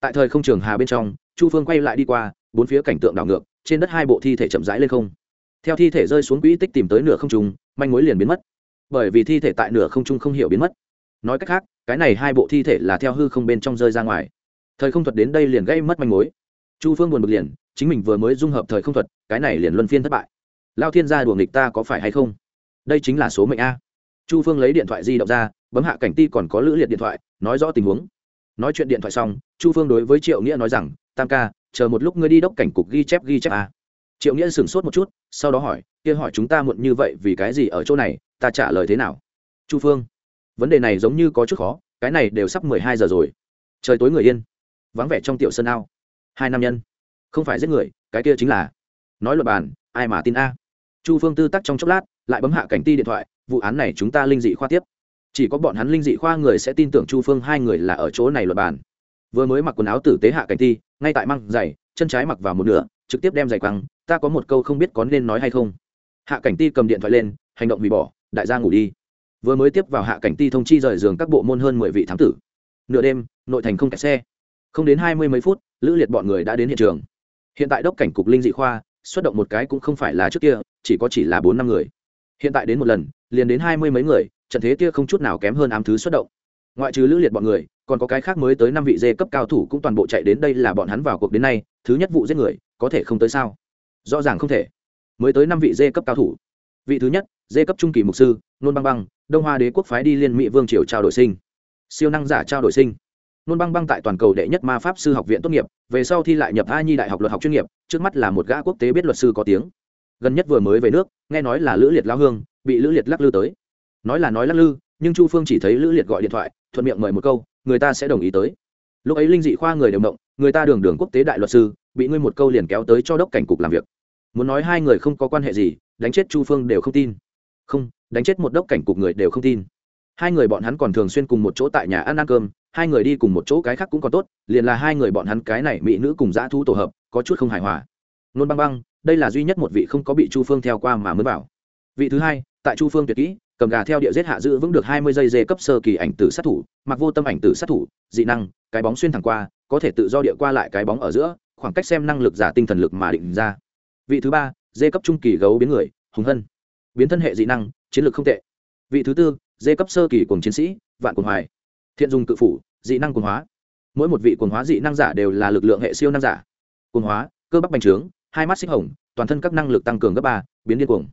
Tại thời không trường hà bên trong chu phương quay lại đi qua bốn phía cảnh tượng đảo ngược trên đất hai bộ thi thể chậm rãi lên không. Theo thi thể rơi xuống quỹ tích tìm tới nửa không trung manh mối liền biến mất bởi vì thi thể tại nửa không trung không hiểu biến mất. Nói cách khác, cái này hai bộ thi thể là theo hư không bên trong rơi ra ngoài. Thời không thuật đến đây liền gây mất manh mối. Chu phương buồn bực liền, chính mình vừa mới dung hợp thời không thuật, cái này liền luân phiên thất bại. Lao thiên gia đùa nghịch ta có phải hay không? Đây chính là số mệnh a. Chu phương lấy điện thoại di động ra, bấm hạ cảnh ti còn có lữ liệt điện thoại, nói rõ tình huống. Nói chuyện điện thoại xong, chu phương đối với triệu nghĩa nói rằng, tam ca, chờ một lúc ngươi đi đốc cảnh cục ghi chép ghi chép a. Triệu nghĩa sửng sốt một chút, sau đó hỏi, kia hỏi chúng ta muộn như vậy vì cái gì ở chỗ này? Ta trả lời thế nào? Chu phương, vấn đề này giống như có chút khó, cái này đều sắp mười hai giờ rồi. Trời tối người yên, vắng vẻ trong tiểu sân ao. Hai nam nhân, không phải giết người, cái kia chính là, nói luật bàn, ai mà tin a. Chu phương tư tắc trong chốc lát, lại bấm hạ cảnh ti điện thoại, vụ án này chúng ta linh dị khoa tiếp. Chỉ có bọn hắn linh dị khoa người sẽ tin tưởng chu phương hai người là ở chỗ này luật bàn. Vừa mới mặc quần áo tử tế hạ cảnh ti, ngay tại măng giày, chân trái mặc vào một nửa, trực tiếp đem giày quăng, ta có một câu không biết có nên nói hay không. Hạ cảnh ti cầm điện thoại lên, hành động hủy bỏ đại gia ngủ đi. Vừa mới tiếp vào hạ cảnh ti thông chi rời giường các bộ môn hơn mười vị thám tử. Nửa đêm, nội thành không kẹt xe. Không đến hai mươi mấy phút, lữ liệt bọn người đã đến hiện trường. Hiện tại đốc cảnh cục linh dị khoa, xuất động một cái cũng không phải là trước kia, chỉ có chỉ là bốn năm người. Hiện tại đến một lần, liền đến hai mươi mấy người, trận thế kia không chút nào kém hơn ám thứ xuất động. Ngoại trừ lữ liệt bọn người, còn có cái khác mới tới năm vị dê cấp cao thủ cũng toàn bộ chạy đến đây là bọn hắn vào cuộc đến nay, thứ nhất vụ giết người, có thể không tới sao? Rõ ràng không thể. Mới tới năm vị dê cấp cao thủ vị thứ nhất dê cấp trung kỳ mục sư, nôn băng băng, đông hoa đế quốc phái đi liên mỹ vương triều trao đổi sinh. Siêu năng giả trao đổi sinh. Nôn băng băng tại toàn cầu đệ nhất ma pháp sư học viện tốt nghiệp, về sau thi lại nhập a nhi đại học luật học chuyên nghiệp, trước mắt là một gã quốc tế biết luật sư có tiếng. Gần nhất vừa mới về nước, nghe nói là lữ liệt lao hương, bị lữ liệt lắc lư tới. Nói là nói lắc lư, nhưng chu phương chỉ thấy lữ liệt gọi điện thoại, thuận miệng mời một câu, người ta sẽ đồng ý tới. Lúc ấy linh dị khoa người đều động, người ta đường đường quốc tế đại luật sư, bị ngươi một câu liền kéo tới cho đốc cảnh cục làm việc. Muốn nói hai người không có quan hệ gì đánh chết chu phương đều không tin. Không, đánh chết một đốc cảnh cục người đều không tin. Hai người bọn hắn còn thường xuyên cùng một chỗ tại nhà ăn ăn cơm, hai người đi cùng một chỗ cái khác cũng còn tốt, liền là hai người bọn hắn cái này mỹ nữ cùng dã thu tổ hợp, có chút không hài hòa. Nôn băng băng, đây là duy nhất một vị không có bị chu phương theo qua mà mới bảo vị thứ hai, tại chu phương tuyệt kỹ, cầm gà theo địa giết hạ giữ vững được hai mươi giây dê cấp sơ kỳ ảnh tử sát thủ, mặc vô tâm ảnh tử sát thủ, dị năng, cái bóng xuyên thẳng qua, có thể tự do địa qua lại cái bóng ở giữa, khoảng cách xem năng lực giả tinh thần lực mà định ra. Vị thứ ba dê cấp trung kỳ gấu biến người, hùng hân. Biến thân hệ dị năng, chiến lược không tệ. Vị thứ tư, dê cấp sơ kỳ cùng chiến sĩ, vạn quần hoài. Thiện dùng cự phủ, dị năng quần hóa. Mỗi một vị quần hóa dị năng giả đều là lực lượng hệ siêu năng giả. Quần hóa, cơ bắp bành trướng, hai mắt xích hồng, toàn thân các năng lực tăng cường gấp ba, biến điên cuồng.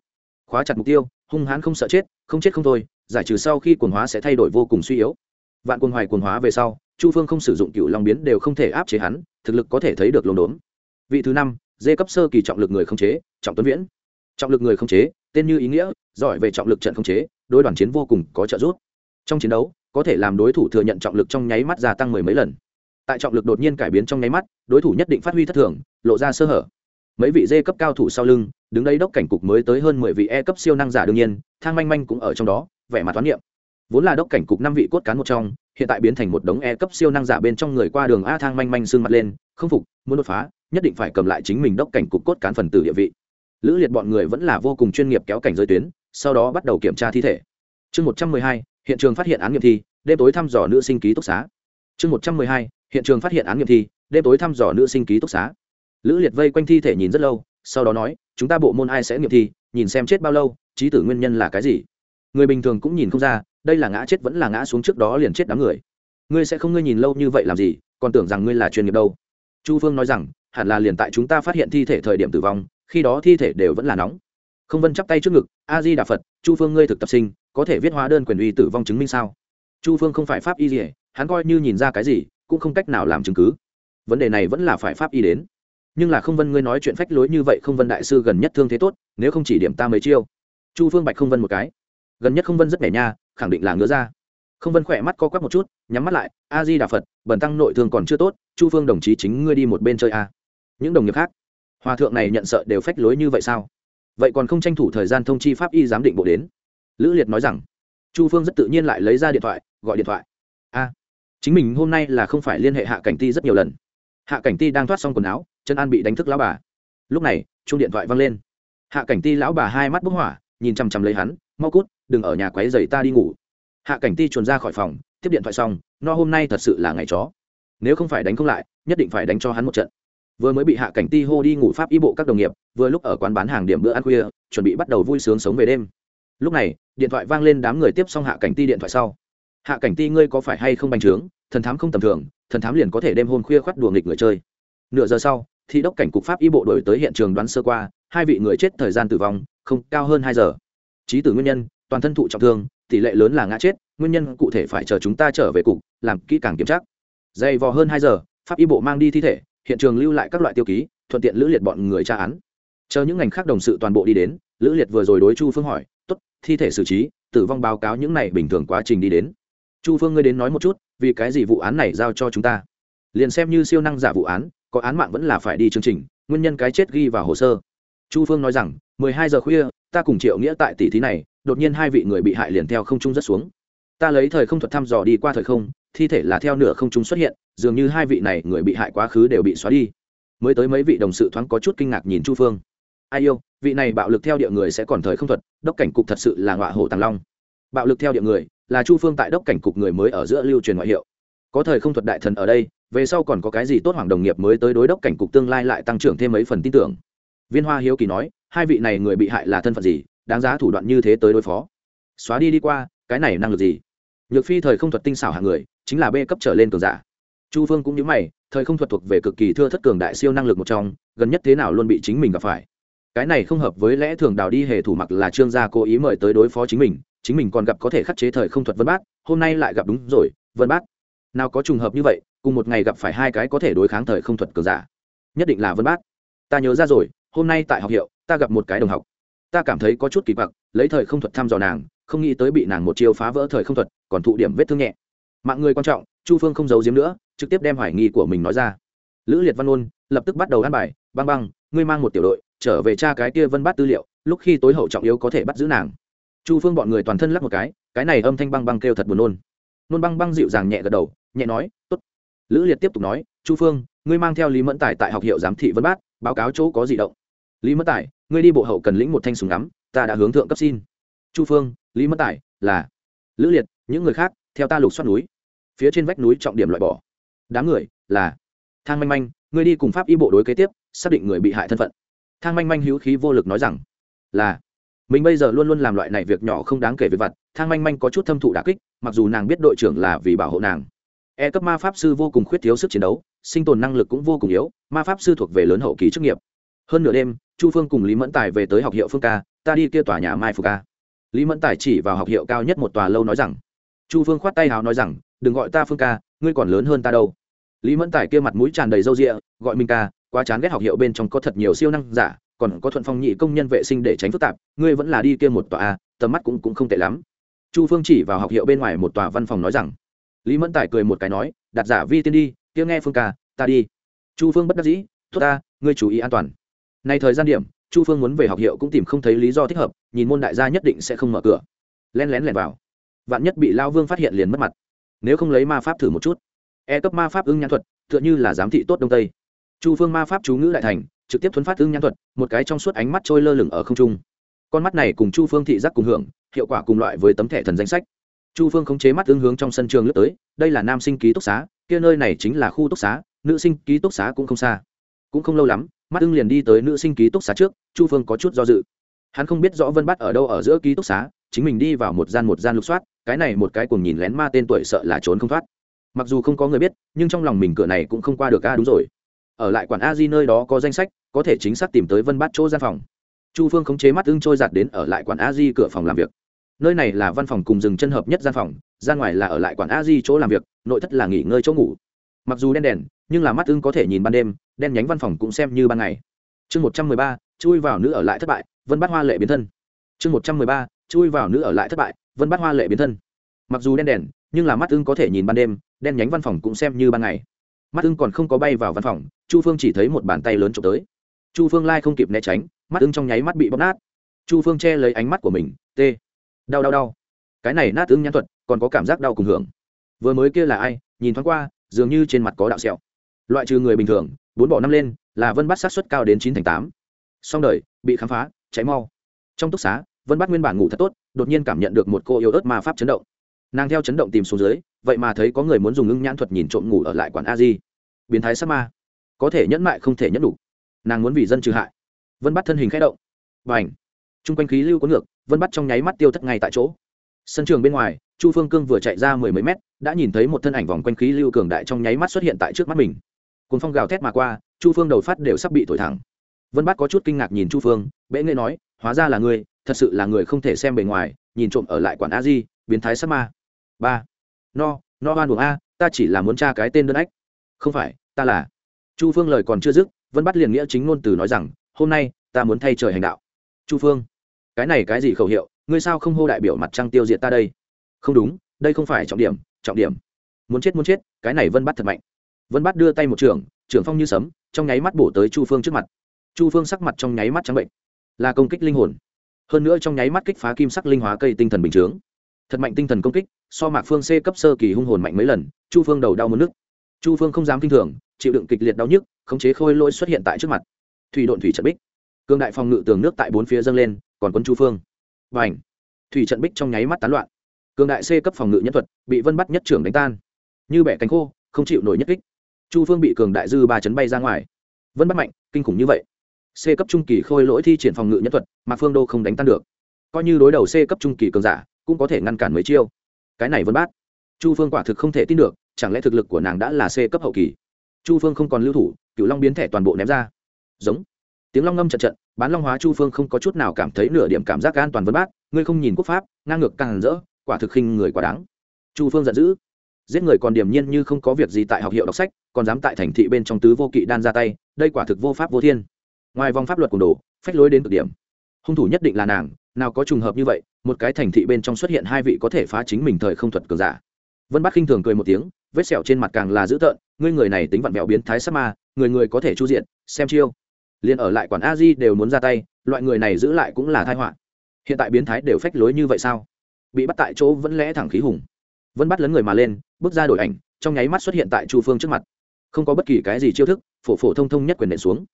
Khóa chặt mục tiêu, hung hãn không sợ chết, không chết không thôi, giải trừ sau khi quần hóa sẽ thay đổi vô cùng suy yếu. Vạn quần hoài quần hóa về sau, chu phương không sử dụng cựu long biến đều không thể áp chế hắn, thực lực có thể thấy được lồn đốn. Vị thứ năm dê cấp sơ kỳ trọng lực người không chế, trọng tuấn viễn. Trọng lực người không chế, tên như ý nghĩa, giỏi về trọng lực trận không chế, đối đoàn chiến vô cùng có trợ giúp. Trong chiến đấu, có thể làm đối thủ thừa nhận trọng lực trong nháy mắt gia tăng mười mấy lần. Tại trọng lực đột nhiên cải biến trong nháy mắt, đối thủ nhất định phát huy thất thường, lộ ra sơ hở. Mấy vị dê cấp cao thủ sau lưng, đứng đây đốc cảnh cục mới tới hơn mười vị e cấp siêu năng giả đương nhiên, thang manh manh cũng ở trong đó, vẻ mặt toán niệm. Vốn là đốc cảnh cục năm vị cốt cán một trong, hiện tại biến thành một đống e cấp siêu năng giả bên trong người qua đường a thang manh manh xương mặt lên, không phục, muốn đột phá nhất định phải cầm lại chính mình đốc cảnh cục cốt cán phần tử địa vị. Lữ liệt bọn người vẫn là vô cùng chuyên nghiệp kéo cảnh giới tuyến, sau đó bắt đầu kiểm tra thi thể. Chương một trăm mười hai, hiện trường phát hiện án nghiệm thi, đêm tối thăm dò nữ sinh ký túc xá. Chương một trăm mười hai, hiện trường phát hiện án nghiệm thi, đêm tối thăm dò nữ sinh ký túc xá. Lữ liệt vây quanh thi thể nhìn rất lâu, sau đó nói, chúng ta bộ môn ai sẽ nghiệm thi, nhìn xem chết bao lâu trí tử nguyên nhân là cái gì? Người bình thường cũng nhìn không ra, đây là ngã chết vẫn là ngã xuống trước đó liền chết đám người. Ngươi sẽ không ngươi nhìn lâu như vậy làm gì, còn tưởng rằng ngươi là chuyên nghiệp đâu. Chu phương nói rằng hẳn là liền tại chúng ta phát hiện thi thể thời điểm tử vong, khi đó thi thể đều vẫn là nóng. Không vân chắp tay trước ngực, a di đà phật, chu phương ngươi thực tập sinh, có thể viết hóa đơn quyền uy tử vong chứng minh sao? Chu phương không phải pháp y gì, hắn coi như nhìn ra cái gì, cũng không cách nào làm chứng cứ. Vấn đề này vẫn là phải pháp y đến. Nhưng là không vân ngươi nói chuyện phách lối như vậy, không vân đại sư gần nhất thương thế tốt, nếu không chỉ điểm ta mấy chiêu. Chu phương bạch không vân một cái. Gần nhất không vân rất mẻ nha, khẳng định là ngứa ra không vân khỏe mắt co quắp một chút, nhắm mắt lại, a di đà phật bẩn tăng nội thương còn chưa tốt, chu phương đồng chí chính ngươi đi một bên chơi a những đồng nghiệp khác. Hòa thượng này nhận sợ đều phách lối như vậy sao? Vậy còn không tranh thủ thời gian thông chi pháp y giám định bộ đến? Lữ liệt nói rằng, chu phương rất tự nhiên lại lấy ra điện thoại, gọi điện thoại. A, chính mình hôm nay là không phải liên hệ hạ cảnh ti rất nhiều lần. Hạ cảnh ti đang thoát xong quần áo, chân an bị đánh thức lão bà. Lúc này chung điện thoại văng lên. Hạ cảnh ti lão bà hai mắt bốc hỏa, nhìn chằm chằm lấy hắn, mau cút, đừng ở nhà quấy giày ta đi ngủ. Hạ cảnh ti chuồn ra khỏi phòng, tiếp điện thoại xong, no, hôm nay thật sự là ngày chó. Nếu không phải đánh không lại, nhất định phải đánh cho hắn một trận vừa mới bị hạ cảnh ti hô đi ngủ pháp y bộ các đồng nghiệp, vừa lúc ở quán bán hàng điểm bữa ăn khuya, chuẩn bị bắt đầu vui sướng sống về đêm. Lúc này, điện thoại vang lên đám người tiếp xong hạ cảnh ti điện thoại sau. Hạ cảnh ti, ngươi có phải hay không bành trướng? Thần thám không tầm thường, thần thám liền có thể đêm hôm khuya khoắt đùa nghịch người chơi. Nửa giờ sau thì đốc cảnh cục pháp y bộ đổi tới hiện trường đoán sơ qua, hai vị người chết thời gian tử vong, không cao hơn hai giờ. Trí tử nguyên nhân, toàn thân thụ trọng thương, tỷ lệ lớn là ngã chết, nguyên nhân cụ thể phải chờ chúng ta trở về cục, làm kỹ càng kiểm tra. Dày vò hơn hai giờ, pháp y bộ mang đi thi thể hiện trường lưu lại các loại tiêu ký, thuận tiện lữ liệt bọn người tra án. Chờ những ngành khác đồng sự toàn bộ đi đến, lữ liệt vừa rồi đối chu phương hỏi t ố t thi thể xử trí, tử vong báo cáo những này bình thường quá trình đi đến. Chu phương ngươi đến nói một chút, vì cái gì vụ án này giao cho chúng ta? Liền xem như siêu năng giả vụ án, có án mạng vẫn là phải đi chương trình, nguyên nhân cái chết ghi vào hồ sơ. Chu phương nói rằng, mười hai giờ khuya, ta cùng triệu nghĩa tại tỷ thí này, đột nhiên hai vị người bị hại liền theo không trung rất xuống. Ta lấy thời không thuật thăm dò đi qua thời không, thi thể là theo nửa không trung xuất hiện dường như hai vị này người bị hại quá khứ đều bị xóa đi. Mới tới mấy vị đồng sự thoáng có chút kinh ngạc nhìn chu phương. Ai yêu, vị này bạo lực theo địa người sẽ còn thời không thuật, đốc cảnh cục thật sự là ngọa hổ tàng long. Bạo lực theo địa người, là chu phương tại đốc cảnh cục người mới ở giữa lưu truyền ngoại hiệu. Có thời không thuật đại thần ở đây, về sau còn có cái gì tốt hoàng đồng nghiệp mới tới đối đốc cảnh cục tương lai lại tăng trưởng thêm mấy phần tin tưởng. Viên hoa hiếu kỳ nói, hai vị này người bị hại là thân phận gì, đáng giá thủ đoạn như thế tới đối phó. Xóa đi đi qua, cái này năng lực gì? Nhược phi thời không thuật tinh xảo hạng người, chính là b cấp trở lên cường giả chu phương cũng nhớ mày, thời không thuật thuộc về cực kỳ thưa thất cường đại siêu năng lực một trong, gần nhất thế nào luôn bị chính mình gặp phải. Cái này không hợp với lẽ thường đào đi hề thủ mặc là trương gia cố ý mời tới đối phó chính mình chính mình còn gặp có thể khắc chế thời không thuật vân bát, hôm nay lại gặp đúng rồi, vân bát. Nào có trùng hợp như vậy, cùng một ngày gặp phải hai cái có thể đối kháng thời không thuật cường giả. Nhất định là vân bát. Ta nhớ ra rồi, hôm nay tại học hiệu, ta gặp một cái đồng học. Ta cảm thấy có chút kỳ quặc, lấy thời không thuật thăm dò nàng, không nghĩ tới bị nàng một chiêu phá vỡ thời không thuật, còn thụ điểm vết thương nhẹ. Mạng người quan trọng chu phương không giấu giếm nữa, trực tiếp đem hoài nghi của mình nói ra. Lữ liệt văn ôn lập tức bắt đầu ăn bài, băng băng, ngươi mang một tiểu đội, trở về tra cái kia vân bắt tư liệu, lúc khi tối hậu trọng yếu có thể bắt giữ nàng. Chu phương bọn người toàn thân lắc một cái cái này âm thanh băng băng kêu thật buồn nôn. Nôn băng băng dịu dàng nhẹ gật đầu, nhẹ nói t ố t lữ liệt tiếp tục nói, chu phương, ngươi mang theo lý mẫn tài tại học hiệu giám thị vân bát, báo cáo chỗ có gì động. Lý mẫn tài, ngươi đi bộ hậu cần lĩnh một thanh súng ngắm, ta đã hướng thượng cấp xin. Chu phương, lý mẫn tài, là lữ liệt, những người khác, theo ta lục xoát núi phía trên vách núi trọng điểm loại bỏ. Đám người, là thang manh manh, ngươi đi cùng pháp y bộ đối kế tiếp, xác định người bị hại thân phận. Thang manh manh hữu khí vô lực nói rằng, là. Mình bây giờ luôn luôn làm loại này việc nhỏ không đáng kể về vặt, thang manh manh có chút thâm thụ đà kích, mặc dù nàng biết đội trưởng là vì bảo hộ nàng. E cấp ma pháp sư vô cùng khuyết thiếu sức chiến đấu, sinh tồn năng lực cũng vô cùng yếu, ma pháp sư thuộc về lớn hậu kỳ chức nghiệp. Hơn nửa đêm, chu phương cùng lý mẫn tài về tới học hiệu phương ca, ta đi kia tòa nhà mai phục ca. Lý mẫn tài chỉ vào học hiệu cao nhất một tòa lâu nói rằng, chu phương khoát tay hào nói rằng đừng gọi ta phương ca, ngươi còn lớn hơn ta đâu. Lý mẫn tài kia mặt mũi tràn đầy râu rịa, gọi minh ca, quá chán ghét học hiệu bên trong có thật nhiều siêu năng giả, còn có thuận phong nhị công nhân vệ sinh để tránh phức tạp, ngươi vẫn là đi kia một tòa a, tầm mắt cũng cũng không tệ lắm. Chu phương chỉ vào học hiệu bên ngoài một tòa văn phòng nói rằng, lý mẫn tài cười một cái nói, đặt giả vi tiên đi, kia nghe phương ca, ta đi. Chu phương bất đắc dĩ, tốt ta, ngươi chú ý an toàn. Nay thời gian điểm, chu phương muốn về học hiệu cũng tìm không thấy lý do thích hợp, nhìn môn đại gia nhất định sẽ không mở cửa. Len lén lẻn vào. Vạn nhất bị lao vương phát hiện liền mất mặt nếu không lấy ma pháp thử một chút. E cấp ma pháp ưng nhãn thuật, tựa như là giám thị tốt đông tây. Chu phương ma pháp chú ngữ đại thành, trực tiếp thuấn phát ưng nhãn thuật, một cái trong suốt ánh mắt trôi lơ lửng ở không trung. Con mắt này cùng chu phương thị giác cùng hưởng, hiệu quả cùng loại với tấm thẻ thần danh sách. Chu phương khống chế mắt ưng hướng trong sân trường lướt tới, đây là nam sinh ký túc xá, kia nơi này chính là khu túc xá, nữ sinh ký túc xá cũng không xa. Cũng không lâu lắm, mắt ưng liền đi tới nữ sinh ký túc xá trước, chu phương có chút do dự. Hắn không biết rõ vân bắt ở đâu ở giữa ký túc xá chính mình đi vào một gian một gian lục soát, cái này một cái cùng nhìn lén ma tên tuổi sợ là trốn không thoát. Mặc dù không có người biết, nhưng trong lòng mình cửa này cũng không qua được a đúng rồi. Ở lại quản a di nơi đó có danh sách, có thể chính xác tìm tới vân bát chỗ gian phòng. Chu phương khống chế mắt ưng trôi giạt đến ở lại quản a di cửa phòng làm việc. Nơi này là văn phòng cùng rừng chân hợp nhất gian phòng, ra ngoài là ở lại quản a di chỗ làm việc, nội thất là nghỉ ngơi chỗ ngủ. Mặc dù đen đèn, nhưng là mắt ưng có thể nhìn ban đêm, đen nhánh văn phòng cũng xem như ban ngày. Chương một trăm mười ba, chui vào nữ ở lại thất bại, vân bát hoa lệ biến thân. Chương một trăm mười ba chui vào nữ ở lại thất bại, vân bát hoa lệ biến thân. Mặc dù đen đèn, nhưng là mắt ưng có thể nhìn ban đêm, đen nhánh văn phòng cũng xem như ban ngày. Mắt ưng còn không có bay vào văn phòng, chu phương chỉ thấy một bàn tay lớn trộm tới. Chu phương lai không kịp né tránh, mắt ưng trong nháy mắt bị bóp nát. Chu phương che lấy ánh mắt của mình t đau đau đau. Cái này nát ưng nhãn thuật, còn có cảm giác đau cùng hưởng. Vừa mới kia là ai, nhìn thoáng qua, dường như trên mặt có đạo sẹo. Loại trừ người bình thường, bốn bỏ năm lên, là vân bắt sát xuất cao đến chín thành tám. Xong đời, bị khám phá cháy mau. Trong túc xá vân bắt nguyên bản ngủ thật tốt, đột nhiên cảm nhận được một cô yêu ớt ma pháp chấn động. Nàng theo chấn động tìm xuống dưới, vậy mà thấy có người muốn dùng ngưng nhãn thuật nhìn trộm ngủ ở lại quản a di biến thái sắc ma. Có thể nhẫn mại không thể nhẫn đủ. Nàng muốn vì dân trừ hại. Vân bắt thân hình k h ẽ động. Và ảnh chung quanh khí lưu có ngược, vân bắt trong nháy mắt tiêu thất ngay tại chỗ. Sân trường bên ngoài, chu phương cương vừa chạy ra mười mấy mét, đã nhìn thấy một thân ảnh vòng quanh khí lưu cường đại trong nháy mắt xuất hiện tại trước mắt mình. Cuốn phong gào thét mà qua, chu phương đầu phát đều sắp bị thổi thẳng. Vân bắt có chút kinh ngạc nhìn chu phương, bệ nghệ nói, hóa ra là ngươi thật sự là người không thể xem bề ngoài, nhìn trộm ở lại quản a di, biến thái sắc ma. Ba. No no hoan buồng a, ta chỉ là muốn tra cái tên đơn ách. Không phải, ta là. Chu phương lời còn chưa dứt, Vân bắt liền nghĩa chính ngôn từ nói rằng, hôm nay, ta muốn thay trời hành đạo. Chu phương. Cái này cái gì khẩu hiệu, ngươi sao không hô đại biểu mặt trăng tiêu diệt ta đây? Không đúng, đây không phải trọng điểm trọng điểm. Muốn chết muốn chết, cái này vân bắt thật mạnh. Vân bắt đưa tay một trường trưởng phong như sấm, trong nháy mắt bổ tới chu phương trước mặt. Chu phương sắc mặt trong nháy mắt trắng bệnh. Là công kích linh hồn hơn nữa trong nháy mắt kích phá kim sắc linh hóa cây tinh thần bình chướng. Thật mạnh tinh thần công kích, so mạc phương c cấp sơ kỳ hung hồn mạnh mấy lần, chu phương đầu đau mất nước chu phương không dám kinh thường, chịu đựng kịch liệt đau nhức, khống chế khôi lỗi xuất hiện tại trước mặt. Thủy độn thủy trận bích. Cương đại phòng ngự tường nước tại bốn phía dâng lên, còn quân chu phương. Và ảnh thủy trận bích trong nháy mắt tán loạn. Cương đại c cấp phòng ngự nhân thuật, bị vân bắt nhất trưởng đánh tan. Như bẻ cánh khô, không chịu nổi nhất kích. Chu phương bị cường đại dư ba chấn bay ra ngoài. Vân bắt mạnh, kinh khủng như vậy c cấp trung kỳ khôi lỗi thi triển phòng ngự nhân thuật, mà phương đô không đánh tan được. Coi như đối đầu c cấp trung kỳ cường giả, cũng có thể ngăn cản mấy chiêu. Cái này vân bát. Chu phương quả thực không thể tin được, chẳng lẽ thực lực của nàng đã là c cấp hậu kỳ? Chu phương không còn lưu thủ cựu long biến thẻ toàn bộ ném ra. Giống. Tiếng long ngâm trận trận bán long hóa chu phương không có chút nào cảm thấy nửa điểm cảm giác an toàn vân Bát. ngươi không nhìn quốc pháp, ngang ngược càng rỡ, quả thực khinh người quá đáng. Chu phương giận dữ. Giết người còn điềm nhiên như không có việc gì tại học hiệu đọc sách, còn dám tại thành thị bên trong tứ vô kỵ đan ra tay, đây quả thực vô pháp vô thiên ngoài vòng pháp luật cùng đồ, phách lối đến cực điểm. Hung thủ nhất định là nàng, nào có trùng hợp như vậy, một cái thành thị bên trong xuất hiện hai vị có thể phá chính mình thời không thuật cường giả. Vân bắc khinh thường cười một tiếng, vết sẹo trên mặt càng là dữ tợn, ngươi người này tính vặn vẹo biến thái sắc ma, người người có thể chu diện, xem chiêu. Liền ở lại quản a di đều muốn ra tay, loại người này giữ lại cũng là thai họa. Hiện tại biến thái đều phách lối như vậy sao? Bị bắt tại chỗ vẫn lẽ thẳng khí hùng. Vân bắt lấn người mà lên, bước ra đổi ảnh, trong nháy mắt xuất hiện tại chu phương trước mặt. Không có bất kỳ cái gì chiêu thức, phổ phổ thông thông nhất quyền nện xuống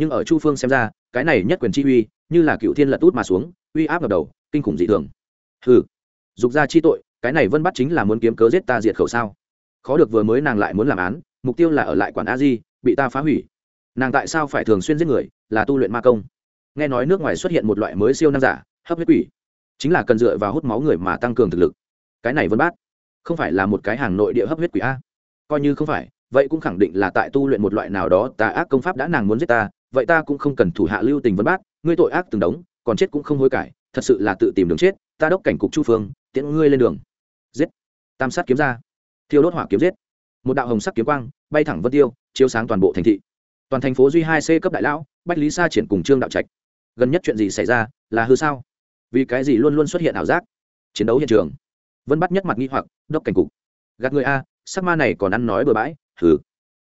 nhưng ở chu phương xem ra, cái này nhất quyền chi uy, như là cựu thiên lật út mà xuống, uy áp ngập đầu, kinh khủng dị thường. Hừ, dục ra chi tội, cái này vân bắt chính là muốn kiếm cớ giết ta diệt khẩu sao? Khó được vừa mới nàng lại muốn làm án, mục tiêu là ở lại quản a di, bị ta phá hủy. Nàng tại sao phải thường xuyên giết người? Là tu luyện ma công. Nghe nói nước ngoài xuất hiện một loại mới siêu năng giả, hấp huyết quỷ. Chính là cần dựa vào hút máu người mà tăng cường thực lực. Cái này vân bát không phải là một cái hàng nội địa hấp huyết quỷ a? Coi như không phải, vậy cũng khẳng định là tại tu luyện một loại nào đó tà ác công pháp đã nàng muốn giết ta vậy ta cũng không cần thủ hạ lưu tình vân bát, ngươi tội ác từng đống, còn chết cũng không hối cải, thật sự là tự tìm đường chết, ta đốc cảnh cục chu phương, tiễn ngươi lên đường. Giết. Tam sát kiếm ra. Thiêu đốt hỏa kiếm giết. Một đạo hồng sắc kiếm quang, bay thẳng vân tiêu, chiếu sáng toàn bộ thành thị. Toàn thành phố duy hai c cấp đại lão, bách lý sa triển cùng trương đạo trạch. Gần nhất chuyện gì xảy ra, là hư sao? Vì cái gì luôn luôn xuất hiện ảo giác? Chiến đấu hiện trường. Vân bắt nhất mặt nghi hoặc, đốc cảnh cục. Gạt người a, sắc ma này còn ăn nói bừa bãi, hừ.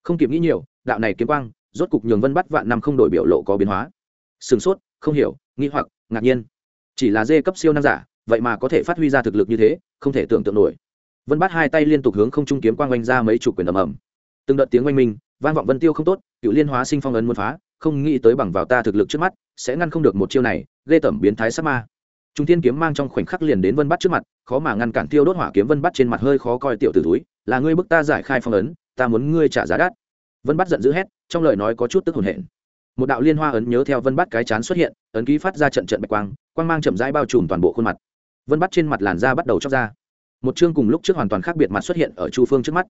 Không kịp nghĩ nhiều, đạo này kiếm quang rốt cục nhường vân bắt vạn năm không đổi biểu lộ có biến hóa. Sửng sốt, không hiểu, nghi hoặc, ngạc nhiên. Chỉ là dê cấp siêu năng giả, vậy mà có thể phát huy ra thực lực như thế, không thể tưởng tượng nổi. Vân bắt hai tay liên tục hướng không trung kiếm quang oanh ra mấy chục quyền ầm ầm. Từng đợt tiếng oanh minh, vang vọng vân tiêu không tốt, cựu liên hóa sinh phong ấn muốn phá, không nghĩ tới bằng vào ta thực lực trước mắt, sẽ ngăn không được một chiêu này, ghê tẩm biến thái sắc ma. Trung thiên kiếm mang trong khoảnh khắc liền đến vân bắt trước mặt, khó mà ngăn cản tiêu đốt hỏa kiếm vân bắt trên mặt hơi khó coi tiểu tử túi là ngươi bức ta giải khai phong ấn, ta muốn ngươi trả giá đắt. Vân bắt giận dữ hét trong lời nói có chút tức hồn hển. Một đạo liên hoa ấn nhớ theo vân bắt cái chán xuất hiện, ấn ký phát ra trận trận bạch quang quang mang chậm rãi bao trùm toàn bộ khuôn mặt. Vân bắt trên mặt làn da bắt đầu chóc ra. Một chương cùng lúc trước hoàn toàn khác biệt mặt xuất hiện ở chu phương trước mắt.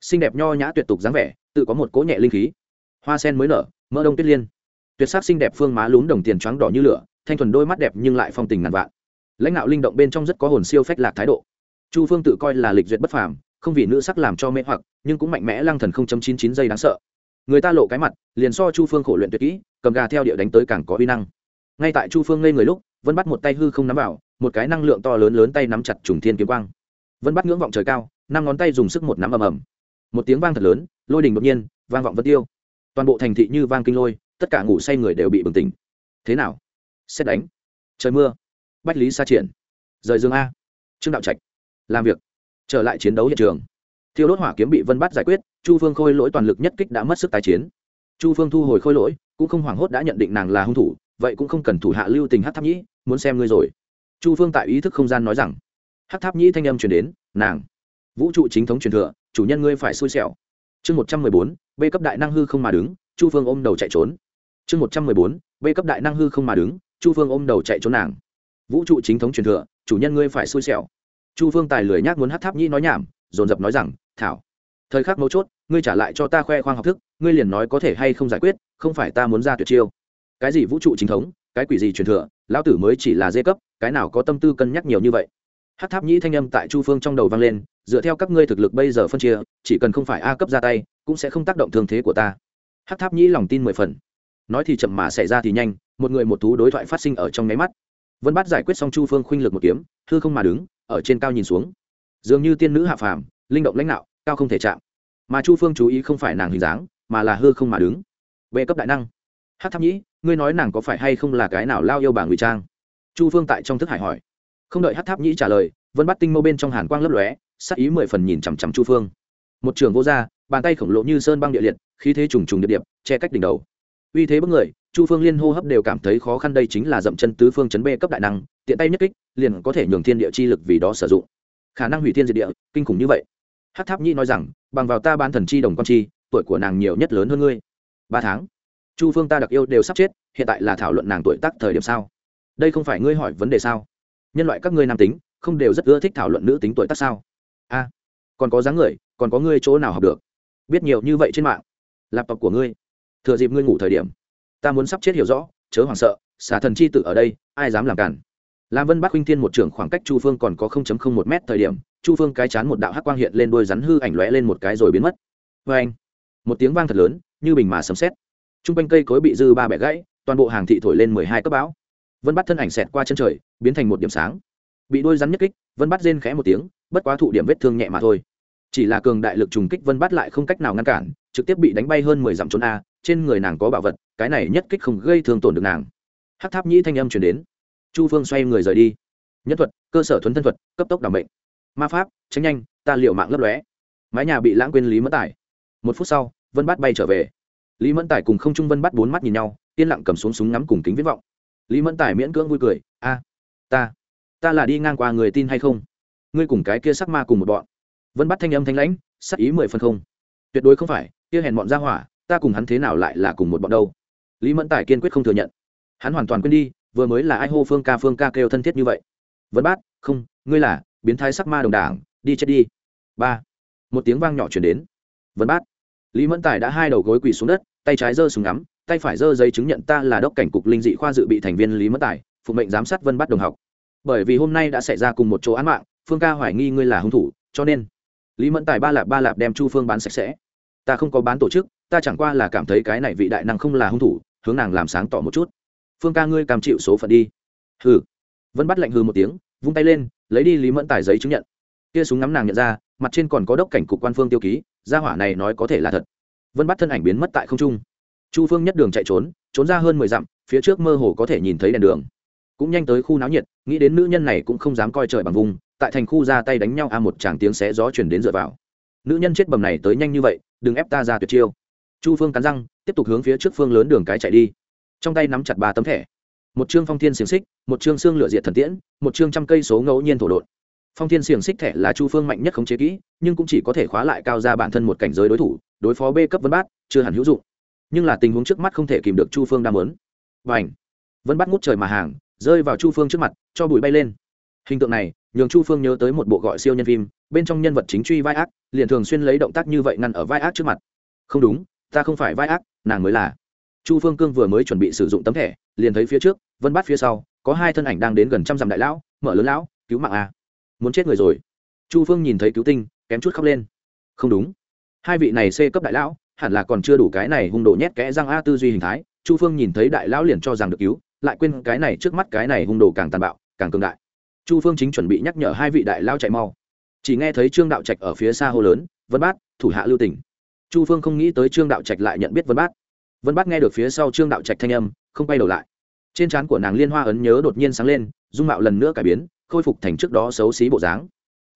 Xinh đẹp nho nhã tuyệt tục dáng vẻ, tự có một cỗ nhẹ linh khí. Hoa sen mới nở, mỡ đông tuyết liên. Tuyệt sắc xinh đẹp phương má lún đồng tiền trắng đỏ như lửa, thanh thuần đôi mắt đẹp nhưng lại phong tình ngàn vạn. Lãnh đạo linh động bên trong rất có hồn siêu phách lạc thái độ. Chu phương tự coi là lịch duyệt bất phàm, không vì nữ sắc làm cho mê hoặc, nhưng cũng mạnh mẽ lăng thần không chấm chín chín giây đáng sợ người ta lộ cái mặt, liền so chu phương khổ luyện tuyệt kỹ, cầm gà theo địa đánh tới càng có uy năng. Ngay tại chu phương ngây người lúc, vân bắt một tay hư không nắm vào, một cái năng lượng to lớn lớn tay nắm chặt trùng thiên kiếm quang. Vân bắt ngưỡng vọng trời cao, năm ngón tay dùng sức một nắm ầm ầm. Một tiếng vang thật lớn, lôi đình đột nhiên, vang vọng vân tiêu. Toàn bộ thành thị như vang kinh lôi, tất cả ngủ say người đều bị bừng tỉnh. Thế nào? Xét đánh. Trời mưa. Bách lý xa triển. Rời dương a. Trương đạo trạch. Làm việc. Trở lại chiến đấu hiện trường thiêu đốt hỏa kiếm bị vân bắt giải quyết, chu phương khôi lỗi toàn lực nhất kích đã mất sức tái chiến. Chu phương thu hồi khôi lỗi, cũng không hoảng hốt đã nhận định nàng là hung thủ, vậy cũng không cần thủ hạ lưu tình hát tháp nhĩ, muốn xem ngươi rồi. Chu phương tại ý thức không gian nói rằng hát tháp nhĩ thanh âm truyền đến, nàng, vũ trụ chính thống truyền thừa, chủ nhân ngươi phải xui xẻo. Chương một trăm mười bốn, b cấp đại năng hư không mà đứng, chu phương ôm đầu chạy trốn. Chương một trăm mười bốn, b cấp đại năng hư không mà đứng, chu phương ôm đầu chạy trốn nàng. Vũ trụ chính thống truyền thừa, chủ nhân ngươi phải xui xẻo. Chu phương tài lười nhác muốn hát tháp nhĩ nói nhảm, dồn dập nói rằng thảo. Thời khắc mấu chốt, ngươi trả lại cho ta khoe khoang học thức, ngươi liền nói có thể hay không giải quyết, không phải ta muốn ra tuyệt chiêu. Cái gì vũ trụ chính thống, cái quỷ gì truyền thừa, lão tử mới chỉ là dê cấp, cái nào có tâm tư cân nhắc nhiều như vậy. Hát tháp nhĩ thanh âm tại chu phương trong đầu vang lên, dựa theo các ngươi thực lực bây giờ phân chia, chỉ cần không phải a cấp ra tay, cũng sẽ không tác động thương thế của ta. Hát tháp nhĩ lòng tin mười phần. Nói thì chậm mà xảy ra thì nhanh, một người một thú đối thoại phát sinh ở trong nháy mắt. Vân bắt giải quyết xong chu phương khuynh lực một kiếm thư không mà đứng, ở trên cao nhìn xuống. Dường như tiên nữ hạ phàm linh động lãnh đạo, cao không thể chạm. Mà chu phương chú ý không phải nàng hình dáng, mà là hư không mà đứng. Vệ cấp đại năng. Hát tháp nhĩ, ngươi nói nàng có phải hay không là cái nào lao yêu bà ngụy trang? Chu phương tại trong thức hải hỏi. Không đợi hát tháp nhĩ trả lời, vân bắt tinh mâu bên trong hàn quang lấp lóe, sắc ý mười phần nhìn chằm chằm chu phương. Một trường vô r bàn tay khổng lồ như sơn băng địa liệt, khí thế trùng trùng địa điệp, che cách đỉnh đầu. Uy thế bất người, chu phương liên hô hấp đều cảm thấy khó khăn đây chính là dậm chân tứ phương chấn bê cấp đại năng, tiện tay nhất kích, liền có thể nhường thiên địa chi lực vì đó sử dụng. Khả năng hủy thiên diệt địa, kinh khủng như vậy hát tháp nhĩ nói rằng, bằng vào ta ban thần chi đồng con chi, tuổi của nàng nhiều nhất lớn hơn ngươi. Ba tháng, chu phương ta đặc yêu đều sắp chết, hiện tại là thảo luận nàng tuổi tác thời điểm sao? Đây không phải ngươi hỏi vấn đề sao? Nhân loại các ngươi nam tính, không đều rất ưa thích thảo luận nữ tính tuổi tác sao? A, còn có dáng người, còn có ngươi chỗ nào học được? Biết nhiều như vậy trên mạng. Lạp tập của ngươi. Thừa dịp ngươi ngủ thời điểm. Ta muốn sắp chết hiểu rõ, chớ hoảng sợ, xả thần chi tự ở đây, ai dám làm cản? Làm vân bắc huynh thiên một trưởng khoảng cách chu phương còn có một m thời điểm chu phương cái chán một đạo hắc quang hiện lên đôi rắn hư ảnh lóe lên một cái rồi biến mất. Vê anh, một tiếng vang thật lớn, như bình mà sấm xét t r u n g quanh cây cối bị dư ba bẻ gãy, toàn bộ hàng thị thổi lên mười hai cấp bão. Vân bắt thân ảnh xẹt qua chân trời, biến thành một điểm sáng. Bị đôi rắn nhất kích, vân bắt rên khẽ một tiếng, bất quá thụ điểm vết thương nhẹ mà thôi. Chỉ là cường đại lực trùng kích vân bắt lại không cách nào ngăn cản, trực tiếp bị đánh bay hơn mười dặm trốn a, trên người nàng có bảo vật, cái này nhất kích không gây thương tổn được nàng. Hắc tháp nhĩ thanh âm chuyển đến. Chu phương xoay người rời đi. Nhất thuật, cơ sở thuấn thân thuật, cấp tốc đảm bệnh ma pháp tránh nhanh, ta liệu mạng lấp lóe. Mái nhà bị lãng quên lý mẫn tải. Một phút sau, vân bát bay trở về. Lý mẫn tải cùng không trung vân bắt bốn mắt nhìn nhau, yên lặng cầm xuống súng ngắm cùng kính viễn vọng. Lý mẫn tải miễn cưỡng vui cười, a, ta ta là đi ngang qua người tin hay không? Ngươi cùng cái kia sắc ma cùng một bọn. Vân bắt thanh âm thanh lãnh, sắc ý mười phần không. Tuyệt đối không phải, kia hèn bọn ra hỏa, ta cùng hắn thế nào lại là cùng một bọn đâu? Lý mẫn tải kiên quyết không thừa nhận. Hắn hoàn toàn quên đi, vừa mới là ai hô phương ca phương ca kêu thân thiết như vậy. Vân bát, không, ngươi là biến thái sắc ma đồng đảng, đi chết đi. Ba, một tiếng vang nhỏ chuyển đến. Vân bát, lý mẫn tài đã hai đầu gối quỳ xuống đất, tay trái giơ súng ngắm, tay phải giơ giấy chứng nhận ta là đốc cảnh cục linh dị khoa dự bị thành viên lý mẫn tài, phụ mệnh giám sát vân bắt đồng học. Bởi vì hôm nay đã xảy ra cùng một chỗ án mạng, phương ca hoài nghi ngươi là hung thủ, cho nên lý mẫn tài ba lạp ba lạp đem chu phương bán sạch sẽ. Ta không có bán tổ chức, ta chẳng qua là cảm thấy cái này vị đại năng không là hung thủ, hướng nàng làm sáng tỏ một chút. Phương ca ngươi cam chịu số phận đi. Hừ. Vân bắt lạnh hừ một tiếng vung tay lên, lấy đi lý mẫn tài giấy chứng nhận. Kia súng ngắm nàng nhận ra, mặt trên còn có đốc cảnh cục quan phương tiêu ký, gia hỏa này nói có thể là thật. Vân bắt thân ảnh biến mất tại không trung. Chu phương nhất đường chạy trốn trốn ra hơn mười dặm, phía trước mơ hồ có thể nhìn thấy đèn đường. Cũng nhanh tới khu náo nhiệt, nghĩ đến nữ nhân này cũng không dám coi trời bằng vùng, tại thành khu ra tay đánh nhau a, một tràng tiếng xé gió chuyển đến dựa vào. Nữ nhân chết bầm này tới nhanh như vậy, đừng ép ta ra tuyệt chiêu. Chu phương cắn răng, tiếp tục hướng phía trước phương lớn đường cái chạy đi. Trong tay nắm chặt ba tấm thẻ một chương phong thiên xiềng xích, một chương xương lựa diệt thần tiễn, một chương trăm cây số ngẫu nhiên thổ đột phong thiên xiềng xích thẻ là chu phương mạnh nhất khống chế kỹ, nhưng cũng chỉ có thể khóa lại cao ra bản thân một cảnh giới đối thủ, đối phó b cấp vân bát, chưa hẳn hữu dụng. Nhưng là tình huống trước mắt không thể kìm được chu phương đam lớn và ảnh vân bát ngút trời mà hàng, rơi vào chu phương trước mặt, cho bụi bay lên. Hình tượng này, nhường chu phương nhớ tới một bộ gọi siêu nhân phim, bên trong nhân vật chính truy vai ác, liền thường xuyên lấy động tác như vậy ngăn ở vai ác trước mặt. Không đúng, ta không phải vai ác, nàng mới là. Chu phương cương vừa mới chuẩn bị sử dụng tấm thẻ, liền thấy phía trước vân bát phía sau, có hai thân ảnh đang đến gần trăm dặm đại lão, mở lớn lão, cứu mạng a. Muốn chết người rồi. Chu phương nhìn thấy cứu tinh, kém chút khóc lên. Không đúng. Hai vị này c cấp đại lão, hẳn là còn chưa đủ cái này hung độ nhét kẽ răng a tư duy hình thái, chu phương nhìn thấy đại lão liền cho rằng được cứu, lại quên cái này trước mắt cái này hung độ càng tàn bạo, càng cường đại. Chu phương chính chuẩn bị nhắc nhở hai vị đại lão chạy mau. Chỉ nghe thấy trương đạo trạch ở phía xa hô lớn, vân bát, thủ hạ lưu tỉnh chu phương không nghĩ tới trương đạo trạch lại nhận biết vân bát. Vân bát nghe được phía sau trương đạo trạch thanh âm, không quay đầu lại trên trán của nàng liên hoa ấn nhớ đột nhiên sáng lên, dung mạo lần nữa cải biến, khôi phục thành trước đó xấu xí bộ dáng.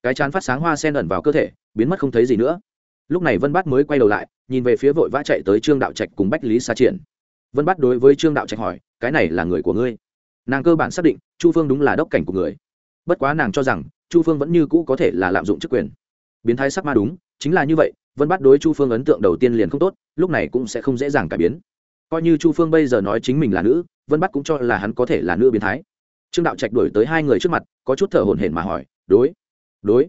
Cái chán phát sáng hoa sen ẩn vào cơ thể, biến mất không thấy gì nữa. Lúc này vân bát mới quay đầu lại, nhìn về phía vội vã chạy tới trương đạo trạch cùng bách lý xa triển. Vân bát đối với trương đạo trạch hỏi, cái này là người của ngươi? Nàng cơ bản xác định, chu phương đúng là đốc cảnh của người. Bất quá nàng cho rằng, chu phương vẫn như cũ có thể là lạm dụng chức quyền. Biến thái sắc ma đúng, chính là như vậy, vân bắt đối chu phương ấn tượng đầu tiên liền không tốt, lúc này cũng sẽ không dễ dàng cải biến. Coi như chu phương bây giờ nói chính mình là nữ vân bắt cũng cho là hắn có thể là nữ biến thái trương đạo trạch đổi tới hai người trước mặt có chút thở hổn hển mà hỏi đối đối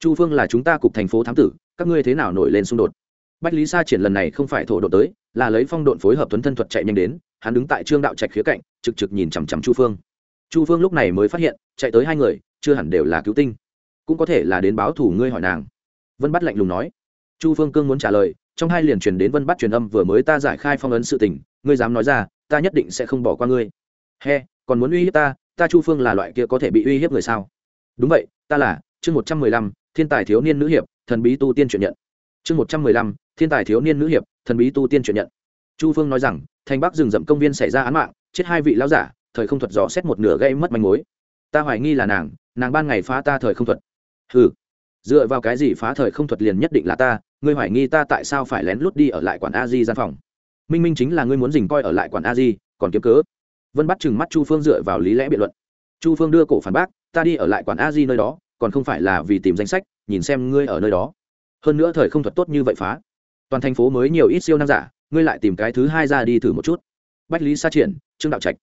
chu phương là chúng ta cục thành phố thám tử các ngươi thế nào nổi lên xung đột bách lý sa triển lần này không phải thổ độ tới là lấy phong độn phối hợp tuấn thân thuật chạy nhanh đến hắn đứng tại trương đạo trạch khía cạnh trực trực nhìn chằm chằm chu phương chu phương lúc này mới phát hiện chạy tới hai người chưa hẳn đều là cứu tinh cũng có thể là đến báo thủ ngươi hỏi nàng vân bắt lạnh lùng nói chu phương cương muốn trả lời trong hai liền truyền đến vân bắt truyền âm vừa mới ta giải khai phong ấn sự tình ngươi dám nói ra ta nhất định sẽ không bỏ qua ngươi. He, còn muốn uy hiếp ta ta chu phương là loại kia có thể bị uy hiếp người sao? Đúng vậy, ta là, chương một trăm mười lăm, thiên tài thiếu niên nữ hiệp, thần bí tu tiên chuyển nhận. Chương một trăm mười lăm, thiên tài thiếu niên nữ hiệp, thần bí tu tiên chuyển nhận. Chu phương nói rằng, thành bắc rừng rậm công viên xảy ra án mạng, chết hai vị lão giả, thời không thuật dò xét một nửa gây mất manh mối. Ta hoài nghi là nàng nàng ban ngày phá ta thời không thuật. Ừ dựa vào cái gì phá thời không thuật liền nhất định là ta, ngươi hoài nghi ta tại sao phải lén lút đi ở lại quản a di gian phòng? Minh minh chính là ngươi muốn dình coi ở lại quản a di, còn kiếm cớ. Vân bắt chừng mắt chu phương dựa vào lý lẽ biện luận. Chu phương đưa cổ phản bác, ta đi ở lại quản a di nơi đó, còn không phải là vì tìm danh sách, nhìn xem ngươi ở nơi đó. Hơn nữa thời không thuật tốt như vậy phá. Toàn thành phố mới nhiều ít siêu năng giả, ngươi lại tìm cái thứ hai ra đi thử một chút. Bách lý sa triển, trương đạo trạch.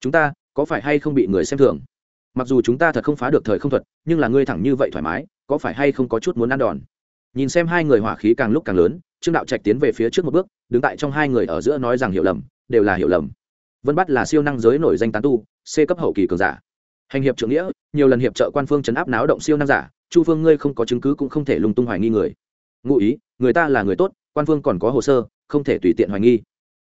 Chúng ta, có phải hay không bị người xem thường? Mặc dù chúng ta thật không phá được thời không thuật, nhưng là ngươi thẳng như vậy thoải mái, có phải hay không có chút muốn ăn đòn? Nhìn xem hai người hỏa khí càng lúc càng lớn trương đạo trạch tiến về phía trước một bước, đứng tại trong hai người ở giữa nói rằng hiểu lầm, đều là hiểu lầm. Vân bắt là siêu năng giới nổi danh tán tu, c cấp hậu kỳ cường giả. Hành hiệp trưởng nghĩa, nhiều lần hiệp trợ quan phương chấn áp náo động siêu năng giả, chu phương ngươi không có chứng cứ cũng không thể lung tung hoài nghi người. Ngụ ý, người ta là người tốt, quan phương còn có hồ sơ, không thể tùy tiện hoài nghi.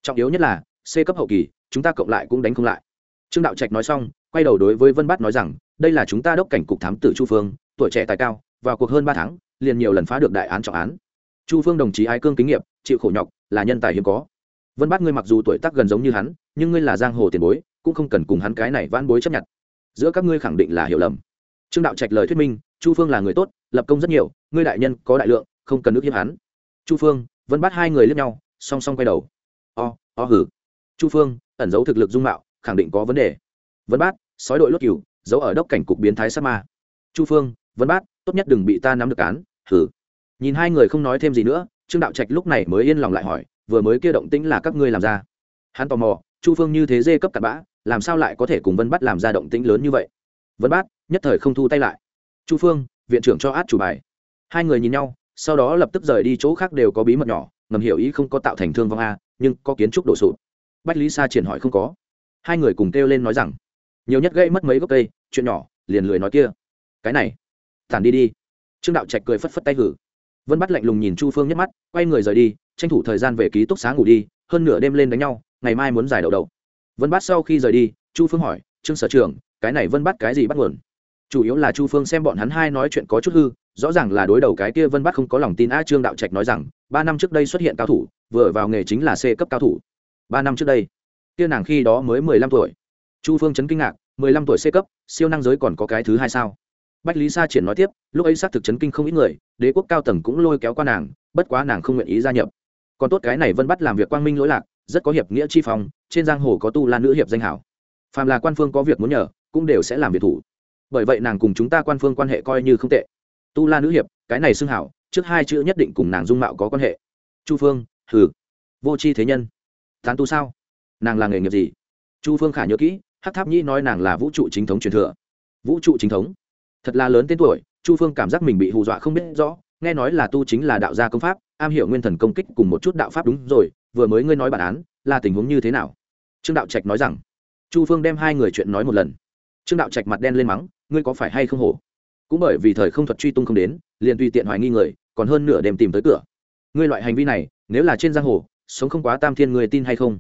Trọng yếu nhất là, c cấp hậu kỳ, chúng ta cộng lại cũng đánh không lại. Trương đạo trạch nói xong, quay đầu đối với vân bát nói rằng, đây là chúng ta đốc cảnh cục thám tử chu phương, tuổi trẻ tài cao, vào cuộc hơn ba tháng, liền nhiều lần phá được đại án trọng án chu phương đồng chí ái cương kinh nghiệm chịu khổ nhọc, là nhân tài hiếm có. Vân bát ngươi mặc dù tuổi tác gần giống như hắn, nhưng ngươi là giang hồ tiền bối, cũng không cần cùng hắn cái này vãn bối chấp nhận. Giữa các ngươi khẳng định là hiểu lầm. Trương đạo trạch lời thuyết minh, chu phương là người tốt, lập công rất nhiều, ngươi đại nhân có đại lượng, không cần nước hiếp hắn. Chu phương, vân bát hai người lướt nhau, song song quay đầu. O o hử. Chu phương, ẩn giấu thực lực dung mạo, khẳng định có vấn đề. Vân bát, sói đội lốt cừu, giấu ở đốc cảnh cục biến thái sát ma. Chu phương, vân bát, tốt nhất đừng bị ta nắm được án, hử nhìn hai người không nói thêm gì nữa, trương đạo trạch lúc này mới yên lòng lại hỏi, vừa mới kia động tĩnh là các ngươi làm ra? Hắn tò mò, chu phương như thế dê cấp cặn bã, làm sao lại có thể cùng vân bắt làm ra động tĩnh lớn như vậy? Vân bát, nhất thời không thu tay lại. Chu phương, viện trưởng cho át chủ bài. Hai người nhìn nhau, sau đó lập tức rời đi chỗ khác đều có bí mật nhỏ, ngầm hiểu ý không có tạo thành thương vong a, nhưng có kiến trúc đổ sụt bách lý sa triển hỏi không có. Hai người cùng kêu lên nói rằng, nhiều nhất gây mất mấy gốc cây, chuyện nhỏ, liền lười nói kia. Cái này, tản đi đi. Trương đạo trạch cười phất phất tay gửi vân bắt lạnh lùng nhìn chu phương nhắc mắt, quay người rời đi, tranh thủ thời gian về ký túc xá ngủ đi, hơn nửa đêm lên đánh nhau, ngày mai muốn giải đầu đầu vân bắt sau khi rời đi, chu phương hỏi, trương sở trường cái này vân bắt cái gì bắt nguồn? Chủ yếu là chu phương xem bọn hắn hai nói chuyện có chút hư, rõ ràng là đối đầu cái kia vân bắt không có lòng tin a trương đạo trạch nói rằng, ba năm trước đây xuất hiện cao thủ, vừa vào nghề chính là c cấp cao thủ. Ba năm trước đây, kia nàng khi đó mới mười lăm tuổi. Chu phương chấn kinh ngạc, mười lăm tuổi c cấp, siêu năng giới còn có cái thứ hai sao? Bách lý sa triển nói tiếp, lúc ấy xác thực chấn kinh không ít người, đế quốc cao tầng cũng lôi kéo qua nàng, bất quá nàng không nguyện ý gia nhập. Còn tốt cái này vân bắt làm việc quang minh lỗi lạc, rất có hiệp nghĩa chi phong, trên giang hồ có tu la nữ hiệp danh hảo. Phàm là quan phương có việc muốn nhờ, cũng đều sẽ làm việc thủ. Bởi vậy nàng cùng chúng ta quan phương quan hệ coi như không tệ. Tu la nữ hiệp, cái này xưng hảo, trước hai chữ nhất định cùng nàng dung mạo có quan hệ. Chu phương, hừ. Vô c h i thế nhân. Tán tu sao? Nàng là nghề nghiệp gì? Chu phương khả nhớ kỹ hát tháp nhĩ nói nàng là vũ trụ chính thống truyền thừa. Vũ trụ chính thống? Thật là lớn tên tuổi, chu phương cảm giác mình bị hù dọa không biết rõ, nghe nói là tu chính là đạo gia công pháp, am hiểu nguyên thần công kích cùng một chút đạo pháp đúng rồi, vừa mới ngươi nói bản án, là tình huống như thế nào? Trương đạo trạch nói rằng, chu phương đem hai người chuyện nói một lần. Trương đạo trạch mặt đen lên mắng, ngươi có phải hay không hổ? Cũng bởi vì thời không thuật truy tung không đến, liền tùy tiện hoài nghi người, còn hơn nửa đêm tìm tới cửa. Ngươi loại hành vi này, nếu là trên giang hồ, sống không quá tam thiên người tin hay không?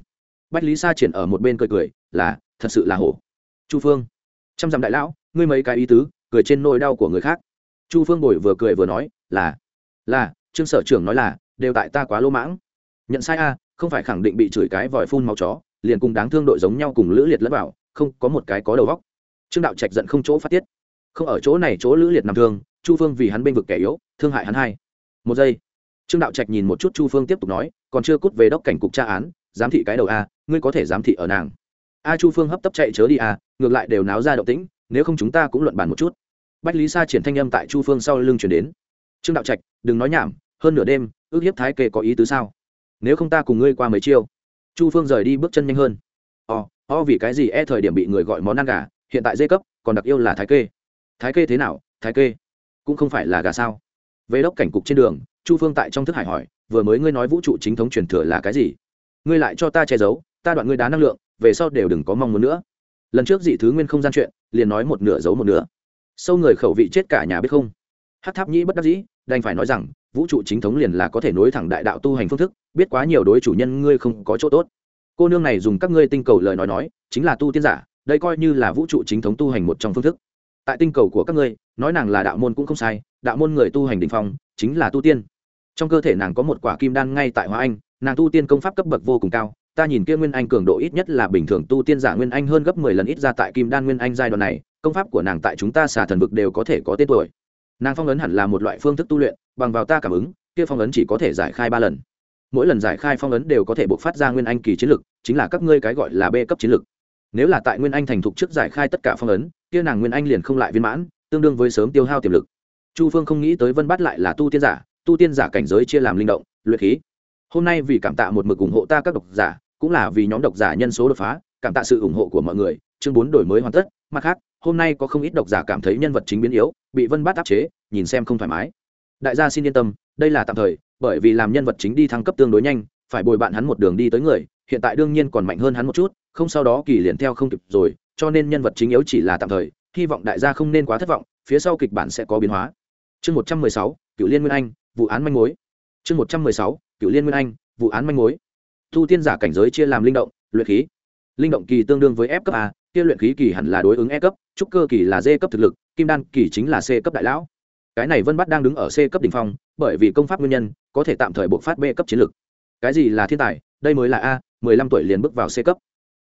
Bách lý sa triển ở một bên cười cười, là, thật sự là hổ. Chu phương, trăm dặm đại lão, ngươi mấy cái ý tứ cười trên nỗi đau của người khác. Chu phương bồi vừa cười vừa nói, là là, trương sở trưởng nói là, đều tại ta quá lỗ mãng. Nhận sai a, không phải khẳng định bị chửi cái vòi phun máu chó, liền cùng đáng thương đội giống nhau cùng lữ liệt lẫn vào, không, có một cái có đầu vóc trương đạo trạch giận không chỗ phát tiết. Không ở chỗ này, chỗ lữ liệt nằm thương, chu phương vì hắn bênh vực kẻ yếu, thương hại hắn hai. Một giây, trương đạo trạch nhìn một chút chu phương tiếp tục nói, còn chưa cút về đốc cảnh cục tra án, giám thị cái đầu a, ngươi có thể giám thị ở nàng. A chu phương hấp tấp chạy chớ đi a, ngược lại đều náo ra động tĩnh nếu không chúng ta cũng luận bàn một chút. Bách lý sa triển thanh âm tại chu phương sau lưng chuyển đến. Trương đạo trạch, đừng nói nhảm, hơn nửa đêm, ước hiếp thái kê có ý tứ sao? Nếu không ta cùng ngươi qua mấy chiêu. Chu phương rời đi bước chân nhanh hơn. Ò o vì cái gì e thời điểm bị người gọi món ăn gà, hiện tại dây cấp, còn đặc yêu là thái kê. Thái kê thế nào, thái kê? Cũng không phải là gà sao? Về đốc cảnh cục trên đường, chu phương tại trong thức hải hỏi, vừa mới ngươi nói vũ trụ chính thống truyền thừa là cái gì? Ngươi lại cho ta che giấu, ta đoạn ngươi đá năng lượng, về sau đều đừng có mong muốn nữa lần trước dị thứ nguyên không gian chuyện, liền nói một nửa giấu một nửa. Sâu người khẩu vị chết cả nhà biết không? Hát tháp nhĩ bất đắc dĩ, đành phải nói rằng, vũ trụ chính thống liền là có thể nối thẳng đại đạo tu hành phương thức, biết quá nhiều đối chủ nhân ngươi không có chỗ tốt. Cô nương này dùng các ngươi tinh cầu lời nói nói, chính là tu tiên giả, đây coi như là vũ trụ chính thống tu hành một trong phương thức. Tại tinh cầu của các ngươi, nói nàng là đạo môn cũng không sai, đạo môn người tu hành đình phong, chính là tu tiên. Trong cơ thể nàng có một quả kim đan ngay tại hóa anh, nàng tu tiên công pháp cấp bậc vô cùng cao ta nhìn kia nguyên anh cường độ ít nhất là bình thường tu tiên giả nguyên anh hơn gấp mười lần ít ra tại kim đan nguyên anh giai đoạn này, công pháp của nàng tại chúng ta xả thần vực đều có thể có tên tuổi. Nàng phong ấn hẳn là một loại phương thức tu luyện, bằng vào ta cảm ứng, kia phong ấn chỉ có thể giải khai ba lần. Mỗi lần giải khai phong ấn đều có thể bộc phát ra nguyên anh kỳ chiến lực, chính là các ngươi cái gọi là b cấp chiến lực. Nếu là tại nguyên anh thành thục trước giải khai tất cả phong ấn, kia nàng nguyên anh liền không lại viên mãn, tương đương với sớm tiêu hao tiềm lực. Chu phương không nghĩ tới vân bắt lại là tu tiên giả, tu tiên giả cảnh giới chia làm linh động, luyện khí. Hôm nay vì cảm tạ một mực ủng hộ ta các độc giả cũng là vì nhóm độc giả nhân số đột phá, cảm tạ sự ủng hộ của mọi người, chương bốn đổi mới hoàn tất, mặt khác, hôm nay có không ít độc giả cảm thấy nhân vật chính biến yếu, bị vân bát áp chế, nhìn xem không thoải mái. Đại gia xin yên tâm, đây là tạm thời, bởi vì làm nhân vật chính đi thăng cấp tương đối nhanh, phải bồi bạn hắn một đường đi tới người, hiện tại đương nhiên còn mạnh hơn hắn một chút, không sau đó kỳ liền theo không kịp rồi, cho nên nhân vật chính yếu chỉ là tạm thời, hy vọng đại gia không nên quá thất vọng, phía sau kịch bản sẽ có biến hóa. Chương một trăm mười sáu cựu liên nguyên anh, vụ án manh mối. Chương một trăm mười sáu cựu liên nguyên anh, vụ án manh mối thu tiên giả cảnh giới chia làm linh động, luyện khí. Linh động kỳ tương đương với f cấp a, kia luyện khí kỳ hẳn là đối ứng e cấp, trúc cơ kỳ là d cấp thực lực, kim đan kỳ chính là c cấp đại lão. Cái này vân bắt đang đứng ở c cấp đ ỉ n h phong, bởi vì công pháp nguyên nhân, có thể tạm thời buộc phát b cấp chiến lược cái gì là thiên tài? Đây mới là a, mười lăm tuổi liền bước vào c cấp.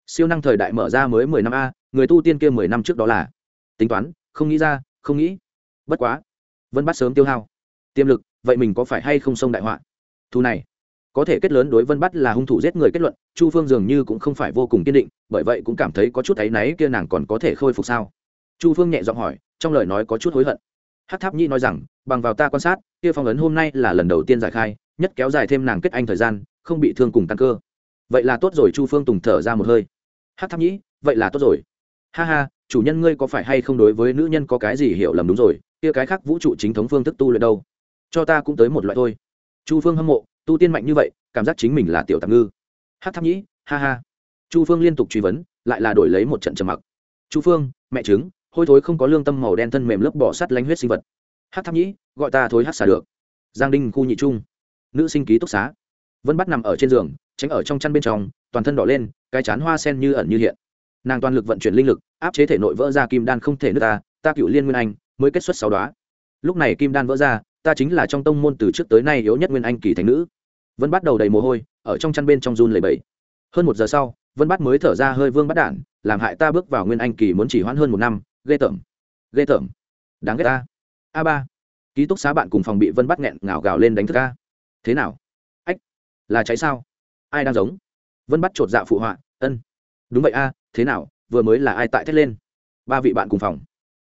Siêu năng thời đại mở ra mới mười năm a, người tu tiên kia mười năm trước đó là. Tính toán, không nghĩ ra, không nghĩ. Bất quá, vân bắt sớm tiêu hao. Tiềm lực, vậy mình có phải hay không sông đại họa? Thu này có thể kết lớn đối vân bắt là hung thủ giết người kết luận, chu phương dường như cũng không phải vô cùng kiên định, bởi vậy cũng cảm thấy có chút áy náy kia nàng còn có thể khôi phục sao? Chu phương nhẹ giọng hỏi, trong lời nói có chút hối hận. Hát tháp nhi nói rằng, bằng vào ta quan sát, kia phong ấn hôm nay là lần đầu tiên giải khai, nhất kéo dài thêm nàng kết anh thời gian, không bị thương cùng tăng cơ. Vậy là tốt rồi, chu phương tùng thở ra một hơi. Hát tháp nhĩ vậy là tốt rồi. Ha ha, chủ nhân ngươi có phải hay không đối với nữ nhân có cái gì hiểu lầm đúng rồi, kia cái khác vũ trụ chính thống phương thức tu luyện đâu? Cho ta cũng tới một loại thôi. Chu phương hâm mộ tu tiên mạnh như vậy cảm giác chính mình là tiểu tạm ngư. Hát tháp nhĩ ha ha. Chu phương liên tục truy vấn lại là đổi lấy một trận trầm mặc. Chu phương mẹ trứng, hôi thối không có lương tâm màu đen thân mềm lớp bỏ sắt lánh huyết sinh vật. Hát tháp nhĩ gọi ta thối hát xả được. Giang đinh khu nhị trung. Nữ sinh ký túc xá. Vân bắt nằm ở trên giường tránh ở trong chăn bên trong toàn thân đỏ lên cái chán hoa sen như ẩn như hiện. Nàng toàn lực vận chuyển linh lực áp chế thể nội vỡ ra kim đan không thể nước ta ta cựu liên nguyên anh mới kết xuất sáu đoá lúc này kim đan vỡ ra ta chính là trong tông môn từ trước tới nay yếu nhất nguyên anh kỳ thành nữ vân bắt đầu đầy mồ hôi ở trong chăn bên trong run lầy bẫy hơn một giờ sau, vân bắt mới thở ra hơi vương bắt đản, làm hại ta bước vào nguyên anh kỳ muốn chỉ hoãn hơn một năm, ghê tởm ghê tởm. Đáng ghét ta. A ba, ký túc xá bạn cùng phòng bị vân bắt nghẹn ngào gào lên đánh thức ca thế nào? Ách, là cháy sao? Ai đang giống? Vân bắt chột dạ phụ họa, ân. Đúng vậy a, thế nào, vừa mới là ai tại thét lên? Ba vị bạn cùng phòng.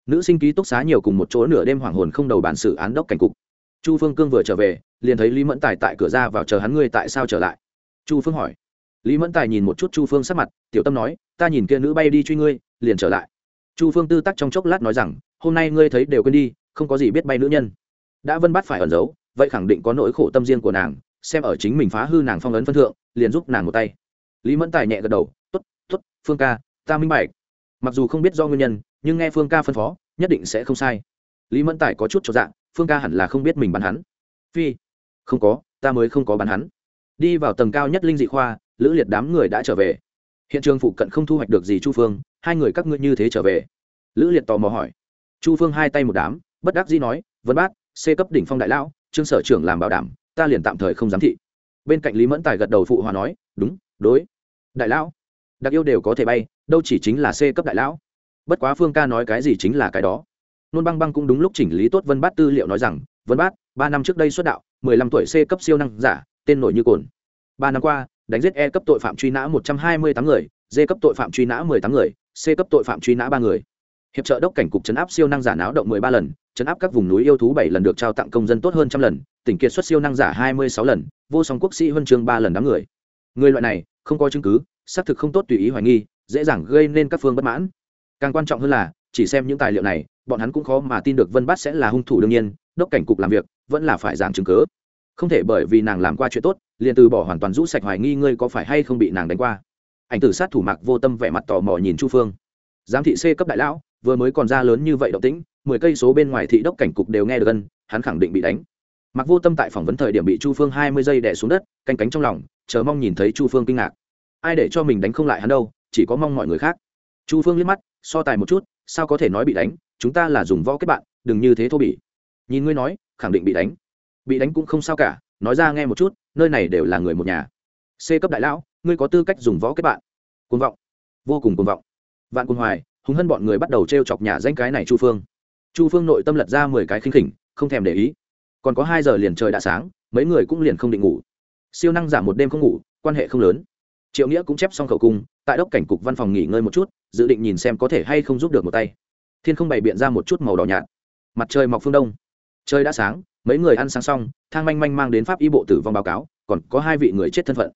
Nữ sinh ký túc xá nhiều cùng một chỗ nửa đêm hoàng hồn không đầu bản xử án đốc cảnh cục chu phương cương vừa trở về, liền thấy lý mẫn tài tại cửa ra vào chờ hắn ngươi tại sao trở lại. Chu phương hỏi. Lý mẫn tài nhìn một chút chu phương sắc mặt, tiểu tâm nói, ta nhìn kia nữ bay đi truy ngươi, liền trở lại. Chu phương tư tắc trong chốc lát nói rằng, hôm nay ngươi thấy đều quên đi, không có gì biết bay nữ nhân. Đã vân bắt phải ẩn giấu, vậy khẳng định có nỗi khổ tâm riêng của nàng, xem ở chính mình phá hư nàng phong ấn phân thượng, liền giúp nàng một tay. Lý mẫn tài nhẹ gật đầu t ố t t ố t phương ca, ta minh bạch. Mặc dù không biết do nguyên nhân, nhưng nghe phương ca phân phó, nhất định sẽ không sai. Lý mẫn tài có chút cho dạng phương ca hẳn là không biết mình bắn hắn. Phi. Không có, ta mới không có bắn hắn. Đi vào tầng cao nhất linh dị khoa, lữ liệt đám người đã trở về. Hiện trường phụ cận không thu hoạch được gì chu phương, hai người các ngươi như thế trở về. Lữ liệt tò mò hỏi. Chu phương hai tay một đám, bất đắc dĩ nói, vân bát, c cấp đỉnh phong đại lão, trương sở trưởng làm bảo đảm, ta liền tạm thời không giám thị. Bên cạnh lý mẫn tài gật đầu phụ hòa nói, đúng, đối. Đại lão, đặc yêu đều có thể bay, đâu chỉ chính là c cấp đại lão. Bất quá phương ca nói cái gì chính là cái đó nôn băng băng cũng đúng lúc chỉnh lý tốt vân bát tư liệu nói rằng, vân bát, ba năm trước đây xuất đạo, mười lăm tuổi c cấp siêu năng giả, tên nổi như cồn. Ba năm qua, đánh giết e cấp tội phạm truy nã một trăm hai mươi tám người d cấp tội phạm truy nã mười tám người, c cấp tội phạm truy nã ba người. Hiệp trợ đốc cảnh cục chấn áp siêu năng giả náo động mười ba lần chấn áp các vùng núi yêu thú bảy lần được trao tặng công dân tốt hơn trăm lần, tỉnh kiệt xuất siêu năng giả hai mươi sáu lần, vô song quốc sĩ huân chương ba lần đám người. Người loại này, không có chứng cứ, xác thực không tốt tùy ý hoài nghi, dễ dàng gây nên các phương bất mãn. Càng quan trọng hơn là chỉ xem những tài liệu này, bọn hắn cũng khó mà tin được vân bát sẽ là hung thủ đương nhiên, đốc cảnh cục làm việc, vẫn là phải giảng chứng cớ không thể bởi vì nàng làm qua chuyện tốt, liền từ bỏ hoàn toàn rũ sạch hoài nghi ngươi có phải hay không bị nàng đánh qua. Ảnh tử sát thủ mạc vô tâm vẻ mặt tò mò nhìn chu phương. Giám thị c cấp đại lão, vừa mới còn ra lớn như vậy động tĩnh, mười cây số bên ngoài thị đốc cảnh cục đều nghe được gần, hắn khẳng định bị đánh. Mặc vô tâm tại phỏng vấn thời điểm bị chu phương hai mươi giây đẻ xuống đất, canh cánh trong lòng, chờ mong nhìn thấy chu phương kinh ngạc. Ai để cho mình đánh không lại hắn đâu, chỉ có mong mọi người khác. Chu phương liếc mắt, so tài một chút sao có thể nói bị đánh, chúng ta là dùng võ kết bạn, đừng như thế thô bỉ. Nhìn ngươi nói, khẳng định bị đánh. Bị đánh cũng không sao cả, nói ra nghe một chút, nơi này đều là người một nhà. C cấp đại lão, ngươi có tư cách dùng võ kết bạn. Côn vọng. Vô cùng côn vọng. Vạn côn hoài, hùng hân bọn người bắt đầu t r e o chọc nhà danh cái này chu phương. Chu phương nội tâm lật ra mười cái khinh khỉnh, không thèm để ý. Còn có hai giờ liền trời đã sáng, mấy người cũng liền không định ngủ. Siêu năng giảm một đêm không ngủ, quan hệ không lớn triệu nghĩa cũng chép xong khẩu cung, tại đốc cảnh cục văn phòng nghỉ ngơi một chút, dự định nhìn xem có thể hay không giúp được một tay. Thiên không bày biện ra một chút màu đỏ nhạt. Mặt trời mọc phương đông. Trời đã sáng, mấy người ăn sáng xong, thang manh manh mang đến pháp y bộ tử vong báo cáo, còn có hai vị người chết thân phận.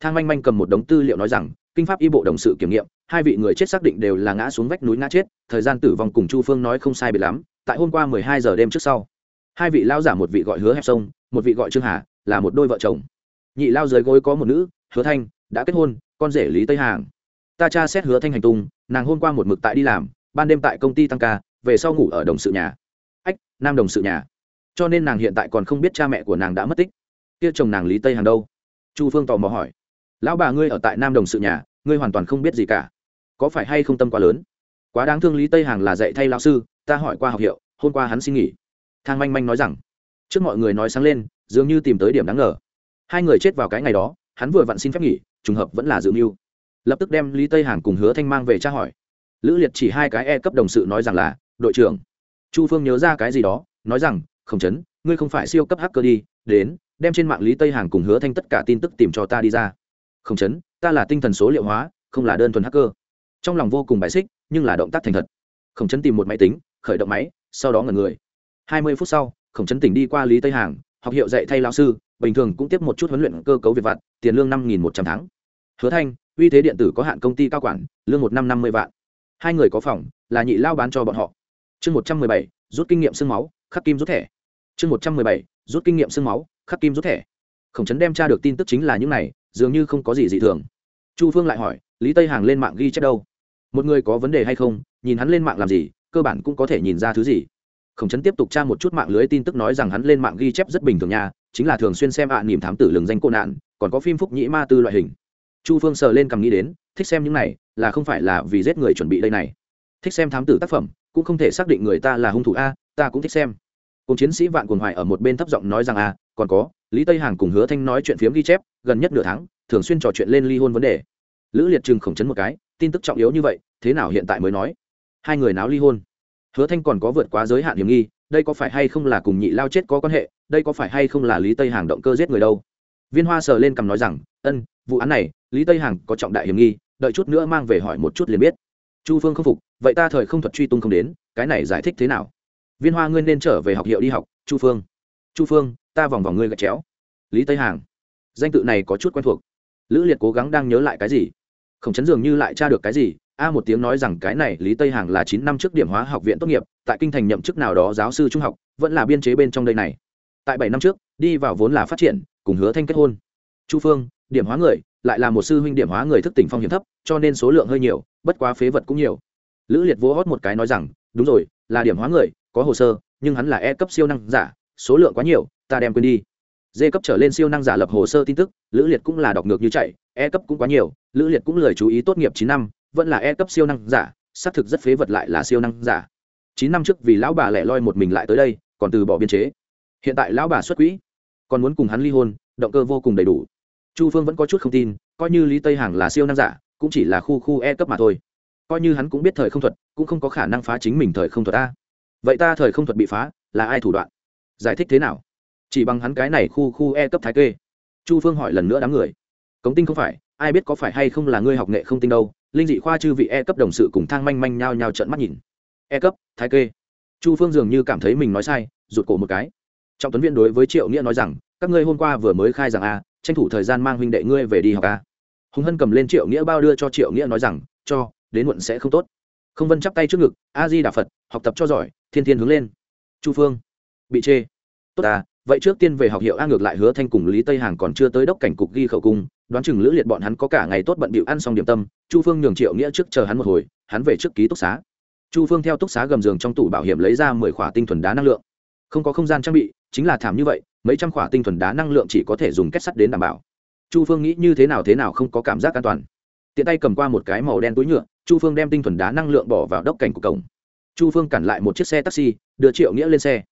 Thang manh manh cầm một đống tư liệu nói rằng, kinh pháp y bộ đồng sự kiểm nghiệm, hai vị người chết xác định đều là ngã xuống vách núi ngã chết, thời gian tử vong cùng chu phương nói không sai biệt lắm, tại hôm qua mười hai giờ đêm trước sau. Hai vị lao giả một vị gọi hứa hẹp sông, một vị gọi trương hà, là một đôi vợ chồng. Nhị lao dưới gối có một nữ, hứa thanh đã kết hôn, con rể lý tây hàng. Ta cha xét hứa thanh hành tung, nàng hôm qua một mực tại đi làm, ban đêm tại công ty tăng ca, về sau ngủ ở đồng sự nhà. Ách, nam đồng sự nhà. Cho nên nàng hiện tại còn không biết cha mẹ của nàng đã mất tích. Kia chồng nàng lý tây hàng đâu? Chu phương tò mò hỏi. Lão bà ngươi ở tại nam đồng sự nhà, ngươi hoàn toàn không biết gì cả. Có phải hay không tâm quá lớn? Quá đáng thương lý tây hàng là dạy thay lão sư, ta hỏi qua học hiệu, hôm qua hắn xin nghỉ. Thang manh manh nói rằng, trước mọi người nói sáng lên, dường như tìm tới điểm đáng ngờ. Hai người chết vào cái ngày đó, hắn vừa vặn xin phép nghỉ trùng hợp vẫn là dự mưu. Lập tức đem lý tây hàn cùng hứa thanh mang về tra hỏi. Lữ liệt chỉ hai cái e cấp đồng sự nói rằng là, đội trưởng, chu phương nhớ ra cái gì đó, nói rằng không chấn, ngươi không phải siêu cấp hacker đi, đến, đem trên mạng lý tây hàn cùng hứa thanh tất cả tin tức tìm cho ta đi ra. Không chấn, ta là tinh thần số liệu hóa, không là đơn thuần hacker. Trong lòng vô cùng bài xích, nhưng là động tác thành thật. Không chấn tìm một máy tính, khởi động máy, sau đó ngẩn người. Hai mươi phút sau, khổng chấn tỉnh đi qua lý tây hàng học hiệu dạy thay lao sư bình thường cũng tiếp một chút huấn luyện cơ cấu việc vặt, tiền lương năm nghìn một trăm tháng. Hứa thanh, uy thế điện tử có hạn công ty cao quản, lương một năm năm mươi vạn. Hai người có phòng, là nhị lao bán cho bọn họ. Chương một trăm mười bảy, rút kinh nghiệm sương máu, khắc kim rút thẻ. Chương một trăm mười bảy, rút kinh nghiệm sương máu, khắc kim rút thẻ. Khổng chấn đem tra được tin tức chính là những này, dường như không có gì dị thường. Chu phương lại hỏi, lý tây hàng lên mạng ghi chép đâu? Một người có vấn đề hay không, nhìn hắn lên mạng làm gì, cơ bản cũng có thể nhìn ra thứ gì. Khổng chấn tiếp tục tra một chút mạng lưới tin tức nói rằng hắn lên mạng ghi chép rất bình thường nha chính là thường xuyên xem ạ à, niềm thám tử lường danh cô nạn còn có phim phúc nhĩ ma tư loại hình. Chu phương sờ lên cầm nghĩ đến thích xem những này là không phải là vì giết người chuẩn bị đây này. Thích xem thám tử tác phẩm cũng không thể xác định người ta là hung thủ a ta cũng thích xem. Cùng chiến sĩ vạn cuồng hoài ở một bên thấp giọng nói rằng a còn có lý tây hàng cùng hứa thanh nói chuyện phiếm ghi chép gần nhất nửa tháng thường xuyên trò chuyện lên ly hôn vấn đề. Lữ liệt trừng khổng chấn một cái tin tức trọng yếu như vậy thế nào hiện tại mới nói? Hai người náo ly hôn. Hứa thanh còn có vượt quá giới hạn hiểm nghi đây có phải hay không là cùng nhị lao chết có quan hệ? Đây có phải hay không là lý tây hàng động cơ giết người đâu? Viên hoa sờ lên cầm nói rằng, ân, vụ án này, lý tây hàng có trọng đại hiểm nghi, đợi chút nữa mang về hỏi một chút liền biết. Chu phương không phục, vậy ta thời không thuật truy tung không đến, cái này giải thích thế nào? Viên hoa ngươi nên trở về học hiệu đi học, chu phương. Chu phương, ta vòng vòng ngươi gạch chéo. Lý tây hàng. Danh tự này có chút quen thuộc. Lữ liệt cố gắng đang nhớ lại cái gì? Không chấn dường như lại tra được cái gì, a một tiếng nói rằng cái này lý tây hàng là chín năm trước điểm hóa học viện tốt nghiệp, tại kinh thành nhậm chức nào đó giáo sư trung học, vẫn là biên chế bên trong đây này tại bảy năm trước, đi vào vốn là phát triển, cùng hứa thanh kết hôn. Chu phương, điểm hóa người, lại là một sư huynh điểm hóa người thức tỉnh phong hiểm thấp, cho nên số lượng hơi nhiều, bất quá phế vật cũng nhiều. Lữ liệt vô hót một cái nói rằng, đúng rồi, là điểm hóa người, có hồ sơ, nhưng hắn là e cấp siêu năng giả, số lượng quá nhiều, ta đem quên đi. D cấp trở lên siêu năng giả lập hồ sơ tin tức, lữ liệt cũng là đọc ngược như chạy e cấp cũng quá nhiều, lữ liệt cũng lời chú ý tốt nghiệp chín năm, vẫn là e cấp siêu năng giả, xác thực rất phế vật lại là siêu năng giả. Chín năm trước vì lão bà lẻ loi một mình lại tới đây, còn từ bỏ biên chế hiện tại lão bà xuất quỹ, còn muốn cùng hắn ly hôn, động cơ vô cùng đầy đủ. Chu phương vẫn có chút không tin, coi như lý tây hàng là siêu năng giả, cũng chỉ là khu khu e cấp mà thôi. Coi như hắn cũng biết thời không thuật, cũng không có khả năng phá chính mình thời không thuật ta vậy ta thời không thuật bị phá, là ai thủ đoạn? Giải thích thế nào? Chỉ bằng hắn cái này khu khu e cấp thái kê. Chu phương hỏi lần nữa đám người. Cống tinh không phải, ai biết có phải hay không là ngươi học nghệ không tinh đâu, linh dị khoa chư vị e cấp đồng sự cùng thang manh manh nhao nhao trợn mắt nhìn. E cấp, thái kê. Chu phương dường như cảm thấy mình nói sai, rụt cổ một cái trọng tuấn viên đối với triệu nghĩa nói rằng, các ngươi hôm qua vừa mới khai rằng a, tranh thủ thời gian mang huynh đệ ngươi về đi học a. Hùng hân cầm lên triệu nghĩa bao đưa cho triệu nghĩa nói rằng, cho, đến muộn sẽ không tốt. Không vân chắp tay trước ngực, a di đà phật, học tập cho giỏi, thiên thiên hướng lên. Chu phương, bị chê. Tốt à vậy trước tiên về học hiệu a ngược lại hứa thanh cùng lý tây hàng còn chưa tới đốc cảnh cục ghi khẩu cung, đoán chừng lữ liệt bọn hắn có cả ngày tốt bận bịu ăn xong điểm tâm, chu phương nhường triệu nghĩa trước chờ hắn một hồi, hắn về trước ký túc xá. Chu phương theo túc xá gầm giường trong tủ bảo hiểm lấy ra mười khỏa tinh thuần đá năng lượng không có không gian trang bị, chính là thảm như vậy, mấy trăm khỏa tinh thuần đá năng lượng chỉ có thể dùng kết sắt đến đảm bảo. Chu phương nghĩ như thế nào thế nào không có cảm giác an toàn. Tiện tay cầm qua một cái màu đen túi nhựa, chu phương đem tinh thuần đá năng lượng bỏ vào đốc cảnh của cổng. Chu phương cản lại một chiếc xe taxi, đưa triệu nghĩa lên xe.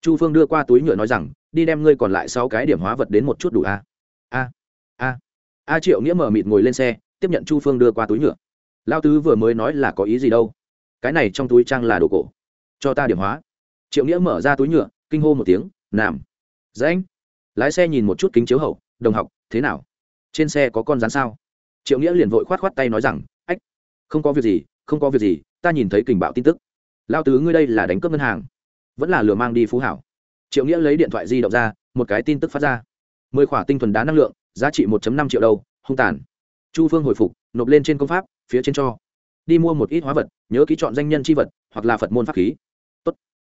Chu phương đưa qua túi nhựa nói rằng, đi đem ngươi còn lại sáu cái điểm hóa vật đến một chút đủ a. A a a. Triệu nghĩa mở mịt ngồi lên xe, tiếp nhận chu phương đưa qua túi nhựa. Lao tứ vừa mới nói là có ý gì đâu? Cái này trong túi trang là đồ cổ. Cho ta điểm hóa triệu nghĩa mở ra túi nhựa kinh hô một tiếng nằm anh lái xe nhìn một chút kính chiếu hậu đồng học thế nào? Trên xe có con rắn sao? Triệu nghĩa liền vội khoát khoát tay nói rằng ách không có việc gì không có việc gì ta nhìn thấy kình bạo tin tức. Lao tứ ngươi đây là đánh cướp ngân hàng vẫn là lừa mang đi phú hảo. Triệu nghĩa lấy điện thoại di động ra một cái tin tức phát ra. Mười khỏa tinh thuần đá năng lượng giá trị một năm triệu đầu, hung tàn. Chu phương hồi phục nộp lên trên công pháp phía trên cho. Đi mua một ít hóa vật nhớ ký chọn danh nhân c h i vật hoặc là phật môn pháp khí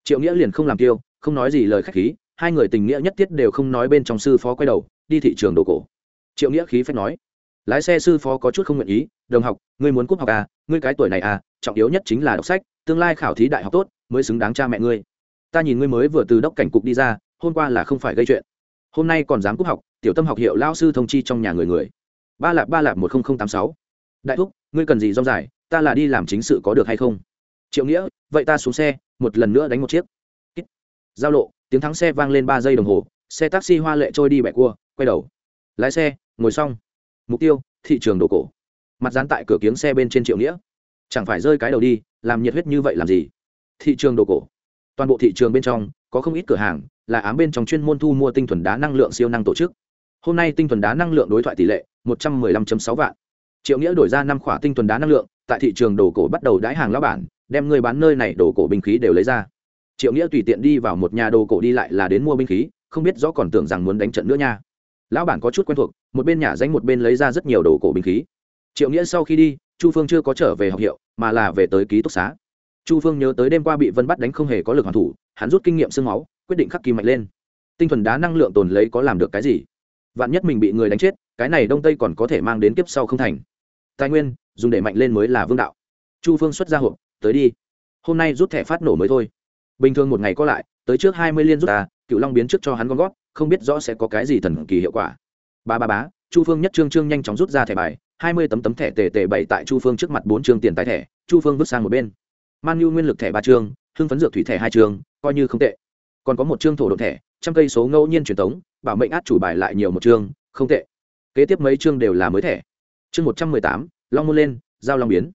triệu nghĩa liền không làm tiêu không nói gì lời khách khí, hai người tình nghĩa nhất thiết đều không nói bên trong sư phó quay đầu, đi thị trường đồ cổ. Triệu nghĩa khí phép nói, lái xe sư phó có chút không nguyện ý, đồng học, ngươi muốn cúp học à ngươi cái tuổi này à trọng yếu nhất chính là đọc sách, tương lai khảo thí đại học tốt, mới xứng đáng cha mẹ ngươi. Ta nhìn ngươi mới vừa từ đốc cảnh cục đi ra, hôm qua là không phải gây chuyện. Hôm nay còn dám cúp học, tiểu tâm học hiệu lao sư thông chi trong nhà người người. Ba lạp ba lạp một nghìn tám sáu. Đại thúc, ngươi cần gì rong dài, ta là đi làm chính sự có được hay không? Triệu nghĩa, vậy ta xuống xe, một lần nữa đánh một chiếc. Giao lộ, tiếng thắng xe vang lên ba giây đồng hồ, xe taxi hoa lệ trôi đi bẻ cua, quay đầu. Lái xe, ngồi xong. Mục tiêu, thị trường đồ cổ. Mặt dán tại cửa kiếng xe bên trên triệu nghĩa. Chẳng phải rơi cái đầu đi, làm nhiệt huyết như vậy làm gì? Thị trường đồ cổ. Toàn bộ thị trường bên trong, có không ít cửa hàng, là ám bên trong chuyên môn thu mua tinh thuần đá năng lượng siêu năng tổ chức. Hôm nay tinh thuần đá năng lượng đối thoại tỷ lệ một trăm mười lăm sáu vạn triệu nghĩa đổi ra năm khỏa tinh thuần đá năng lượng, tại thị trường đồ cổ bắt đầu đái hàng lão bản, đem người bán nơi này đồ cổ binh khí đều lấy ra. Triệu nghĩa tùy tiện đi vào một nhà đồ cổ đi lại là đến mua binh khí, không biết rõ còn tưởng rằng muốn đánh trận nữa nha. Lão bản có chút quen thuộc, một bên nhà danh một bên lấy ra rất nhiều đồ cổ binh khí. Triệu nghĩa sau khi đi, chu phương chưa có trở về học hiệu, mà là về tới ký túc xá. Chu phương nhớ tới đêm qua bị vân bắt đánh không hề có lực hoàn thủ, hắn rút kinh nghiệm sương máu, quyết định khắc kỳ mạnh lên. Tinh thuần đá năng lượng tồn lấy có làm được cái gì? Vạn nhất mình bị người đánh chết, cái này đông tây còn có thể mang đến kiếp sau không thành tài nguyên, dùng để mạnh lên mới là vương đạo. Chu phương xuất ra hộp, tới đi. Hôm nay rút thẻ phát nổ mới thôi. Bình thường một ngày có lại, tới trước hai mươi liên rút ta, cựu long biến trước cho hắn gom gót không biết rõ sẽ có cái gì thần kỳ hiệu quả. Ba ba bá chu phương nhất trương trương nhanh chóng rút ra thẻ bài, hai mươi tấm tấm thẻ tề tề bày tại chu phương trước mặt bốn chương tiền tài thẻ, chu phương vứt sang một bên. Man nhu nguyên lực thẻ ba chương hưng phấn dược thủy thẻ hai chương coi như không tệ. Còn có một chương thổ độ thẻ, trăm cây số ngẫu nhiên truyền thống, bảo mệnh át chủ bài lại nhiều một chương không tệ. Kế tiếp mấy chương đều là mới thẻ chương một trăm mười tám, long môn lên, giao long biến.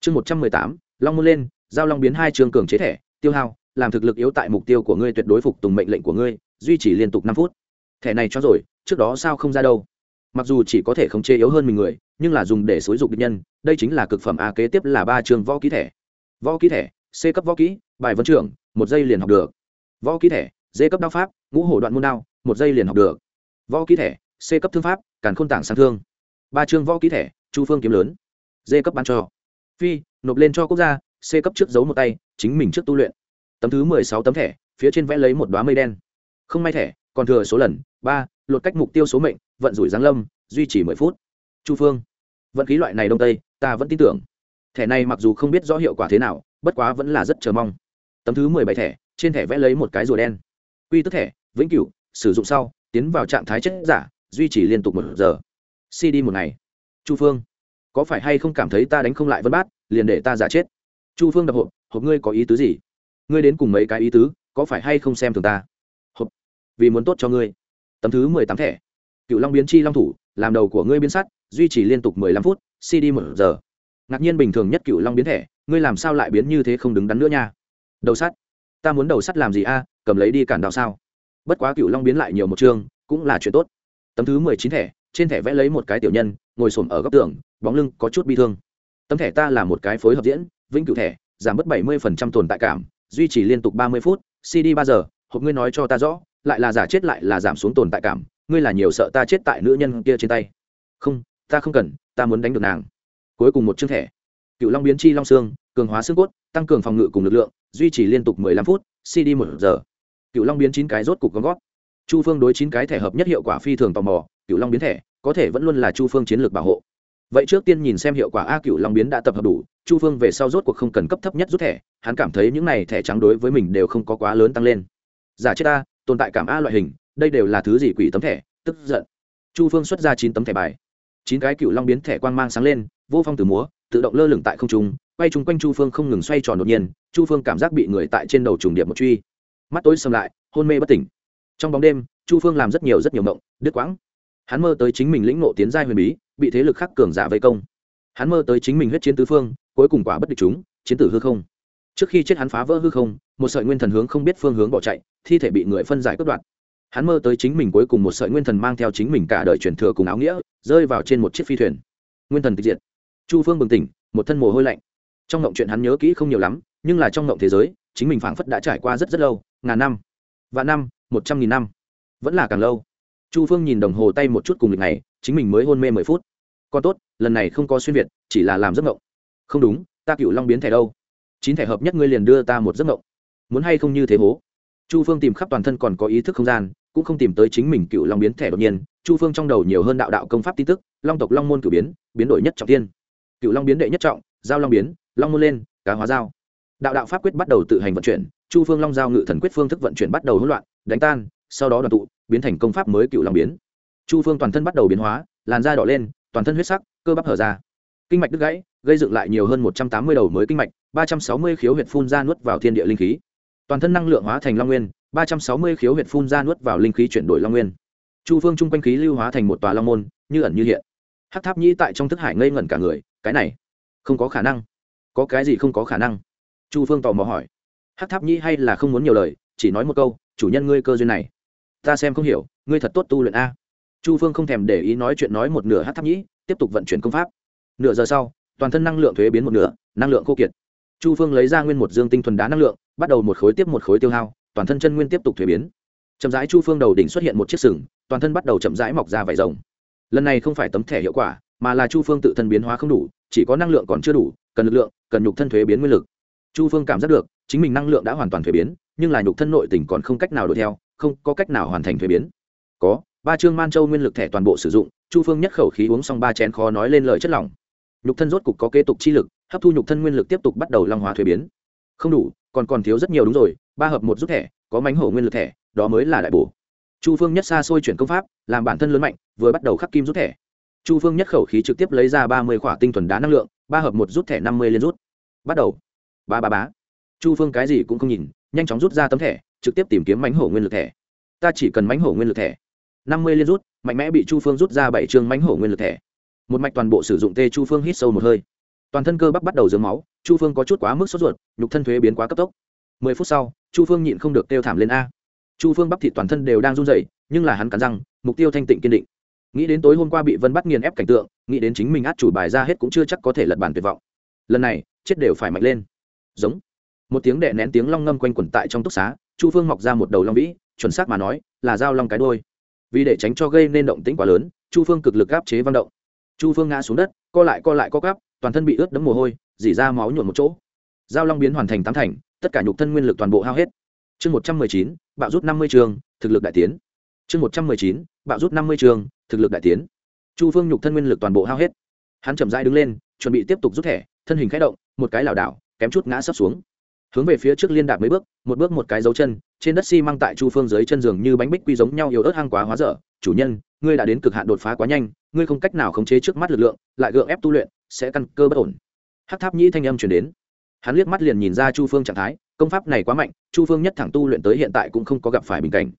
Chương một trăm mười tám, long môn lên, giao long biến hai trường cường chế thẻ, tiêu hao, làm thực lực yếu tại mục tiêu của ngươi tuyệt đối phục tùng mệnh lệnh của ngươi, duy trì liên tục năm phút. Thẻ này cho rồi, trước đó sao không ra đâu. Mặc dù chỉ có thể khống chế yếu hơn mình người, nhưng là dùng để xối dục địch nhân, đây chính là cực phẩm a kế tiếp là ba trường võ ký thẻ. Võ ký thẻ, c cấp võ kỹ, bài vấn trưởng, một giây liền học được. Võ ký thẻ, d cấp đao pháp, ngũ hổ đoạn môn đao, một giây liền học được. Võ ký thẻ, c cấp thương pháp, càn khôn tảng sáng thương ba chương võ ký thẻ, chu phương kiếm lớn. D cấp bán cho. Phi, nộp lên cho quốc gia, c cấp trước giấu một tay, chính mình trước tu luyện. Tấm thứ mười sáu tấm thẻ, phía trên vẽ lấy một đoá mây đen. Không may thẻ, còn thừa số lần, ba, lột cách mục tiêu số mệnh, vận rủi giáng lâm, duy trì mười phút. Chu phương, vận khí loại này đông tây, ta vẫn tin tưởng. Thẻ này mặc dù không biết rõ hiệu quả thế nào, bất quá vẫn là rất chờ mong. Tấm thứ mười bảy thẻ, trên thẻ vẽ lấy một cái rùa đen. Quy tức thẻ, vĩnh cửu, sử dụng sau, tiến vào trạng thái chất giả, duy trì liên tục một giờ cd một ngày. Chu phương, có phải hay không cảm thấy ta đánh không lại vân bát, liền để ta giả chết? Chu phương đập hộp hộp ngươi có ý tứ gì? Ngươi đến cùng mấy cái ý tứ, có phải hay không xem thường ta? Hộp, vì muốn tốt cho ngươi. Tấm thứ mười tám thẻ. Cựu long biến chi long thủ, làm đầu của ngươi biến sắt, duy trì liên tục mười lăm phút cd một giờ. Ngạc nhiên bình thường nhất cựu long biến thẻ, ngươi làm sao lại biến như thế không đứng đắn nữa nha? Đầu sắt. Ta muốn đầu sắt làm gì a? Cầm lấy đi cản đào sao? Bất quá cựu long biến lại nhiều một chương, cũng là chuyện tốt. Tấm thứ mười chín thẻ trên thẻ vẽ lấy một cái tiểu nhân, ngồi xổm ở góc tường, bóng lưng có chút bi thương. Tấm thẻ ta là một cái phối hợp diễn, vĩnh cửu thẻ, giảm bớt bảy mươi tồn tại cảm, duy trì liên tục ba mươi phút, cd ba giờ, hộp ngươi nói cho ta rõ, lại là giả chết lại là giảm xuống tồn tại cảm, ngươi là nhiều sợ ta chết tại nữ nhân kia trên tay. Không, ta không cần, ta muốn đánh được nàng. Cuối cùng một chương thẻ. Cựu long biến chi long xương, cường hóa xương cốt, tăng cường phòng ngự cùng lực lượng, duy trì liên tục mười lăm phút, cd một giờ. Cựu long biến chín cái rốt cục gom gót chu phương đối chín cái thẻ hợp nhất hiệu quả phi thường tò mò cựu long biến thẻ, có thể vẫn luôn là chu phương chiến lược bảo hộ. Vậy trước tiên nhìn xem hiệu quả a cựu long biến đã tập hợp đủ, chu phương về sau rốt cuộc không cần cấp thấp nhất rút thẻ, hắn cảm thấy những này thẻ trắng đối với mình đều không có quá lớn tăng lên. Giả chết a, tồn tại cảm a loại hình, đây đều là thứ gì quỷ tấm thẻ, tức giận. Chu phương xuất ra chín tấm thẻ bài. Chín cái cựu long biến thẻ quang mang sáng lên, vô phong từ múa, tự động lơ lửng tại không trung, quay chung quanh chu phương không ngừng xoay tròn đột nhiên, chu phương cảm giác bị người tại trên đầu trùng điệp một truy. Mắt tối xâm lại, hôn mê bất tỉnh. Trong bóng đêm, chu phương làm rất nhiều rất nhiều mộng, đứt quãng hắn mơ tới chính mình lĩnh nộ tiến giai huyền bí, bị thế lực khắc cường giả vây công. Hắn mơ tới chính mình huyết chiến tứ phương, cuối cùng quả bất địch chúng, chiến tử hư không. Trước khi chết hắn phá vỡ hư không, một sợi nguyên thần hướng không biết phương hướng bỏ chạy, thi thể bị người phân giải cướp đoạt. Hắn mơ tới chính mình cuối cùng một sợi nguyên thần mang theo chính mình cả đời truyền thừa cùng áo nghĩa, rơi vào trên một chiếc phi thuyền. Nguyên thần tịch diệt. Chu phương bừng tỉnh, một thân mồ hôi lạnh. Trong ngộng chuyện hắn nhớ kỹ không nhiều lắm, nhưng là trong ngộng thế giới, chính mình phảng phất đã trải qua rất rất lâu, ngàn năm và năm, một trăm nghìn năm. Vẫn là càng lâu chu phương nhìn đồng hồ tay một chút cùng lịch này, chính mình mới hôn mê mười phút. Còn tốt, lần này không có xuyên việt, chỉ là làm giấc ngộng không đúng, ta cựu long biến thẻ đâu? Chín thẻ hợp nhất ngươi liền đưa ta một giấc ngộng muốn hay không như thế hố? Chu phương tìm khắp toàn thân còn có ý thức không gian, cũng không tìm tới chính mình cựu long biến thẻ đột nhiên. Chu phương trong đầu nhiều hơn đạo đạo công pháp tin tức, long tộc long môn cử biến biến đổi nhất trọng tiên cựu long biến đệ nhất trọng, giao long biến, long môn lên, cá hóa giao. Đạo đạo pháp quyết bắt đầu tự hành vận chuyển, chu phương long giao ngự thần quyết phương thức vận chuyển bắt đầu hỗn loạn, đánh tan sau đó đoàn tụ, biến thành công pháp mới cựu long biến. Chu phương toàn thân bắt đầu biến hóa, làn da đỏ lên, toàn thân huyết sắc, cơ bắp hở ra. Kinh mạch đứt gãy, gây dựng lại nhiều hơn một trăm tám mươi đầu mới kinh mạch, ba trăm sáu mươi khiếu huyệt phun ra nuốt vào thiên địa linh khí. Toàn thân năng lượng hóa thành long nguyên, ba trăm sáu mươi khiếu huyệt phun ra nuốt vào linh khí chuyển đổi long nguyên. Chu phương chung quanh khí lưu hóa thành một tòa long môn, như ẩn như hiện. Hắc tháp nhĩ tại trong thức hải ngây ngẩn cả người, cái này, không có khả năng. Có cái gì không có khả năng? Chu phương tò mò hỏi. Hắc tháp nhĩ hay là không muốn nhiều lời, chỉ nói một câu, chủ nhân ngươi cơ duyên này ta xem không hiểu, ngươi thật tốt tu luyện a. Chu phương không thèm để ý nói chuyện nói một nửa hát tháp nhĩ, tiếp tục vận chuyển công pháp. Nửa giờ sau, toàn thân năng lượng thuế biến một nửa, năng lượng khô kiệt. Chu phương lấy ra nguyên một dương tinh thuần đá năng lượng, bắt đầu một khối tiếp một khối tiêu hao, toàn thân chân nguyên tiếp tục thuế biến. Chậm rãi chu phương đầu đỉnh xuất hiện một chiếc sừng, toàn thân bắt đầu chậm rãi mọc ra vải rồng. Lần này không phải tấm thẻ hiệu quả, mà là chu phương tự thân biến hóa không đủ, chỉ có năng lượng còn chưa đủ, cần lực lượng, cần nhục thân thuế biến nguyên lực. Chu phương cảm giác được, chính mình năng lượng đã hoàn toàn thuế biến nhưng là nhục thân nội tình còn không cách nào đuổi theo, không có cách nào hoàn thành thuế biến. Có, ba chương man châu nguyên lực thẻ toàn bộ sử dụng, chu phương nhất khẩu khí uống xong ba chén khó nói lên lời chất lỏng. Nhục thân rốt cục có kế tục chi lực, hấp thu nhục thân nguyên lực tiếp tục bắt đầu long hóa thuế biến. Không đủ, còn còn thiếu rất nhiều đúng rồi, ba hợp một rút thẻ, có mánh hổ nguyên lực thẻ, đó mới là đại bổ. Chu phương nhất xa xôi chuyển công pháp, làm bản thân lớn mạnh, vừa bắt đầu khắc kim rút thẻ. Chu phương nhất khẩu khí trực tiếp lấy ra ba mươi khỏa tinh thuần đá năng lượng, ba hợp một rút thẻ năm mươi liên rút. Bắt đầu. Ba ba bá chu phương cái gì cũng không nhìn nhanh chóng rút ra tấm thẻ, trực tiếp tìm kiếm mánh hổ nguyên lực thẻ. Ta chỉ cần mánh hổ nguyên lực thẻ. Năm mươi liên rút, mạnh mẽ bị chu phương rút ra bảy chương mánh hổ nguyên lực thẻ. Một mạch toàn bộ sử dụng tê chu phương hít sâu một hơi. Toàn thân cơ bắp bắt đầu dướng máu, chu phương có chút quá mức sốt ruột, nhục thân thuế biến quá cấp tốc. Mười phút sau, chu phương nhịn không được kêu thảm lên a. Chu phương bắp thịt toàn thân đều đang run rẩy, nhưng là hắn cắn răng, mục tiêu thanh tịnh kiên định. Nghĩ đến tối hôm qua bị vân bắt nghiền ép cảnh tượng, nghĩ đến chính mình át chủ bài ra hết cũng chưa chắc có thể lật bàn tuyệt vọng. Lần này, chết đều phải mạnh lên. Giống một tiếng đệ nén tiếng long ngâm quanh quẩn tại trong túc xá, chu phương mọc ra một đầu long vĩ, chuẩn xác mà nói, là dao long cái đôi vì để tránh cho gây nên động tĩnh quá lớn, chu phương cực lực áp chế văn động. Chu phương ngã xuống đất, co lại co lại co cắp toàn thân bị ướt đẫm mồ hôi dỉ ra máu nhuộn một chỗ. Dao long biến hoàn thành tám thành, tất cả nhục thân nguyên lực toàn bộ hao hết. Chương một trăm mười chín, bạo rút năm mươi trường, thực lực đại tiến. Chương một trăm mười chín, bạo rút năm mươi trường, thực lực đại tiến. Chu phương nhục thân nguyên lực toàn bộ hao hết. Hắn chậm rãi đứng lên, chuẩn bị tiếp tục rút thẻ, thân hình k h ẽ động, một cái lảo đảo, kém chút ngã sấp xuống hướng về phía trước liên đạp mấy bước, một bước một cái dấu chân, trên đất xi、si、măng tại chu phương dưới chân giường như bánh bích quy giống nhau yếu ớt hang quá hóa dở. Chủ nhân, ngươi đã đến cực hạn đột phá quá nhanh, ngươi không cách nào khống chế trước mắt lực lượng, lại gượng ép tu luyện, sẽ căn cơ bất ổn. Hát tháp nhĩ thanh âm chuyển đến. Hắn liếc mắt liền nhìn ra chu phương trạng thái, công pháp này quá mạnh, chu phương nhất thẳng tu luyện tới hiện tại cũng không có gặp phải bình cảnh.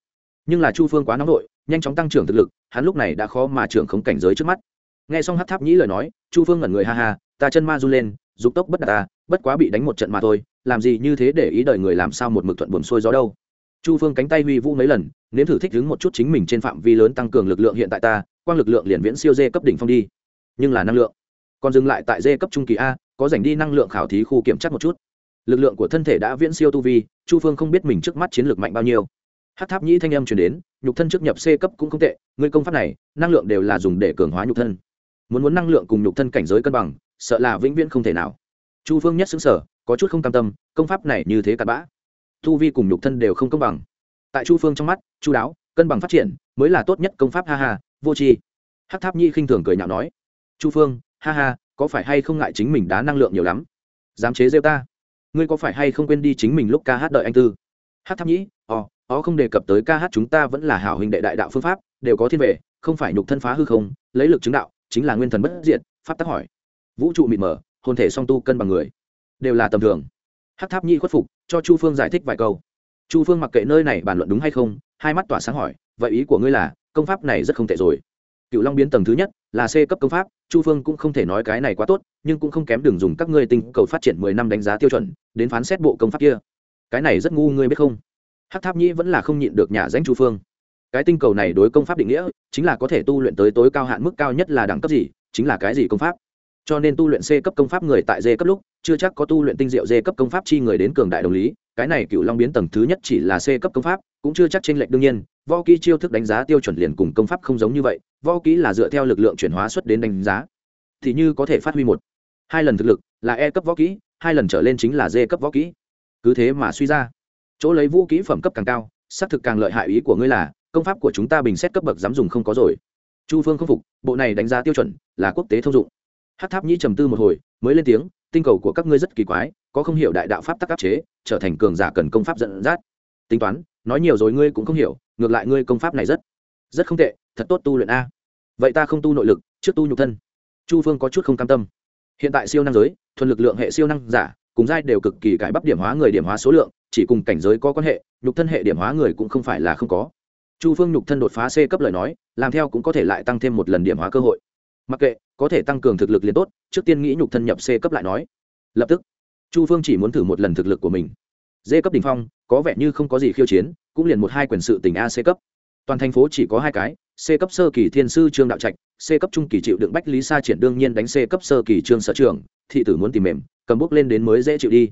Nhưng là chu phương quá nóng vội nhanh chóng tăng trưởng thực lực, hắn lúc này đã khó mà trưởng khống cảnh giới trước mắt. Nghe xong hát tháp nhĩ lời nói, chu phương ngẩn người ha ha, ta chân ma run lên, dục tốc bất đạt ta bất quá bị đánh một trận mà thôi, làm gì như thế để ý đời người làm sao một mực thuận buồm xuôi gió đâu. Chu phương cánh tay huy vũ mấy lần, nếm thử thích đứng một chút chính mình trên phạm vi lớn tăng cường lực lượng hiện tại ta, quang lực lượng liền viễn siêu dê cấp đỉnh phong đi. Nhưng là năng lượng. Còn dừng lại tại dê cấp trung kỳ a, có dành đi năng lượng khảo thí khu kiểm tra một chút. Lực lượng của thân thể đã viễn siêu tu vi, chu phương không biết mình trước mắt chiến lược mạnh bao nhiêu. Hát tháp nhĩ thanh âm chuyển đến, nhục thân trước nhập c cấp cũng không tệ người công pháp này, năng lượng đều là dùng để cường hóa nhục thân. Muốn muốn năng lượng cùng nhục thân cảnh giới cân bằng, sợ là vĩnh viễn không thể nào chu phương nhất xứng sở có chút không cam tâm, công pháp này như thế cặn bã. Thu vi cùng nhục thân đều không công bằng. Tại chu phương trong mắt, chu đáo, cân bằng phát triển, mới là tốt nhất công pháp, ha ha, vô tri. Hát tháp nhi khinh thường cười nhạo nói, chu phương, ha ha, có phải hay không ngại chính mình đá năng lượng nhiều lắm? Dám chế rêu ta? Ngươi có phải hay không quên đi chính mình lúc ca hát đợi anh tư? Hát tháp nhĩ ò ờ, ó không đề cập tới ca hát chúng ta vẫn là hảo hình đệ đại đạo phương pháp, đều có thiên vệ không phải nhục thân phá hư không, lấy lực chứng đạo, chính là nguyên thần bất diện pháp tác hỏi. Vũ trụ mịt mờ hôn thể song tu cân bằng người, đều là tầm thường. Hát tháp nhi khuất phục, cho chu phương giải thích vài câu. Chu phương mặc kệ nơi này bàn luận đúng hay không, hai mắt tỏa sáng hỏi, vậy ý của ngươi là, công pháp này rất không tệ rồi. Cựu long biến tầng thứ nhất, là c cấp công pháp, chu phương cũng không thể nói cái này quá tốt, nhưng cũng không kém đường dùng các ngươi tinh cầu phát triển mười năm đánh giá tiêu chuẩn, đến phán xét bộ công pháp kia. Cái này rất ngu, ngươi biết không? Hát tháp Nhi vẫn là không nhịn được nhà danh chu phương. Cái tinh cầu này đối công pháp định nghĩa, chính là có thể tu luyện tới tối cao hạn mức cao nhất là đẳng cấp gì, chính là cái gì công pháp? Cho nên tu luyện c cấp công pháp người tại d cấp lúc, chưa chắc có tu luyện tinh diệu d cấp công pháp chi người đến cường đại đồng lý. Cái này cựu long biến tầng thứ nhất chỉ là c cấp công pháp, cũng chưa chắc chênh lệch đương nhiên. Võ kỹ chiêu thức đánh giá tiêu chuẩn liền cùng công pháp không giống như vậy, võ kỹ là dựa theo lực lượng chuyển hóa xuất đến đánh giá. Thì như có thể phát huy một, hai lần thực lực là e cấp võ kỹ, hai lần trở lên chính là d cấp võ kỹ. Cứ thế mà suy ra. Chỗ lấy vũ kỹ phẩm cấp càng cao, xác thực càng lợi hại ý của ngươi là, công pháp của chúng ta bình xét cấp bậc dám dùng không có rồi. Chu phương không phục, bộ này đánh giá tiêu chuẩn là quốc tế thông dụng hát tháp nhĩ trầm tư một hồi, mới lên tiếng, tinh cầu của các ngươi rất kỳ quái, có không hiểu đại đạo pháp tắc áp chế, trở thành cường giả cần công pháp dẫn dắt. Tính toán, nói nhiều rồi ngươi cũng không hiểu, ngược lại ngươi công pháp này rất rất không tệ, thật tốt tu luyện a. Vậy ta không tu nội lực, trước tu nhục thân. Chu phương có chút không cam tâm. Hiện tại siêu năng giới, thuần lực lượng hệ siêu năng giả, cùng giai đều cực kỳ cải bắp điểm hóa người điểm hóa số lượng, chỉ cùng cảnh giới có quan hệ, nhục thân hệ điểm hóa người cũng không phải là không có. Chu phương nhục thân đột phá c cấp lời nói, làm theo cũng có thể lại tăng thêm một lần điểm hóa cơ hội mặc kệ, có thể tăng cường thực lực liền tốt, trước tiên nghĩ nhục thân nhập c cấp lại nói. Lập tức, chu phương chỉ muốn thử một lần thực lực của mình. D cấp đ ỉ n h phong, có vẻ như không có gì khiêu chiến, cũng liền một hai quyền sự tỉnh a c cấp. Toàn thành phố chỉ có hai cái, c cấp sơ kỳ thiên sư trương đạo trạch, c cấp trung kỳ chịu đựng bách lý sa triển đương nhiên đánh c cấp sơ kỳ trương sở trường, thị tử muốn tìm mềm, cầm bốc lên đến mới dễ chịu đi.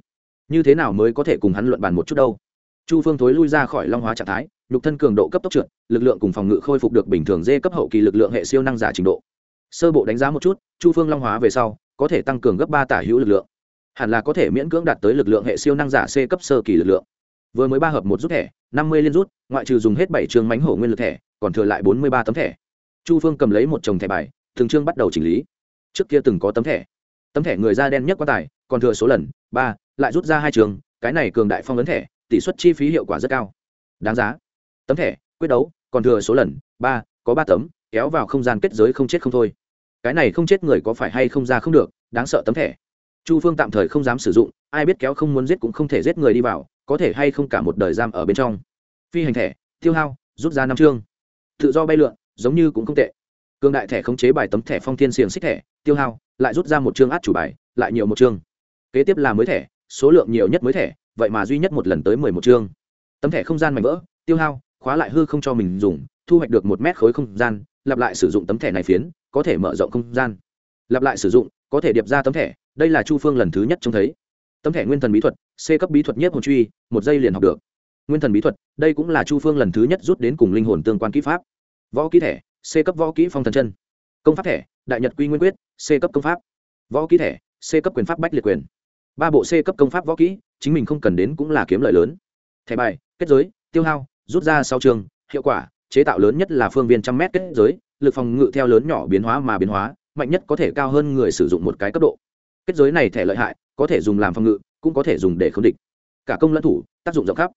Như thế nào mới có thể cùng hắn luận bàn một chút đâu? Chu phương thối lui ra khỏi long hóa trạng thái, nhục thân cường độ cấp tốc trượt, lực lượng cùng phòng ngự khôi phục được bình thường dê cấp hậu kỳ lực lượng hệ siêu năng giả trình độ sơ bộ đánh giá một chút, chu phương long hóa về sau, có thể tăng cường gấp ba tả hữu lực lượng. Hẳn là có thể miễn cưỡng đạt tới lực lượng hệ siêu năng giả c cấp sơ kỳ lực lượng. Vừa mới ba hợp một rút thẻ, năm mươi liên rút, ngoại trừ dùng hết bảy chương mánh hổ nguyên lực thẻ, còn thừa lại bốn mươi ba tấm thẻ. Chu phương cầm lấy một chồng thẻ bài, thường trương bắt đầu chỉnh lý. Trước kia từng có tấm thẻ. Tấm thẻ người da đen nhất quan tài, còn thừa số lần, ba, lại rút ra hai trường, cái này cường đại phong ấn thẻ, tỷ suất chi phí hiệu quả rất cao. Đáng giá. Tấm thẻ, quyết đấu, còn thừa số lần, ba, có ba tấm, kéo vào không gian kết giới không chết không thôi cái này không chết người có phải hay không ra không được, đáng sợ tấm thẻ. Chu phương tạm thời không dám sử dụng, ai biết kéo không muốn giết cũng không thể giết người đi vào, có thể hay không cả một đời giam ở bên trong. Phi hành thẻ, tiêu hao, rút ra năm chương. Tự do bay lượn, giống như cũng không tệ. Cương đại thẻ khống chế bài tấm thẻ phong thiên xiềng xích thẻ, tiêu hao, lại rút ra một chương át chủ bài, lại nhiều một chương. Kế tiếp là mới thẻ, số lượng nhiều nhất mới thẻ, vậy mà duy nhất một lần tới mười một chương. Tấm thẻ không gian mảnh vỡ, tiêu hao, khóa lại hư không cho mình dùng, thu hoạch được một mét khối không gian, lặp lại sử dụng tấm thẻ này phiến có thể mở rộng không gian. Lặp lại sử dụng, có thể điệp ra tấm thẻ, đây là chu phương lần thứ nhất trông thấy. Tấm thẻ nguyên thần bí thuật, c cấp bí thuật nhất hồn truy, một giây liền học được. Nguyên thần bí thuật, đây cũng là chu phương lần thứ nhất rút đến cùng linh hồn tương quan kỹ pháp. Võ kỹ thẻ, c cấp võ kỹ phong thần chân. Công pháp thẻ, đại nhật quy nguyên quyết, c cấp công pháp. Võ kỹ thẻ, c cấp quyền pháp bách liệt quyền. Ba bộ c cấp công pháp võ kỹ, chính mình không cần đến cũng là kiếm lợi lớn. Thẻ bài, kết giới, tiêu hao, rút ra sau trường, hiệu quả, chế tạo lớn nhất là phương viên trăm mét kết giới lực phòng ngự theo lớn nhỏ biến hóa mà biến hóa, mạnh nhất có thể cao hơn người sử dụng một cái cấp độ. Kết giới này thẻ lợi hại, có thể dùng làm phòng ngự, cũng có thể dùng để khống địch. Cả công lẫn thủ, tác dụng rộng khắp.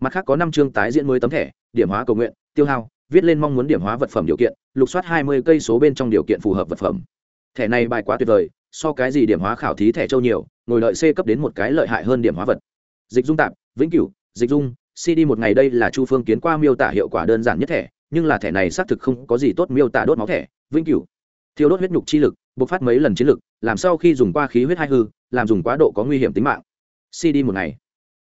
Mặt khác có năm chương tái diễn mới tấm thẻ, điểm hóa cầu nguyện, tiêu hao, viết lên mong muốn điểm hóa vật phẩm điều kiện, lục soát hai mươi cây số bên trong điều kiện phù hợp vật phẩm. Thẻ này bài quá tuyệt vời, so cái gì điểm hóa khảo thí thẻ châu nhiều, ngồi lợi c cấp đến một cái lợi hại hơn điểm hóa vật. Dịch dung tạp, vĩnh cửu, dịch dung cd một ngày đây là chu phương kiến qua miêu tả hiệu quả đơn giản nhất thẻ nhưng là thẻ này xác thực không có gì tốt miêu tả đốt máu thẻ, vĩnh cửu. Thiêu đốt huyết nhục chi lực, bộc phát mấy lần chiến lực, làm sau khi dùng qua khí huyết hai hư, làm dùng quá độ có nguy hiểm tính mạng. Cd một ngày.